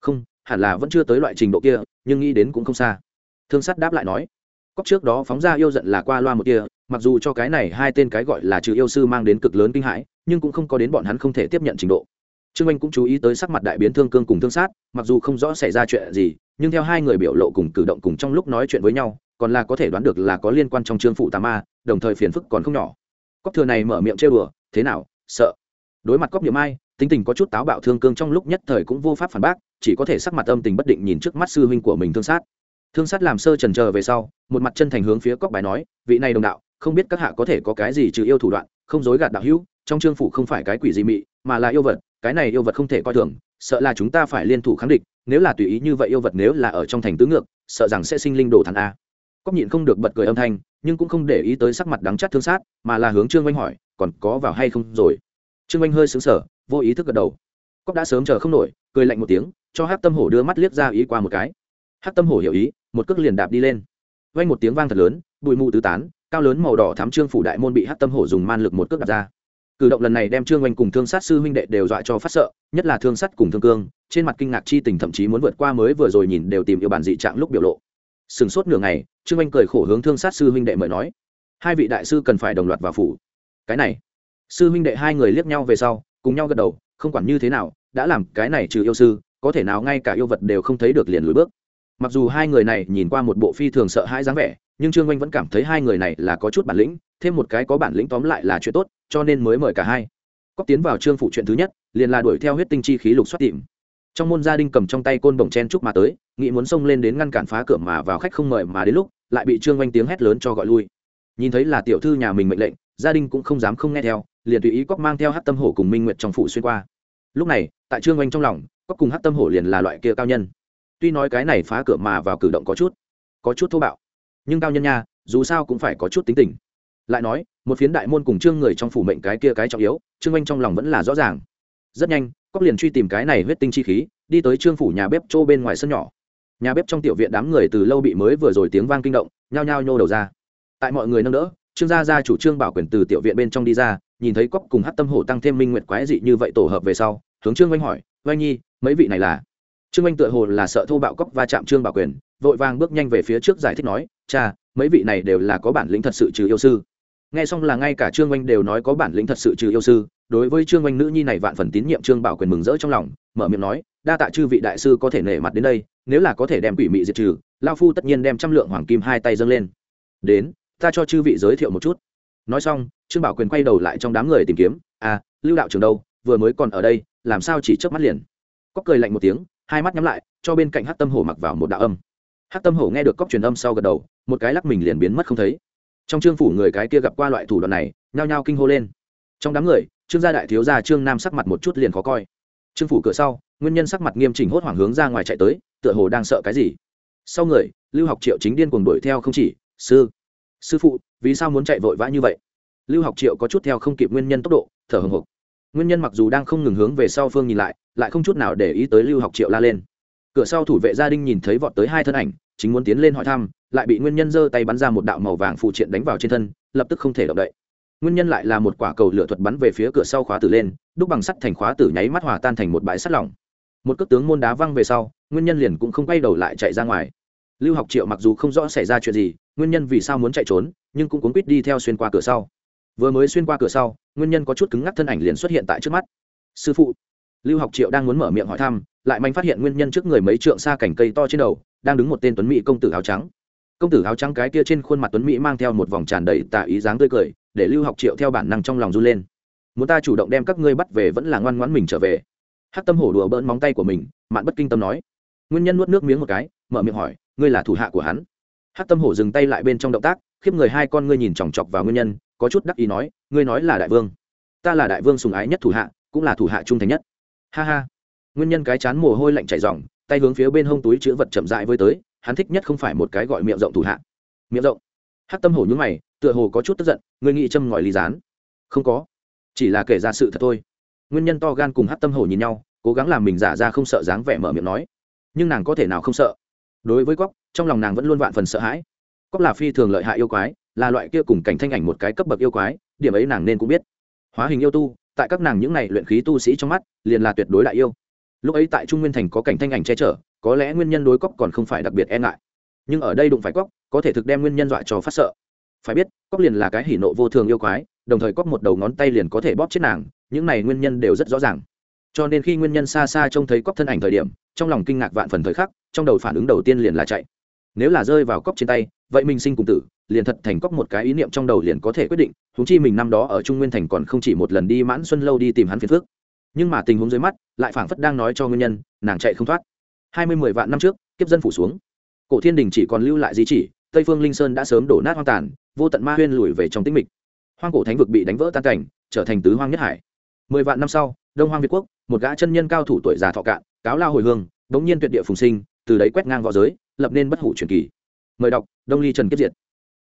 Không, hẳn là vẫn chưa tới loại trình độ kia, nhưng nghĩ đến cũng không xa. Thương sắt đáp lại nói cóc trước đó phóng ra yêu giận là qua loa một kia mặc dù cho cái này hai tên cái gọi là trừ yêu sư mang đến cực lớn kinh hãi, nhưng cũng không có đến bọn hắn không thể tiếp nhận trình độ trương anh cũng chú ý tới sắc mặt đại biến thương cương cùng thương sát, mặc dù không rõ xảy ra chuyện gì, nhưng theo hai người biểu lộ cùng cử động cùng trong lúc nói chuyện với nhau, còn là có thể đoán được là có liên quan trong trương phụ tà ma, đồng thời phiền phức còn không nhỏ. Cóc thừa này mở miệng trêu đùa, thế nào? Sợ? Đối mặt cóc niệm ai, tính tình có chút táo bạo thương cương trong lúc nhất thời cũng vô pháp phản bác, chỉ có thể sắc mặt âm tình bất định nhìn trước mắt sư huynh của mình thương sát. Thương sát làm sơ trần chờ về sau, một mặt chân thành hướng phía cóc bài nói, vị này đồng đạo, không biết các hạ có thể có cái gì trừ yêu thủ đoạn, không dối gạt đạo hữu trong trương phủ không phải cái quỷ gì mị, mà là yêu vật, cái này yêu vật không thể coi thường, sợ là chúng ta phải liên thủ kháng địch, nếu là tùy ý như vậy yêu vật nếu là ở trong thành tứ ngược, sợ rằng sẽ sinh linh đồ thằng a. Cóc nhịn không được bật cười âm thanh, nhưng cũng không để ý tới sắc mặt đắng chắt thương sát, mà là hướng trương oanh hỏi, còn có vào hay không rồi? Trương oanh hơi xứng sở vô ý thức gật đầu. Cóc đã sớm chờ không nổi, cười lạnh một tiếng, cho hát tâm hổ đưa mắt liếc ra ý qua một cái. Hát tâm hổ hiểu ý, một cước liền đạp đi lên. Oanh một tiếng vang thật lớn, bụi mù tứ tán, cao lớn màu đỏ thắm trương phủ đại môn bị hát tâm hổ dùng man lực một cước đạp ra cử động lần này đem trương oanh cùng thương sát sư huynh đệ đều dọa cho phát sợ, nhất là thương sát cùng thương cương, trên mặt kinh ngạc chi tình thậm chí muốn vượt qua mới vừa rồi nhìn đều tìm yêu bản dị trạng lúc biểu lộ. Sừng sốt nửa ngày, trương oanh cười khổ hướng thương sát sư huynh đệ mời nói, hai vị đại sư cần phải đồng loạt vào phủ. Cái này? Sư huynh đệ hai người liếc nhau về sau, cùng nhau gật đầu, không quản như thế nào, đã làm cái này trừ yêu sư, có thể nào ngay cả yêu vật đều không thấy được liền lùi bước. Mặc dù hai người này nhìn qua một bộ phi thường sợ hãi dáng vẻ, nhưng trương oanh vẫn cảm thấy hai người này là có chút bản lĩnh, thêm một cái có bản lĩnh tóm lại là chuyện tốt cho nên mới mời cả hai. Cóc tiến vào trương phụ chuyện thứ nhất, liền là đuổi theo huyết tinh chi khí lục xoát tìm. Trong môn gia đình cầm trong tay côn bổng chen trúc mà tới, nghĩ muốn xông lên đến ngăn cản phá cửa mà vào khách không mời mà đến lúc, lại bị trương oanh tiếng hét lớn cho gọi lui. Nhìn thấy là tiểu thư nhà mình mệnh lệnh, gia đình cũng không dám không nghe theo, liền tùy ý cóc mang theo hát tâm hổ cùng minh nguyệt trong phủ xuyên qua. Lúc này, tại trương oanh trong lòng, cóc cùng hát tâm hổ liền là loại kia cao nhân. Tuy nói cái này phá cửa mà vào cử động có chút có chút thô bạo, nhưng cao nhân nha, dù sao cũng phải có chút tính tình lại nói, một phiến đại môn cùng trương người trong phủ mệnh cái kia cái trọng yếu, trương anh trong lòng vẫn là rõ ràng. Rất nhanh cóc liền truy tìm cái này huyết tinh chi khí, đi tới trương phủ nhà bếp chỗ bên ngoài sân nhỏ. Nhà bếp trong tiểu viện đám người từ lâu bị mới vừa rồi tiếng vang kinh động, nhao nhao nhô đầu ra. Tại mọi người nâng đỡ, trương gia gia chủ trương bảo quyền từ tiểu viện bên trong đi ra, nhìn thấy cóc cùng hát tâm hổ tăng thêm minh nguyệt quái dị như vậy tổ hợp về sau, hướng trương oanh hỏi, oanh nhi, mấy vị này là? Trương oanh tựa hồ là sợ thô bạo cóc va chạm trương bảo quyền, vội vàng bước nhanh về phía trước giải thích nói, cha, mấy vị này đều là có bản lĩnh thật sự trừ yêu sư nghe xong là ngay cả trương oanh đều nói có bản lĩnh thật sự trừ yêu sư. Đối với trương oanh nữ nhi này vạn phần tín nhiệm trương bảo quyền mừng rỡ trong lòng, mở miệng nói, đa tạ chư vị đại sư có thể nể mặt đến đây, nếu là có thể đem quỷ mị diệt trừ lao phu tất nhiên đem trăm lượng hoàng kim hai tay dâng lên. Đến, ta cho chư vị giới thiệu một chút. Nói xong, trương bảo quyền quay đầu lại trong đám người tìm kiếm à lưu đạo trường đâu, vừa mới còn ở đây, làm sao chỉ chớp mắt liền? Có cười lạnh một tiếng, hai mắt nhắm lại, cho bên cạnh hát tâm hổ mặc vào một đạo âm. Hát tâm hổ nghe được cóc truyền âm sau gật đầu, một cái lắc mình liền biến mất không thấy trong trương phủ người cái kia gặp qua loại thủ đoạn này, nhao nhao kinh hô lên. Trong đám người, trương gia đại thiếu gia trương nam sắc mặt một chút liền khó coi. Trương phủ cửa sau, nguyên nhân sắc mặt nghiêm chỉnh hốt hoảng hướng ra ngoài chạy tới, tựa hồ đang sợ cái gì. Sau người, lưu học triệu chính điên cuồng đuổi theo không chỉ, sư sư phụ, vì sao muốn chạy vội vã như vậy? Lưu học triệu có chút theo không kịp nguyên nhân tốc độ, thở hồng hộc. Nguyên nhân mặc dù đang không ngừng hướng về sau phương nhìn lại lại không chút nào để ý tới lưu học triệu la lên. Cửa sau thủ vệ gia đình nhìn thấy vọt tới hai thân ảnh chính muốn tiến lên hỏi thăm, lại bị nguyên nhân giơ tay bắn ra một đạo màu vàng phụ triện đánh vào trên thân, lập tức không thể động đậy. Nguyên nhân lại là một quả cầu lửa thuật bắn về phía cửa sau khóa tử lên, đúc bằng sắt thành khóa tử nháy mắt hòa tan thành một bãi sắt lỏng. Một cước tướng môn đá văng về sau, nguyên nhân liền cũng không quay đầu lại chạy ra ngoài. Lưu học triệu mặc dù không rõ xảy ra chuyện gì, nguyên nhân vì sao muốn chạy trốn, nhưng cũng cuốn quýt đi theo xuyên qua cửa sau. Vừa mới xuyên qua cửa sau, nguyên nhân có chút cứng ngắc thân ảnh liền xuất hiện tại trước mắt. Sư phụ. Lưu học triệu đang muốn mở miệng hỏi thăm, lại manh phát hiện nguyên nhân trước người mấy trượng xa cảnh cây to trên đầu đang đứng một tên tuấn mỹ công tử áo trắng. Công tử áo trắng cái kia trên khuôn mặt tuấn mỹ mang theo một vòng tràn đầy tà ý dáng tươi cười, để lưu học triệu theo bản năng trong lòng run lên. Muốn ta chủ động đem các ngươi bắt về vẫn là ngoan ngoãn mình trở về. Hát tâm hổ đùa bỡn móng tay của mình, mạn bất kinh tâm nói. Nguyên nhân nuốt nước miếng một cái, mở miệng hỏi, ngươi là thủ hạ của hắn. Hát tâm hổ dừng tay lại bên trong động tác, khiếp người hai con ngươi nhìn chòng chọc vào nguyên nhân, có chút đắc ý nói, ngươi nói là đại vương. Ta là đại vương sùng ái nhất thủ hạ, cũng là thủ hạ trung thành nhất. Ha ha. Nguyên nhân cái chán mồ hôi lạnh chảy ròng tay hướng phía bên hông túi chữ vật chậm rãi với tới, hắn thích nhất không phải một cái gọi miệng rộng thủ hạ. Miệng rộng? Hát tâm hổ nhúng mày, tựa hồ có chút tức giận, người nghị châm ngòi ly gián. Không có. Chỉ là kể ra sự thật thôi. Nguyên nhân to gan cùng hát tâm hổ nhìn nhau, cố gắng làm mình giả ra không sợ dáng vẻ mở miệng nói. Nhưng nàng có thể nào không sợ? Đối với cóc, trong lòng nàng vẫn luôn vạn phần sợ hãi. Cóc là phi thường lợi hại yêu quái, là loại kia cùng cảnh thanh ảnh một cái cấp bậc yêu quái, điểm ấy nàng nên cũng biết. Hóa hình yêu tu, tại các nàng những này luyện khí tu sĩ trong mắt, liền là tuyệt đối đại yêu lúc ấy tại trung nguyên thành có cảnh thanh ảnh che chở, có lẽ nguyên nhân đối cóc còn không phải đặc biệt e ngại. Nhưng ở đây đụng phải cóc có thể thực đem nguyên nhân dọa cho phát sợ. Phải biết cóc liền là cái hỉ nộ vô thường yêu quái, đồng thời cóc một đầu ngón tay liền có thể bóp chết nàng, những này nguyên nhân đều rất rõ ràng. Cho nên khi nguyên nhân xa xa trông thấy cóc thân ảnh thời điểm, trong lòng kinh ngạc vạn phần thời khắc, trong đầu phản ứng đầu tiên liền là chạy. Nếu là rơi vào cóc trên tay, vậy mình sinh cùng tử, liền thật thành cóc một cái ý niệm trong đầu liền có thể quyết định húng chi mình năm đó ở trung nguyên thành còn không chỉ một lần đi mãn xuân lâu đi tìm hắn phiền phước nhưng mà tình huống dưới mắt, lại phảng phất đang nói cho nguyên nhân, nàng chạy không thoát. Hai mươi mười vạn năm trước, kiếp dân phủ xuống. Cổ thiên đình chỉ còn lưu lại di chỉ, tây phương linh sơn đã sớm đổ nát hoang tàn, vô tận ma huyên lùi về trong tĩnh mịch. Hoang cổ thánh vực bị đánh vỡ tan cảnh, trở thành tứ hoang nhất hải. Mười vạn năm sau, đông hoang việt quốc, một gã chân nhân cao thủ tuổi già thọ cạn, cáo lao hồi hương bỗng nhiên tuyệt địa phùng sinh, từ đấy quét ngang v õ giới, lập nên bất hủ truyền kỳ. Mời đọc, đông ly trần kiếp diệt.